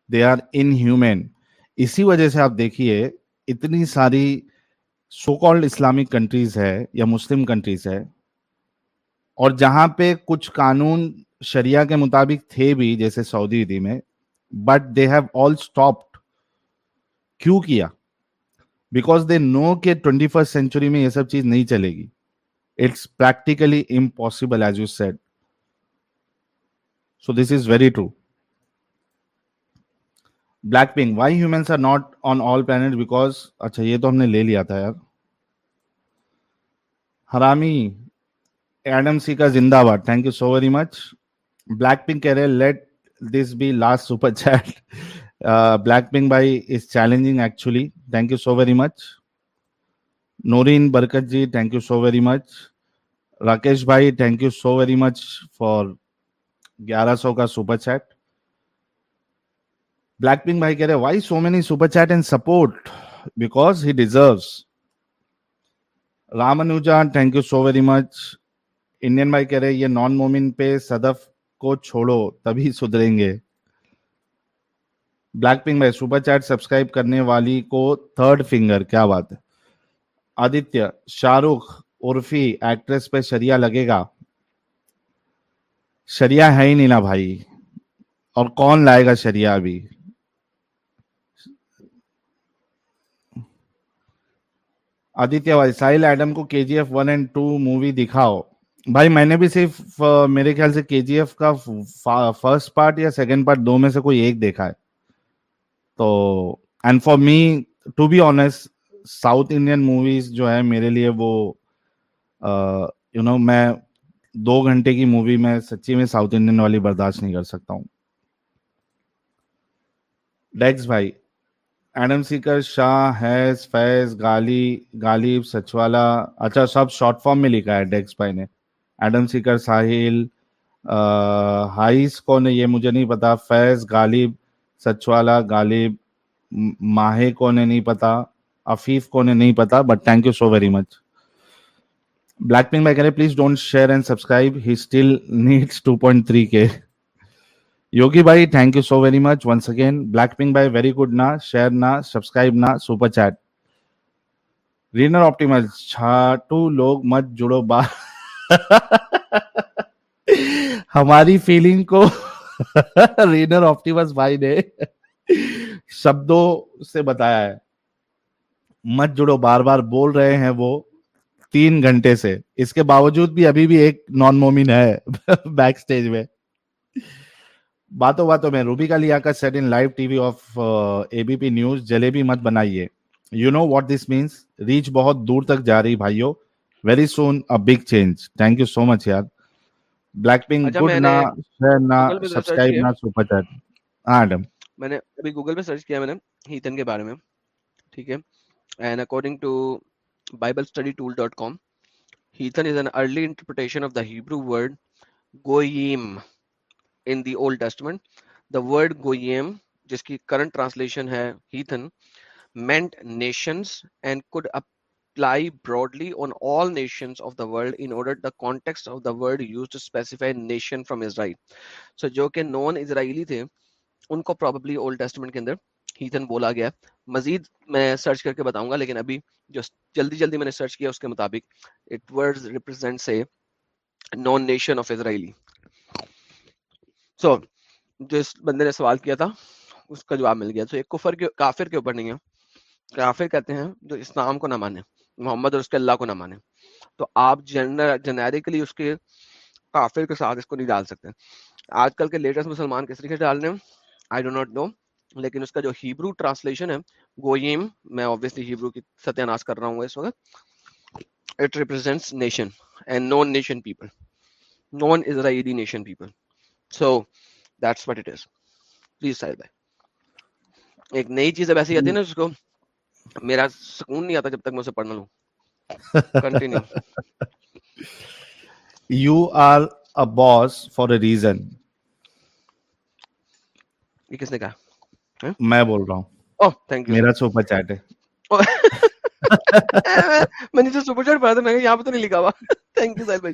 they are inhuman اسی وجہ سے آپ دیکھیے، اتنی ساری سو کالڈ اسلامک کنٹریز ہے یا مسلم کنٹریز ہے، اور جہاں پہ کچھ قانون شریعہ کے مطابق تھے بھی، جیسے سعودی دی میں but they have all stopped کیوں کیا؟ بیکاز دے نو کہ ٹوینٹی فرسٹ سینچری میں یہ سب چیز نہیں چلے گی. It's practically impossible as you said So this is very true. Black Pink why humans are not on all plant because اچھا یہ تو ہم نے لے لیا تھا یار ہرامی ایڈم سی کا زندہ باد thank you so very much Black Pink کہہ رہے let this be last super chat Black Pink bye is challenging actually thank you so very much Noreen Barkat ji thank you so very much Rakesh بھائی thank you so very much for گیارہ سو کا super chat. Black pink بھائی کہہ رہے why so many super chat and support because he deserves Ramanuja thank you so very much Indian بھائی کہہ رہے یہ نان مومن پہ صدف کو چھوڑو، تبھی سدھریں گے۔ بلیک پنک بھائی، سپر چیٹ سبسکرائب کرنے والی کو تھرڈ فنگر کیا بات ہے؟ آدتیہ، شاہ رخ، عرفی ایکٹریس پہ شریعہ لگے گا۔ شریعہ ہے ہی نہیں نا بھائی۔ اور کون لائے گا شریعہ ابھی؟ آدتیہ بھائی ساحل ایڈم کو K G F one and two movie دکھاؤ۔ بھائی، میں نے بھی صرف میرے خیال سے کے جی ایف کا فرسٹ پارٹ یا سیکنڈ پارٹ دو میں سے کوئی ایک دیکھا ہے۔ تو and for me to be honest south Indian movies جو ہے میرے لیے وہ یو نو میں دو گھنٹے کی مووی میں سچی میں ساؤتھ انڈین والی برداشت نہیں کر سکتا ہوں۔ ڈیکس بھائی ایڈم سیکر شاہ حیض فیض غالی غالب سچوالا اچھا سب شارٹ فارم میں لکھا ہے ڈیکس بھائی نے۔ ایڈم سیکر ساحل ہائس کون ہے یہ مجھے نہیں پتا۔ فیض غالب سچوالا غالب ماہے کون ہے نہیں پتا۔ عفیف کون ہے نہیں پتا but thank you so very much black pink میں کہہ رہے please don't share and subscribe he still needs 2.3 K Yogi بھائی thank you so very much once again black pink بھائی ویری گڈ نہ شیئر نہ سبسکرائب نہ super chat رینر optimal چھاٹو لوگ مت جڑو با ہماری فیلنگ کو رینر آپٹیمس بھائی نے شبدوں سے بتایا ہے مت جڑو بار بار بول رہے ہیں وہ تین گھنٹے سے۔ اس کے باوجود بھی ابھی بھی ایک نان مومن ہے بیک سٹیج میں۔ باتوں باتوں میں روبی کا لیا کا set in live T V of A B P news jalebi مت بنائیے۔ You know what this means reach بہت دور تک جا رہی بھائیو۔ Very soon a big change thank you so much یار۔ بلیک پنک اچھا، گڈ نہ شیئر نہ سبسکرائب نہ سپر چیٹ ہاں ایڈم میں نے ابھی گوگل پہ سرچ کیا میں نے ہیتن کے بارے میں۔ ٹھیک ہے۔ اینڈ اکارڈنگ ٹو جو کہ نان ازرائیلی تھے ان کو ہیتن بولا گیا مزید میں سرچ کر کے بتاؤں گا لیکن ابھی جو جلدی جلدی میں نے سرچ کیا اس کے مطابق it word represent a non nation of Israeli so جس بندے نے سوال کیا تھا اس کا جواب مل گیا تو ایک کفر کے کافر کے اوپر نہیں ہے کافر کہتے ہیں جو اسلام کو نہ مانے محمد اور اس کے اللہ کو نہ مانے تو آپ جنریکلی اس کے کافر کے ساتھ اس کو نہیں ڈال سکتے آج کل کے لیٹسٹ مسلمان کس طریقے سے ڈال رہے ہیں آئی ڈو ناٹ نو لیکن اس کا جو ہیبرو ٹرانسلیشن ہے گوئیم میں obviously ہیبرو کی ستیہ ناس کر رہا ہوں اس وقت it represents nation and non nation people non Israeli nation people so that's what it is please صاحب ایک نئی چیز اب ایسی آتی ہے نا اس کو میرا سکون نہیں آتا جب تک میں اسے پڑھنا لوں. Continue you are a boss for a reason یہ کس نے کہا؟ میں بول رہا ہوں۔ oh, میرا سوپر چیٹ ہے۔ oh. میں نے جو سپر چیٹ پڑھا تھا میں یہاں پہ تو نہیں لکھا ہوا۔ تھینک یو بھائی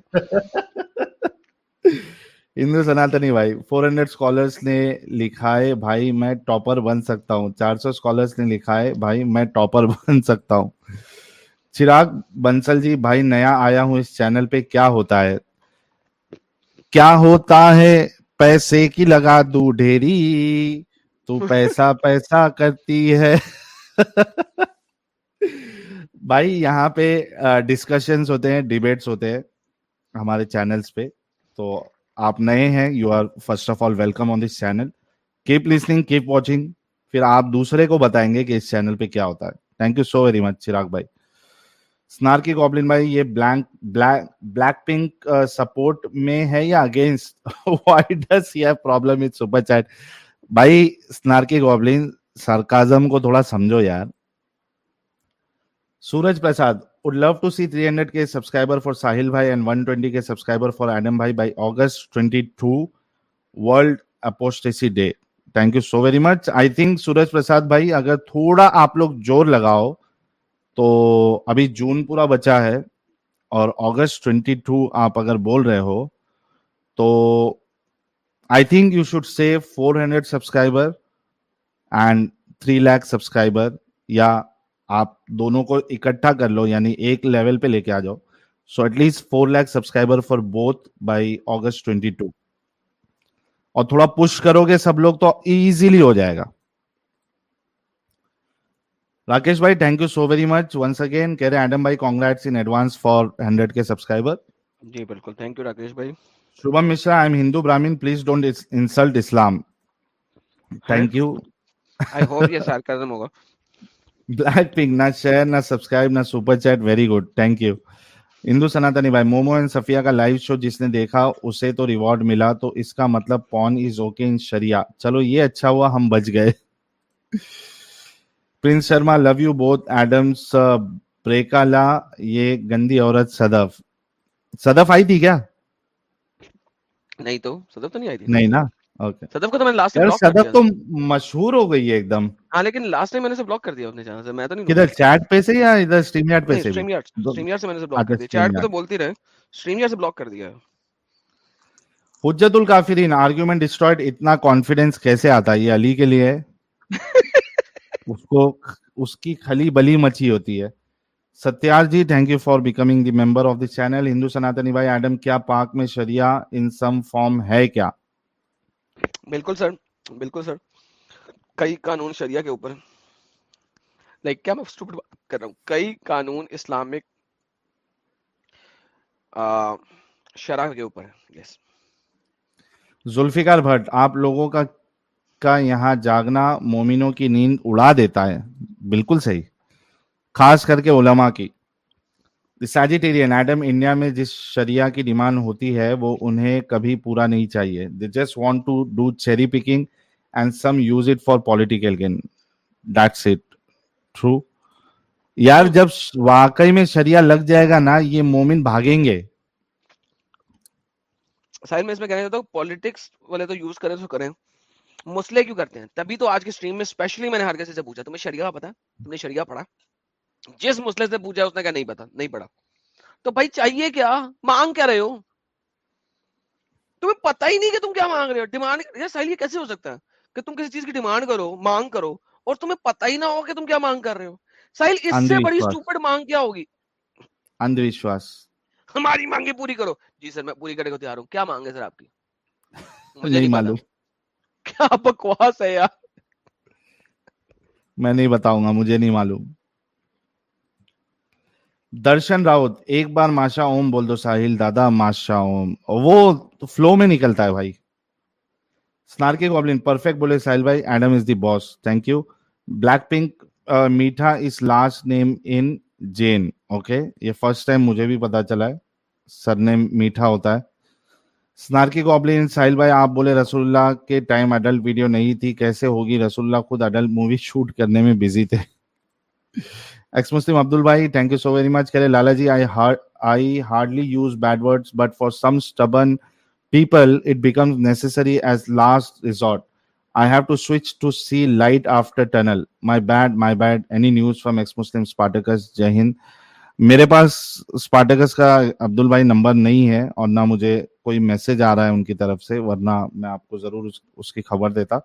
اندر سناتنی بھائی فور ہنڈریڈ اسکالرس نے لکھا ہے بھائی میں ٹاپر بن سکتا ہوں۔ چار سو اسکالرس نے لکھا ہے بھائی میں ٹاپر بن سکتا ہوں۔ چراغ بنسل جی بھائی نیا آیا ہوں اس چینل پہ کیا ہوتا ہے؟ کیا ہوتا ہے؟ پیسے کی لگا دوں ڈھیری۔ تو پیسہ پیسہ کرتی ہے۔ بھائی، یہاں پہ ڈسکشنز ہوتے ہیں ڈیبیٹس ہوتے ہیں ہمارے چینلز پہ۔ تو آپ نئے ہیں you are first of all welcome on this channel keep listening keep watching پھر آپ دوسرے کو بتائیں گے کہ اس چینل پہ کیا ہوتا ہے۔ Thank you so very much Chirag بھائی۔ سنارکی گوبلن بھائی، یہ blank black black pink support میں ہے یا against why this he problem super chat بھائی سنارکی گوبلین سرکازم کو تھوڑا سمجھو یار۔ Suraj Prasad would love to see 300 K subscriber for Sahil بھائی and 120 K subscriber for Adam بھائی by August 22 world apostasy day thank you so very much I think Suraj Prasad بھائی اگر تھوڑا آپ لوگ زور لگاؤ تو ابھی جون پورا بچا ہے اور اگست 22 آپ اگر بول رہے ہو تو I think you should say 400 subscriber and 3 lakh subscriber یا آپ دونوں کو اکٹھا کر لو یعنی ایک لیول پہ لے کے آ جاؤ۔ So at least 4 lakh subscriber for both by August 22 اور تھوڑا پش کرو گے سب لوگ تو ایزیلی ہو جائے گا۔ راکیش بھائی thank you so very much once again کہہ رہے ہیں ایڈم بھائی کانگریٹس ان ایڈوانس فار 100 کے سبسکرائبر جی بالکل۔ تھینک یو راکیش بھائی۔ Shubham Mishra I'm Hindu Hindu Please please don't insult Islam. Thank you. I hope یہ sarcasm ہوگا بلیک پنک نہ شیئر نہ سبسکرائب نہ super chat very good thank you Hindu Sanatani بھائی مومو اینڈ صفیہ کا لائیو شو جس نے دیکھا اسے تو ریوارڈ ملا تو اس کا مطلب پون از اوکے ان شریعہ چلو یہ اچھا ہوا ہم بچ گئے Prince Sharma love you both Adams بریکالا یہ گندی عورت صدف صدف آئی تھی کیا نہیں تو صدف تو نہیں آئی تھی؟ نہیں نا صدف کو تو میں لاسٹ یار صدف تو مشہور ہو گئی ہے ایک دم۔ ہاں لیکن لاسٹ ٹائم میں نے اسے بلاک کر دیا اپنے چینل سے میں تو نہیں کدھر چیٹ پہ سے یا ادھر سٹریم یارڈ پہ سے؟ سٹریم یارڈ سٹریم یارڈ سے میں نے اسے بلاک اچھا، کر دیا۔ چیٹ پہ تو بولتی رہے۔ سٹریم یارڈ سے بلاک کر دیا۔ حجت الکافرین آرگومنٹ ڈسٹرائیڈ اتنا کانفیڈنس کیسے آتا؟ ہے یہ علی کے لیے اس کو اس کی کھلی بلی مچی ہوتی ہے۔ ستیار ji thank you for becoming the member of the channel Hindu Sanatani بھائی ایڈم کیا پاک میں شریعہ ان سم فارم ہے کیا بالکل سر بالکل سر کئی قانون شریعہ کے اوپر لائک کیا میں سٹوپڈ کر رہا ہوں کئی قانون اسلامک شرح کے اوپر یس ذوالفقار بھٹ آپ لوگوں کا کا یہاں جاگنا مومنوں کی نیند اڑا دیتا ہے بالکل صحیح خاص کر کے علماء کی۔ سیجیٹیرین ایڈم انڈیا میں جس شریعہ کی ڈیمانڈ ہوتی ہے، وہ انہیں کبھی پورا نہیں چاہیے۔ They just want to do cherry picking and some use it for political gain that's it true یار، جب واقعی میں شریعہ لگ جائے گا نا، یہ مومن بھاگیں گے۔ ساحل، میں اس میں کہنا چاہتا ہوں پولیٹکس والے تو یوز کریں تو کریں۔ مسئلے کیوں کرتے ہیں؟ تبھی تو آج کے سٹریم میں اسپیشلی میں نے ہر کسی سے پوچھا، تمہیں شریعہ پتا؟ تم نے شریعہ پڑھا؟ جس مسئلے سے پوچھا اس نے کہا نہیں پتا نہیں پڑا تو بھائی چاہیے کیا؟ مانگ کیا رہے ہو؟ تمہیں پتا ہی نہیں کہ تم کیا مانگ رہے ہو۔ ڈیمانڈ یہ کیسے ہو سکتا ہے؟ کہ تم کسی چیز کی ڈیمانڈ کرو مانگ کرو اور تمہیں پتا ہی نہ ہو کہ تم کیا مانگ کر رہے ہو۔ سہیل اس سے بڑی اسٹوپڈ مانگ کیا ہوگی؟ اندھوشواس۔ ہماری مانگیں پوری کرو۔ جی سر میں پوری کرنے کو تیار ہوں۔ کیا مانگ ہے سر آپ کی؟ کیا بکواس ہے یار؟ میں نہیں بتاؤں گا مجھے نہیں معلوم۔ درشن راؤت، ایک بار ماشا اوم بول دو ساحل، دادا ماشا اوم۔ وہ فلو میں نکلتا ہے بھائی۔ سنارکے گوبلن پرفیکٹ بولے ساحل بھائی۔ Adam is the boss thank you black pink میٹھا is last name in Jain okay یہ فرسٹ ٹائم مجھے بھی پتا چلا ہے۔ سر نیم میٹھا ہوتا ہے۔ سنارکی گوبلن، ساحل بھائی، آپ بولے رسول اللہ کے ٹائم اڈلٹ ویڈیو نہیں تھی۔ کیسے ہوگی؟ رسول اللہ خود اڈلٹ مووی شوٹ کرنے میں بزی تھے۔ ایکس مسلم عبد البھائی thank you so very much کرے Lala ji I hardly use bad words but for some stubborn people it becomes necessary as last resort I have to switch to see light after tunnel my bad my bad any news from ex Muslim اسپاٹکس Jai Hind میرے پاس اسپاٹکس کا عبد البھائی number نہیں ہے اور نہ مجھے کوئی message آ رہا ہے ان کی طرف سے ورنہ میں آپ کو ضرور اس, اس کی خبر دیتا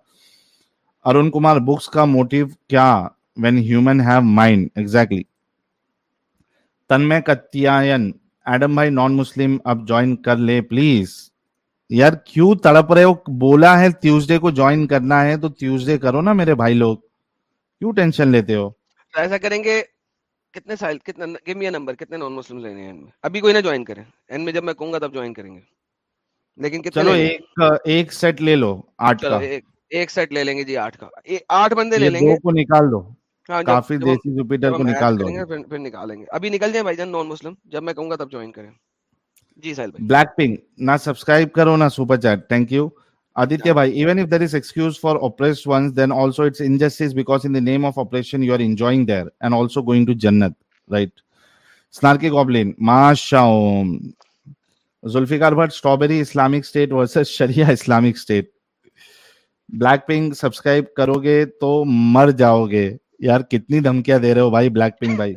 ارون کمار بکس کا موٹیو کیا when human have mind exactly. Tanmay katyayan adam bhai non muslim ab join kar le please. یار کیوں تڑپ رہے ہو بولا ہے ٹیوزڈے کو جوائن کرنا ہے تو ٹیوزڈے کرو نا میرے بھائی لوگ کیوں ٹینشن لیتے ہو ایسا کریں گے کتنے سائل کتنا گیو می نمبر کتنے نان مسلم لینے ہیں ابھی کوئی نہ جوائن کرے اینڈ میں جب میں کہوں گا تب جوائن کریں گے لیکن کتنے چلو ایک ایک سیٹ لے لو آٹھ کا ایک سیٹ لے لیں گے جی آٹھ کا آٹھ بندے لے لیں گے کو نکال دو کافی دیسی جوپیٹر کو نکال دو پھر نکالیں گے ابھی نکل جائیں بھائی جان نان مسلم جب میں کہوں گا تب جوائن کریں جی سہیل بھائی بلیک پنک نہ سبسکرائب کرو نہ super chat thank you Aditya bhai even if there is excuse for oppressed ones then also it's injustice because in the name of oppression you are enjoying there and also going to jannat right snarky goblin mashaum zulfikar bhat strawberry islamic state versus sharia islamic پنگ نہو گے تو مر جاؤ گے یار کتنی دھمکیاں دے رہے ہو بھائی بلیک پنک بھائی۔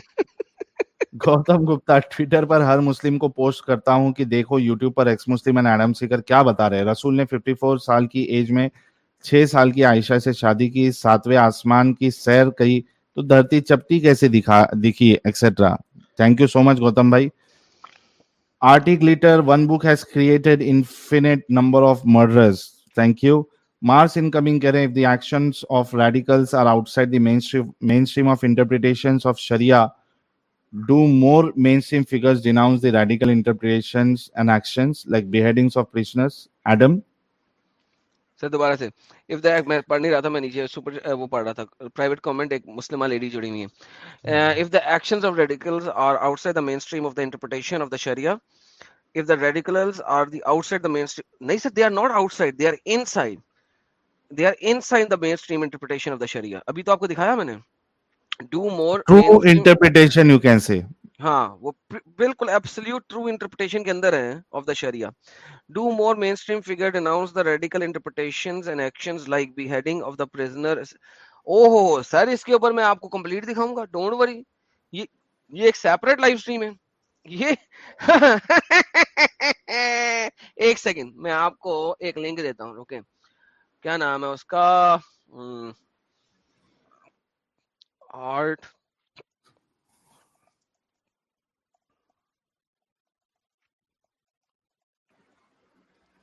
گوتم گپتا ٹویٹر پر ہر مسلم کو پوسٹ کرتا ہوں کہ دیکھو یوٹیوب پر ایکس مسلم ایڈم سیکر کیا بتا رہے رسول نے 54 سال کی ایج میں 6 سال کی عائشہ سے شادی کی ساتویں آسمان کی سیر کی تو دھرتی چپٹی کیسے دکھا دکھی etcetera thank you so much Gautam بھائی۔ آرٹیکلیٹر one book has created infinite number of murders thank you Mars incoming if the actions of radicals are outside the mainstream mainstream of interpretations of Sharia, do more mainstream figures denounce the radical interpretations and actions like beheadings of prisoners? Adam? Sir دوبارہ سے if the میں پڑھ نہیں رہا تھا میں نیچے super وہ پڑھ رہا تھا پرائیویٹ کمنٹ ایک مسلمہ لیڈی جڑی ہوئی ہے if the actions of radicals are outside the mainstream of the interpretation of the Sharia if the radicals are the outside the mainstream نہیں sir they are not outside they are inside the mainstream interpretation of the Sharia ابھی تو آپ کو دکھایا میں نے؟ Do more true interpretation you can say ہاں وہ بالکل ایبسلیوٹ ٹرو انٹرپریٹیشن کے اندر ہیں of the Sharia do more mainstream figure announce the radical interpretations and actions like beheading of the prisoner او ہو سر اس کے اوپر میں آپ کو کمپلیٹ دکھاؤں گا ڈونٹ وری یہ یہ ایک سیپریٹ لائف اسٹریم ہے۔ یہ ایک سیکنڈ میں آپ کو ایک لنک دیتا ہوں okay. کیا نام ہے اس کا؟ آرٹ۔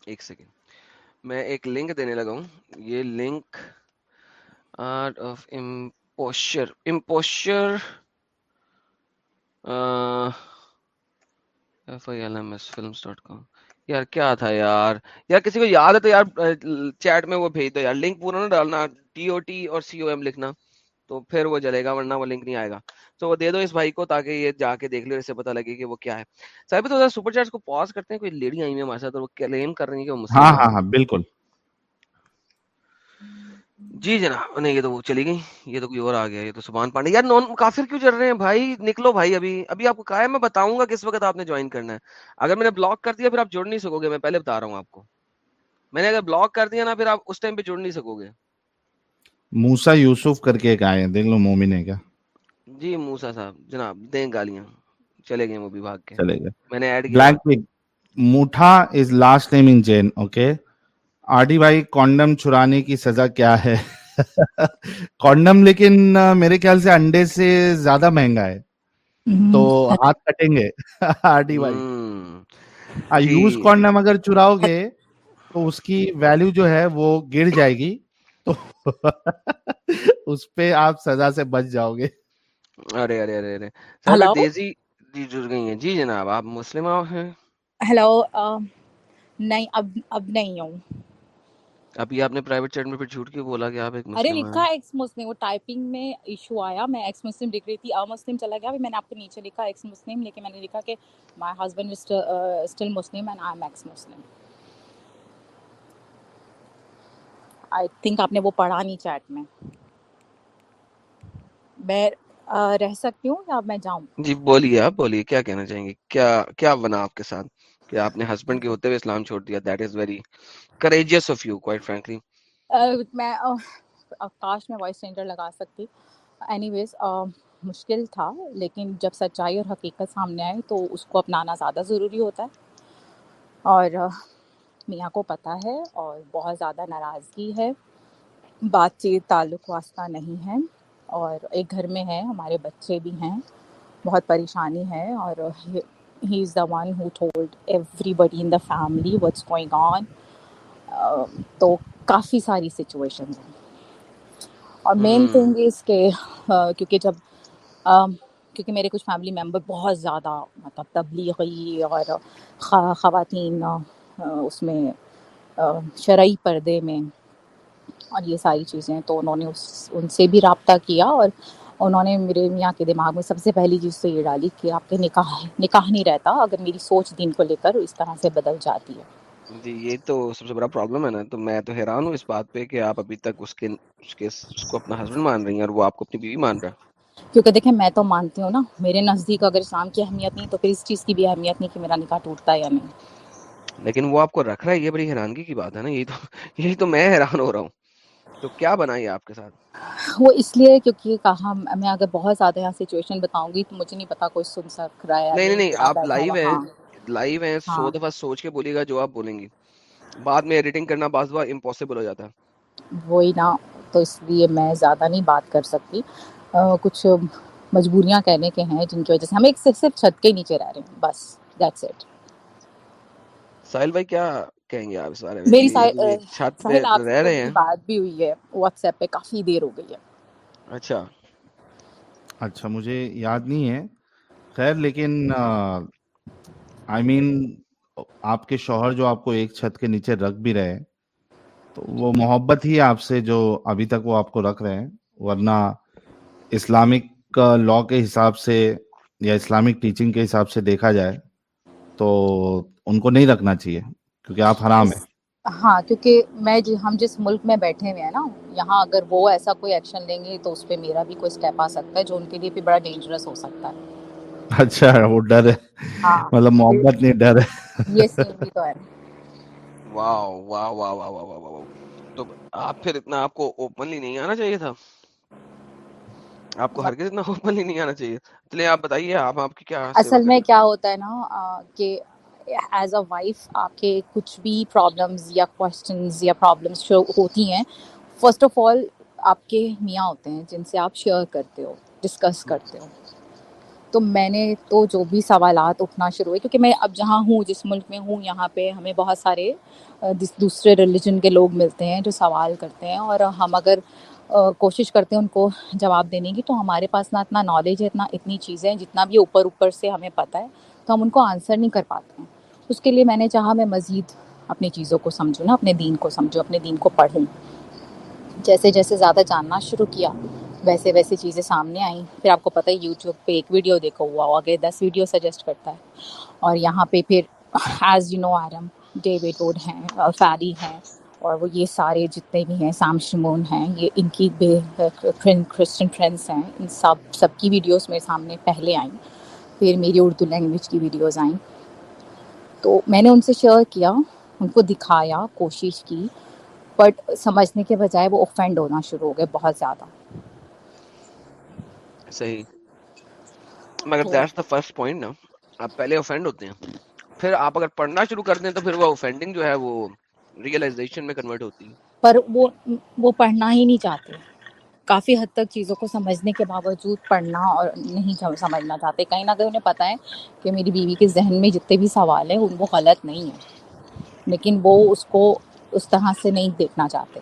ایک سیکنڈ۔ میں ایک لنک دینے لگا ہوں۔ یہ link art of imposture. Imposture F I L M S films dot com. یار کیا تھا یار؟ یار کسی کو یاد ہے تو یار چیٹ میں وہ بھیج دو یار، لنک پورا نہ ڈالنا ٹی او ٹی اور سی او ایم لکھنا، تو پھر وہ جلے گا ورنہ وہ لنک نہیں آئے گا۔ تو وہ دے دو اس بھائی کو تاکہ یہ جا کے دیکھ لے اسے پتا لگے کہ وہ کیا ہے۔ صاحب، تو سپر چیٹس کو پاز کرتے ہیں، کوئی لیڈی آئی ہوئی ہمارے ساتھ وہ کلیم کر رہی ہے کہ وہ ہاں ہاں ہاں بالکل۔ جی جناب نہیں یہ تو چلی گئی یہ تو کوئی اور آ گیا یہ تو سبحان پانڈے۔ یار نان کافر کیوں چل رہے ہیں؟ بھائی نکلو بھائی ابھی ابھی آپ کو کہا ہے میں بتاؤں گا کس وقت آپ نے جوائن کرنا ہے۔ اگر میں نے بلاک کر دیا پھر آپ جڑ نہیں سکو گے میں پہلے بتا رہا ہوں آپ کو۔ میں نے اگر بلاک کر دیا نا پھر آپ اس ٹائم پہ جڑ نہیں سکو گے موسا یوسف کر کے ایک آئے ہیں دیکھ لو مومن ہے کیا۔ جی موسا صاحب جناب دیں گالیاں۔ چلے گئے وہ بھی بھاگ کے۔ چلے گئے۔ میں نے ایڈ کیا۔ Black موٹھا is last name in Jain okay RD بھائی کونڈم چھرانے کی سزا کیا ہے؟ کونڈم لیکن میرے خیال سے انڈے سے زیادہ مہنگا ہے۔ تو ہاتھ کٹیں گے۔ آرڈی بھائی ہم، یوز جی۔ کونڈم اگر چراؤ گے تو اس کی ویلیو جو ہے وہ گر جائے گی۔ تو اس پہ آپ سزا سے بچ جاؤ گے۔ ارے ارے ارے ارے۔ دیزی جی جڑ گئی ہیں۔ جی جناب آپ مسلمہ ہیں؟ ہلو نہیں اب اب نہیں ہوں۔ ابھی آپ نے پرائیویٹ چیٹ میں پھر جھوٹ کیوں بولا کہ آپ ایک ارے مسلمہ لکھا ایکس مسلم وہ ٹائپنگ میں ایشو آیا میں ایکس مسلم لکھ رہی تھی ا مسلم چلا گیا میں نے آپ کو نیچے لکھا ایکس مسلم لیکن میں نے لکھا کہ my husband still Muslim and I am ex Muslim I think آپ نے وہ پڑھا نہیں چیٹ میں. میں آ، رہ سکتی ہوں یا میں جاؤں؟ جی بولیے آپ بولیے کیا کہنا چاہیں گے؟ کیا کیا بنا آپ کے ساتھ؟ کہ آپ نے ہسبینڈ کے ہوتے ہوئے اسلام چھوڑ دیا. That is very courageous of you quite frankly میں uh, کاش میں وائس چینجر لگا سکتی. اینی ویز uh, مشکل تھا، لیکن جب سچائی اور حقیقت سامنے آئے تو اس کو اپنانا زیادہ ضروری ہوتا ہے. اور uh, میاں کو پتہ ہے اور بہت زیادہ ناراضگی ہے. بات چیت تعلق واسطہ نہیں ہے اور ایک گھر میں ہے، ہمارے بچے بھی ہیں، بہت پریشانی ہے اور he is the one who told everybody in the family going on تو کافی ساری سچویشنز ہیں۔ اور مین تھنگ از کہ آ، کیونکہ جب کیونکہ میرے کچھ فیملی ممبر بہت زیادہ مطلب تبلیغی اور خوا- خواتین اس میں شرعی پردے میں اور یہ ساری چیزیں تو انہوں نے اس ان سے بھی رابطہ کیا اور انہوں نے میرے میاں کے دماغ میں سب سے پہلی چیز تو یہ ڈالی کہ آپ کے نکاح نکاح نہیں رہتا اگر میری سوچ دین کو لے کر اس طرح سے بدل جاتی ہے۔ جی یہ تو سب سے بڑا پرابلم ہے نا۔ تو میں تو حیران ہوں اس بات پہ کہ آپ ابھی تک اس کے اس کے اس کو اپنا ہسبینڈ مان رہی ہیں اور وہ آپ کو اپنی بیوی مان رہا ہے۔ کیونکہ دیکھیں میں تو مانتی ہوں نا میرے نزدیک اگر اسلام کی اہمیت نہیں تو پھر اس چیز کی بھی اہمیت نہیں کہ میرا نکاح ٹوٹتا ہے یا نہیں۔ لیکن وہ آپ کو رکھ رہا ہے یہ بڑی حیرانگی کی بات ہے نا۔ یہی تو یہی تو میں حیران ہو رہا ہوں۔ تو کیا بنا یہ آپ کے ساتھ؟ وہ اس لیے کیونکہ کہا میں اگر بہت زیادہ یہاں سچویشن بتاؤں گی تو مجھے نہیں پتا کوئی سن سک رہا ہے نہیں نہیں آپ لائیو ہیں لائیو ہیں سو ہاں دفعہ سوچ کے بولیے گا جو آپ بولیں گی بعد میں ایڈیٹنگ کرنا بعض دفعہ امپاسبل ہو جاتا ہے۔ وہی نا تو اس لیے میں زیادہ نہیں بات کر سکتی۔ کچھ مجبوریاں کہنے کے ہیں جن کی وجہ سے ہم ایک صرف چھت کے نیچے رہ رہے ہیں بس دیٹس اٹ ساحل بھائی کیا کہیں گے آپ اس بارے میں؟ میری ابھی یہ چھت پہ رہ رہے ہیں۔ بات بھی ہوئی ہے۔ واٹس ایپ پہ کافی دیر ہو گئی ہے۔ اچھا۔ اچھا مجھے یاد نہیں ہے۔ خیر لیکن آئی مین آپ کے شوہر جو آپ کو ایک چھت کے نیچے رکھ بھی رہے تو وہ محبت ہی آپ سے جو ابھی تک وہ آپ کو رکھ رہے ہیں ورنہ اسلامک لا کے حساب سے یا اسلامک ٹیچنگ کے حساب سے دیکھا جائے تو ان کو نہیں رکھنا چاہیے۔ کیونکہ آپ حرام ہیں۔ ہاں کیونکہ میں جی ہم جس ملک میں بیٹھے ہوئے ہیں نا یہاں اگر وہ ایسا کوئی ایکشن لیں گے تو اس پہ میرا بھی کوئی اسٹیپ آ سکتا ہے جو ان کے لیے بھی بڑا ڈینجرس ہو سکتا ہے۔ اچھا وہ ڈر ہے۔ ہاں۔ مطلب محبت نہیں ڈر ہے۔ یہ سین بھی تو ہے۔ واو واو واو واو واو واو واو تو آپ پھر اتنا آپ کو اوپنلی نہیں آنا چاہیے تھا؟ آپ کو ہرگز اتنا اوپنلی نہیں آنا چاہیے؟ آپ بتائیے آپ آپ کی کیا اصل میں کیا ہوتا ہے نا کہ ایز اے وائف آپ کے کچھ بھی پرابلمز یا کوشچنز یا پرابلمس جو ہوتی ہیں فرسٹ آف آل آپ کے میاں ہوتے ہیں جن سے آپ شیئر کرتے ہو ڈسکس کرتے ہو تو میں نے تو جو بھی سوالات اٹھنا شروع ہوئے، کیونکہ میں اب جہاں ہوں، جس ملک میں ہوں، یہاں پہ ہمیں بہت سارے دوسرے ریلیجن کے لوگ ملتے ہیں جو سوال کرتے ہیں اور ہم اگر کوشش کرتے ہیں ان کو جواب دینے کی، تو ہمارے پاس نہ اتنا نالج ہے، اتنا، اتنی چیزیں ہیں، جتنا بھی اوپر اوپر سے ہمیں پتہ ہے، تو ہم ان کو آنسر نہیں کر پاتے ہیں۔ اس کے لیے میں نے چاہا میں مزید اپنی چیزوں کو سمجھوں نا، اپنے دین کو سمجھوں، اپنے دین کو پڑھوں۔ جیسے جیسے زیادہ جاننا شروع کیا، ویسے ویسے چیزیں سامنے آئیں۔ پھر آپ کو پتہ ہے، یوٹیوب پہ ایک ویڈیو دیکھو ہوا آگے دس ویڈیو سجیسٹ کرتا ہے۔ اور یہاں پہ پھر as you know Iram David Wood ہیں اور فیری ہیں، اور وہ یہ سارے جتنے بھی ہیں، سام شمون ہیں، یہ ان کی بے کرسچن فرینڈس ہیں۔ ان سب سب کی ویڈیوز میرے سامنے پہلے آئیں۔ پھر میری اردو لینگویج کی ویڈیوز آئیں۔ تو میں نے ان سے شیئر کیا ان کو دکھایا کوشش کی بٹ سمجھنے کے بجائے وہ اوفینڈ ہونا شروع ہو گئے بہت زیادہ۔ صحیح۔ مگر دیٹس دا فرسٹ پوائنٹ نا۔ آپ پہلے اوفینڈ ہوتے ہیں پھر آپ اگر پڑھنا شروع کر دیں تو پھر وہ اوفینڈنگ جو ہے وہ ریئلائزیشن میں کنورٹ ہوتی۔ ہے پر وہ وہ پڑھنا ہی نہیں چاہتے۔ کافی حد تک چیزوں کو سمجھنے کے باوجود پڑھنا اور نہیں سمجھنا چاہتے۔ کہیں نہ کہیں انہیں پتہ ہے کہ میری بیوی کے ذہن میں جتنے بھی سوال ہیں ان وہ غلط نہیں ہیں۔ لیکن وہ اس کو اس طرح سے نہیں دیکھنا چاہتے۔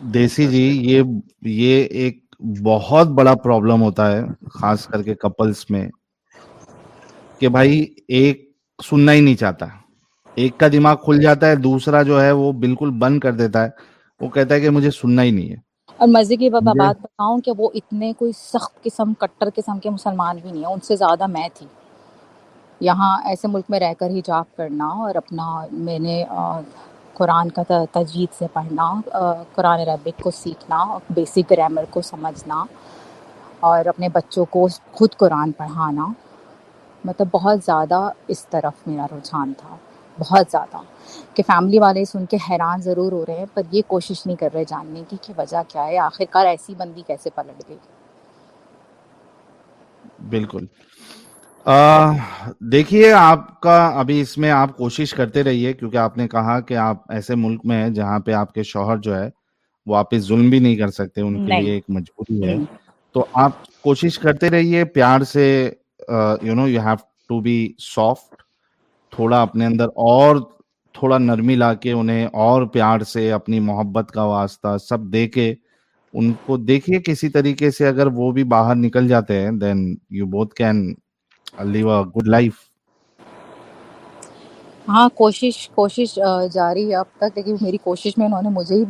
دیسی جی یہ یہ ایک بہت بڑا پرابلم ہوتا ہے، خاص کر کے کپلس میں، کہ بھائی ایک سننا ہی نہیں چاہتا۔ ایک کا دماغ کھل جاتا ہے، دوسرا جو ہے وہ بالکل بند کر دیتا ہے۔ وہ کہتا ہے کہ مجھے سننا ہی نہیں ہے۔ اور مزے کی بات بتاؤں کہ وہ اتنے کوئی سخت قسم کٹر قسم کے مسلمان بھی نہیں ہیں۔ ان سے زیادہ میں تھی۔ یہاں ایسے ملک میں رہ کر حجاب کرنا اور اپنا میں نے قرآن کا تجوید سے پڑھنا قرآن عربک کو سیکھنا بیسک گرامر کو سمجھنا اور اپنے بچوں کو خود قرآن پڑھانا۔ مطلب بہت زیادہ اس طرف میرا رجحان تھا۔ بہت زیادہ۔ کہ فیملی والے سن کے حیران ضرور ہو رہے ہیں پر یہ کوشش نہیں کر رہے جاننے کی کہ وجہ کیا ہے آخرکار ایسی بندی کیسے پلٹ گئی؟ بالکل۔ دیکھیے آپ کا ابھی اس میں آپ کوشش کرتے رہیے کیونکہ آپ نے کہا کہ آپ ایسے ملک میں ہیں جہاں پہ آپ کے شوہر جو ہے وہ آپ پہ ظلم بھی نہیں کر سکتے ان کے لیے ایک مجبوری ہے۔ تو آپ کوشش کرتے رہیے پیار سے you know you have to be soft تھوڑا اپنے اندر اور تھوڑا نرمی لا کے انہیں اور پیار سے اپنی محبت کا واسطہ سب دے کے ان کو دیکھیے کسی طریقے سے اگر وہ بھی باہر نکل جاتے ہیں then you both can live a good life ہاں کوشش کوشش جاری ہے اب تک لیکن میری کوشش میں انہوں نے مجھے ہی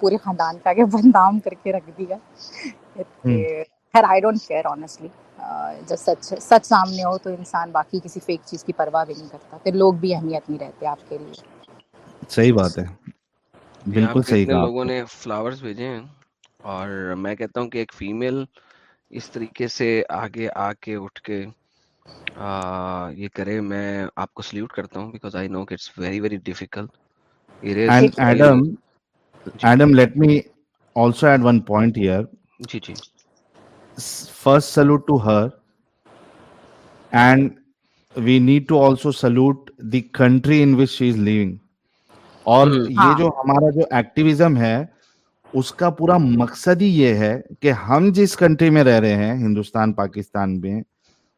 پورے خاندان کا کے بدنام کر کے رکھ دیا۔ خیر آئی ڈونٹ کیئر آنیسٹلی جب سچ سچ سامنے ہو تو انسان باقی کسی فیک چیز کی پرواہ بھی نہیں کرتا پھر لوگ بھی اہمیت نہیں رہتے آپ کے لیے۔ صحیح بات ہے۔ بالکل صحیح کہا لوگوں نے۔ فلاورز بھیجے ہیں اور میں کہتا ہوں کہ ایک فیمیل اس طریقے سے آگے آ کے اٹھ کے یہ کرے میں آپ کو سلیوٹ کرتا ہوں بیکاز آئی نو کہ it's very very difficult Adam Adam let me also add one point here جی جی۔ First salute to her and we need to also salute the country in which she is living اور ہوں یہ جو ہمارا جو activism ہے اس کا پورا مقصد ہی یہ ہے کہ ہم جس کنٹری میں رہ رہے ہیں ہندوستان پاکستان میں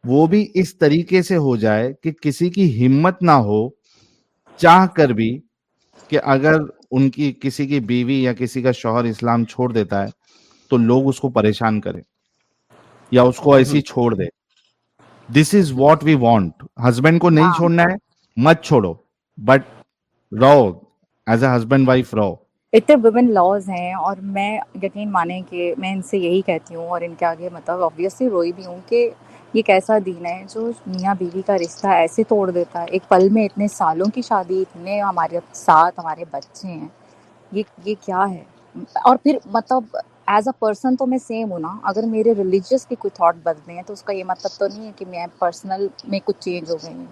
وہ بھی اس طریقے سے ہو جائے کہ کسی کی ہمت نہ ہو چاہ کر بھی کہ اگر ان کی کسی کی بیوی یا کسی کا شوہر اسلام چھوڑ دیتا ہے تو لوگ اس کو پریشان کریں۔ یا اس کو ایسی چھوڑ دے۔ This is what we want husband کو نہیں ہاں۔ چھوڑنا ہے مت چھوڑو۔ بٹ رہو ایز اے ہسبینڈ وائف رہو۔ اتنے ویمن لاز ہیں اور میں یقین مانیں کہ میں ان سے یہی کہتی ہوں اور ان کے آگے مطلب آبویسلی روئی بھی ہوں کہ یہ کیسا دین ہے۔ جو میاں بیوی کا رشتہ ایسے توڑ دیتا ہے۔ ایک پل میں اتنے سالوں کی شادی اتنے ہمارے ساتھ ہمارے بچے ہیں۔ یہ یہ کیا ہے؟ اور پھر مطلب ایز اے پرسن تو میں سیم ہوں نا اگر میرے ریلیجیس کے کوئی تھاٹ بدلے ہیں تو اس کا یہ مطلب تو نہیں ہے کہ میں پرسنل میں کچھ چینج ہو گئی ہوں۔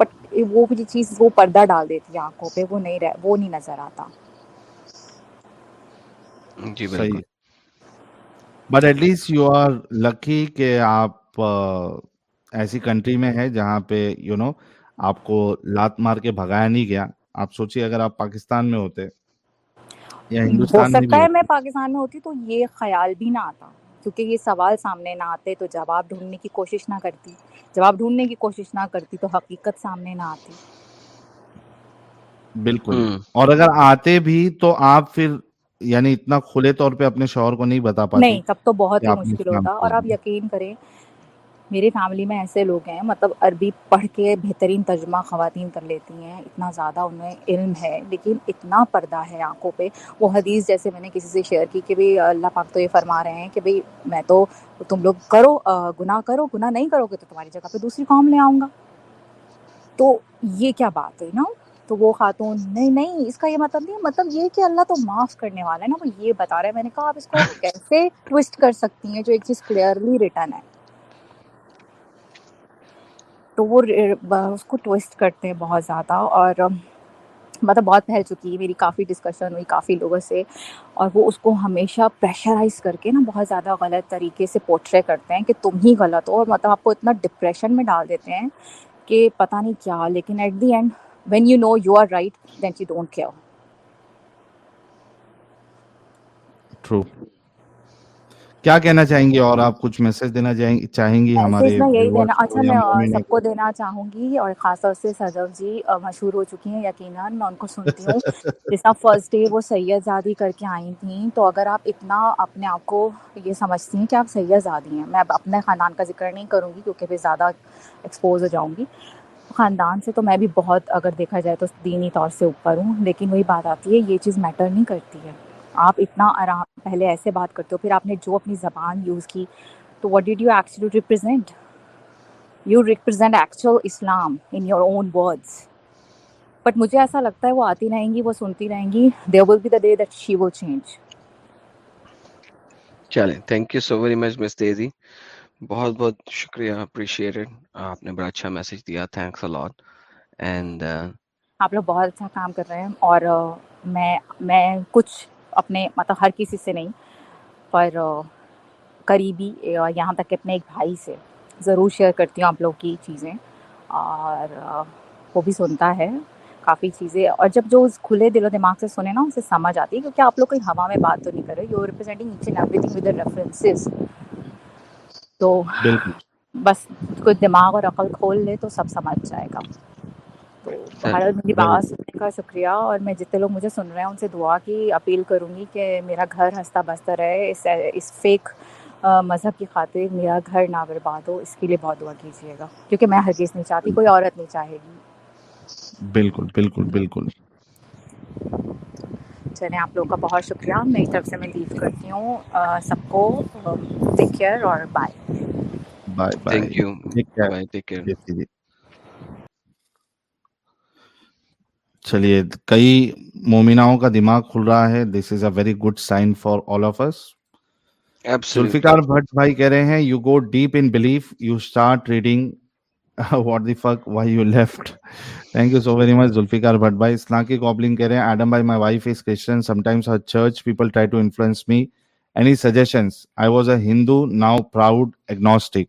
بٹ وہ بھی چیز وہ پردہ ڈال دیتی ہے آنکھوں پہ وہ نہیں رہ وہ نہیں نظر آتا۔ جی بالکل۔ But at least you are lucky کہ آپ ایسی کنٹری میں ہے جہاں پہ یو نو آپ کو لات مار کے بھگایا نہیں گیا۔ آپ سوچیے اگر آپ پاکستان میں ہوتے۔ یا ہو ہندوستان میں بھی سکتا ہے۔ میں پاکستان میں ہوتی تو یہ خیال بھی نہ آتا کیونکہ یہ سوال سامنے نہ آتے تو جواب ڈھونڈنے کی کوشش نہ کرتی۔ جواب ڈھونڈنے کی کوشش نہ کرتی تو حقیقت سامنے نہ آتی۔ بالکل۔ اور اگر آتے بھی تو آپ پھر یعنی اتنا کھلے طور پہ اپنے شوہر کو نہیں بتا پاتی نہیں تب تو بہت ہی مشکل ہوتا۔ اور آپ یقین کریں میری فیملی میں ایسے لوگ ہیں مطلب عربی پڑھ کے بہترین ترجمہ خواتین کر لیتی ہیں، اتنا زیادہ انہیں علم ہے، لیکن اتنا پردہ ہے آنکھوں پہ۔ وہ حدیث جیسے میں نے کسی سے شیئر کی کہ بھئی اللہ پاک تو یہ فرما رہے ہیں کہ بھئی میں تو تم لوگ کرو گناہ کرو، گناہ نہیں کرو گے تو تمہاری جگہ پہ دوسری قوم لے آؤں گا۔ تو یہ کیا بات ہے نا؟ تو وہ خاتون، نہیں نہیں، اس کا یہ مطلب نہیں مطلب یہ کہ اللہ تو معاف کرنے والا ہے نا، وہ یہ بتا رہے ہیں میں نے کہا آپ اس کو کیسے ٹوسٹ کر سکتی ہیں جو ایک چیز کلیئرلی ریٹن ہے۔ تو وہ اس کو ٹوسٹ کرتے ہیں بہت زیادہ اور مطلب بہت پھیل چکی ہے میری، کافی ڈسکشن ہوئی کافی لوگوں سے اور وہ اس کو ہمیشہ پریشرائز کر کے نا بہت زیادہ غلط طریقے سے پورٹرے کرتے ہیں کہ تم ہی غلط ہو اور مطلب آپ کو اتنا ڈپریشن میں ڈال دیتے ہیں کہ پتہ نہیں کیا، لیکن at the end when you know you are right then you don't care true کیا کہنا چاہیں گی اور آپ کچھ میسج دینا چاہیں گی ہمارے میں یہی دینا اچھا میں سب کو دینا چاہوں گی اور خاص طور سے صدف جی مشہور ہو چکی ہیں یقیناً میں ان کو سنتی ہوں۔ جس طرح فرسٹ ڈے وہ سید زادی کر کے آئی تھیں تو اگر آپ اتنا اپنے آپ کو یہ سمجھتی ہیں کہ آپ سید زادی ہیں میں اپنے خاندان کا ذکر نہیں کروں گی کیونکہ پھر زیادہ ایکسپوز ہو جاؤں گی۔ خاندان سے تو میں بھی بہت اگر دیکھا جائے تو دینی طور سے اوپر ہوں لیکن وہی بات آتی ہے یہ چیز میٹر نہیں کرتی ہے۔ آپ اتنا آرام پہلے ایسے بات کرتے ہو پھر آپ نے جو اپنی زبان یوز کی تو what did you actually represent you represent actual Islam in your own words but مجھے ایسا لگتا ہے وہ آتی رہیں گی وہ سنتی رہیں گی there will be the day that she will change چلیں thank you so very much miss تیزی بہت بہت شکریہ اپریشیٹڈ آپ نے بڑا اچھا میسج دیا تھینکس الاٹ اینڈ آپ لوگ بہت اچھا کام کر رہے ہیں اور میں میں کچھ اپنے مطلب ہر کسی سے نہیں پر قریبی یہاں تک کہ اپنے ایک بھائی سے ضرور شیئر کرتی ہوں آپ لوگ کی چیزیں۔ اور وہ بھی سنتا ہے کافی چیزیں۔ اور جب جو اس کھلے دل و دماغ سے سنے نا اسے سمجھ آتی ہے کیونکہ آپ لوگ کوئی ہوا میں بات تو نہیں کر رہے you representing H and everything with references تو بس کوئی دماغ اور عقل کھول لے تو سب سمجھ جائے گا۔ تو بھارت میری بات سننے کا شکریہ اور میں جتنے لوگ مجھے سن رہے ہیں ان سے دعا کی اپیل کروں گی کہ میرا گھر ہنستا بستا رہے اس اس فیک مذہب کی خاطر میرا گھر نہ برباد ہو اس کے لیے بہت دعا کیجیے گا کیونکہ میں ہرگز نہیں چاہتی کوئی عورت نہیں چاہے گی۔ بالکل بالکل بالکل۔ چلیں آپ لوگوں کا بہت شکریہ میری طرف سے میں لیو کرتی ہوں۔ سب کو ٹیک کیئر اور bye bye thank you bye take care چلیے کئی مومناؤں کا دماغ کھل رہا ہے۔ This is a very good sign for all of اس بھٹ بھائی کہہ رہے ہیں you go deep in belief you start reading what the fuck why you left thank you so very much Bhat بھائی۔ اسلام کی گوبلنگ کہہ رہے ہیں ایڈم بھائی my wife is Christian sometimes her church people try to influence me any suggestions I was a Hindu now proud agnostic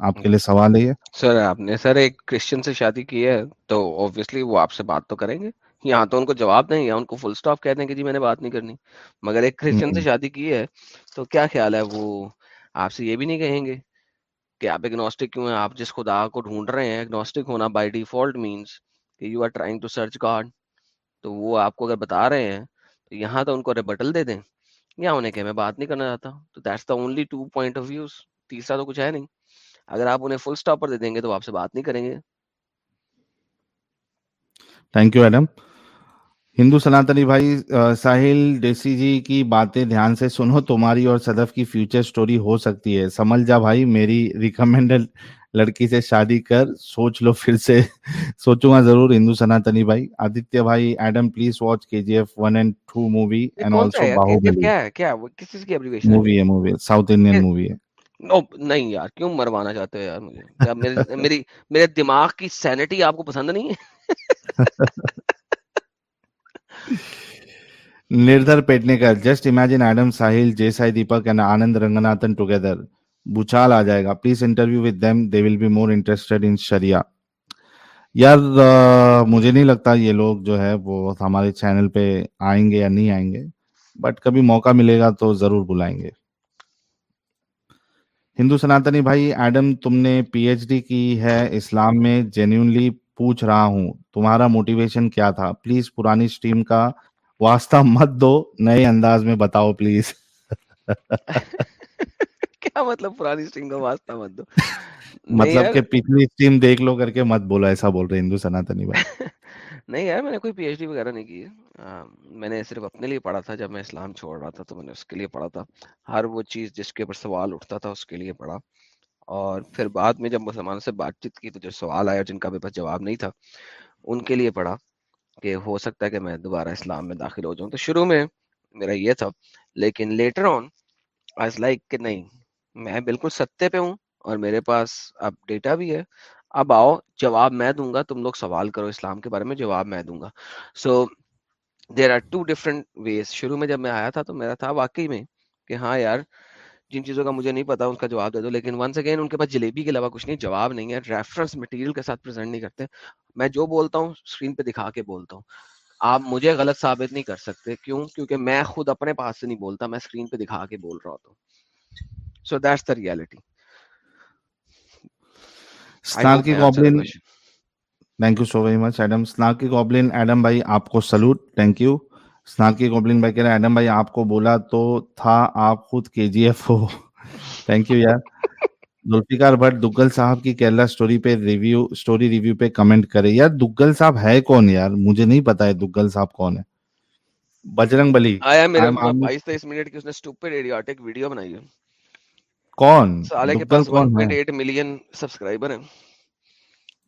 آپ کے لیے سوال ہے سر آپ نے سر ایک کرسچن سے شادی کی ہے تو اوبیسلی وہ آپ سے بات تو کریں گے۔ یہاں تو ان کو جواب دیں یا ان کو فل سٹاپ کہہ دیں کہ جی میں نے بات نہیں کرنی۔ مگر ایک کرسچن سے شادی کی ہے تو کیا خیال ہے؟ وہ آپ سے یہ بھی نہیں کہیں گے کہ آپ اگنوسٹک کیوں ہیں؟ آپ جس خدا کو ڈھونڈ رہے ہیں اگنوسٹک ہونا بائی ڈیفالٹ مینس کہ you are trying to search God تو وہ آپ کو اگر بتا رہے ہیں تو یہاں تو ان کو ریبٹل دے دیں۔ یا انہیں کہ میں بات نہیں کرنا چاہتا۔ تو that's the only two point of views تیسرا تو کچھ ہے نہیں۔ اگر آپ انہیں فل سٹاپ پر دے دیں گے تو آپ سے بات نہیں کریں گے۔ Thank you Adam Hindu Sanatani بھائی ساحل ڈیسی جی کی باتیں دھیان سے سنو تمہاری اور صدف کی فیوچر سٹوری ہو سکتی ہے۔ سمجھ جا بھائی میری ریکمینڈڈ لڑکی سے شادی کر سوچ لو پھر سے۔ سوچوں گا ضرور ہندو سناتنی بھائی۔ آدتیہ بھائی Adam please watch K G F one and two movie and also Baahubali movie ہے؟ مووی ساؤتھ انڈین مووی ہے۔ نہیں یار، کیوں مروانا چاہتے ہو یار مجھے؟ میری، میرے دماغ کی سینٹی آپ کو پسند نہیں ہے؟ نردھر پیٹنے کا just imagine Adam Sahil J Sai Deepak and Anand Ranganathan together بچال آ جائے گا please interview with them they will be more interested in Shreya یار مجھے نہیں لگتا یہ لوگ جو ہے وہ ہمارے چینل پہ آئیں گے یا نہیں آئیں گے بٹ کبھی موقع ملے گا تو ضرور بلائیں گے۔ ہندو سناتنی بھائی ایڈم تم نے پی ایچ ڈی کی ہے اسلام میں جینیونلی پوچھ رہا ہوں تمہارا موٹیویشن کیا تھا؟ پلیز پرانی اسٹریم کا واسطہ مت دو نئے انداز میں بتاؤ پلیز کیا مطلب پرانی اسٹریم کا واسطہ مت دو؟ مطلب کہ پچھلی اسٹریم دیکھ لو کر کے مت بولا ایسا بول رہے ہندو سناتنی بھائی. نہیں یار میں نے کوئی پی ایچ ڈی وغیرہ نہیں کی ہے۔ میں نے صرف اپنے لیے پڑھا تھا، جب میں اسلام چھوڑ رہا تھا تو میں نے اس کے لیے پڑھا تھا۔ ہر وہ چیز جس کے اوپر سوال اٹھتا تھا، اس کے لیے پڑھا۔ اور پھر بعد میں جب مسلمانوں سے بات چیت کی تو جو سوال آیا، جن کا میرے پاس جواب نہیں تھا، ان کے لیے پڑھا کہ ہو سکتا ہے کہ میں دوبارہ اسلام میں داخل ہو جاؤں۔ تو شروع میں میرا یہ تھا، لیکن لیٹر آن آئی لائک کہ نہیں، میں بالکل ستے پہ ہوں اور میرے پاس اب ڈیٹا بھی ہے۔ اب آؤ، جواب میں دوں گا، تم لوگ سوال کرو اسلام کے بارے میں، جواب میں دوں گا۔ So there are two different ways شروع میں جب میں آیا تھا تو میرا تھا واقعی میں کہ ہاں یار جن چیزوں کا مجھے نہیں پتا اس کا جواب دے دو لیکن ونس اگین ان کے پاس جلیبی کے علاوہ کچھ نہیں جواب نہیں ہے ریفرنس مٹیریل کے ساتھ پریزنٹ نہیں کرتے۔ میں جو بولتا ہوں اسکرین پہ دکھا کے بولتا ہوں۔ آپ مجھے غلط ثابت نہیں کر سکتے۔ کیوں؟ کیونکہ میں خود اپنے پاس سے نہیں بولتا میں اسکرین پہ دکھا کے بول رہا ہوتا ہوں۔ So that's the reality thank you so very much Adam snaky goblin Adam بھائی آپ کو salute thank you snaky goblin بھائی کہہ رہے ایڈم بھائی آپ کو بولا تو تھا آپ خود کے جی ایف ہو تھینک یو یار زلفیکار بھٹ دگل صاحب کی کیرلا اسٹوری پہ ریویو اسٹوری ریویو پہ کمنٹ کرے یار دگل صاحب ہے کون یار مجھے نہیں پتا ہے دگل صاحب کون ہے بجرنگ بلی آیا میرے بائیس تیئیس منٹ کی اس نے اسٹوپڈ ایڈیاٹک ویڈیو بنائی ہے کون سالے کے پاس 1.8 ملین سبسکرائبر ہیں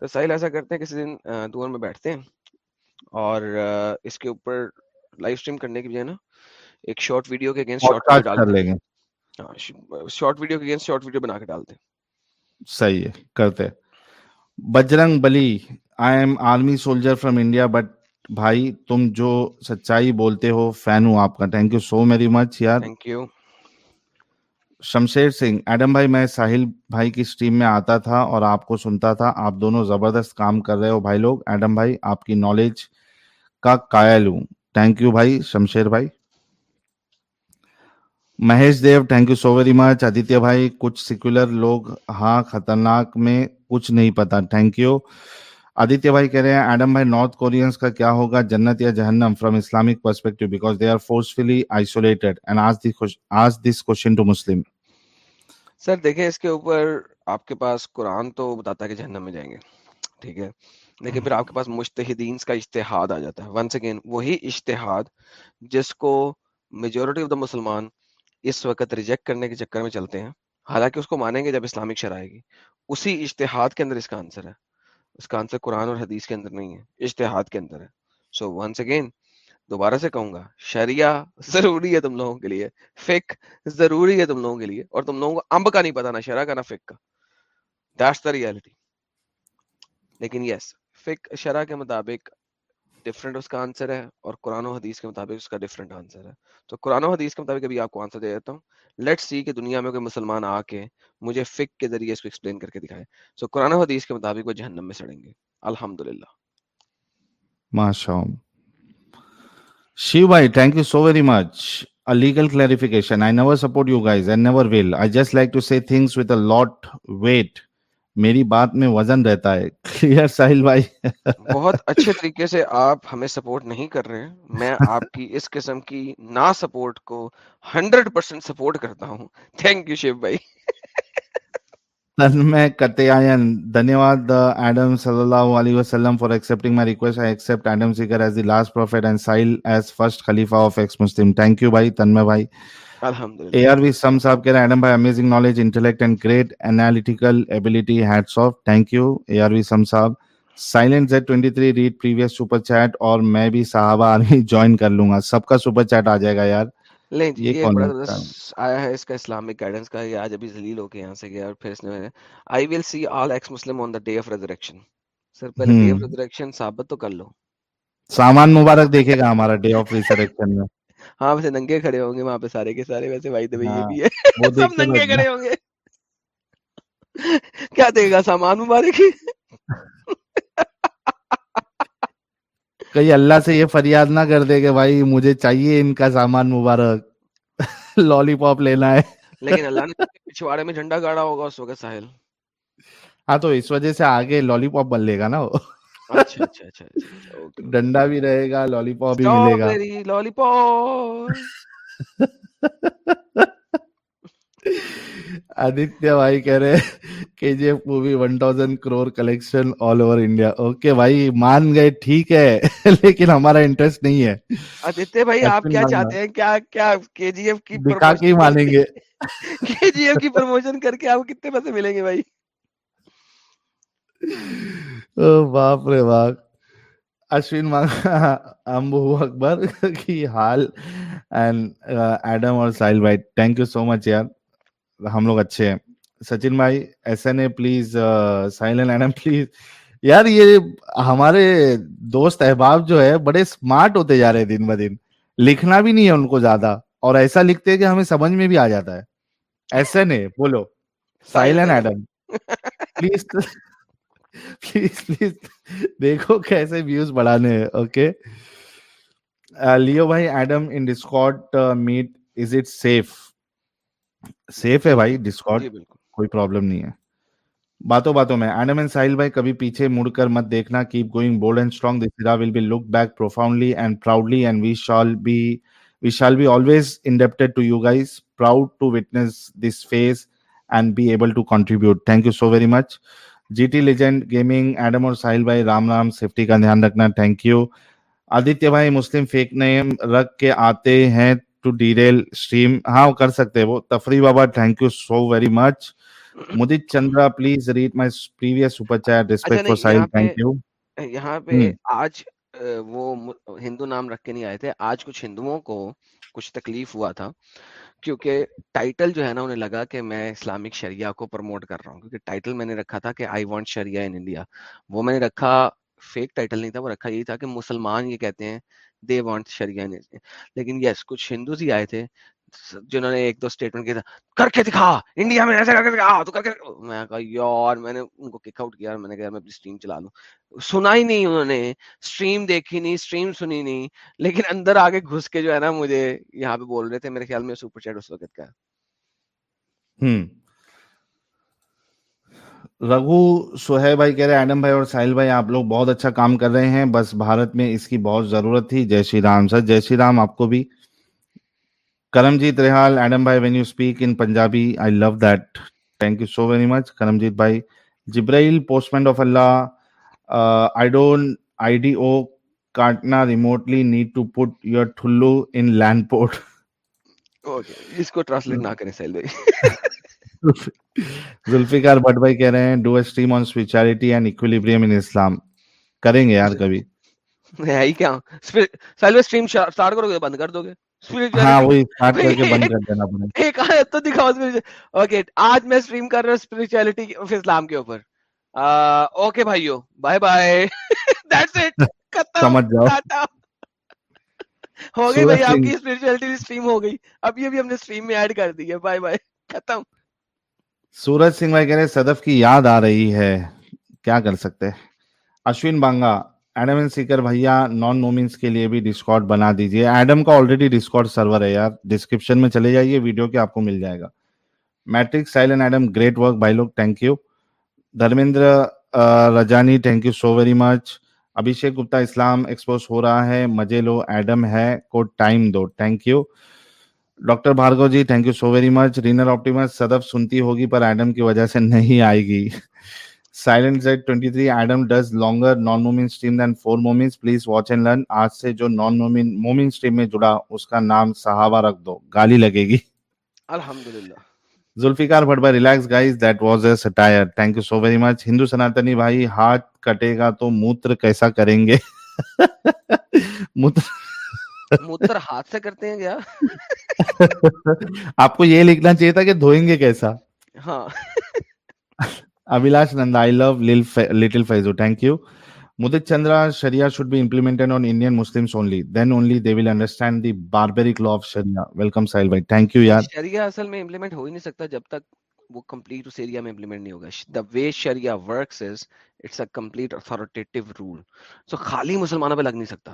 تو ساحل ایسا کرتے ہیں کسی دن دور میں بیٹھتے ہیں اور اس کے اوپر لائف سٹریم کرنے کی بجائے نا ایک شارٹ ویڈیو کے اگینسٹ شارٹ ویڈیو ڈال لیں گے۔ ہاں، شارٹ ویڈیو کے اگینسٹ شارٹ ویڈیو بنا کے ڈالتے ہیں صحیح ہے کرتے Bajrang Bali I am army soldier from India but بھائی تم جو سچائی بولتے ہو فین ہوں آپ کا۔ Thank you so very much یار۔ Thank you Shamsher Singh, Adam بھائی، میں ساحل بھائی کی اسٹریم میں آتا تھا اور آپ کو سنتا تھا۔ آپ دونوں زبردست کام کر رہے ہو بھائی لوگ۔ ایڈم بھائی، آپ کی نالج کا قائل ہوں۔ تھینک یو بھائی، شمشیر بھائی۔ Mahesh Dev thank you so very much Aditya بھائی، کچھ سیکولر لوگ ہاں خطرناک میں کچھ نہیں پتا۔ تھینک یو آدتیہ بھائی کہہ رہے ہیں، ایڈم بھائی نارتھ کورینس کا کیا ہوگا؟ جنت یا جہنم؟ From Islamic perspective because they are forcefully isolated and ask this question to Muslim sir دیکھیں اس کے اوپر آپ کے پاس قرآن تو بتاتا ہے کہ جہنم میں جائیں گے ٹھیک ہے؟ لیکن ہاں۔ پھر آپ کے پاس مشتحدین کا اشتہاد آ جاتا ہے۔ ونس اگین وہی اشتہاد جس کو میجورٹی آف دا مسلمان اس وقت ریجیکٹ کرنے کے چکر میں چلتے ہیں۔ حالانکہ اس کو مانیں گے جب اسلامک شرح آئے گی۔ اسی اشتہاد کے اندر اس کا آنسر ہے۔ اس کا آنسر قرآن اور حدیث کے اندر نہیں ہے اشتہاد کے اندر ہے۔ سو ونس اگین دوبارہ سے کہوں گا شریعہ ضروری ہے تم لوگوں کے لیے فک ضروری ہے تم لوگوں کے لیے اور تم لوگوں کو امب کا نہیں پتا نہ شرا کا نہ فک کا۔ دیٹس دا ریالٹی لیکن یس فک شرا کے مطابق ڈفرنٹ اس کا آنسر ہے اور قرآن و حدیث کے مطابق اس کا ڈفرنٹ آنسر ہے۔ تو قرآن و حدیث کے مطابق ابھی آپ کو آنسر دے دیتا ہوں۔ لیٹ سی کہ دنیا میں کوئی مسلمان آ کے مجھے فک کے ذریعے اس کو ایکسپلین کر کے دکھائے۔ سو so, قرآن و حدیث کے مطابق وہ جہنم میں سڑیں گے۔ الحمد للہ Shivai, thank you so very much. A legal clarification. I never support you guys and never will. I just like to say things with a lot weight. میری بات میں وزن رہتا ہے کلیئر ساحل بھائی بہت اچھے طریقے سے آپ ہمیں سپورٹ نہیں کر رہے میں آپ کی اس قسم کی نا سپورٹ کو ہنڈریڈ پرسینٹ سپورٹ کرتا ہوں تھینک یو شیو بھائی میں تن آیا قطعین دھنیواد ایڈم صلی اللہ علیہ وسلم for accepting my request I accept Adam Seeker as the last prophet and سائل ایز فرسٹ خلیفہ of ex Muslim thank you بھائی تنمے بھائی اے آر وی سم صاحب کہہ رہے ہیں ایڈم بھائی amazing knowledge intellect and great analytical ability hats off thank you A R V Sam صاحب silent Z 23 read previous super chat اور میں بھی صحابہ آرمی جوائن کر لوں گا سب کا سپر چیٹ آ جائے گا یار لیں جی یہ اس کا اسلامک گائیڈنس کا یہ آج ابھی ذلیل ہو کے یہاں سے گیا اور پھر اس نے I will see all ex Muslim on the day of resurrection sir پہلے ڈے آف ریزریکشن ثابت تو کر لو۔ سامان مبارک دیکھے گا ہمارا ڈے آف ریزریکشن میں۔ ہاں ویسے ننگے کھڑے ہوں گے وہاں پہ سارے کے سارے ویسے بھائی دبئی بھی ہاں، ہے۔ سب ننگے اچھا۔ کھڑے ہوں گے۔ کیا دے گا سامان مبارک کہیں اللہ سے یہ فریاد نہ کر دے کہ بھائی مجھے چاہیے ان کا سامان مبارک۔ لالی پاپ لینا ہے۔ لیکن اللہ نے پچھواڑے میں جھنڈا گاڑا ہوگا اس وقت ساحل۔ ہاں تو اس وجہ سے آگے لالی پاپ بن لے گا نا وہ۔ اچھا، اچھا، اچھا، ڈنڈا بھی رہے گا لالی پاپ بھی ملے گا۔ لالی پاپ آدتیہ بھائی کہہ رہے کہ G F movie one thousand crore collection all over India okay بھائی مان گئے ٹھیک ہے لیکن ہمارا انٹرسٹ نہیں ہے آدتیہ بھائی آپ کیا چاہتے ہیں کیا کیا کے جی ایف کی دکھا کے مانیں گے کے جی ایف کی پروموشن کر کے آپ کتنے پیسے ملیں گے بھائی باپ رے باپ اشوین مانگا امبو اکبر کی حال اینڈ ایڈم اور ساحل بھائی تھینک یو سو مچ یار ہم لوگ اچھے ہیں۔ سچن بھائی ایس این اے پلیز سائلن ایڈم پلیز یار یہ ہمارے دوست احباب جو ہے بڑے اسمارٹ ہوتے جا رہے دن ب دن۔ لکھنا بھی نہیں ہے ان کو زیادہ اور ایسا لکھتے ہیں کہ ہمیں سمجھ میں بھی آ جاتا ہے۔ ایس این اے بولو سائلن ایڈم پلیز پلیز پلیز دیکھو کیسے ویوز بڑھانے اوکے لیو بھائی Adam in discord meet is it safe safe ہے بھائی ڈسکارڈ کوئی پرابلم نہیں ہے باتوں باتوں میں ایڈم اینڈ ساحل بھائی کبھی پیچھے مڑ کر مت دیکھنا keep going bold and strong this era will be look back profoundly and proudly and we shall be we shall be always indebted to you guys proud to witness this phase and be able to contribute thank you so very much G T legend gaming Adam اور ساحل بھائی Ram Ram safety کا دھیان رکھنا thank you Aditya بھائی مسلم fake نیم رکھ کے آتے ہیں ٹو ڈیریل اسٹریم ہاں کر سکتے وہ. تفریح بابا thank you so very much Mudit Chandra please read my previous super chat respect for سائل تھینک یو یہاں پہ آج وہ ہندو نام رکھ کے نہیں آئے تھے. آج کچھ ہندوؤں کو کچھ تکلیف ہوا تھا کیونکہ ٹائٹل جو ہے نا انہیں لگا کہ میں اسلامک شریعہ کو پروموٹ کر رہا ہوں. کیونکہ ٹائٹل میں نے رکھا تھا کہ I want Shariah in India وہ میں نے رکھا فیک ٹائٹل نہیں تھا وہ رکھا یہی تھا کہ مسلمان یہ کہتے ہیں دے وانٹ شریانزم لیکن یس کچھ ہندوز ہی آئے تھے جنہوں نے ایک دو اسٹیٹمنٹ کیا تھا کر کے دکھا انڈیا میں ایسے کر کے دکھا تو کر کے میں کہا یار میں نے ان کو کک آؤٹ کیا اور میں نے کہا میں اپنی سٹریم چلا لوں سنا ہی نہیں انہوں نے سٹریم دیکھی نہیں سٹریم سنی نہیں لیکن اندر آگے گھس کے جو ہے نا مجھے یہاں پہ بول رہے تھے میرے خیال میں سپر چیٹ اس وقت کا ہوں رگو سہیب بھائی کہہ رہے ایڈم بھائی اور ساحل بھائی آپ لوگ بہت اچھا کام کر رہے ہیں۔ بس بھارت میں اس کی بہت ضرورت تھی۔ جے شری رام سر جے شری رام آپ کو بھی۔ کرم جیت ریحال ایڈم بھائی when you speak in Punjabi I love that thank you so very much Karamjit بھائی۔ جبرائیل postman of Allah I don't I D O کاٹنا remotely need to put your ٹھلو in land port اس کو translate نہ کریں cell بھائی۔ Zulfiqar but بھائی کہہ رہے ہیں do stream on spirituality and equilibrium in Islam کریں گے یار کبھی۔ ہے ہی کیا سالو اسٹریم سٹارٹ کرو گے بند کر دو گے۔ ہاں وہی سٹارٹ کر کے بند کر دینا پڑے۔ ایک آیت تو دکھاؤ اوکے آج میں کر رہا ہوں اسلام کے اوپر۔ اوکے بھائیو بائے بائے دیٹس اٹ ختم. سمجھ جاؤ۔ ہو گئی بھائی آپ کی ہو گئی۔ ابھی ابھی ہم نے اسٹریم میں ایڈ کر دی ہے۔ بائے بائے ختم. سورج سنگھ بھائی کہہ رہے صدف کی یاد آ رہی ہے۔ کیا کر سکتے؟ Ashwin Banga, Adam and Seeker بھیا، نان مومنس کے لیے بھی ڈسکارڈ بنا دیجیے۔ ایڈم کا آلریڈی ڈسکارڈ سرور ہے یار۔ ڈسکرپشن میں چلے جائیے ویڈیو کے آپ کو مل جائے گا۔ میٹرک سائلن ایڈم گریٹ ورک بھائی لوگ thank you Dharmendra Rajani thank you so very much Abhishek Gupta Islam expose ہو رہا ہے، مجھے لو، ایڈم ہے، کو time do thank you doctor Bhargav ji thank you so very much Rainer Optimus Sadaf سنتی ہوگی پر ایڈم کی وجہ سے نہیں آئے گی silent Z twenty three Adam does longer non Momin stream then for Momins please watch and learn آج سے جو نان مومن مومن اسٹریم میں جڑا اس کا نام صحابہ رکھ دو گالی لگے گی الحمد للہ بھٹ بھائی relax guys that was a satire thank you so very much Hindu Sanatani بھائی ہاتھ کٹے گا تو موتر کیسا کریں گے موتر ہاتھ سے کرتے ہیں آپ کو یہ لکھنا چاہیے تھا کہ ہاں۔ نہیں سکتا جب تک وہ رول مسلمانوں پہ لگ نہیں سکتا۔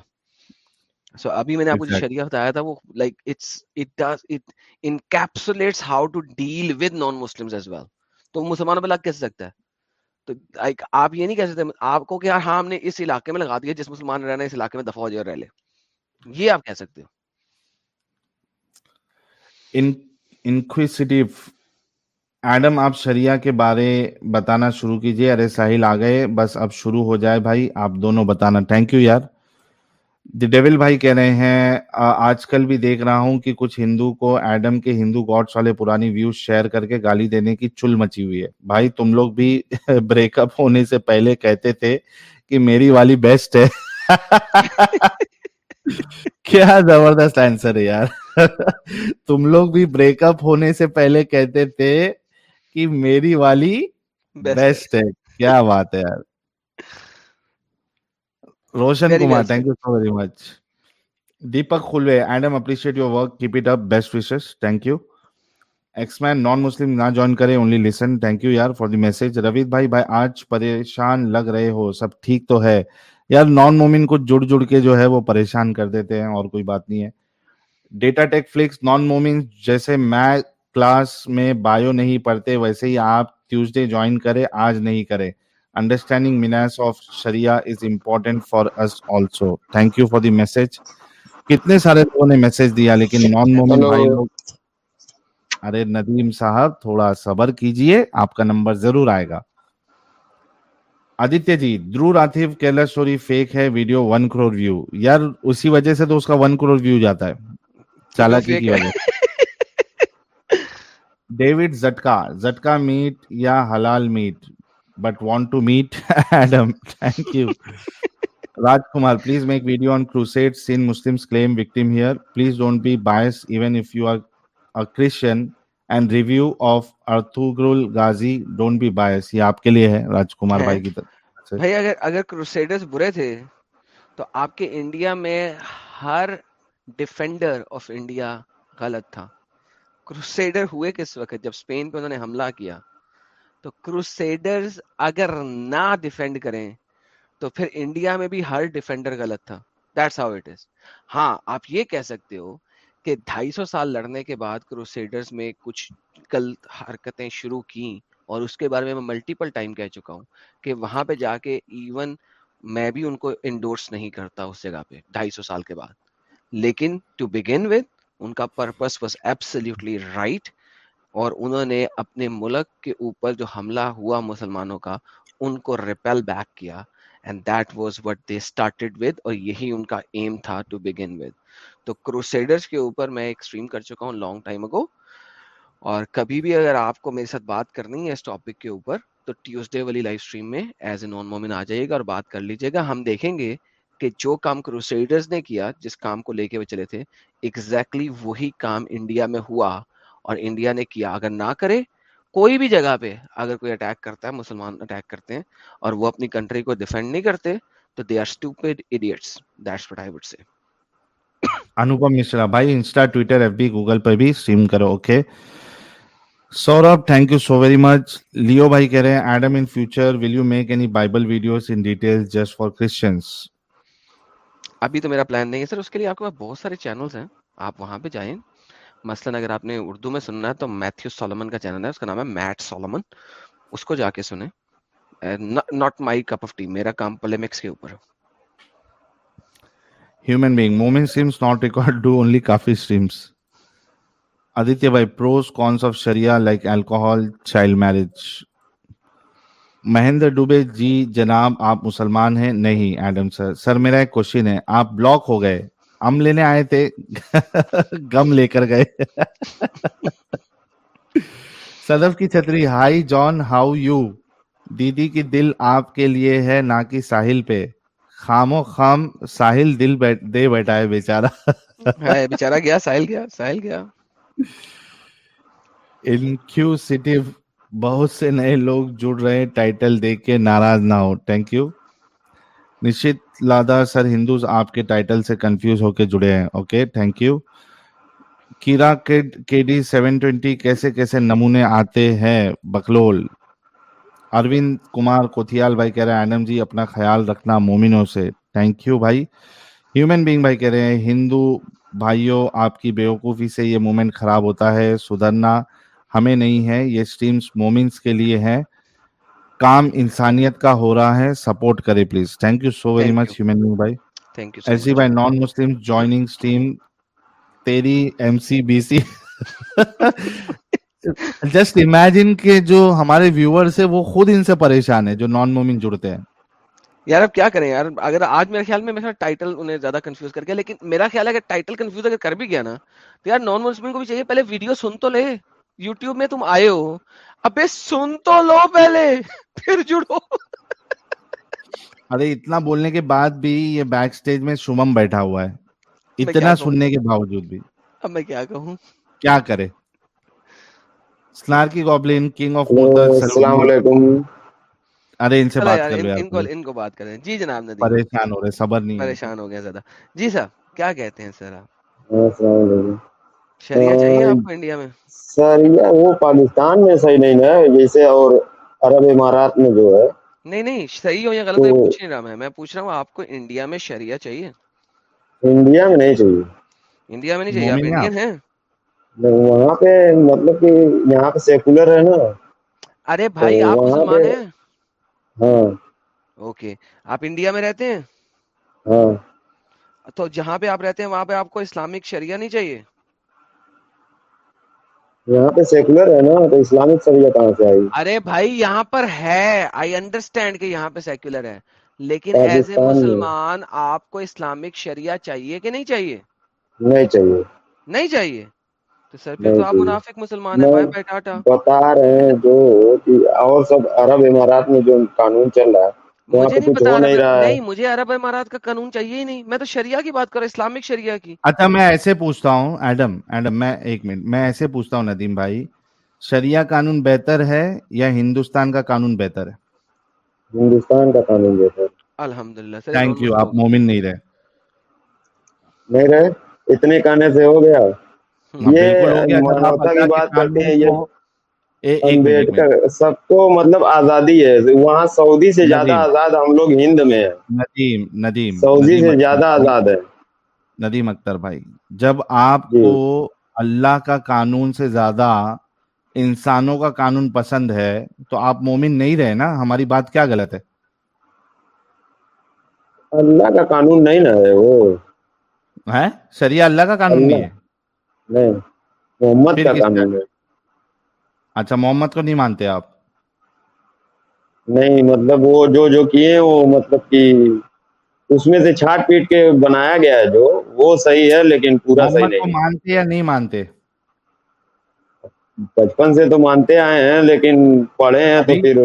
سو ابھی میں نے آپ کو جو شریعہ بتایا تھا وہ like how to deal with non Muslims تو مسلمانوں پہ لگ کیسے سکتا ہے؟ تو لائک آپ یہ نہیں کہہ سکتے آپ کو کہ یار ہاں ہم نے اس علاقے میں لگا دیا جس مسلمان رہنا اس علاقے میں دفاع ہو جائے رہ لے۔ یہ آپ کہہ سکتے ہو۔ ایڈم آپ شریعہ کے بارے بتانا شروع کیجیے۔ ارے ساحل آ بس اب شروع ہو جائے بھائی آپ دونوں بتانا۔ تھینک یو یار۔ ڈیول بھائی کہہ رہے ہیں آج کل بھی دیکھ رہا ہوں کہ کچھ ہندو کو ایڈم کے ہندو گاڈس والے پرانی ویوز شیئر کر کے گالی دینے کی چل مچی ہوئی ہے۔ بھائی تم لوگ بھی بریک اپ ہونے سے پہلے کہتے تھے کہ میری والی بیسٹ ہے۔ کیا زبردست آنسر ہے یار۔ تم لوگ بھی بریک اپ ہونے سے پہلے کہتے تھے کہ میری والی بیسٹ ہے۔ کیا بات ہے یار۔ Roshan Kumar thank you so very much Deepak Khalve Adam appreciate your work keep it up best wishes thank you ex man non Muslim نہ جوائن کرے اونلی لسن تھینک یو یار فار دی میسج رویت بھائی بھائی آج پریشان لگ رہے ہو سب ٹھیک تو ہے یار نان مومن کو جڑ جڑ کے جو ہے وہ پریشان کر دیتے ہیں اور کوئی بات نہیں ہے ڈیٹا ٹیک فلکس نان مومن جیسے میں کلاس میں بایو نہیں پڑھتے ویسے ہی آپ ٹیوزڈے جوائن کرے آج نہیں کرے understanding minas of sharia is important for us also. Thank you for the message. کتنے سارے لوگوں نے میسج دیا لیکن نان مومن بھائی لوگ ارے ندیم صاحب تھوڑا صبر کیجیے آپ کا نمبر ضرور آئے گا۔ Aditya ji Dhruv Rathee killer sorry fake ہے ویڈیو ون کروڑ ویو یار اسی وجہ سے تو اس کا ون کروڑ ویو جاتا ہے۔ چالاکی کی وجہ ڈیوڈ زٹکا زٹکا میٹ یا حلال meat but want to meet Adam. Thank you. Raj Kumar, please make video on crusades Seen Muslims claim victim here. Please don't be biased, even if you are a Christian. And review of Arthugrul Ghazi, don't be biased. یہ آپ کے لیے ہے راج کمار بھائی کی طرف بھائی اگر اگر کروسیڈرز برے تھے تو آپ کے انڈیا میں ہر ڈیفینڈر آف انڈیا غلط تھا کروسیڈر ہوئے کس وقت جب اسپین پہ انہوں نے حملہ کیا تو کروسیڈرز اگر نہ ڈیفینڈ کریں، تو پھر انڈیا میں بھی ہر ڈیفینڈر غلط تھا۔ دیٹس ہاؤ اٹ از ہاں آپ یہ کہہ سکتے ہو کہ ڈھائی سو سال لڑنے کے بعد کروسیڈرز میں کچھ غلط حرکتیں شروع کی اور اس کے بارے میں میں ملٹیپل ٹائم کہہ چکا ہوں کہ وہاں پہ جا کے ایون میں بھی ان کو انڈورس نہیں کرتا اس جگہ پہ ڈھائی سو سال کے بعد۔ لیکن ٹو بگن ود ان کا پرپز واز ایبسلیوٹلی رائٹ اور انہوں نے اپنے ملک کے اوپر جو حملہ ہوا مسلمانوں کا، ان کو ریپیل بیک کیا۔ And that was what they started with اور یہی ان کا ایم تھا ٹو بگن ود تو کروسیڈرس کے اوپر میں ایکسٹریم کر چکا ہوں لانگ ٹائم اگو اور کبھی بھی اگر آپ کو میرے ساتھ بات کرنی ہے اس ٹاپک کے اوپر، تو ٹیوزڈے والی لائف اسٹریم میں ایز اے نان مومن آ جائیے گا اور بات کر لیجیے گا۔ ہم دیکھیں گے کہ جو کام کروسیڈرز نے کیا، جس کام کو لے کے وہ چلے تھے ایگزیکٹلی exactly وہی کام انڈیا میں ہوا۔ اور انڈیا نے کیا۔ اگر نہ کرے کوئی بھی جگہ پہ اگر کوئی اٹیک کرتا ہے مسلمان اٹیک کرتے ہیں اور وہ اپنی کنٹری کو ڈیفینڈ نہیں کرتے تو they are stupid idiots that's what I would say Anupam Mishra بھائی Insta Twitter F B Google پہ بھی سٹریم کرو okay Saurabh thank you so very much Leo بھائی کہہ رہے ہیں Adam in future will you make any Bible videos in detail just for Christians ابھی تو میرا پلان نہیں ہے سر اس کے لیے آپ کے پاس بہت سارے چینلز ہیں آپ وہاں پہ جائیں۔ مثلا اگر آپ نے اردو میں سننا ہے تو میتھیو سولمن کا چینل ہے، اس کا نام ہے میٹ سولمن۔ اس کو جا کے سنیں۔ Not my cup of tea میرا کام پلیمکس کے اوپر۔ Human being moment seems not record do only coffee streams Aditya بھائی pros cons of Shariah like alcohol child marriage Mahendra Dubey ji جناب، آپ مسلمان ہیں؟ نہیں ایڈم سر سر، میرا ایک کوشچن ہے۔ آپ بلاک ہو گئے۔ ہم لینے آئے تھے گم لے کر گئے۔ صدف کی چھتری ہائی جان ہاؤ یو دیدی کی دل آپ کے لیے ہے نہ کہ ساحل پہ۔ خامو خام ساحل دل دے بیٹھا ہے بیچارہ۔ بیچارہ گیا ساحل گیا ساحل گیا۔ انکیوسیٹیو بہت سے نئے لوگ جڑ رہے ہیں۔ ٹائٹل دیکھ کے ناراض نہ ہو۔ تھینک یو نشت لادا سر ہندوز آپ کے ٹائٹل سے کنفیوز ہو کے جڑے ہیں اوکے تھینک یو کیرا کے ڈی سیون ٹوینٹی کیسے کیسے نمونے آتے ہیں بکلول؟ اروند کمار کوتھیال بھائی کہہ رہے ہیں ایڈم جی اپنا خیال رکھنا مومنوں سے۔ تھینک یو بھائی۔ ہیومن بینگ بھائی کہہ رہے ہیں، ہندو بھائیوں، آپ کی بیوقوفی سے یہ مومنٹ خراب ہوتا ہے، سدھرنا ہمیں نہیں ہے، یہ سٹریمز مومنس کے لیے ہیں۔ کام انسانیت کا ہو رہا ہے سپورٹ کرے please thank you so very much human بھائی تھینک یو ایسی بھائی نان مسلم جوائننگ ٹیم تیری M C B C just imagine کے جو ہمارے ویورز ہیں وہ خود ان سے پریشان ہیں جو نان مومن جڑتے ہیں یار اب کیا کریں یار اگر آج میرے خیال میں میرا ٹائٹل انہیں زیادہ کنفیوز کر گیا لیکن میرا خیال ہے کہ ٹائٹل کنفیوز اگر کر بھی گیا نا تو یار نان مسلم کو بھی چاہیے پہلے ویڈیو سن تو لے یوٹیوب میں تم آئے ہو ابے سن تو لو پہلے پھر جڑو۔ ارے اتنا بولنے کے بعد بھی یہ بیک سٹیج میں شمم بیٹھا ہوا ہے۔ اتنا سننے کے باوجود بھی۔ اب میں کیا کہوں؟ کیا کرے؟ سنارکی گوبلین گوبلن کنگ آف السلام علیکم۔ ارے ان سے بات کر رہے ہیں ان کو بات کر رہے ہیں جی جناب ندیم۔ پریشان ہو رہے صبر نہیں پریشان ہو گیا زیادہ۔ جی صاحب کیا کہتے ہیں سر آپ؟ شریعہ چاہیے آپ کو انڈیا میں؟ شریعہ وہ پاکستان میں صحیح نہیں ہے جیسے اور عرب امارات میں جو ہے۔ نہیں نہیں صحیح ہو یا غلط ہے پوچھ نہیں رہا میں میں پوچھ رہا ہوں آپ کو انڈیا میں شریعہ چاہیے؟ انڈیا میں نہیں چاہیے۔ انڈیا میں نہیں چاہیے؟ آپ انڈین ہیں؟ وہاں پہ مطلب کہ یہاں پہ سیکولر ہے نا۔ ارے بھائی آپ مسلمان ہیں؟ ہاں۔ اوکے آپ انڈیا میں رہتے ہیں؟ ہاں۔ تو جہاں پہ آپ رہتے ہیں وہاں پہ آپ کو اسلامک شریعہ نہیں چاہیے؟ یہاں پہ سیکولر ہے نا تو اسلامک شریعت کہاں سے آئی۔ ارے بھائی یہاں پر ہے۔ آئی انڈرسٹینڈ کہ یہاں پہ سیکولر ہے۔ لیکن ایز اے مسلمان آپ کو اسلامک شریعہ چاہیے کہ نہیں چاہیے؟ نہیں چاہیے۔ نہیں چاہیے؟ تو سر پھر تو آپ منافق مسلمان ہیں۔ بھائی بیٹا بتا رہے ہیں جو اور سب عرب امارات میں جو قانون چل رہا ہے مجھے عرب امارات کا قانون چاہیے ہی نہیں۔ میں تو شریعہ کی بات کر رہا اسلامک شریعہ کی۔ اچھا میں ایسے پوچھتا ہوں ایڈم ایڈم میں ایک منٹ میں ایسے پوچھتا ہوں ندیم بھائی شریعہ قانون بہتر ہے یا ہندوستان کا قانون بہتر ہے؟ ہندوستان کا قانون بہتر۔ الحمد للہ تھینک یو آپ مومن نہیں رہے۔ نہیں رہے؟ اتنے کانے سے ہو گیا۔ ہاں، یہ بات کرتے ہیں یہ امبیڈکر سب کو مطلب آزادی ہے۔ وہاں سعودی سے زیادہ آزاد ہم لوگ ہند میں ہیں۔ ندیم ندیم سعودی سے زیادہ آزاد ہے۔ ندیم اختر بھائی جب آپ جی۔ کو اللہ کا قانون سے زیادہ انسانوں کا قانون پسند ہے تو آپ مومن نہیں رہے نا؟ ہماری بات کیا غلط ہے؟ اللہ کا قانون نہیں نہ ہے وہ۔ ہے شریعہ اللہ کا قانون نہیں ہے۔ نہیں محمد کا؟ قانون ہے۔ اچھا محمد کو نہیں مانتے آپ؟ نہیں مطلب وہ جو جو کیے وہ مطلب کی اس میں سے چھاٹ پیٹ کے بنایا گیا ہے جو وہ صحیح ہے لیکن پورا صحیح نہیں مانتے یا نہیں مانتے؟ بچپن سے تو مانتے آئے ہیں لیکن پڑھے ہیں تو پھر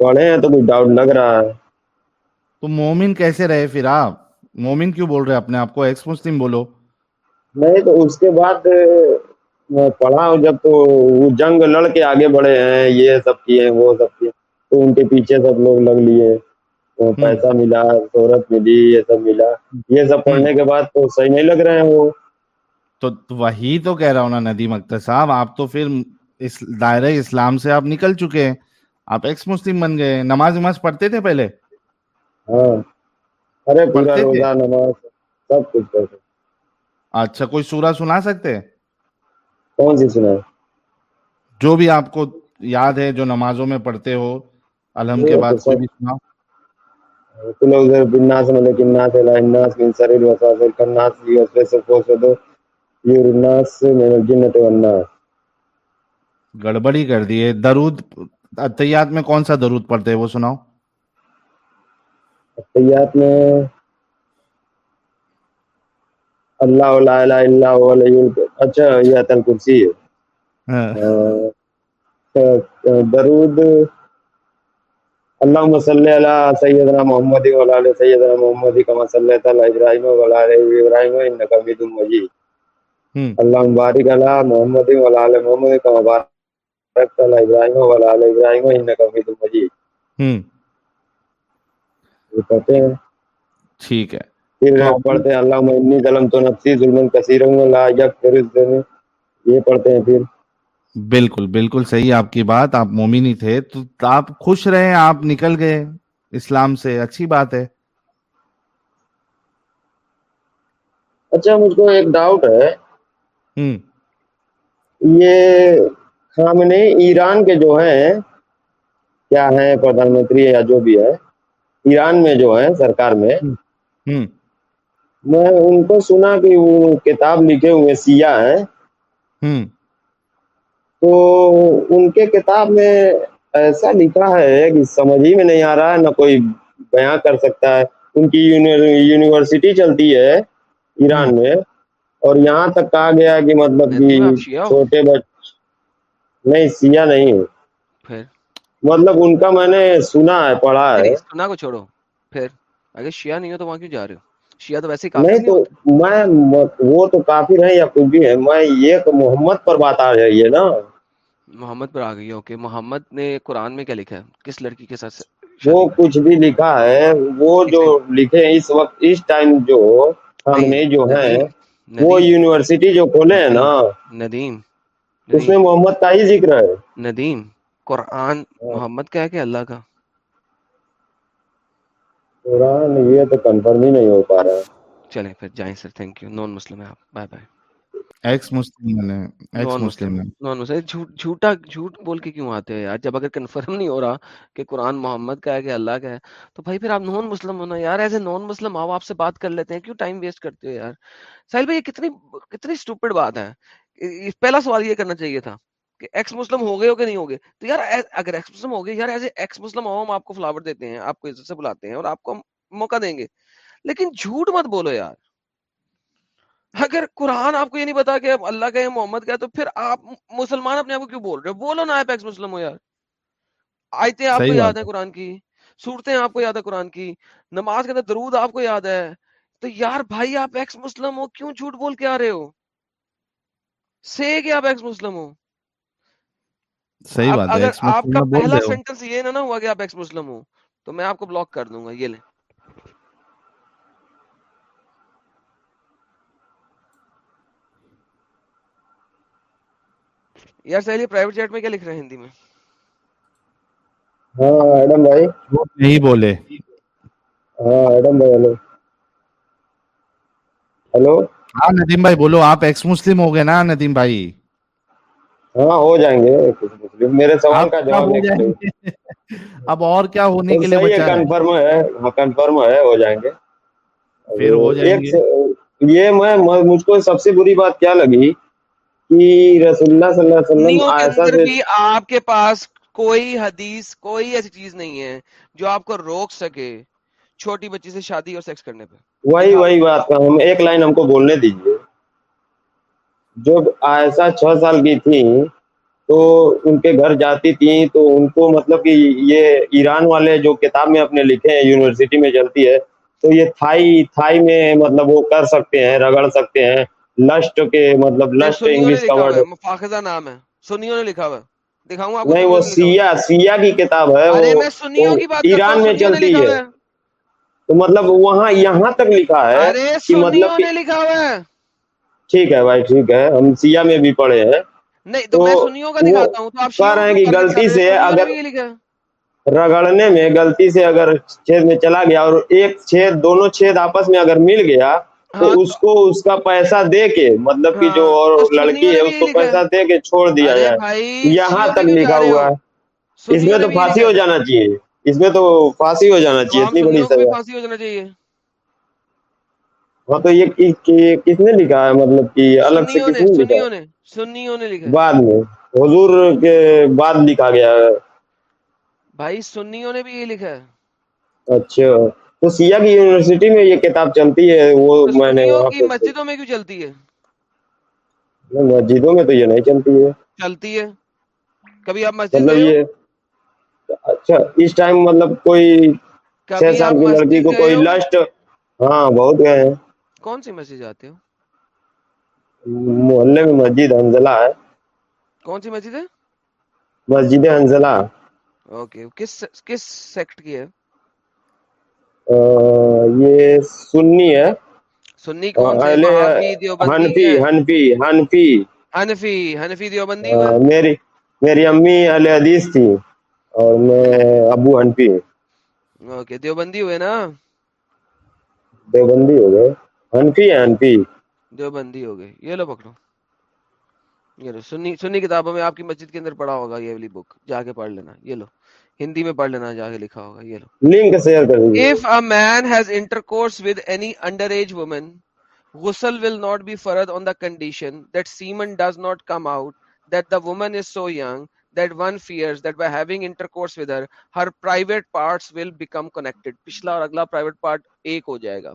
پڑھے ہیں تو کچھ ڈاؤٹ لگ رہا ہے۔ تو مومن کیسے رہے پھر آپ؟ مومن کیوں بول رہے اپنے آپ کو؟ ایکس مسلم بولو۔ نہیں تو اس کے بعد پڑھا ہوں جب تو وہ جنگ لڑ کے آگے بڑھے ہیں یہ سب کیے وہ سب کیے تو ان کے پیچھے سب لوگ لگ لیے پیسہ ملا شہرت ملی یہ سب ملا۔ یہ سب پڑھنے کے بعد تو صحیح نہیں لگ رہے ہیں وہ۔ تو وہی تو کہہ رہا ہوں نا ندیم اختر صاحب آپ تو پھر اس دائرہ اسلام سے آپ نکل چکے ہیں۔ آپ ایکس مسلم بن گئے نماز نماز پڑھتے تھے پہلے؟ ہاں۔ ارے پڑھتے تھے؟ نماز سب کچھ پڑھتے اچھا کوئی سورہ سنا سکتے ہیں؟ کون سی سنا جو بھی آپ کو یاد ہے جو نمازوں میں پڑھتے ہو الحم کے بعد سے بھی سنا کل ملک الہ من من الجنت گڑبڑی کر دی ہے۔ درود اتیات میں کون سا درود پڑھتے ہیں؟ وہ سناؤ۔ اتیات میں اللہ لا الہ الا اچھا یا تل کرسی ہے۔ ہاں۔ درود۔ اللہم صلی علی سیدنا محمد و علی سیدنا محمد کما صلیت علی ابراہیم و علی ابراہیم انکا حمید مجید۔ اللہم بارک علی محمد و علی محمد کما علی ابراہیم و علی ابراہیم انکا مجید۔ ٹھیک ہے۔ پھر ہاں جی۔ پڑھتے ہیں اللہ میں ظلم تو نفسی ظلم کثیر لا یغفر یہ پڑھتے ہیں پھر۔ بالکل بالکل صحیح آپ کی بات آپ مومن ہی تھے تو آپ خوش رہے آپ نکل گئے اسلام سے اچھی بات ہے۔ اچھا مجھ کو ایک ڈاؤٹ ہے۔ یہ خامنے ایران کے جو ہیں کیا ہیں پردھان منتری یا جو بھی ہے ایران میں جو ہے سرکار میں میں ان کو سنا کہ وہ کتاب لکھے ہوئے سیاہ ہیں۔ تو ان کے کتاب میں ایسا لکھا ہے کہ سمجھ ہی میں نہیں آ رہا ہے نہ کوئی بیاں کر سکتا ہے۔ ان کی یونیورسٹی چلتی ہے ایران میں۔ اور یہاں تک کہا گیا کہ مطلب کہ چھوٹے بچ نہیں سیاہ نہیں مطلب ان کا میں نے سنا ہے پڑھا ہے۔ سنا کو چھوڑو۔ پھر؟ اگر شیعہ نہیں ہو تو وہاں کیوں جا رہے ہو؟ شیعہ تو ویسے نہیں تو میں وہ تو کافر رہے یا کچھ بھی ہے میں یہ تو محمد پر بات آ رہی ہے نا۔ محمد پر آ گئی اوکے۔ محمد نے قرآن میں کیا لکھا ہے؟ کس لڑکی کے ساتھ جو کچھ بھی لکھا ہے وہ جو لکھے اس وقت اس ٹائم جو ہم نے جو ہے وہ یونیورسٹی جو کھولے ہیں نا ندیم۔ اس میں محمد کا ہی ذکر ہے۔ ندیم۔ قرآن ہاں۔ محمد کا ہے کہ اللہ کا؟ قرآن یہ تو کنفرم ہی نہیں ہو پا رہا چلیں پھر جائیں sir thank you non Muslim ہے آپ بائے بائے ایکس مسلم نے ایکس نان مسلم مسلم نے نان مسلم جھوٹ جھوٹا جھوٹ بول کے کیوں آتے ہیں یار؟ جب اگر کنفرم نہیں ہو رہا کہ قرآن محمد کا ہے کہ اللہ کا ہے تو بھائی پھر آپ نان مسلم ہونا۔ یار ایز اے نان مسلم آؤ آپ سے بات کر لیتے ہیں۔ کیوں ٹائم ویسٹ کرتے ہو یار؟ ساحل بھائی یہ کتنی کتنی اسٹوپڈ بات ہے۔ یہ- پہلا سوال یہ کرنا چاہیے تھا۔ کہ ایکس مسلم ہو گئے ہو کہ نہیں ہو گئے؟ تو یار اگر ایکس مسلم ہو گئے یار ایز اے ایکس مسلم ہو ہم آپ کو فلاور دیتے ہیں آپ کو عزت سے بلاتے ہیں اور آپ کو ہم موقع دیں گے۔ لیکن جھوٹ مت بولو یار۔ اگر قرآن آپ کو یہ نہیں پتا کہ اللہ کا ہے محمد کا ہے تو پھر آپ مسلمان اپنے آپ کو کیوں بول رہے ہو؟ بولو نا آپ ایکس مسلم ہو یار۔ آیتیں آپ کو یاد ہے۔ قرآن کی؟ صورتیں آپ کو یاد ہے قرآن کی؟ نماز کے اندر درود آپ کو یاد ہے؟ تو یار بھائی آپ ایکس مسلم ہو کیوں جھوٹ بول کے آ رہے ہو؟ سے کہ آپ ایکس مسلم ہو؟ صحیح بات ہے اگر آپ کا پہلا سینٹنس یہ نہ ہوا کہ آپ ایکس مسلم ہو تو میں آپ کو بلاک کر دوں گا یہ لیں۔ یار سہیلی پرائیویٹ چیٹ میں کیا لکھ رہے ہیں ہندی میں؟ ہاں ایڈم بھائی۔ نہیں بولے۔ ہاں ایڈم بھائی ہلو۔ ہلو۔ ہاں ندیم بھائی بولو آپ ایکس مسلم ہو گئے نا ندیم بھائی۔ ہاں ہو جائیں گے میرے سوال کا جواب اب اور کیا ہونے کے لیے صحیح ہے بچا ہے کنفرم ہے ہاں کنفرم ہے ہو جائیں گے۔ پھر ہو جائیں گے۔ یہ میں مجھ کو سب سے بری بات کیا لگی کہ رسول اللہ صلی اللہ علیہ وسلم ایسا آپ کے پاس کوئی حدیث کوئی ایسی چیز نہیں ہے جو آپ کو روک سکے چھوٹی بچی سے شادی اور سیکس کرنے پہ۔ وہی وہی بات ہم ایک لائن ہم کو بولنے دیجیے جب ایسا چھ سال کی تھی تو ان کے گھر جاتی تھی تو ان کو مطلب کہ یہ ایران والے جو کتاب میں اپنے لکھے ہیں یونیورسٹی میں چلتی ہے تو یہ تھائی تھائی میں مطلب وہ کر سکتے ہیں رگڑ سکتے ہیں۔ لسٹ کے مطلب لسٹ انگلش کا ورڈ۔ مفاخذہ نام ہے۔ سنیوں نے لکھا ہوا ہے۔ دکھاؤں آپ نہیں وہ سیاہ سیاہ کی کتاب ہے وہ ایران میں چلتی ہے۔ تو مطلب وہاں یہاں تک لکھا ہے کہ مطلب سنیوں کہ نے لکھا ہوا ہے۔ ٹھیک ہے بھائی ٹھیک ہے۔ ہم سیاہ میں بھی پڑھے ہیں۔ نہیں تو میں سنیوں کا دکھاتا ہوں تو آپ کہہ رہے ہیں کہ غلطی سے اگر رگڑنے میں غلطی سے اگر چھید میں چلا گیا اور ایک چھید دونوں چھید آپس میں اگر مل گیا ہاں تو اس کو اس کا پیسہ دے کے مطلب کہ جو ہاں اور لڑکی ہے اس کو پیسہ دے کے چھوڑ دیا جائے یہاں تک لکھا ہوا۔ ہو ہے۔ اس میں تو پھانسی ہو جانا چاہیے۔ اس میں تو پھانسی ہو جانا چاہیے اتنی بڑی سزا۔ پھانسی ہو جانا چاہیے۔ ہاں تو یہ کس نے لکھا ہے؟ مطلب کہ الگ سے کس نے لکھا سنیوں ہے نے سنیوں نے لکھا بعد میں حضور کے بعد لکھا گیا ہے۔ بھائی سنیوں نے بھی یہی لکھا ہے۔ اچھا تو سیاہ کی یونیورسٹی میں یہ کتاب چلتی ہے؟ وہ میں نے مسجدوں میں کیوں چلتی ہے؟ مسجدوں میں تو یہ نہیں چلتی ہے۔ چلتی ہے۔ کبھی آپ مسجد مطلب یہ اچھا اس ٹائم مطلب کوئی چھ سال کی لڑکی کو کوئی لسٹ ہاں بہت گئے ہیں۔ کون سی مسجد جاتے ہو؟ محلے میں مسجد حنزلہ ہے۔ کون سی مسجد ہے؟ مسجد حنزلہ اوکے کس کس سیکٹ کی ہے؟ یہ سنی ہے۔ سنی کون سے اہل وہابی دیوبندی حنفی حنفی دیوبندی میری میری امی اہل حدیث تھی اور میں ابو حنفی۔ ہوں اوکے دیوبندی ہوئے نا؟ دیوبندی ہو گئے۔ ہنفی ہے ہنفی۔ دیوبندی ہو گئی۔ یہ لو پکڑو۔ یہ لو۔ سنی سنی کتابوں میں آپ کی مسجد کے اندر پڑھا ہوگا یہ والی بک جا کے پڑھ لینا۔ یہ لو۔ ہندی میں پڑھ لینا جا کے لکھا ہوگا۔ یہ لو۔ لنک شیئر کر دیں if a man has intercourse with any underage woman غسل ول ناٹ بی فرض in the condition that semen does not come out that the woman is so young that one fears that by having intercourse with her, her private parts will become connected. Pichla aur agla private part ek ho jayega.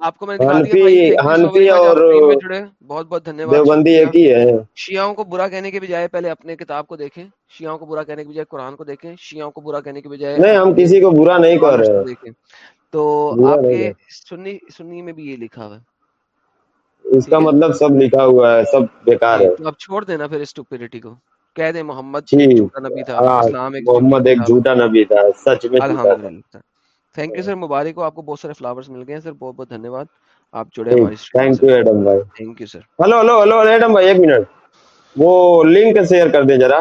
آپ کو میں نے اور بہت بہت دھنیہ شیعوں کو برا کہنے کے بجائے پہلے اپنے کتاب کو دیکھیں۔ شیعوں کو برا کہنے کے بجائے قرآن کو دیکھیں۔ شیعوں کو برا کہنے کے بجائے نہیں ہم کسی کو برا نہیں کر رہے۔ تو آپ کے سنی سنی میں بھی یہ لکھا ہوا ہے۔ اس کا مطلب سب لکھا ہوا ہے سب بیکار ہے۔ اب چھوڑ دینا پھر اسٹوپیڈیٹی کو۔ کہہ دیں محمد جھوٹا نبی تھا اسلام ایک محمد ایک جھوٹا نبی تھا سچ میں تھینک یو سر مبارک ہو آپ کو بہت سارے فلاورز مل گئے ہیں سر بہت بہت دھنیہ واد آپ جڑے ہماری تھینک یو ایڈم بھائی thank you sir hello hello hello Adam بھائی ایک منٹ وہ لنک شیئر کر دیں ذرا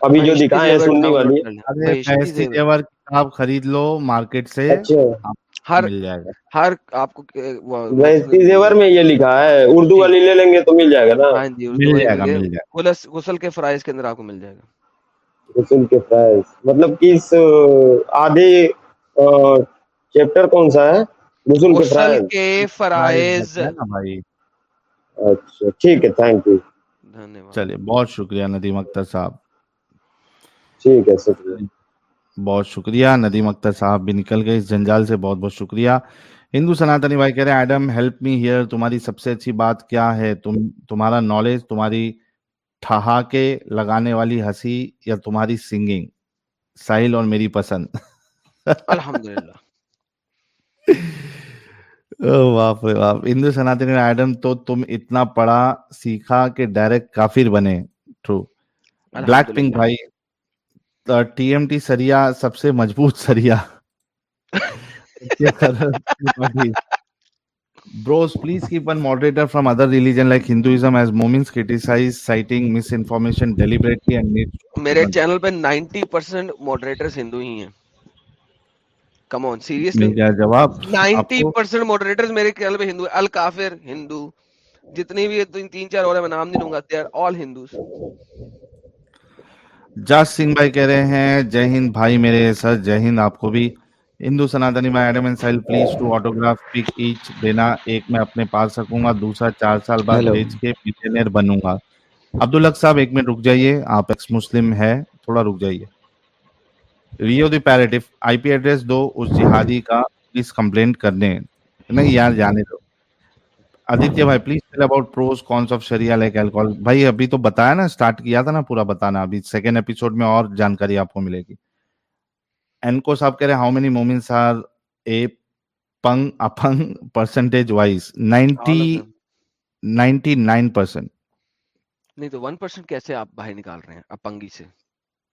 ابھی جو دکھائے ہیں سننے والی کتاب خرید لو مارکیٹ سے ہر ہر آپ کو زیور میں یہ لکھا ہے اردو والی لے لیں گے تو مل جائے گا نا ہاں غسل کے فرائض کے اندر آپ کو مل جائے گا غسل کے فرائض مطلب کس آدھے چیپٹر کون سا ہے؟ غسل کے فرائض۔ کے فرائض بھائی؟ اچھا ٹھیک ہے تھینک یو چلیے بہت شکریہ ندیم اختر صاحب۔ ٹھیک ہے شکریہ۔ بہت شکریہ ندیم اختر صاحب بھی نکل گئے۔ اس جنجال سے بہت بہت شکریہ۔ ہندو سناتنی بھائی کہہ رہے ہیں ایڈم ہیلپ می ہیئر تمہاری سب سے اچھی بات کیا ہے؟ تم تمہارا نالج تمہاری ٹھہا کے لگانے والی ہنسی یا تمہاری سنگنگ ساحل اور میری پسند۔ الحمد للہ۔ اندر ایڈم تو تم اتنا پڑھا سیکھا کہ ڈائریکٹ کافر بنے۔ ٹرو بلیک پنک بھائی ٹی ایم ٹی سریا سب سے مضبوط سریا۔ Please keep misinformation from other religion like Hinduism as مومنسائز citing misinformation ہی ہیں۔ کم آن جواب. نائنٹی پرسینٹ میرے خیال میں ہندو الکافر ہندو بھی تین چار اور میں نام نہیں لوں گا دے آر آل جاج سنگھ بھائی کہہ رہے ہیں جے ہند بھائی میرے سر جے ہند آپ کو بھی. ہندو سناتنی بھائی Adam and please to autograph pic H دینا ایک میں اپنے پاس سکوں گا دوسرا چار سال بعد کے بنوں گا. عبدالحق صاحب ایک منٹ رک جائیے آپ ایکس مسلم ہے تھوڑا رک جائیے۔ ریو دی پیریٹو آئی پی ایڈریس دو اس جہادی کا پلیز کمپلینٹ کر دیں نہیں یار جانے دو آدتیہ بھائی please tell about pros cons of Shariah like alcohol بھائی ابھی تو بتایا نا سٹارٹ کیا تھا نا پورا بتانا ابھی سیکنڈ ایپیسوڈ میں اور جانکاری آپ کو ملے گی اینکو صاحب کہہ رہے ہیں how many Momins are a ping اپنگ percentage wise ninety ninety nine percent نہیں تو ون پرسنٹ کیسے آپ باہر نکال رہے ہیں اپنگی سے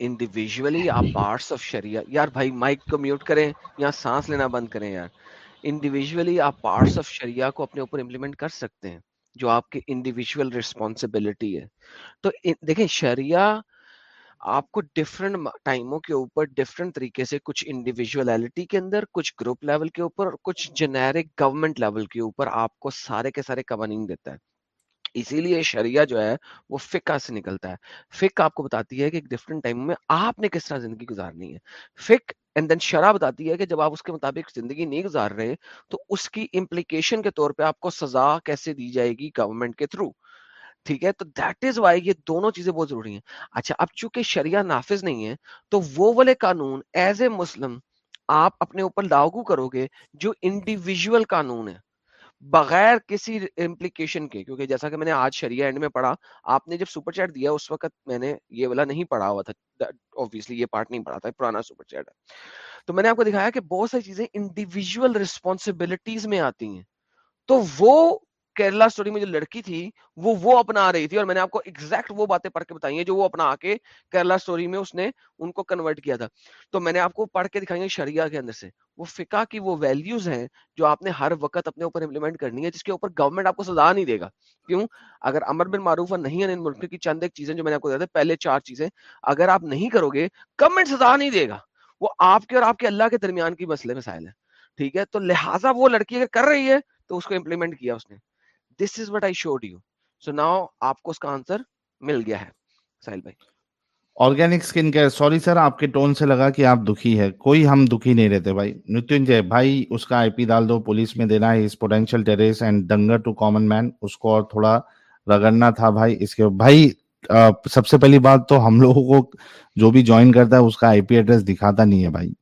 انڈیویژلی آپ پارٹس آف شریعت یار بھائی مائک کو میوٹ کریں یا سانس لینا بند کریں یار انڈیویژلی آپ پارٹس آف شریعہ کو اپنے اوپر امپلیمنٹ کر سکتے ہیں جو آپ کی انڈیویژل ریسپانسبلٹی ہے تو دیکھیں شریعہ آپ کو ڈفرینٹ ٹائموں کے اوپر ڈفرینٹ طریقے سے کچھ انڈیویژلٹی کے اندر کچھ گروپ لیول کے اوپر اور کچھ جنیرک گورنمنٹ لیول کے اوپر آپ کو سارے کے سارے قوانین دیتا ہے اسی لیے شریعہ جو ہے وہ فقہ سے نکلتا ہے۔ فقہ آپ کو بتاتی ہے کہ ایک ڈفرنٹ ٹائم میں آپ نے کس طرح زندگی گزارنی ہے۔ فقہ اینڈ دین شرح بتاتی ہے کہ جب آپ اس کے مطابق زندگی نہیں گزار رہے تو اس کی امپلیکیشن کے طور پہ آپ کو سزا کیسے دی جائے گی گورنمنٹ کے تھرو ٹھیک ہے؟ تو دیٹ از وائی یہ دونوں چیزیں بہت ضروری ہیں۔ اچھا اب چونکہ شریعہ نافذ نہیں ہے تو وہ والے قانون ایز اے مسلم آپ اپنے اوپر لاگو کرو گے جو انڈیویژل قانون ہے۔ بغیر کسی امپلیکیشن کے، کیونکہ جیسا کہ میں نے آج شریعہ اینڈ میں پڑھا، آپ نے جب سپر چیٹ دیا، اس وقت میں نے یہ والا نہیں پڑھا ہوا تھا obviously یہ پارٹ نہیں پڑھا تھا پرانا سپر چیٹ ہے۔ تو میں نے آپ کو دکھایا کہ بہت ساری چیزیں انڈیویژل ریسپانسبلٹیز میں آتی ہیں۔ تو وہ کیرلا اسٹوری میں جو لڑکی تھی، وہ وہ اپنا رہی تھی اور میں نے آپ کو ایکزیکٹ وہ باتیں پڑھ کے بتائی ہیں جو وہ اپنا آ کے کیرلا اسٹوری میں اس نے ان کو کنورٹ کیا تھا۔ تو میں نے آپ کو پڑھ کے دکھائی ہیں شریعہ کے اندر سے۔ وہ فقہ کی وہ ویلیوز ہیں جو آپ نے ہر وقت اپنے اوپر امپلیمنٹ کرنی ہے جس کے اوپر گورنمنٹ آپ کو سزا نہیں دے گا۔ کیوں؟ اگر امر بن معروف اور نہیں ان ملک کی چند ایک چیزیں جو میں نے آپ کو دیا تھا پہلے چار چیزیں، اگر آپ نہیں کرو گے گورنمنٹ سزا نہیں دے گا۔ وہ آپ کے اور آپ کے اللہ کے درمیان کی مسئلے مسائل ہیں۔ ٹھیک ہے؟ تو لہٰذا وہ لڑکی اگر کر رہی ہے، تو اس کو امپلیمنٹ کیا اس نے۔ This is what I should you so now آپ کو اس کا آنسر مل گیا ہے ساحل بھائی organic skin care sorry sir آپ کے ٹون سے لگا کہ آپ دکھی ہے کوئی ہم دکھی نہیں رہتے بھائی نتنجے بھائی اس کا آئی پی ڈال دو پولیس میں دینا ہے اس potential terrorist and danger to common man اس کو اور تھوڑا رگڑنا تھا بھائی اس کے بھائی سب سے پہلی بات تو ہم لوگوں کو جو بھی جوائن کرتا ہے اس کا آئی پی ایڈریس دکھاتا نہیں ہے بھائی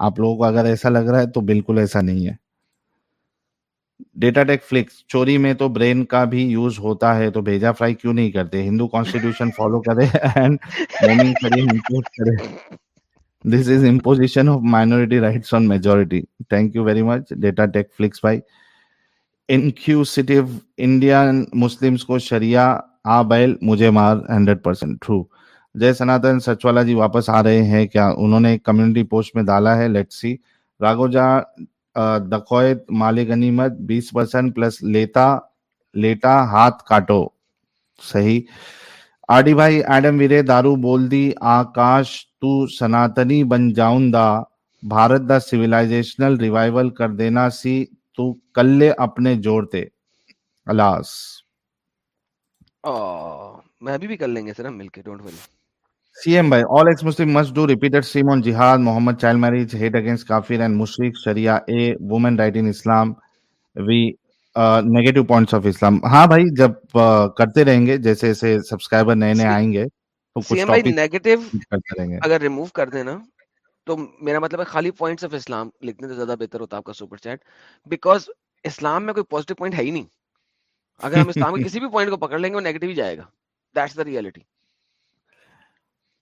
آپ لوگوں کو اگر ایسا لگ رہا ہے تو بالکل ایسا نہیں ہے ڈیٹا ٹیک فلکس چوری میں تو برین کا بھی یوز ہوتا ہے تو بھیجا فرائی کیوں نہیں کرتے ہندو کانسٹیٹیوشن فالو کرے اینڈ کرے this is imposition of minority rights on majority thank you very much data tech flux بھائی انکیوسٹیو انڈین مسلمس کو شریعہ آ بیل مجھے مار ہنڈریڈ پرسینٹ ٹرو جے سناتن سچوالا جی واپس آ رہے ہیں کیا انہوں نے کمیونٹی پوسٹ میں ڈالا ہے لیٹ سی راگوجا دقویت مال غنیمت بیس پرسینٹ پلس لیتا، لیٹا ہاتھ کاٹو۔ صحیح۔ آڈی بھائی، ایڈم ویرے، دارو بول دی، آکاش، تو سناتنی بن جاؤں دا۔ بھارت دا سویلائزیشنل ریوائیول کر دینا سی، تو کلے اپنے جوڑتے الاس میں بھی کر لیں گے سر ہم مل کے ڈونٹ وری ایم بھائی all ex Muslim must do repeated stream on جہاد Muhammad child marriage hate against کافر اینڈ مشرق شریعہ a woman right in Islam we negative points of Islam ہاں بھائی جب کرتے رہیں گے جیسے جیسے سبسکرائبر نئے نئے آئیں گے تو کچھ نیگیٹو اگر ریموو کر دینا تو میرا مطلب ہے خالی پوائنٹس آف اسلام لکھنے سے زیادہ بہتر ہوتا آپ کا سپر چیٹ بیکاز اسلام میں کوئی پازیٹو پوائنٹ ہے ہی نہیں اگر ہم اسلام کے کسی بھی پوائنٹ کو پکڑ لیں گے وہ نیگیٹو ہی جائے گا دیٹس دا ریئلٹی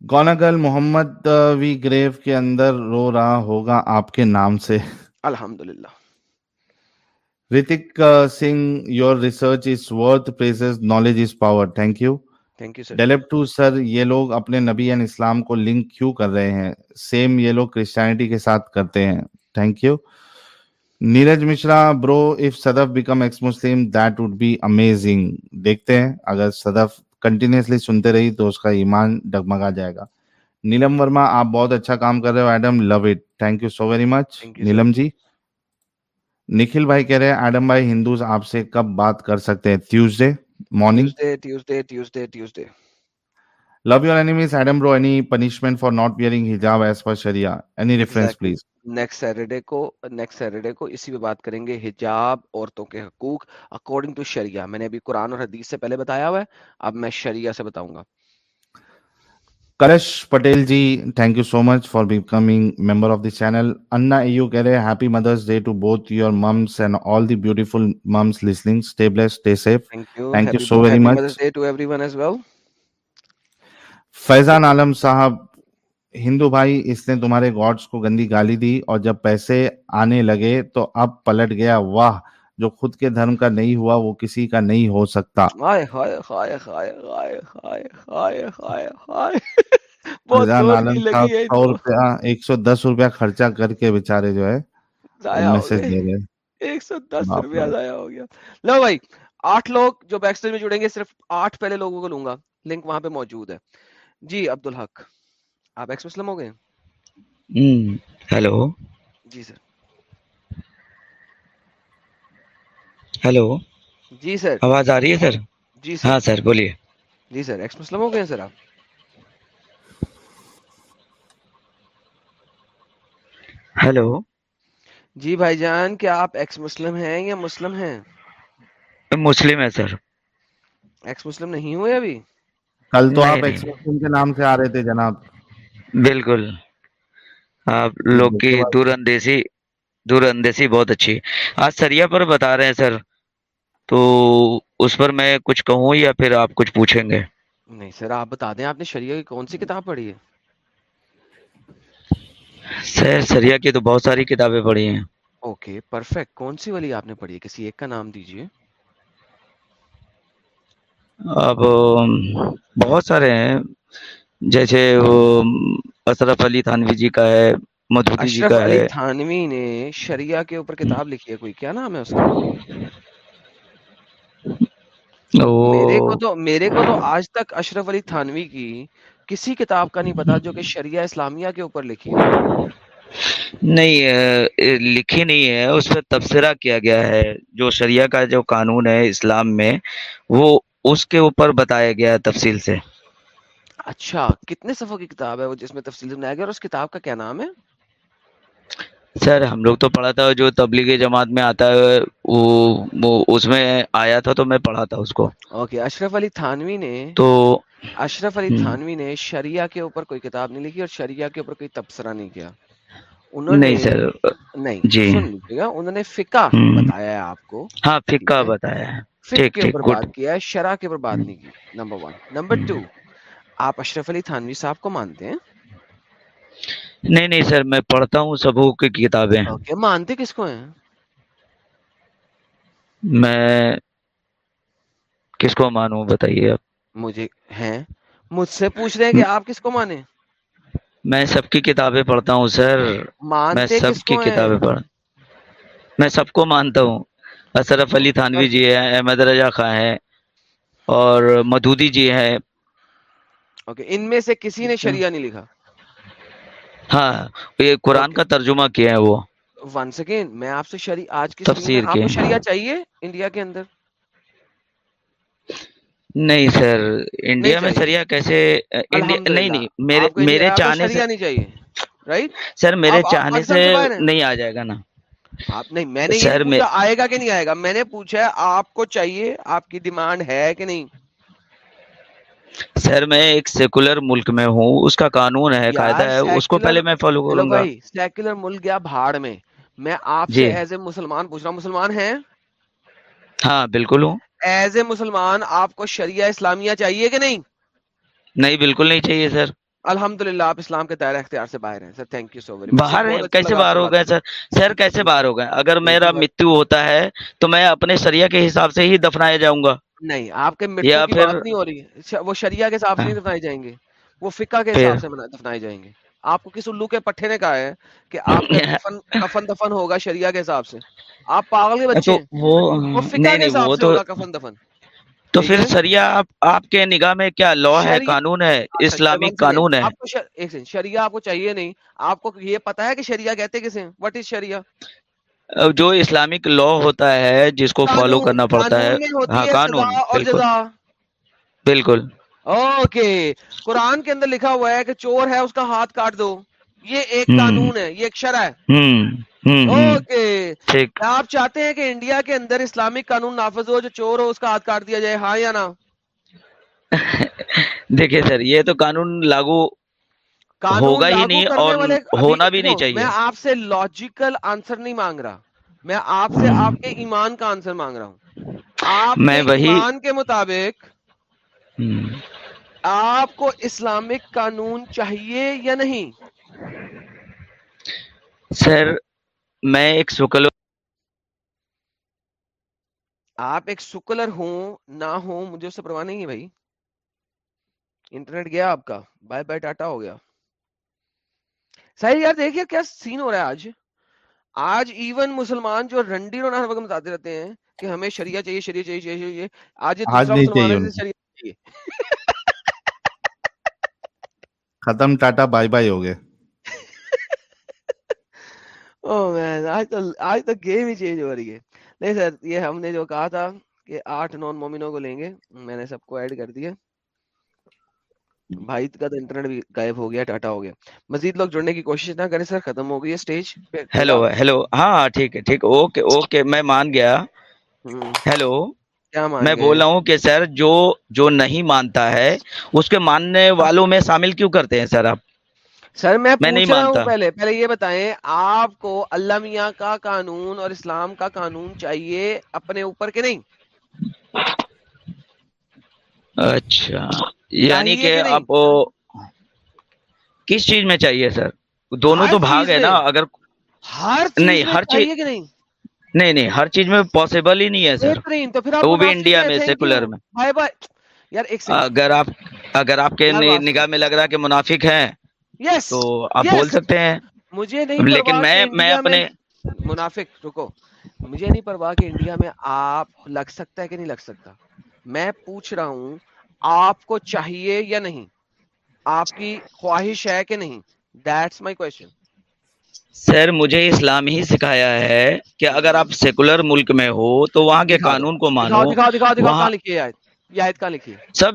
گوناگل محمد وی گریو کے اندر رو رہا ہوگا آپ کے نام سے۔ الحمدللہ۔ Ritik Singh your research is worth praises knowledge is power thank you thank you sir Dilip too sir یہ لوگ اپنے نبی اینڈ اسلام کو لنک کیوں کر رہے ہیں؟ سیم یہ لوگ کرسچینٹی کے ساتھ کرتے ہیں۔ Thank you Neeraj Mishra bro if Sadaf become ex Muslim that would be amazing دیکھتے ہیں اگر صدف کنٹینیوسلی سنتے رہی تو اس کا ایمان ڈگمگا جائے گا۔ نیلم ورما آپ بہت اچھا کام کر رہے ہو Adam love it thank you so very much. Neelam ji. Nikhil بھائی کہہ رہے ہیں ایڈم بھائی ہندوز آپ سے کب بات کر سکتے ہیں؟ Tuesday morning Tuesday Tuesday Tuesday Tuesday love your enemies Adam bro any punishment for not wearing حجاب as per Shariah any reference please next Saturday کو نیکسٹ سیٹرڈے کو اسی پہ بات کریں گے حجاب عورتوں کے حقوق اکارڈنگ ٹو شریعہ میں نے ابھی قرآن اور حدیث سے پہلے بتایا ہوا ہے اب میں شریعہ سے بتاؤں گا Krish Patel ji thank you so much for becoming member of this channel انا ایو کہہ رہے happy mothers day to both your moms and all the beautiful moms listening stay blessed stay safe thank you so very much day to everyone as well Faizan Alam صاحب ہندو بھائی اس نے تمہارے gods کو گندی گالی دی اور جب پیسے آنے لگے تو اب پلٹ گیا۔ واہ جو خود کے دھرم کا نہیں ہوا وہ کسی کا نہیں ہو سکتا۔ ایک سو دس روپیہ خرچہ کر کے بےچارے جو ہے ایک سو دس روپیہ ضائع ہو گیا۔ لو بھائی آٹھ لوگ جو بیک اسٹیج میں جڑیں گے صرف آٹھ پہلے لوگوں کو لوں گا۔ لنک وہاں پہ موجود ہے۔ جی عبدالحق آپ ایکس مسلم ہو گئے ہیلو۔ جی سر۔ ہیلو۔ جی سر۔ آواز آ رہی ہے سر؟ جی سر۔ ہاں سر بولیے۔ جی سر ایکس مسلم ہو گئے ہیں سر آپ؟ ہیلو۔ جی بھائی جان کیا آپ ایکس مسلم ہیں یا مسلم ہیں؟ مسلم ہے سر۔ ایکس مسلم نہیں ہوئے ابھی؟ کل تو آپ ایکس نہیں۔ مسلم کے نام سے آ رہے تھے جناب۔ بالکل۔ آپ لوگ کی دور اندیشی دور اندیشی بہت اچھی۔ آج سریا پر بتا رہے ہیں سر تو اس پر میں کچھ کہوں یا پھر آپ کچھ پوچھیں گے؟ نہیں سر آپ بتا دیں آپ نے شریعہ کی کون سی کتاب پڑھی ہے؟ سر سریا کی تو بہت ساری کتابیں پڑھی ہیں۔ Okay perfect. کون سی والی آپ نے پڑھی ہے؟ کسی ایک کا نام دیجیے۔ اب بہت سارے ہیں۔ جیسے وہ اشرف علی تھانوی جی کا ہے مدھودی جی کا ہے۔ تھانوی نے شریعہ کے اوپر کتاب لکھی ہے کوئی؟ کیا نام ہے اس کا؟ میرے کو تو میرے کو تو آج تک اشرف علی تھانوی کی کسی کتاب کا نہیں پتا جو کہ شریعہ اسلامیہ کے اوپر لکھی ہو۔ نہیں لکھی نہیں ہے۔ اس پہ تبصرہ کیا گیا ہے۔ جو شریعہ کا جو قانون ہے اسلام میں وہ اس کے اوپر بتایا گیا ہے تفصیل سے۔ اچھا کتنے صفحوں کی کتاب ہے وہ جس میں تفصیل سے بنایا گیا اور اس کتاب کا کیا نام ہے؟ سر ہم لوگ تو پڑھا تھا جو تبلیغی جماعت میں آتا ہے وہ اس میں آیا تھا تو میں پڑھا تھا اس کو۔ اوکے اشرف علی تھانوی نے تو اشرف علی تھانوی نے شریعہ کے اوپر کوئی کتاب نہیں لکھی اور شریعہ کے اوپر کوئی تبصرہ نہیں کیا۔ انہوں نے نہیں سر۔ نہیں جی۔ انہوں نے فقہ بتایا ہے آپ کو۔ ہاں فقہ بتایا ہے۔ ٹھیک کے اوپر بات کیا ہے شرع کے اوپر بات نہیں کی نمبر ون نمبر ٹو آپ اشرف علی تھانوی صاحب کو مانتے ہیں؟ نہیں نہیں سر میں پڑھتا ہوں سبوں کی کتابیں مانتے کس کو ہیں؟ میں کس کو مانوں بتائیے آپ۔ مجھے ہیں۔ مجھ سے پوچھ رہے ہیں کہ آپ کس کو مانے میں سب کی کتابیں پڑھتا ہوں سر۔ میں سب کی کتابیں پڑھ میں سب کو مانتا ہوں۔ اشرف علی تھانوی جی ہیں احمد رضا خان ہیں اور مدودی جی ہیں۔ اوکے ان میں سے کسی نے شریعہ نہیں لکھا؟ ہاں یہ قرآن کا ترجمہ کیا ہے وہ۔ ون سیکنڈ میں آپ سے شری آج کی تفسیر آپ کے کو شریعہ چاہیے انڈیا کے اندر؟ نہیں سر انڈیا میں شریعہ کیسے نہیں نہیں میرے میرے چاہنے سے نہیں چاہیے رائٹ سر میرے چاہنے سے نہیں آ جائے گا نا۔ آپ نہیں میں نے پوچھا آئے گا کہ نہیں آئے گا؟ میں نے پوچھا ہے آپ کو چاہیے؟ آپ کی ڈیمانڈ ہے کہ نہیں؟ سر میں ایک سیکولر ملک میں ہوں اس کا قانون ہے قاعدہ ہے اس کو پہلے میں فالو کروں گا۔ سیکولر ملک گیا بھاڑ میں۔ میں آپ جی۔ سے ایز اے مسلمان پوچھ رہا ہوں مسلمان ہیں؟ ہاں بالکل ہوں۔ ایز اے مسلمان آپ کو شریعہ اسلامیہ چاہیے کہ نہیں؟ نہیں بالکل نہیں چاہیے سر۔ الحمدللہ آپ اسلام کے دائرہ اختیار سے باہر ہیں۔ Sir thank you so very باہر ہے اچھا کیسے باہر ہو گئے سر؟ سر کیسے باہر ہو گئے؟ اگر میرا بالکل متو ہوتا ہے تو میں اپنے شریعہ کے حساب سے ہی دفنایا جاؤں گا۔ نہیں آپ کے مرتو یا کی بات نہیں ہو رہی ش- وہ شریعہ کے حساب سے نہیں دفنائے جائیں گے۔ وہ فقہ کے حساب سے دفنائے جائیں گے۔ آپ کو کس الو کے پٹھے نے کہا ہے کہ آپ کا کفن دفن ہوگا شریعہ کے حساب سے۔ آپ پاگل کے بچے تو ہیں۔ وہ فقہ کے حساب سے ہوگا کفن دفن۔ تو پھر شریعہ آپ آپ کے نگاہ میں کیا لا ہے قانون ہے؟ اسلامک ون سیکنڈ قانون ہے؟ شریعہ آپ کو چاہیے نہیں۔ آپ کو یہ پتا ہے کہ شریعہ کہتے کسے وٹ از شریعہ؟ جو اسلامک لا ہوتا ہے جس کو فالو کرنا پڑتا ہے ہاں قانون بالکل۔ بالکل۔ اوکے قرآن کے اندر لکھا ہوا ہے کہ چور ہے اس کا ہاتھ کاٹ دو۔ یہ ایک قانون ہے یہ ایک شرع ہے۔ اوکے۔ ٹھیک۔ آپ چاہتے ہیں کہ انڈیا کے اندر اسلامک قانون نافذ ہو جو چور ہو اس کا ہاتھ کاٹ دیا جائے ہاں یا نہ؟ دیکھیے سر یہ تو قانون لاگو ہوگا ہی نہیں اور ہونا بھی نہیں دیکھو میں چاہیے آپ سے لاجیکل آنسر نہیں مانگ رہا۔ میں آپ سے آپ کے ایمان کا آنسر مانگ رہا ہوں۔ آپ میں وہی ایمان کے مطابق آپ کو اسلامک قانون چاہیے یا نہیں؟ سر میں ایک سکل آپ ایک سکولر ہوں نہ ہوں مجھے اس سے پرواہ نہیں ہے بھائی۔ انٹرنیٹ گیا آپ کا۔ بائے بائے ٹاٹا ہو گیا۔ صحیح یار دیکھیے کیا سین ہو رہا ہے آج۔ آج ایون مسلمان جو رنڈی رونا ہر وقت بتاتے رہتے ہیں کہ ہمیں شریعہ چاہیے شریعہ چاہیے چاہیے چاہیے آج شریعہ چاہیے۔ ختم ٹاٹا بائے بائے ہو گئے۔ او مین آج تو آج تو گیم ہی چینج ہو رہی ہے۔ نہیں سر یہ ہم نے جو کہا تھا کہ آٹھ نان مومنوں کو لیں گے میں نے سب کو ایڈ کر دیا۔ بھائی کا تو انٹرنیٹ بھی غائب ہو گیا ٹاٹا ہو گیا۔ مزید لوگ جڑنے کی کوشش نہ کریں سر ختم ہو گئی ہے اسٹیج ہیلو ہیلو ہاں ٹھیک ہے ٹھیک۔ اوکے اوکے میں مان گیا۔ ہیلو میں بول رہا ہوں کہ سر جو جو نہیں مانتا ہے اس کے ماننے والوں میں شامل کیوں کرتے ہیں سر آپ؟ سر میں پوچھ رہا ہوں پہلے پہلے یہ بتائیں آپ کو اللہ میاں کا قانون اور اسلام کا قانون چاہیے اپنے اوپر کے نہیں؟ اچھا یعنی کہ آپ کس چیز میں چاہیے سر؟ دونوں تو بھاگ ہے نا اگر ہر نہیں ہر چیز نہیں؟ نہیں نہیں ہر چیز میں پاسبل ہی نہیں ہے سر۔ تو وہ بھی انڈیا میں سیکولر میں۔ اگر آپ اگر آپ کے نگاہ میں لگ رہا کہ منافق ہیں یس تو آپ بول یس سکتے ہیں؟ مجھے نہیں لیکن میں میں اپنے منافق رکو مجھے نہیں پرواہ کہ انڈیا میں آپ لگ سکتا ہے کہ نہیں لگ سکتا۔ میں پوچھ رہا ہوں آپ کو چاہیے یا نہیں؟ آپ کی خواہش ہے کہ نہیں؟ دیٹس مائی کوشچن سر مجھے اسلام ہی سکھایا ہے کہ اگر آپ سیکولر ملک میں ہو تو وہاں کے دکھا قانون کو مانو۔ دکھاؤ دکھاؤ دکھاؤ دکھاؤ وہاں کہاں لکھی ہے؟ آیت یہ آیت کہاں لکھی ہے؟ سب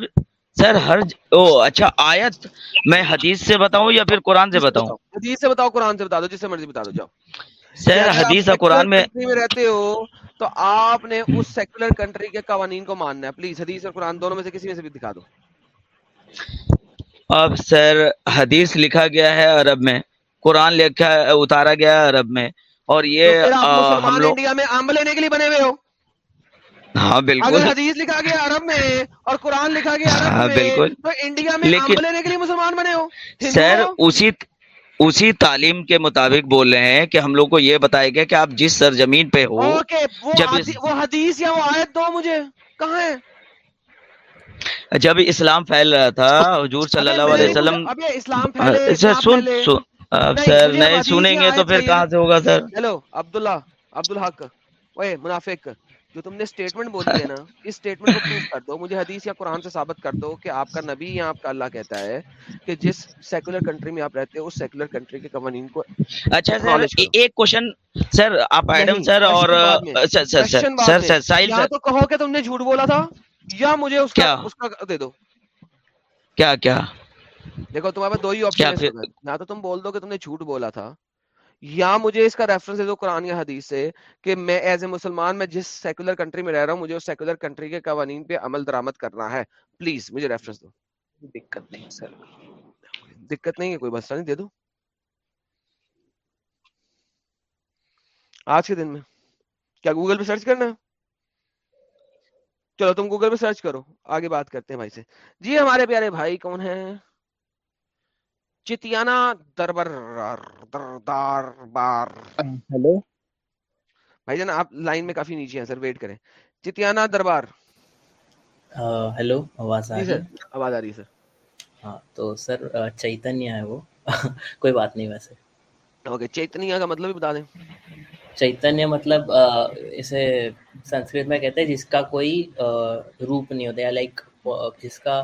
سر ہر او اچھا آیت میں حدیث سے بتاؤں یا پھر قرآن سے بتاؤں؟ بتاؤ حدیث سے بتاؤ قرآن سے بتا دو جس سے مرضی بتا دو جاؤ۔ سر حدیث اور قرآن میں رہتے ہو تو آپ نے اس سیکولر کنٹری کے قوانین کو ماننا ہے۔ پلیز حدیث اور قرآن دونوں میں سے کسی میں سے بھی دکھا دو۔ اب سر حدیث لکھا گیا ہے عرب میں قرآن لکھا اتارا گیا ہے عرب میں اور یہ ہم لوگ انڈیا میں امب لینے کے لیے بنے ہوئے ہو۔ ہاں بالکل۔ حدیث لکھا گیا عرب میں اور قرآن لکھا گیا عرب ہاں بالکل۔ تو انڈیا میں لیکن لینے کے لیے مسلمان بنے ہو؟ سر اسی اسی تعلیم کے مطابق بول رہے ہیں کہ ہم لوگ کو یہ بتایا گیا کہ آپ جس سرزمین پہ ہو جب وہ حدیث یا وہ آیت دو مجھے۔ کہاں ہے؟ جب اسلام پھیل رہا تھا حضور صلی اللہ علیہ وسلم اسلام سن سر نہیں سنیں گے تو پھر کہاں سے ہوگا سر؟ ہیلو عبداللہ عبدالحق۔ منافق۔ جو تم نے اسٹیٹمنٹ بولی ہے نا اس اسٹیٹمنٹ کو پروف کر دو مجھے حدیث یا قرآن سے ثابت کر دو کہ آپ کا نبی یا آپ کا اللہ کہتا ہے کہ جس سیکولر کنٹری میں آپ رہتے ہو اس سیکولر کنٹری کے قوانین کو اچھا سر ایک کوشچن سر آپ ایڈم سر اور سر سر بعد سر تو کہو کہ تم نے جھوٹ بولا تھا یا مجھے اس کا اس کا دے دو۔ کیا کیا؟ دیکھو تمہارے پاس دو ہی آپشن یا تو تم بول دو کہ تم نے جھوٹ بولا تھا یا مجھے اس کا ریفرنس دے دو قرآن یا حدیث سے کہ میں ایز اے مسلمان میں جس سیکولر کنٹری میں رہ رہا ہوں مجھے اس سیکولر کنٹری کے قوانین پہ عمل درآمد کرنا ہے۔ پلیز مجھے ریفرنس دو۔ دقت نہیں سر۔ دقت نہیں ہے کوئی مسئلہ نہیں دے دو۔ آج کے دن میں۔ کیا گوگل پہ سرچ کرنا ہے؟ چلو تم گوگل پہ سرچ کرو۔ آگے بات کرتے ہیں بھائی سے۔ جی ہمارے پیارے بھائی کون ہیں؟ چتیانا دربر دردار بار۔ ہیلو بھائی جان آپ لائن میں کافی نیچے ہیں سر ویٹ کریں۔ چتیانا دربار۔ ہیلو آواز آ جی رہی سر آواز آ رہی سر۔ ہاں تو سر آ، چیتنیہ ہے وہ۔ کوئی بات نہیں ویسے۔ اوکے چیتنیا کا مطلب بھی بتا دیں۔ چیتنیہ مطلب اسے سنسکرت میں کہتے ہیں جس کا کوئی روپ نہیں ہوتا یا لائک جس کا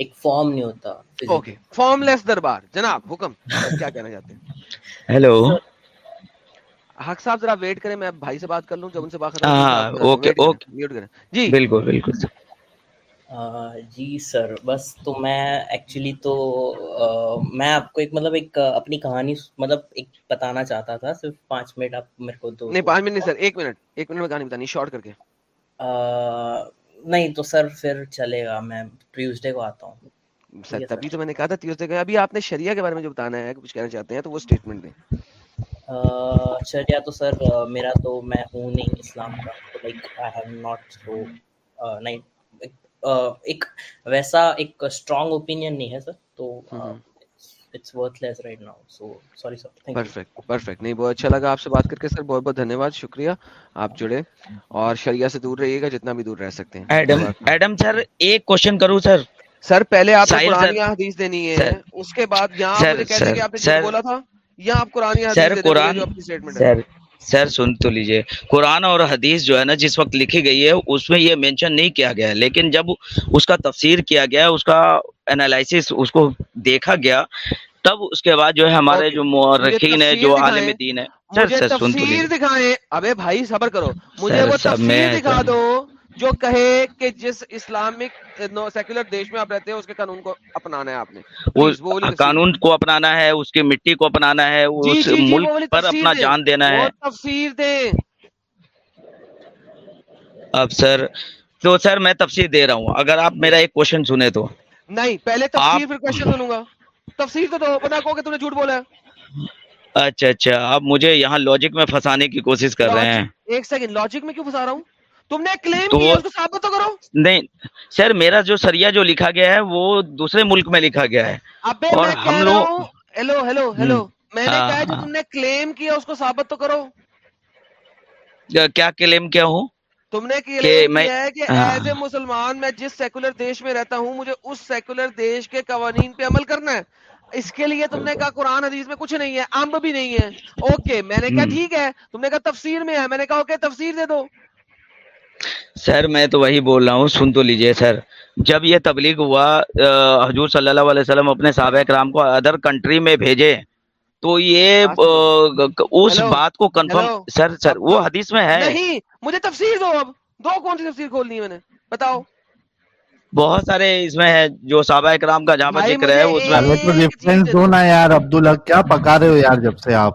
ایک فارم نہیں ہوتا اوکے فارم لیس دربار. جناب حکم. کیا کہنا چاہتے ہیں؟ ہیلو حق صاحب ذرا ویٹ کریں میں بھائی سے بات کر لوں جب ان سے بات ختم ہاں ہاں اوکے کریں اوکے میوٹ کریں۔ جی. بالکل بالکل. جی سر بس تو میں ایکچولی تو میں آپ کو ایک مطلب ایک اپنی کہانی مطلب ایک بتانا چاہتا تھا صرف پانچ منٹ آپ میرے کو دو نہیں پانچ منٹ نہیں سر ایک منٹ ایک منٹ میں کہانی بتانی شارٹ کر کے۔ نہیں تو سر پھر چلے گا میں ٹیوزڈے کو آتا ہوں۔ سر تبھی تو میں نے کہا تھا تیوزڈے کا ابھی آپ نے شریعہ کے بارے میں جو بتانا ہے کچھ کہنا چاہتے ہیں تو وہ اسٹیٹمنٹ دیں۔ شریعہ تو سر میرا تو میں ہوں نہیں اسلام کا۔ Like I have not so نہیں ایک ویسا ایک اسٹرانگ اوپینین نہیں ہے سر۔ تو it's worthless right now so sorry sir thank you perfect perfect نہیں بہت اچھا لگا آپ سے بات کر کے سر بہت بہت دھنیہ واد شکریہ۔ آپ جڑے اور شریعہ سے دور رہیے گا جتنا بھی دور رہ سکتے ہیں۔ ایڈم ایڈم سر ایک کوشچن کروں سر۔ سر پہلے آپ نے قرآن یا حدیث دینی ہے۔ اس کے بعد یہاں آپ کہہ دیں سر۔ کہ آپ نے بولا تھا یا آپ قرآن یا حدیث مجھے قرآن جو اپنی اسٹیٹمنٹ ہے۔ سر سن تو لیجیے۔ قرآن اور حدیث جو ہے نا جس وقت لکھی گئی ہے اس میں یہ مینشن نہیں کیا گیا۔ ہے لیکن جب اس کا تفسیر کیا گیا اس کا انالائسس اس کو دیکھا گیا تب اس کے بعد جو ہے ہمارے جو مورخین ہے جو عالم دین ہے سر سر سن تو تفسیر لیجیے۔ دکھائیں۔ ابے بھائی صبر کرو۔ مجھے وہ تفسیر دکھا دو۔ جو کہے کہ جس اسلامک سیکولر دیش میں آپ رہتے ہیں اس کے قانون کو اپنانا ہے آپ نے۔ قانون کو اپنانا ہے اس کی مٹی کو اپنانا ہے جی اس جی جی ملک پر اپنا جان دینا ہے۔ تفسیر دیں۔ اب سر تو سر میں تفسیر دے رہا ہوں۔ اگر آپ میرا ایک کوشچن سنے تو۔ نہیں پہلے تفسیر پھر کوشچن سنوں گا۔ تفسیر تو دو کہو کہ تم نے جھوٹ بولا ہے۔ اچھا اچھا آپ مجھے یہاں لاجک میں پھنسانے کی کوشش کر رہے ہیں۔ ایک سیکنڈ لاجک میں کیوں پھنسا رہا ہوں؟ تم نے کلیم کیا اس کو ثابت تو کرو۔ نہیں سر میرا جو سریا جو لکھا گیا ہے وہ دوسرے ملک میں لکھا گیا ہے۔ ابے میں ہم کہہ رہا لوگ ہوں ہیلو ہیلو ہیلو میں نے ہاں کہا جو ہاں۔ تم نے کلیم کیا اس کو ثابت تو کرو۔ کیا کلیم کیا ہوں؟ تم نے کلیم کیا ہے کہ ہاں۔ ایز اے مسلمان میں جس سیکولر دیش میں رہتا ہوں مجھے اس سیکولر دیش کے قوانین پہ عمل کرنا ہے۔ اس کے لیے تم نے کہا قرآن حدیث میں کچھ نہیں ہے امب بھی نہیں ہے۔ اوکے میں نے کہا۔ ٹھیک ہے۔ تم نے کہا تفسیر میں ہے۔ میں نے کہا اوکے تفسیر دے دو۔ سر میں تو وہی بول رہا ہوں سن تو لیجیے سر۔ جب یہ تبلیغ ہوا حضور صلی اللہ علیہ وسلم اپنے صحابہ کرام کو ادر کنٹری میں بھیجے تو یہ اس بات کو کنفرم سر سر وہ حدیث میں ہے۔ نہیں مجھے تفسیر دو اب۔ دو کون سی تفسیر کھولنی ہے میں نے؟ بتاؤ۔ بہت سارے اس میں ہے جو صحابہ کرام کا جہاں پر ذکر ہے اس میں ریفرنس دو نا یار عبداللہ کیا پکا رہے ہو یار جب سے آپ؟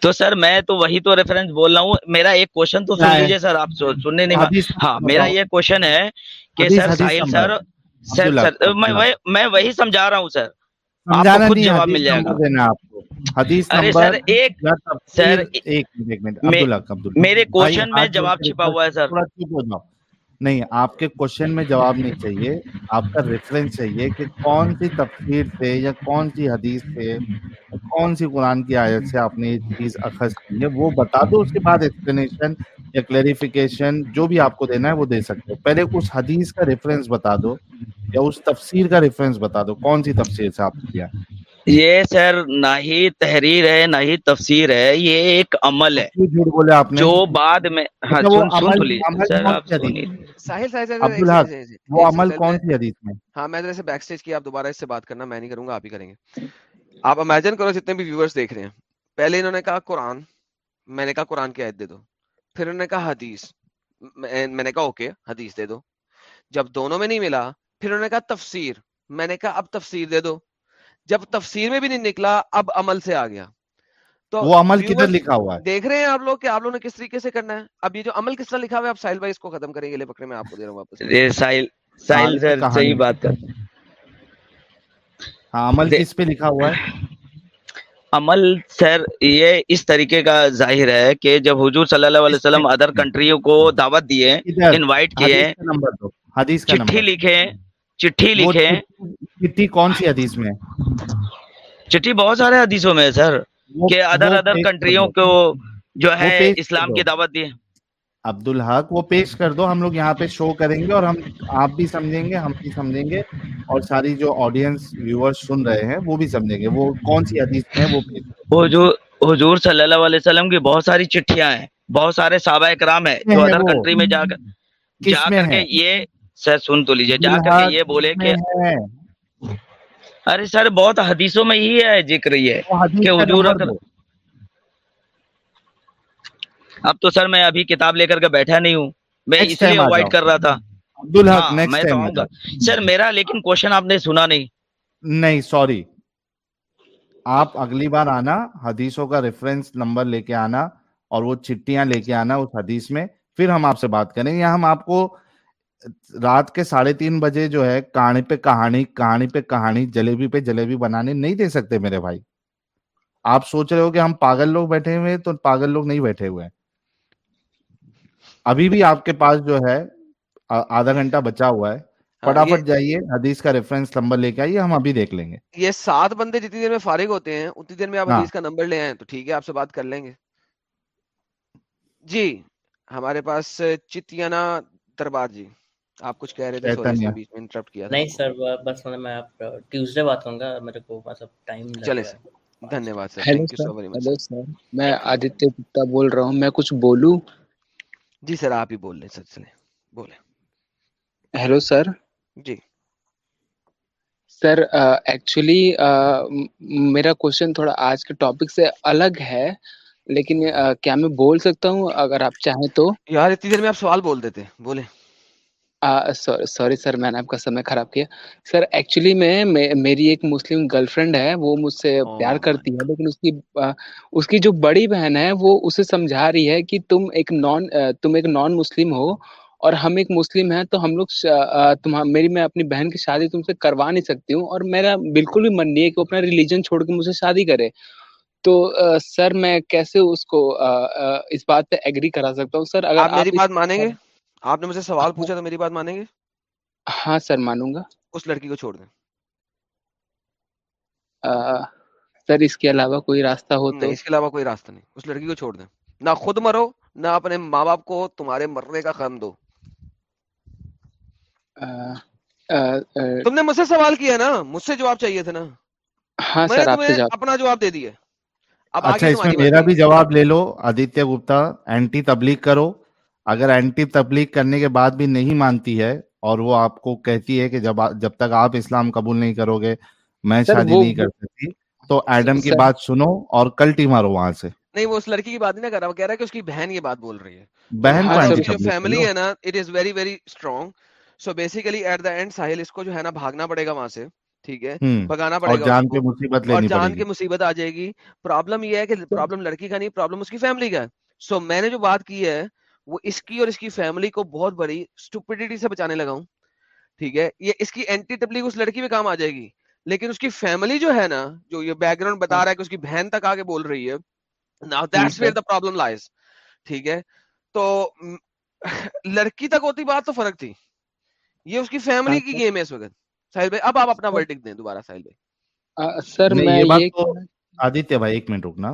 تو سر میں تو وہی تو ریفرنس بول رہا ہوں۔ میرا ایک کوشچن تو سن ہے لیجیے سر آپ سننے نہیں ہاں میرا یہ کوشچن ہے کہ سر ساحل سر سر میں وہی سمجھا رہا ہوں سر۔ آپ کو خود جواب مل جائے گا۔ حدیث ارے سر ایک سر ایک میرے کوشچن میں جواب چھپا ہوا ہے سر۔ نہیں، آپ کے کوشچن میں جواب نہیں چاہیے۔ آپ کا ریفرنس چاہیے کہ کون سی تفسیر سے یا کون سی حدیث سے، کون سی قرآن کی آیت سے آپ نے یہ چیز اخذ کی ہے؟ وہ بتا دو، اس کے بعد ایکسپلینیشن یا کلیریفیکیشن جو بھی آپ کو دینا ہے وہ دے سکتے ہو پہلے اس حدیث کا ریفرنس بتا دو یا اس تفسیر کا ریفرنس بتا دو، کون سی تفسیر سے آپ نے کیا۔ یہ سر نہ ہی تحریر ہے نہ ہی تفسیر ہے یہ ایک عمل ہے۔ کیوں جھوٹ بولے آپ نے۔ جو بعد میں وہ عمل کون سی حدیث؟ میں؟ ہاں میں ذرا سے بیک سٹیج کی آپ دوبارہ اس سے بات کرنا میں نہیں کروں گا آپ ہی کریں گے۔ آپ امیجن کرو جتنے بھی ویورز دیکھ رہے ہیں۔ پہلے انہوں نے کہا قرآن میں نے کہا قرآن کی آیت دے دو۔ پھر انہوں نے کہا حدیث۔ میں میں نے کہا اوکے حدیث دے دو۔ جب دونوں میں نہیں ملا پھر انہوں نے کہا تفسیر۔ میں نے کہا اب تفسیر دے دو۔ جب تفسیر میں بھی نہیں نکلا اب عمل سے آ گیا۔ تو وہ عمل کدھر لکھا ہوا ہے؟ دیکھ رہے ہیں آپ لوگ کہ آپ لوگوں نے کس طریقے سے کرنا ہے؟ اب یہ جو عمل کس طرح لکھا ہوا ہے آپ ساحل بھائی اس کو ختم کریں گے لے پکڑے میں آپ کو دے رہا ہوں واپس۔ یہ ساحل ساحل کی سر صحیح بات کر ہاں عمل کس پہ لکھا ہوا ہے؟ عمل سر یہ اس طریقے کا ظاہر ہے کہ جب حضور صلی اللہ علیہ وسلم ادر کنٹریوں کو دعوت دیے انوائٹ کیے حدیث کا نمبر دو حدیث کا چٹھی لکھے چٹھی وہ لکھے چٹھی کون سی حدیث میں چٹھی بہت سارے حدیثوں میں ہے سر وہ کہ ادر وہ ادر کنٹریوں کو جو وہ ہے اسلام کی دعوت دیے عبدالحق وہ پیش کر دو ہم لوگ یہاں پہ شو کریں گے اور ہم آپ بھی سمجھیں گے ہم بھی سمجھیں گے اور ساری جو آڈینس ویور سن رہے ہیں وہ بھی سمجھیں گے۔ وہ کون سی حدیث ہے؟ وہ دو حضور صلی اللہ علیہ وسلم کی بہت ساری چٹھیاں ہیں بہت سارے صحابہ کرام ہیں جو ادر وہ؟ کنٹری میں جا کر جا کر کے یہ سر سن تو لیجیے جا کر کے یہ بولے کہ ارے سر بہت حدیثوں میں ہی ہے ذکر یہ کہ حضور اب تو سر میں ابھی کتاب لے کر کے بیٹھا نہیں ہوں۔ میں اس لیے اوائڈ کر رہا تھا۔ ہاں میں سر میرا لیکن کوشچن آپ نے سنا نہیں۔ نہیں سوری آپ اگلی بار آنا حدیثوں کا ریفرنس نمبر لے کے آنا اور وہ چٹیاں لے کے آنا اس حدیث میں پھر ہم آپ سے بات کریں گے۔ ہم آپ کو رات کے ساڑھے تین بجے جو ہے کہانی پہ کہانی کہانی پہ کہانی جلیبی پہ جلیبی بنانے نہیں دے سکتے میرے بھائی۔ آپ سوچ رہے ہو کہ ہم پاگل لوگ بیٹھے ہوئے تو پاگل لوگ نہیں بیٹھے ہوئے ابھی بھی آپ کے پاس جو ہے آدھا گھنٹہ بچا ہوا ہے۔ ہاں فٹافٹ جائیے حدیث کا ریفرنس نمبر لے کے آئیے ہم ابھی دیکھ لیں گے۔ یہ سات بندے جتنی دیر میں فارغ ہوتے ہیں اتنی دیر میں آپ ہاں۔ حدیث کا نمبر لے آئیں تو ٹھیک ہے آپ سے بات کر لیں گے۔ جی ہمارے پاس چتیانا دربار جی۔ آپ کچھ کہہ رہے تھے سوری میں بیچ میں انٹرپٹ کیا نہیں سر بس مطلب میں آپ ٹیوزڈے بات کروں گا میرے کو مطلب ٹائم لگے چلے سر دھنیہ واد sir hello thank you sir so very much sir میں آدتیہ گپتا بول رہا ہوں میں کچھ بولوں؟ جی سر آپ ہی بول لیں سر چلیں بولیں۔ ہیلو سر جی۔ سر ایکچولی میرا کوشچن تھوڑا آج کے ٹاپک سے الگ ہے لیکن کیا میں بول سکتا ہوں؟ اگر آپ چاہیں تو۔ یار اتنی دیر میں آپ سوال بول دیتے بولیں۔ سوری سر میں نے آپ کا سمے خراب کیا۔ سر ایکچولی میں میری ایک مسلم گرل فرینڈ ہے وہ مجھ سے پیار او کرتی ہے لیکن اس کی اس کی جو بڑی بہن ہے وہ اسے سمجھا رہی ہے کہ تم ایک نان تم ایک نان مسلم ہو اور ہم ایک مسلم ہیں تو ہم لوگ میری میں اپنی بہن کی شادی تم سے کروا نہیں سکتی ہوں اور میرا بالکل بھی من نہیں ہے کہ وہ اپنا ریلیجن چھوڑ کے مجھ سے شادی کرے۔ تو سر میں کیسے اس کو اس بات پہ ایگری کرا سکتا ہوں؟ سر اگر آپ میری بات مانیں گے؟ آپ نے مجھ سے سوال پوچھا تو میری بات مانیں گے؟ ہاں سر مانوں گا۔ اس لڑکی کو چھوڑ دیں۔ سر اس کے علاوہ کوئی راستہ ہو تو؟ اس کے علاوہ کوئی راستہ نہیں۔ اس لڑکی کو چھوڑ دیں۔ نہ خود مرو نہ اپنے ماں باپ کو تمہارے مرنے کا خم دو۔ تم نے مجھ سے سوال کیا نا؟ مجھ سے جواب چاہیے تھا نا۔ ہاں سر آپ سے اپنا جواب دے دیا۔ اب اچھا اس میں میرا بھی جواب لے لو آدتیہ گپتا اینٹی تبلیغ کرو۔ اگر اینٹی تبلیغ کرنے کے بعد بھی نہیں مانتی ہے اور وہ آپ کو کہتی ہے کہ جب جب تک آپ اسلام قبول نہیں کرو گے میں شادی نہیں کر سکتی تو ایڈم کی بات سنو اور کلٹی مارو وہاں سے۔ نہیں وہ اس لڑکی کی بات نہیں کر رہا وہ کہہ رہا ہے کہ اس کی بہن یہ بات بول رہی ہے۔ بہن جو فیملی ہے نا it is very very strong so basically at the end Sahil اس کو جو ہے نا بھاگنا پڑے گا وہاں سے ٹھیک ہے؟ بھگانا پڑے گا جان کی مصیبت اور جان کی مصیبت آ جائے گی۔ پرابلم یہ ہے کہ پرابلم لڑکی کا نہیں پرابلم اس کی فیملی کا ہے۔ سو میں نے جو بات کی ہے وہ اس کی اور اس کی فیملی کو بہت بڑی اسٹوپیڈیٹی سے بچانے لگا ہوں۔ ٹھیک ہے یہ اس کی اینٹی تبلیغ اس لڑکی میں کام آ جائے گی۔ لیکن اس کی فیملی جو ہے نا جو یہ بیک گراؤنڈ بتا رہا ہے کہ اس کی بہن تک آ کے بول رہی ہے نا that's where the problem lies تو لڑکی تک ہوتی بات تو فرق تھی۔ یہ اس کی فیملی کی گیم ہے اس وقت۔ ساحل بھائی اب آپ اپنا ورڈک دیں دوبارہ ساحل بھائی۔ سر آدتیہ بھائی ایک منٹ رکنا۔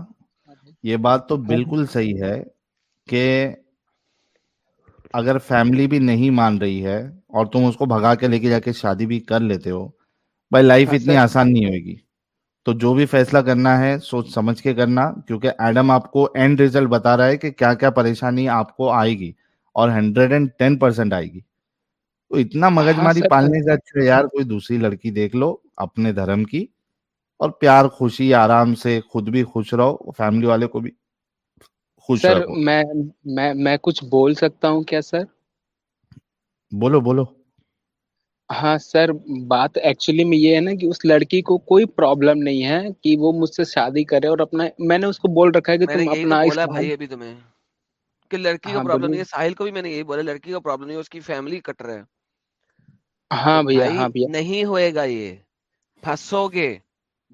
یہ بات تو بالکل صحیح ہے کہ اگر فیملی بھی نہیں مان رہی ہے اور تم اس کو بھگا کے لے کے جا کے شادی بھی کر لیتے ہو بھائی لائف اتنی اچھا۔ آسان نہیں ہوئے گی۔ تو جو بھی فیصلہ کرنا ہے سوچ سمجھ کے کرنا کیونکہ ایڈم آپ کو اینڈ ریزلٹ بتا رہا ہے کہ کیا کیا پریشانی آپ کو آئے گی اور ہنڈریڈ اینڈ ٹین پرسینٹ آئے گی۔ تو اتنا ہاں، مغج ماری پالنے سے اچھا یار کوئی دوسری لڑکی دیکھ لو اپنے دھرم کی اور پیار خوشی آرام سے خود بھی خوش رہو فیملی والے کو بھی۔ خوش سر میں میں میں کچھ بول سکتا ہوں کیا سر؟ بولو بولو۔ ہاں سر بات ایکچولی میں یہ ہے نا کہ اس لڑکی کو کوئی پرابلم نہیں ہے کہ وہ مجھ سے شادی کرے اور اپنا میں نے اس کو بول رکھا ہے کہ تم اپنا بولا بھائی ابھی تمہیں کہ لڑکی کو ہاں، پرابلم نہیں ہے ساحل کو بھی میں نے یہی بولا لڑکی پرابلم نہیں ہے اس کی فیملی کٹ رہا ہے۔ ہاں بھیا ہاں بھیا۔ نہیں ہوئے گا یہ۔ پھنسو گے۔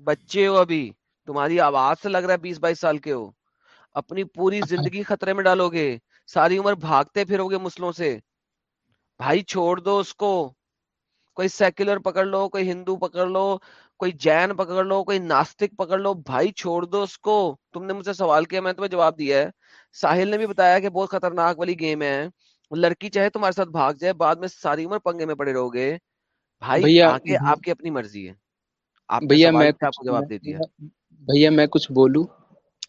بچے ہو ابھی۔ تمہاری آواز سے لگ رہا ہے بیس بائیس سال کے ہو۔ اپنی پوری زندگی خطرے میں ڈالو گے ساری عمر بھاگتے پھرو گے مسلوں سے۔ بھائی چھوڑ دو اس کو۔ کوئی سیکولر پکڑ لو کوئی ہندو پکڑ لو کوئی جین پکڑ لو کوئی ناستک پکڑ لو بھائی چھوڑ دو اس کو۔ تم نے مجھ سے سوال کیا میں تمہیں جواب دیا ہے۔ ساحل نے بھی بتایا کہ بہت خطرناک والی گیم ہے۔ لڑکی چاہے تمہارے ساتھ بھاگ جائے بعد میں ساری عمر پنگے میں پڑے رہو گے۔ بھائی آپ کی اپنی مرضی ہے۔ بھیا میں بھیا میں کچھ بولوں؟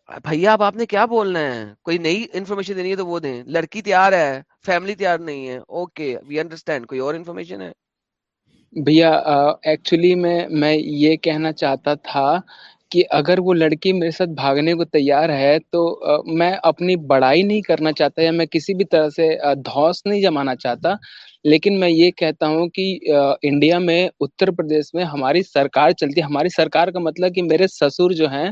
بھیا، اب آپ نے کیا بولنا ہے؟ کوئی نئی انفارمیشن دینی ہے تو وہ دیں۔ لڑکی تیار ہے فیملی تیار نہیں ہے۔ اوکے وی انڈرسٹینڈ کوئی اور انفارمیشن ہے؟ بھیا ایکچولی میں میں یہ کہنا چاہتا تھا کہ اگر وہ لڑکی میرے ساتھ بھاگنے کو تیار ہے تو میں اپنی بڑائی نہیں کرنا چاہتا یا میں کسی بھی طرح سے دھوس نہیں جمانا چاہتا۔ لیکن میں یہ کہتا ہوں کہ انڈیا میں، اتر پردیش میں ہماری سرکار چلتی ہماری سرکار کا مطلب کہ میرے سسر جو ہیں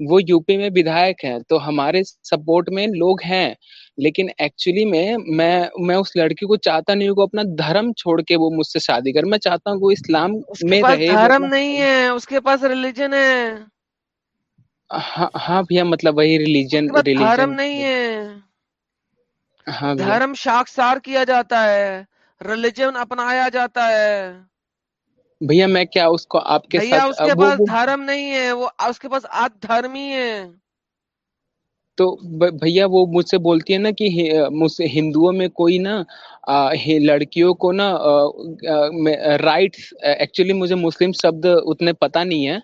وہ یو پی میں ودھایک ہیں تو ہمارے سپورٹ میں لوگ ہیں لیکن ایکچولی میں میں میں اس لڑکی کو چاہتا نہیں ہوں کہ اپنا دھرم چھوڑ کے وہ مجھ سے شادی کر میں چاہتا ہوں کہ وہ اسلام میں رہے دھرم نہیں ہے اس کے پاس ریلیجن ہے۔ ہاں،, ہاں بھیا مطلب وہی ریلیجن دھرم نہیں ہے۔ ہاں دھرم شاخسار کیا جاتا ہے ریلیجن اپنایا جاتا ہے۔ بھیا میں کیا اس کو آپ کے بھیا اس کے پاس دھرم نہیں ہے وہ اس کے پاس آدھ دھرم ہی ہے۔ تو بھیا وہ مجھ سے بولتی ہے نا کہ ہندوؤں میں کوئی نا لڑکیوں کو نا رائٹس ایکچولی مجھے مسلم شبد اتنے پتہ نہیں ہے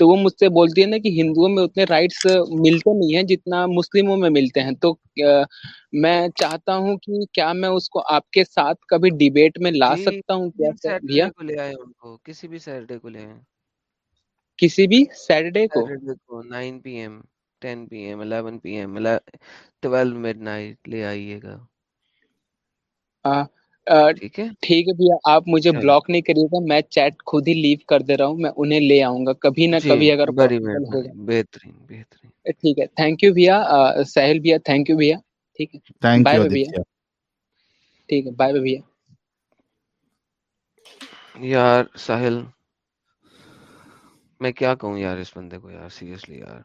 تو وہ مجھ سے بولتی ہے نا کہ ہندوؤں میں اتنے رائٹس ملتے نہیں ہیں جتنا مسلموں میں ملتے ہیں۔ تو میں چاہتا ہوں کہ کیا میں اس کو آپ کے ساتھ کبھی ڈیبیٹ میں لا سکتا ہوں؟ کیا کسی بھی سیٹرڈے کو لے کسی بھی سیٹرڈے کو؟ Nine P M ten P M eleven P M twelve midnight لے آئیے گا۔ ٹھیک ہے۔ بھیا آپ مجھے بلاک نہیں کریے گا میں چیٹ خود ہی لیو کر دے رہا ہوں میں انہیں لے آؤں گا۔ کبھی نہ جی، کبھی اگر بہترین ٹھیک ہے۔ تھینک یو بھیا سہیل بھیا تھینک یو بھیا۔ ٹھیک ہے۔ بائے بھیا۔ ٹھیک ہے بائے بھیا۔ یار ساحل میں کیا کہوں یار اس بندے کو؟ یار سیریسلی یار۔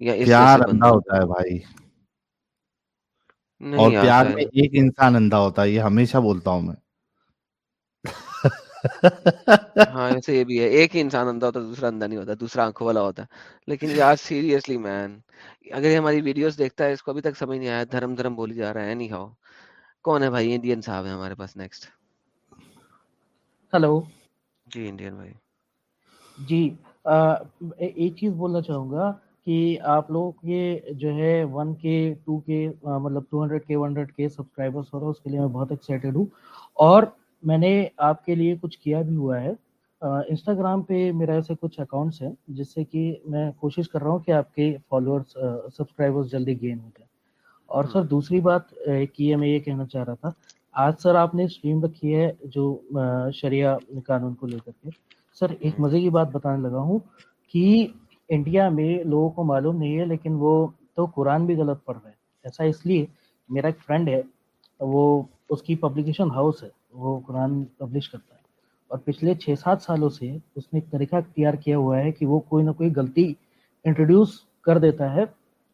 یا اس بندہ ہوتا ہے بھائی۔ اور پیار میں ایک انسان اندھا ہوتا ہے یہ ہمیشہ بولتا ہوں میں۔ ہاں ویسے یہ بھی ہے ایک ہی انسان اندھا ہوتا ہے دوسرا اندھا نہیں ہوتا دوسرا آنکھوں والا ہوتا ہے۔ لیکن یار سیریسلی مین اگر یہ ہماری ویڈیوز دیکھتا ہے اس کو ابھی تک سمجھ نہیں آیا دھرم دھرم بولی جا رہا ہے نہیں کھاؤ کون ہے بھائی؟ انڈین صاحب ہے ہمارے پاس نیکسٹ ہلو جی انڈین بھائی۔ جی ایک چیز بولنا چاہوں گا۔ کہ آپ لوگ یہ جو ہے ون کے ٹو کے مطلب two hundred K one hundred K subscribers ہو رہا اس کے لیے میں بہت ایکسائٹیڈ ہوں۔ اور میں نے آپ کے لیے کچھ کیا بھی ہوا ہے۔ انسٹاگرام پہ میرا ایسے کچھ اکاؤنٹس ہیں جس سے کہ میں کوشش کر رہا ہوں کہ آپ کے فالوورس سبسکرائبرس جلدی گین ہو جائیں۔ اور ہاں۔ سر دوسری بات کی میں یہ کہنا چاہ رہا تھا آج سر آپ نے اسٹریم رکھی ہے جو شریعہ قانون کو لے کر کے۔ سر ایک ہاں۔ مزے کی بات بتانے لگا ہوں کہ انڈیا میں لوگوں کو معلوم نہیں ہے، لیکن وہ تو قرآن بھی غلط پڑھ رہے ہیں۔ ایسا اس لیے میرا ایک فرینڈ ہے، وہ اس کی پبلیکیشن ہاؤس ہے، وہ قرآن پبلش کرتا ہے۔ اور پچھلے چھ سات سالوں سے اس نے ایک طریقہ اختیار کیا ہوا ہے کہ وہ کوئی نہ کوئی غلطی انٹروڈیوس کر دیتا ہے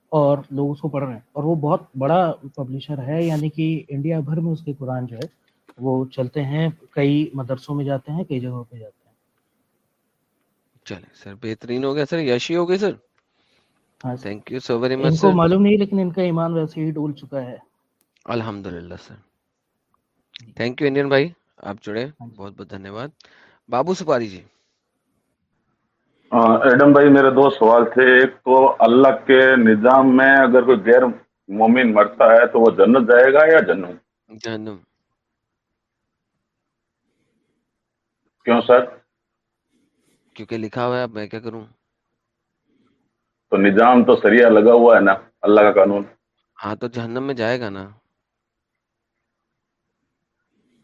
اور لوگ اس کو پڑھ رہے ہیں۔ اور وہ بہت بڑا پبلشر ہے یعنی کہ انڈیا بھر میں اس کے قرآن جو ہے وہ چلتے ہیں، کئی مدرسوں میں جاتے ہیں، کئی جگہوں پہ جاتے ہیں۔ چلے سر بہترین ہو گیا سر یشی ہو گئے سر؟ ہاں تھینک یو سو ویری ان مچ کو معلوم نہیں لیکن ان کا ایمان ویسے ہی ڈول چکا ہے۔ الحمد للہ سر تھینک یو انڈین بھائی آپ جڑے۔ بہت بہت دھنیہ واد بابو سپاری جی۔ ہاں، ایڈم بھائی میرے دو سوال تھے۔ ایک تو اللہ کے نظام میں اگر کوئی غیر مومن مرتا ہے تو وہ جنت جائے گا یا جنم جہنم۔ کیوں سر؟ کیونکہ لکھا ہوا ہے اب میں کیا کروں؟ تو نظام تو سریعہ لگا ہوا ہے نا اللہ کا قانون۔ ہاں تو جہنم میں جائے گا نا۔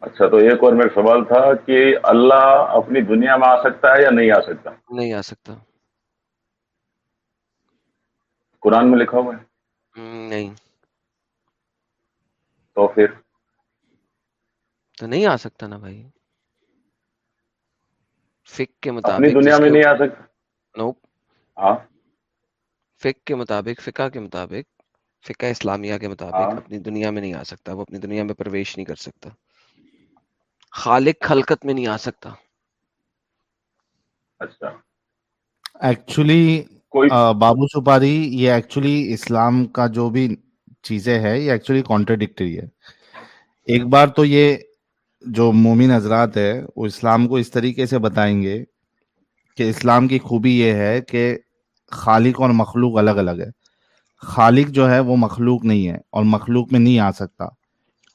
اچھا تو ایک اور میرا سوال تھا کہ اللہ اپنی دنیا میں آ سکتا ہے یا نہیں آ سکتا؟ نہیں آ سکتا۔ قرآن میں لکھا ہوا ہے؟ نہیں۔ تو پھر؟ تو نہیں آ سکتا نا بھائی۔ فک کے اپنی مطابق دنیا میں کے نہیں آ سکتا نو ہاں۔ فک کے مطابق فقہ کے مطابق فقہ اسلامیہ کے مطابق ہاں۔ اپنی دنیا میں نہیں آ سکتا وہ اپنی دنیا میں پرویش نہیں کر سکتا۔ خالق خلقت میں نہیں آ سکتا۔ اچھا۔ ایکچولی کوئی بابو سپاری یہ ایکچولی اسلام کا جو بھی چیزیں ہے یہ ایکچولی کانٹرڈکٹری ہے۔ ایک بار تو یہ جو مومن حضرات ہے وہ اسلام کو اس طریقے سے بتائیں گے کہ اسلام کی خوبی یہ ہے کہ خالق اور مخلوق الگ الگ ہے۔ خالق جو ہے وہ مخلوق نہیں ہے اور مخلوق میں نہیں آ سکتا۔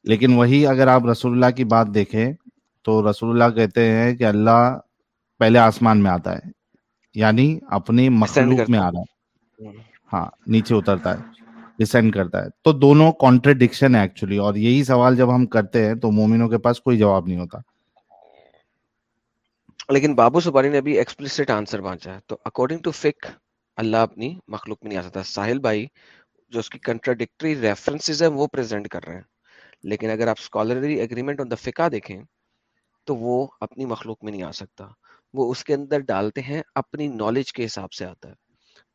لیکن وہی اگر آپ رسول اللہ کی بات دیکھیں تو رسول اللہ کہتے ہیں کہ اللہ پہلے آسمان میں آتا ہے یعنی اپنی مخلوق میں آ رہا ہے۔ ہاں نیچے اترتا ہے۔ ڈسینڈ کرتا ہے۔ تو دونوں کانٹرڈکشن ہے ایکچولی اور یہی سوال جب ہم کرتے ہیں تو مومنوں کے پاس کوئی جواب نہیں ہوتا۔ لیکن بابو سپاری نے ابھی ایکسپلسٹ آنسر پہنچا ہے۔ تو اکارڈنگ ٹو فک اللہ اپنی مخلوق میں نہیں آ سکتا۔ ساحل بھائی جو اس کی کنٹراڈکٹری ریفرنسز ہیں وہ پریزنٹ کر رہے ہیں۔ لیکن اگر آپ اسکالرلی اگریمنٹ آن دا فقہ دیکھیں تو وہ اپنی مخلوق میں نہیں آ سکتا۔ وہ اس کے اندر ڈالتے ہیں اپنی نالج کے حساب سے آتا ہے۔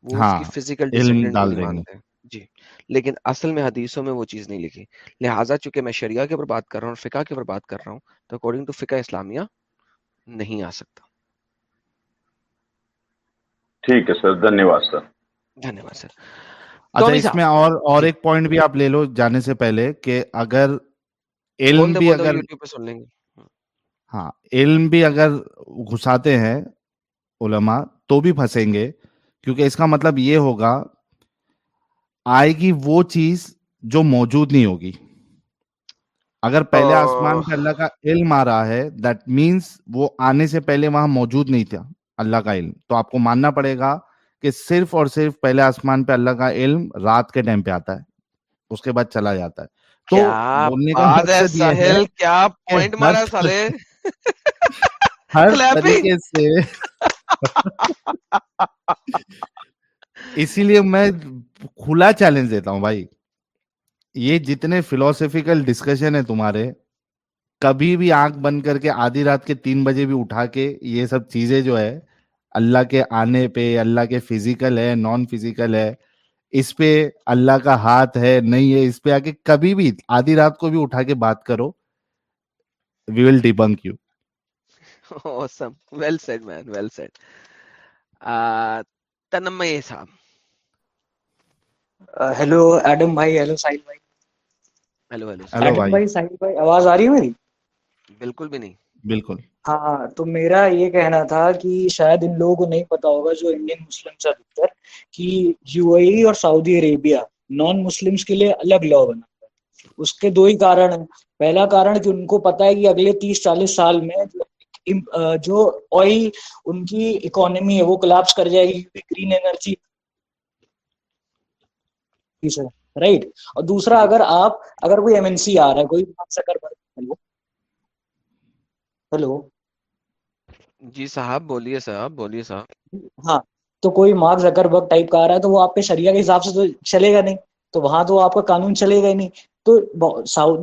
وہ اس ہاں کی فزیکل ڈسینڈنٹ کو ڈال مانتے۔ ہیں جی۔ لیکن اصل میں حدیثوں میں وہ چیز نہیں لکھی۔ لہٰذا چونکہ میں شریعہ کے اوپر بات کر رہا ہوں اور فقہ کے اوپر بات کر رہا ہوں تو اکارڈنگ ٹو فقہ اسلامیہ نہیں آ سکتا۔ ٹھیک ہے سر دھنیہ واد سر۔ دھنیہ واد سر اچھا اس میں اور اور ایک پوائنٹ بھی آپ لے لو جانے سے پہلے کہ اگر علم بھی اگر یوٹیوب پہ سن لیں گے۔ ہاں علم بھی اگر گھساتے ہیں علماء تو بھی پھنسیں گے کیونکہ اس کا مطلب یہ ہوگا آئے گی وہ چیز جو موجود نہیں ہوگی۔ اگر پہلے آسمان پہ اللہ کا علم آ رہا ہے دیٹ مینس وہ آنے سے پہلے وہاں موجود نہیں تھا اللہ کا علم۔ تو آپ کو ماننا پڑے گا کہ صرف اور صرف پہلے آسمان پہ اللہ کا علم رات کے ٹائم پہ آتا ہے اس کے بعد چلا جاتا ہے۔ تو بولنے کا ساحل؟ کیا پوائنٹ مارا سالے ہر طریقے سے اسی لیے میں کھلا چیلنج دیتا ہوں بھائی۔ یہ جتنے فلوسفیکل ڈسکشن ہے تمہارے، کبھی بھی آنکھ بند کر کے آدھی رات کے تین بجے بھی اٹھا کے یہ سب چیزیں جو ہے اللہ کے آنے پہ، اللہ کے فزیکل ہے نان فزیکل ہے، اس پہ اللہ کا ہاتھ ہے، نہیں ہے، اس پہ آ کے کبھی بھی آدھی رات کو بھی اٹھا کے بات کرو۔ We will debunk you awesome. Well said man. Well said. uh Tanmay صاحب ہیلو ایڈم بھائی ہیلو ساحل بھائی ہیلو ہیلو ایڈم بھائی ساحل بھائی آواز آ رہی ہے میری بالکل بھی نہیں بالکل ہاں تو میرا یہ کہنا تھا کہ شاید ان لوگوں کو نہیں پتا ہوگا جو انڈین مسلم کہ یو اے ای اور سعودی عربیہ نان مسلمس کے لیے الگ لا بنا اس کے دو ہی کارن ہیں پہلا کارن کہ ان کو پتا ہے کہ اگلے تیس چالیس سال میں جو آئل ان کی اکانومی ہے وہ کلapse کر جائے گی کیونکہ گرین انرجی رائٹ اور دوسرا اگر آپ اگر کوئی ایم این سی آ رہا ہے کوئی ہیلو ہیلو جی صاحب بولیے صاحب بولیے صاحب۔ ہاں تو کوئی مارک زکر برگ ٹائپ کا آ رہا ہے تو وہ آپ کے شریعہ کے حساب سے تو چلے گا نہیں۔ تو وہاں تو آپ کا قانون چلے گا ہی نہیں۔ تو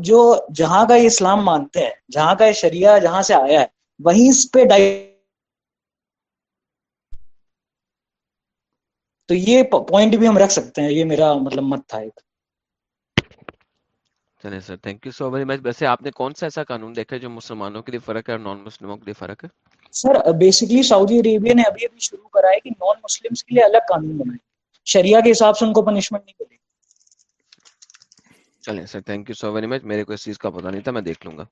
جو جہاں کا یہ اسلام مانتے ہیں جہاں کا یہ شریعہ جہاں سے آیا ہے وہیں اس پہ ڈائی تو یہ پوائنٹ بھی ہم رکھ سکتے ہیں یہ میرا مطلب مت تھا ایک۔ چلے sir thank you so very much ویسے آپ نے کون سا ایسا قانون دیکھا ہے جو مسلمانوں کے لیے فرق ہے اور نان مسلموں کے لیے فرق ہے؟ سر بیسکلی سعودی عربیہ نے ابھی ابھی شروع کرا ہے کہ نان مسلمس کے لیے الگ قانون بنائے۔ شریعہ کے حساب سے ان کو پنشمنٹ نہیں ملے۔ چلیں sir thank you so very much میرے کو اس چیز کا پتا نہیں تھا میں دیکھ لوں گا۔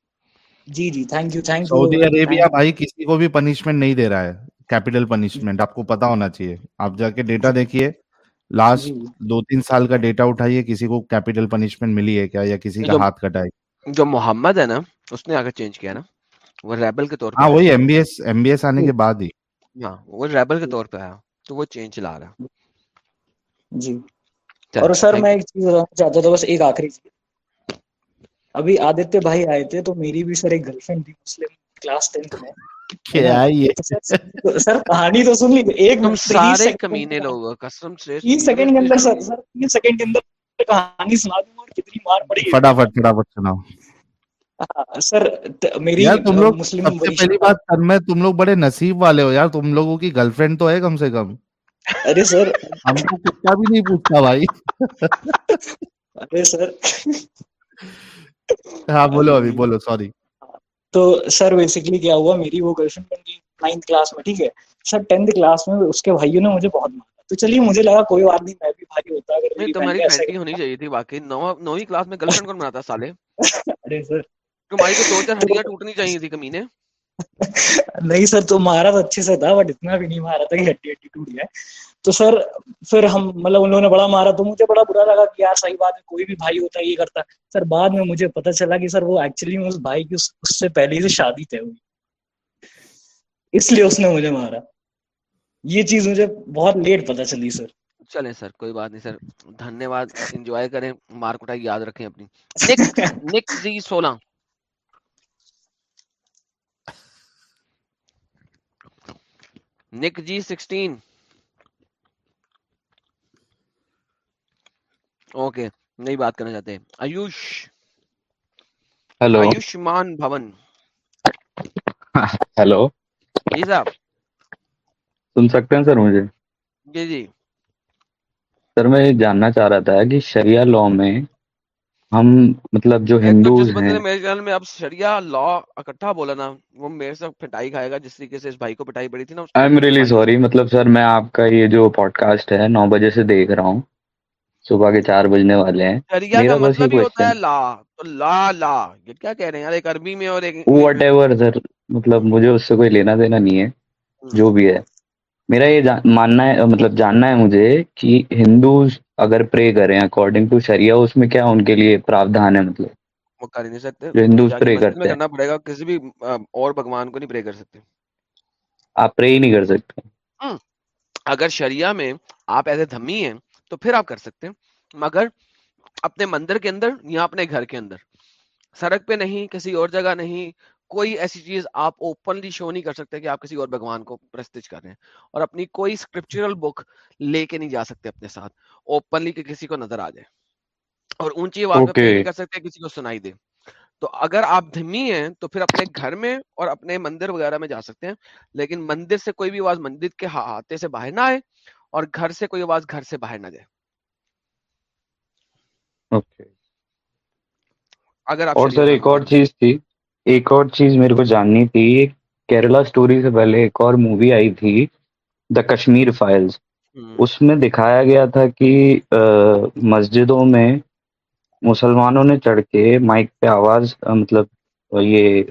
جی جی thank you thank you Saudi Arabia بھائی کسی کو بھی پنشمنٹ نہیں دے رہا ہے۔ کیپٹل پنشمنٹ آپ کو پتا ہونا چاہیے آپ جا کے ڈیٹا دیکھیے لاسٹ دو تین سال کا ڈیٹا اٹھائیے کسی کو کیپٹل پنشمنٹ ملی ہے کیا یا کسی کا ہاتھ کٹا ہے جو محمد ہے نا اس نے آگے چینج کیا نا وہ ریبل کے طور پہ ہاں وہی M B S M B S آنے کے بعد ہی ہاں وہ ریبل کے طور پہ آیا تو وہ چینج لا رہا جی اور سر میں ایک چیز چاہتا تھا بس ایک آخری چیز ابھی آدتیہ بھائی آئے تھے تو میری بھی سر ایک گرل فرینڈ تھی مسلم کلاس ٹینتھ میں کیا یہ؟ سر کہانی تو سن لیجیے ایک تم سارے کمینے لوگ قسم سے سیکنڈ کے اندر سر سیکنڈ کے اندر کہانی سنا دوں اور کتنی مار پڑی فٹافٹ فٹافٹ سناؤ۔ سر میری یار تم لوگ مسلم سب سے پہلی بات سر میں تم لوگ بڑے نصیب والے ہو یار تم لوگوں کی گرل فرینڈ تو ہے کم سے کم۔ ارے سر۔ ہم کو کتا بھی نہیں پوچھتا بھائی۔ ارے سر۔ ہاں بولو ابھی بولو سوری تو سر بیسکلی کیا ہوا؟ میری وہ گرل فرینڈ بن گئی نائنتھ کلاس میں ٹھیک ہے؟ سر ٹینتھ کلاس میں اس کے بھائیوں نے مجھے بہت مارا۔ تو چلیے مجھے لگا کوئی بات نہیں میں بھی بھائی ہوتا اگر نہیں تمہاری ہونی چاہیے تھی واقعی نویں کلاس میں گرل فرینڈ کون بناتا سالے؟ ارے سر۔ تمہاری تو دو چار ہڈیاں ٹوٹنی چاہیے تھی کمینے۔ نہیں سر تو مارا تو اچھے سے تھا بٹ اتنا بھی نہیں مارا تھا کہ ہڈی ہڈی ٹوٹ جائے۔ تو سر پھر ہم مطلب ان لوگوں نے بڑا مارا تو مجھے بڑا برا لگا کہ یار صحیح بات ہے کوئی بھی بھائی ہوتا ہے یہ کرتا سر بعد میں مجھے پتا چلا کہ سر وہ ایکچولی اس بھائی کی اس سے پہلے سے شادی طے ہوئی۔ اس لیے اس نے مجھے مارا۔ یہ چیز مجھے بہت لیٹ پتا چلی سر۔ چلیں سر کوئی بات نہیں سر۔ دھنیہ واد انجوائے کریں مار کٹائی یاد رکھیں اپنی۔ نک نک زی سولہ نک جی سکسٹین اوکے نہیں بات کرنا چاہتے آیوش۔ ہیلو۔ آیوشمان بھون۔ ہیلو۔ جی صاحب۔ سن سکتے ہیں سر مجھے؟ جی جی۔ سر میں یہ جاننا چاہ رہا تھا کہ شریعہ لاء میں ہم مطلب جو ہندوز ہیں میرے خیال میں اب شریعہ لا اکٹھا بولا نا وہ میرے سے پٹائی کھائے گا جس طریقے سے اس بھائی کو پٹائی پڑی تھی نا آئی ایم ریلی سوری مطلب سر میں آپ کا یہ جو پوڈ کاسٹ ہے نو بجے سے دیکھ رہا ہوں۔ صبح کے چار بجنے والے ہیں۔ کا مطلب ہی ہوتا ہے کوشچن لا تو لا لا۔ یہ کیا کہہ رہے ہیں؟ یار ایک عربی میں اور ایک واٹ ایور سر مطلب مجھے اس سے کوئی لینا دینا نہیں ہے جو بھی ہے۔ میرا یہ ماننا ہے مطلب جاننا ہے مجھے کہ ہندوز اگر پرے کریں اکارڈنگ ٹو شریعہ اس میں کیا ان کے لیے پراودھان ہے؟ مطلب وہ کر ہی نہیں سکتے۔ جو کے پرے کرتے ہیں۔ کرنا پڑے گا کسی بھی اور بھگوان کو نہیں پرے کر سکتے۔ آپ پرے ہی نہیں کر سکتے۔ اگر شریعہ میں آپ ایسے دھمی ہیں تو پھر آپ کر سکتے ہیں۔ مگر اپنے مندر کے اندر یا اپنے گھر کے اندر۔ سڑک پہ نہیں کسی اور جگہ نہیں۔ کوئی ایسی چیز آپ اوپنلی شو نہیں کر سکتے کہ آپ کسی اور بھگوان کو پرستش کر رہے ہیں۔ اور اپنی کوئی اسکرپچرل بک لے کے نہیں جا سکتے اپنے ساتھ۔ اوپنلی کہ کسی کو نظر آ جائے۔ اور اونچی آواز میں پرے نہیں کر سکتے کسی کو سنائی دے۔ تو اگر آپ دھمی ہیں تو پھر اپنے گھر میں اور اپنے مندر وغیرہ میں جا سکتے ہیں۔ لیکن مندر سے کوئی بھی آواز مندر کے ہاتھے سے باہر نہ آئے۔ اور گھر سے کوئی آواز گھر سے باہر نہ جائے۔ اگر اور سر ایک اور چیز تھی ایک اور چیز میرے کو جاننی تھی کیرلا سٹوری سے پہلے ایک اور مووی آئی تھی دا کشمیر فائلز اس میں دکھایا گیا تھا کہ مسجدوں میں مسلمانوں نے چڑھ کے مائک پہ آواز مطلب یہ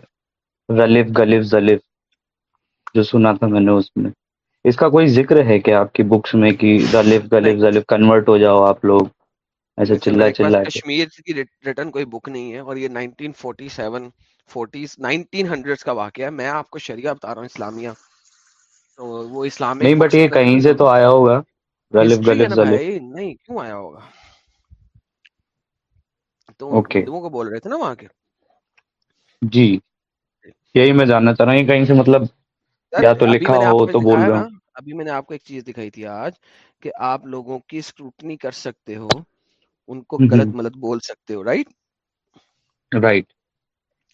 رلف گلف زلف جو سنا تھا میں نے اس میں۔ اس کا کوئی ذکر ہے کہ آپ کی بکس میں کہ نہیں گلف زلف کنورٹ ہو جاؤ آپ لوگ؟ سے چلا چلا کشمیر کی ریٹرن کوئی بک نہیں ہے اور یہ 1947 40s 1900s کا واقعہ ہے۔ میں آپ کو شریعہ بتا رہا ہوں اسلامیہ۔ تو وہ اسلامک نہیں بٹ یہ کہیں سے تو آیا ہوگا؟ نا زلف بھائی نہیں کیوں آیا ہوگا؟ تو ہندوؤں کو بول رہے تھے نا وہاں کے۔ جی۔ یہی میں جاننا چاہ رہا ہوں یہ کہیں سے مطلب یا تو لکھا ہو تو بول رہا ہوں ابھی میں نے آپ کو ایک چیز دکھائی تھی آج کہ آپ لوگوں کی اسکروٹنی کر سکتے ہو ان کو غلط ملت بول سکتے ہو رائٹ رائٹ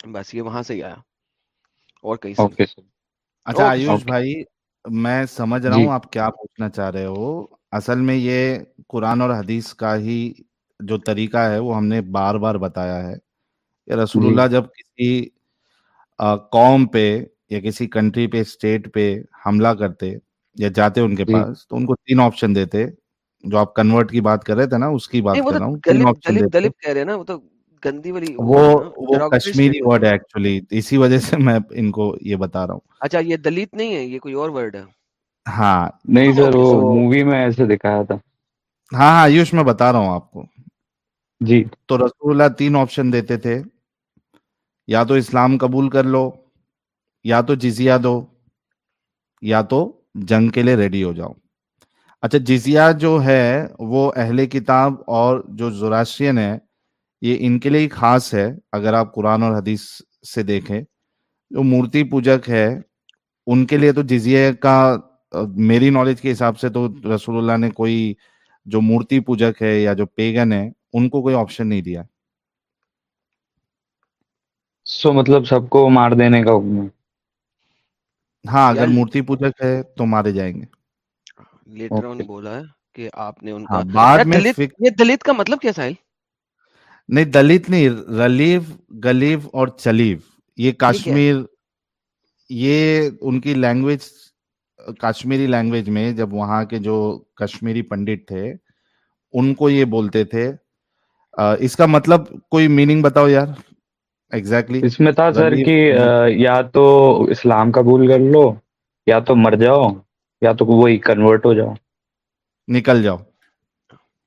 بس یہ وہاں سے ہی آیا۔ اور کہیں سے اچھا آیوش بھائی میں سمجھ رہا جی۔ ہوں آپ کیا پوچھنا چاہ رہے ہو۔ اصل میں یہ قرآن اور حدیث کا ہی جو طریقہ ہے وہ ہم نے بار بار بتایا ہے کہ رسول جی۔ اللہ جب کسی قوم پہ یا کسی کنٹری پہ اسٹیٹ پہ حملہ کرتے یا جاتے ان کے جی۔ پاس تو ان کو تین آپشن دیتے۔ جو آپ کنورٹ کی بات کر رہے تھے نا اس کی بات کر رہا ہوں تین آپشن دلپ دیتے۔ دلپ کہہ رہے ہیں نا وہ تو گندی والی وہ وہ ہے نا وہ derogatory کشمیری statement ورڈ ہے ہے ایکچولی اسی وجہ سے میں ان کو یہ بتا رہا ہوں۔ اچھا یہ دلت نہیں ہے یہ کوئی اور ورڈ ہے۔ ہاں نہیں سر وہ مووی میں ایسے دکھایا تھا۔ ہاں ہاں آیوش میں بتا رہا ہوں آپ کو۔ جی۔ تو رسول اللہ تین آپشن دیتے تھے۔ یا تو اسلام قبول کر لو یا تو جزیہ دو، یا تو جنگ کے لیے ریڈی ہو جاؤ۔ اچھا جزیہ جو ہے وہ اہل کتاب اور جو زوراشین ہے یہ ان کے لیے خاص ہے۔ اگر آپ قرآن اور حدیث سے دیکھیں، جو مورتی پوجک ہے، ان کے لیے تو جزیہ کا، میری نالج کے حساب سے تو رسول اللہ نے کوئی جو مورتی پوجک ہے یا جو پیگن ہے ان کو کوئی آپشن نہیں دیا۔ سو مطلب سب کو مار دینے کا حکم ہے۔ ہاں اگر مورتی پوجک ہے تو مارے جائیں گے۔ لیٹر آن بولا ہے کہ آپ نے ان ہاں کا بعد میں. یہ دلت کا مطلب کیا ساحل؟ نہیں دلت نہیں رلیف گلیف اور چلیف۔ یہ کاشمیر یہ ان کی لینگویج کشمیری لینگویج میں جب وہاں کے جو کشمیری پنڈت تھے ان کو یہ بولتے تھے۔ اس کا مطلب کوئی میننگ بتاؤ یار۔ ایگزیکٹلی اس میں تھا سر کہ آ، یا تو اسلام قبول کر لو یا تو مر جاؤ یا تو وہی کنورٹ ہو جاؤ۔ نکل جاؤ۔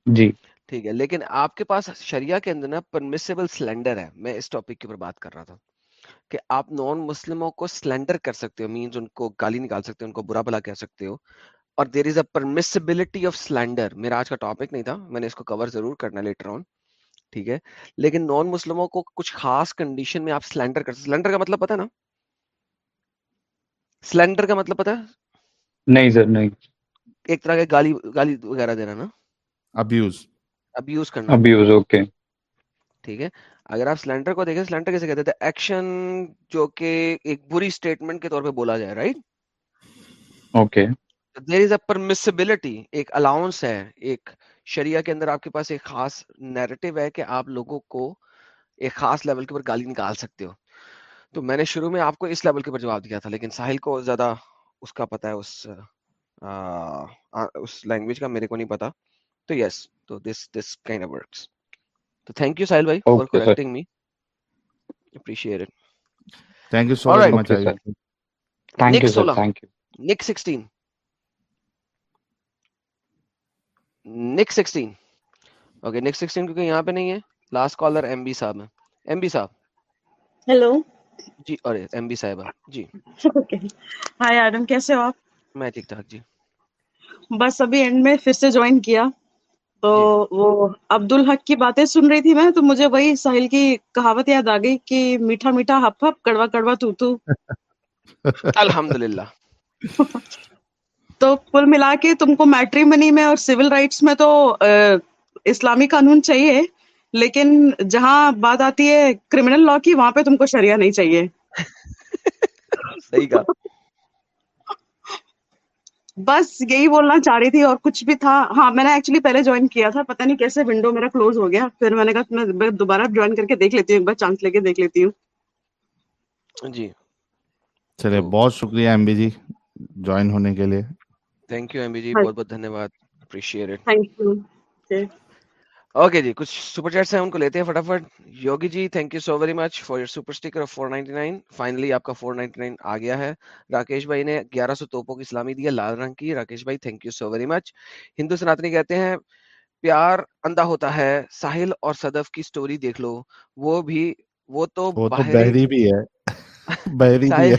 جی۔ ٹھیک ہے لیکن آپ کے پاس شریعہ کے اندر نا پرمیسیبل سلینڈر ہے۔ میں اس ٹاپک کے اوپر بات کر رہا تھا کہ آپ نان مسلموں کو سلینڈر کر سکتے ہو مینز ان کو گالی نکال سکتے ہو ان کو برا بلا کہہ سکتے ہو۔ اور دیر از اے پرمیسیبلٹی آف سلینڈر میرا آج کا ٹاپک نہیں تھا میں نے اس کو کور ضرور کرنا لیٹر آن ٹھیک ہے۔ لیکن نان مسلموں کو کچھ خاص کنڈیشن میں آپ سلینڈر کر سکتے سلینڈر کا مطلب پتا ہے نا؟ سلینڈر کا مطلب پتا ہے؟ نہیں سر نہیں۔ ایک طرح کے گالی گالی وغیرہ دینا نا۔ ابیوز ابیوز کرنا۔ ابیوز اوکے ٹھیک ہے۔ اگر آپ سلینڈر کو دیکھیں سلینڈر کیسے کہتے تھے؟ ایکشن جو کہ ایک بری اسٹیٹمنٹ کے طور پہ بولا جائے رائٹ اوکے دیر از اے پرمسبلٹی ایک الاؤنس ہے ایک شریعہ کے اندر آپ کے پاس ایک خاص نیریٹو ہے کہ آپ لوگوں کو ایک خاص لیول کے اوپر گالی نکال سکتے ہو۔ تو میں نے شروع میں آپ کو اس لیول کے اوپر جواب دیا تھا لیکن ساحل کو زیادہ اس کا پتا ہے اس اس لینگویج کا میرے کو نہیں پتا تو یس تو دس دس کائنڈ ورکس تو تھینک یو ساحل بھائی for correcting me appreciate it thank you so much thank Nick you sir thank you Nick sixteen Nick sixteen okay Nick sixteen کیونکہ یہاں پہ نہیں ہے. لاسٹ کالر ایم بی صاحب ہیں. M B صاحب. ہیلو جی ارے ایم بی صاحبہ جی. ایڈم کیسے ہو آپ؟ میں ٹھیک ٹھاک جی. بس ابھی اینڈ میں پھر سے جوائن کیا. تو جی. وہ عبد الحق کی باتیں سن رہی تھی میں تو مجھے وہی ساحل کی کہاوت یاد آ گئی کہ میٹھا میٹھا ہپ ہپ کڑوا کڑوا تو الحمد للہ تو کل ملا کے تم کو میٹری منی میں اور سول رائٹس میں تو اسلامی قانون چاہیے لیکن جہاں بات آتی ہے کرمنل لا کی وہاں پہ تم کو شریعہ نہیں چاہیے۔ صحیح کہا۔ بس یہی بولنا چاہ رہی تھی اور کچھ بھی تھا۔ ہاں میں نے ایکچولی پہلے جوائن کیا تھا پتہ نہیں کیسے ونڈو میرا کلوز ہو گیا۔ پھر میں نے کہا میں دوبارہ جوائن کر کے دیکھ لیتی ہوں ایک بار چانس لے کے دیکھ لیتی ہوں۔ جی۔ چلے بہت شکریہ ایم بی جی جوائن ہونے کے لیے۔ Thank you M B G بہت بہت دھنیہ واد appreciate it thank you okay ji کچھ سپر چیٹس ہیں ان کو لیتے ہیں فٹافٹ Yogi ji thank you so very much for your super sticker of 499 finally آپ کا 499 آ گیا ہے راکیش بھائی نے گیارہ سو توپوں کی اسلامی دیا لال رنگ کی راکیش بھائی thank you so very much Hindu Sanatani کہتے ہیں پیار اندھا ہوتا ہے ساحل اور صدف کی سٹوری دیکھ لو وہ بھی وہ تو وہ تو باہری بحری بھی ہے ہے۔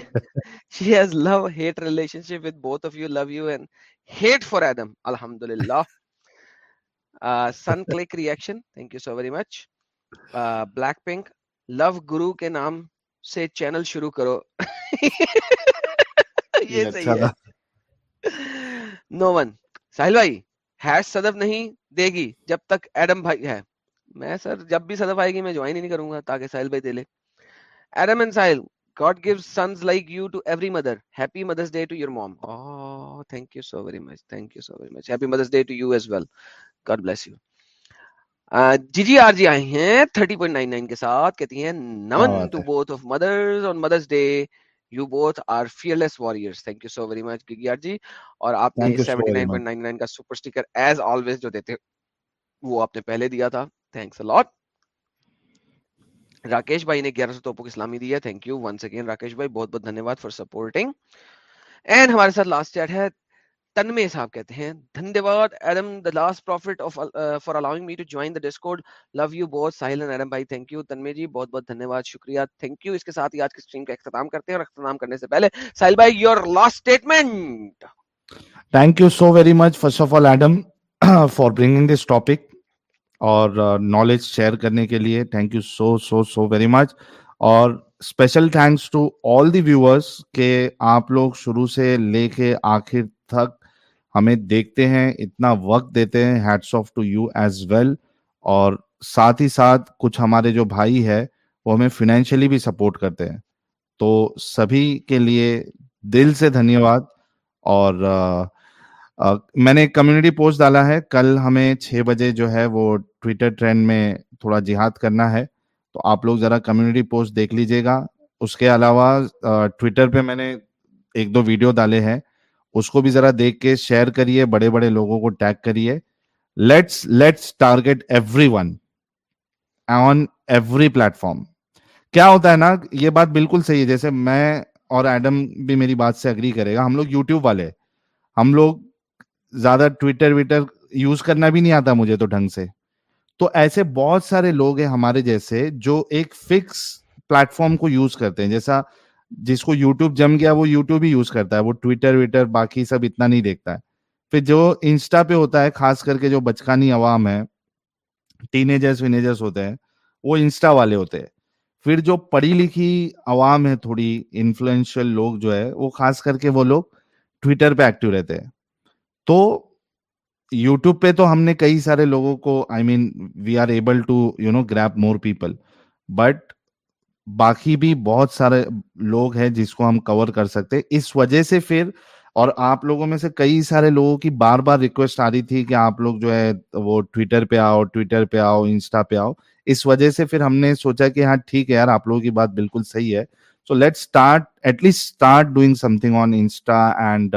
she has love hate relationship with both of you love you and hate for Adam alhamdulillah. Uh, sun click reaction thank you so very much. Uh, blackpink love guru کے نام سے چینل شروع کرو یہ صحیح ہے نو ون ساحل بھائی hash صدف نہیں دے گی جب تک ایڈم بھائی ہے میں سر جب بھی صدف آئے گی میں جوائن ہی نہیں کروں گا تاکہ ساحل بھائی دے لے Adam and Sahil God gives sons like you to every mother. Happy Mother's Day to your mom. Oh, thank you so very much. Thank you so very much. Happy Mother's Day to you as well. God bless you. G G R G آئے ہیں 30.99 کے ساتھ کہتی ہیں Naman to both of mothers on mother's day you both are fearless warriors thank you so very much Gigi R G اور آپ نے thank you so very much 79.99 کا سپر سٹیکر ایز آلویز جو دیتے وہ آپ نے پہلے دیا تھا تھینکس لاٹ راکیش بھائی نے گیارہ سو توپوں کی اسلامی دی ہے thank you once again Rakesh بھائی بہت بہت دھنیہ واد فار سپورٹنگ اینڈ ہمارے ساتھ لاسٹ چیٹ ہے تنمے صاحب کہتے ہیں دھنیہ واد Adam the last prophet of for allowing me to join the Discord love you بہت ساحل اینڈ ایڈم بھائی تھینک یو تنمے جی بہت بہت دھنیہ واد شکریہ تھینک یو اس کے ساتھ ہی آج کی اسٹریم کا اختتام کرتے ہیں اور اختتام کرنے سے پہلے ساحل بھائی your last statement thank you so very much first of all Adam for bringing this topic اور نالج شیئر کرنے کے لیے thank you so so so very much اور special thanks to all the viewers کہ آپ لوگ شروع سے لے کے آخر تک ہمیں دیکھتے ہیں، اتنا وقت دیتے ہیں heads off to you as well اور ساتھ ہی ساتھ کچھ ہمارے جو بھائی ہے، وہ ہمیں فنینشلی بھی سپورٹ کرتے ہیں۔ تو سبھی کے لیے دل سے دھنیہ واد اور میں نے ایک کمیونٹی پوسٹ ڈالا ہے، کل ہمیں چھ بجے جو ہے وہ ٹویٹر ٹرینڈ میں تھوڑا جہاد کرنا ہے، تو آپ لوگ ذرا کمیونٹی پوسٹ دیکھ لیجیے گا۔ اس کے علاوہ ٹویٹر پہ میں نے ایک دو ویڈیو ڈالے ہیں۔ اس کو بھی ذرا دیکھ کے شیئر کریے، بڑے بڑے لوگوں کو ٹیگ کریے۔ Let's let's target every one on every platform کیا ہوتا ہے نا، یہ بات بالکل صحیح ہے۔ جیسے میں اور ایڈم بھی میری بات سے اگری کرے گا۔ ہم لوگ یوٹیوب والے ہم لوگ زیادہ ٹویٹر ویٹر یوز کرنا بھی نہیں آتا مجھے تو ڈھنگ سے۔ تو ایسے بہت سارے لوگ ہیں ہمارے جیسے جو ایک فکس پلیٹ فارم کو یوز کرتے ہیں۔ جیسا جس کو یوٹیوب جم گیا، وہ یوٹیوب ہی یوز کرتا ہے۔ وہ ٹویٹر ویٹر، باقی سب اتنا نہیں دیکھتا ہے۔ پھر جو انسٹا پہ ہوتا ہے، خاص کر کے جو بچکانی عوام ہے ٹینیجرس وینیجرس ہوتے ہیں، وہ انسٹا والے ہوتے ہیں۔ پھر جو پڑھی لکھی عوام ہے تھوڑی انفلوئنشل لوگ جو ہے وہ خاص کر کے وہ لوگ ٹویٹر پہ ایکٹیو رہتے ہیں۔ تو یوٹیوب پہ تو ہم نے کئی سارے لوگوں کو I mean we are able to you know grab more people but باقی بھی بہت سارے لوگ ہیں جس کو ہم کور کر سکتے اس وجہ سے پھر، اور آپ لوگوں میں سے کئی سارے لوگوں کی بار بار ریکویسٹ آ رہی تھی کہ آپ لوگ جو ہے وہ ٹویٹر پہ آؤ ٹویٹر پہ آؤ انسٹا پہ آؤ۔ اس وجہ سے پھر ہم نے سوچا کہ ہاں ٹھیک ہے یار، آپ لوگوں کی بات بالکل صحیح ہے۔ So let start at least start doing something on Insta and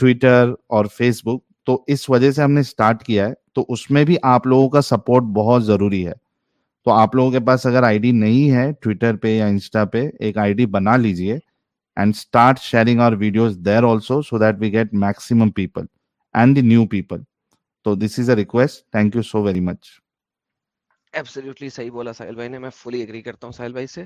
Twitter اور فیس بک تو اس وجہ سے ہم نے اسٹارٹ کیا ہے، تو اس میں بھی آپ لوگوں کا سپورٹ بہت ضروری ہے۔ تو آپ لوگوں کے پاس اگر آئی ڈی نہیں ہے ٹویٹر پہ یا انسٹا پہ، ایک آئی ڈی بنا لیجیے and start sharing our videos there also so that we get maximum people and the new people تو this is a request thank you so very much absolutely صحیح بولا ساحل بھائی نے، میں فلی اگری کرتا ہوں ساحل بھائی سے۔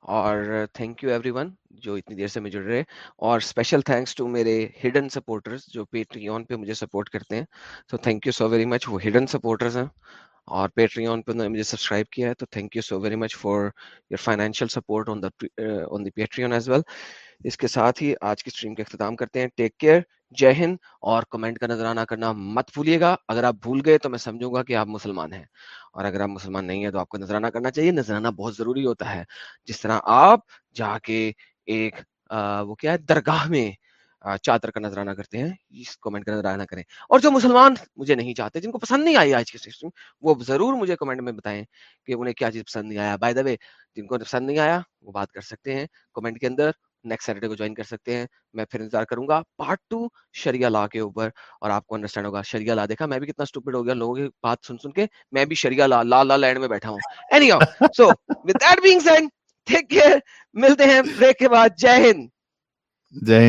اور تھینک یو ایوری ون جو اتنی دیر سے میں جڑ رہے اور اسپیشل تھینکس ٹو میرے ہڈن سپورٹرز جو پیٹریون پہ مجھے سپورٹ کرتے ہیں۔ تو thank you so very much وہ ہڈن سپورٹرز ہیں۔ اور پیٹریون پہ انہوں نے مجھے سبسکرائب کیا ہے۔ تو thank you so very much for your financial support on the on the Patreon as well اس کے ساتھ ہی آج کی اسٹریم کا اختتام کرتے ہیں۔ Take care Jai Hind. اور کمنٹ کا نظرانہ کرنا مت بھولیے گا۔ اگر آپ بھول گئے تو میں سمجھوں گا کہ آپ مسلمان ہیں۔ اور اگر آپ مسلمان نہیں ہیں تو آپ کو نظرانہ کرنا چاہیے۔ نظرانہ بہت ضروری ہوتا ہے۔ جس طرح آپ جا کے ایک وہ کیا ہے، درگاہ میں چادر کا نظرانہ کرتے ہیں، اس کمنٹ کا نظرانہ کریں۔ اور جو مسلمان مجھے نہیں چاہتے، جن کو پسند نہیں آئی آج کی سسٹم وہ ضرور مجھے کمنٹ میں بتائیں کہ انہیں کیا چیز پسند نہیں آیا۔ بائی دا وے جن کو پسند نہیں آیا، وہ بات کر سکتے ہیں۔ کمنٹ کے اندر نیکسٹ سیٹرڈے کو جوائن کر سکتے ہیں۔ میں پھر انتظار کروں گا۔ پارٹ ٹو شریعہ لا کے اوپر۔ اور آپ کو انڈرسٹینڈ ہوگا۔ شریعہ لا دیکھا، میں بھی کتنا اسٹوپڈ ہو گیا۔ لوگوں کی بات سن سن کے میں بھی شریعہ لا لا لا لینڈ میں بیٹھا ہوں۔ Anyhow so with that being said take care ملتے ہیں بریک کے بعد۔ جے ہند جے ہند